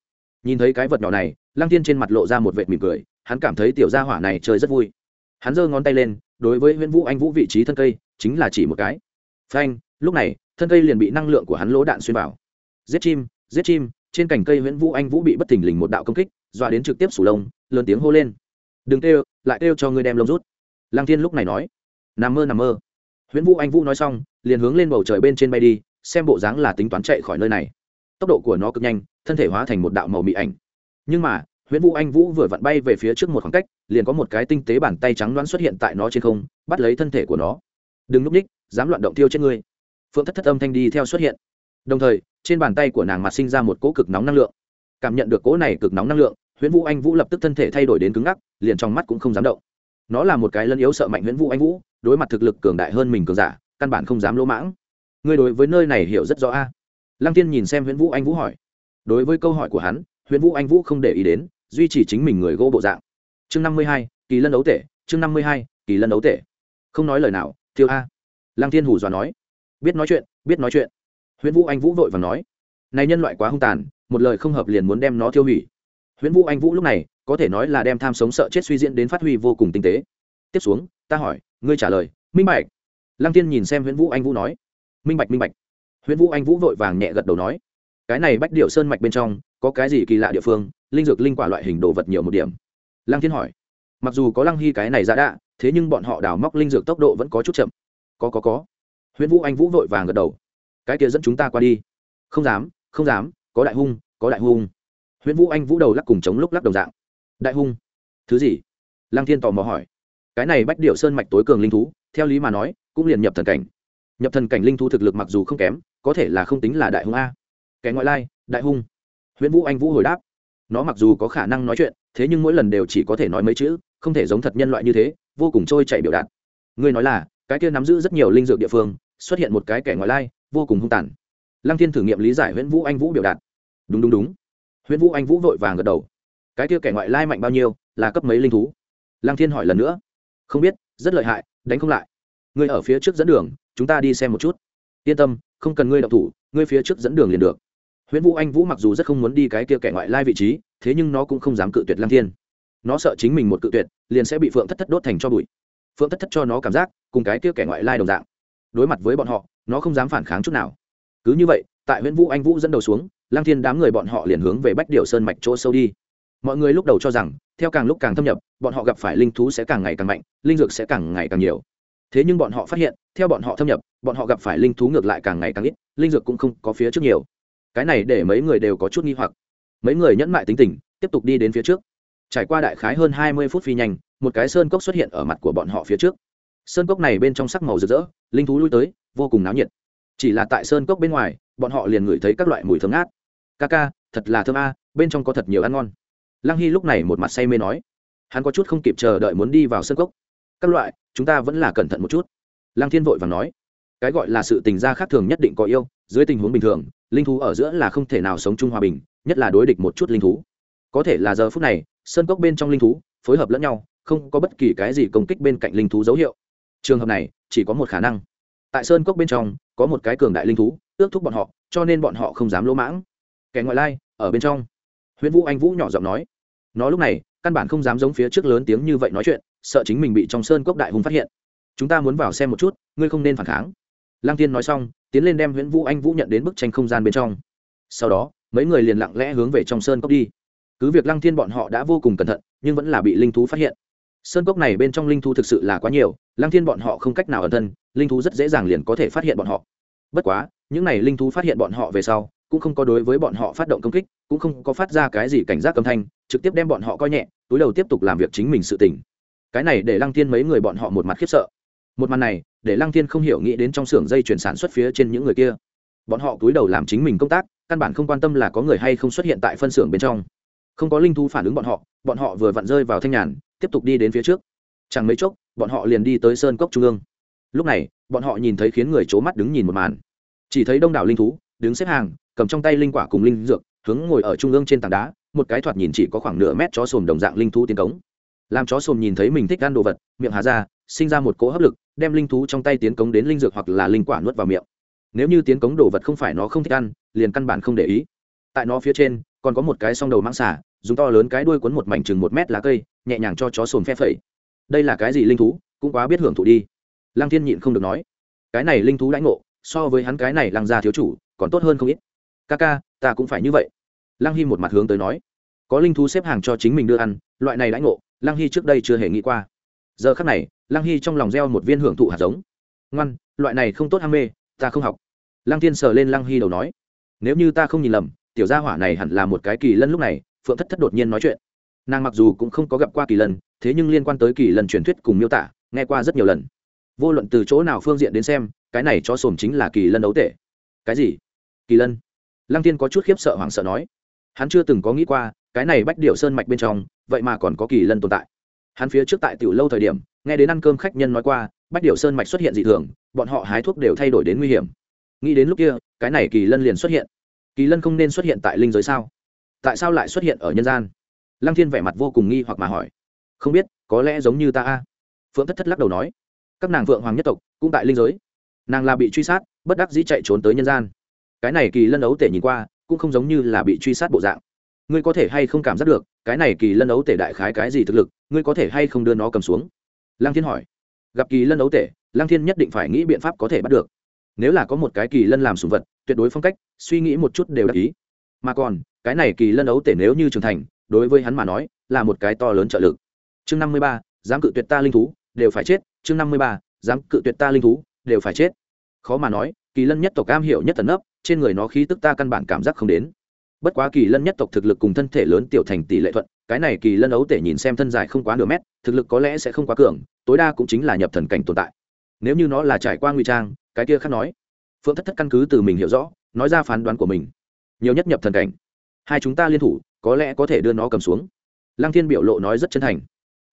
Nhìn thấy cái vật nhỏ này, lăng tiên trên mặt lộ ra một vệt mỉm cười, hắn cảm thấy tiểu gia hỏa này chơi rất vui. Hắn giơ ngón tay lên, đối với huyễn vũ anh vũ vị trí thân cây chính là chỉ một cái. Phanh, lúc này, thân cây liền bị năng lượng của hắn lỗ đạn xuyên vào. Giết chim giết chim, trên cành cây huyễn vũ anh vũ bị bất thình lình một đạo công kích, dọa đến trực tiếp sủ lông, lớn tiếng hô lên. Đừng kêu, lại kêu cho ngươi đem lông rút. Lăng thiên lúc này nói. Nằm mơ nằm mơ. Huyễn vũ anh vũ nói xong, liền hướng lên bầu trời bên trên bay đi, xem bộ dáng là tính toán chạy khỏi nơi này. Tốc độ của nó cực nhanh, thân thể hóa thành một đạo màu mị ảnh. Nhưng mà, huyễn vũ anh vũ vừa vặn bay về phía trước một khoảng cách, liền có một cái tinh tế bàn tay trắng đoán xuất hiện tại nó trên không, bắt lấy thân thể của nó đừng núp ních, dám loạn động thiêu trên ngươi. Phượng thất thất âm thanh đi theo xuất hiện. Đồng thời, trên bàn tay của nàng mặt sinh ra một cỗ cực nóng năng lượng. Cảm nhận được cỗ này cực nóng năng lượng, huyễn vũ anh vũ lập tức thân thể thay đổi đến cứng ngắc, liền trong mắt cũng không dám động. Nó là một cái lân yếu sợ mạnh huyễn vũ anh vũ, đối mặt thực lực cường đại hơn mình cường giả, căn bản không dám lỗ mãng. Ngươi đối với nơi này hiểu rất rõ a. Lăng tiên nhìn xem huyễn vũ anh vũ hỏi. Đối với câu hỏi của hắn, huyễn vũ anh vũ không để ý đến, duy trì chính mình người gỗ bộ dạng. Chương năm mươi hai, kỳ lân đấu tể, chương năm mươi hai, kỳ lân đấu tể. Không nói lời nào thiêu a. Lăng Thiên hù dọa nói. Biết nói chuyện, biết nói chuyện. Huyễn vũ anh vũ vội và nói. Này nhân loại quá hung tàn, một lời không hợp liền muốn đem nó tiêu hủy. Huyễn vũ anh vũ lúc này, có thể nói là đem tham sống sợ chết suy diễn đến phát huy vô cùng tinh tế. Tiếp xuống, ta hỏi, ngươi trả lời, minh bạch. Lăng tiên nhìn xem huyễn vũ anh vũ nói. Minh bạch minh bạch. Huyễn vũ anh vũ vội vàng nhẹ gật đầu nói. Cái này bách điệu sơn mạch bên trong, có cái gì kỳ lạ địa phương, linh dược linh quả loại hình đồ vật nhiều một điểm. Lăng thiên hỏi mặc dù có lăng hy cái này ra đạ, thế nhưng bọn họ đào móc linh dược tốc độ vẫn có chút chậm. Có có có. Huyễn vũ anh vũ vội vàng gật đầu. Cái kia dẫn chúng ta qua đi. Không dám không dám, có đại hung, có đại hung. Huyễn vũ anh vũ đầu lắc cùng chống lúc lắc đồng dạng. Đại hung? Thứ gì? Lăng thiên tò mò hỏi. Cái này bách điệu sơn mạch tối cường linh thú, theo lý mà nói, cũng liền nhập thần cảnh. Nhập thần cảnh linh thú thực lực mặc dù không kém, có thể là không tính là đại hung a. Kẻ ngoại lai, đại hung. Huyễn vũ anh vũ hồi đáp. Nó mặc dù có khả năng nói chuyện, thế nhưng mỗi lần đều chỉ có thể nói mấy chữ không thể giống thật nhân loại như thế, vô cùng trôi chảy biểu đạt. Ngươi nói là, cái kia nắm giữ rất nhiều linh dược địa phương, xuất hiện một cái kẻ ngoại lai, vô cùng hung tàn. Lăng thiên thử nghiệm lý giải nguyễn vũ anh vũ biểu đạt. Đúng đúng đúng. Nguyễn vũ anh vũ vội vàng gật đầu. Cái kia kẻ ngoại lai mạnh bao nhiêu, là cấp mấy linh thú? Lăng thiên hỏi lần nữa. Không biết, rất lợi hại, đánh không lại. Ngươi ở phía trước dẫn đường, chúng ta đi xem một chút. Yên tâm, không cần ngươi đọc thủ, ngươi phía trước dẫn đường liền được. Huyễn vũ anh vũ mặc dù rất không muốn đi cái kia kẻ ngoại lai vị trí, thế nhưng nó cũng không dám cự tuyệt lăng thiên nó sợ chính mình một cự tuyệt, liền sẽ bị phượng thất thất đốt thành cho bụi. Phượng thất thất cho nó cảm giác, cùng cái kia kẻ ngoại lai đồng dạng. Đối mặt với bọn họ, nó không dám phản kháng chút nào. Cứ như vậy, tại huyện vũ anh vũ dẫn đầu xuống lang thiên đám người bọn họ liền hướng về bách điệu sơn mạch chỗ sâu đi. Mọi người lúc đầu cho rằng, theo càng lúc càng thâm nhập, bọn họ gặp phải linh thú sẽ càng ngày càng mạnh, linh dược sẽ càng ngày càng nhiều. Thế nhưng bọn họ phát hiện, theo bọn họ thâm nhập, bọn họ gặp phải linh thú ngược lại càng ngày càng ít, linh dược cũng không có phía trước nhiều. Cái này để mấy người đều có chút nghi hoặc. Mấy người nhẫn mại tính tình, tiếp tục đi đến phía trước trải qua đại khái hơn hai mươi phút phi nhanh, một cái sơn cốc xuất hiện ở mặt của bọn họ phía trước. Sơn cốc này bên trong sắc màu rực rỡ, linh thú lui tới, vô cùng náo nhiệt. Chỉ là tại sơn cốc bên ngoài, bọn họ liền ngửi thấy các loại mùi thơm ngát. Ca ca, thật là thơm a, bên trong có thật nhiều ăn ngon. Lăng hy lúc này một mặt say mê nói. Hắn có chút không kịp chờ đợi muốn đi vào sơn cốc. Các loại, chúng ta vẫn là cẩn thận một chút. Lăng thiên vội và nói. Cái gọi là sự tình gia khác thường nhất định có yêu, dưới tình huống bình thường, linh thú ở giữa là không thể nào sống chung hòa bình, nhất là đối địch một chút linh thú. Có thể là giờ phút này sơn cốc bên trong linh thú, phối hợp lẫn nhau, không có bất kỳ cái gì công kích bên cạnh linh thú dấu hiệu. Trường hợp này, chỉ có một khả năng. Tại sơn cốc bên trong, có một cái cường đại linh thú, ước thúc bọn họ, cho nên bọn họ không dám lỗ mãng. Kẻ ngoại lai, ở bên trong. Huyễn vũ anh vũ nhỏ giọng nói. Nó lúc này, căn bản không dám giống phía trước lớn tiếng như vậy nói chuyện, sợ chính mình bị trong sơn cốc đại hùng phát hiện. Chúng ta muốn vào xem một chút, ngươi không nên phản kháng. Lăng tiên nói xong, tiến lên đem huyễn vũ anh vũ nhận đến bức tranh không gian bên trong. Sau đó, mấy người liền lặng lẽ hướng về trong sơn cốc đi cứ việc lăng thiên bọn họ đã vô cùng cẩn thận, nhưng vẫn là bị linh thú phát hiện. Sơn cốc này bên trong linh thú thực sự là quá nhiều, lăng thiên bọn họ không cách nào ẩn thân, linh thú rất dễ dàng liền có thể phát hiện bọn họ. Bất quá, những n à y linh thú phát hiện bọn họ về sau, cũng không có đối với bọn họ phát động công kích, cũng không có phát ra cái gì cảnh giác âm thanh, trực tiếp đem bọn họ coi nhẹ, túi đầu tiếp tục làm việc chính mình sự tỉnh cái này để lăng thiên mấy người bọn họ một mặt khiếp sợ. Một mặt này, để lăng thiên không hiểu nghĩ đến trong xưởng dây chuyển sản xuất phía trên những người kia. Bọn họ túi đầu làm chính mình công tác, căn bản không quan tâm là có người hay không xuất hiện tại phân xưởng bên trong không có linh thú phản ứng bọn họ bọn họ vừa vặn rơi vào thanh nhàn, tiếp tục đi đến phía trước. Chẳng mấy chốc, bọn họ liền đi tới sơn cốc trung ương. Lúc này, bọn họ nhìn thấy khiến người c h ố mắt đứng nhìn một màn. Chỉ thấy đông đảo linh thú, đứng xếp hàng, cầm trong tay linh quả cùng linh dược, hướng ngồi ở trung ương trên tảng đá, một cái thoạt nhìn chỉ có khoảng nửa mét chó sồm đồng dạng linh thú tiến cống. Làm chó sồm nhìn thấy mình thích ăn đồ vật, miệng hà ra, sinh ra một cỗ hấp lực, đem linh thú trong tay tiến cống đến linh dược hoặc là linh quả nuốt vào miệng. Nếu như tiến cống đồ vật không phải nó không thích ăn, liền căn bản không để ý. Tại nó phía trên, còn có một cái song đầu mãng xả dùng to lớn cái đuôi cuốn một mảnh chừng một mét lá cây, nhẹ nhàng cho chó sồn phe phẩy. Đây là cái gì linh thú? Cũng quá biết hưởng thụ đi. Lăng thiên nhịn không được nói. Cái này linh thú lãnh ngộ, so với hắn cái này lăng gia thiếu chủ, còn tốt hơn không ít. Ca ca, ta cũng phải như vậy. Lăng hy một mặt hướng tới nói. Có linh thú xếp hàng cho chính mình đưa ăn, loại này lãnh ngộ, lăng hy trước đây chưa hề nghĩ qua. Giờ khắc này, lăng hy trong lòng gieo một viên hưởng thụ hạt giống. Ngoan, loại này không tốt ham mê, ta không học. Lăng thiên sờ lên lăng hy đầu nói. Nếu như ta không nhìn lầm, tiểu gia hỏa này hẳn là một cái kỳ lân lúc này phượng thất thất đột nhiên nói chuyện. Nàng mặc dù cũng không có gặp qua kỳ lân thế nhưng liên quan tới kỳ lân truyền thuyết cùng miêu tả, nghe qua rất nhiều lần. Vô luận từ chỗ nào phương diện đến xem, cái này cho sồm chính là kỳ lân đấu tể. Cái gì? Kỳ lân lăng tiên có chút khiếp sợ hoảng sợ nói. Hắn chưa từng có nghĩ qua, cái này bách điệu sơn mạch bên trong, vậy mà còn có kỳ lân tồn tại. Hắn phía trước tại tiểu lâu thời điểm, nghe đến ăn cơm khách nhân nói qua, bách điệu sơn mạch xuất hiện dị thường, bọn họ hái thuốc đều thay đổi đến nguy hiểm. Nghĩ đến lúc kia, cái này kỳ lân liền xuất hiện. Kỳ lân không nên xuất hiện tại linh giới sao? Tại sao lại xuất hiện ở nhân gian? Lăng thiên vẻ mặt vô cùng nghi hoặc mà hỏi. Không biết, có lẽ giống như ta a. Phượng thất thất lắc đầu nói. Các nàng phượng hoàng nhất tộc cũng tại linh giới. Nàng là bị truy sát, bất đắc dĩ chạy trốn tới nhân gian. Cái này kỳ lân ấu tể nhìn qua, cũng không giống như là bị truy sát bộ dạng. Ngươi có thể hay không cảm giác được, cái này kỳ lân ấu tể đại khái cái gì thực lực, ngươi có thể hay không đưa nó cầm xuống? Lăng thiên hỏi. Gặp kỳ lân ấu tể, lăng thiên nhất định phải nghĩ biện pháp có thể bắt được. Nếu là có một cái kỳ lân làm sùng vật, tuyệt đối phong cách, suy nghĩ một chút đều đắc ý. Mà còn cái này kỳ lân ấu tể nếu như trưởng thành, đối với hắn mà nói, là một cái to lớn trợ lực. Chương năm mươi ba, dám cự tuyệt ta linh thú, đều phải chết. Chương năm mươi ba, dám cự tuyệt ta linh thú, đều phải chết. Khó mà nói, kỳ lân nhất tộc cam hiểu nhất tần ấp trên người nó khí tức ta căn bản cảm giác không đến. Bất quá kỳ lân nhất tộc thực lực cùng thân thể lớn tiểu thành tỷ lệ thuận, cái này kỳ lân ấu tể nhìn xem thân dài không quá nửa mét, thực lực có lẽ sẽ không quá cường, tối đa cũng chính là nhập thần cảnh tồn tại. Nếu như nó là trải qua nguy trang, cái kia khác nói. Phượng thất thất căn cứ từ mình hiểu rõ, nói ra phán đoán của mình. Nhiều nhất nhập thần cảnh hai chúng ta liên thủ, có lẽ có thể đưa nó cầm xuống. Lăng thiên biểu lộ nói rất chân thành.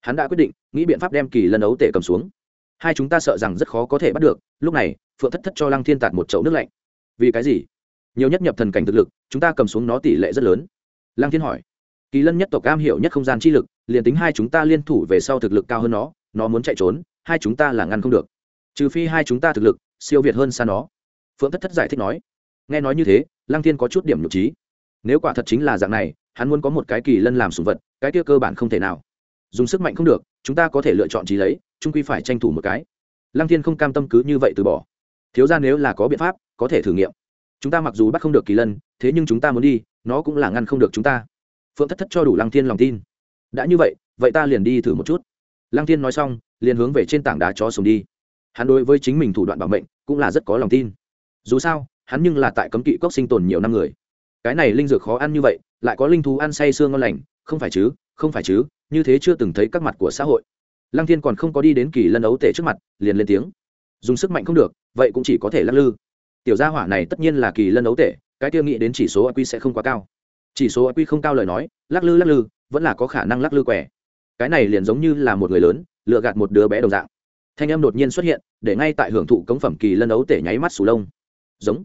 Hắn đã quyết định, nghĩ biện pháp đem kỳ lân ấu tể cầm xuống. Hai chúng ta sợ rằng rất khó có thể bắt được, lúc này, phượng thất thất cho lăng thiên tạt một chậu nước lạnh. Vì cái gì? Nhiều nhất nhập thần cảnh thực lực, chúng ta cầm xuống nó tỷ lệ rất lớn. Lăng thiên hỏi. Kỳ lân nhất tộc cam hiểu nhất không gian chi lực, liền tính hai chúng ta liên thủ về sau thực lực cao hơn nó nó muốn chạy trốn, hai chúng ta là ngăn không được. Trừ phi hai chúng ta thực lực siêu việt hơn xa nó. Phượng thất thất giải thích nói. Nghe nói như thế, lăng thiên có chút điểm nhục trí nếu quả thật chính là dạng này, hắn muốn có một cái kỳ lân làm sùng vật, cái kia cơ bản không thể nào. Dùng sức mạnh không được, chúng ta có thể lựa chọn trí lấy trung quy phải tranh thủ một cái. Lăng thiên không cam tâm cứ như vậy từ bỏ. Thiếu ra nếu là có biện pháp, có thể thử nghiệm. Chúng ta mặc dù bắt không được kỳ lân, thế nhưng chúng ta muốn đi, nó cũng là ngăn không được chúng ta. Phượng thất thất cho đủ lăng thiên lòng tin. Đã như vậy vậy ta liền đi thử một chút. Lăng thiên nói xong, liền hướng về trên tảng đá chó sùng đi. Hắn đối với chính mình thủ đoạn bảo mệnh, cũng là rất có lòng tin. Dù sao, hắn nhưng là tại cấm kỵ cốc sinh tồn nhiều năm người cái này linh dược khó ăn như vậy, lại có linh thú ăn say xương ngon lành, không phải chứ, không phải chứ, như thế chưa từng thấy các mặt của xã hội. Lăng thiên còn không có đi đến kỳ lân ấu tể trước mặt, liền lên tiếng. Dùng sức mạnh không được, vậy cũng chỉ có thể lắc lư. Tiểu gia hỏa này tất nhiên là kỳ lân ấu tể, cái tiêu nghĩ đến chỉ số aq sẽ không quá cao. Chỉ số aq không cao lời nói, lắc lư lắc lư, vẫn là có khả năng lắc lư quẻ. Cái này liền giống như là một người lớn, lựa gạt một đứa bé đồng dạng. Thanh âm đột nhiên xuất hiện, để ngay tại hưởng thụ cống phẩm kỳ lân ấu tể nháy mắt sù lông. Giống.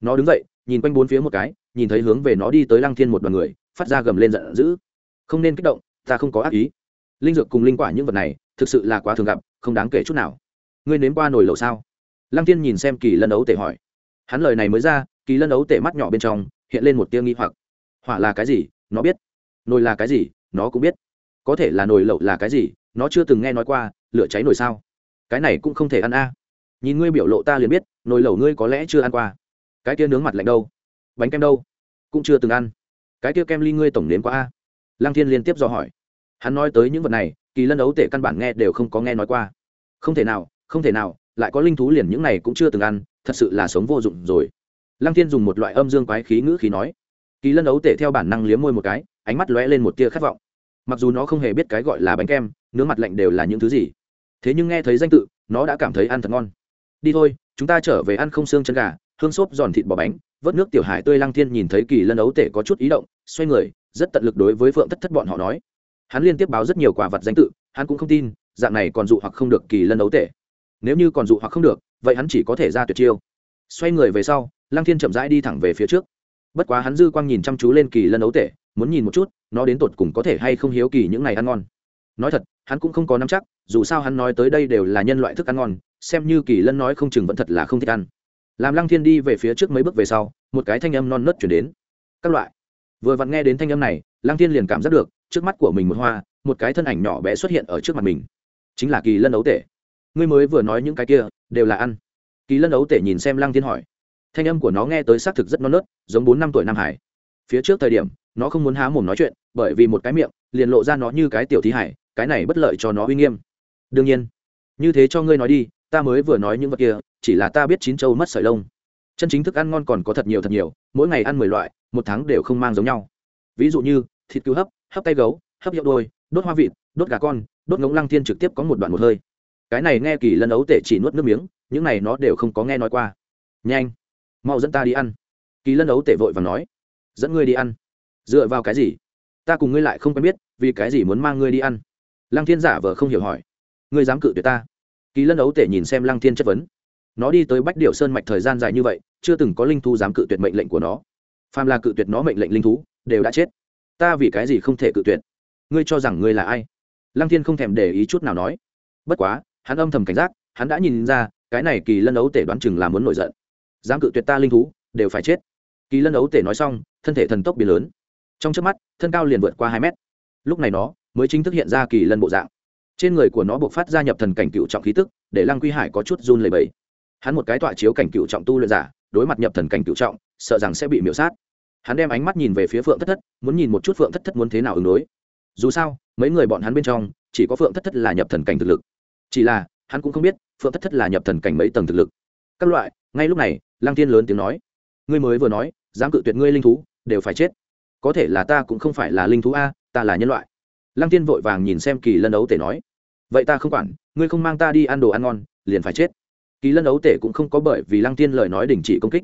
Nó đứng dậy, nhìn quanh bốn phía một cái nhìn thấy hướng về nó đi tới lăng thiên một đoàn người, phát ra gầm lên giận dữ. Không nên kích động, ta không có ác ý. Linh dược cùng linh quả những vật này, thực sự là quá thường gặp, không đáng kể chút nào. Ngươi nếm qua nồi lẩu sao? Lăng thiên nhìn xem kỳ lân ấu tể hỏi. Hắn lời này mới ra, kỳ lân ấu tể mắt nhỏ bên trong, hiện lên một tia nghi hoặc. Hỏa là cái gì? Nó biết. Nồi là cái gì? Nó cũng biết. Có thể là nồi lẩu là cái gì? Nó chưa từng nghe nói qua, lửa cháy nồi sao? Cái này cũng không thể ăn a. Nhìn ngươi biểu lộ ta liền biết, nồi lẩu ngươi có lẽ chưa ăn qua. Cái kia nướng mặt lạnh đâu? Bánh kem đâu? Cũng chưa từng ăn. Cái kia kem ly ngươi tổng nếm qua a? Lăng thiên liên tiếp dò hỏi. Hắn nói tới những vật này, kỳ lân ấu tể căn bản nghe đều không có nghe nói qua. Không thể nào, không thể nào, lại có linh thú liền những này cũng chưa từng ăn, thật sự là sống vô dụng rồi. Lăng thiên dùng một loại âm dương quái khí ngữ khí nói. Kỳ lân ấu tể theo bản năng liếm môi một cái, ánh mắt lóe lên một tia khát vọng. Mặc dù nó không hề biết cái gọi là bánh kem, nướng mặt lạnh đều là những thứ gì. Thế nhưng nghe thấy danh tự, nó đã cảm thấy ăn thật ngon. Đi thôi, chúng ta trở về ăn không xương chân gà hương xốp giòn thịt bò bánh, vớt nước tiểu hải tươi lăng thiên nhìn thấy kỳ lân ấu tể có chút ý động, xoay người, rất tận lực đối với phượng thất thất bọn họ nói. Hắn liên tiếp báo rất nhiều quả vật danh tự, hắn cũng không tin, dạng này còn dụ hoặc không được kỳ lân ấu tể. Nếu như còn dụ hoặc không được, vậy hắn chỉ có thể ra tuyệt chiêu. Xoay người về sau, lăng thiên chậm rãi đi thẳng về phía trước. Bất quá hắn dư quang nhìn chăm chú lên kỳ lân ấu tể, muốn nhìn một chút, nó đến tột cùng có thể hay không hiếu kỳ những ngày ăn ngon. Nói thật, hắn cũng không có nắm chắc, dù sao hắn nói tới đây đều là nhân loại thức ăn ngon, xem như kỳ lân nói không chừng vẫn thật là không thích ăn làm lăng thiên đi về phía trước mấy bước về sau, một cái thanh âm non nớt chuyển đến. Các loại. Vừa vặn nghe đến thanh âm này, lăng thiên liền cảm giác được, trước mắt của mình một hoa, một cái thân ảnh nhỏ bé xuất hiện ở trước mặt mình. Chính là kỳ lân ấu tể. Ngươi mới vừa nói những cái kia, đều là ăn. Kỳ lân ấu tể nhìn xem lăng thiên hỏi. Thanh âm của nó nghe tới xác thực rất non nớt, giống bốn năm tuổi nam hải. Phía trước thời điểm, nó không muốn há mồm nói chuyện, bởi vì một cái miệng, liền lộ ra nó như cái tiểu thí hải, cái này bất lợi cho nó uy nghiêm. Đương nhiên, như thế cho ngươi nói đi, ta mới vừa nói những vật kia chỉ là ta biết chín châu mất sợi lông. Chân chính thức ăn ngon còn có thật nhiều thật nhiều, mỗi ngày ăn mười loại, một tháng đều không mang giống nhau. Ví dụ như, thịt cứu hấp hấp tay gấu, hấp hiệu đôi, đốt hoa vịt, đốt gà con, đốt ngống lăng thiên trực tiếp có một đoạn một hơi. Cái này nghe kỳ lân ấu tể chỉ nuốt nước miếng, những này nó đều không có nghe nói qua. Nhanh, mau dẫn ta đi ăn. Kỳ lân ấu tể vội và nói, dẫn ngươi đi ăn. Dựa vào cái gì? Ta cùng ngươi lại không quen biết, vì cái gì muốn mang ngươi đi ăn? Lăng thiên giả vờ không hiểu hỏi, ngươi dám cự tuyệt ta? Kỳ lân ấu tể nhìn xem lăng thiên chất vấn nó đi tới bách điệu sơn mạch thời gian dài như vậy, chưa từng có linh thú dám cự tuyệt mệnh lệnh của nó. Phàm là cự tuyệt nó mệnh lệnh linh thú, đều đã chết. Ta vì cái gì không thể cự tuyệt? Ngươi cho rằng ngươi là ai? Lăng thiên không thèm để ý chút nào nói. Bất quá, hắn âm thầm cảnh giác, hắn đã nhìn ra, cái này kỳ lân ấu tể đoán chừng là muốn nổi giận. Dám cự tuyệt ta linh thú, đều phải chết. Kỳ lân ấu tể nói xong, thân thể thần tốc biến lớn. Trong trước mắt, thân cao liền vượt qua hai mét. Lúc này nó mới chính thức hiện ra kỳ lân bộ dạng. Trên người của nó buộc phát ra nhập thần cảnh cựu trọng khí tức, để lăng quy hải có chút run lầy bầy hắn một cái tọa chiếu cảnh cựu trọng tu luyện giả, đối mặt nhập thần cảnh cựu trọng, sợ rằng sẽ bị miễu sát. Hắn đem ánh mắt nhìn về phía phượng thất thất, muốn nhìn một chút phượng thất thất muốn thế nào ứng đối. Dù sao, mấy người bọn hắn bên trong, chỉ có phượng thất thất là nhập thần cảnh thực lực. Chỉ là, hắn cũng không biết phượng thất thất là nhập thần cảnh mấy tầng thực lực. Các loại, ngay lúc này lang tiên lớn tiếng nói, ngươi mới vừa nói, dám cự tuyệt ngươi linh thú, đều phải chết. Có thể là ta cũng không phải là linh thú a, ta là nhân loại. Lăng tiên vội vàng nhìn xem kỳ lân ấu tể nói, vậy ta không quản, ngươi không mang ta đi ăn đồ ăn ngon, liền phải chết kỳ lân ấu tể cũng không có bởi vì lăng tiên lời nói đình chỉ công kích.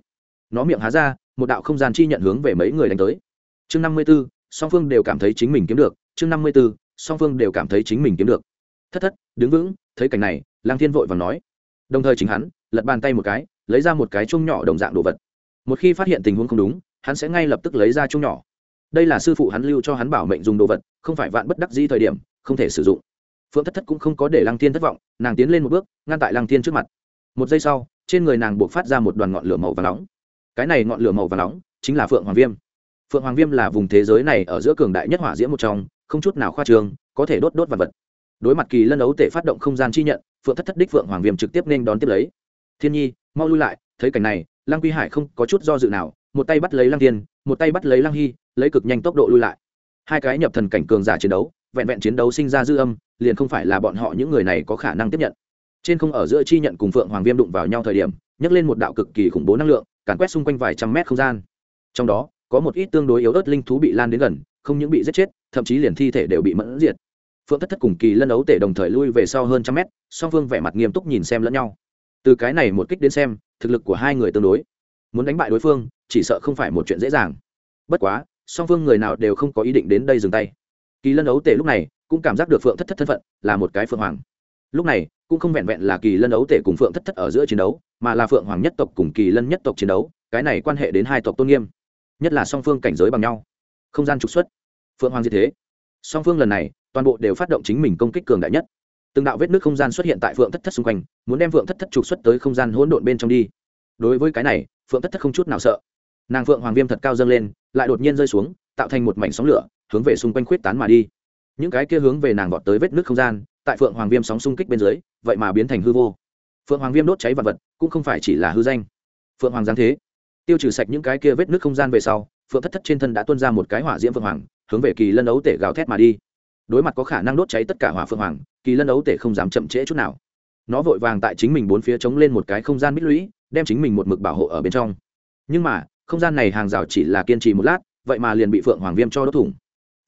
Nó miệng há ra, một đạo không gian chi nhận hướng về mấy người đánh tới. Chương năm mươi b ố song phương đều cảm thấy chính mình kiếm được. Chương năm mươi b ố song phương đều cảm thấy chính mình kiếm được. Thất thất, đứng vững, thấy cảnh này, lăng tiên vội và nói. Đồng thời chính hắn, lật bàn tay một cái, lấy ra một cái chung nhỏ đồng dạng đồ vật. Một khi phát hiện tình huống không đúng, hắn sẽ ngay lập tức lấy ra chung nhỏ. Đây là sư phụ hắn lưu cho hắn bảo mệnh dùng đồ vật, không phải vạn bất đắc dĩ thời điểm, không thể sử dụng. Phượng thất thất cũng không có để lăng tiên thất vọng, nàng tiến lên một bước, ngăn tại lăng tiên trước mặt một giây sau, trên người nàng buộc phát ra một đoàn ngọn lửa màu và nóng. Cái này ngọn lửa màu và nóng chính là phượng hoàng viêm. Phượng hoàng viêm là vùng thế giới này ở giữa cường đại nhất hỏa diễm một trong, không chút nào khoa trương, có thể đốt đốt vật vật. Đối mặt kỳ lân ấu tể phát động không gian chi nhận, phượng thất thất đích phượng hoàng viêm trực tiếp nên đón tiếp lấy. Thiên nhi, mau lui lại, thấy cảnh này, lăng quy hải không có chút do dự nào, một tay bắt lấy lăng tiên một tay bắt lấy lăng hy, lấy cực nhanh tốc độ lui lại. Hai cái nhập thần cảnh cường giả chiến đấu, vẹn vẹn chiến đấu sinh ra dư âm, liền không phải là bọn họ những người này có khả năng tiếp nhận trên không ở giữa chi nhận cùng phượng hoàng viêm đụng vào nhau thời điểm, nhấc lên một đạo cực kỳ khủng bố năng lượng, càn quét xung quanh vài trăm mét không gian. Trong đó, có một ít tương đối yếu ớt linh thú bị lan đến gần, không những bị giết chết, thậm chí liền thi thể đều bị mẫn diệt. Phượng thất thất cùng kỳ lân ấu tể đồng thời lui về sau hơn trăm mét, song phương vẻ mặt nghiêm túc nhìn xem lẫn nhau. Từ cái này một kích đến xem, thực lực của hai người tương đối. Muốn đánh bại đối phương, chỉ sợ không phải một chuyện dễ dàng. Bất quá, song phương người nào đều không có ý định đến đây dừng tay. Kỳ lân ấu tể lúc này cũng cảm giác được phượng thất thất thân phận là một cái phượng hoàng. Lúc này cũng không vẹn vẹn là kỳ lân ấu tể cùng phượng thất thất ở giữa chiến đấu, mà là phượng hoàng nhất tộc cùng kỳ lân nhất tộc chiến đấu, cái này quan hệ đến hai tộc tôn nghiêm, nhất là song phương cảnh giới bằng nhau, không gian trục xuất, phượng hoàng như thế. Song phương lần này, toàn bộ đều phát động chính mình công kích cường đại nhất. Từng đạo vết nước không gian xuất hiện tại phượng thất thất xung quanh, muốn đem phượng thất thất trục xuất tới không gian hỗn độn bên trong đi. Đối với cái này, phượng thất thất không chút nào sợ. Nàng phượng hoàng viêm thật cao dâng lên, lại đột nhiên rơi xuống, tạo thành một mảnh sóng lửa, hướng về xung quanh khuyết tán mà đi. Những cái kia hướng về nàng vọt tới vết nước không gian tại phượng hoàng viêm sóng xung kích bên dưới, vậy mà biến thành hư vô. Phượng hoàng viêm đốt cháy vật vật, cũng không phải chỉ là hư danh. Phượng hoàng giáng thế. Tiêu trừ sạch những cái kia vết nước không gian về sau, phượng thất thất trên thân đã tuôn ra một cái hỏa diễm phượng hoàng, hướng về kỳ lân ấu tể gào thét mà đi. Đối mặt có khả năng đốt cháy tất cả hỏa phượng hoàng, kỳ lân ấu tể không dám chậm trễ chút nào. Nó vội vàng tại chính mình bốn phía chống lên một cái không gian mít lũy, đem chính mình một mực bảo hộ ở bên trong. Nhưng mà, không gian này hàng rào chỉ là kiên trì một lát, vậy mà liền bị phượng hoàng viêm cho đốt thủng.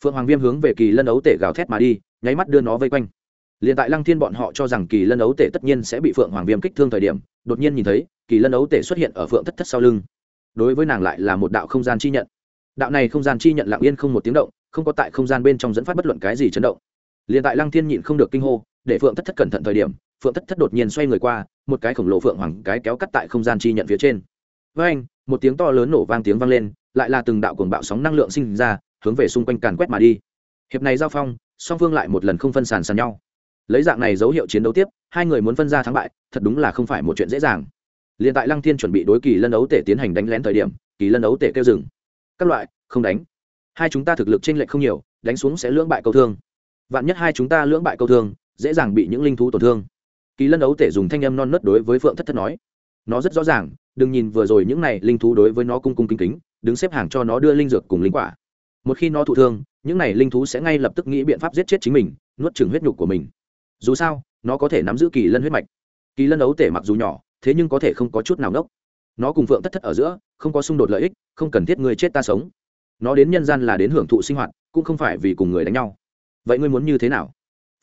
Phượng hoàng viêm hướng về kỳ lân ấu tể gào thét mà đi, nháy mắt đưa nó vây quanh liền tại lăng thiên bọn họ cho rằng kỳ lân ấu tể tất nhiên sẽ bị phượng hoàng viêm kích thương thời điểm, đột nhiên nhìn thấy, kỳ lân ấu tể xuất hiện ở phượng thất thất sau lưng. Đối với nàng lại là một đạo không gian chi nhận. Đạo này không gian chi nhận lặng yên không một tiếng động, không có tại không gian bên trong dẫn phát bất luận cái gì chấn động. Liền tại lăng thiên nhịn không được kinh hô, để phượng thất thất cẩn thận thời điểm, phượng thất thất đột nhiên xoay người qua, một cái khổng lồ phượng hoàng, cái kéo cắt tại không gian chi nhận phía trên. Với anh một tiếng to lớn nổ vang tiếng vang lên, lại là từng đạo cuồng bạo sóng năng lượng sinh ra, hướng về xung quanh càn quét mà đi. Hiệp này giao phong, song phương lại một lần không phân sàn sàn nhau lấy dạng này dấu hiệu chiến đấu tiếp, hai người muốn phân ra thắng bại, thật đúng là không phải một chuyện dễ dàng. Liền tại lăng thiên chuẩn bị đối kỳ lân ấu tể tiến hành đánh lén thời điểm, kỳ lân ấu tể kêu dừng. Các loại, không đánh. Hai chúng ta thực lực trên lệch không nhiều, đánh xuống sẽ lưỡng bại câu thương. Vạn nhất hai chúng ta lưỡng bại câu thương, dễ dàng bị những linh thú tổn thương. Kỳ lân ấu tể dùng thanh âm non nớt đối với phượng thất thất nói. Nó rất rõ ràng, đừng nhìn vừa rồi những này linh thú đối với nó cung cung kính kính, đứng xếp hàng cho nó đưa linh dược cùng linh quả. Một khi nó thụ thương, những này linh thú sẽ ngay lập tức nghĩ biện pháp giết chết chính mình, nuốt chừng huyết nhục của mình dù sao, nó có thể nắm giữ kỳ lân huyết mạch. Kỳ lân ấu tể mặc dù nhỏ, thế nhưng có thể không có chút nào ngốc nó cùng phượng thất thất ở giữa, không có xung đột lợi ích, không cần thiết người chết ta sống. Nó đến nhân gian là đến hưởng thụ sinh hoạt, cũng không phải vì cùng người đánh nhau. Vậy ngươi muốn như thế nào?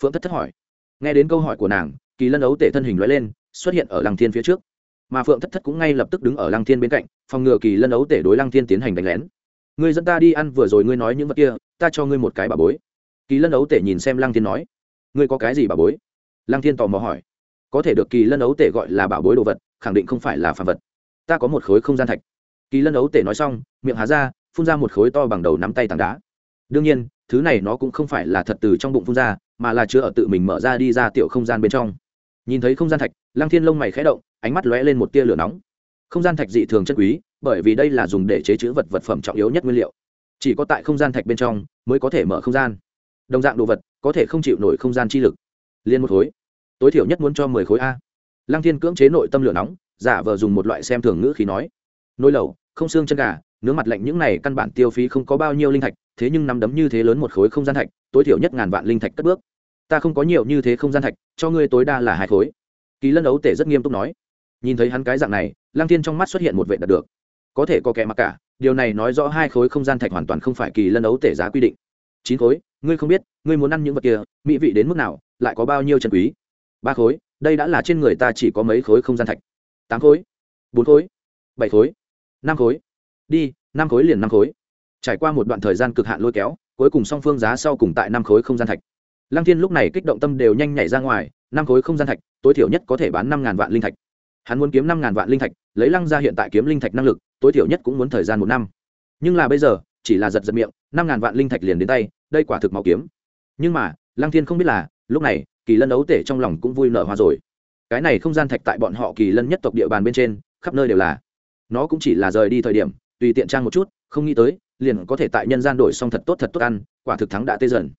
Phượng thất thất hỏi. Nghe đến câu hỏi của nàng, kỳ lân ấu tể thân hình loại lên, xuất hiện ở lăng thiên phía trước. Mà phượng thất thất cũng ngay lập tức đứng ở lăng thiên bên cạnh, phòng ngừa kỳ lân ấu tể đối lăng thiên tiến hành đánh lén. Ngươi dẫn ta đi ăn vừa rồi ngươi nói những vật kia, ta cho ngươi một cái bà bối. Kỳ lân ấu tể nhìn xem lăng thiên nói ngươi có cái gì bà bối? Lăng thiên tò mò hỏi. Có thể được kỳ lân ấu tể gọi là bảo bối đồ vật, khẳng định không phải là phàm vật. Ta có một khối không gian thạch. Kỳ lân ấu tể nói xong, miệng há ra, phun ra một khối to bằng đầu nắm tay tảng đá. Đương nhiên, thứ này nó cũng không phải là thật từ trong bụng phun ra, mà là chứa ở tự mình mở ra đi ra tiểu không gian bên trong. Nhìn thấy không gian thạch, lăng thiên lông mày khẽ động, ánh mắt lóe lên một tia lửa nóng. Không gian thạch dị thường chân quý, bởi vì đây là dùng để chế chữ vật vật phẩm trọng yếu nhất nguyên liệu. Chỉ có tại không gian thạch bên trong mới có thể mở không gian đồng dạng đồ vật, có thể không chịu nổi không gian chi lực. Liên một khối. Tối thiểu nhất muốn cho mười khối a. Lăng thiên cưỡng chế nội tâm lửa nóng, giả vờ dùng một loại xem thường ngữ khí nói. Nồi lẩu, không xương chân gà, nướng mặt lạnh những này căn bản tiêu phí không có bao nhiêu linh thạch, thế nhưng nắm đấm như thế lớn một khối không gian thạch, tối thiểu nhất ngàn vạn linh thạch cất bước. Ta không có nhiều như thế không gian thạch, cho ngươi tối đa là hai khối. Kỳ lân ấu tể rất nghiêm túc nói. Nhìn thấy hắn cái dạng này lang thiên trong mắt xuất hiện một vệ đạt được. Có thể có kẻ mặc cả, điều này nói rõ hai khối không gian thạch hoàn toàn không phải kỳ lân ấu tể giá quy định chín khối, ngươi không biết, ngươi muốn ăn những vật kia, mỹ vị đến mức nào, lại có bao nhiêu chân quý? Ba khối, đây đã là trên người ta chỉ có mấy khối không gian thạch. Tám khối, bốn khối, bảy khối, năm khối. Đi, năm khối liền năm khối. Trải qua một đoạn thời gian cực hạn lôi kéo, cuối cùng song phương giá sau cùng tại năm khối không gian thạch. Lăng thiên lúc này kích động tâm đều nhanh nhảy ra ngoài, năm khối không gian thạch, tối thiểu nhất có thể bán năm ngàn vạn linh thạch. Hắn muốn kiếm năm ngàn vạn linh thạch, lấy lăng ra hiện tại kiếm linh thạch năng lực, tối thiểu nhất cũng muốn thời gian một năm. Nhưng là bây giờ, chỉ là giật giật miệng, năm ngàn vạn linh thạch liền đến tay đây quả thực máu kiếm. Nhưng mà, lăng thiên không biết là, lúc này, kỳ lân ấu tể trong lòng cũng vui nở hoa rồi. Cái này không gian thạch tại bọn họ kỳ lân nhất tộc địa bàn bên trên, khắp nơi đều là. Nó cũng chỉ là rời đi thời điểm, tùy tiện trang một chút, không nghĩ tới, liền có thể tại nhân gian đổi xong thật tốt thật tốt ăn, quả thực thắng đã tê dần.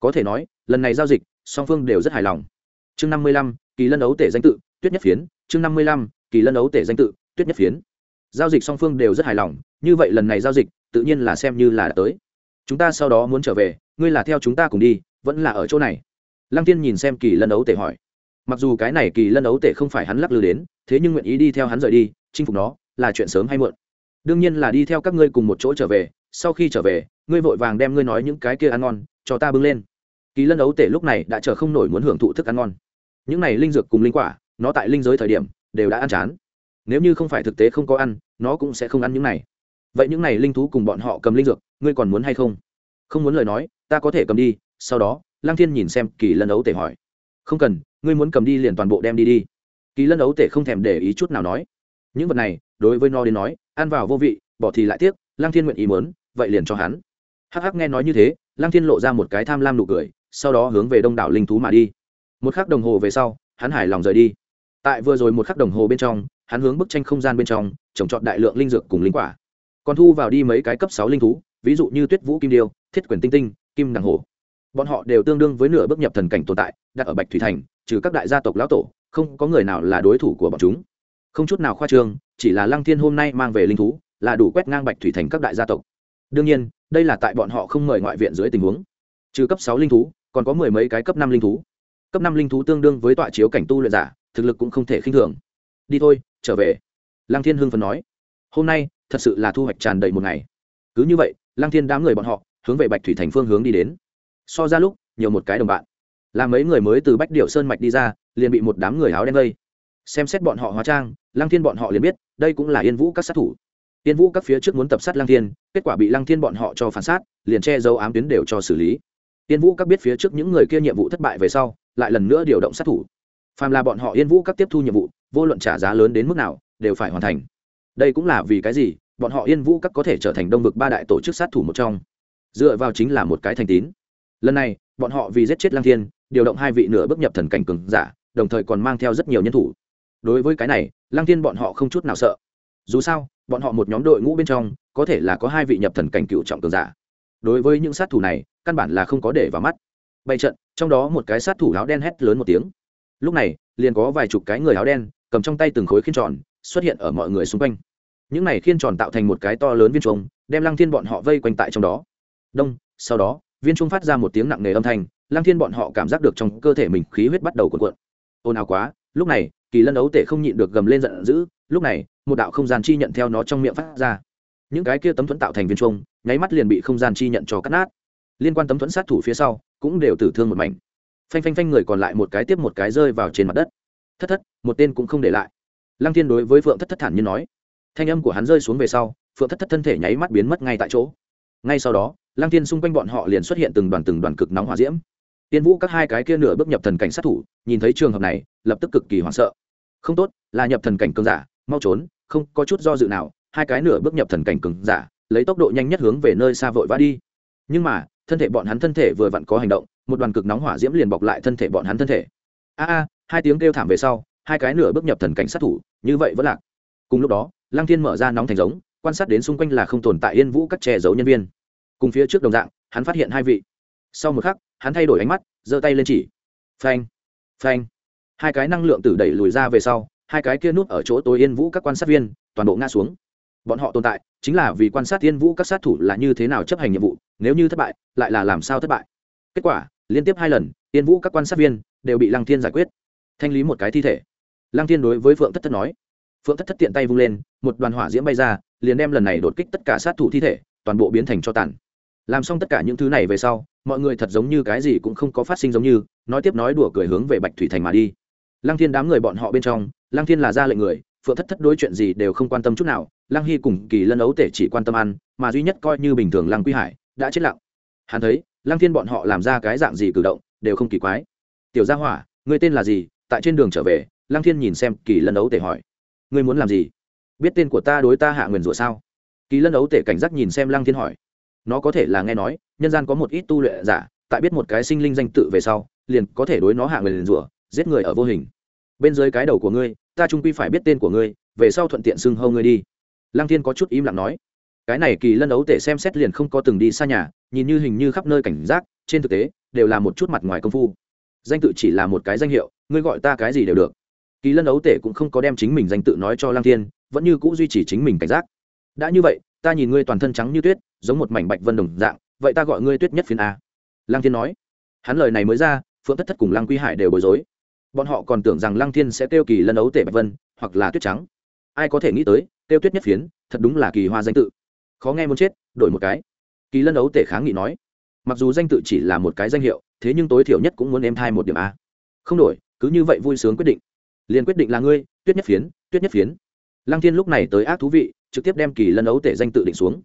Có thể nói, lần này giao dịch, song phương đều rất hài lòng. Chương năm mươi lăm, kỳ lân ấu tể danh tự, tuyết nhất phiến. Chương năm mươi lăm, kỳ lân ấu tể danh tự, tuyết nhất phiến. Giao dịch song phương đều rất hài lòng, như vậy lần này giao dịch, tự nhiên là xem như là đã tới chúng ta sau đó muốn trở về, ngươi là theo chúng ta cùng đi, vẫn là ở chỗ này? Lăng tiên nhìn xem kỳ lân ấu tể hỏi. Mặc dù cái này kỳ lân ấu tể không phải hắn lắc lư đến, thế nhưng nguyện ý đi theo hắn rời đi, chinh phục nó, là chuyện sớm hay muộn. Đương nhiên là đi theo các ngươi cùng một chỗ trở về, sau khi trở về, ngươi vội vàng đem ngươi nói những cái kia ăn ngon, cho ta bưng lên. Kỳ lân ấu tể lúc này đã chờ không nổi muốn hưởng thụ thức ăn ngon. Những này linh dược cùng linh quả, nó tại linh giới thời điểm, đều đã ăn chán. Nếu như không phải thực tế không có ăn, nó cũng sẽ không ăn những này vậy những này linh thú cùng bọn họ cầm linh dược, ngươi còn muốn hay không? Không muốn lời nói, ta có thể cầm đi, sau đó lang thiên nhìn xem kỳ lân ấu tể hỏi. Không cần, ngươi muốn cầm đi liền toàn bộ đem đi đi. Kỳ lân ấu tể không thèm để ý chút nào nói. Những vật này, đối với nó đến nói, ăn vào vô vị, bỏ thì lại tiếc lang thiên nguyện ý mớn vậy liền cho hắn. Hắc hắc nghe nói như thế lang thiên lộ ra một cái tham lam nụ cười, sau đó hướng về đông đảo linh thú mà đi. Một khắc đồng hồ về sau, hắn hài lòng rời đi. Tại vừa rồi một khắc đồng hồ bên trong, hắn hướng bức tranh không gian bên trong, trồng trọt đại lượng linh dược cùng linh quả còn thu vào đi mấy cái cấp sáu linh thú, ví dụ như tuyết vũ kim điêu, thiết quyền tinh tinh, kim đằng hổ. Bọn họ đều tương đương với nửa bước nhập thần cảnh tồn tại, đặt ở bạch thủy thành, trừ các đại gia tộc lão tổ, không có người nào là đối thủ của bọn chúng. Không chút nào khoa trương, chỉ là lăng thiên hôm nay mang về linh thú, là đủ quét ngang bạch thủy thành các đại gia tộc. Đương nhiên, đây là tại bọn họ không mời ngoại viện dưới tình huống. Trừ cấp sáu linh thú, còn có mười mấy cái cấp năm linh thú. Cấp năm linh thú tương đương với tọa chiếu cảnh tu luyện giả, thực lực cũng không thể khinh thường. Đi thôi, trở về. Lăng thiên hưng phấn nói. Hôm nay thật sự là thu hoạch tràn đầy một ngày. Cứ như vậy, lăng thiên đám người bọn họ hướng về bạch thủy thành phương hướng đi đến. So ra lúc, nhiều một cái đồng bạn. Là mấy người mới từ bách điệu sơn mạch đi ra, liền bị một đám người áo đen vây. Xem xét bọn họ hóa trang, lăng thiên bọn họ liền biết, đây cũng là yên vũ các sát thủ. Yên vũ các phía trước muốn tập sát lăng thiên, kết quả bị lăng thiên bọn họ cho phản sát, liền che giấu ám tuyến đều cho xử lý. Yên vũ các biết phía trước những người kia nhiệm vụ thất bại về sau, lại lần nữa điều động sát thủ. Phàm là bọn họ yên vũ các tiếp thu nhiệm vụ, vô luận trả giá lớn đến mức nào, đều phải hoàn thành đây cũng là vì cái gì, bọn họ yên vũ các có thể trở thành đông vực ba đại tổ chức sát thủ một trong. Dựa vào chính là một cái thành tín. Lần này, bọn họ vì giết chết lang thiên, điều động hai vị nửa bước nhập thần cảnh cường giả, đồng thời còn mang theo rất nhiều nhân thủ. Đối với cái này lang thiên bọn họ không chút nào sợ. Dù sao, bọn họ một nhóm đội ngũ bên trong, có thể là có hai vị nhập thần cảnh cựu trọng cường giả. Đối với những sát thủ này, căn bản là không có để vào mắt. Bày trận, trong đó một cái sát thủ áo đen hét lớn một tiếng. Lúc này, liền có vài chục cái người áo đen, cầm trong tay từng khối khiên tròn, xuất hiện ở mọi người xung quanh những này khiên tròn tạo thành một cái to lớn viên trung đem lăng thiên bọn họ vây quanh tại trong đó. Đông, sau đó, viên trung phát ra một tiếng nặng nề âm thanh, lăng thiên bọn họ cảm giác được trong cơ thể mình khí huyết bắt đầu cuộn cuộn. Ồn ào quá, lúc này, kỳ lân ấu tể không nhịn được gầm lên giận dữ, lúc này, một đạo không gian chi nhận theo nó trong miệng phát ra. Những cái kia tấm thuẫn tạo thành viên trung nháy mắt liền bị không gian chi nhận cho cắt nát. Liên quan tấm thuẫn sát thủ phía sau, cũng đều tử thương một mảnh. Phanh phanh phanh người còn lại một cái tiếp một cái rơi vào trên mặt đất. Thất thất, một tên cũng không để lại. Lăng thiên đối với phượng thất thất thản như nói thanh âm của hắn rơi xuống về sau, phượng thất thất thân thể nháy mắt biến mất ngay tại chỗ. Ngay sau đó, lăng thiên xung quanh bọn họ liền xuất hiện từng đoàn từng đoàn cực nóng hỏa diễm. Tiên vũ các hai cái kia nửa bước nhập thần cảnh sát thủ, nhìn thấy trường hợp này, lập tức cực kỳ hoảng sợ. Không tốt, là nhập thần cảnh cường giả, mau trốn, không có chút do dự nào, hai cái nửa bước nhập thần cảnh cường giả, lấy tốc độ nhanh nhất hướng về nơi xa vội vã đi. Nhưng mà, thân thể bọn hắn thân thể vừa vặn có hành động, một đoàn cực nóng hỏa diễm liền bọc lại thân thể bọn hắn thân thể. A a, hai tiếng kêu thảm về sau, hai cái nửa bước nhập thần cảnh sát thủ, như vậy vẫn lạc. Cùng lúc đó lăng thiên mở ra nóng thành giống, quan sát đến xung quanh là không tồn tại yên vũ các che giấu nhân viên. Cùng phía trước đồng dạng, hắn phát hiện hai vị. Sau một khắc, hắn thay đổi ánh mắt, giơ tay lên chỉ. Phanh phanh. Hai cái năng lượng tử đẩy lùi ra về sau, hai cái kia nút ở chỗ tối yên vũ các quan sát viên, toàn bộ ngã xuống. Bọn họ tồn tại, chính là vì quan sát yên vũ các sát thủ là như thế nào chấp hành nhiệm vụ, nếu như thất bại, lại là làm sao thất bại. Kết quả, liên tiếp hai lần, yên vũ các quan sát viên đều bị lăng thiên giải quyết. Thanh lý một cái thi thể. Lăng thiên đối với phượng thất thất nói phượng thất thất tiện tay vung lên, một đoàn hỏa diễm bay ra, liền đem lần này đột kích tất cả sát thủ thi thể, toàn bộ biến thành cho tàn. Làm xong tất cả những thứ này về sau, mọi người thật giống như cái gì cũng không có phát sinh giống như, nói tiếp nói đùa cười hướng về bạch thủy thành mà đi. Lăng thiên đám người bọn họ bên trong, lăng thiên là ra lệnh người, phượng thất thất đối chuyện gì đều không quan tâm chút nào, lăng hy cùng kỳ lân ấu tể chỉ quan tâm ăn, mà duy nhất coi như bình thường lăng quy hải, đã chết lặng. Hắn thấy, lăng thiên bọn họ làm ra cái dạng gì cử động, đều không kỳ quái. Tiểu gia hỏa người tên là gì? Tại trên đường trở về. Lăng thiên nhìn xem kỳ lân ấu tể hỏi ngươi muốn làm gì? Biết tên của ta đối ta hạ nguyền rủa sao? Kỳ lân ấu tể cảnh giác nhìn xem lăng thiên hỏi. Nó có thể là nghe nói, nhân gian có một ít tu luyện giả, tại biết một cái sinh linh danh tự về sau, liền có thể đối nó hạ nguyền rủa, giết người ở vô hình. Bên dưới cái đầu của ngươi, ta trung quy phải biết tên của ngươi, về sau thuận tiện xưng hâu ngươi đi. Lăng thiên có chút im lặng nói. Cái này kỳ lân ấu tể xem xét liền không có từng đi xa nhà, nhìn như hình như khắp nơi cảnh giác, trên thực tế, đều là một chút mặt ngoài công phu. Danh tự chỉ là một cái danh hiệu, ngươi gọi ta cái gì đều được kỳ lân ấu tể cũng không có đem chính mình danh tự nói cho lang thiên, vẫn như c ũ duy trì chính mình cảnh giác. Đã như vậy, ta nhìn ngươi toàn thân trắng như tuyết, giống một mảnh bạch vân đồng dạng, vậy ta gọi ngươi tuyết nhất phiên a. Lang thiên nói. Hắn lời này mới ra, phượng thất thất cùng lang quy hải đều bối rối. Bọn họ còn tưởng rằng lang thiên sẽ kêu kỳ lân ấu tể bạch vân, hoặc là tuyết trắng. Ai có thể nghĩ tới, kêu tuyết nhất phiến, thật đúng là kỳ hoa danh tự. Khó nghe muốn chết, đổi một cái. Kỳ lân ấu tể kháng nghị nói. Mặc dù danh tự chỉ là một cái danh hiệu, thế nhưng tối thiểu nhất cũng muốn em thai một điểm a. Không đổi, cứ như vậy vui sướng quyết định liền quyết định là ngươi, tuyết nhất phiến, tuyết nhất phiến. Lăng thiên lúc này tới ác thú vị, trực tiếp đem kỳ lân ấu tể danh tự định xuống.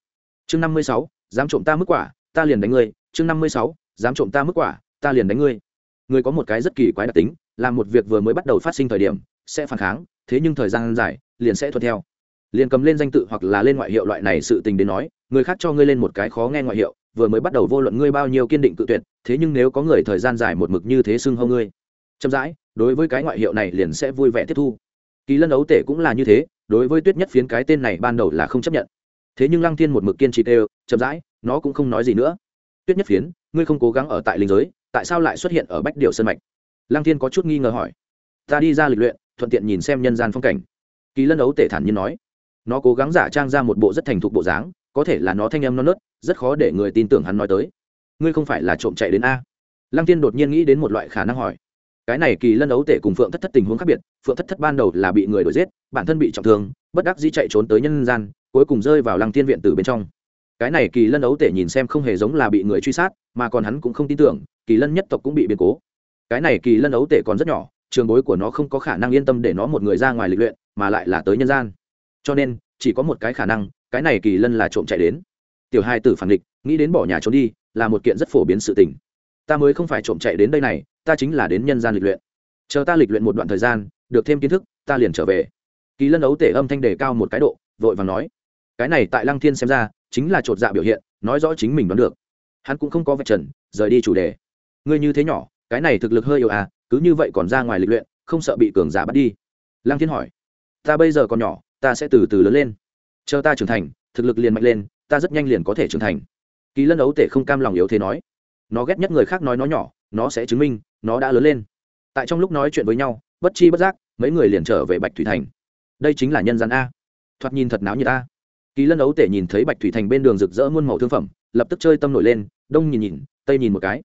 Chương năm mươi sáu, dám trộm ta mức quả, ta liền đánh ngươi. Chương năm mươi sáu, dám trộm ta mức quả, ta liền đánh ngươi. Ngươi có một cái rất kỳ quái đặc tính, là một việc vừa mới bắt đầu phát sinh thời điểm, sẽ phản kháng, thế nhưng thời gian dài, liền sẽ thuận theo. Liền cầm lên danh tự hoặc là lên ngoại hiệu loại này sự tình đến nói, người khác cho ngươi lên một cái khó nghe ngoại hiệu, vừa mới bắt đầu vô luận ngươi bao nhiêu kiên định cự tuyệt, thế nhưng nếu có người thời gian dài một mực như thế xưng hâu ngươi, chậm rãi đối với cái ngoại hiệu này liền sẽ vui vẻ tiếp thu. Kỳ lân ấu tể cũng là như thế, đối với tuyết nhất phiến cái tên này ban đầu là không chấp nhận. Thế nhưng lăng thiên một mực kiên trì đều chậm rãi, nó cũng không nói gì nữa. Tuyết nhất phiến, ngươi không cố gắng ở tại linh giới, tại sao lại xuất hiện ở bách điệu sân mạch? Lăng thiên có chút nghi ngờ hỏi. Ta đi ra lịch luyện, thuận tiện nhìn xem nhân gian phong cảnh. Kỳ lân ấu tể thản nhiên nói. Nó cố gắng giả trang ra một bộ rất thành thục bộ dáng, có thể là nó thanh âm non nớt, rất khó để người tin tưởng hắn nói tới. Ngươi không phải là trộm chạy đến a? Lăng tiên đột nhiên nghĩ đến một loại khả năng hỏi cái này kỳ lân ấu tể cùng phượng thất thất tình huống khác biệt, phượng thất thất ban đầu là bị người đuổi giết, bản thân bị trọng thương, bất đắc dĩ chạy trốn tới nhân gian, cuối cùng rơi vào lăng tiên viện từ bên trong. Cái này kỳ lân ấu tể nhìn xem không hề giống là bị người truy sát, mà còn hắn cũng không tin tưởng, kỳ lân nhất tộc cũng bị biến cố. Cái này kỳ lân ấu tể còn rất nhỏ, trường bối của nó không có khả năng yên tâm để nó một người ra ngoài lịch luyện, mà lại là tới nhân gian. Cho nên, chỉ có một cái khả năng, cái này kỳ lân là trộm chạy đến. Tiểu hai tử phản địch nghĩ đến bỏ nhà trốn đi, là một kiện rất phổ biến sự tình ta mới không phải trộm chạy đến đây này, ta chính là đến nhân gian lịch luyện. Chờ ta lịch luyện một đoạn thời gian, được thêm kiến thức, ta liền trở về. Kỳ lân ấu tể âm thanh đề cao một cái độ, vội vàng nói, cái này tại lăng thiên xem ra, chính là t dạ biểu hiện, nói rõ chính mình đoán được. Hắn cũng không có vạch trần, rời đi chủ đề. Ngươi như thế nhỏ, cái này thực lực hơi yếu à cứ như vậy còn ra ngoài lịch luyện, không sợ bị cường giả bắt đi. Lăng thiên hỏi, ta bây giờ còn nhỏ, ta sẽ từ từ lớn lên. Chờ ta trưởng thành, thực lực liền mạnh lên, ta rất nhanh liền có thể trưởng thành. Kỳ lân ấu tể không cam lòng yếu thế nói nó ghét nhất người khác nói nó nhỏ, nó sẽ chứng minh, nó đã lớn lên. Tại trong lúc nói chuyện với nhau, bất chi bất giác, mấy người liền trở về bạch thủy thành. Đây chính là nhân gian a. Thoạt nhìn thật náo như ta kỳ lân ấu tể nhìn thấy bạch thủy thành bên đường rực rỡ muôn màu thương phẩm, lập tức chơi tâm nổi lên, đông nhìn nhìn, tây nhìn một cái.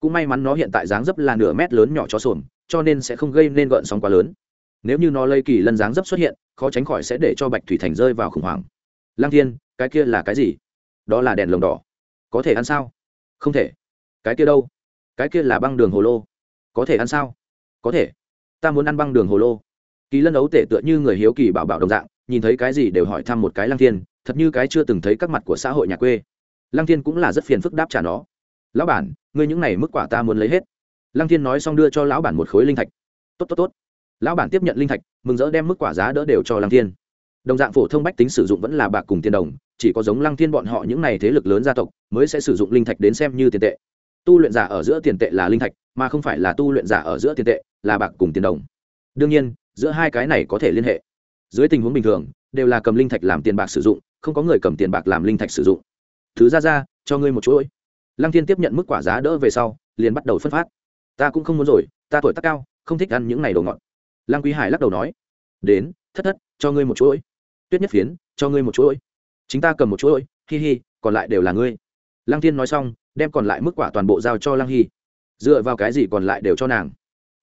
Cũng may mắn nó hiện tại dáng dấp là nửa mét lớn nhỏ chó sồn cho nên sẽ không gây nên gợn sóng quá lớn. Nếu như nó lây kỳ lân dáng dấp xuất hiện, khó tránh khỏi sẽ để cho bạch thủy thành rơi vào khủng hoảng. Lang thiên, cái kia là cái gì? Đó là đèn lồng đỏ. Có thể ăn sao? Không thể cái kia đâu? Cái kia là băng đường hồ lô. Có thể ăn sao? Có thể. Ta muốn ăn băng đường hồ lô. Kỳ lân ấu tể tựa như người hiếu kỳ bảo bảo đồng dạng, nhìn thấy cái gì đều hỏi thăm một cái lang thiên, thật như cái chưa từng thấy các mặt của xã hội nhà quê. Lang thiên cũng là rất phiền phức đáp trả nó. Lão bản, ngươi những này mức quả ta muốn lấy hết. Lang thiên nói xong đưa cho lão bản một khối linh thạch. Tốt tốt tốt. Lão bản tiếp nhận linh thạch, mừng rỡ đem mức quả giá đỡ đều cho lang thiên. Đồng dạng phổ thông bách tính sử dụng vẫn là bạc cùng tiền đồng, chỉ có giống lăng thiên bọn họ những n à y thế lực lớn gia tộc mới sẽ sử dụng linh thạch đến xem như tiền tệ tu luyện giả ở giữa tiền tệ là linh thạch, mà không phải là tu luyện giả ở giữa tiền tệ, là bạc cùng tiền đồng. Đương nhiên, giữa hai cái này có thể liên hệ. Dưới tình huống bình thường, đều là cầm linh thạch làm tiền bạc sử dụng, không có người cầm tiền bạc làm linh thạch sử dụng. Thứ ra ra, cho ngươi một chuỗi. Lăng thiên tiếp nhận mức quả giá đỡ về sau, liền bắt đầu phân phát. Ta cũng không muốn rồi, ta tuổi tác cao, không thích ăn những n à y đồ ngọt. Lăng quý hải lắc đầu nói, đến, thất thất, cho ngươi một chuỗi. Tuyết nhất phiến, cho ngươi một chuỗi. Chính ta cầm một chuỗi, hi hi, còn lại đều là ngươi. Lăng thiên nói xong đem còn lại mức quả toàn bộ giao cho lăng hy. Dựa vào cái gì còn lại đều cho nàng?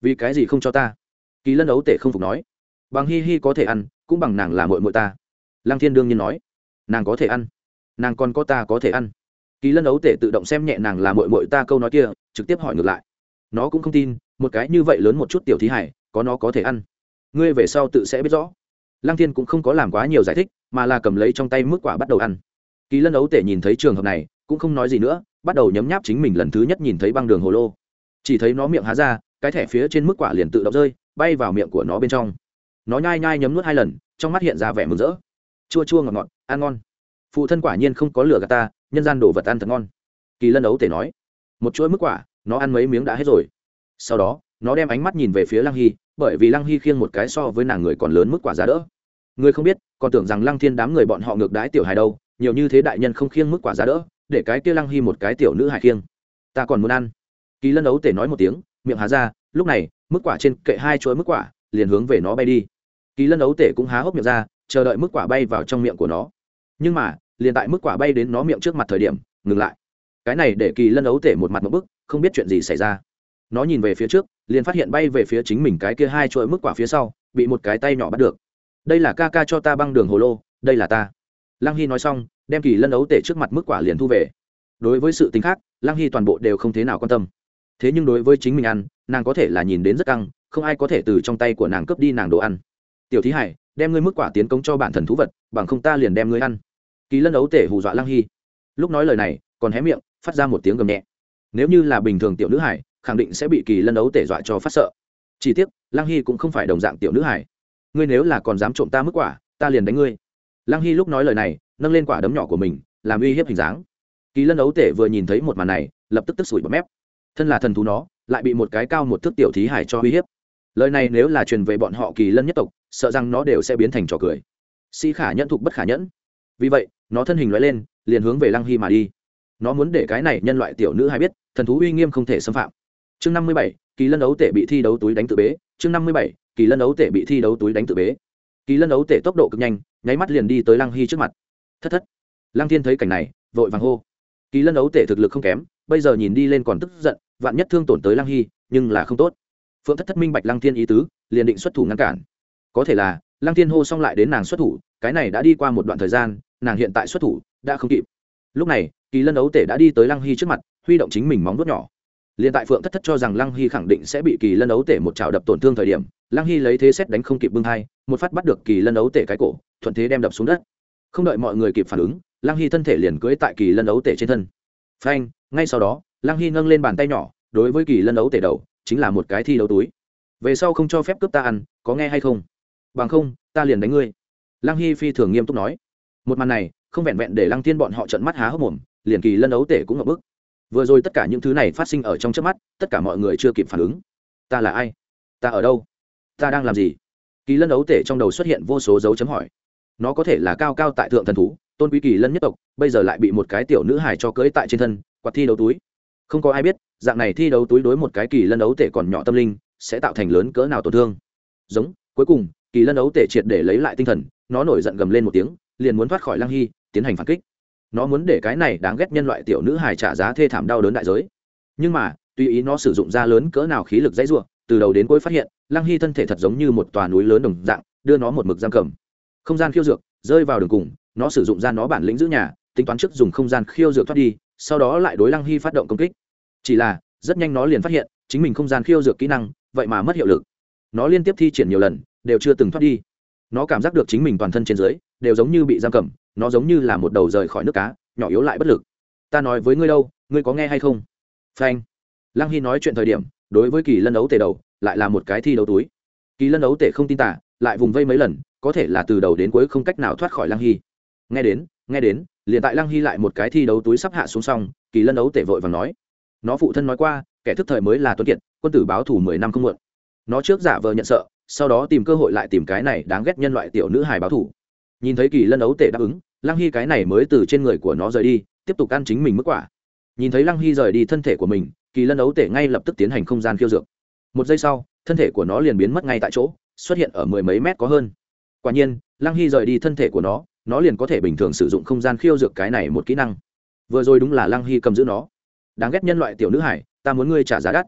Vì cái gì không cho ta? Kỳ lân ấu tể không phục nói. Bằng hi hi có thể ăn, cũng bằng nàng là mội mội ta. Lăng thiên đương nhiên nói. Nàng có thể ăn. Nàng còn có ta có thể ăn. Kỳ lân ấu tể tự động xem nhẹ nàng là mội mội ta câu nói kia, trực tiếp hỏi ngược lại. Nó cũng không tin, một cái như vậy lớn một chút tiểu thí hải, có nó có thể ăn. Ngươi về sau tự sẽ biết rõ. Lăng thiên cũng không có làm quá nhiều giải thích, mà là cầm lấy trong tay mức quả bắt đầu ăn. Kỳ lân ấu tể nhìn thấy trường hợp này, cũng không nói gì nữa bắt đầu nhấm nháp chính mình lần thứ nhất nhìn thấy băng đường hồ lô. Chỉ thấy nó miệng há ra, cái thẻ phía trên mức quả liền tự động rơi, bay vào miệng của nó bên trong. Nó nhai nhai nhấm nuốt hai lần, trong mắt hiện ra vẻ mừng rỡ. Chua chua ngọt ngọt, ăn ngon. Phụ thân quả nhiên không có lửa gà ta, nhân gian đồ vật ăn thật ngon. Kỳ lân ấu tể nói, một chuỗi mức quả, nó ăn mấy miếng đã hết rồi. Sau đó, nó đem ánh mắt nhìn về phía lăng hy, bởi vì lăng hy khiêng một cái so với nàng người còn lớn mức quả giá đỡ. Người không biết, còn tưởng rằng lăng thiên đám người bọn họ ngược đái tiểu hài đâu, nhiều như thế đại nhân không khiêng mức quả giá đỡ để cái kia lăng hy một cái tiểu nữ hải khiêng. Ta còn muốn ăn. Kỳ lân ấu tể nói một tiếng, miệng há ra, lúc này, mức quả trên kệ hai chuỗi mức quả, liền hướng về nó bay đi. Kỳ lân ấu tể cũng há hốc miệng ra, chờ đợi mức quả bay vào trong miệng của nó. Nhưng mà, liền tại mức quả bay đến nó miệng trước mặt thời điểm, ngừng lại. Cái này để kỳ lân ấu tể một mặt một bức, không biết chuyện gì xảy ra. Nó nhìn về phía trước, liền phát hiện bay về phía chính mình cái kia hai chuỗi mức quả phía sau, bị một cái tay nhỏ bắt được. Đây là ca ca cho ta băng đường hồ lô, đây là ta lăng hy nói xong, đem kỳ lân ấu tể trước mặt mức quả liền thu về. Đối với sự tình khác, lăng hy toàn bộ đều không thế nào quan tâm. Thế nhưng đối với chính mình ăn, nàng có thể là nhìn đến rất căng, không ai có thể từ trong tay của nàng cướp đi nàng đồ ăn. Tiểu thí hải, đem ngươi mức quả tiến công cho bản thần thú vật, bằng không ta liền đem ngươi ăn. Kỳ lân ấu tể hù dọa lăng hy. Lúc nói lời này, còn hé miệng, phát ra một tiếng gầm nhẹ. Nếu như là bình thường tiểu nữ hải, khẳng định sẽ bị kỳ lân ấu tể dọa cho phát sợ. Chỉ tiếc, lăng hy cũng không phải đồng dạng tiểu nữ hải. Ngươi nếu là còn dám trộm ta mức quả, ta liền đánh ngươi lăng hy lúc nói lời này, nâng lên quả đấm nhỏ của mình, làm uy hiếp hình dáng. Kỳ lân ấu tể vừa nhìn thấy một màn này, lập tức tức sủi bọt mép. Thân là thần thú nó, lại bị một cái cao một thước tiểu thí hải cho uy hiếp. Lời này nếu là truyền về bọn họ kỳ lân nhất tộc, sợ rằng nó đều sẽ biến thành trò cười. Sĩ khả nhẫn thục bất khả nhẫn. Vì vậy, nó thân hình loại lên, liền hướng về lăng hy mà đi. Nó muốn để cái này nhân loại tiểu nữ hay biết, thần thú uy nghiêm không thể xâm phạm. Chương năm mươi bảy, kỳ lân ấu tể bị thi đấu túi đánh tự bế. Chương năm mươi bảy, kỳ lân ấu tể bị thi đấu túi đánh tự bế kỳ lân ấu tể tốc độ cực nhanh, nháy mắt liền đi tới lăng hy trước mặt. Thất thất. Lăng thiên thấy cảnh này, vội vàng hô. Kỳ lân ấu tể thực lực không kém, bây giờ nhìn đi lên còn tức giận, vạn nhất thương tổn tới lăng hy, nhưng là không tốt. Phượng thất thất minh bạch lăng thiên ý tứ, liền định xuất thủ ngăn cản. Có thể là, lăng thiên hô xong lại đến nàng xuất thủ, cái này đã đi qua một đoạn thời gian, nàng hiện tại xuất thủ, đã không kịp. Lúc này, kỳ lân ấu tể đã đi tới lăng hy trước mặt, huy động chính mình móng vuốt nhỏ. Liên tại phượng thất thất cho rằng lăng hy khẳng định sẽ bị kỳ lân ấu tể một chảo đập tổn thương thời điểm, lăng hy lấy thế xét đánh không kịp bưng hai một phát bắt được kỳ lân ấu tể cái cổ, thuận thế đem đập xuống đất. Không đợi mọi người kịp phản ứng, lăng hy thân thể liền cưỡi tại kỳ lân ấu tể trên thân. Phanh, ngay sau đó, lăng hy nâng lên bàn tay nhỏ, đối với kỳ lân ấu tể đầu, chính là một cái thi đấu túi. Về sau không cho phép cướp ta ăn, có nghe hay không? Bằng không, ta liền đánh ngươi. Lăng hy phi thường nghiêm túc nói. Một màn này, không vẹn vẹn để lăng tiên bọn họ trận mắt há hốc mồm, liền kỳ lân ấu tể cũng ngập bức vừa rồi tất cả những thứ này phát sinh ở trong trước mắt, tất cả mọi người chưa kịp phản ứng. Ta là ai? Ta ở đâu? Ta đang làm gì? Kỳ lân ấu tể trong đầu xuất hiện vô số dấu chấm hỏi. Nó có thể là cao cao tại thượng thần thú, tôn quý kỳ lân nhất tộc, bây giờ lại bị một cái tiểu nữ hài cho cưỡi tại trên thân, quạt thi đấu túi. Không có ai biết, dạng này thi đấu túi đối một cái kỳ lân ấu tể còn nhỏ tâm linh, sẽ tạo thành lớn cỡ nào tổn thương. Giống, cuối cùng, kỳ lân ấu tể triệt để lấy lại tinh thần, nó nổi giận gầm lên một tiếng, liền muốn thoát khỏi lang hy, tiến hành phản kích nó muốn để cái này đáng ghét nhân loại tiểu nữ hài trả giá thê thảm đau đớn đại giới. Nhưng mà, tùy ý nó sử dụng ra lớn cỡ nào khí lực dãy ruộng từ đầu đến cuối phát hiện, lăng hy thân thể thật giống như một tòa núi lớn đồng dạng, đưa nó một mực giam cầm. Không gian khiêu dược, rơi vào đường cùng, nó sử dụng ra nó bản lĩnh giữ nhà, tính toán trước dùng không gian khiêu dược thoát đi, sau đó lại đối lăng hy phát động công kích. Chỉ là, rất nhanh nó liền phát hiện, chính mình không gian khiêu dược kỹ năng, vậy mà mất hiệu lực. Nó liên tiếp thi triển nhiều lần, đều chưa từng thoát đi nó cảm giác được chính mình toàn thân trên dưới đều giống như bị giam cầm, nó giống như là một đầu rời khỏi nước cá, nhỏ yếu lại bất lực. Ta nói với ngươi đâu, ngươi có nghe hay không? Phanh. Lăng hy nói chuyện thời điểm, đối với kỳ lân ấu tể đầu, lại là một cái thi đấu túi. Kỳ lân ấu tể không tin tả, lại vùng vây mấy lần, có thể là từ đầu đến cuối không cách nào thoát khỏi lăng hy. Nghe đến nghe đến, liền tại lăng hy lại một cái thi đấu túi sắp hạ xuống xong, kỳ lân ấu tể vội và nói. Nó phụ thân nói qua, kẻ thức thời mới là tuấn kiệt, quân tử báo thủ mười năm không muộn. Nó trước giả vờ nhận sợ sau đó tìm cơ hội lại tìm cái này đáng ghét nhân loại tiểu nữ hài báo thủ. Nhìn thấy kỳ lân ấu tể đáp ứng, lăng hy cái này mới từ trên người của nó rời đi, tiếp tục ăn chính mình mức quả. Nhìn thấy lăng hy rời đi thân thể của mình, kỳ lân ấu tể ngay lập tức tiến hành không gian khiêu dược. Một giây sau, thân thể của nó liền biến mất ngay tại chỗ, xuất hiện ở mười mấy mét có hơn. Quả nhiên, lăng hy rời đi thân thể của nó nó liền có thể bình thường sử dụng không gian khiêu dược cái này một kỹ năng. Vừa rồi đúng là lăng hy cầm giữ nó. Đáng ghét nhân loại tiểu nữ hải ta muốn ngươi trả giá đắt.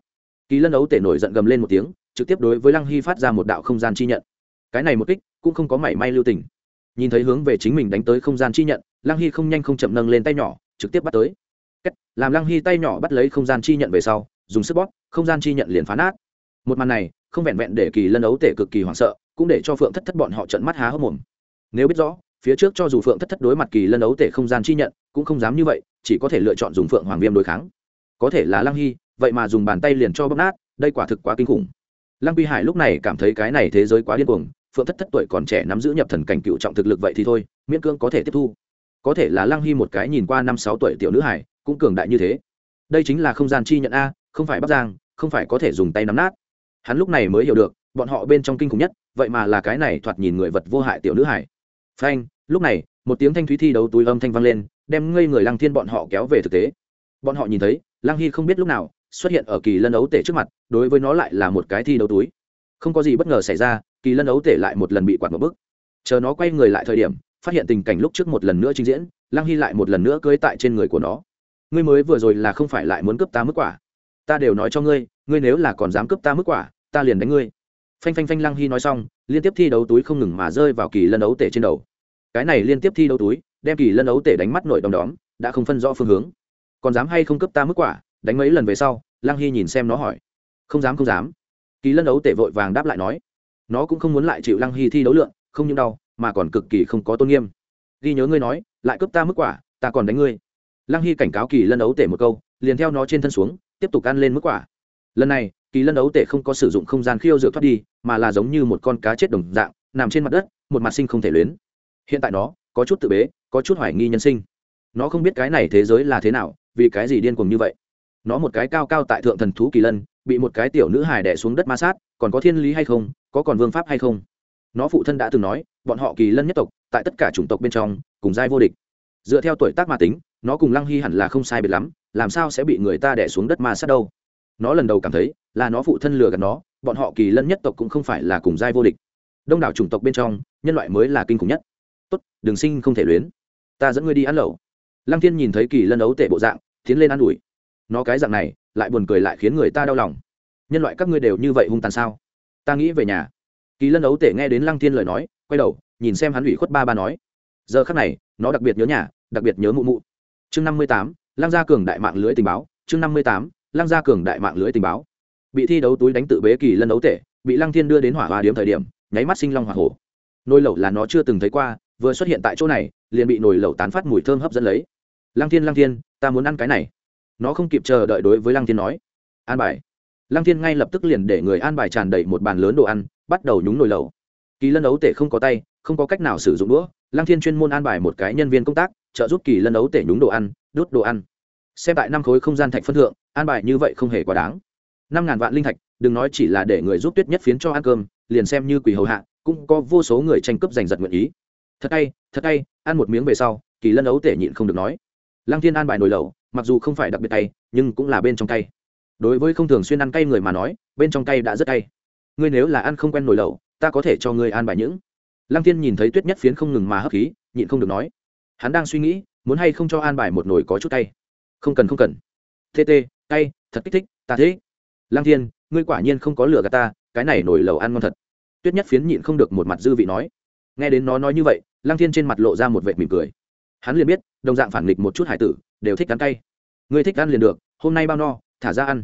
Kỳ lân ấu tể nổi giận gầm lên một tiếng trực tiếp đối với lăng hy phát ra một đạo không gian chi nhận. Cái này một kích cũng không có mảy may lưu tình. Nhìn thấy hướng về chính mình đánh tới không gian chi nhận lăng hy không nhanh không chậm nâng lên tay nhỏ trực tiếp bắt tới. Cách, làm lăng hy tay nhỏ bắt lấy không gian chi nhận về sau dùng sức bóp không gian chi nhận liền phá nát. Một màn này không vẹn vẹn để kỳ lân ấu tể cực kỳ hoảng sợ cũng để cho phượng thất thất bọn họ trận mắt há hốc mồm. Nếu biết rõ phía trước cho dù phượng thất thất đối mặt kỳ lân ấu tể không gian chi nhận cũng không dám như vậy chỉ có thể lựa chọn dùng phượng hoàng viêm đối kháng. Có thể là lăng hy vậy mà dùng bàn tay liền cho bóp nát đây quả thực quá kinh khủng lăng quy hải lúc này cảm thấy cái này thế giới quá điên cuồng, phượng thất thất tuổi còn trẻ nắm giữ nhập thần cảnh cựu trọng thực lực vậy thì thôi, miễn cưỡng có thể tiếp thu. Có thể là lăng hy một cái nhìn qua năm sáu tuổi tiểu nữ hải cũng cường đại như thế. Đây chính là không gian chi nhận a, không phải bắc giang, không phải có thể dùng tay nắm nát. Hắn lúc này mới hiểu được, bọn họ bên trong kinh khủng nhất, vậy mà là cái này thoạt nhìn người vật vô hại tiểu nữ hải phanh, lúc này, một tiếng thanh thúy thi đấu túi âm thanh vang lên, đem ngây người lăng thiên bọn họ kéo về thực tế. Bọn họ nhìn thấy, lăng hy không biết lúc nào xuất hiện ở kỳ lân ấu tể trước mặt, đối với nó lại là một cái thi đấu túi. Không có gì bất ngờ xảy ra, kỳ lân ấu tể lại một lần bị quạt một bức chờ nó quay người lại thời điểm, phát hiện tình cảnh lúc trước một lần nữa trình diễn, lăng hy lại một lần nữa cưới tại trên người của nó. Ngươi mới vừa rồi là không phải lại muốn cướp ta mức quả. Ta đều nói cho ngươi ngươi nếu là còn dám cướp ta mức quả, ta liền đánh ngươi. Phanh phanh phanh lăng hy nói xong, liên tiếp thi đấu túi không ngừng mà rơi vào kỳ lân ấu tể trên đầu. Cái này liên tiếp thi đấu túi, đem kỳ lân ấu tể đánh mắt nội đom đóm, đã không phân rõ phương hướng. Còn dám hay không cướp ta mức quả đánh mấy lần về sau, lăng hy nhìn xem nó hỏi. Không dám không dám. Kỳ lân ấu tể vội vàng đáp lại nói. Nó cũng không muốn lại chịu lăng hy thi đấu lượng, không những đau, mà còn cực kỳ không có tôn nghiêm. Ghi nhớ ngươi nói, lại cướp ta mức quả, ta còn đánh ngươi. Lăng hy cảnh cáo kỳ lân ấu tể một câu, liền theo nó trên thân xuống, tiếp tục ăn lên mức quả. Lần này, kỳ lân ấu tể không có sử dụng không gian khiêu dựa thoát đi, mà là giống như một con cá chết đồng dạng, nằm trên mặt đất, một mặt sinh không thể luyến. Hiện tại nó, có chút tự bế, có chút hoài nghi nhân sinh. Nó không biết cái này thế giới là thế nào, vì cái gì điên cuồng như vậy nó một cái cao cao tại thượng thần thú kỳ lân, bị một cái tiểu nữ hài đẻ xuống đất ma sát, còn có thiên lý hay không, có còn vương pháp hay không? Nó phụ thân đã từng nói, bọn họ kỳ lân nhất tộc, tại tất cả chủng tộc bên trong, cùng giai vô địch. Dựa theo tuổi tác ma tính, nó cùng lăng hy hẳn là không sai biệt lắm, làm sao sẽ bị người ta đẻ xuống đất ma sát đâu? Nó lần đầu cảm thấy, là nó phụ thân lừa gạt nó, bọn họ kỳ lân nhất tộc cũng không phải là cùng giai vô địch. Đông đảo chủng tộc bên trong, nhân loại mới là kinh khủng nhất. Tốt, đừng sinh không thể luyến. Ta dẫn ngươi đi ăn lẩu. Lăng thiên nhìn thấy kỳ lân ấu tệ bộ dạng, tiến lên ă n ủi nó cái dạng này lại buồn cười lại khiến người ta đau lòng. Nhân loại các ngươi đều như vậy hung tàn sao? Ta nghĩ về nhà. Kỳ lân ấu tể nghe đến lăng thiên lời nói, quay đầu, nhìn xem hắn ủy khuất ba ba nói. Giờ khắc này, nó đặc biệt nhớ nhà, đặc biệt nhớ mụ mụ. Chương năm mươi tám, lăng gia cường đại mạng lưới tình báo, chương năm mươi tám, lăng gia cường đại mạng lưới tình báo. Bị thi đấu túi đánh tự bế kỳ lân ấu tể, bị lăng thiên đưa đến hỏa hoa điếm thời điểm, nháy mắt sinh long hỏa hổ. Nồi lẩu là nó chưa từng thấy qua, vừa xuất hiện tại chỗ này, liền bị nồi lẩu tán phát mùi thơm hấp dẫn lấy. Lăng thiên lăng thiên, ta muốn ăn cái này nó không kịp chờ đợi đối với lăng thiên nói. An bài. Lăng thiên ngay lập tức liền để người an bài tràn đầy một bàn lớn đồ ăn, bắt đầu nhúng nồi lẩu. Kỳ lân ấu tể không có tay, không có cách nào sử dụng đũa. Lăng thiên chuyên môn an bài một cái nhân viên công tác, trợ giúp kỳ lân ấu tể nhúng đồ ăn đốt đồ ăn. Xem tại năm khối không gian thạch phân thượng, an bài như vậy không hề quá đáng. Năm ngàn vạn linh thạch, đừng nói chỉ là để người giúp tuyết nhất phiến cho ăn cơm, liền xem như quỷ hầu hạ, cũng có vô số người tranh cướp giành giật nguyện ý. Thật hay thật hay, ăn một miếng về sau, kỳ lân ấu tể nhịn không được nói. Lăng thiên an bài nồi lẩu mặc dù không phải đặc biệt tay nhưng cũng là bên trong tay đối với không thường xuyên ăn cay người mà nói, bên trong cay đã rất cay. Ngươi nếu là ăn không quen nồi lẩu, ta có thể cho ngươi ăn bài những. Lăng thiên nhìn thấy tuyết nhất phiến không ngừng mà hấp khí, nhịn không được nói. Hắn đang suy nghĩ, muốn hay không cho an bài một nồi có chút cay. Không cần không cần. Tt cay, thật kích thích, ta thế lăng thiên, ngươi quả nhiên không có lửa gà ta, cái này nổi lẩu ăn ngon thật. Tuyết nhất phiến nhịn không được một mặt dư vị nói. Nghe đến nó nói như vậy, lăng thiên trên mặt lộ ra một vệt mỉm cười. Hắn liền biết, đồng dạng phản nghịch một chút hải tử đều thích ăn cay. Ngươi thích ăn liền được, hôm nay bao no, thả ra ăn.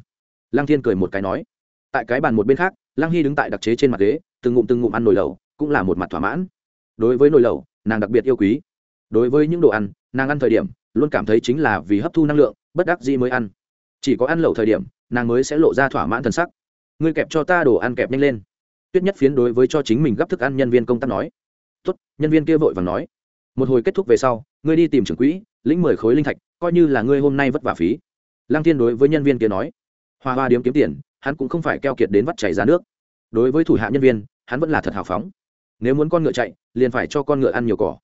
Lăng thiên cười một cái nói. Tại cái bàn một bên khác, lăng hy đứng tại đặc chế trên mặt ghế, từng ngụm từng ngụm ăn nồi lẩu, cũng là một mặt thỏa mãn. Đối với nồi lẩu, nàng đặc biệt yêu quý. Đối với những đồ ăn, nàng ăn thời điểm, luôn cảm thấy chính là vì hấp thu năng lượng, bất đắc dĩ mới ăn. Chỉ có ăn lẩu thời điểm, nàng mới sẽ lộ ra thỏa mãn t sắc. Ngươi kẹp cho ta đồ ăn kẹp nhanh lên. Tuyết nhất phiến đối với cho chính mình gấp thức ăn nhân viên công tác nói. Tốt, nhân viên kia vội và nói. Một hồi kết thúc về sau, ngươi đi tìm trưởng quỹ lĩnh mười khối linh thạch, coi như là ngươi hôm nay vất vả phí. Lăng thiên đối với nhân viên kia nói. Hoa hoa điếm kiếm tiền, hắn cũng không phải keo kiệt đến vắt chảy ra nước. Đối với thủ hạ nhân viên, hắn vẫn là thật hào phóng. Nếu muốn con ngựa chạy, liền phải cho con ngựa ăn nhiều cỏ.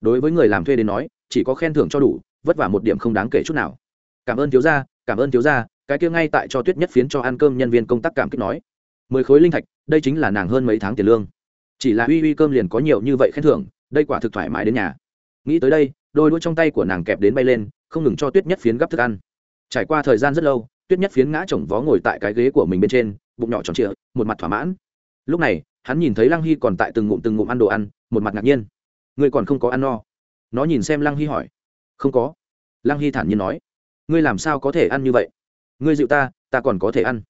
Đối với người làm thuê đến nói, chỉ có khen thưởng cho đủ, vất vả một điểm không đáng kể chút nào. Cảm ơn thiếu gia, cảm ơn thiếu gia, cái kia ngay tại cho tuyết nhất phiến cho ăn cơm nhân viên công tác cảm kích nói. Mười khối linh thạch, đây chính là nàng hơn mấy tháng tiền lương. Chỉ là uy uy cơm liền có nhiều như vậy khen thưởng, đây quả thực thoải mái đến nhà. Nghĩ tới đây đôi đũa trong tay của nàng kẹp đến bay lên, không ngừng cho tuyết nhất phiến gấp thức ăn. Trải qua thời gian rất lâu, tuyết nhất phiến ngã chồng vó ngồi tại cái ghế của mình bên trên, bụng nhỏ tròn trịa, một mặt thỏa mãn. Lúc này, hắn nhìn thấy lăng hy còn tại từng ngụm từng ngụm ăn đồ ăn, một mặt ngạc nhiên. Ngươi còn không có ăn no? Nó nhìn xem lăng hy hỏi. Không có. Lăng hy thản nhiên nói. Ngươi làm sao có thể ăn như vậy? Ngươi dịu ta ta còn có thể ăn.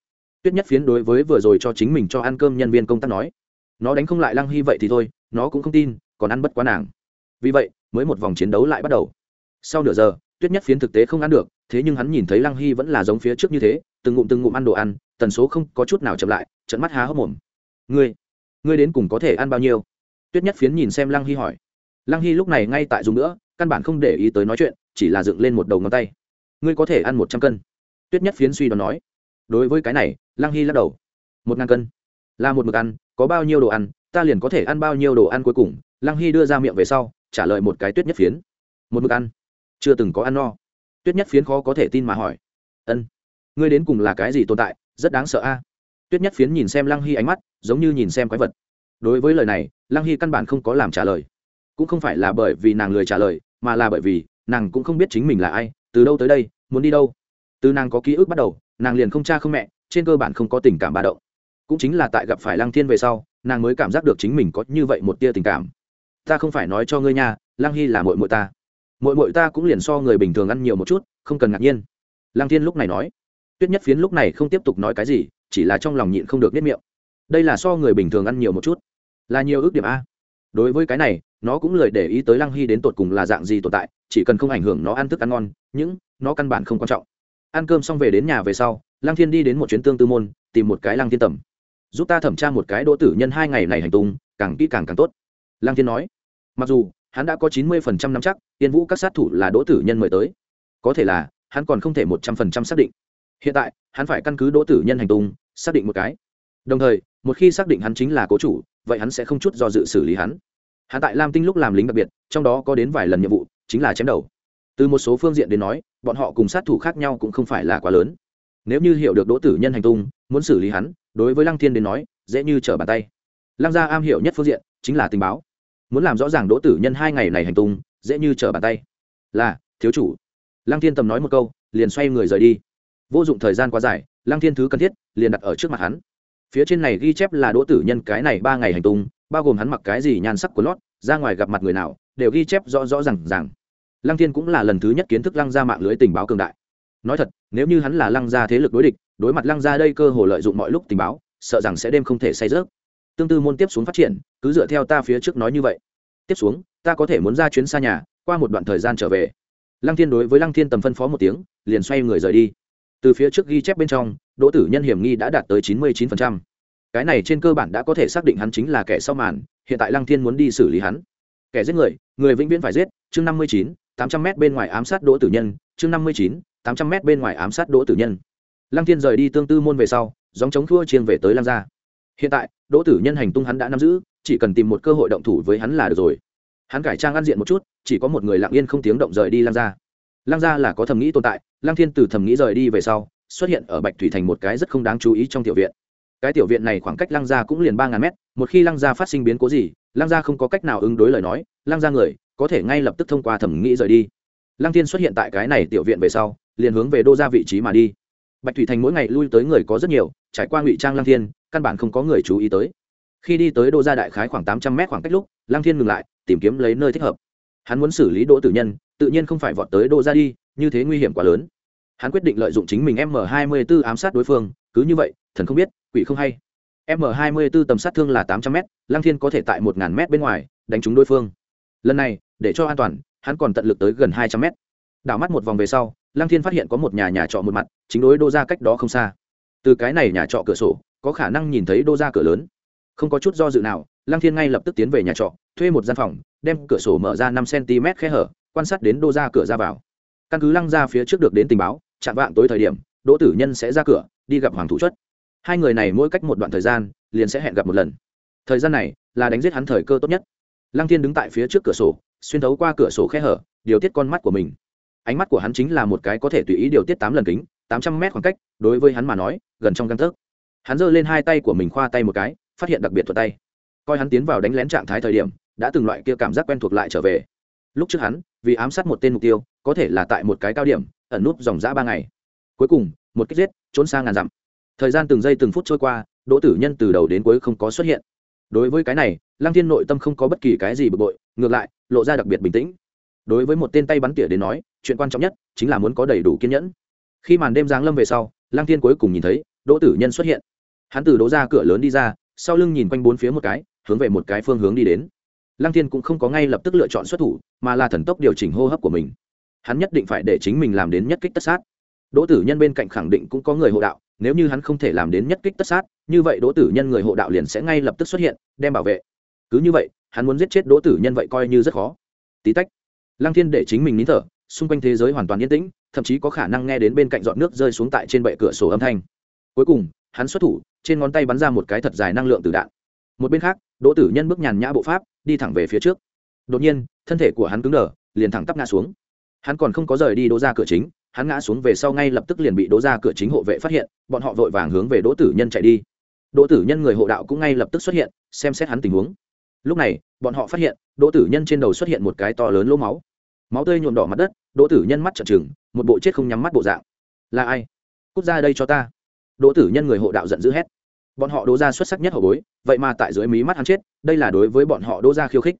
Tuyết nhất phiến đối với vừa rồi cho chính mình cho ăn cơm nhân viên công tác nói. Nó đánh không lại lăng hy vậy thì thôi, nó cũng không tin, còn ăn bất quá nàng. Vì vậy mới một vòng chiến đấu lại bắt đầu. Sau nửa giờ, tuyết nhất phiến thực tế không ăn được, thế nhưng hắn nhìn thấy lăng hy vẫn là giống phía trước như thế, từng ngụm từng ngụm ăn đồ ăn, tần số không có chút nào chậm lại, trận mắt há hốc mồm. Ngươi ngươi đến cùng có thể ăn bao nhiêu? Tuyết nhất phiến nhìn xem lăng hy hỏi. Lăng hy lúc này ngay tại dùng nữa, căn bản không để ý tới nói chuyện, chỉ là dựng lên một đầu ngón tay. Ngươi có thể ăn một trăm cân. Tuyết nhất phiến suy đoán nói. Đối với cái này, lăng hy lắc đầu. Một ngàn cân là một mực ăn, có bao nhiêu đồ ăn, ta liền có thể ăn bao nhiêu đồ ăn cuối cùng. Lăng hy đưa ra miệng về sau trả lời một cái tuyết nhất phiến. Một mực ăn. Chưa từng có ăn no. Tuyết nhất phiến khó có thể tin mà hỏi. Ân, ngươi đến cùng là cái gì tồn tại? Rất đáng sợ a. Tuyết nhất phiến nhìn xem lăng hy ánh mắt, giống như nhìn xem quái vật. Đối với lời này, lăng hy căn bản không có làm trả lời. Cũng không phải là bởi vì nàng lười trả lời, mà là bởi vì nàng cũng không biết chính mình là ai, từ đâu tới đây, muốn đi đâu. Từ nàng có ký ức bắt đầu, nàng liền không cha không mẹ, trên cơ bản không có tình cảm ba động. Cũng chính là tại gặp phải lăng thiên về sau, nàng mới cảm giác được chính mình có như vậy một tia tình cảm ta không phải nói cho ngươi nha, lăng hy là mội mội ta. Mội mội ta cũng liền so người bình thường ăn nhiều một chút, không cần ngạc nhiên. Lăng thiên lúc này nói. Tuyết nhất phiến lúc này không tiếp tục nói cái gì, chỉ là trong lòng nhịn không được nếp miệng. Đây là so người bình thường ăn nhiều một chút, là nhiều ước điểm a. Đối với cái này, nó cũng lười để ý tới lăng hy đến tột cùng là dạng gì tồn tại, chỉ cần không ảnh hưởng nó ăn thức ăn ngon, những nó căn bản không quan trọng. Ăn cơm xong về đến nhà về sau, lăng thiên đi đến một chuyến tương tư môn, tìm một cái lăng thiên tầm giúp ta thẩm tra một cái đỗ tử nhân hai ngày này hành tung, càng kỹ càng càng tốt. Lăng thiên nói mặc dù, hắn đã có chín mươi phần trăm năm chắc tiên vũ các sát thủ là đỗ tử nhân mời tới. Có thể là, hắn còn không thể một trăm phần trăm xác định. Hiện tại, hắn phải căn cứ đỗ tử nhân hành tung, xác định một cái. Đồng thời, một khi xác định hắn chính là cố chủ, vậy hắn sẽ không chút do dự xử lý hắn. Hắn tại lam tinh lúc làm lính đặc biệt, trong đó có đến vài lần nhiệm vụ, chính là chém đầu. Từ một số phương diện đến nói, bọn họ cùng sát thủ khác nhau cũng không phải là quá lớn. Nếu như hiểu được đỗ tử nhân hành tung, muốn xử lý hắn, đối với lăng thiên đến nói, dễ như trở bàn tay. Lăng gia am hiểu nhất phương diện, chính là tình báo muốn làm rõ ràng đỗ tử nhân hai ngày này hành tung, dễ như trở bàn tay. Là, thiếu chủ. Lăng thiên tầm nói một câu, liền xoay người rời đi. Vô dụng thời gian quá dài, lăng thiên thứ cần thiết, liền đặt ở trước mặt hắn. Phía trên này ghi chép là đỗ tử nhân cái này ba ngày hành tung, bao gồm hắn mặc cái gì nhan sắc của lót, ra ngoài gặp mặt người nào, đều ghi chép rõ rõ r à n g rằng lăng thiên cũng là lần thứ nhất kiến thức lăng ra mạng lưới tình báo cường đại. Nói thật, nếu như hắn là lăng gia thế lực đối địch, đối mặt lăng gia đây cơ hồ lợi dụng mọi lúc tình báo, sợ rằng sẽ đêm không thể say rớt tương tư môn tiếp xuống phát triển, cứ dựa theo ta phía trước nói như vậy. Tiếp xuống, ta có thể muốn ra chuyến xa nhà, qua một đoạn thời gian trở về. Lăng thiên đối với lăng thiên tầm phân phó một tiếng, liền xoay người rời đi. Từ phía trước ghi chép bên trong, đỗ tử nhân hiểm nghi đã đạt tới chín mươi chín cái này trên cơ bản đã có thể xác định hắn chính là kẻ sau màn, hiện tại lăng thiên muốn đi xử lý hắn. Kẻ giết người người vĩnh viễn phải giết, chương năm mươi chín, tám trăm m bên ngoài ám sát đỗ tử nhân, chương năm mươi chín, tám trăm m bên ngoài ám sát đỗ tử nhân. Lăng thiên rời đi tương tư môn về sau dòng chống thua chiêng về tới lăng gia hiện tại, đỗ tử nhân hành tung hắn đã nắm giữ, chỉ cần tìm một cơ hội động thủ với hắn là được rồi. Hắn cải trang ăn diện một chút, chỉ có một người lặng yên không tiếng động rời đi lăng gia. Lăng gia là có thầm nghĩ tồn tại, lăng thiên từ thầm nghĩ rời đi về sau, xuất hiện ở bạch thủy thành một cái rất không đáng chú ý trong tiểu viện. Cái tiểu viện này khoảng cách lăng gia cũng liền ba ngàn mét, một khi lăng gia phát sinh biến cố gì, lăng gia không có cách nào ứng đối lời nói, lăng gia người có thể ngay lập tức thông qua thẩm nghĩ rời đi. Lăng thiên xuất hiện tại cái này tiểu viện về sau, liền hướng về đô ra vị trí mà đi. Bạch thủy thành mỗi ngày lui tới người có rất nhiều, trải qua ngụy trang lăng thiên căn bản không có người chú ý tới. Khi đi tới đô gia đại khái khoảng tám trăm mét khoảng cách lúc, lăng thiên ngừng lại, tìm kiếm lấy nơi thích hợp. Hắn muốn xử lý đỗ tử nhân, tự nhiên không phải vọt tới đô gia đi, như thế nguy hiểm quá lớn. Hắn quyết định lợi dụng chính mình m hai mươi b ố ám sát đối phương, cứ như vậy, thần không biết, quỷ không hay. M hai mươi b ố tầm sát thương là tám trăm m lăng thiên có thể tại một ngàn m bên ngoài, đánh trúng đối phương. Lần này, để cho an toàn, hắn còn tận lực tới gần hai trăm m đảo mắt một vòng về sau, lăng thiên phát hiện có một nhà nhà trọ một mặt, chính đối đô ra cách đó không xa. Từ cái này nhà trọ cửa sổ có khả năng nhìn thấy đô ra cửa lớn. Không có chút do dự nào, lăng thiên ngay lập tức tiến về nhà trọ, thuê một gian phòng, đem cửa sổ mở ra năm cm khe hở, quan sát đến đô ra cửa ra vào. Căn cứ lăng ra phía trước được đến tình báo, chạm vạng tối thời điểm, đỗ tử nhân sẽ ra cửa, đi gặp hoàng thủ chất hai người này mỗi cách một đoạn thời gian, liền sẽ hẹn gặp một lần. Thời gian này là đánh giết hắn thời cơ tốt nhất. Lăng thiên đứng tại phía trước cửa sổ, xuyên thấu qua cửa sổ khe hở, điều tiết con mắt của mình. Ánh mắt của hắn chính là một cái có thể tùy ý điều tiết tám lần kính, tám trăm mét khoảng cách, đối với hắn mà nói, gần trong găng tấc hắn giơ lên hai tay của mình khoa tay một cái, phát hiện đặc biệt thuật tay. Coi hắn tiến vào đánh lén trạng thái thời điểm, đã từng loại kia cảm giác quen thuộc lại trở về. Lúc trước hắn, vì ám sát một tên mục tiêu, có thể là tại một cái cao điểm, ẩn núp dòng dã ba ngày. Cuối cùng, một kích giết, trốn sang ngàn dặm. Thời gian từng giây từng phút trôi qua, đỗ tử nhân từ đầu đến cuối không có xuất hiện. Đối với cái này, lăng thiên nội tâm không có bất kỳ cái gì bực bội, ngược lại, lộ ra đặc biệt bình tĩnh. Đối với một tên tay bắn tỉa đến nói, chuyện quan trọng nhất chính là muốn có đầy đủ kiên nhẫn. Khi màn đêm giáng lâm về sau, lăng thiên cuối cùng nhìn thấy đỗ tử nhân xuất hiện. Hắn từ đỗ ra cửa lớn đi ra, sau lưng nhìn quanh bốn phía một cái, hướng về một cái phương hướng đi đến. Lăng thiên cũng không có ngay lập tức lựa chọn xuất thủ, mà là thần tốc điều chỉnh hô hấp của mình. Hắn nhất định phải để chính mình làm đến nhất kích tất sát. Đỗ tử nhân bên cạnh khẳng định cũng có người hộ đạo, nếu như hắn không thể làm đến nhất kích tất sát, như vậy đỗ tử nhân người hộ đạo liền sẽ ngay lập tức xuất hiện, đem bảo vệ. Cứ như vậy, hắn muốn giết chết đỗ tử nhân vậy coi như rất khó. Tí tách, lăng thiên để chính mình nín thở, xung quanh thế giới hoàn toàn yên tĩnh, thậm chí có khả năng nghe đến bên cạnh dọn nước rơi xuống tại trên bệ cửa sổ âm thanh cuối cùng, hắn xuất thủ, trên ngón tay bắn ra một cái thật dài năng lượng từ đạn. Một bên khác, đỗ tử nhân bước nhàn nhã bộ pháp, đi thẳng về phía trước. Đột nhiên, thân thể của hắn cứng đờ, liền thẳng tắp ngã xuống. Hắn còn không có rời đi đỗ ra cửa chính, hắn ngã xuống về sau ngay lập tức liền bị đỗ ra cửa chính hộ vệ phát hiện, bọn họ vội vàng hướng về đỗ tử nhân chạy đi. Đỗ tử nhân người hộ đạo cũng ngay lập tức xuất hiện, xem xét hắn tình huống. Lúc này, bọn họ phát hiện, đỗ tử nhân trên đầu xuất hiện một cái to lớn lỗ máu. Máu tươi nhuộm đỏ mặt đất, đỗ tử nhân mắt trợn trừng, một bộ chết không nhắm mắt bộ dạng. Là ai? Cút ra đây cho ta đỗ tử nhân người hộ đạo giận dữ hét. Bọn họ đỗ ra xuất sắc nhất hậu bối, vậy mà tại dưới mí mắt hắn chết, đây là đối với bọn họ đỗ ra khiêu khích.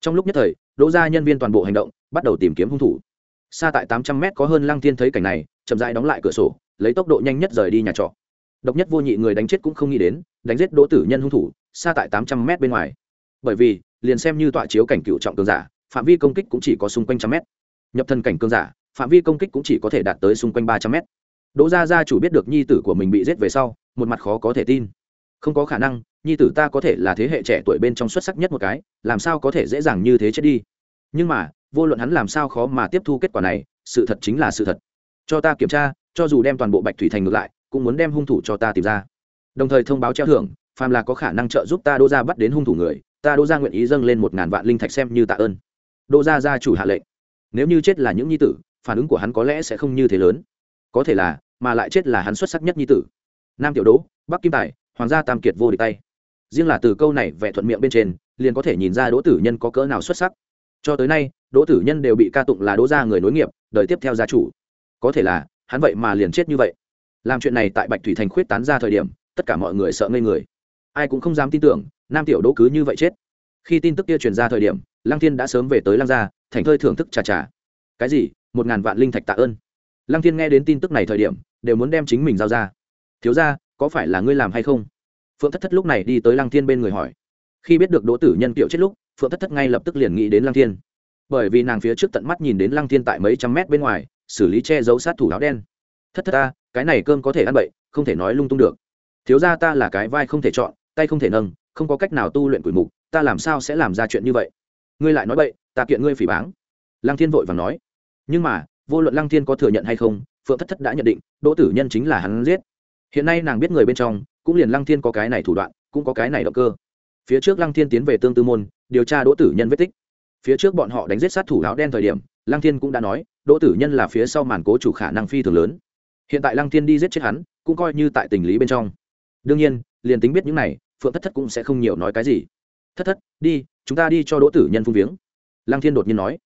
Trong lúc nhất thời, đỗ ra nhân viên toàn bộ hành động, bắt đầu tìm kiếm hung thủ. Xa tại tám trăm mét có hơn lăng thiên thấy cảnh này, chậm rãi đóng lại cửa sổ, lấy tốc độ nhanh nhất rời đi nhà trọ. Độc nhất vô nhị người đánh chết cũng không nghĩ đến, đánh giết đỗ tử nhân hung thủ, xa tại tám trăm mét bên ngoài. Bởi vì, liền xem như tọa chiếu cảnh cựu trọng cường giả, phạm vi công kích cũng chỉ có xung quanh trăm mét. Nhập thân cảnh cường giả, phạm vi công kích cũng chỉ có thể đạt tới xung quanh ba trăm mét đỗ gia gia chủ biết được nhi tử của mình bị giết về sau, một mặt khó có thể tin. Không có khả năng, nhi tử ta có thể là thế hệ trẻ tuổi bên trong xuất sắc nhất một cái, làm sao có thể dễ dàng như thế chết đi? Nhưng mà, vô luận hắn làm sao khó mà tiếp thu kết quả này, sự thật chính là sự thật. Cho ta kiểm tra, cho dù đem toàn bộ bạch thủy thành ngược lại, cũng muốn đem hung thủ cho ta tìm ra. Đồng thời thông báo treo thưởng, phàm là có khả năng trợ giúp ta đỗ Gia bắt đến hung thủ người, ta đỗ Gia nguyện ý dâng lên một ngàn vạn linh thạch xem như tạ ơn. Đỗ gia gia chủ hạ lệnh. Nếu như chết là những nhi tử, phản ứng của hắn có lẽ sẽ không như thế lớn có thể là, mà lại chết là hắn xuất sắc nhất nhi tử. Nam tiểu đỗ, bắc kim tài, hoàng gia tam kiệt vô địch tay. Riêng là từ câu này vẽ thuận miệng bên trên, liền có thể nhìn ra đỗ tử nhân có cỡ nào xuất sắc. Cho tới nay, đỗ tử nhân đều bị ca tụng là đỗ gia người nối nghiệp, đời tiếp theo gia chủ. Có thể là, hắn vậy mà liền chết như vậy. Làm chuyện này tại bạch thủy thành khuyết tán ra thời điểm, tất cả mọi người sợ ngây người. Ai cũng không dám tin tưởng, nam tiểu đỗ cứ như vậy chết. Khi tin tức kia truyền ra thời điểm, lăng thiên đã sớm về tới lăng gia, thành thơi thưởng thức trà trà. Cái gì? Một ngàn vạn linh thạch tạ ơn lăng thiên nghe đến tin tức này thời điểm, đều muốn đem chính mình giao ra. Thiếu ra có phải là ngươi làm hay không? Phượng thất thất lúc này đi tới lăng thiên bên người hỏi. Khi biết được đỗ tử nhân kiệu chết lúc, phượng thất thất ngay lập tức liền nghĩ đến lăng thiên. Bởi vì nàng phía trước tận mắt nhìn đến lăng thiên tại mấy trăm mét bên ngoài, xử lý che giấu sát thủ áo đen. Thất thất ta, cái này cơm có thể ăn bậy, không thể nói lung tung được. Thiếu ra ta là cái vai không thể chọn, tay không thể nâng, không có cách nào tu luyện quỷ mục, ta làm sao sẽ làm ra chuyện như vậy? Ngươi lại nói bậy, ta kiện ngươi phỉ báng. Lăng thiên vội và nói. Nhưng mà vô luận lăng thiên có thừa nhận hay không, phượng thất thất đã nhận định, đỗ tử nhân chính là hắn giết. Hiện nay nàng biết người bên trong, cũng liền lăng thiên có cái này thủ đoạn, cũng có cái này động cơ. Phía trước lăng thiên tiến về tương tư môn, điều tra đỗ tử nhân vết tích. Phía trước bọn họ đánh giết sát thủ áo đen thời điểm, lăng thiên cũng đã nói, đỗ tử nhân là phía sau màn cố chủ khả năng phi thường lớn. Hiện tại lăng thiên đi giết chết hắn, cũng coi như tại tình lý bên trong. Đương nhiên, liền tính biết những này, phượng thất thất cũng sẽ không nhiều nói cái gì. Thất thất, đi, chúng ta đi cho đỗ tử nhân phung viếng. Lăng thiên đột nhiên nói.